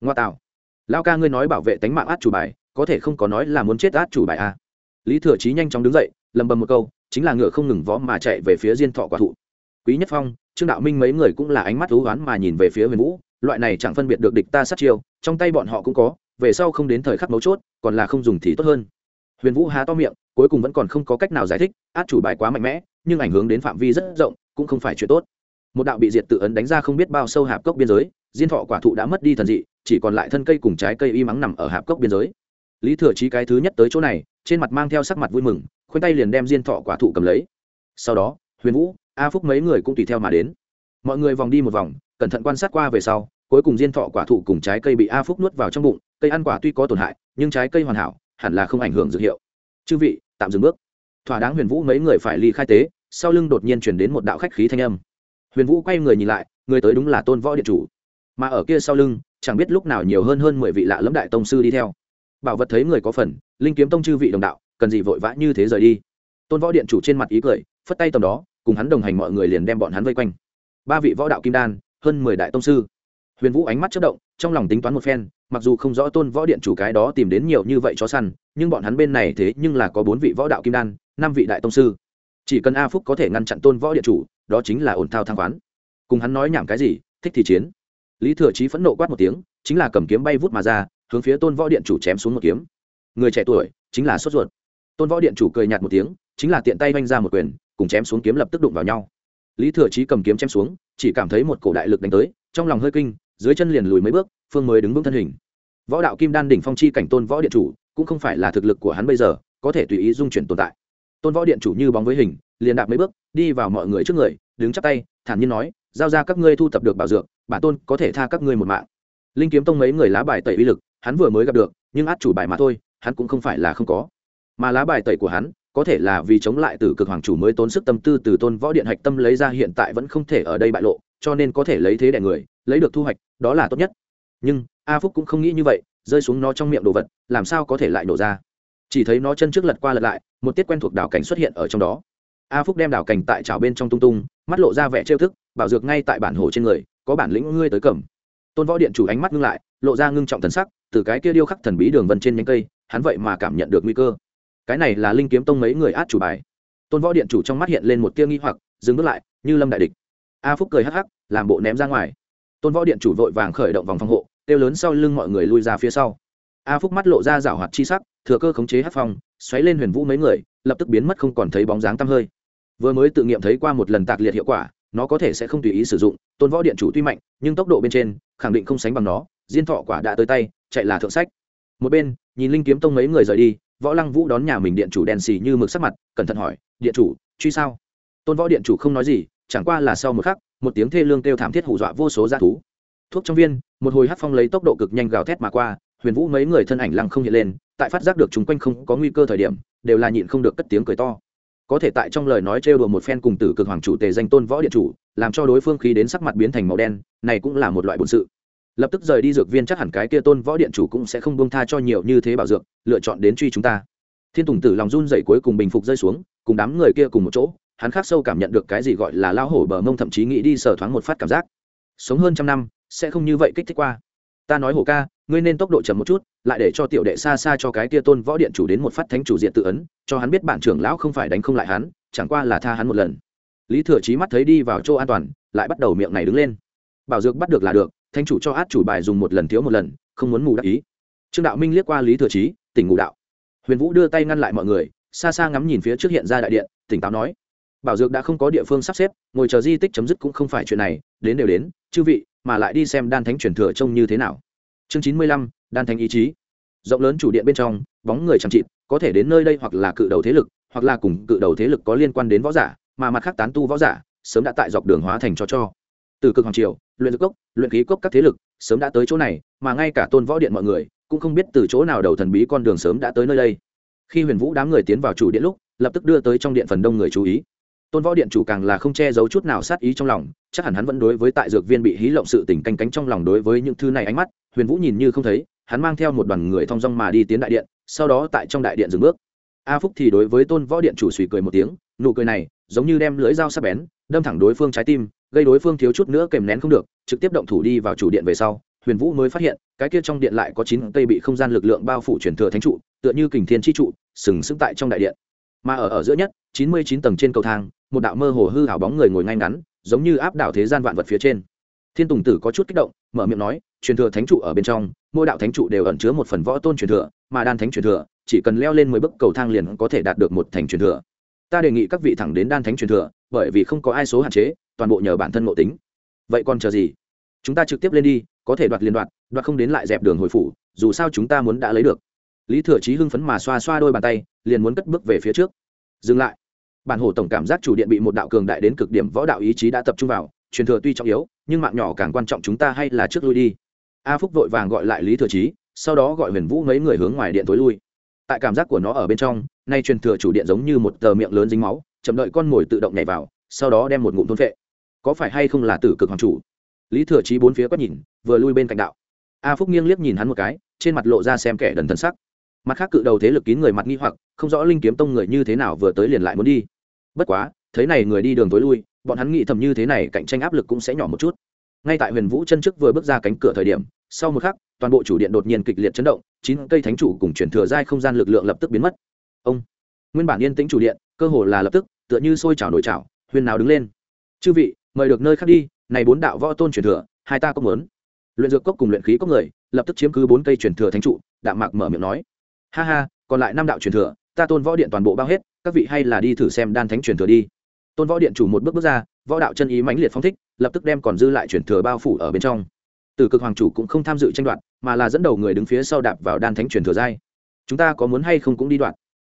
Ngoa tạo. Lao ca ngươi nói bảo vệ tánh mạng át chủ bài, có thể không có nói là muốn chết át chủ bài à. lý thừa trí nhanh chóng đứng dậy, lầm bầm một câu chính là ngựa không ngừng vó mà chạy về phía diên thọ quả thụ. Quý nhất phong, trương đạo minh mấy người cũng là ánh mắt thú oán mà nhìn về phía huyền vũ, loại này chẳng phân biệt được địch ta sát chiêu, trong tay bọn họ cũng có, về sau không đến thời khắc mấu chốt, còn là không dùng thì tốt hơn. Huyền vũ há to miệng, cuối cùng vẫn còn không có cách nào giải thích, át chủ bài quá mạnh mẽ, nhưng ảnh hưởng đến phạm vi rất rộng, cũng không phải chuyện tốt. Một đạo bị diệt tự ấn đánh ra không biết bao sâu hạp cốc biên giới, diên thọ quả thụ đã mất đi thần dị, chỉ còn lại thân cây cùng trái cây y mắng nằm ở hạp cốc biên giới lý thừa trí cái thứ nhất tới chỗ này, trên mặt mang theo sắc mặt vui mừng, khoanh tay liền đem diên thọ quả thụ cầm lấy. Sau đó, huyền vũ, a phúc mấy người cũng tùy theo mà đến. Mọi người vòng đi một vòng, cẩn thận quan sát qua về sau, cuối cùng diên thọ quả thụ cùng trái cây bị a phúc nuốt vào trong bụng, cây ăn quả tuy có tổn hại, nhưng trái cây hoàn hảo, hẳn là không ảnh hưởng dược hiệu. Chư vị, tạm dừng bước. Thỏa đáng huyền vũ mấy người phải ly khai tế, sau lưng đột nhiên chuyển đến một đạo khách khí thanh âm. Huyền vũ quay người nhìn lại, người tới đúng là tôn võ điện chủ. Mà ở kia sau lưng, chẳng biết lúc nào nhiều hơn hơn mười vị lạ lẫm đại tông sư đi theo bảo vật thấy người có phần, linh kiếm tông chư vị đồng đạo, cần gì vội vã như thế rời đi. Tôn võ điện chủ trên mặt ý cười, phất tay tầm đó, cùng hắn đồng hành mọi người liền đem bọn hắn vây quanh. Ba vị võ đạo kim đan, hơn mười đại tông sư. Huyền vũ ánh mắt chất động, trong lòng tính toán một phen, mặc dù không rõ tôn võ điện chủ cái đó tìm đến nhiều như vậy cho săn, nhưng bọn hắn bên này thế nhưng là có bốn vị võ đạo kim đan, năm vị đại tông sư. Chỉ cần a phúc có thể ngăn chặn tôn võ điện chủ, đó chính là ổn thao thang khoán. Cùng hắn nói nhảm cái gì, thích thì chiến. Lý thừa trí phẫn nộ quát một tiếng, chính là cầm kiếm bay vút mà ra hướng phía tôn võ điện chủ chém xuống một kiếm người trẻ tuổi chính là sốt ruột tôn võ điện chủ cười nhạt một tiếng chính là tiện tay vanh ra một quyền cùng chém xuống kiếm lập tức đụng vào nhau lý thừa trí cầm kiếm chém xuống chỉ cảm thấy một cổ đại lực đánh tới trong lòng hơi kinh dưới chân liền lùi mấy bước phương mới đứng vững thân hình võ đạo kim đan đỉnh phong chi cảnh tôn võ điện chủ cũng không phải là thực lực của hắn bây giờ có thể tùy ý dung chuyển tồn tại tôn võ điện chủ như bóng với hình liền đạp mấy bước đi vào mọi người trước người đứng chắp tay thản nhiên nói giao ra các ngươi thu tập được bảo dược bản tôn có thể tha các ngươi một mạng linh kiếm tông mấy người lá bài tẩy uy lực hắn vừa mới gặp được, nhưng át chủ bài mà thôi, hắn cũng không phải là không có. Mà lá bài tẩy của hắn, có thể là vì chống lại từ cực hoàng chủ mới tốn sức tâm tư từ tôn võ điện hạch tâm lấy ra hiện tại vẫn không thể ở đây bại lộ, cho nên có thể lấy thế đẻ người, lấy được thu hoạch, đó là tốt nhất. Nhưng, a phúc cũng không nghĩ như vậy, rơi xuống nó trong miệng đồ vật, làm sao có thể lại nổ ra? Chỉ thấy nó chân trước lật qua lật lại, một tiết quen thuộc đảo cảnh xuất hiện ở trong đó. A phúc đem đảo cảnh tại trào bên trong tung tung, mắt lộ ra vẻ trêu thức, bảo dược ngay tại bản hồ trên người, có bản lĩnh ngươi tới cầm. Tôn võ điện chủ ánh mắt ngưng lại, lộ ra ngưng trọng thần sắc từ cái kia điêu khắc thần bí đường vân trên nhánh cây, hắn vậy mà cảm nhận được nguy cơ. Cái này là linh kiếm tông mấy người át chủ bài. Tôn võ điện chủ trong mắt hiện lên một tia nghi hoặc, dừng bước lại, như lâm đại địch. A phúc cười hắc hắc, làm bộ ném ra ngoài. Tôn võ điện chủ vội vàng khởi động vòng phòng hộ, kêu lớn sau lưng mọi người lui ra phía sau. A phúc mắt lộ ra rảo hoạt chi sắc, thừa cơ khống chế hắc phong, xoáy lên huyền vũ mấy người, lập tức biến mất không còn thấy bóng dáng tăm hơi. Vừa mới tự nghiệm thấy qua một lần tạc liệt hiệu quả, nó có thể sẽ không tùy ý sử dụng, tôn võ điện chủ tuy mạnh, nhưng tốc độ bên trên, khẳng định không sánh bằng nó, diên thọ quả đã tới tay chạy là thượng sách. Một bên, nhìn linh kiếm tông mấy người rời đi, võ lăng vũ đón nhà mình điện chủ đèn xì như mực sắc mặt, cẩn thận hỏi, điện chủ, truy sao? Tôn võ điện chủ không nói gì, chẳng qua là sau một khắc, một tiếng thê lương kêu thảm thiết hù dọa vô số g thú. Thuốc trong viên, một hồi hát phong lấy tốc độ cực nhanh gào thét mà qua, huyền vũ mấy người thân ảnh lăng không hiện lên, tại phát giác được chúng quanh không có nguy cơ thời điểm, đều là nhịn không được cất tiếng cười to. Có thể tại trong lời nói trêu đùa một phen cùng tử cực hoàng chủ tề danh tôn võ điện chủ, làm cho đối phương khí đến sắc mặt biến thành màu đen, này cũng là một loại bổn sự lập tức rời đi dược viên, chắc hẳn cái kia tôn võ điện chủ cũng sẽ không buông tha cho nhiều như thế bảo dược, lựa chọn đến truy chúng ta. Thiên tùng tử lòng run dậy cuối cùng bình phục rơi xuống, cùng đám người kia cùng một chỗ, hắn khắc sâu cảm nhận được cái gì gọi là lao hổ bờ mông thậm chí nghĩ đi sờ thoáng một phát cảm giác. Sống hơn trăm năm, sẽ không như vậy kích thích qua. Ta nói hổ ca, ngươi nên tốc độ chậm một chút, lại để cho tiểu đệ xa xa cho cái kia tôn võ điện chủ đến một phát thánh chủ diện tự ấn, cho hắn biết bản trưởng lão không phải đánh không lại hắn, chẳng qua là tha hắn một lần. Lý thừa trí mắt thấy đi vào chỗ an toàn, lại bắt đầu miệng này đứng lên. Bảo dược bắt được là được thánh chủ cho át chủ bài dùng một lần thiếu một lần, không muốn mù đắc ý. Trương đạo minh liếc qua lý thừa chí, tỉnh ngủ đạo. Huyền vũ đưa tay ngăn lại mọi người, xa xa ngắm nhìn phía trước hiện ra đại điện, tỉnh táo nói, bảo dược đã không có địa phương sắp xếp, ngồi chờ di tích chấm dứt cũng không phải chuyện này, đến đều đến, chư vị, mà lại đi xem đan thánh truyền thừa trông như thế nào. Chương chín mươi lăm, đan thánh ý chí. Rộng lớn chủ điện bên trong, bóng người chẳng chịt, có thể đến nơi đây hoặc là cự đầu thế lực, hoặc là cùng cự đầu thế lực có liên quan đến võ giả, mà mặt khác tán tu võ giả, sớm đã tại dọc đường hóa thành cho cho. Từ cực hoàng triều luyện dược cốc, luyện khí cốc các thế lực sớm đã tới chỗ này, mà ngay cả tôn võ điện mọi người cũng không biết từ chỗ nào đầu thần bí con đường sớm đã tới nơi đây. Khi huyền vũ đám người tiến vào chủ điện lúc, lập tức đưa tới trong điện phần đông người chú ý. Tôn võ điện chủ càng là không che giấu chút nào sát ý trong lòng, chắc hẳn hắn vẫn đối với tại dược viên bị hí lộng sự tình canh cánh trong lòng đối với những thứ này ánh mắt, huyền vũ nhìn như không thấy, hắn mang theo một đoàn người thong dong mà đi tiến đại điện, sau đó tại trong đại điện dừng bước. A phúc thì đối với tôn võ điện chủ suy cười một tiếng, nụ cười này giống như đem lưỡi dao sắc bén, đâm thẳng đối phương trái tim gây đối phương thiếu chút nữa kèm nén không được, trực tiếp động thủ đi vào chủ điện về sau, huyền vũ mới phát hiện, cái kia trong điện lại có chín cây bị không gian lực lượng bao phủ truyền thừa thánh trụ, tựa như kình thiên chi trụ, sừng sững tại trong đại điện. Mà ở ở giữa nhất, chín mươi chín tầng trên cầu thang, một đạo mơ hồ hư hảo bóng người ngồi ngay ngắn, giống như áp đảo thế gian vạn vật phía trên. Thiên tùng tử có chút kích động, mở miệng nói, truyền thừa thánh trụ ở bên trong, mỗi đạo thánh trụ đều ẩn chứa một phần võ tôn truyền thừa, mà đan thánh truyền thừa, chỉ cần leo lên mười bức cầu thang liền có thể đạt được một thành truyền thừa. Ta đề nghị các vị thẳng đến đan thánh truyền thừa, bởi vì không có ai số hạn chế toàn bộ nhờ bản thân ngộ tính. Vậy còn chờ gì? Chúng ta trực tiếp lên đi, có thể đoạt liên đoạt đoạt không đến lại dẹp đường hồi phủ, dù sao chúng ta muốn đã lấy được. Lý thừa trí hưng phấn mà xoa xoa đôi bàn tay, liền muốn cất bước về phía trước. Dừng lại. Bản hồ tổng cảm giác chủ điện bị một đạo cường đại đến cực điểm võ đạo ý chí đã tập trung vào, truyền thừa tuy trọng yếu, nhưng mạng nhỏ càng quan trọng chúng ta hay là trước lui đi. A phúc vội vàng gọi lại lý thừa trí sau đó gọi huyền vũ mấy người hướng ngoài điện tối lui. Tại cảm giác của nó ở bên trong, nay truyền thừa chủ điện giống như một tờ miệng lớn dính máu, chậm đợi con mồi tự động nhảy vào, sau đó đem một ngụm thôn vệ có phải hay không là tử cực hoàng chủ? Lý thừa trí bốn phía quét nhìn, vừa lui bên cạnh đạo. A phúc nghiêng liếc nhìn hắn một cái, trên mặt lộ ra xem kẻ đần thân sắc. Mặt khác cự đầu thế lực kín người mặt nghi hoặc, không rõ linh kiếm tông người như thế nào vừa tới liền lại muốn đi. Bất quá, thấy này người đi đường tối lui, bọn hắn nghĩ thầm như thế này cạnh tranh áp lực cũng sẽ nhỏ một chút. Ngay tại huyền vũ chân trước vừa bước ra cánh cửa thời điểm, sau một khắc, toàn bộ chủ điện đột nhiên kịch liệt chấn động, chín cây thánh chủ cùng chuyển thừa giai không gian lực lượng lập tức biến mất. Ông! Nguyên bản yên tĩnh chủ điện, cơ hồ là lập tức, tựa như sôi trào nổi trào, huyền nào đứng lên. Chư vị mời được nơi khác đi, này bốn đạo võ tôn truyền thừa, hai ta cũng muốn. Luyện dược cốc cùng luyện khí cốc người, lập tức chiếm cứ bốn cây truyền thừa thánh trụ, đạm mạc mở miệng nói. Ha ha, còn lại năm đạo truyền thừa, ta tôn võ điện toàn bộ bao hết, các vị hay là đi thử xem đan thánh truyền thừa đi. Tôn võ điện chủ một bước bước ra, võ đạo chân ý mãnh liệt phong thích, lập tức đem còn dư lại truyền thừa bao phủ ở bên trong. Từ cực hoàng chủ cũng không tham dự tranh đoạt, mà là dẫn đầu người đứng phía sau đạp vào đan thánh truyền thừa giai. Chúng ta có muốn hay không cũng đi đoạn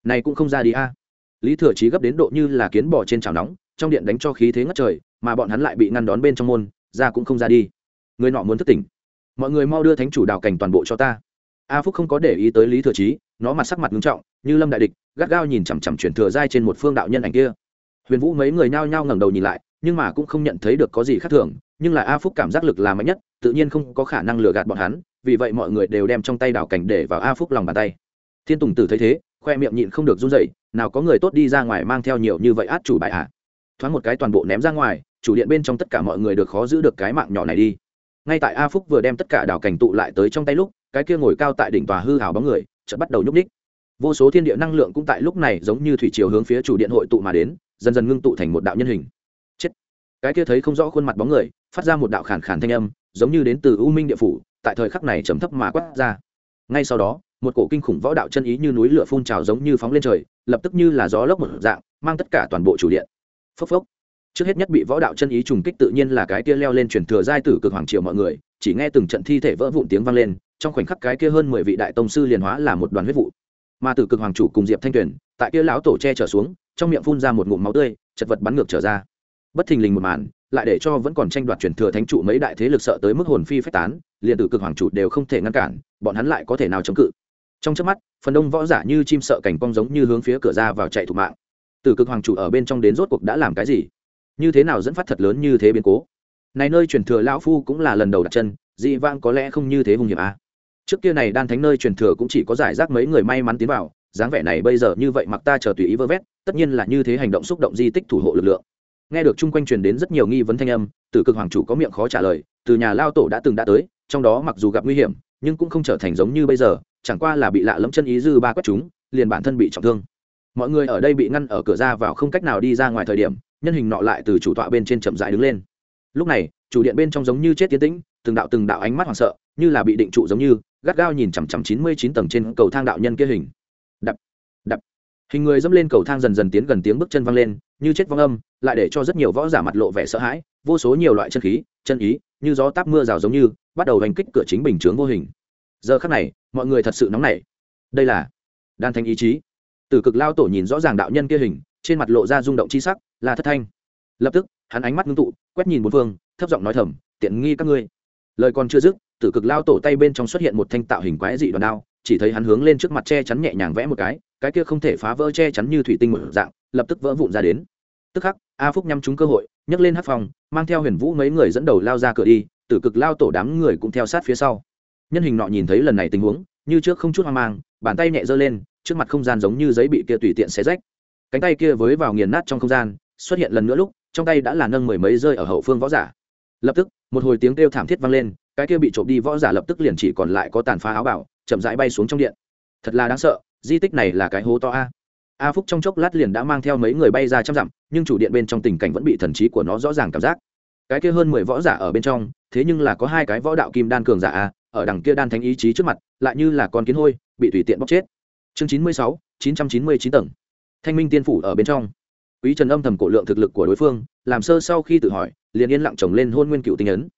này cũng không ra đi a. Lý thừa trí gấp đến độ như là kiến bò trên chảo nóng trong điện đánh cho khí thế ngất trời, mà bọn hắn lại bị ngăn đón bên trong môn, ra cũng không ra đi. Người nọ muốn thức tỉnh. Mọi người mau đưa thánh chủ đào cảnh toàn bộ cho ta. A phúc không có để ý tới lý thừa chí, nó mặt sắc mặt nghiêm trọng, như lâm đại địch, gắt gao nhìn chằm chằm chuyển thừa dai trên một phương đạo nhân ảnh kia. Huyền vũ mấy người nhao nhao ngẩng đầu nhìn lại, nhưng mà cũng không nhận thấy được có gì khác thường, nhưng là a phúc cảm giác lực là mạnh nhất, tự nhiên không có khả năng lừa gạt bọn hắn, vì vậy mọi người đều đem trong tay đảo cảnh để vào a phúc lòng bàn tay. Thiên tùng tử thấy thế, khoe miệng nhịn không được run dậy nào có người tốt đi ra ngoài mang theo nhiều như vậy át chủ bài ạ? à thoáng một cái toàn bộ ném ra ngoài, chủ điện bên trong tất cả mọi người được khó giữ được cái mạng nhỏ này đi. Ngay tại a phúc vừa đem tất cả đảo cảnh tụ lại tới trong tay lúc, cái kia ngồi cao tại đỉnh tòa hư hào bóng người, chợt bắt đầu nhúc ních vô số thiên địa năng lượng cũng tại lúc này giống như thủy chiều hướng phía chủ điện hội tụ mà đến, dần dần ngưng tụ thành một đạo nhân hình. Chết! Cái kia thấy không rõ khuôn mặt bóng người, phát ra một đạo khản khản thanh âm, giống như đến từ u minh địa phủ, tại thời khắc này trầm thấp mà quát ra. Ngay sau đó, một cổ kinh khủng võ đạo chân ý như núi lửa phun trào giống như phóng lên trời, lập tức như là gió lốc một dạng, mang tất cả toàn bộ chủ điện phốc phốc. Trước hết nhất bị võ đạo chân ý trùng kích tự nhiên là cái kia leo lên truyền thừa giai tử cực hoàng triều mọi người, chỉ nghe từng trận thi thể vỡ vụn tiếng vang lên, trong khoảnh khắc cái kia hơn mười vị đại tông sư liền hóa là một đoàn huyết vụ. Mà tử cực hoàng chủ cùng diệp thanh tuyền, tại kia lão tổ che trở xuống, trong miệng phun ra một ngụm máu tươi, chật vật bắn ngược trở ra. Bất thình lình một màn, lại để cho vẫn còn tranh đoạt truyền thừa thánh trụ mấy đại thế lực sợ tới mức hồn phi phách tán, liền tử cực hoàng chủ đều không thể ngăn cản, bọn hắn lại có thể nào chống cự? Trong chớp mắt, phần đông võ giả như chim sợ cảnh cong giống như hướng phía cửa ra vào chạy thủ mạng tử cực hoàng chủ ở bên trong đến rốt cuộc đã làm cái gì? Như thế nào dẫn phát thật lớn như thế biến cố? Này nơi truyền thừa lão phu cũng là lần đầu đặt chân, dị vang có lẽ không như thế hùng hiểm à. trước kia này đan thánh nơi truyền thừa cũng chỉ có giải rác mấy người may mắn tiến vào, dáng vẻ này bây giờ như vậy mặc ta chờ tùy ý vơ vét, tất nhiên là như thế hành động xúc động di tích thủ hộ lực lượng. Nghe được chung quanh truyền đến rất nhiều nghi vấn thanh âm, tử cực hoàng chủ có miệng khó trả lời, từ nhà lao tổ đã từng đã tới, trong đó mặc dù gặp nguy hiểm, nhưng cũng không trở thành giống như bây giờ, chẳng qua là bị lạ lẫm chân ý dư ba quét chúng, liền bản thân bị trọng thương mọi người ở đây bị ngăn ở cửa ra vào không cách nào đi ra ngoài thời điểm, nhân hình nọ lại từ chủ tọa bên trên chậm dại đứng lên. Lúc này, chủ điện bên trong giống như chết tiến tĩnh, từng đạo từng đạo ánh mắt hoảng sợ, như là bị định trụ giống như, gắt gao nhìn chằm chằm chín mươi chín tầng trên cầu thang đạo nhân kia hình. Đập đập. Hình người dẫm lên cầu thang dần dần tiến gần tiếng bước chân văng lên, như chết vong âm, lại để cho rất nhiều võ giả mặt lộ vẻ sợ hãi, vô số nhiều loại chân khí, chân ý, như gió táp mưa rào giống như, bắt đầu hành kích cửa chính bình chướng vô hình. Giờ khắc này, mọi người thật sự nóng nảy. Đây là đan thanh ý chí tử cực lao tổ nhìn rõ ràng đạo nhân kia hình, trên mặt lộ ra rung động chi sắc, là thất thanh. Lập tức, hắn ánh mắt ngưng tụ, quét nhìn bốn phương, thấp giọng nói thầm, tiện nghi các ngươi. Lời còn chưa dứt, tử cực lao tổ tay bên trong xuất hiện một thanh tạo hình quái dị đoản đao, chỉ thấy hắn hướng lên trước mặt che chắn nhẹ nhàng vẽ một cái cái kia không thể phá vỡ che chắn như thủy tinh một dạng, lập tức vỡ vụn ra đến. Tức khắc, a phúc nhắm trúng cơ hội, nhấc lên hát phòng, mang theo huyền vũ mấy người dẫn đầu lao ra cửa đi, tử cực lao tổ đám người cũng theo sát phía sau. Nhân hình nọ nhìn thấy lần này tình huống, như trước không chút hoang mang, bàn tay nhẹ giơ lên trước mặt không gian giống như giấy bị kia tùy tiện xé rách. Cánh tay kia với vào nghiền nát trong không gian, xuất hiện lần nữa lúc, trong tay đã là nâng mười mấy rơi ở hậu phương võ giả. Lập tức, một hồi tiếng kêu thảm thiết vang lên, cái kia bị trộm đi võ giả lập tức liền chỉ còn lại có tàn phá áo bảo chậm rãi bay xuống trong điện. Thật là đáng sợ, di tích này là cái hố to a. A phúc trong chốc lát liền đã mang theo mấy người bay ra trăm dặm, nhưng chủ điện bên trong tình cảnh vẫn bị thần trí của nó rõ ràng cảm giác. Cái kia hơn mười võ giả ở bên trong, thế nhưng là có hai cái võ đạo kim đan cường giả a, ở đằng kia đan thánh ý chí trước mặt, lại như là con kiến hôi, bị tùy tiện bóc chết chương chín mươi sáu, chín trăm chín mươi chín tầng. Thanh minh tiên phủ ở bên trong. Quý trần âm thầm cổ lượng thực lực của đối phương, làm sơ sau khi tự hỏi, liền yên lặng chồng lên hôn nguyên cựu tinh ấn.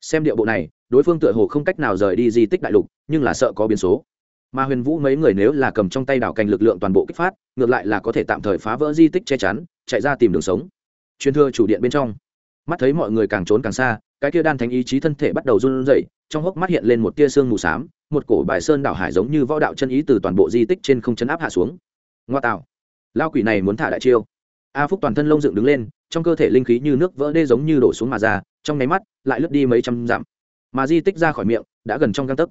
Xem điệu bộ này, đối phương tựa hồ không cách nào rời đi di tích đại lục, nhưng là sợ có biến số. Mà huyền vũ mấy người nếu là cầm trong tay đảo cành lực lượng toàn bộ kích phát, ngược lại là có thể tạm thời phá vỡ di tích che chắn, chạy ra tìm đường sống. Truyền thừa chủ điện bên trong. Mắt thấy mọi người càng trốn càng xa, cái kia đan thánh ý chí thân thể bắt đầu run rẩy trong hốc mắt hiện lên một tia sương mù s á m một cổ bài sơn đảo hải giống như võ đạo chân ý từ toàn bộ di tích trên không chấn áp hạ xuống. Ngoa tạo. Lao quỷ này muốn thả đại chiêu. A phúc toàn thân lông dựng đứng lên, trong cơ thể linh khí như nước vỡ đê giống như đổ xuống mà ra, trong nháy mắt, lại lướt đi mấy trăm dặm. Mà di tích ra khỏi miệng, đã gần trong găng tấc.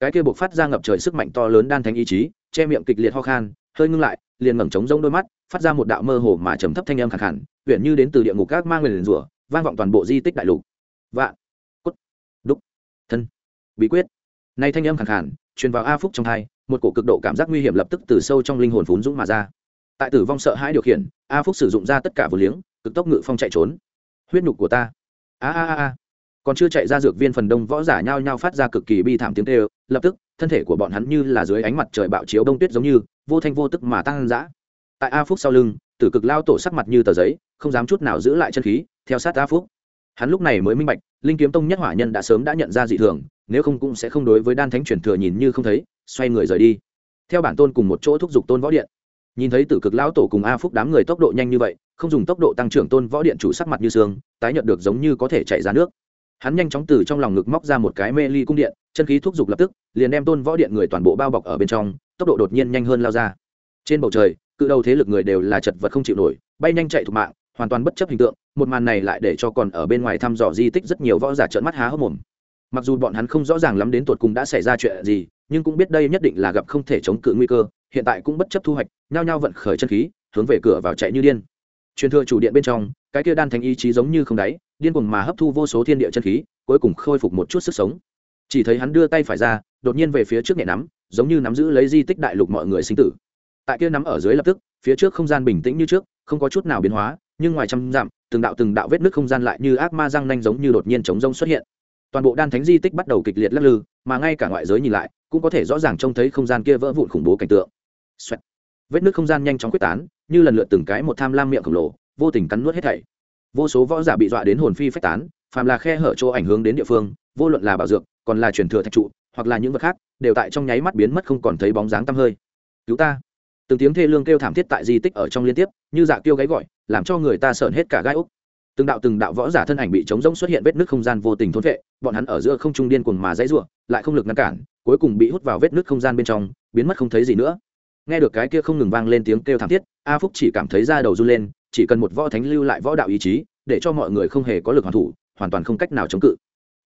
Cái kia buộc phát ra ngập trời sức mạnh to lớn đan thành ý chí, che miệng kịch liệt ho khan, hơi ngưng lại, liền ngẩng trống rông đôi mắt, phát ra một đạo mơ hồ mà trầm thấp thanh âm khẳng hẳn huyện như đến từ địa ngục các mang người liền rủa, vang vọng toàn bộ di tích đại lục. Vạn bí quyết. Nay thanh âm khẳng khản truyền vào a phúc trong thai, một cổ cực độ cảm giác nguy hiểm lập tức từ sâu trong linh hồn phún dũng mà ra. Tại tử vong sợ hãi điều khiển, a phúc sử dụng ra tất cả vừa liếng, cực tốc ngự phong chạy trốn. Huyết nhục của ta. A a a còn chưa chạy ra dược viên phần đông võ giả nhao nhao phát ra cực kỳ bi thảm tiếng tê lập tức, thân thể của bọn hắn như là dưới ánh mặt trời bạo chiếu đông tuyết giống như, vô thanh vô tức mà tăng dã. Tại a phúc sau lưng, tử cực lao tổ sắc mặt như tờ giấy, không dám chút nào giữ lại chân khí, theo sát a phúc. Hắn lúc này mới minh bạch, linh kiếm tông nhất hỏa nhân đã sớm đã nhận ra dị thường nếu không cũng sẽ không đối với đan thánh truyền thừa nhìn như không thấy, xoay người rời đi. Theo bản tôn cùng một chỗ thúc giục tôn võ điện. Nhìn thấy tử cực lão tổ cùng a phúc đám người tốc độ nhanh như vậy, không dùng tốc độ tăng trưởng tôn võ điện chủ sắc mặt như xương tái nhận được giống như có thể chạy ra nước. Hắn nhanh chóng từ trong lòng ngực móc ra một cái mê ly cung điện, chân khí thúc giục lập tức, liền đem tôn võ điện người toàn bộ bao bọc ở bên trong, tốc độ đột nhiên nhanh hơn lao ra. Trên bầu trời, cự đầu thế lực người đều là chật vật không chịu nổi, bay nhanh chạy thục mạng, hoàn toàn bất chấp hình tượng, một màn này lại để cho còn ở bên ngoài thăm dò di tích rất nhiều võ giả trợn mắt há hốc mồm mặc dù bọn hắn không rõ ràng lắm đến tột cùng đã xảy ra chuyện gì, nhưng cũng biết đây nhất định là gặp không thể chống cự nguy cơ, hiện tại cũng bất chấp thu hoạch, nhao nhao vận khởi chân khí, hướng về cửa vào chạy như điên. Truyền thừa chủ điện bên trong, cái kia đan thành ý chí giống như không đáy, điên cuồng mà hấp thu vô số thiên địa chân khí, cuối cùng khôi phục một chút sức sống. Chỉ thấy hắn đưa tay phải ra, đột nhiên về phía trước nhẹ nắm, giống như nắm giữ lấy di tích đại lục mọi người sinh tử. Tại kia nắm ở dưới lập tức, phía trước không gian bình tĩnh như trước, không có chút nào biến hóa, nhưng ngoài trăm dặm, từng đạo từng đạo vết nước không gian lại như ác ma răng nanh giống như đột nhiên chống rông xuất hiện toàn bộ đan thánh di tích bắt đầu kịch liệt lắc lư, mà ngay cả ngoại giới nhìn lại, cũng có thể rõ ràng trông thấy không gian kia vỡ vụn khủng bố cảnh tượng、Xoẹt. Vết nước không gian nhanh chóng quyết tán, như lần lượt từng cái một tham lam miệng khổng lồ, vô tình cắn nuốt hết thảy. Vô số võ giả bị dọa đến hồn phi phách tán, phàm là khe hở chỗ ảnh hưởng đến địa phương, vô luận là bảo dược, còn là truyền thừa thạch trụ, hoặc là những vật khác, đều tại trong nháy mắt biến mất không còn thấy bóng dáng tăm hơi. Cứu ta. Từng tiếng thê lương kêu thảm thiết tại di tích ở trong liên tiếp, như dạ kêu gáy gọi, làm cho người ta sợn hết cả gai úc từng đạo từng đạo võ giả thân ảnh bị trống rỗng xuất hiện vết nước không gian vô tình thôn vệ, bọn hắn ở giữa không trung điên cuồng mà dãy rủa, lại không lực ngăn cản, cuối cùng bị hút vào vết nước không gian bên trong, biến mất không thấy gì nữa. Nghe được cái kia không ngừng vang lên tiếng kêu thảm thiết, a phúc chỉ cảm thấy da đầu run lên, chỉ cần một võ thánh lưu lại võ đạo ý chí, để cho mọi người không hề có lực hoàn thủ, hoàn toàn không cách nào chống cự.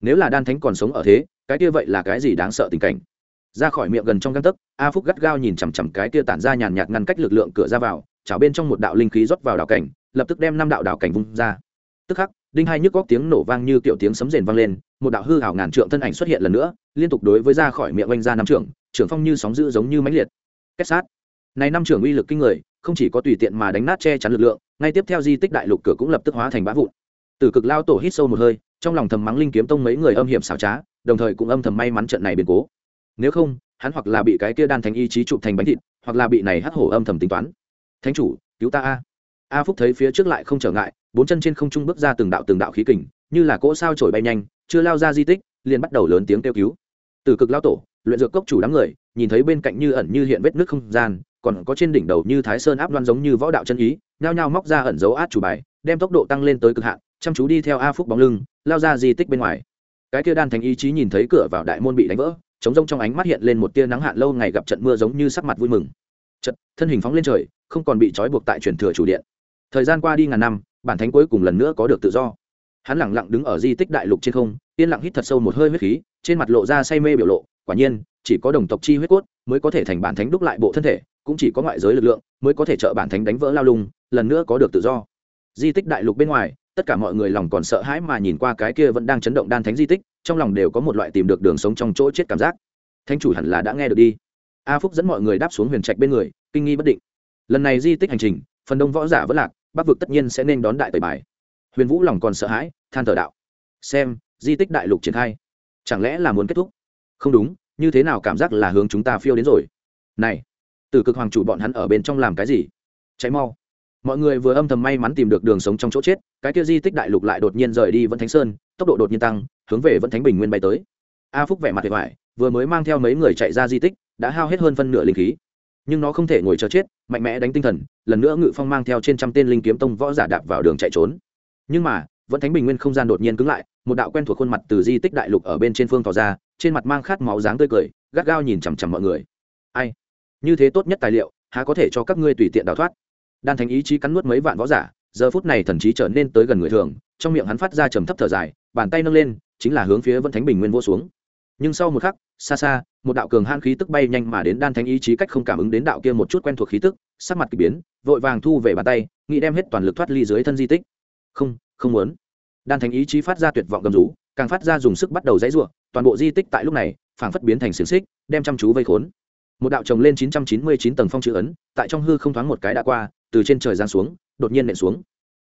Nếu là đan thánh còn sống ở thế, cái kia vậy là cái gì đáng sợ tình cảnh? Ra khỏi miệng gần trong găng tấc, a phúc gắt gao nhìn chằm chằm cái kia tản ra nhàn nhạt ngăn cách lực lượng cửa ra vào, chảo bên trong một đạo linh khí rót vào đảo cảnh, lập tức đem năm đạo đảo cảnh vung ra tức khắc, đinh hai nhức góc tiếng nổ vang như kiểu tiếng sấm rền vang lên, một đạo hư hảo ngàn trượng thân ảnh xuất hiện lần nữa, liên tục đối với ra khỏi miệng oanh ra năm trưởng trưởng phong như sóng dữ giống như mãnh liệt. Kết sát. Này năm trưởng uy lực kinh người, không chỉ có tùy tiện mà đánh nát che chắn lực lượng, ngay tiếp theo di tích đại lục cửa cũng lập tức hóa thành bã vụn. Từ cực lao tổ hít sâu một hơi, trong lòng thầm mắng linh kiếm tông mấy người âm hiểm xảo trá, đồng thời cũng âm thầm may mắn trận này biến cố. Nếu không, hắn hoặc là bị cái kia đan thành ý chí chụp thành bánh thịt, hoặc là bị này hắt hổ âm thầm tính toán. Thánh chủ, cứu ta a. A phúc thấy phía trước lại không trở ngại bốn chân trên không trung bước ra từng đạo từng đạo khí kình, như là cỗ sao trổi bay nhanh, chưa lao ra di tích, liền bắt đầu lớn tiếng kêu cứu. Từ cực lao tổ, luyện dược cốc chủ đám người, nhìn thấy bên cạnh như ẩn như hiện vết nước không gian, còn có trên đỉnh đầu như thái sơn áp loan giống như võ đạo chân ý, nhao nhao móc ra ẩn dấu át chủ bài, đem tốc độ tăng lên tới cực hạn, chăm chú đi theo a phúc bóng lưng, lao ra di tích bên ngoài. Cái kia đan thành ý chí nhìn thấy cửa vào đại môn bị đánh vỡ chống rông trong ánh mắt hiện lên một tia nắng hạn lâu ngày gặp trận mưa giống như sắc mặt vui mừng. Trận thân hình phóng lên trời, không còn bị trói buộc tại truyền thừa chủ điện. Thời gian qua đi ngàn năm bản thánh cuối cùng lần nữa có được tự do. Hắn lẳng lặng đứng ở di tích đại lục trên không, yên lặng hít thật sâu một hơi huyết khí, trên mặt lộ ra say mê biểu lộ, quả nhiên, chỉ có đồng tộc chi huyết cốt mới có thể thành bản thánh đúc lại bộ thân thể, cũng chỉ có ngoại giới lực lượng mới có thể trợ bản thánh đánh vỡ lao lung, lần nữa có được tự do. Di tích đại lục bên ngoài, tất cả mọi người lòng còn sợ hãi mà nhìn qua cái kia vẫn đang chấn động đan thánh di tích, trong lòng đều có một loại tìm được đường sống trong chỗ chết cảm giác. Thánh chủ hẳn là đã nghe được đi. A phúc dẫn mọi người đáp xuống huyền trạch bên người, kinh nghi bất định. Lần này di tích hành trình, phần đông võ giả vẫn lạc bắc vực tất nhiên sẽ nên đón đại tẩy bài. Huyền vũ lòng còn sợ hãi, than thở đạo. Xem, di tích đại lục triển khai. Chẳng lẽ là muốn kết thúc? Không đúng, như thế nào cảm giác là hướng chúng ta phiêu đến rồi? Này, từ cực hoàng chủ bọn hắn ở bên trong làm cái gì? Cháy mau. Mọi người vừa âm thầm may mắn tìm được đường sống trong chỗ chết, cái kia di tích đại lục lại đột nhiên rời đi vẫn thánh sơn, tốc độ đột nhiên tăng, hướng về vẫn thánh bình nguyên bay tới. A phúc vẻ mặt vẻ vải vừa mới mang theo mấy người chạy ra di tích, đã hao hết hơn phân nửa linh khí. Nhưng nó không thể ngồi chờ chết mạnh mẽ đánh tinh thần, lần nữa ngự phong mang theo trên trăm tên linh kiếm tông võ giả đạp vào đường chạy trốn. Nhưng mà, vẫn thánh bình nguyên không gian đột nhiên cứng lại, một đạo quen thuộc khuôn mặt từ di tích đại lục ở bên trên phương tỏ ra, trên mặt mang khát máu dáng tươi cười, gắt gao nhìn chằm chằm mọi người. Ai? Như thế tốt nhất tài liệu, há có thể cho các ngươi tùy tiện đào thoát? Đan thánh ý chí cắn nuốt mấy vạn võ giả, giờ phút này thần trí trở nên tới gần người thường, trong miệng hắn phát ra trầm thấp thở dài, bàn tay nâng lên, chính là hướng phía vẫn thánh bình nguyên vô xuống. Nhưng sau một khắc, xa xa một đạo cường han khí tức bay nhanh mà đến đan thánh ý chí cách không cảm ứng đến đạo kia một chút quen thuộc khí tức, sắc mặt k ỳ biến, vội vàng thu về bàn tay, nghĩ đem hết toàn lực thoát ly dưới thân di tích. Không không muốn. Đan thánh ý chí phát ra tuyệt vọng gầm rú, càng phát ra dùng sức bắt đầu dãy r u ộ toàn bộ di tích tại lúc này, phảng phất biến thành xiềng xích, đem chăm chú vây khốn. Một đạo trồng lên chín trăm chín mươi chín tầng phong chữ ấn, tại trong hư không thoáng một cái đã qua, từ trên trời giang xuống, đột nhiên nện xuống.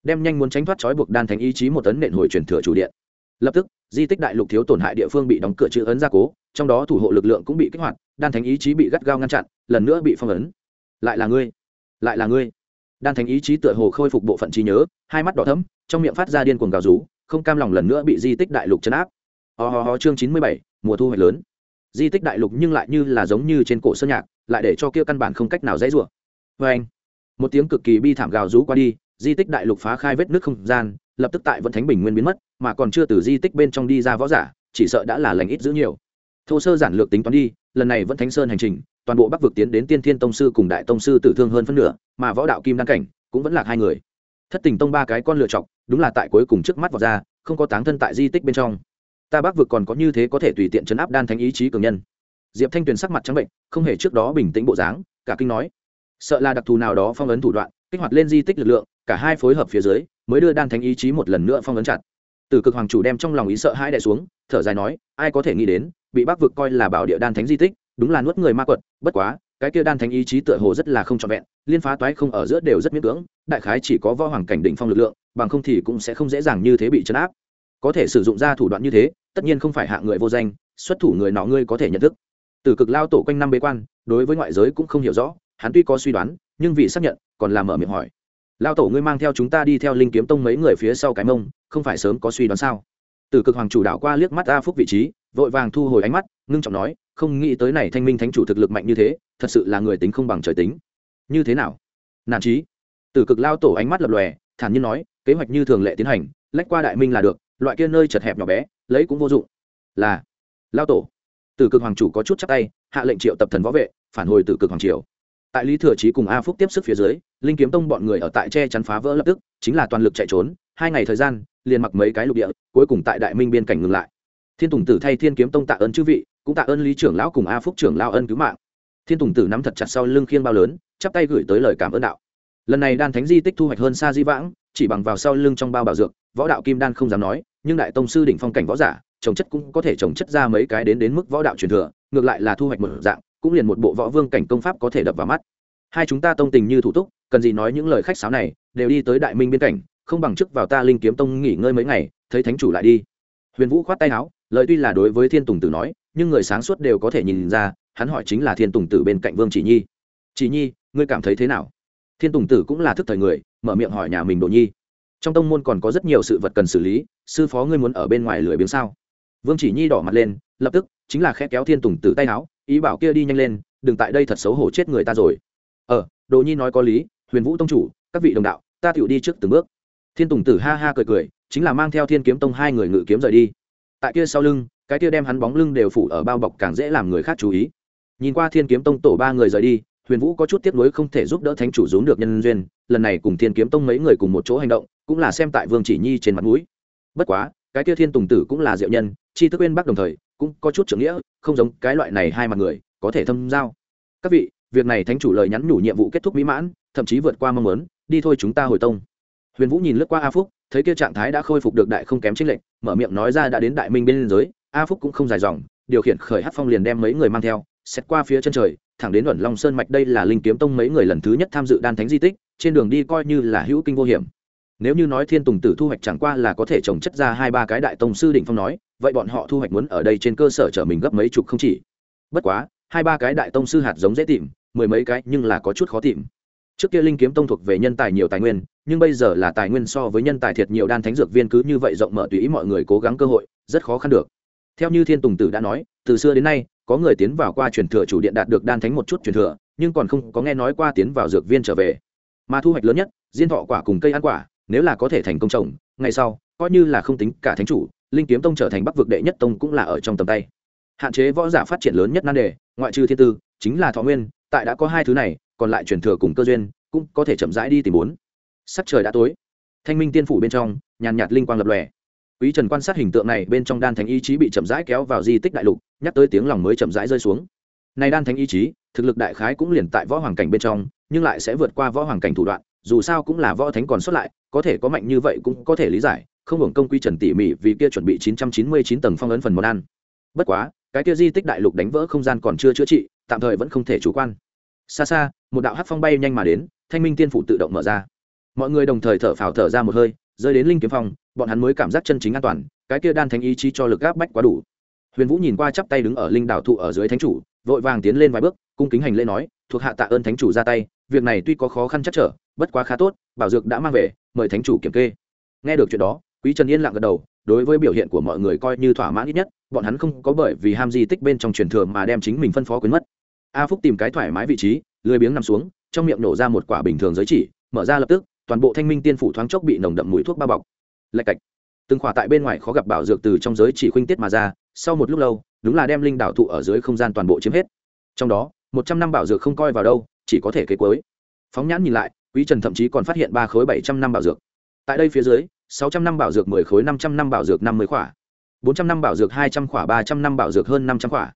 Đem nhanh muốn tránh thoát trói buộc đan thánh ý chí một tấn nện hồi truyền thừa chủ điện. Lập tức di tích đại lục thiếu tổn hại địa phương bị đóng cửa chữ ấn gia cố, trong đó thủ hộ lực lượng cũng bị kích hoạt, đan thánh ý chí bị gắt gao ngăn chặn, lần nữa bị phong ấn. Lại là ngươi, lại là ngươi. Đan thánh ý chí tựa hồ khôi phục bộ phận trí nhớ, hai mắt đỏ thấm trong miệng phát ra điên cuồng gào rú, không cam lòng lần nữa bị di tích đại lục chấn áp. Ho ho ho, chương chín mươi bảy, mùa thu hoạch lớn. Di tích đại lục nhưng lại như là giống như trên cổ sơn nhạc, lại để cho kia căn bản không cách nào dãy rủa. Vê anh một tiếng cực kỳ bi thảm gào rú qua đi, di tích đại lục phá khai vết nước không gian lập tức tại vẫn thánh bình nguyên biến mất, mà còn chưa từ di tích bên trong đi ra võ giả, chỉ sợ đã là lành ít giữ nhiều. Thô sơ giản lược tính toán đi, lần này vẫn thánh sơn hành trình, toàn bộ bắc vực tiến đến tiên thiên tông sư cùng đại tông sư tử thương hơn phân nửa, mà võ đạo kim đăng cảnh cũng vẫn là hai người. Thất tình tông ba cái con lựa chọc đúng là tại cuối cùng trước mắt vào ra, không có táng thân tại di tích bên trong. Ta bắc vực còn có như thế có thể tùy tiện chấn áp đan thánh ý chí cường nhân. Diệp thanh tuyền sắc mặt trắng bệnh, không hề trước đó bình tĩnh bộ dáng, cả kinh nói. Sợ là đặc thù nào đó phong ấn thủ đoạn, kích hoạt lên di tích lực lượng cả hai phối hợp phía dưới, mới đưa đan thánh ý chí một lần nữa phong ấn chặt. Từ cực hoàng chủ đem trong lòng ý sợ hai đẻ xuống, thở dài nói, ai có thể nghĩ đến, bị bắc vực coi là bảo địa đan thánh di tích, đúng là nuốt người ma quật, bất quá, cái kia đan thánh ý chí tựa hồ rất là không trọn vẹn, liên phá toái không ở giữa đều rất miễn cưỡng, đại khái chỉ có võ hoàng cảnh đỉnh phong lực lượng, bằng không thì cũng sẽ không dễ dàng như thế bị chấn áp. Có thể sử dụng ra thủ đoạn như thế, tất nhiên không phải hạ người vô danh, xuất thủ người nọ ngươi có thể nhận thức. Từ cực lao tổ quanh năm bế quan, đối với ngoại giới cũng không hiểu rõ, hắn tuy có suy đoán, nhưng vì xác nhận, còn làm mở miệng hỏi lao tổ ngươi mang theo chúng ta đi theo linh kiếm tông mấy người phía sau cái mông, không phải sớm có suy đoán sao? Từ cực hoàng chủ đạo qua liếc mắt a phúc vị trí, vội vàng thu hồi ánh mắt, ngưng trọng nói, không nghĩ tới này thanh minh thánh chủ thực lực mạnh như thế, thật sự là người tính không bằng trời tính. Như thế nào? Nản trí từ cực lao tổ ánh mắt lập lòe, thản nhiên nói, kế hoạch như thường lệ tiến hành, lách qua đại minh là được, loại kia nơi chật hẹp nhỏ bé, lấy cũng vô dụng. Là. Lao tổ. Từ cực hoàng chủ có chút chắc tay, hạ lệnh triệu tập thần võ vệ, phản hồi từ cực hoàng triều tại lý thừa trí cùng a phúc tiếp sức phía dưới, linh kiếm tông bọn người ở tại che chắn phá vỡ lập tức, chính là toàn lực chạy trốn, hai ngày thời gian, liền mặc mấy cái lục địa, cuối cùng tại đại minh biên cảnh ngừng lại. Thiên tùng tử thay thiên kiếm tông tạ ơn chư vị, cũng tạ ơn lý trưởng lão cùng a phúc trưởng lao ân cứu mạng. Thiên tùng tử nắm thật chặt sau lưng khiên bao lớn, chắp tay gửi tới lời cảm ơn đạo. Lần này đan thánh di tích thu hoạch hơn xa di vãng, chỉ bằng vào sau lưng trong bao bảo dược, võ đạo kim đan không dám nói, nhưng đại tông sư đỉnh phong cảnh võ giả, trồng chất cũng có thể trồng chất ra mấy cái đến đến mức võ đạo truyền thừa, ngược lại là thu hoạch một dạng cũng liền một bộ võ vương cảnh công pháp có thể đập vào mắt. Hai chúng ta tông tình như thủ túc, cần gì nói những lời khách sáo này, đều đi tới đại minh biên cảnh, không bằng chức vào ta linh kiếm tông nghỉ ngơi mấy ngày, thấy thánh chủ lại đi. Huyền vũ khoát tay áo, lời tuy là đối với thiên tùng tử nói, nhưng người sáng suốt đều có thể nhìn ra, hắn hỏi chính là thiên tùng tử bên cạnh vương chỉ nhi. Chỉ nhi, ngươi cảm thấy thế nào? Thiên tùng tử cũng là thức thời người, mở miệng hỏi nhà mình đồ nhi. Trong tông môn còn có rất nhiều sự vật cần xử lý, sư phó ngươi muốn ở bên ngoài lười biếng sao? Vương chỉ nhi đỏ mặt lên, lập tức, chính là khẽ kéo thiên tùng tử tay áo ý bảo kia đi nhanh lên, đừng tại đây thật xấu hổ chết người ta rồi. Ờ đồ nhi nói có lý, huyền vũ tông chủ, các vị đồng đạo, ta tựu đi trước từng bước. Thiên tùng tử ha ha cười cười, chính là mang theo thiên kiếm tông hai người ngự kiếm rời đi. Tại kia sau lưng, cái kia đem hắn bóng lưng đều phủ ở bao bọc càng dễ làm người khác chú ý. Nhìn qua thiên kiếm tông tổ ba người rời đi, huyền vũ có chút tiếc nuối không thể giúp đỡ thánh chủ rốn được nhân duyên, lần này cùng thiên kiếm tông mấy người cùng một chỗ hành động, cũng là xem tại vương chỉ nhi trên mặt mũi. Bất quá, cái kia thiên tùng tử cũng là diệu nhân, chi thức quên bắc đồng thời cũng có chút trưởng nghĩa, không giống cái loại này hai mặt người, có thể thâm giao. Các vị, việc này thánh chủ lời nhắn nhủ nhiệm vụ kết thúc mỹ mãn, thậm chí vượt qua mong muốn, đi thôi chúng ta hồi tông. Huyền vũ nhìn lướt qua a phúc, thấy kia trạng thái đã khôi phục được đại không kém chính lệnh mở miệng nói ra đã đến đại minh bên giới, a phúc cũng không dài dòng, điều khiển khởi hát phong liền đem mấy người mang theo, xét qua phía chân trời, thẳng đến ẩn long sơn mạch đây là linh kiếm tông mấy người lần thứ nhất tham dự đan thánh di tích, trên đường đi coi như là hữu kinh vô hiểm. Nếu như nói thiên tùng tử thu hoạch chẳng qua là có thể trồng chất ra hai ba cái đại tông sư đỉnh phong nói vậy bọn họ thu hoạch muốn ở đây trên cơ sở trở mình gấp mấy chục không chỉ. Bất quá, hai ba cái đại tông sư hạt giống dễ tìm, mười mấy cái nhưng là có chút khó tìm. Trước kia linh kiếm tông thuộc về nhân tài nhiều tài nguyên, nhưng bây giờ là tài nguyên so với nhân tài thiệt nhiều đan thánh dược viên cứ như vậy rộng mở tùy ý mọi người cố gắng cơ hội, rất khó khăn được. Theo như thiên tùng tử đã nói, từ xưa đến nay, có người tiến vào qua truyền thừa chủ điện đạt được đan thánh một chút truyền thừa, nhưng còn không có nghe nói qua tiến vào dược viên trở về. Mà thu hoạch lớn nhất, diên thọ quả cùng cây ăn quả, nếu là có thể thành công trồng, ngày sau, coi như là không tính cả thánh chủ linh kiếm tông trở thành bắc vực đệ nhất tông cũng là ở trong tầm tay. Hạn chế võ giả phát triển lớn nhất nan đề, ngoại trừ thiên tư, chính là thọ nguyên, tại đã có hai thứ này, còn lại truyền thừa cùng cơ duyên, cũng có thể chậm rãi đi tìm muốn sắc trời đã tối. Thanh minh tiên phủ bên trong, nhàn nhạt linh quang lập lòe. Quý trần quan sát hình tượng này bên trong đan thánh ý chí bị chậm rãi kéo vào di tích đại lục, nhắc tới tiếng lòng mới chậm rãi rơi xuống. Này đan thánh ý chí, thực lực đại khái cũng liền tại võ hoàng cảnh bên trong, nhưng lại sẽ vượt qua võ hoàng cảnh thủ đoạn, dù sao cũng là võ thánh còn xuất lại, có thể có mạnh như vậy cũng có thể lý giải không hưởng công quy trần tỉ mỉ vì kia chuẩn bị 999 tầng phong ấn phần món ăn. Bất quá, cái kia di tích đại lục đánh vỡ không gian còn chưa chữa trị, tạm thời vẫn không thể chủ quan. Xa xa, một đạo hắc phong bay nhanh mà đến, thanh minh tiên phủ tự động mở ra. Mọi người đồng thời thở phào thở ra một hơi, rơi đến linh kiếm phong, bọn hắn mới cảm giác chân chính an toàn, cái kia đan thánh ý chí cho lực gáp bách quá đủ. Huyền vũ nhìn qua chắp tay đứng ở linh đảo thụ ở dưới thánh chủ, vội vàng tiến lên vài bước, cung kính hành lễ nói, thuộc hạ tạ ơn thánh chủ ra tay, việc này tuy có khó khăn chắc trở, bất quá khá tốt, bảo dược đã mang về, mời thánh chủ kiểm kê. Nghe được chuyện đó quý trần yên lặng gật đầu, đối với biểu hiện của mọi người coi như thỏa mãn ít nhất, bọn hắn không có bởi vì ham di tích bên trong truyền thừa mà đem chính mình phân phó quyến mất. A phúc tìm cái thoải mái vị trí, lười biếng nằm xuống, trong miệng nổ ra một quả bình thường giới chỉ, mở ra lập tức, toàn bộ thanh minh tiên phủ thoáng chốc bị nồng đậm mùi thuốc bao bọc. Lạch cạch. Từng khỏa tại bên ngoài khó gặp bảo dược từ trong giới chỉ khuynh tiết mà ra, sau một lúc lâu, đúng là đem linh đảo thụ ở dưới không gian toàn bộ chiếm hết. Trong đó, một trăm năm bảo dược không coi vào đâu, chỉ có thể kế cuối. Phóng nhãn nhìn lại, quý trần thậm chí còn phát hiện ba khối bảy trăm năm bảo dược. Tại đây phía dưới sáu trăm năm bảo dược mười khối, năm trăm năm bảo dược năm mươi khỏa. bốn trăm năm bảo dược hai trăm khỏa, ba trăm năm bảo dược hơn năm trăm khỏa.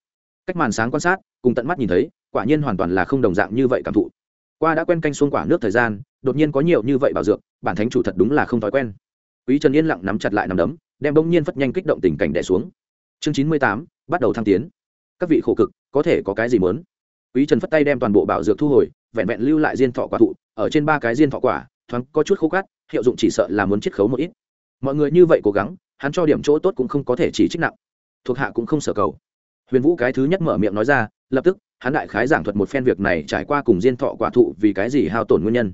Cách màn sáng quan sát, cùng tận mắt nhìn thấy, quả nhiên hoàn toàn là không đồng dạng như vậy cảm thụ. Qua đã quen canh xuống quả nước thời gian, đột nhiên có nhiều như vậy bảo dược, bản thánh chủ thật đúng là không thói quen. Quý trần yên lặng nắm chặt lại nắm đấm, đem bỗng nhiên phất nhanh kích động tình cảnh đẻ xuống. Chương chín mươi tám, bắt đầu thăng tiến. Các vị khổ cực, có thể có cái gì muốn? Quý trần phất tay đem toàn bộ bảo dược thu hồi, vẹn vẹn lưu lại diên thọ quả thụ, ở trên ba cái diên thọ quả, thoáng có chút khô cát hiệu dụng chỉ sợ là muốn chiết khấu một ít. Mọi người như vậy cố gắng hắn cho điểm chỗ tốt cũng không có thể chỉ trích nặng. Thuộc hạ cũng không sở cầu. Huyền vũ cái thứ nhất mở miệng nói ra lập tức hắn đại khái giảng thuật một phen việc này trải qua cùng diên thọ quả thụ vì cái gì hao tổn nguyên nhân.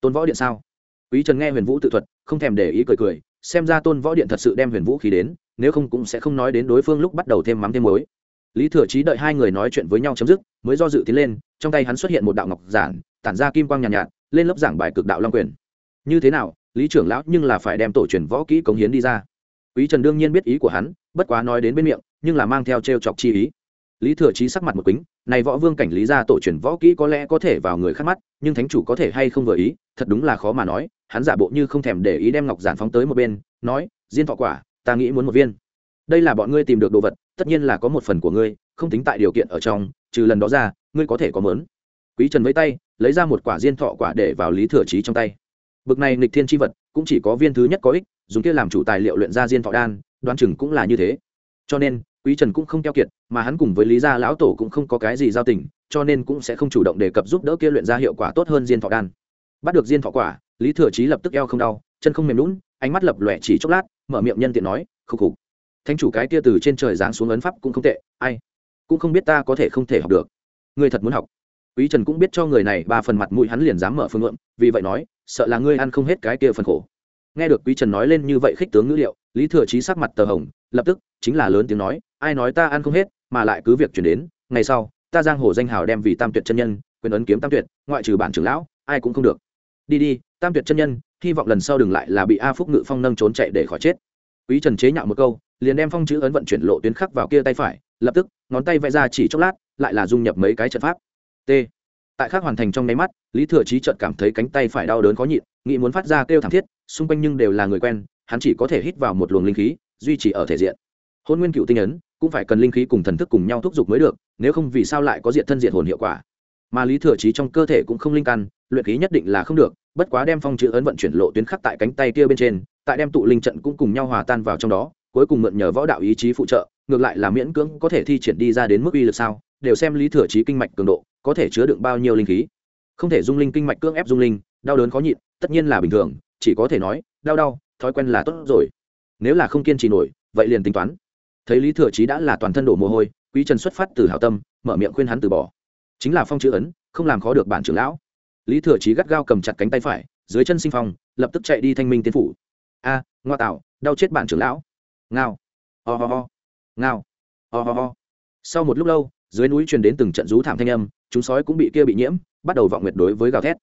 Tôn võ điện sao? Quý trần nghe huyền vũ tự thuật không thèm để ý cười cười xem ra tôn võ điện thật sự đem huyền vũ khí đến nếu không cũng sẽ không nói đến đối phương lúc bắt đầu thêm mắm thêm muối. Lý thừa trí đợi hai người nói chuyện với nhau chấm dứt mới do dự tiến lên trong tay hắn xuất hiện một đạo ngọc giản tản ra kim quang nhàn nhạt, nhạt lên lớp giảng bài cực đạo long quyền như thế nào, lý trưởng lão nhưng là phải đem tổ truyền võ kỹ cống hiến đi ra. Quý trần đương nhiên biết ý của hắn, bất quá nói đến bên miệng, nhưng là mang theo t chọc chi ý. Lý thừa trí sắc mặt một kính này võ vương cảnh lý ra tổ truyền võ kỹ có lẽ có thể vào người khác mắt, nhưng thánh chủ có thể hay không vừa ý, thật đúng là khó mà nói, hắn giả bộ như không thèm để ý đem ngọc giản phóng tới một bên, nói, diên thọ quả, ta nghĩ muốn một viên. Đây là bọn ngươi tìm được đồ vật, tất nhiên là có một phần của ngươi, không tính tại điều kiện ở trong, trừ lần đó ra, ngươi có thể có mớn quý trần với tay, lấy ra một quả diên thọ quả để vào lý thừa trí trong tay bực này nghịch thiên tri vật, cũng chỉ có viên thứ nhất có ích, dùng kia làm chủ tài liệu luyện ra diên thọ đan đoan chừng cũng là như thế. Cho nên, quý trần cũng không keo kiệt, mà hắn cùng với lý gia lão tổ cũng không có cái gì giao tình, cho nên cũng sẽ không chủ động đề cập giúp đỡ kia luyện ra hiệu quả tốt hơn diên thọ đan. Bắt được diên thọ quả, lý thừa trí lập tức eo không đau, chân không mềm lún ánh mắt lập lòe chỉ chốc lát, mở miệng nhân tiện nói khục khục thanh chủ cái kia từ trên trời giáng xuống ấn pháp cũng không tệ, ai cũng không biết ta có thể không thể học được. Ngươi thật muốn học quý trần cũng biết cho người này ba phần mặt mũi hắn liền dám mở phương ngượng, vì vậy nói, sợ là ngươi ăn không hết cái kia phần khổ. Nghe được quý trần nói lên như vậy khích tướng ngữ liệu, lý thừa trí sắc mặt tờ hồng, lập tức chính là lớn tiếng nói, ai nói ta ăn không hết, mà lại cứ việc chuyển đến, ngày sau, ta giang hồ danh hào đem vì tam tuyệt chân nhân, quyền ấn kiếm tam tuyệt, ngoại trừ bản trưởng lão, ai cũng không được. Đi đi, tam tuyệt chân nhân, hy vọng lần sau đừng lại là bị a phúc ngự phong nâng trốn chạy để khỏi chết. Quý trần chế nhạo một câu, liền đem phong chữ ấn vận chuyển lộ tuyến khắc vào kia tay phải, lập tức, ngón tay vẽ ra chỉ chốc lát, lại là dung nhập mấy cái trận pháp t. Tại khắc hoàn thành trong nháy mắt, lý thừa trí chợt cảm thấy cánh tay phải đau đớn khó nhịn, nghĩ muốn phát ra kêu thảm thiết, xung quanh nhưng đều là người quen, hắn chỉ có thể hít vào một luồng linh khí, duy trì ở thể diện. Hôn nguyên cựu tinh ấn, cũng phải cần linh khí cùng thần thức cùng nhau thúc giục mới được, nếu không vì sao lại có diện thân diện hồn hiệu quả? Mà lý thừa trí trong cơ thể cũng không linh căn, luyện khí nhất định là không được, bất quá đem phong chữ ấn vận chuyển lộ tuyến khắc tại cánh tay kia bên trên, tại đem tụ linh trận cũng cùng nhau hòa tan vào trong đó, cuối cùng mượn nhờ võ đạo ý chí phụ trợ, ngược lại là miễn cưỡng có thể thi triển đi ra đến mức uy lực sao? Đều xem lý thừa trí kinh mạch cường độ có thể chứa đựng bao nhiêu linh khí. Không thể dung linh kinh mạch cưỡng ép dung linh, đau đớn khó nhịn, tất nhiên là bình thường, chỉ có thể nói, đau đau, thói quen là tốt rồi. Nếu là không kiên trì nổi, vậy liền tính toán. Thấy lý thừa trí đã là toàn thân đổ mồ hôi, quý trần xuất phát từ hảo tâm, mở miệng khuyên hắn từ bỏ. Chính là phong chữ ấn, không làm khó được bản trưởng lão. Lý thừa trí gắt gao cầm chặt cánh tay phải, dưới chân sinh phong, lập tức chạy đi thanh minh tiến phủ. A, ngoa tạo, đau chết bản trưởng lão. Ngao. Ho ho ngao. Ho、oh、ho、oh. ho. Sau một lúc lâu, dưới núi truyền đến từng trận rú thảm thanh âm chúng sói cũng bị kia bị nhiễm, bắt đầu vọng nguyệt đối với gào thét.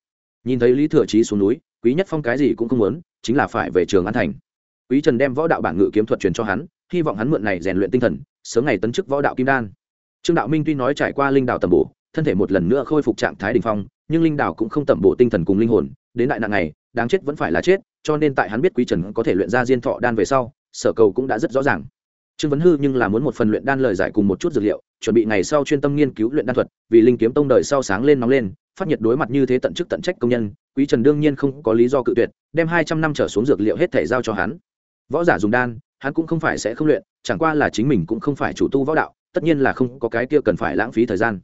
Nhìn thấy lý thừa trí xuống núi, quý nhất phong cái gì cũng không muốn, chính là phải về trường an thành. Quý trần đem võ đạo bản ngự kiếm thuật truyền cho hắn, hy vọng hắn mượn này rèn luyện tinh thần, sớm ngày tấn chức võ đạo kim đan. Trương đạo minh tuy nói trải qua linh đạo tầm bổ, thân thể một lần nữa khôi phục trạng thái đỉnh phong, nhưng linh đạo cũng không tầm bổ tinh thần cùng linh hồn, đến đại nặng này, đáng chết vẫn phải là chết, cho nên tại hắn biết quý trần có thể luyện ra diên thọ đan về sau, sở cầu cũng đã rất rõ ràng trương vấn hư nhưng là muốn một phần luyện đan lời giải cùng một chút dược liệu, chuẩn bị ngày sau chuyên tâm nghiên cứu luyện đan thuật, vì linh kiếm tông đời sau sáng lên nóng lên, phát nhiệt đối mặt như thế tận chức tận trách công nhân, quý trần đương nhiên không có lý do cự tuyệt, đem hai trăm năm trở xuống dược liệu hết thể giao cho hắn. Võ giả dùng đan, hắn cũng không phải sẽ không luyện, chẳng qua là chính mình cũng không phải chủ tu võ đạo, tất nhiên là không có cái kia cần phải lãng phí thời gian.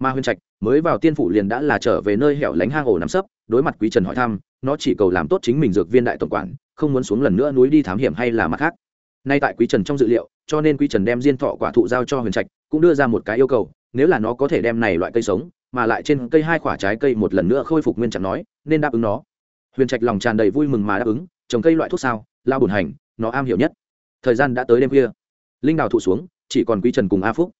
Mà huyền trạch, mới vào tiên phủ liền đã là trở về nơi hẻo lánh hang ổ nằm sấp, đối mặt quý trần hỏi thăm, nó chỉ cầu làm tốt chính mình dược viên đại tổng quản, không muốn xuống lần nữa núi đi thám hiểm hay là mặt khác nay tại quý trần trong dự liệu, cho nên quý trần đem diên thọ quả thụ giao cho huyền trạch, cũng đưa ra một cái yêu cầu, nếu là nó có thể đem này loại cây sống, mà lại trên cây hai quả trái cây một lần nữa khôi phục nguyên trạng nói, nên đáp ứng nó. Huyền trạch lòng tràn đầy vui mừng mà đáp ứng, trồng cây loại thuốc sao lao bùn hành, nó am hiểu nhất. Thời gian đã tới đêm khuya. Linh đào thụ xuống, chỉ còn quý trần cùng a phúc.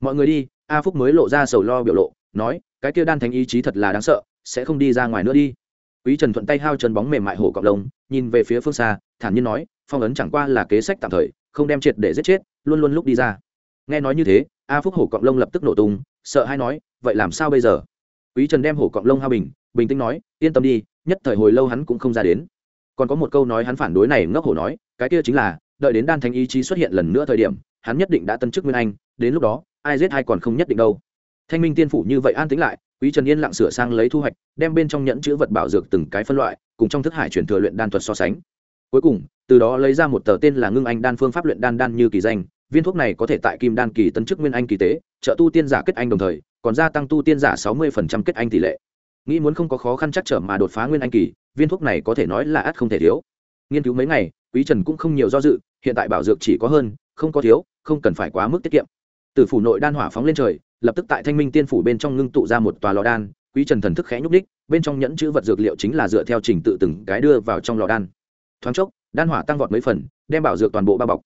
Mọi người đi, a phúc mới lộ ra sầu lo biểu lộ, nói, cái kia đan thánh ý chí thật là đáng sợ, sẽ không đi ra ngoài nữa đi. Quý trần thuận tay hao chân bóng mềm mại hổ cọc lông nhìn về phía phương xa, thản nhiên nói, phong ấn chẳng qua là kế sách tạm thời, không đem triệt để giết chết, luôn luôn lúc đi ra. Nghe nói như thế, a phúc hổ cọng lông lập tức nổ tung, sợ hay nói, vậy làm sao bây giờ? Quý trần đem hổ cọng lông hao bình bình tĩnh nói, yên tâm đi, nhất thời hồi lâu hắn cũng không ra đến. Còn có một câu nói hắn phản đối này ngốc hổ nói, cái kia chính là, đợi đến đan thánh ý chí xuất hiện lần nữa thời điểm, hắn nhất định đã tân chức nguyên anh, đến lúc đó, ai giết ai còn không nhất định đâu. Thanh minh tiên phủ như vậy an tính lại quý trần yên lặng sửa sang lấy thu hoạch, đem bên trong nhẫn chữ vật bảo dược từng cái phân loại, cùng trong thức hải chuyển thừa luyện đan thuật so sánh. Cuối cùng, từ đó lấy ra một tờ tên là ngưng anh đan phương pháp luyện đan đan như kỳ danh, viên thuốc này có thể tại kim đan kỳ tân chức nguyên anh kỳ tế, trợ tu tiên giả kết anh đồng thời, còn gia tăng tu tiên giả sáu mươi kết anh tỷ lệ. Nghĩ muốn không có khó khăn chắc trở mà đột phá nguyên anh kỳ, viên thuốc này có thể nói là ắt không thể thiếu. Nghiên cứu mấy ngày, quý trần cũng không nhiều do dự, hiện tại bảo dược chỉ có hơn, không có thiếu, không cần phải quá mức tiết kiệm. Từ phủ nội đan hỏa phóng lên trời lập tức tại thanh minh tiên phủ bên trong ngưng tụ ra một tòa lò đan, quý trần thần thức khẽ nhúc đích bên trong nhẫn chữ vật dược liệu chính là dựa theo trình tự từng cái đưa vào trong lò đan. Thoáng chốc, đan hỏa tăng vọt mấy phần, đem bảo dược toàn bộ bao bọc.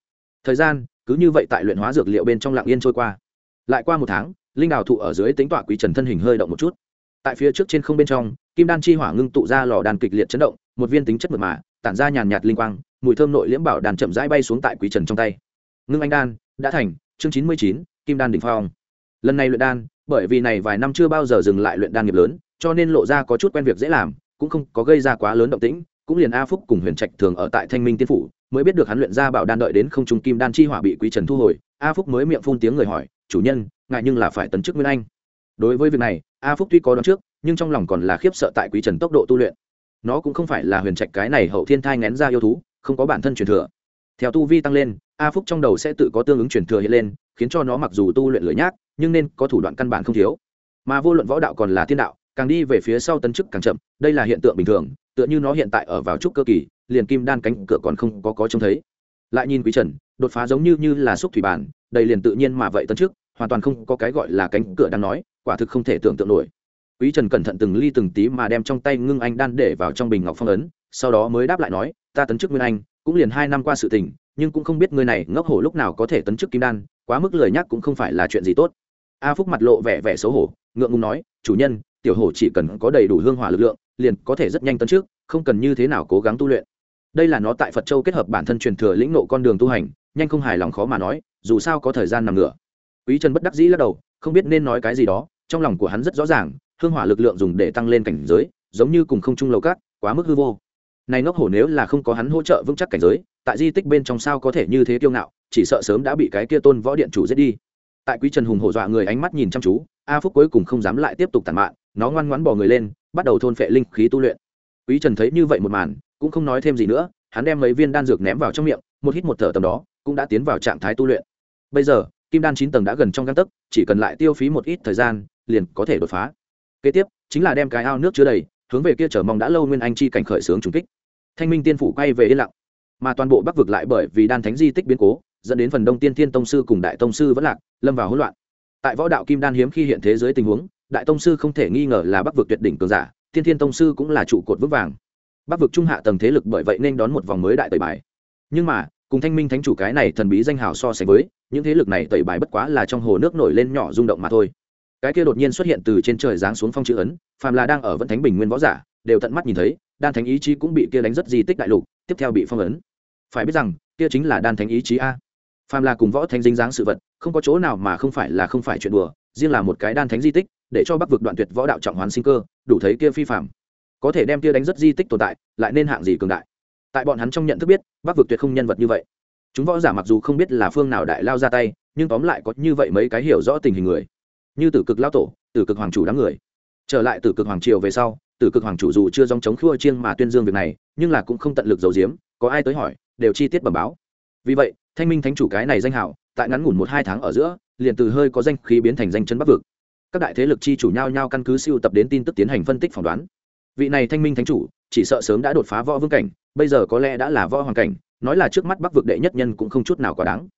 Thời gian, cứ như vậy tại luyện hóa dược liệu bên trong lạng yên trôi qua. Lại qua một tháng, linh đào thụ ở dưới tính tọa quý trần thân hình hơi động một chút. Tại phía trước trên không bên trong, kim đan chi hỏa ngưng tụ ra lò đàn kịch liệt chấn động, một viên tính chất mật mà, tản ra nhàn nhạt linh quang, mùi thơm nội liễm bảo đàn chậm rãi bay xuống tại quý trần trong tay. Ngưng anh đan, đã thành, chương chín mươi chín, kim đan đỉnh phong lần này luyện đan, bởi vì này vài năm chưa bao giờ dừng lại luyện đan nghiệp lớn, cho nên lộ ra có chút quen việc dễ làm, cũng không có gây ra quá lớn động tĩnh, cũng liền a phúc cùng huyền trạch thường ở tại thanh minh tiên phủ, mới biết được hắn luyện ra bảo đan đợi đến không trung kim đan chi hỏa bị quý trần thu hồi, a phúc mới miệng phun tiếng người hỏi, chủ nhân ngại nhưng là phải tấn chức nguyên anh. Đối với việc này, a phúc tuy có đoán trước, nhưng trong lòng còn là khiếp sợ tại quý trần tốc độ tu luyện. Nó cũng không phải là huyền trạch cái này hậu thiên thai ngén ra yêu thú, không có bản thân truyền thừa. Theo tu vi tăng lên, a phúc trong đầu sẽ tự có tương ứng truyền thừa hiện lên, khiến cho nó mặc dù tu luyện lưỡi nhác nhưng nên có thủ đoạn căn bản không thiếu. Mà vô luận võ đạo còn là thiên đạo, càng đi về phía sau tấn chức càng chậm, đây là hiện tượng bình thường, tựa như nó hiện tại ở vào trúc cơ kỳ, liền kim đan cánh cửa còn không có có trông thấy. Lại nhìn quý trần, đột phá giống như như là xúc thủy bản đầy liền tự nhiên mà vậy tấn trước hoàn toàn không có cái gọi là cánh cửa đang nói, quả thực không thể tưởng tượng nổi. Quý trần cẩn thận từng ly từng tí mà đem trong tay ngưng anh đan để vào trong bình ngọc phong ấn, sau đó mới đáp lại nói, ta tấn chức nguyên anh, cũng liền hai năm qua sự tình, nhưng cũng không biết người này ngốc hổ lúc nào có thể tấn chức kim đan, quá mức lời nhắc cũng không phải là chuyện gì tốt a phúc mặt lộ vẻ vẻ xấu hổ, ngượng ngùng nói, chủ nhân, tiểu hổ chỉ cần có đầy đủ hương hỏa lực lượng, liền có thể rất nhanh tấn trước không cần như thế nào cố gắng tu luyện. Đây là nó tại phật châu kết hợp bản thân truyền thừa lĩnh nộ con đường tu hành, nhanh không hài lòng khó mà nói, dù sao có thời gian nằm ngửa. Quý trần bất đắc dĩ lắc đầu, không biết nên nói cái gì đó, trong lòng của hắn rất rõ ràng, hương hỏa lực lượng dùng để tăng lên cảnh giới, giống như cùng không trung lầu cát, quá mức hư vô. Này ngốc hổ nếu là không có hắn hỗ trợ vững chắc cảnh giới, tại di tích bên trong sao có thể như thế kiêu ngạo, chỉ sợ sớm đã bị cái kia tôn võ điện chủ giết đi tại quý trần hùng hổ dọa người ánh mắt nhìn chăm chú, a phúc cuối cùng không dám lại tiếp tục tàn mạn, nó ngoan ngoãn bỏ người lên, bắt đầu thôn phệ linh khí tu luyện. Quý trần thấy như vậy một màn, cũng không nói thêm gì nữa, hắn đem mấy viên đan dược ném vào trong miệng, một hít một thở tầm đó, cũng đã tiến vào trạng thái tu luyện. Bây giờ, kim đan chín tầng đã gần trong găng tấc, chỉ cần lại tiêu phí một ít thời gian, liền có thể đột phá. Kế tiếp, chính là đem cái ao nước chứa đầy, hướng về kia chờ mong đã lâu nguyên anh chi cảnh khởi sướng trùng kích. Thanh minh tiên phủ quay về yên lặng. Mà toàn bộ bắc vực lại bởi vì đan thánh di tích biến cố, dẫn đến phần đông tiên thiên tông sư cùng đại tông sư vẫn lạc lâm vào hỗn loạn. Tại võ đạo kim đan hiếm khi hiện thế giới tình huống, đại tông sư không thể nghi ngờ là bắc vực tuyệt đỉnh cường giả, thiên thiên tông sư cũng là trụ cột vững vàng. Bắc vực trung hạ tầng thế lực bởi vậy nên đón một vòng mới đại tẩy bài. Nhưng mà, cùng thanh minh thánh chủ cái này thần bí danh hào so sánh với, những thế lực này tẩy bài bất quá là trong hồ nước nổi lên nhỏ rung động mà thôi. Cái kia đột nhiên xuất hiện từ trên trời giáng xuống phong chữ ấn, phàm là đang ở vẫn thánh bình nguyên võ giả, đều tận mắt nhìn thấy, đan thánh ý chí cũng bị kia đánh rất di tích đại lục, tiếp theo bị phong ấn. Phải biết rằng, kia chính là đan thánh ý chí a phàm là cùng võ thánh dính dáng sự vật, không có chỗ nào mà không phải là không phải chuyện đùa, riêng là một cái đan thánh di tích, để cho bắc vực đoạn tuyệt võ đạo trọng hoán sinh cơ, đủ thấy kia phi phạm có thể đem kia đánh rất di tích tồn tại, lại nên hạng gì cường đại. Tại bọn hắn trong nhận thức biết, bắc vực tuyệt không nhân vật như vậy. Chúng võ giả mặc dù không biết là phương nào đại lao ra tay, nhưng tóm lại có như vậy mấy cái hiểu rõ tình hình người. Như tử cực lao tổ, tử cực hoàng chủ đám người. Trở lại tử cực hoàng triều về sau, tử cực hoàng chủ dù chưa dòng chống khua chiêng mà tuyên dương việc này, nhưng là cũng không tận lực giấu giếm, có ai tới hỏi, đều chi tiết bẩm báo. Vì vậy thanh minh thánh chủ cái này danh hảo tại ngắn ngủn một hai tháng ở giữa, liền từ hơi có danh khí biến thành danh chân bắc vực. Các đại thế lực chi chủ nhau nhau căn cứ siêu tập đến tin tức tiến hành phân tích phỏng đoán. Vị này thanh minh thánh chủ, chỉ sợ sớm đã đột phá võ vương cảnh, bây giờ có lẽ đã là võ hoàng cảnh, nói là trước mắt bắc vực đệ nhất nhân cũng không chút nào quá đáng.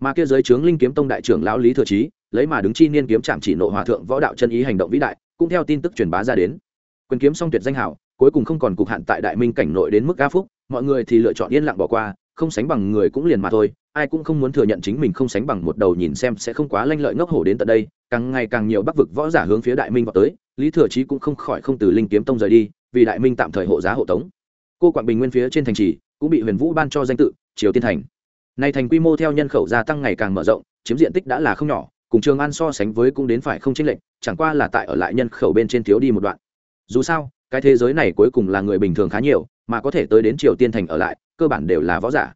Mà kia giới trướng linh kiếm tông đại trưởng lão lý thừa trí lấy mà đứng chi niên kiếm chạm chỉ nộ hòa thượng võ đạo chân ý hành động vĩ đại, cũng theo tin tức truyền bá ra đến. Quyền kiếm song tuyệt danh hảo cuối cùng không còn cục hạn tại đại minh cảnh nội đến mức ca phúc, mọi người thì lựa chọn yên lặng bỏ qua không sánh bằng người cũng liền mà thôi, ai cũng không muốn thừa nhận chính mình không sánh bằng một đầu nhìn xem sẽ không quá lanh lợi ngốc hổ đến tận đây, càng ngày càng nhiều bắc vực võ giả hướng phía đại minh vào tới, lý thừa chí cũng không khỏi không từ linh kiếm tông rời đi, vì đại minh tạm thời hộ giá hộ tống. Cô quảng bình nguyên phía trên thành trì, cũng bị huyền vũ ban cho danh tự, triều tiên thành. Nay thành quy mô theo nhân khẩu gia tăng ngày càng mở rộng, chiếm diện tích đã là không nhỏ, cùng trường an so sánh với cũng đến phải không chênh lệch, chẳng qua là tại ở lại nhân khẩu bên trên thiếu đi một đoạn. Dù sao, cái thế giới này cuối cùng là người bình thường khá nhiều, mà có thể tới đến triều tiên thành ở lại cơ bản đều là võ giả.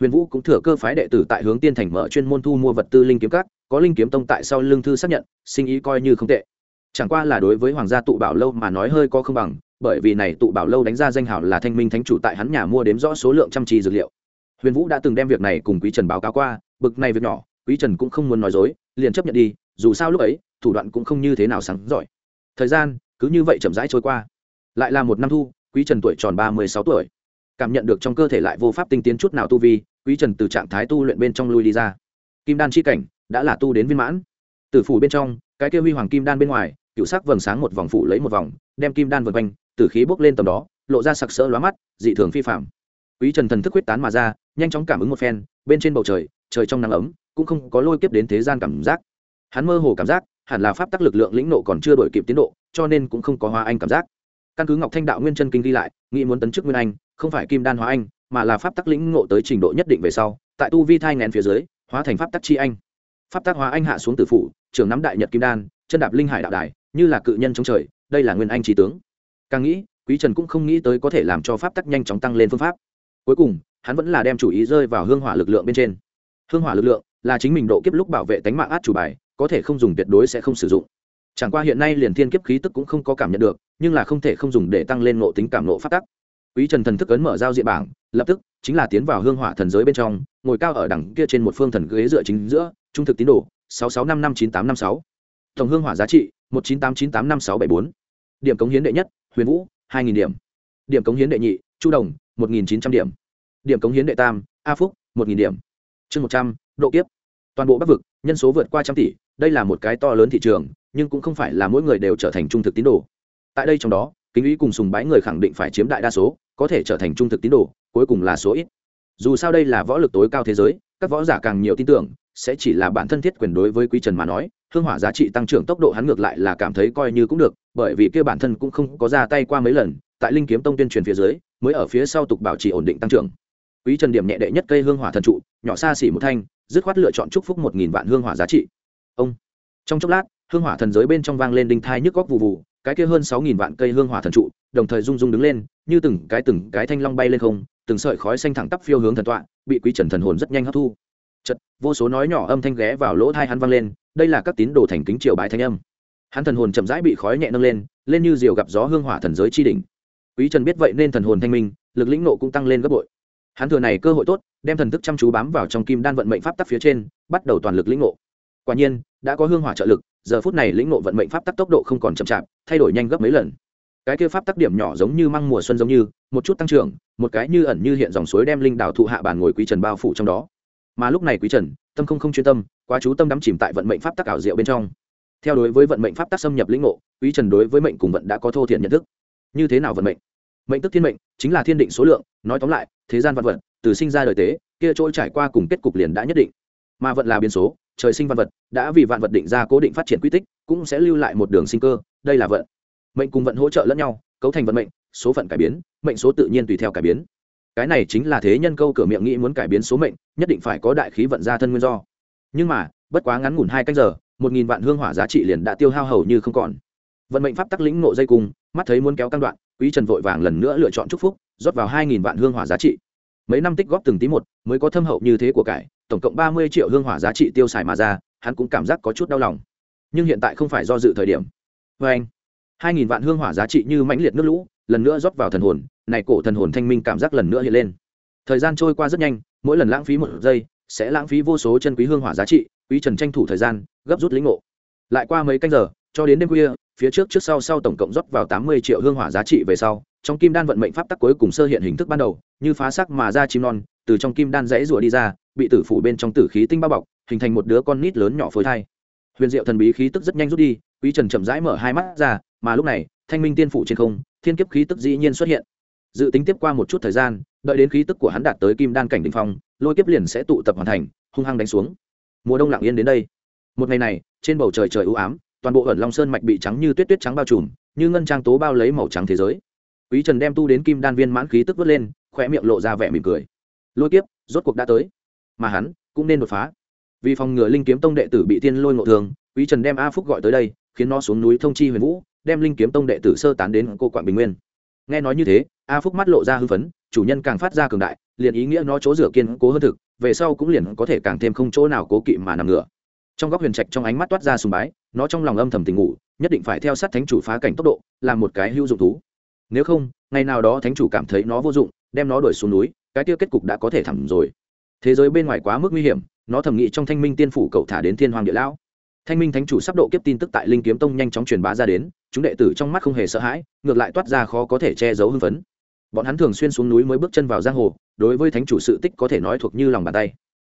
Huyền vũ cũng thừa cơ phái đệ tử tại hướng tiên thành mở chuyên môn thu mua vật tư linh kiếm các, có linh kiếm tông tại sau lương thư xác nhận sinh ý coi như không tệ. Chẳng qua là đối với hoàng gia tụ bảo lâu mà nói hơi có không bằng bởi vì này tụ bảo lâu đánh ra danh hảo là thanh minh thánh chủ tại hắn nhà mua đếm rõ số lượng chăm trì dược liệu. Huyền vũ đã từng đem việc này cùng quý trần báo cáo qua bực này việc nhỏ quý trần cũng không muốn nói dối liền chấp nhận đi dù sao lúc ấy thủ đoạn cũng không như thế nào sáng giỏi. Thời gian cứ như vậy chậm rãi trôi qua. Lại là một năm thu quý trần tuổi tròn ba mươi sáu tuổi cảm nhận được trong cơ thể lại vô pháp tinh tiến chút nào tu vi, quý trần từ trạng thái tu luyện bên trong lui đi ra. Kim đan chi cảnh đã là tu đến viên mãn. Từ phủ bên trong, cái kia huy hoàng kim đan bên ngoài, cựu sắc vầng sáng một vòng phủ lấy một vòng, đem kim đan vượt quanh từ khí bốc lên tầm đó, lộ ra sặc sỡ lóa mắt, dị thường phi phạm quý trần thần thức quyết tán mà ra, nhanh chóng cảm ứng một phen, bên trên bầu trời trời trong nắng ấm, cũng không có lôi kiếp đến thế gian cảm giác. Hắn mơ hồ cảm giác, hẳn là pháp tắc lực lượng lĩnh nộ còn chưa đổi kịp tiến độ, cho nên cũng không có hoa anh cảm giác. Căn cứ ngọc thanh đạo nguyên chân kinh ghi lại, nghĩ muốn tấn chức nguyên anh không phải kim đan hóa anh, mà là pháp tắc lĩnh ngộ tới trình độ nhất định về sau, tại tu vi thai ngén phía dưới, hóa thành pháp tắc chi anh. Pháp tắc hóa anh hạ xuống từ phủ, trường nắm đại nhật kim đan, chân đạp linh hải đạo đài, như là cự nhân chống trời, đây là nguyên anh trí tướng. Càng nghĩ, quý trần cũng không nghĩ tới có thể làm cho pháp tắc nhanh chóng tăng lên phương pháp. Cuối cùng, hắn vẫn là đem chủ ý rơi vào hương hỏa lực lượng bên trên. Hương hỏa lực lượng là chính mình độ kiếp lúc bảo vệ tánh mạng át chủ bài, có thể không dùng tuyệt đối sẽ không sử dụng. Chẳng qua hiện nay liền thiên kiếp khí tức cũng không có cảm nhận được, nhưng là không thể không dùng để tăng lên nộ tính cảm nộ phát tắc quý trần thần thức ấn mở giao diện bảng, lập tức chính là tiến vào hương hỏa thần giới bên trong, ngồi cao ở đằng kia trên một phương thần ghế dựa chính giữa, trung thực tín đồ, sáu sáu năm năm chín tám năm sáu. Tổng hương hỏa giá trị, một chín tám chín tám năm sáu bảy bốn. Điểm cống hiến đệ nhất, huyền vũ, hai nghìn điểm. Điểm cống hiến đệ nhị, chu đồng, một nghìn chín trăm điểm. Điểm cống hiến đệ tam, a phúc, một nghìn điểm. Chương một trăm, độ kiếp. Toàn bộ bắc vực, nhân số vượt qua trăm tỷ, đây là một cái to lớn thị trường, nhưng cũng không phải là mỗi người đều trở thành trung thực tín đồ. Tại đây trong đó, kính ý cùng sùng bái người khẳng định phải chiếm đại đa số có thể trở thành trung thực tín đồ, cuối cùng là số ít. Dù sao đây là võ lực tối cao thế giới, các võ giả càng nhiều tin tưởng, sẽ chỉ là bản thân thiết quyền đối với quý trần mà nói, hương hỏa giá trị tăng trưởng tốc độ hắn ngược lại là cảm thấy coi như cũng được, bởi vì kia bản thân cũng không có ra tay qua mấy lần, tại linh kiếm tông tuyên truyền phía dưới, mới ở phía sau tục bảo trì ổn định tăng trưởng. Quý trần điểm nhẹ đệ nhất cây hương hỏa thần trụ, nhỏ xa xỉ một thanh, dứt khoát lựa chọn chúc phúc một nghìn vạn hương hỏa giá trị. Ông. Trong chốc lát, hương hỏa thần giới bên trong vang lên đinh thai nhức góc vụ vụ cái kia hơn sáu nghìn vạn cây hương hỏa thần trụ, đồng thời rung rung đứng lên, như từng cái từng cái thanh long bay lên không, từng sợi khói xanh thẳng tắp phiêu hướng thần tọa, bị quý trần thần hồn rất nhanh hấp thu. Chật vô số nói nhỏ âm thanh ghé vào lỗ thai hắn vang lên, đây là các tín đồ thành kính triều bái thanh âm. Hắn thần hồn chậm rãi bị khói nhẹ nâng lên lên như diều gặp gió hương hỏa thần giới chi đỉnh. Quý trần biết vậy nên thần hồn thanh minh, lực lĩnh nộ cũng tăng lên gấp bội. Hắn thừa này cơ hội tốt, đem thần thức chăm chú bám vào trong kim đan vận mệnh pháp tắc phía trên, bắt đầu toàn lực lĩnh nộ quả nhiên, đã có hương hỏa trợ lực giờ phút này lĩnh ngộ vận mệnh pháp tắc tốc độ không còn chậm chạp, thay đổi nhanh gấp mấy lần. Cái kia pháp tắc điểm nhỏ giống như măng mùa xuân giống như, một chút tăng trưởng, một cái như ẩn như hiện dòng suối đem linh đảo thụ hạ bàn ngồi quý trần bao phủ trong đó. Mà lúc này quý trần, tâm không không chuyên tâm, quá chú tâm đắm chìm tại vận mệnh pháp tắc ảo diệu bên trong. Theo đối với vận mệnh pháp tắc xâm nhập lĩnh ngộ, quý trần đối với mệnh cùng vận đã có thô thiện nhận thức. Như thế nào vận mệnh? Mệnh tức thiên mệnh, chính là thiên định số lượng, nói tóm lại, thế gian vạn vật, từ sinh ra đời tế, kia trôi trải qua cùng kết cục liền đã nhất định. Mà vận là biến số trời sinh văn vật, đã vì vạn vật định ra cố định phát triển quy tích, cũng sẽ lưu lại một đường sinh cơ, đây là vận. Mệnh cùng vận hỗ trợ lẫn nhau, cấu thành vận mệnh, số phận cải biến, mệnh số tự nhiên tùy theo cải biến. Cái này chính là thế nhân câu cửa miệng nghĩ muốn cải biến số mệnh, nhất định phải có đại khí vận ra thân nguyên do. Nhưng mà, bất quá ngắn ngủn hai cách giờ, một nghìn vạn hương hỏa giá trị liền đã tiêu hao hầu như không còn. Vận mệnh pháp tắc lĩnh nộ dây cung, mắt thấy muốn kéo căng đoạn, quý trần vội vàng lần nữa lựa chọn chúc phúc, rót vào hai nghìn vạn hương hỏa giá trị. Mấy năm tích góp từng tí một, mới có thâm hậu như thế của cải tổng cộng ba mươi triệu hương hỏa giá trị tiêu xài mà ra, hắn cũng cảm giác có chút đau lòng. Nhưng hiện tại không phải do dự thời điểm. Vê anh, hai nghìn vạn hương hỏa giá trị như mãnh liệt nước lũ, lần nữa rót vào thần hồn, này cổ thần hồn thanh minh cảm giác lần nữa hiện lên. Thời gian trôi qua rất nhanh, mỗi lần lãng phí một giây, sẽ lãng phí vô số chân quý hương hỏa giá trị, quý trần tranh thủ thời gian, gấp rút lĩnh ngộ. Lại qua mấy canh giờ, cho đến đêm khuya, phía trước trước sau sau tổng cộng rót vào tám mươi triệu hương hỏa giá trị về sau, trong kim đan vận mệnh pháp tắc cuối cùng sơ hiện hình thức ban đầu, như phá sắc mà ra chim non, từ trong kim đan rẽ rùa đi ra bị tử phủ bên trong tử khí tinh bao bọc, hình thành một đứa con nít lớn nhỏ phôi thai. Huyền diệu thần bí khí tức rất nhanh rút đi, quý trần chậm rãi mở hai mắt ra, mà lúc này, thanh minh tiên phủ trên không, thiên kiếp khí tức dĩ nhiên xuất hiện. Dự tính tiếp qua một chút thời gian, đợi đến khí tức của hắn đạt tới kim đan cảnh đ ỉ n h phong, lôi kiếp liền sẽ tụ tập hoàn thành, hung hăng đánh xuống. Mùa đông lặng yên đến đây. Một ngày này, trên bầu trời trời ưu ám, toàn bộ ẩn long sơn mạch bị trắng như tuyết tuyết trắng bao trùm, như ngân trang tố bao lấy màu trắng thế giới. Quý trần đem tu đến kim đan viên mãn khí tức vớt lên khoe miệng lộ ra vẻ mỉm cười. Lôi kiếp, rốt cuộc đã tới mà hắn cũng nên đột phá. Vì phòng ngừa linh kiếm tông đệ tử bị thiên lôi ngộ thường, quý trần đem a phúc gọi tới đây, khiến nó xuống núi thông chi huyền vũ, đem linh kiếm tông đệ tử sơ tán đến cô quạng bình nguyên. Nghe nói như thế, a phúc mắt lộ ra hư phấn, chủ nhân càng phát ra cường đại, liền ý nghĩa nó chỗ rửa kiên cố hơn thực, về sau cũng liền có thể càng thêm không chỗ nào cố kỵ mà nằm ngửa. Trong góc huyền trạch trong ánh mắt toát ra sùng bái, nó trong lòng âm thầm tình ngủ, nhất định phải theo sát thánh chủ phá cảnh tốc độ, làm một cái hữu dụng thú. Nếu không, ngày nào đó thánh chủ cảm thấy nó vô dụng, đem nó đuổi xuống núi, cái tiêu kết cục đã có thể thẳng rồi thế giới bên ngoài quá mức nguy hiểm, nó thầm nghĩ trong thanh minh tiên phủ cậu thả đến thiên hoàng địa lão. Thanh minh thánh chủ sắp độ kiếp tin tức tại linh kiếm tông nhanh chóng truyền bá ra đến, chúng đệ tử trong mắt không hề sợ hãi, ngược lại toát ra khó có thể che giấu hưng phấn. Bọn hắn thường xuyên xuống núi mới bước chân vào giang hồ, đối với thánh chủ sự tích có thể nói thuộc như lòng bàn tay.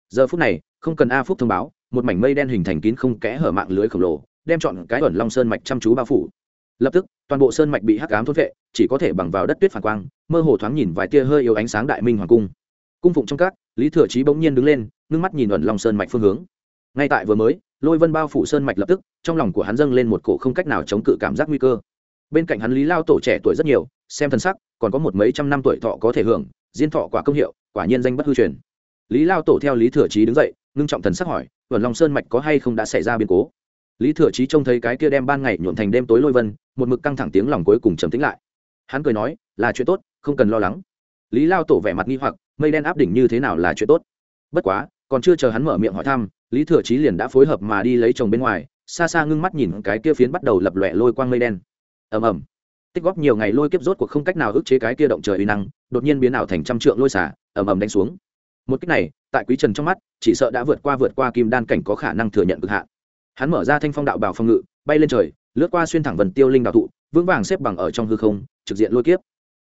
Giờ phút này, không cần a phúc thông báo, một mảnh mây đen hình thành kín không kẽ hở mạng lưới khổng lồ, đem chọn cái ẩn long sơn mạch chăm chú bao phủ. Lập tức, toàn bộ sơn mạch bị hắc ám thốt vệ chỉ có thể bằng vào đất tuyết phản quang, mơ hồ thoáng nhìn vài tia hơi yếu ánh sáng đại minh hoàng cung. Cung phụng trong các lý thừa trí bỗng nhiên đứng lên ngưng mắt nhìn ẩn long sơn mạch phương hướng. Ngay tại vừa mới, lôi vân bao phủ sơn mạch lập tức, trong lòng của hắn dâng lên một cổ không cách nào chống cự cảm giác nguy cơ. Bên cạnh hắn lý lao tổ trẻ tuổi rất nhiều, xem thân sắc, còn có một mấy trăm năm tuổi thọ có thể hưởng diên thọ quả công hiệu, quả nhiên danh bất hư truyền. Lý lao tổ theo lý thừa trí đứng dậy, ngưng trọng thần sắc hỏi vườn long sơn mạch có hay không đã xảy ra biến cố? Lý thừa trí trông thấy cái kia đem ban ngày nhuộn thành đêm tối lôi vân, một mực căng thẳng tiếng lòng cuối cùng trầm tính lại. Hắn cười nói, là chuyện tốt, không cần lo lắng. Lý lao tổ vẻ mặt nghi hoặc mây đen áp đỉnh như thế nào là chuyện tốt. Bất quá, còn chưa chờ hắn mở miệng hỏi thăm, lý thừa chí liền đã phối hợp mà đi lấy chồng bên ngoài, xa xa ngưng mắt nhìn cái kia phiến bắt đầu lập lòe lôi quang mây đen. Ầm ầm. Tích góp nhiều ngày lôi kiếp rốt cuộc không cách nào ức chế cái kia động trời uy năng, đột nhiên biến ảo thành trăm trượng lôi xả, ầm ầm đánh xuống. Một cách này, tại quý trần trong mắt, chỉ sợ đã vượt qua vượt qua kim đan cảnh có khả năng thừa nhận cực hạn. Hắn mở ra thanh phong đạo bảo phòng ngự, bay lên trời, lướt qua xuyên thẳng vần tiêu linh đạo thụ, vững vàng xếp bằng ở trong hư không, trực diện lôi kiếp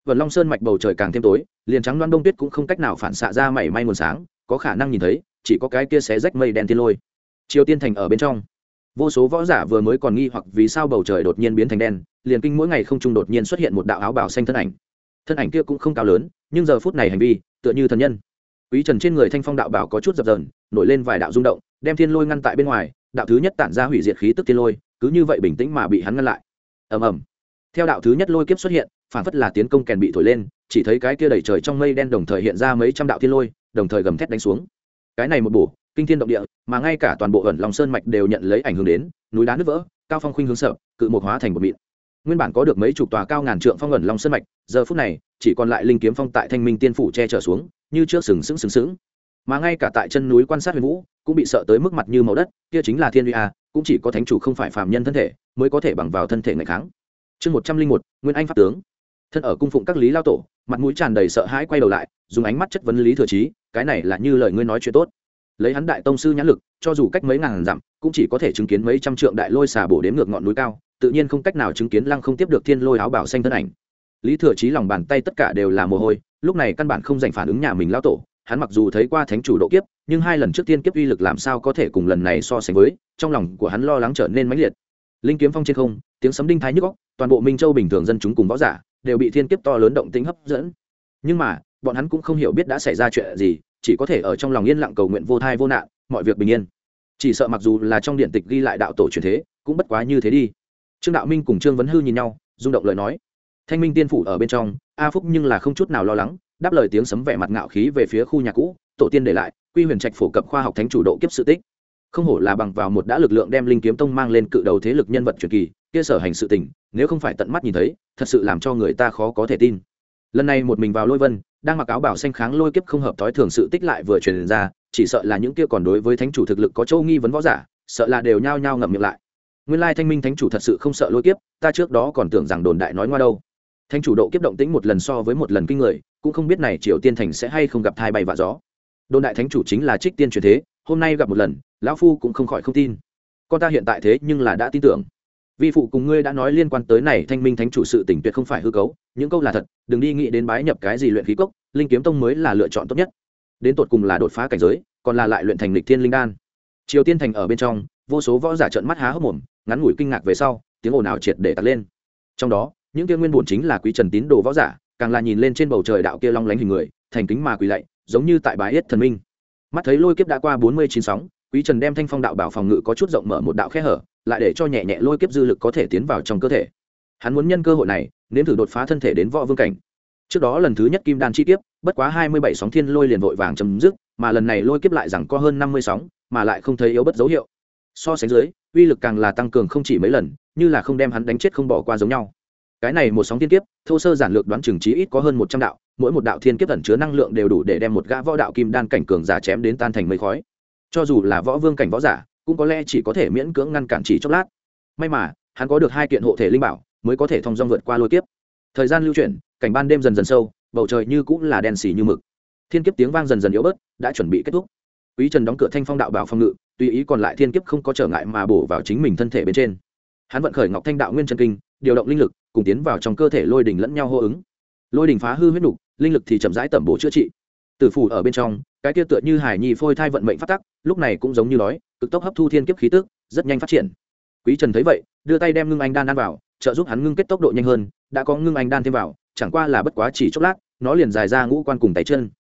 vần long sơn mạch bầu trời càng thêm tối, liền trắng loan đông tuyết cũng không cách nào phản xạ ra mảy may nguồn sáng, có khả năng nhìn thấy, chỉ có cái kia xé rách mây đen tiên lôi. Triều tiên thành ở bên trong. Vô số võ giả vừa mới còn nghi hoặc vì sao bầu trời đột nhiên biến thành đen, liền kinh mỗi ngày không trung đột nhiên xuất hiện một đạo áo bào xanh thân ảnh. Thân ảnh kia cũng không cao lớn, nhưng giờ phút này hành vi, tựa như thần nhân. Quý trần trên người thanh phong đạo bảo có chút dập dờn, nổi lên vài đạo rung động, đem thiên lôi ngăn tại bên ngoài, đạo thứ nhất tản ra hủy diệt khí tức thiên lôi, cứ như vậy bình tĩnh mà bị hắn ngăn lại. Ầm ầm theo đạo thứ nhất lôi kiếp xuất hiện, phản phất là tiến công kèn bị thổi lên, chỉ thấy cái kia đẩy trời trong mây đen đồng thời hiện ra mấy trăm đạo thiên lôi, đồng thời gầm thét đánh xuống. Cái này một bổ, kinh thiên động địa, mà ngay cả toàn bộ ẩn lòng sơn mạch đều nhận lấy ảnh hưởng đến, núi đá nứt vỡ, cao phong khuynh hướng sợ, cự một hóa thành một mịn. Nguyên bản có được mấy chục tòa cao ngàn trượng phong ẩn long sơn mạch, giờ phút này, chỉ còn lại linh kiếm phong tại thanh minh tiên phủ che trở xuống, như trước sừng sững sừng sững. Mà ngay cả tại chân núi quan sát huyền vũ, cũng bị sợ tới mức mặt như màu đất, kia chính là thiên uy a, cũng chỉ có thánh chủ không phải phàm nhân thân thể, mới có thể bằng vào thân thể ngày kháng chương một trăm linh một, nguyên anh pháp tướng. Thân ở cung phụng các lý lao tổ, mặt mũi tràn đầy sợ hãi quay đầu lại, dùng ánh mắt chất vấn lý thừa trí cái này là như lời ngươi nói chuyện tốt. Lấy hắn đại tông sư nhãn lực, cho dù cách mấy ngàn dặm, cũng chỉ có thể chứng kiến mấy trăm trượng đại lôi xà bổ đến ngược ngọn núi cao, tự nhiên không cách nào chứng kiến lăng không tiếp được thiên lôi áo bảo xanh thân ảnh. Lý thừa trí lòng bàn tay tất cả đều là mồ hôi, lúc này căn bản không dành phản ứng nhà mình lao tổ, hắn mặc dù thấy qua thánh chủ độ kiếp, nhưng hai lần trước tiên kiếp uy lực làm sao có thể cùng lần này so sánh với, trong lòng của hắn lo lắng trở nên mãnh liệt linh kiếm phong trên không, tiếng sấm đinh thái nhức góc toàn bộ minh châu bình thường dân chúng cùng võ giả đều bị thiên kiếp to lớn động tính hấp dẫn. Nhưng mà, bọn hắn cũng không hiểu biết đã xảy ra chuyện gì, chỉ có thể ở trong lòng yên lặng cầu nguyện vô thai vô nạn, mọi việc bình yên. Chỉ sợ mặc dù là trong điện tịch ghi lại đạo tổ truyền thế, cũng bất quá như thế đi. Trương đạo minh cùng trương vấn hư nhìn nhau, rung động lời nói. Thanh minh tiên phủ ở bên trong, a phúc nhưng là không chút nào lo lắng, đáp lời tiếng sấm vẻ mặt ngạo khí về phía khu nhà cũ, tổ tiên để lại, quy huyền trạch phổ cập khoa học thánh chủ độ kiếp sự tích không hổ là bằng vào một đã lực lượng đem linh kiếm tông mang lên cự đầu thế lực nhân vật truyền kỳ, kia sở hành sự tình, nếu không phải tận mắt nhìn thấy, thật sự làm cho người ta khó có thể tin. Lần này một mình vào lôi vân, đang mặc áo bảo xanh kháng lôi kiếp không hợp thói thường sự tích lại vừa truyền ra, chỉ sợ là những kia còn đối với thánh chủ thực lực có châu nghi vấn võ giả, sợ là đều nhao nhao ngậm miệng lại. Nguyên lai thanh minh thánh chủ thật sự không sợ lôi kiếp, ta trước đó còn tưởng rằng đồn đại nói ngoa đâu. Thánh chủ độ kiếp động tĩnh một lần so với một lần kinh người, cũng không biết này triều tiên thành sẽ hay không gặp thai bay và gió. Đồn đại thánh chủ chính là trích tiên truyền thế, hôm nay gặp một lần lão phu cũng không khỏi không tin. Con ta hiện tại thế nhưng là đã tin tưởng. Vi phụ cùng ngươi đã nói liên quan tới này thanh minh thánh chủ sự tỉnh tuyệt không phải hư cấu, những câu là thật, đừng đi nghĩ đến bái nhập cái gì luyện khí cốc, linh kiếm tông mới là lựa chọn tốt nhất. Đến tột cùng là đột phá cảnh giới, còn là lại luyện thành lịch thiên linh đan. Triều tiên thành ở bên trong, vô số võ giả trợn mắt há hốc mồm, ngắn ngủi kinh ngạc về sau, tiếng ồn ào triệt để tắt lên. Trong đó, những kia nguyên bổn chính là quý trần tín đồ võ giả, càng là nhìn lên trên bầu trời đạo kia long lánh hình người, thành kính mà quỳ lạy, giống như tại bái yết thần minh. Mắt thấy lôi kiếp đã qua bốn mươi chín sóng quý trần đem thanh phong đạo bảo phòng ngự có chút rộng mở một đạo khe hở, lại để cho nhẹ nhẹ lôi kiếp dư lực có thể tiến vào trong cơ thể. Hắn muốn nhân cơ hội này, nếm thử đột phá thân thể đến võ vương cảnh. Trước đó lần thứ nhất kim đan chi kiếp, bất quá hai mươi bảy sóng thiên lôi liền vội vàng chấm dứt, mà lần này lôi kiếp lại rằng có hơn năm mươi sóng, mà lại không thấy yếu bất dấu hiệu. So sánh dưới, uy lực càng là tăng cường không chỉ mấy lần, như là không đem hắn đánh chết không bỏ qua giống nhau. Cái này một sóng thiên kiếp, thô sơ giản lược đoán chừng trí ít có hơn một trăm đạo, mỗi một đạo thiên kiếp ẩn chứa năng lượng đều đủ để đem một gã võ đạo kim đan cảnh cường giả chém đến tan thành mây khói cho dù là võ vương cảnh võ giả, cũng có lẽ chỉ có thể miễn cưỡng ngăn cản chỉ chốc lát. May mà, hắn có được hai kiện hộ thể linh bảo, mới có thể thông dong vượt qua lôi kiếp. Thời gian lưu chuyển, cảnh ban đêm dần dần sâu, bầu trời như cũng là đen xì như mực. Thiên kiếp tiếng vang dần dần yếu bớt, đã chuẩn bị kết thúc. Quý trần đóng cửa thanh phong đạo bảo phòng ngự, tùy ý còn lại thiên kiếp không có trở ngại mà bổ vào chính mình thân thể bên trên. Hắn vận khởi ngọc thanh đạo nguyên chân kinh, điều động linh lực, cùng tiến vào trong cơ thể lôi đỉnh lẫn nhau hô ứng. Lôi đỉnh phá hư huyết nục, linh lực thì chậm rãi tẩm bổ chữa trị tử phủ ở bên trong, cái kia tựa như hải nhi phôi thai vận mệnh phát tắc, lúc này cũng giống như nói cực tốc hấp thu thiên kiếp khí tức, rất nhanh phát triển. Quý trần thấy vậy, đưa tay đem ngưng anh đan ăn vào, trợ giúp hắn ngưng kết tốc độ nhanh hơn, đã có ngưng anh đan thêm vào, chẳng qua là bất quá chỉ chốc lát, nó liền dài ra ngũ quan cùng tay chân.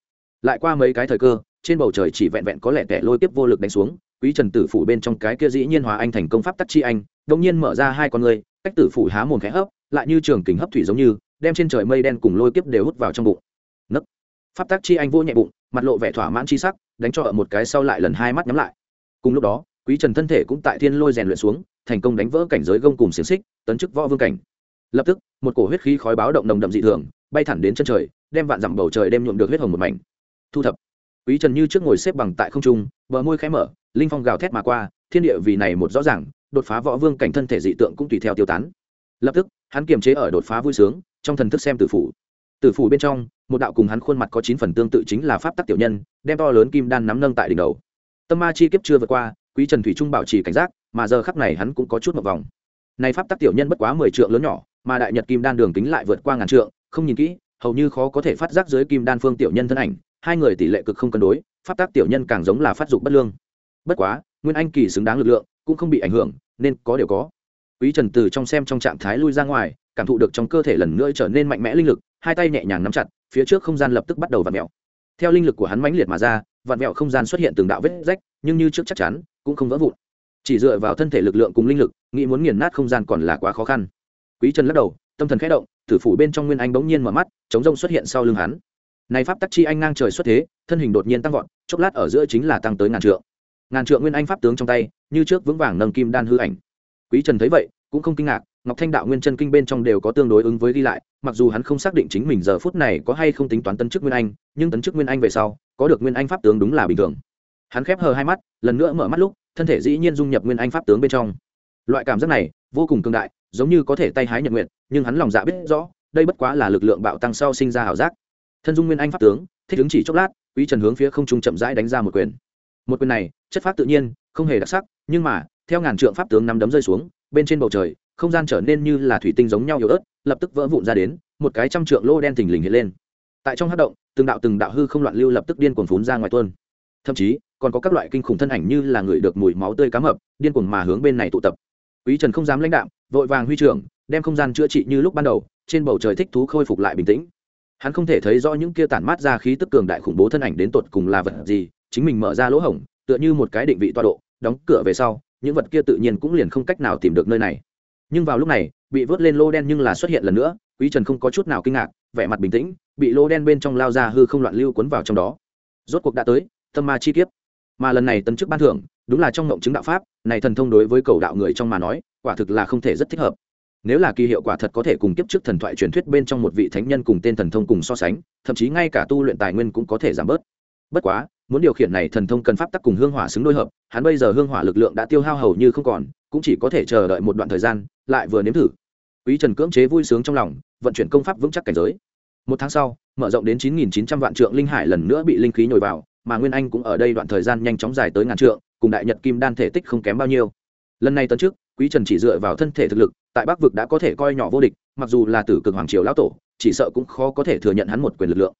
Lại qua mấy cái thời cơ, trên bầu trời chỉ vẹn vẹn có lẻ tẻ lôi tiếp vô lực đánh xuống, quý trần tử phủ bên trong cái kia dĩ nhiên hòa anh thành công pháp tắc chi anh đông nhiên mở ra hai con người, cách tử phủ há mồm khẽ hấp, lại như trường kính hấp thủy giống như, đem trên trời mây đen cùng lôi kiếp đều hút vào trong bụng. Nấc pháp Tác chi anh vô nhẹ bụng, mặt lộ vẻ thỏa mãn chi sắc, đánh cho ở một cái sau lại lần hai mắt nhắm lại. Cùng lúc đó, quý trần thân thể cũng tại thiên lôi rèn luyện xuống, thành công đánh vỡ cảnh giới gông cùng xiềng xích, tấn chức võ vương cảnh. Lập tức, một cổ huyết khí khói báo động nồng đậm dị thường, bay thẳng đến chân trời, đem vạn dặm bầu trời đem nhuộm được huyết hồng một mảnh. Thu thập. Quý trần như trước ngồi xếp bằng tại không trung, bờ môi khẽ mở, linh phong gào thét mà qua, thiên địa vì này một rõ ràng, đột phá võ vương cảnh thân thể dị tượng cũng tùy theo tiêu tán. Lập tức, hắn kiềm chế ở đột phá vui sướng, trong thần thức xem tử phủ tử phủ bên trong, một đạo cùng hắn khuôn mặt có chín phần tương tự chính là pháp tắc tiểu nhân, đem to lớn kim đan nắm nâng tại đỉnh đầu. Tâm ma chi kiếp chưa vượt qua, quý trần thủy trung bảo trì cảnh giác, mà giờ khắc này hắn cũng có chút một vòng. Này pháp tắc tiểu nhân bất quá mười trượng lớn nhỏ, mà đại nhật kim đan đường tính lại vượt qua ngàn trượng, không nhìn kỹ, hầu như khó có thể phát giác dưới kim đan phương tiểu nhân thân ảnh, hai người tỷ lệ cực không cân đối, pháp tắc tiểu nhân càng giống là phát dục bất lương. Bất quá, nguyên anh kỳ xứng đáng lực lượng, cũng không bị ảnh hưởng, nên có điều có. Quý trần từ trong xem trong trạng thái lui ra ngoài, cảm thụ được trong cơ thể lần nữa trở nên mạnh mẽ linh lực hai tay nhẹ nhàng nắm chặt, phía trước không gian lập tức bắt đầu vặn mẹo theo linh lực của hắn mãnh liệt mà ra, vặn mẹo không gian xuất hiện từng đạo vết rách, nhưng như trước chắc chắn, cũng không vỡ vụn. Chỉ dựa vào thân thể lực lượng cùng linh lực, nghĩ muốn nghiền nát không gian còn là quá khó khăn. Quý trần lắc đầu, tâm thần khẽ động, tử phủ bên trong nguyên anh bỗng nhiên mở mắt, chống rông xuất hiện sau lưng hắn. Này pháp tắc chi anh ngang trời xuất thế, thân hình đột nhiên tăng vọt, chốc lát ở giữa chính là tăng tới ngàn trượng. Ngàn trượng nguyên anh pháp tướng trong tay, như trước vững vàng nâng kim đan hư ảnh. Quý trần thấy vậy, cũng không kinh ngạc ngọc thanh đạo nguyên chân kinh bên trong đều có tương đối ứng với ghi lại, mặc dù hắn không xác định chính mình giờ phút này có hay không tính toán tấn chức nguyên anh, nhưng tấn chức nguyên anh về sau, có được nguyên anh pháp tướng đúng là bình thường. Hắn khép hờ hai mắt, lần nữa mở mắt lúc, thân thể dĩ nhiên dung nhập nguyên anh pháp tướng bên trong. Loại cảm giác này, vô cùng cường đại, giống như có thể tay hái nhật nguyện, nhưng hắn lòng dạ biết rõ, đây bất quá là lực lượng bạo tăng sau sinh ra ảo giác. Thân dung nguyên anh pháp tướng, thích ứng chỉ chốc lát, quý trần hướng phía không trung chậm rãi đánh ra một quyền. Một quyền này, chất pháp tự nhiên, không hề đặc sắc, nhưng mà, theo ngàn trượng pháp tướng nắm đấm rơi xuống, bên trên bầu trời không gian trở nên như là thủy tinh giống nhau yếu ớt lập tức vỡ vụn ra đến một cái trăm trượng lô đen thình lình hiện lên. Tại trong hát động từng đạo từng đạo hư không loạn lưu lập tức điên cuồng phún ra ngoài tuôn. Thậm chí còn có các loại kinh khủng thân ảnh như là người được mùi máu tươi cá mập điên cuồng mà hướng bên này tụ tập. Quý trần không dám lãnh đạm, vội vàng huy trưởng đem không gian chữa trị như lúc ban đầu trên bầu trời thích thú khôi phục lại bình tĩnh. Hắn không thể thấy rõ những kia tản mát ra khí tức cường đại khủng bố thân ảnh đến tột cùng là vật gì chính mình mở ra lỗ hổng tựa như một cái định vị toa độ đóng cửa về sau những vật kia tự nhiên cũng liền không cách nào tìm được nơi này nhưng vào lúc này, bị vớt lên lô đen nhưng là xuất hiện lần nữa, quý trần không có chút nào kinh ngạc, vẻ mặt bình tĩnh, bị lô đen bên trong lao ra hư không loạn lưu cuốn vào trong đó. Rốt cuộc đã tới, tâm ma chi kiếp. Mà lần này tấn chức ban thưởng, đúng là trong ngộng chứng đạo pháp, này thần thông đối với cầu đạo người trong mà nói, quả thực là không thể rất thích hợp. Nếu là kỳ hiệu quả thật có thể cùng kiếp trước thần thoại truyền thuyết bên trong một vị thánh nhân cùng tên thần thông cùng so sánh, thậm chí ngay cả tu luyện tài nguyên cũng có thể giảm bớt. Bất quá, muốn điều khiển này thần thông cần pháp tắc cùng hương hỏa xứng đôi hợp, hắn bây giờ hương hỏa lực lượng đã tiêu hao hầu như không còn cũng chỉ có thể chờ đợi một đoạn thời gian, lại vừa nếm thử. Quý trần cưỡng chế vui sướng trong lòng, vận chuyển công pháp vững chắc cảnh giới. Một tháng sau, mở rộng đến chín nghìn chín trăm vạn trượng linh hải lần nữa bị linh khí nhồi vào, mà nguyên anh cũng ở đây đoạn thời gian nhanh chóng dài tới ngàn trượng, cùng đại nhật kim đan thể tích không kém bao nhiêu. Lần này tấn trước, quý trần chỉ dựa vào thân thể thực lực, tại bắc vực đã có thể coi nhỏ vô địch, mặc dù là tử cực hoàng triều lão tổ, chỉ sợ cũng khó có thể thừa nhận hắn một quyền lực lượng.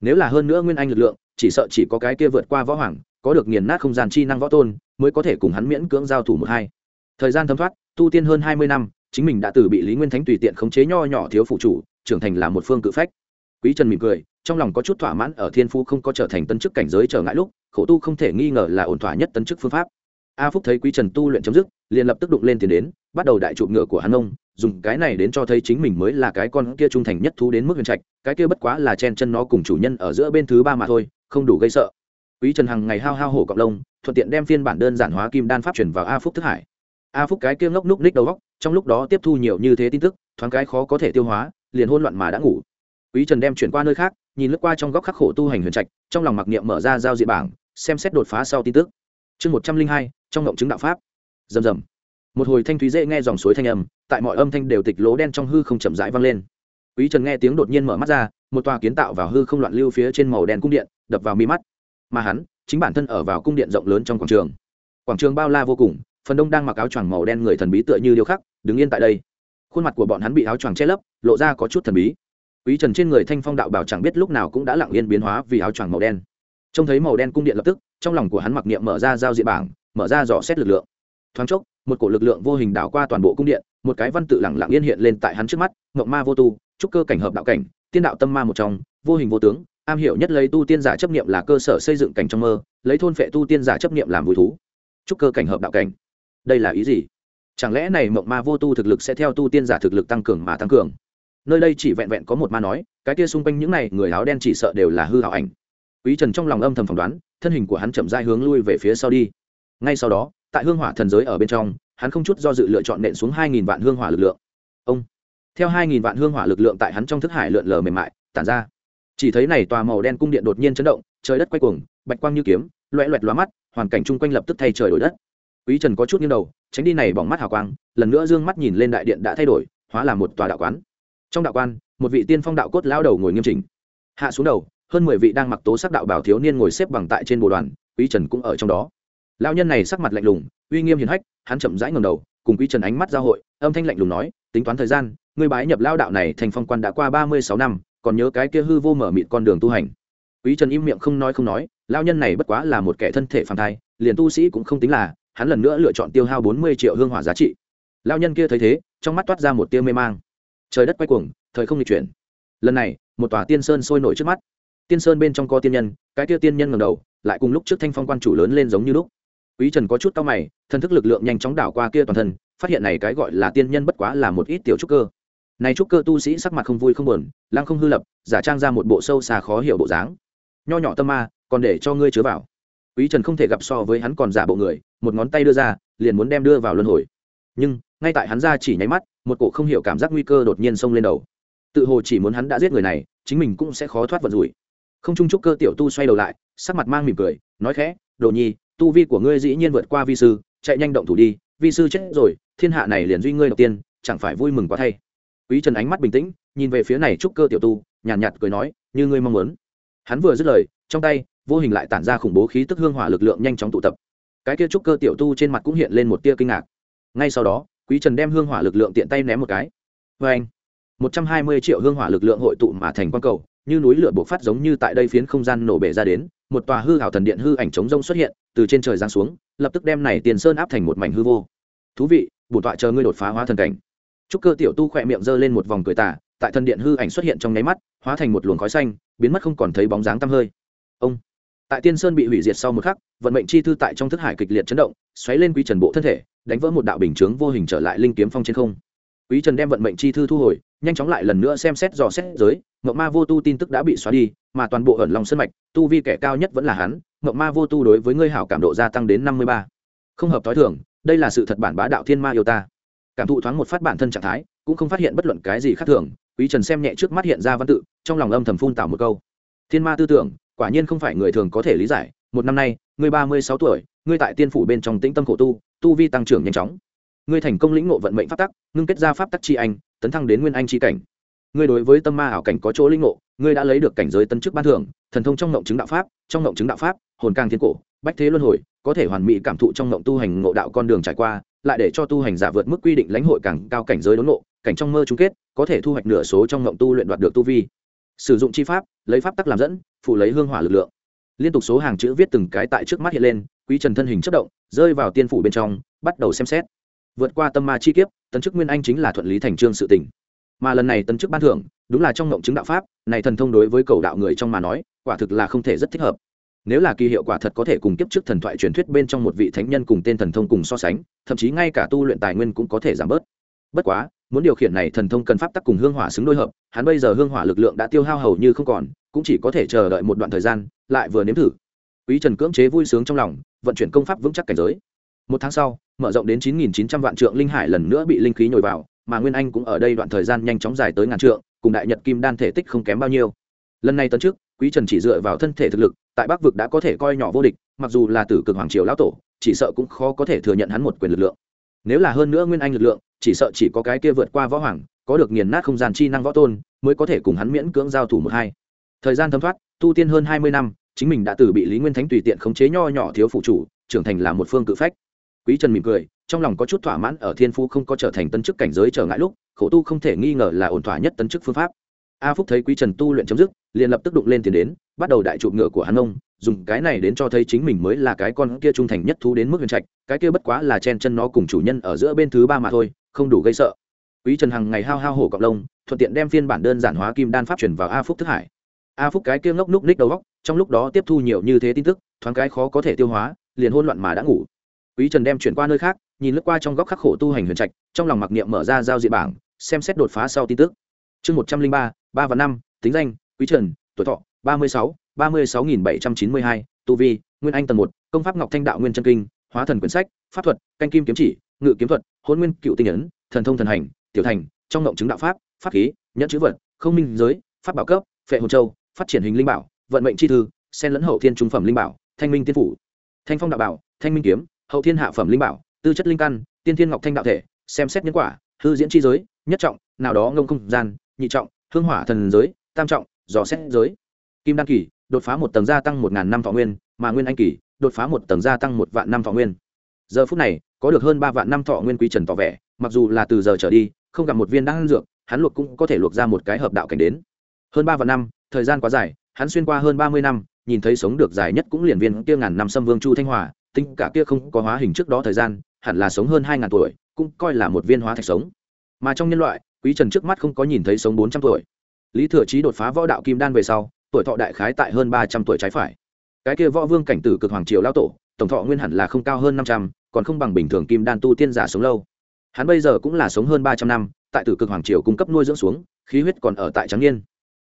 Nếu là hơn nữa nguyên anh lực lượng, chỉ sợ chỉ có cái kia vượt qua võ hoàng, có được nghiền nát không gian chi năng võ tôn, mới có thể cùng hắn miễn cưỡng giao thủ một hai thời gian thấm thoát, tu tiên hơn hai mươi năm, chính mình đã từ bị lý nguyên thánh tùy tiện khống chế nho nhỏ thiếu phụ chủ, trưởng thành là một phương cự phách. Quý trần mỉm cười, trong lòng có chút thỏa mãn ở thiên phu không có trở thành tân chức cảnh giới trở ngại lúc, khổ tu không thể nghi ngờ là ổn thỏa nhất tân chức phương pháp. A phúc thấy quý trần tu luyện chấm dứt, liền lập tức đụng lên tiền đến, bắt đầu đại chụp ngựa của hắn ông, dùng cái này đến cho thấy chính mình mới là cái con kia trung thành nhất thú đến mức huyền trạch, cái kia bất quá là chen chân nó cùng chủ nhân ở giữa bên thứ ba mà thôi, không đủ gây sợ. Quý trần hằng ngày hao hao hổ cọc lông, thuận tiện đem phiên bản đơn giản hóa kim đan pháp chuyển vào a phúc thức hải a phúc cái kia ngốc núc ních đầu góc, trong lúc đó tiếp thu nhiều như thế tin tức, thoáng cái khó có thể tiêu hóa, liền hôn loạn mà đã ngủ. Quý trần đem chuyển qua nơi khác, nhìn lướt qua trong góc khắc khổ tu hành huyền trạch, trong lòng mặc niệm mở ra giao diện bảng, xem xét đột phá sau tin tức. Chương một trăm linh hai, trong ngộng chứng đạo pháp. Rầm rầm. Một hồi thanh thúy dễ nghe dòng suối thanh âm, tại mọi âm thanh đều tịch lỗ đen trong hư không chậm rãi vang lên. Quý trần nghe tiếng đột nhiên mở mắt ra, một tòa kiến tạo vào hư không loạn lưu phía trên màu đen cung điện, đập vào mi mắt. Mà hắn, chính bản thân ở vào cung điện rộng lớn trong quảng trường. Quảng trường bao la vô cùng phần đông đang mặc áo choàng màu đen người thần bí tựa như điêu khắc, đứng yên tại đây. Khuôn mặt của bọn hắn bị áo choàng che lấp, lộ ra có chút thần bí. Quý trần trên người thanh phong đạo bảo chẳng biết lúc nào cũng đã lặng yên biến hóa vì áo choàng màu đen. Trông thấy màu đen cung điện lập tức, trong lòng của hắn mặc niệm mở ra giao diện bảng, mở ra dò xét lực lượng. Thoáng chốc, một cổ lực lượng vô hình đảo qua toàn bộ cung điện, một cái văn tự lẳng lặng yên hiện lên tại hắn trước mắt ngộng ma vô tu, trúc cơ cảnh hợp đạo cảnh, tiên đạo tâm ma một trong, vô hình vô tướng, am hiểu nhất lấy tu tiên giả chấp niệm là cơ sở xây dựng cảnh trong mơ, lấy thôn phệ tu tiên giả chấp niệm làm vui thú. Trúc cơ cảnh hợp đạo cảnh đây là ý gì? Chẳng lẽ này mộng ma vô tu thực lực sẽ theo tu tiên giả thực lực tăng cường mà tăng cường? Nơi đây chỉ vẹn vẹn có một ma nói, cái kia xung quanh những này người áo đen chỉ sợ đều là hư hảo ảnh. Quý trần trong lòng âm thầm phỏng đoán, thân hình của hắn chậm rãi hướng lui về phía sau đi. Ngay sau đó, tại hương hỏa thần giới ở bên trong, hắn không chút do dự lựa chọn nện xuống hai nghìn vạn hương hỏa lực lượng. Ông! Theo hai nghìn vạn hương hỏa lực lượng tại hắn trong thức hải lượn lờ mềm mại, tản ra. Chỉ thấy này tòa màu đen cung điện đột nhiên chấn động, trời đất quay cuồng, bạch quang như kiếm loẹ loẹt lóa mắt, hoàn cảnh chung quanh lập tức thay trời đổi đất quý trần có chút nghiêng đầu, tránh đi này bỏng mắt hào quang, lần nữa dương mắt nhìn lên đại điện đã thay đổi, hóa là một tòa đạo quán. Trong đạo quan một vị tiên phong đạo cốt lão đầu ngồi nghiêm chỉnh. Hạ xuống đầu, hơn mười vị đang mặc tố sắc đạo bảo thiếu niên ngồi xếp bằng tại trên bồ đoàn, quý trần cũng ở trong đó. Lão nhân này sắc mặt lạnh lùng, uy nghiêm hiền hách, hắn chậm rãi ngẩng đầu, cùng quý trần ánh mắt giao hội, âm thanh lạnh lùng nói, tính toán thời gian, ngươi bái nhập lao đạo này thành phong quan đã qua ba mươi sáu năm, còn nhớ cái kia hư vô mở mịt con đường tu hành. Quý trần im miệng không nói không nói lao nhân này bất quá là một kẻ thân thể phàm thai, liền tu sĩ cũng không tính là hắn lần nữa lựa chọn tiêu hao bốn mươi triệu hương hỏa giá trị. Lao nhân kia thấy thế, trong mắt toát ra một tia mê mang. Trời đất quay cuồng, thời không di chuyển. Lần này, một tòa tiên sơn sôi nổi trước mắt. Tiên sơn bên trong có tiên nhân, cái kia tiên nhân ngầm đầu, lại cùng lúc trước thanh phong quan chủ lớn lên giống như lúc. Quý trần có chút cao mày, thân thức lực lượng nhanh chóng đảo qua kia toàn thân, phát hiện này cái gọi là tiên nhân bất quá là một ít tiểu trúc cơ. Này trúc cơ tu sĩ sắc mặt không vui không buồn, lăng không hư lập, giả trang ra một bộ sâu xa khó hiểu bộ dáng. Nho nhỏ tâm ma, còn để cho ngươi chứa vào. Quý trần không thể gặp so với hắn còn giả bộ người một ngón tay đưa ra liền muốn đem đưa vào luân hồi. Nhưng ngay tại hắn ra chỉ nháy mắt một cổ không hiểu cảm giác nguy cơ đột nhiên xông lên đầu. Tự hồ chỉ muốn hắn đã giết người này chính mình cũng sẽ khó thoát vận rủi. Không trung trúc cơ tiểu tu xoay đầu lại sắc mặt mang mỉm cười nói khẽ đồ nhi tu vi của ngươi dĩ nhiên vượt qua vi sư chạy nhanh động thủ đi vi sư chết rồi thiên hạ này liền duy ngươi đầu tiên chẳng phải vui mừng quá thay. Quý trần ánh mắt bình tĩnh nhìn về phía này trúc cơ tiểu tu nhàn nhạt, nhạt cười nói như ngươi mong muốn. Hắn vừa dứt lời trong tay vô hình lại tản ra khủng bố khí tức hương hỏa lực lượng nhanh chóng tụ tập cái kia trúc cơ tiểu tu trên mặt cũng hiện lên một tia kinh ngạc. Ngay sau đó, quý trần đem hương hỏa lực lượng tiện tay ném một cái. Vê anh, một trăm hai mươi triệu hương hỏa lực lượng hội tụ mà thành quang cầu, như núi lửa buộc phát giống như tại đây phiến không gian nổ bể ra đến, một tòa hư hảo thần điện hư ảnh chống rông xuất hiện, từ trên trời giáng xuống, lập tức đem này tiền sơn áp thành một mảnh hư vô. Thú vị, bổn tọa chờ ngươi đột phá hóa thần cảnh. Trúc cơ tiểu tu khỏe miệng giơ lên một vòng cười tà, tại thần điện hư ảnh xuất hiện trong nháy mắt, hóa thành một luồng khói xanh, biến mất không còn thấy bóng dáng tăm hơi. Ông tại tiên sơn bị hủy diệt sau một khắc, vận mệnh chi thư tại trong thức hải kịch liệt chấn động, xoáy lên quý trần bộ thân thể, đánh vỡ một đạo bình chướng vô hình trở lại linh kiếm phong trên không. Quý trần đem vận mệnh chi thư thu hồi, nhanh chóng lại lần nữa xem xét dò xét giới mộng ma vô tu tin tức đã bị xóa đi, mà toàn bộ ẩn lòng sân mạch, tu vi kẻ cao nhất vẫn là hắn mộng ma vô tu đối với ngươi hảo cảm độ gia tăng đến năm mươi ba. Không hợp thói thường, đây là sự thật bản bá đạo thiên ma yêu ta. Cảm thụ thoáng một phát bản thân trạng thái, cũng không phát hiện bất luận cái gì khác thường, quý trần xem nhẹ trước mắt hiện ra văn tự, trong lòng âm thầm phun tạo một câu. Thiên ma tư tưởng quả nhiên không phải người thường có thể lý giải, một năm nay, ngươi ba mươi sáu tuổi, ngươi tại tiên phủ bên trong tĩnh tâm khổ tu tu vi tăng trưởng nhanh chóng. Ngươi thành công lĩnh ngộ vận mệnh pháp tắc, ngưng kết ra pháp tắc chi anh, tấn thăng đến nguyên anh chi cảnh. Ngươi đối với tâm ma ảo cảnh có chỗ lĩnh ngộ, ngươi đã lấy được cảnh giới tân chức ban thưởng, thần thông trong ngộng chứng đạo pháp, trong ngộng chứng đạo pháp, hồn càng thiên cổ, bách thế luân hồi, có thể hoàn mỹ cảm thụ trong ngộng tu hành ngộ đạo con đường trải qua, lại để cho tu hành giả vượt mức quy định lãnh hội càng cao cảnh giới đốn ngộ, cảnh trong mơ chung kết, có thể thu hoạch nửa số trong ngộng tu luyện đoạt được tu vi sử dụng chi pháp, lấy pháp tắc làm dẫn phụ lấy hương hỏa lực lượng. Liên tục số hàng chữ viết từng cái tại trước mắt hiện lên, quý trần thân hình chất động, rơi vào tiên phủ bên trong, bắt đầu xem xét. Vượt qua tâm ma chi kiếp, tấn chức nguyên anh chính là thuận lý thành trương sự tỉnh mà lần này tấn chức ban thưởng, đúng là trong ngộng chứng đạo pháp, này thần thông đối với cầu đạo người trong mà nói, quả thực là không thể rất thích hợp. Nếu là kỳ hiệu quả thật có thể cùng kiếp trước thần thoại truyền thuyết bên trong một vị thánh nhân cùng tên thần thông cùng so sánh, thậm chí ngay cả tu luyện tài nguyên cũng có thể giảm bớt. Bất quá muốn điều khiển này thần thông cần pháp tắc cùng hương hỏa xứng đôi hợp, hắn bây giờ hương hỏa lực lượng đã tiêu hao hầu như không còn, cũng chỉ có thể chờ đợi một đoạn thời gian, lại vừa nếm thử. Quý trần cưỡng chế vui sướng trong lòng, vận chuyển công pháp vững chắc cảnh giới. Một tháng sau, mở rộng đến chín nghìn chín trăm vạn trượng linh hải lần nữa bị linh khí nhồi vào, mà nguyên anh cũng ở đây đoạn thời gian nhanh chóng dài tới ngàn trượng, cùng đại nhật kim đan thể tích không kém bao nhiêu. Lần này tấn trước quý trần chỉ dựa vào thân thể thực lực, tại bắc vực đã có thể coi nhỏ vô địch, mặc dù là tử cực hoàng triều lão tổ, chỉ sợ cũng khó có thể thừa nhận hắn một quyền lực lượng. Nếu là hơn nữa nguyên anh lực lượng chỉ sợ chỉ có cái kia vượt qua võ hoàng, có được nghiền nát không gian chi năng võ tôn, mới có thể cùng hắn miễn cưỡng giao thủ một hai. Thời gian thấm thoát, tu tiên hơn hai mươi năm, chính mình đã từ bị lý nguyên thánh tùy tiện khống chế nho nhỏ thiếu phụ chủ, trưởng thành là một phương cự phách. Quý trần mỉm cười, trong lòng có chút thỏa mãn ở thiên phu không có trở thành tân chức cảnh giới trở ngại lúc, khổ tu không thể nghi ngờ là ổn thỏa nhất tân chức phương pháp. A phúc thấy quý trần tu luyện chấm dứt, liền lập tức đụng lên tiền đến, bắt đầu đại chụp ngựa của hắn ông, dùng cái này đến cho thấy chính mình mới là cái con kia trung thành nhất thú đến mức huyền trạch, cái kia bất quá là chen chân nó cùng chủ nhân ở giữa bên thứ ba mà thôi không đủ gây sợ. Quý trần hằng ngày hao hao hổ cọc lông, thuận tiện đem phiên bản đơn giản hóa kim đan pháp chuyển vào a phúc thức hải. A phúc cái kia ngốc núc ních đầu góc trong lúc đó tiếp thu nhiều như thế tin tức, thoáng cái khó có thể tiêu hóa, liền hôn loạn mà đã ngủ. Quý trần đem chuyển qua nơi khác, nhìn lướt qua trong góc khắc khổ tu hành huyền trạch, trong lòng mặc niệm mở ra giao diện bảng, xem xét đột phá sau tin tức. Chương một trăm linh ba ba và năm, tính danh, quý trần, tuổi thọ, ba mươi sáu, ba mươi sáu nghìn bảy trăm chín mươi hai, tu vi, nguyên anh tầng một, công pháp ngọc thanh đạo nguyên chân kinh, hóa thần quyển sách, pháp thuật, canh kim kiếm chỉ, ngự kiếm thuật hôn nguyên cựu tinh ấn, thần thông thần hành, tiểu thành, trong ngộng chứng đạo pháp pháp khí, nhẫn chữ vật, không minh giới, pháp bảo cấp, phệ hồn châu, phát triển hình linh bảo, vận mệnh chi thư xen lẫn hậu thiên trung phẩm linh bảo, thanh minh tiên phủ. Thanh phong đạo bảo, thanh minh kiếm, hậu thiên hạ phẩm linh bảo, tư chất linh căn, tiên thiên ngọc thanh đạo thể, xem xét nhân quả, hư diễn chi giới, nhất trọng, nào đó ngông không gian, nhị trọng, hương hỏa thần giới, tam trọng, dò xét giới. Kim đan kỳ, đột phá một tầng gia tăng một ngàn năm thọ nguyên, mà nguyên anh kỳ, đột phá một tầng gia tăng một vạn năm thọ nguyên giờ phút này, có được hơn ba vạn năm thọ nguyên quý trần tỏ vẻ, mặc dù là từ giờ trở đi, không gặp một viên đan dược, hắn luộc cũng có thể luộc ra một cái hợp đạo cảnh đến. Hơn ba vạn năm, thời gian quá dài, hắn xuyên qua hơn ba mươi năm, nhìn thấy sống được dài nhất cũng liền viên kia ngàn năm xâm vương chu thanh hòa, tính cả kia không có hóa hình trước đó thời gian, hẳn là sống hơn hai ngàn tuổi, cũng coi là một viên hóa thạch sống. Mà trong nhân loại, quý trần trước mắt không có nhìn thấy sống bốn trăm tuổi. Lý thừa trí đột phá võ đạo kim đan về sau, tuổi thọ đại khái tại hơn ba trăm tuổi trái phải. Cái kia võ vương cảnh tử cực hoàng triều lao tổ tổng thọ nguyên hẳn là không cao hơn năm trăm, còn không bằng bình thường kim đan tu tiên giả sống lâu. Hắn bây giờ cũng là sống hơn ba trăm năm, tại tử cực hoàng triều cung cấp nuôi dưỡng xuống, khí huyết còn ở tại trắng niên.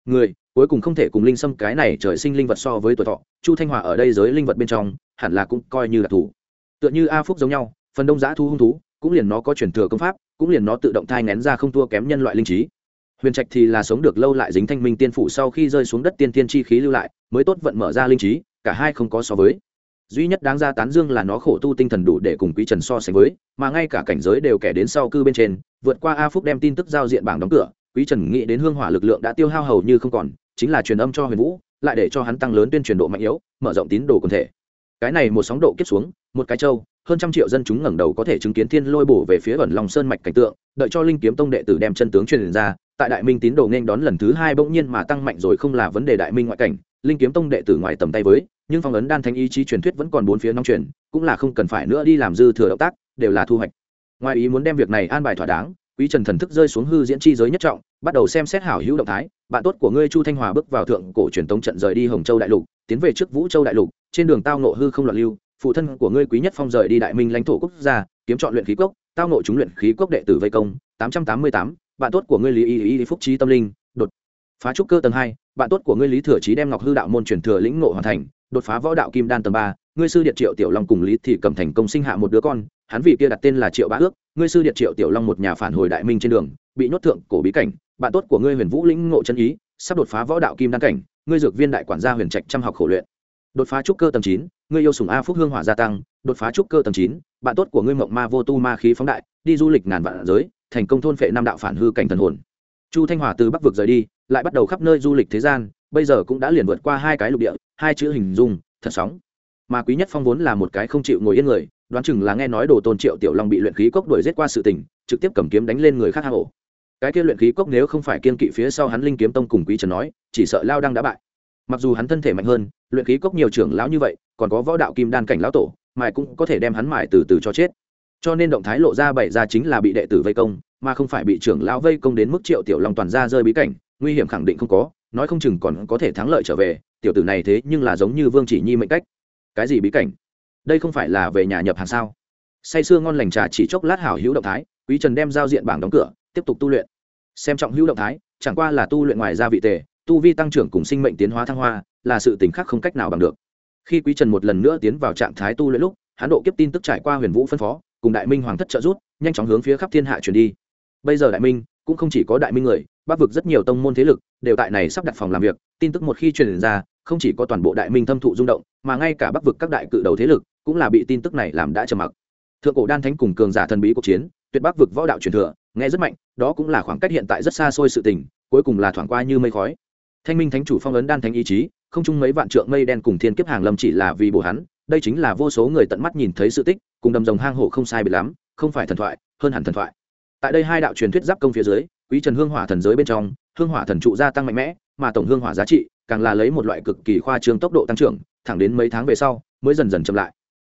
Người, cuối cùng không thể cùng linh sâm cái này trời sinh linh vật so với tuổi thọ, chu thanh hòa ở đây giới linh vật bên trong, hẳn là cũng coi như là thủ. Tựa như a phúc giống nhau, phần đông giã thu hung thú, cũng liền nó có truyền thừa công pháp, cũng liền nó tự động thai ngén ra không thua kém nhân loại linh trí. Huyền trạch thì là sống được lâu lại dính thanh minh tiên phủ sau khi rơi xuống đất tiên tiên chi khí lưu lại, mới tốt vận mở ra linh trí, cả hai không có so với duy nhất đáng ra tán dương là nó khổ tu tinh thần đủ để cùng quý trần so sánh với, mà ngay cả cảnh giới đều kẻ đến sau cư bên trên, vượt qua a phúc đem tin tức giao diện bảng đóng cửa, quý trần nghĩ đến hương hỏa lực lượng đã tiêu hao hầu như không còn, chính là truyền âm cho huyền vũ, lại để cho hắn tăng lớn tuyên truyền độ mạnh yếu, mở rộng tín đồ quần thể. Cái này một sóng độ kiếp xuống, một cái châu, hơn trăm triệu dân chúng ngẩng đầu có thể chứng kiến thiên lôi bổ về phía ẩn lòng sơn mạch cảnh tượng, đợi cho linh kiếm tông đệ tử đem chân tướng truyền ra, tại đại minh tín đồ nên đón lần thứ hai bỗng nhiên mà tăng mạnh rồi không là vấn đề đại minh ngoại cảnh, linh kiếm tông đệ tử ngoài tầm tay với nhưng phong ấn đan thánh ý chí truyền thuyết vẫn còn bốn phía nóng truyền, cũng là không cần phải nữa đi làm dư thừa động tác, đều là thu hoạch. Ngoài ý muốn đem việc này an bài thỏa đáng, quý trần thần thức rơi xuống hư diễn chi giới nhất trọng, bắt đầu xem xét hảo hữu động thái, bạn tốt của ngươi chu thanh hòa bước vào thượng cổ truyền tống trận rời đi hồng châu đại lục, tiến về trước vũ châu đại lục, trên đường tao nộ hư không loạn lưu, phụ thân của ngươi quý nhất phong rời đi đại minh lãnh thổ quốc gia, kiếm chọn luyện khí cốc, tao nộ chúng luyện khí cốc đệ tử vây công, tám trăm tám mươi tám, bạn tốt của ngươi lý y y phúc trí tâm linh, đột phá trúc cơ tầng hai, bạn tốt của ngươi lý thừa trí đem ngọc hư đạo môn truyền thừa lĩnh ngộ hoàn thành đột phá võ đạo kim đan tầng ba, ngươi sư điện triệu tiểu long cùng lý thì cầm thành công sinh hạ một đứa con, hắn vì kia đặt tên là triệu bá ước, ngươi sư điện triệu tiểu long một nhà phản hồi đại minh trên đường, bị nhốt thượng cổ bí cảnh, bạn tốt của ngươi huyền vũ lĩnh ngộ chân ý, sắp đột phá võ đạo kim đan cảnh, ngươi dược viên đại quản gia huyền trạch chăm học khổ luyện. Đột phá trúc cơ tầng chín, ngươi yêu sùng a phúc hương hỏa gia tăng, đột phá trúc cơ tầng chín, bạn tốt của ngươi mộng ma vô tu ma khí phóng đại, đi du lịch ngàn vạn giới, thành công thôn phệ nam đạo phản hư cảnh thần hồn. Chu thanh hòa từ bắc vực rời đi, lại bắt đầu khắp nơi du lịch thế gian, bây giờ cũng đã liền vượt qua hai cái lục địa hai chữ hình dung, thật sóng. Mà quý nhất phong vốn là một cái không chịu ngồi yên người, đoán chừng là nghe nói đồ tôn triệu tiểu long bị luyện khí cốc đuổi giết qua sự tình, trực tiếp cầm kiếm đánh lên người khác hạ hổ cái kia luyện khí cốc nếu không phải kiên kỵ phía sau hắn linh kiếm tông cùng quý trần nói, chỉ sợ lao đang đã bại. Mặc dù hắn thân thể mạnh hơn, luyện khí cốc nhiều trưởng lão như vậy, còn có võ đạo kim đan cảnh lão tổ, mài cũng có thể đem hắn mài từ từ cho chết. Cho nên động thái lộ ra bày ra chính là bị đệ tử vây công, mà không phải bị trưởng lão vây công đến mức triệu tiểu long toàn ra rơi bí cảnh, nguy hiểm khẳng định không có nói không chừng còn có thể thắng lợi trở về, tiểu tử này thế nhưng là giống như vương chỉ nhi mệnh cách. Cái gì bí cảnh? Đây không phải là về nhà nhập hàng sao? Say sưa ngon lành trà chỉ chốc lát hảo hữu động thái, quý trần đem giao diện bảng đóng cửa, tiếp tục tu luyện. Xem trọng hữu động thái, chẳng qua là tu luyện ngoài gia vị tề, tu vi tăng trưởng cùng sinh mệnh tiến hóa thăng hoa, là sự tình khác không cách nào bằng được. Khi quý trần một lần nữa tiến vào trạng thái tu luyện lúc hán độ kiếp tin tức trải qua huyền vũ phân phó, cùng đại minh hoàng thất trợ rút nhanh chóng hướng phía khắp thiên hạ chuyển đi. Bây giờ đại minh cũng không chỉ có đại minh người, bắc vực rất nhiều tông môn thế lực đều tại này sắp đặt phòng làm việc, tin tức một khi truyền ra, không chỉ có toàn bộ đại minh thâm thụ rung động, mà ngay cả bắc vực các đại cự đầu thế lực cũng là bị tin tức này làm đã trầm mặc. Thượng cổ đan thánh cùng cường giả thần bí cuộc chiến, tuyệt bắc vực võ đạo truyền thừa, nghe rất mạnh, đó cũng là khoảng cách hiện tại rất xa xôi sự tình, cuối cùng là thoảng qua như mây khói. Thanh minh thánh chủ phong ấn đan thánh ý chí, không chung mấy vạn trượng mây đen cùng thiên kiếp hàng lâm chỉ là vì bổ hắn, đây chính là vô số người tận mắt nhìn thấy sự tích, cùng đầm rồng hang hổ không sai biệt lắm, không phải thần thoại, hơn hẳn thần thoại tại đây hai đạo truyền thuyết giáp công phía dưới, quý trần hương hỏa thần giới bên trong, hương hỏa thần trụ gia tăng mạnh mẽ, mà tổng hương hỏa giá trị càng là lấy một loại cực kỳ khoa trương tốc độ tăng trưởng, thẳng đến mấy tháng về sau, mới dần dần chậm lại.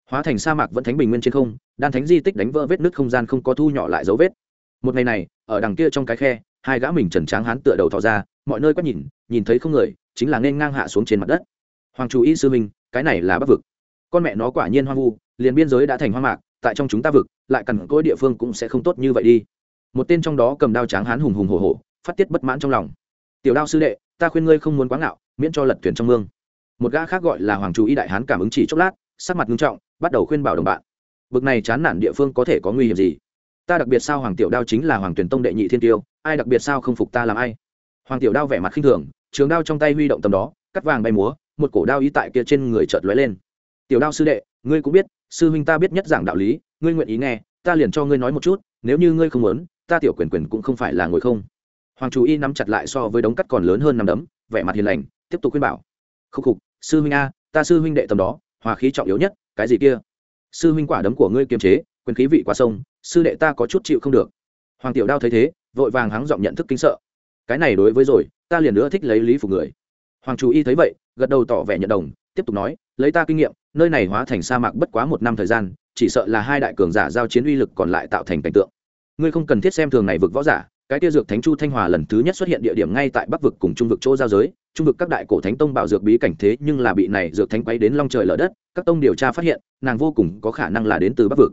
Hóa thành sa mạc vẫn thánh bình nguyên trên không, đan thánh di tích đánh vỡ vết nứt không gian không có thu nhỏ lại dấu vết. Một ngày này, ở đằng kia trong cái khe, hai gã mình trần tráng hán tựa đầu thò ra, mọi nơi quét nhìn nhìn thấy không người, chính là nên ngang hạ xuống trên mặt đất. Hoàng chủ y sư minh cái này là bắc vực. Con mẹ nó quả nhiên hoang vu, liền biên giới đã thành hoang mạc tại trong chúng ta vực, lại cần cỗi địa phương cũng sẽ không tốt như vậy đi. Một tên trong đó cầm đao tráng hán hùng hùng hổ hổ, phát tiết bất mãn trong lòng. Tiểu đao sư đệ, ta khuyên ngươi không muốn quá ngạo, miễn cho lật thuyền trong mương. Một gã khác gọi là hoàng chú y đại hán cảm ứng chỉ chốc lát, sắc mặt nghiêm trọng, bắt đầu khuyên bảo đồng bạn. Bực này chán nản địa phương có thể có nguy hiểm gì? Ta đặc biệt sao hoàng tiểu đao chính là hoàng tuyển tông đệ nhị thiên tiêu, ai đặc biệt sao không phục ta làm ai? Hoàng tiểu đao vẻ mặt khinh thường, trường đao trong tay huy động tầm đó, cắt vàng bay múa, một cổ đao ý tại kia trên người chợt lóe lên. Tiểu đao sư đệ, ngươi cũng biết sư huynh ta biết nhất giảng đạo lý, ngươi nguyện ý nghe, ta liền cho ngươi nói một chút, nếu như ngươi không muốn, ta tiểu quyền quyền cũng không phải là ngồi không. Hoàng chủ y nắm chặt lại so với đống cắt còn lớn hơn năm đấm, vẻ mặt hiền lành, tiếp tục khuyên bảo. Khúc khục, sư huynh a, ta sư huynh đệ tầm đó, hòa khí trọng yếu nhất, cái gì kia? Sư huynh quả đấm của ngươi kiềm chế, quyền khí vị qua sông, sư đệ ta có chút chịu không được. Hoàng tiểu đao thấy thế, vội vàng hắng giọng nhận thức kinh sợ. Cái này đối với rồi, ta liền nữa thích lấy lý phục người. Hoàng chủ y thấy vậy, gật đầu tỏ vẻ nhận đồng tiếp tục nói, lấy ta kinh nghiệm, nơi này hóa thành sa mạc bất quá một năm thời gian, chỉ sợ là hai đại cường giả giao chiến uy lực còn lại tạo thành cảnh tượng. Ngươi không cần thiết xem thường này vực võ giả, cái kia dược thánh chu thanh hòa lần thứ nhất xuất hiện địa điểm ngay tại bắc vực cùng trung vực chỗ giao giới, trung vực các đại cổ thánh tông bảo dược bí cảnh thế nhưng là bị này dược thánh quay đến long trời lở đất, các tông điều tra phát hiện, nàng vô cùng có khả năng là đến từ bắc vực.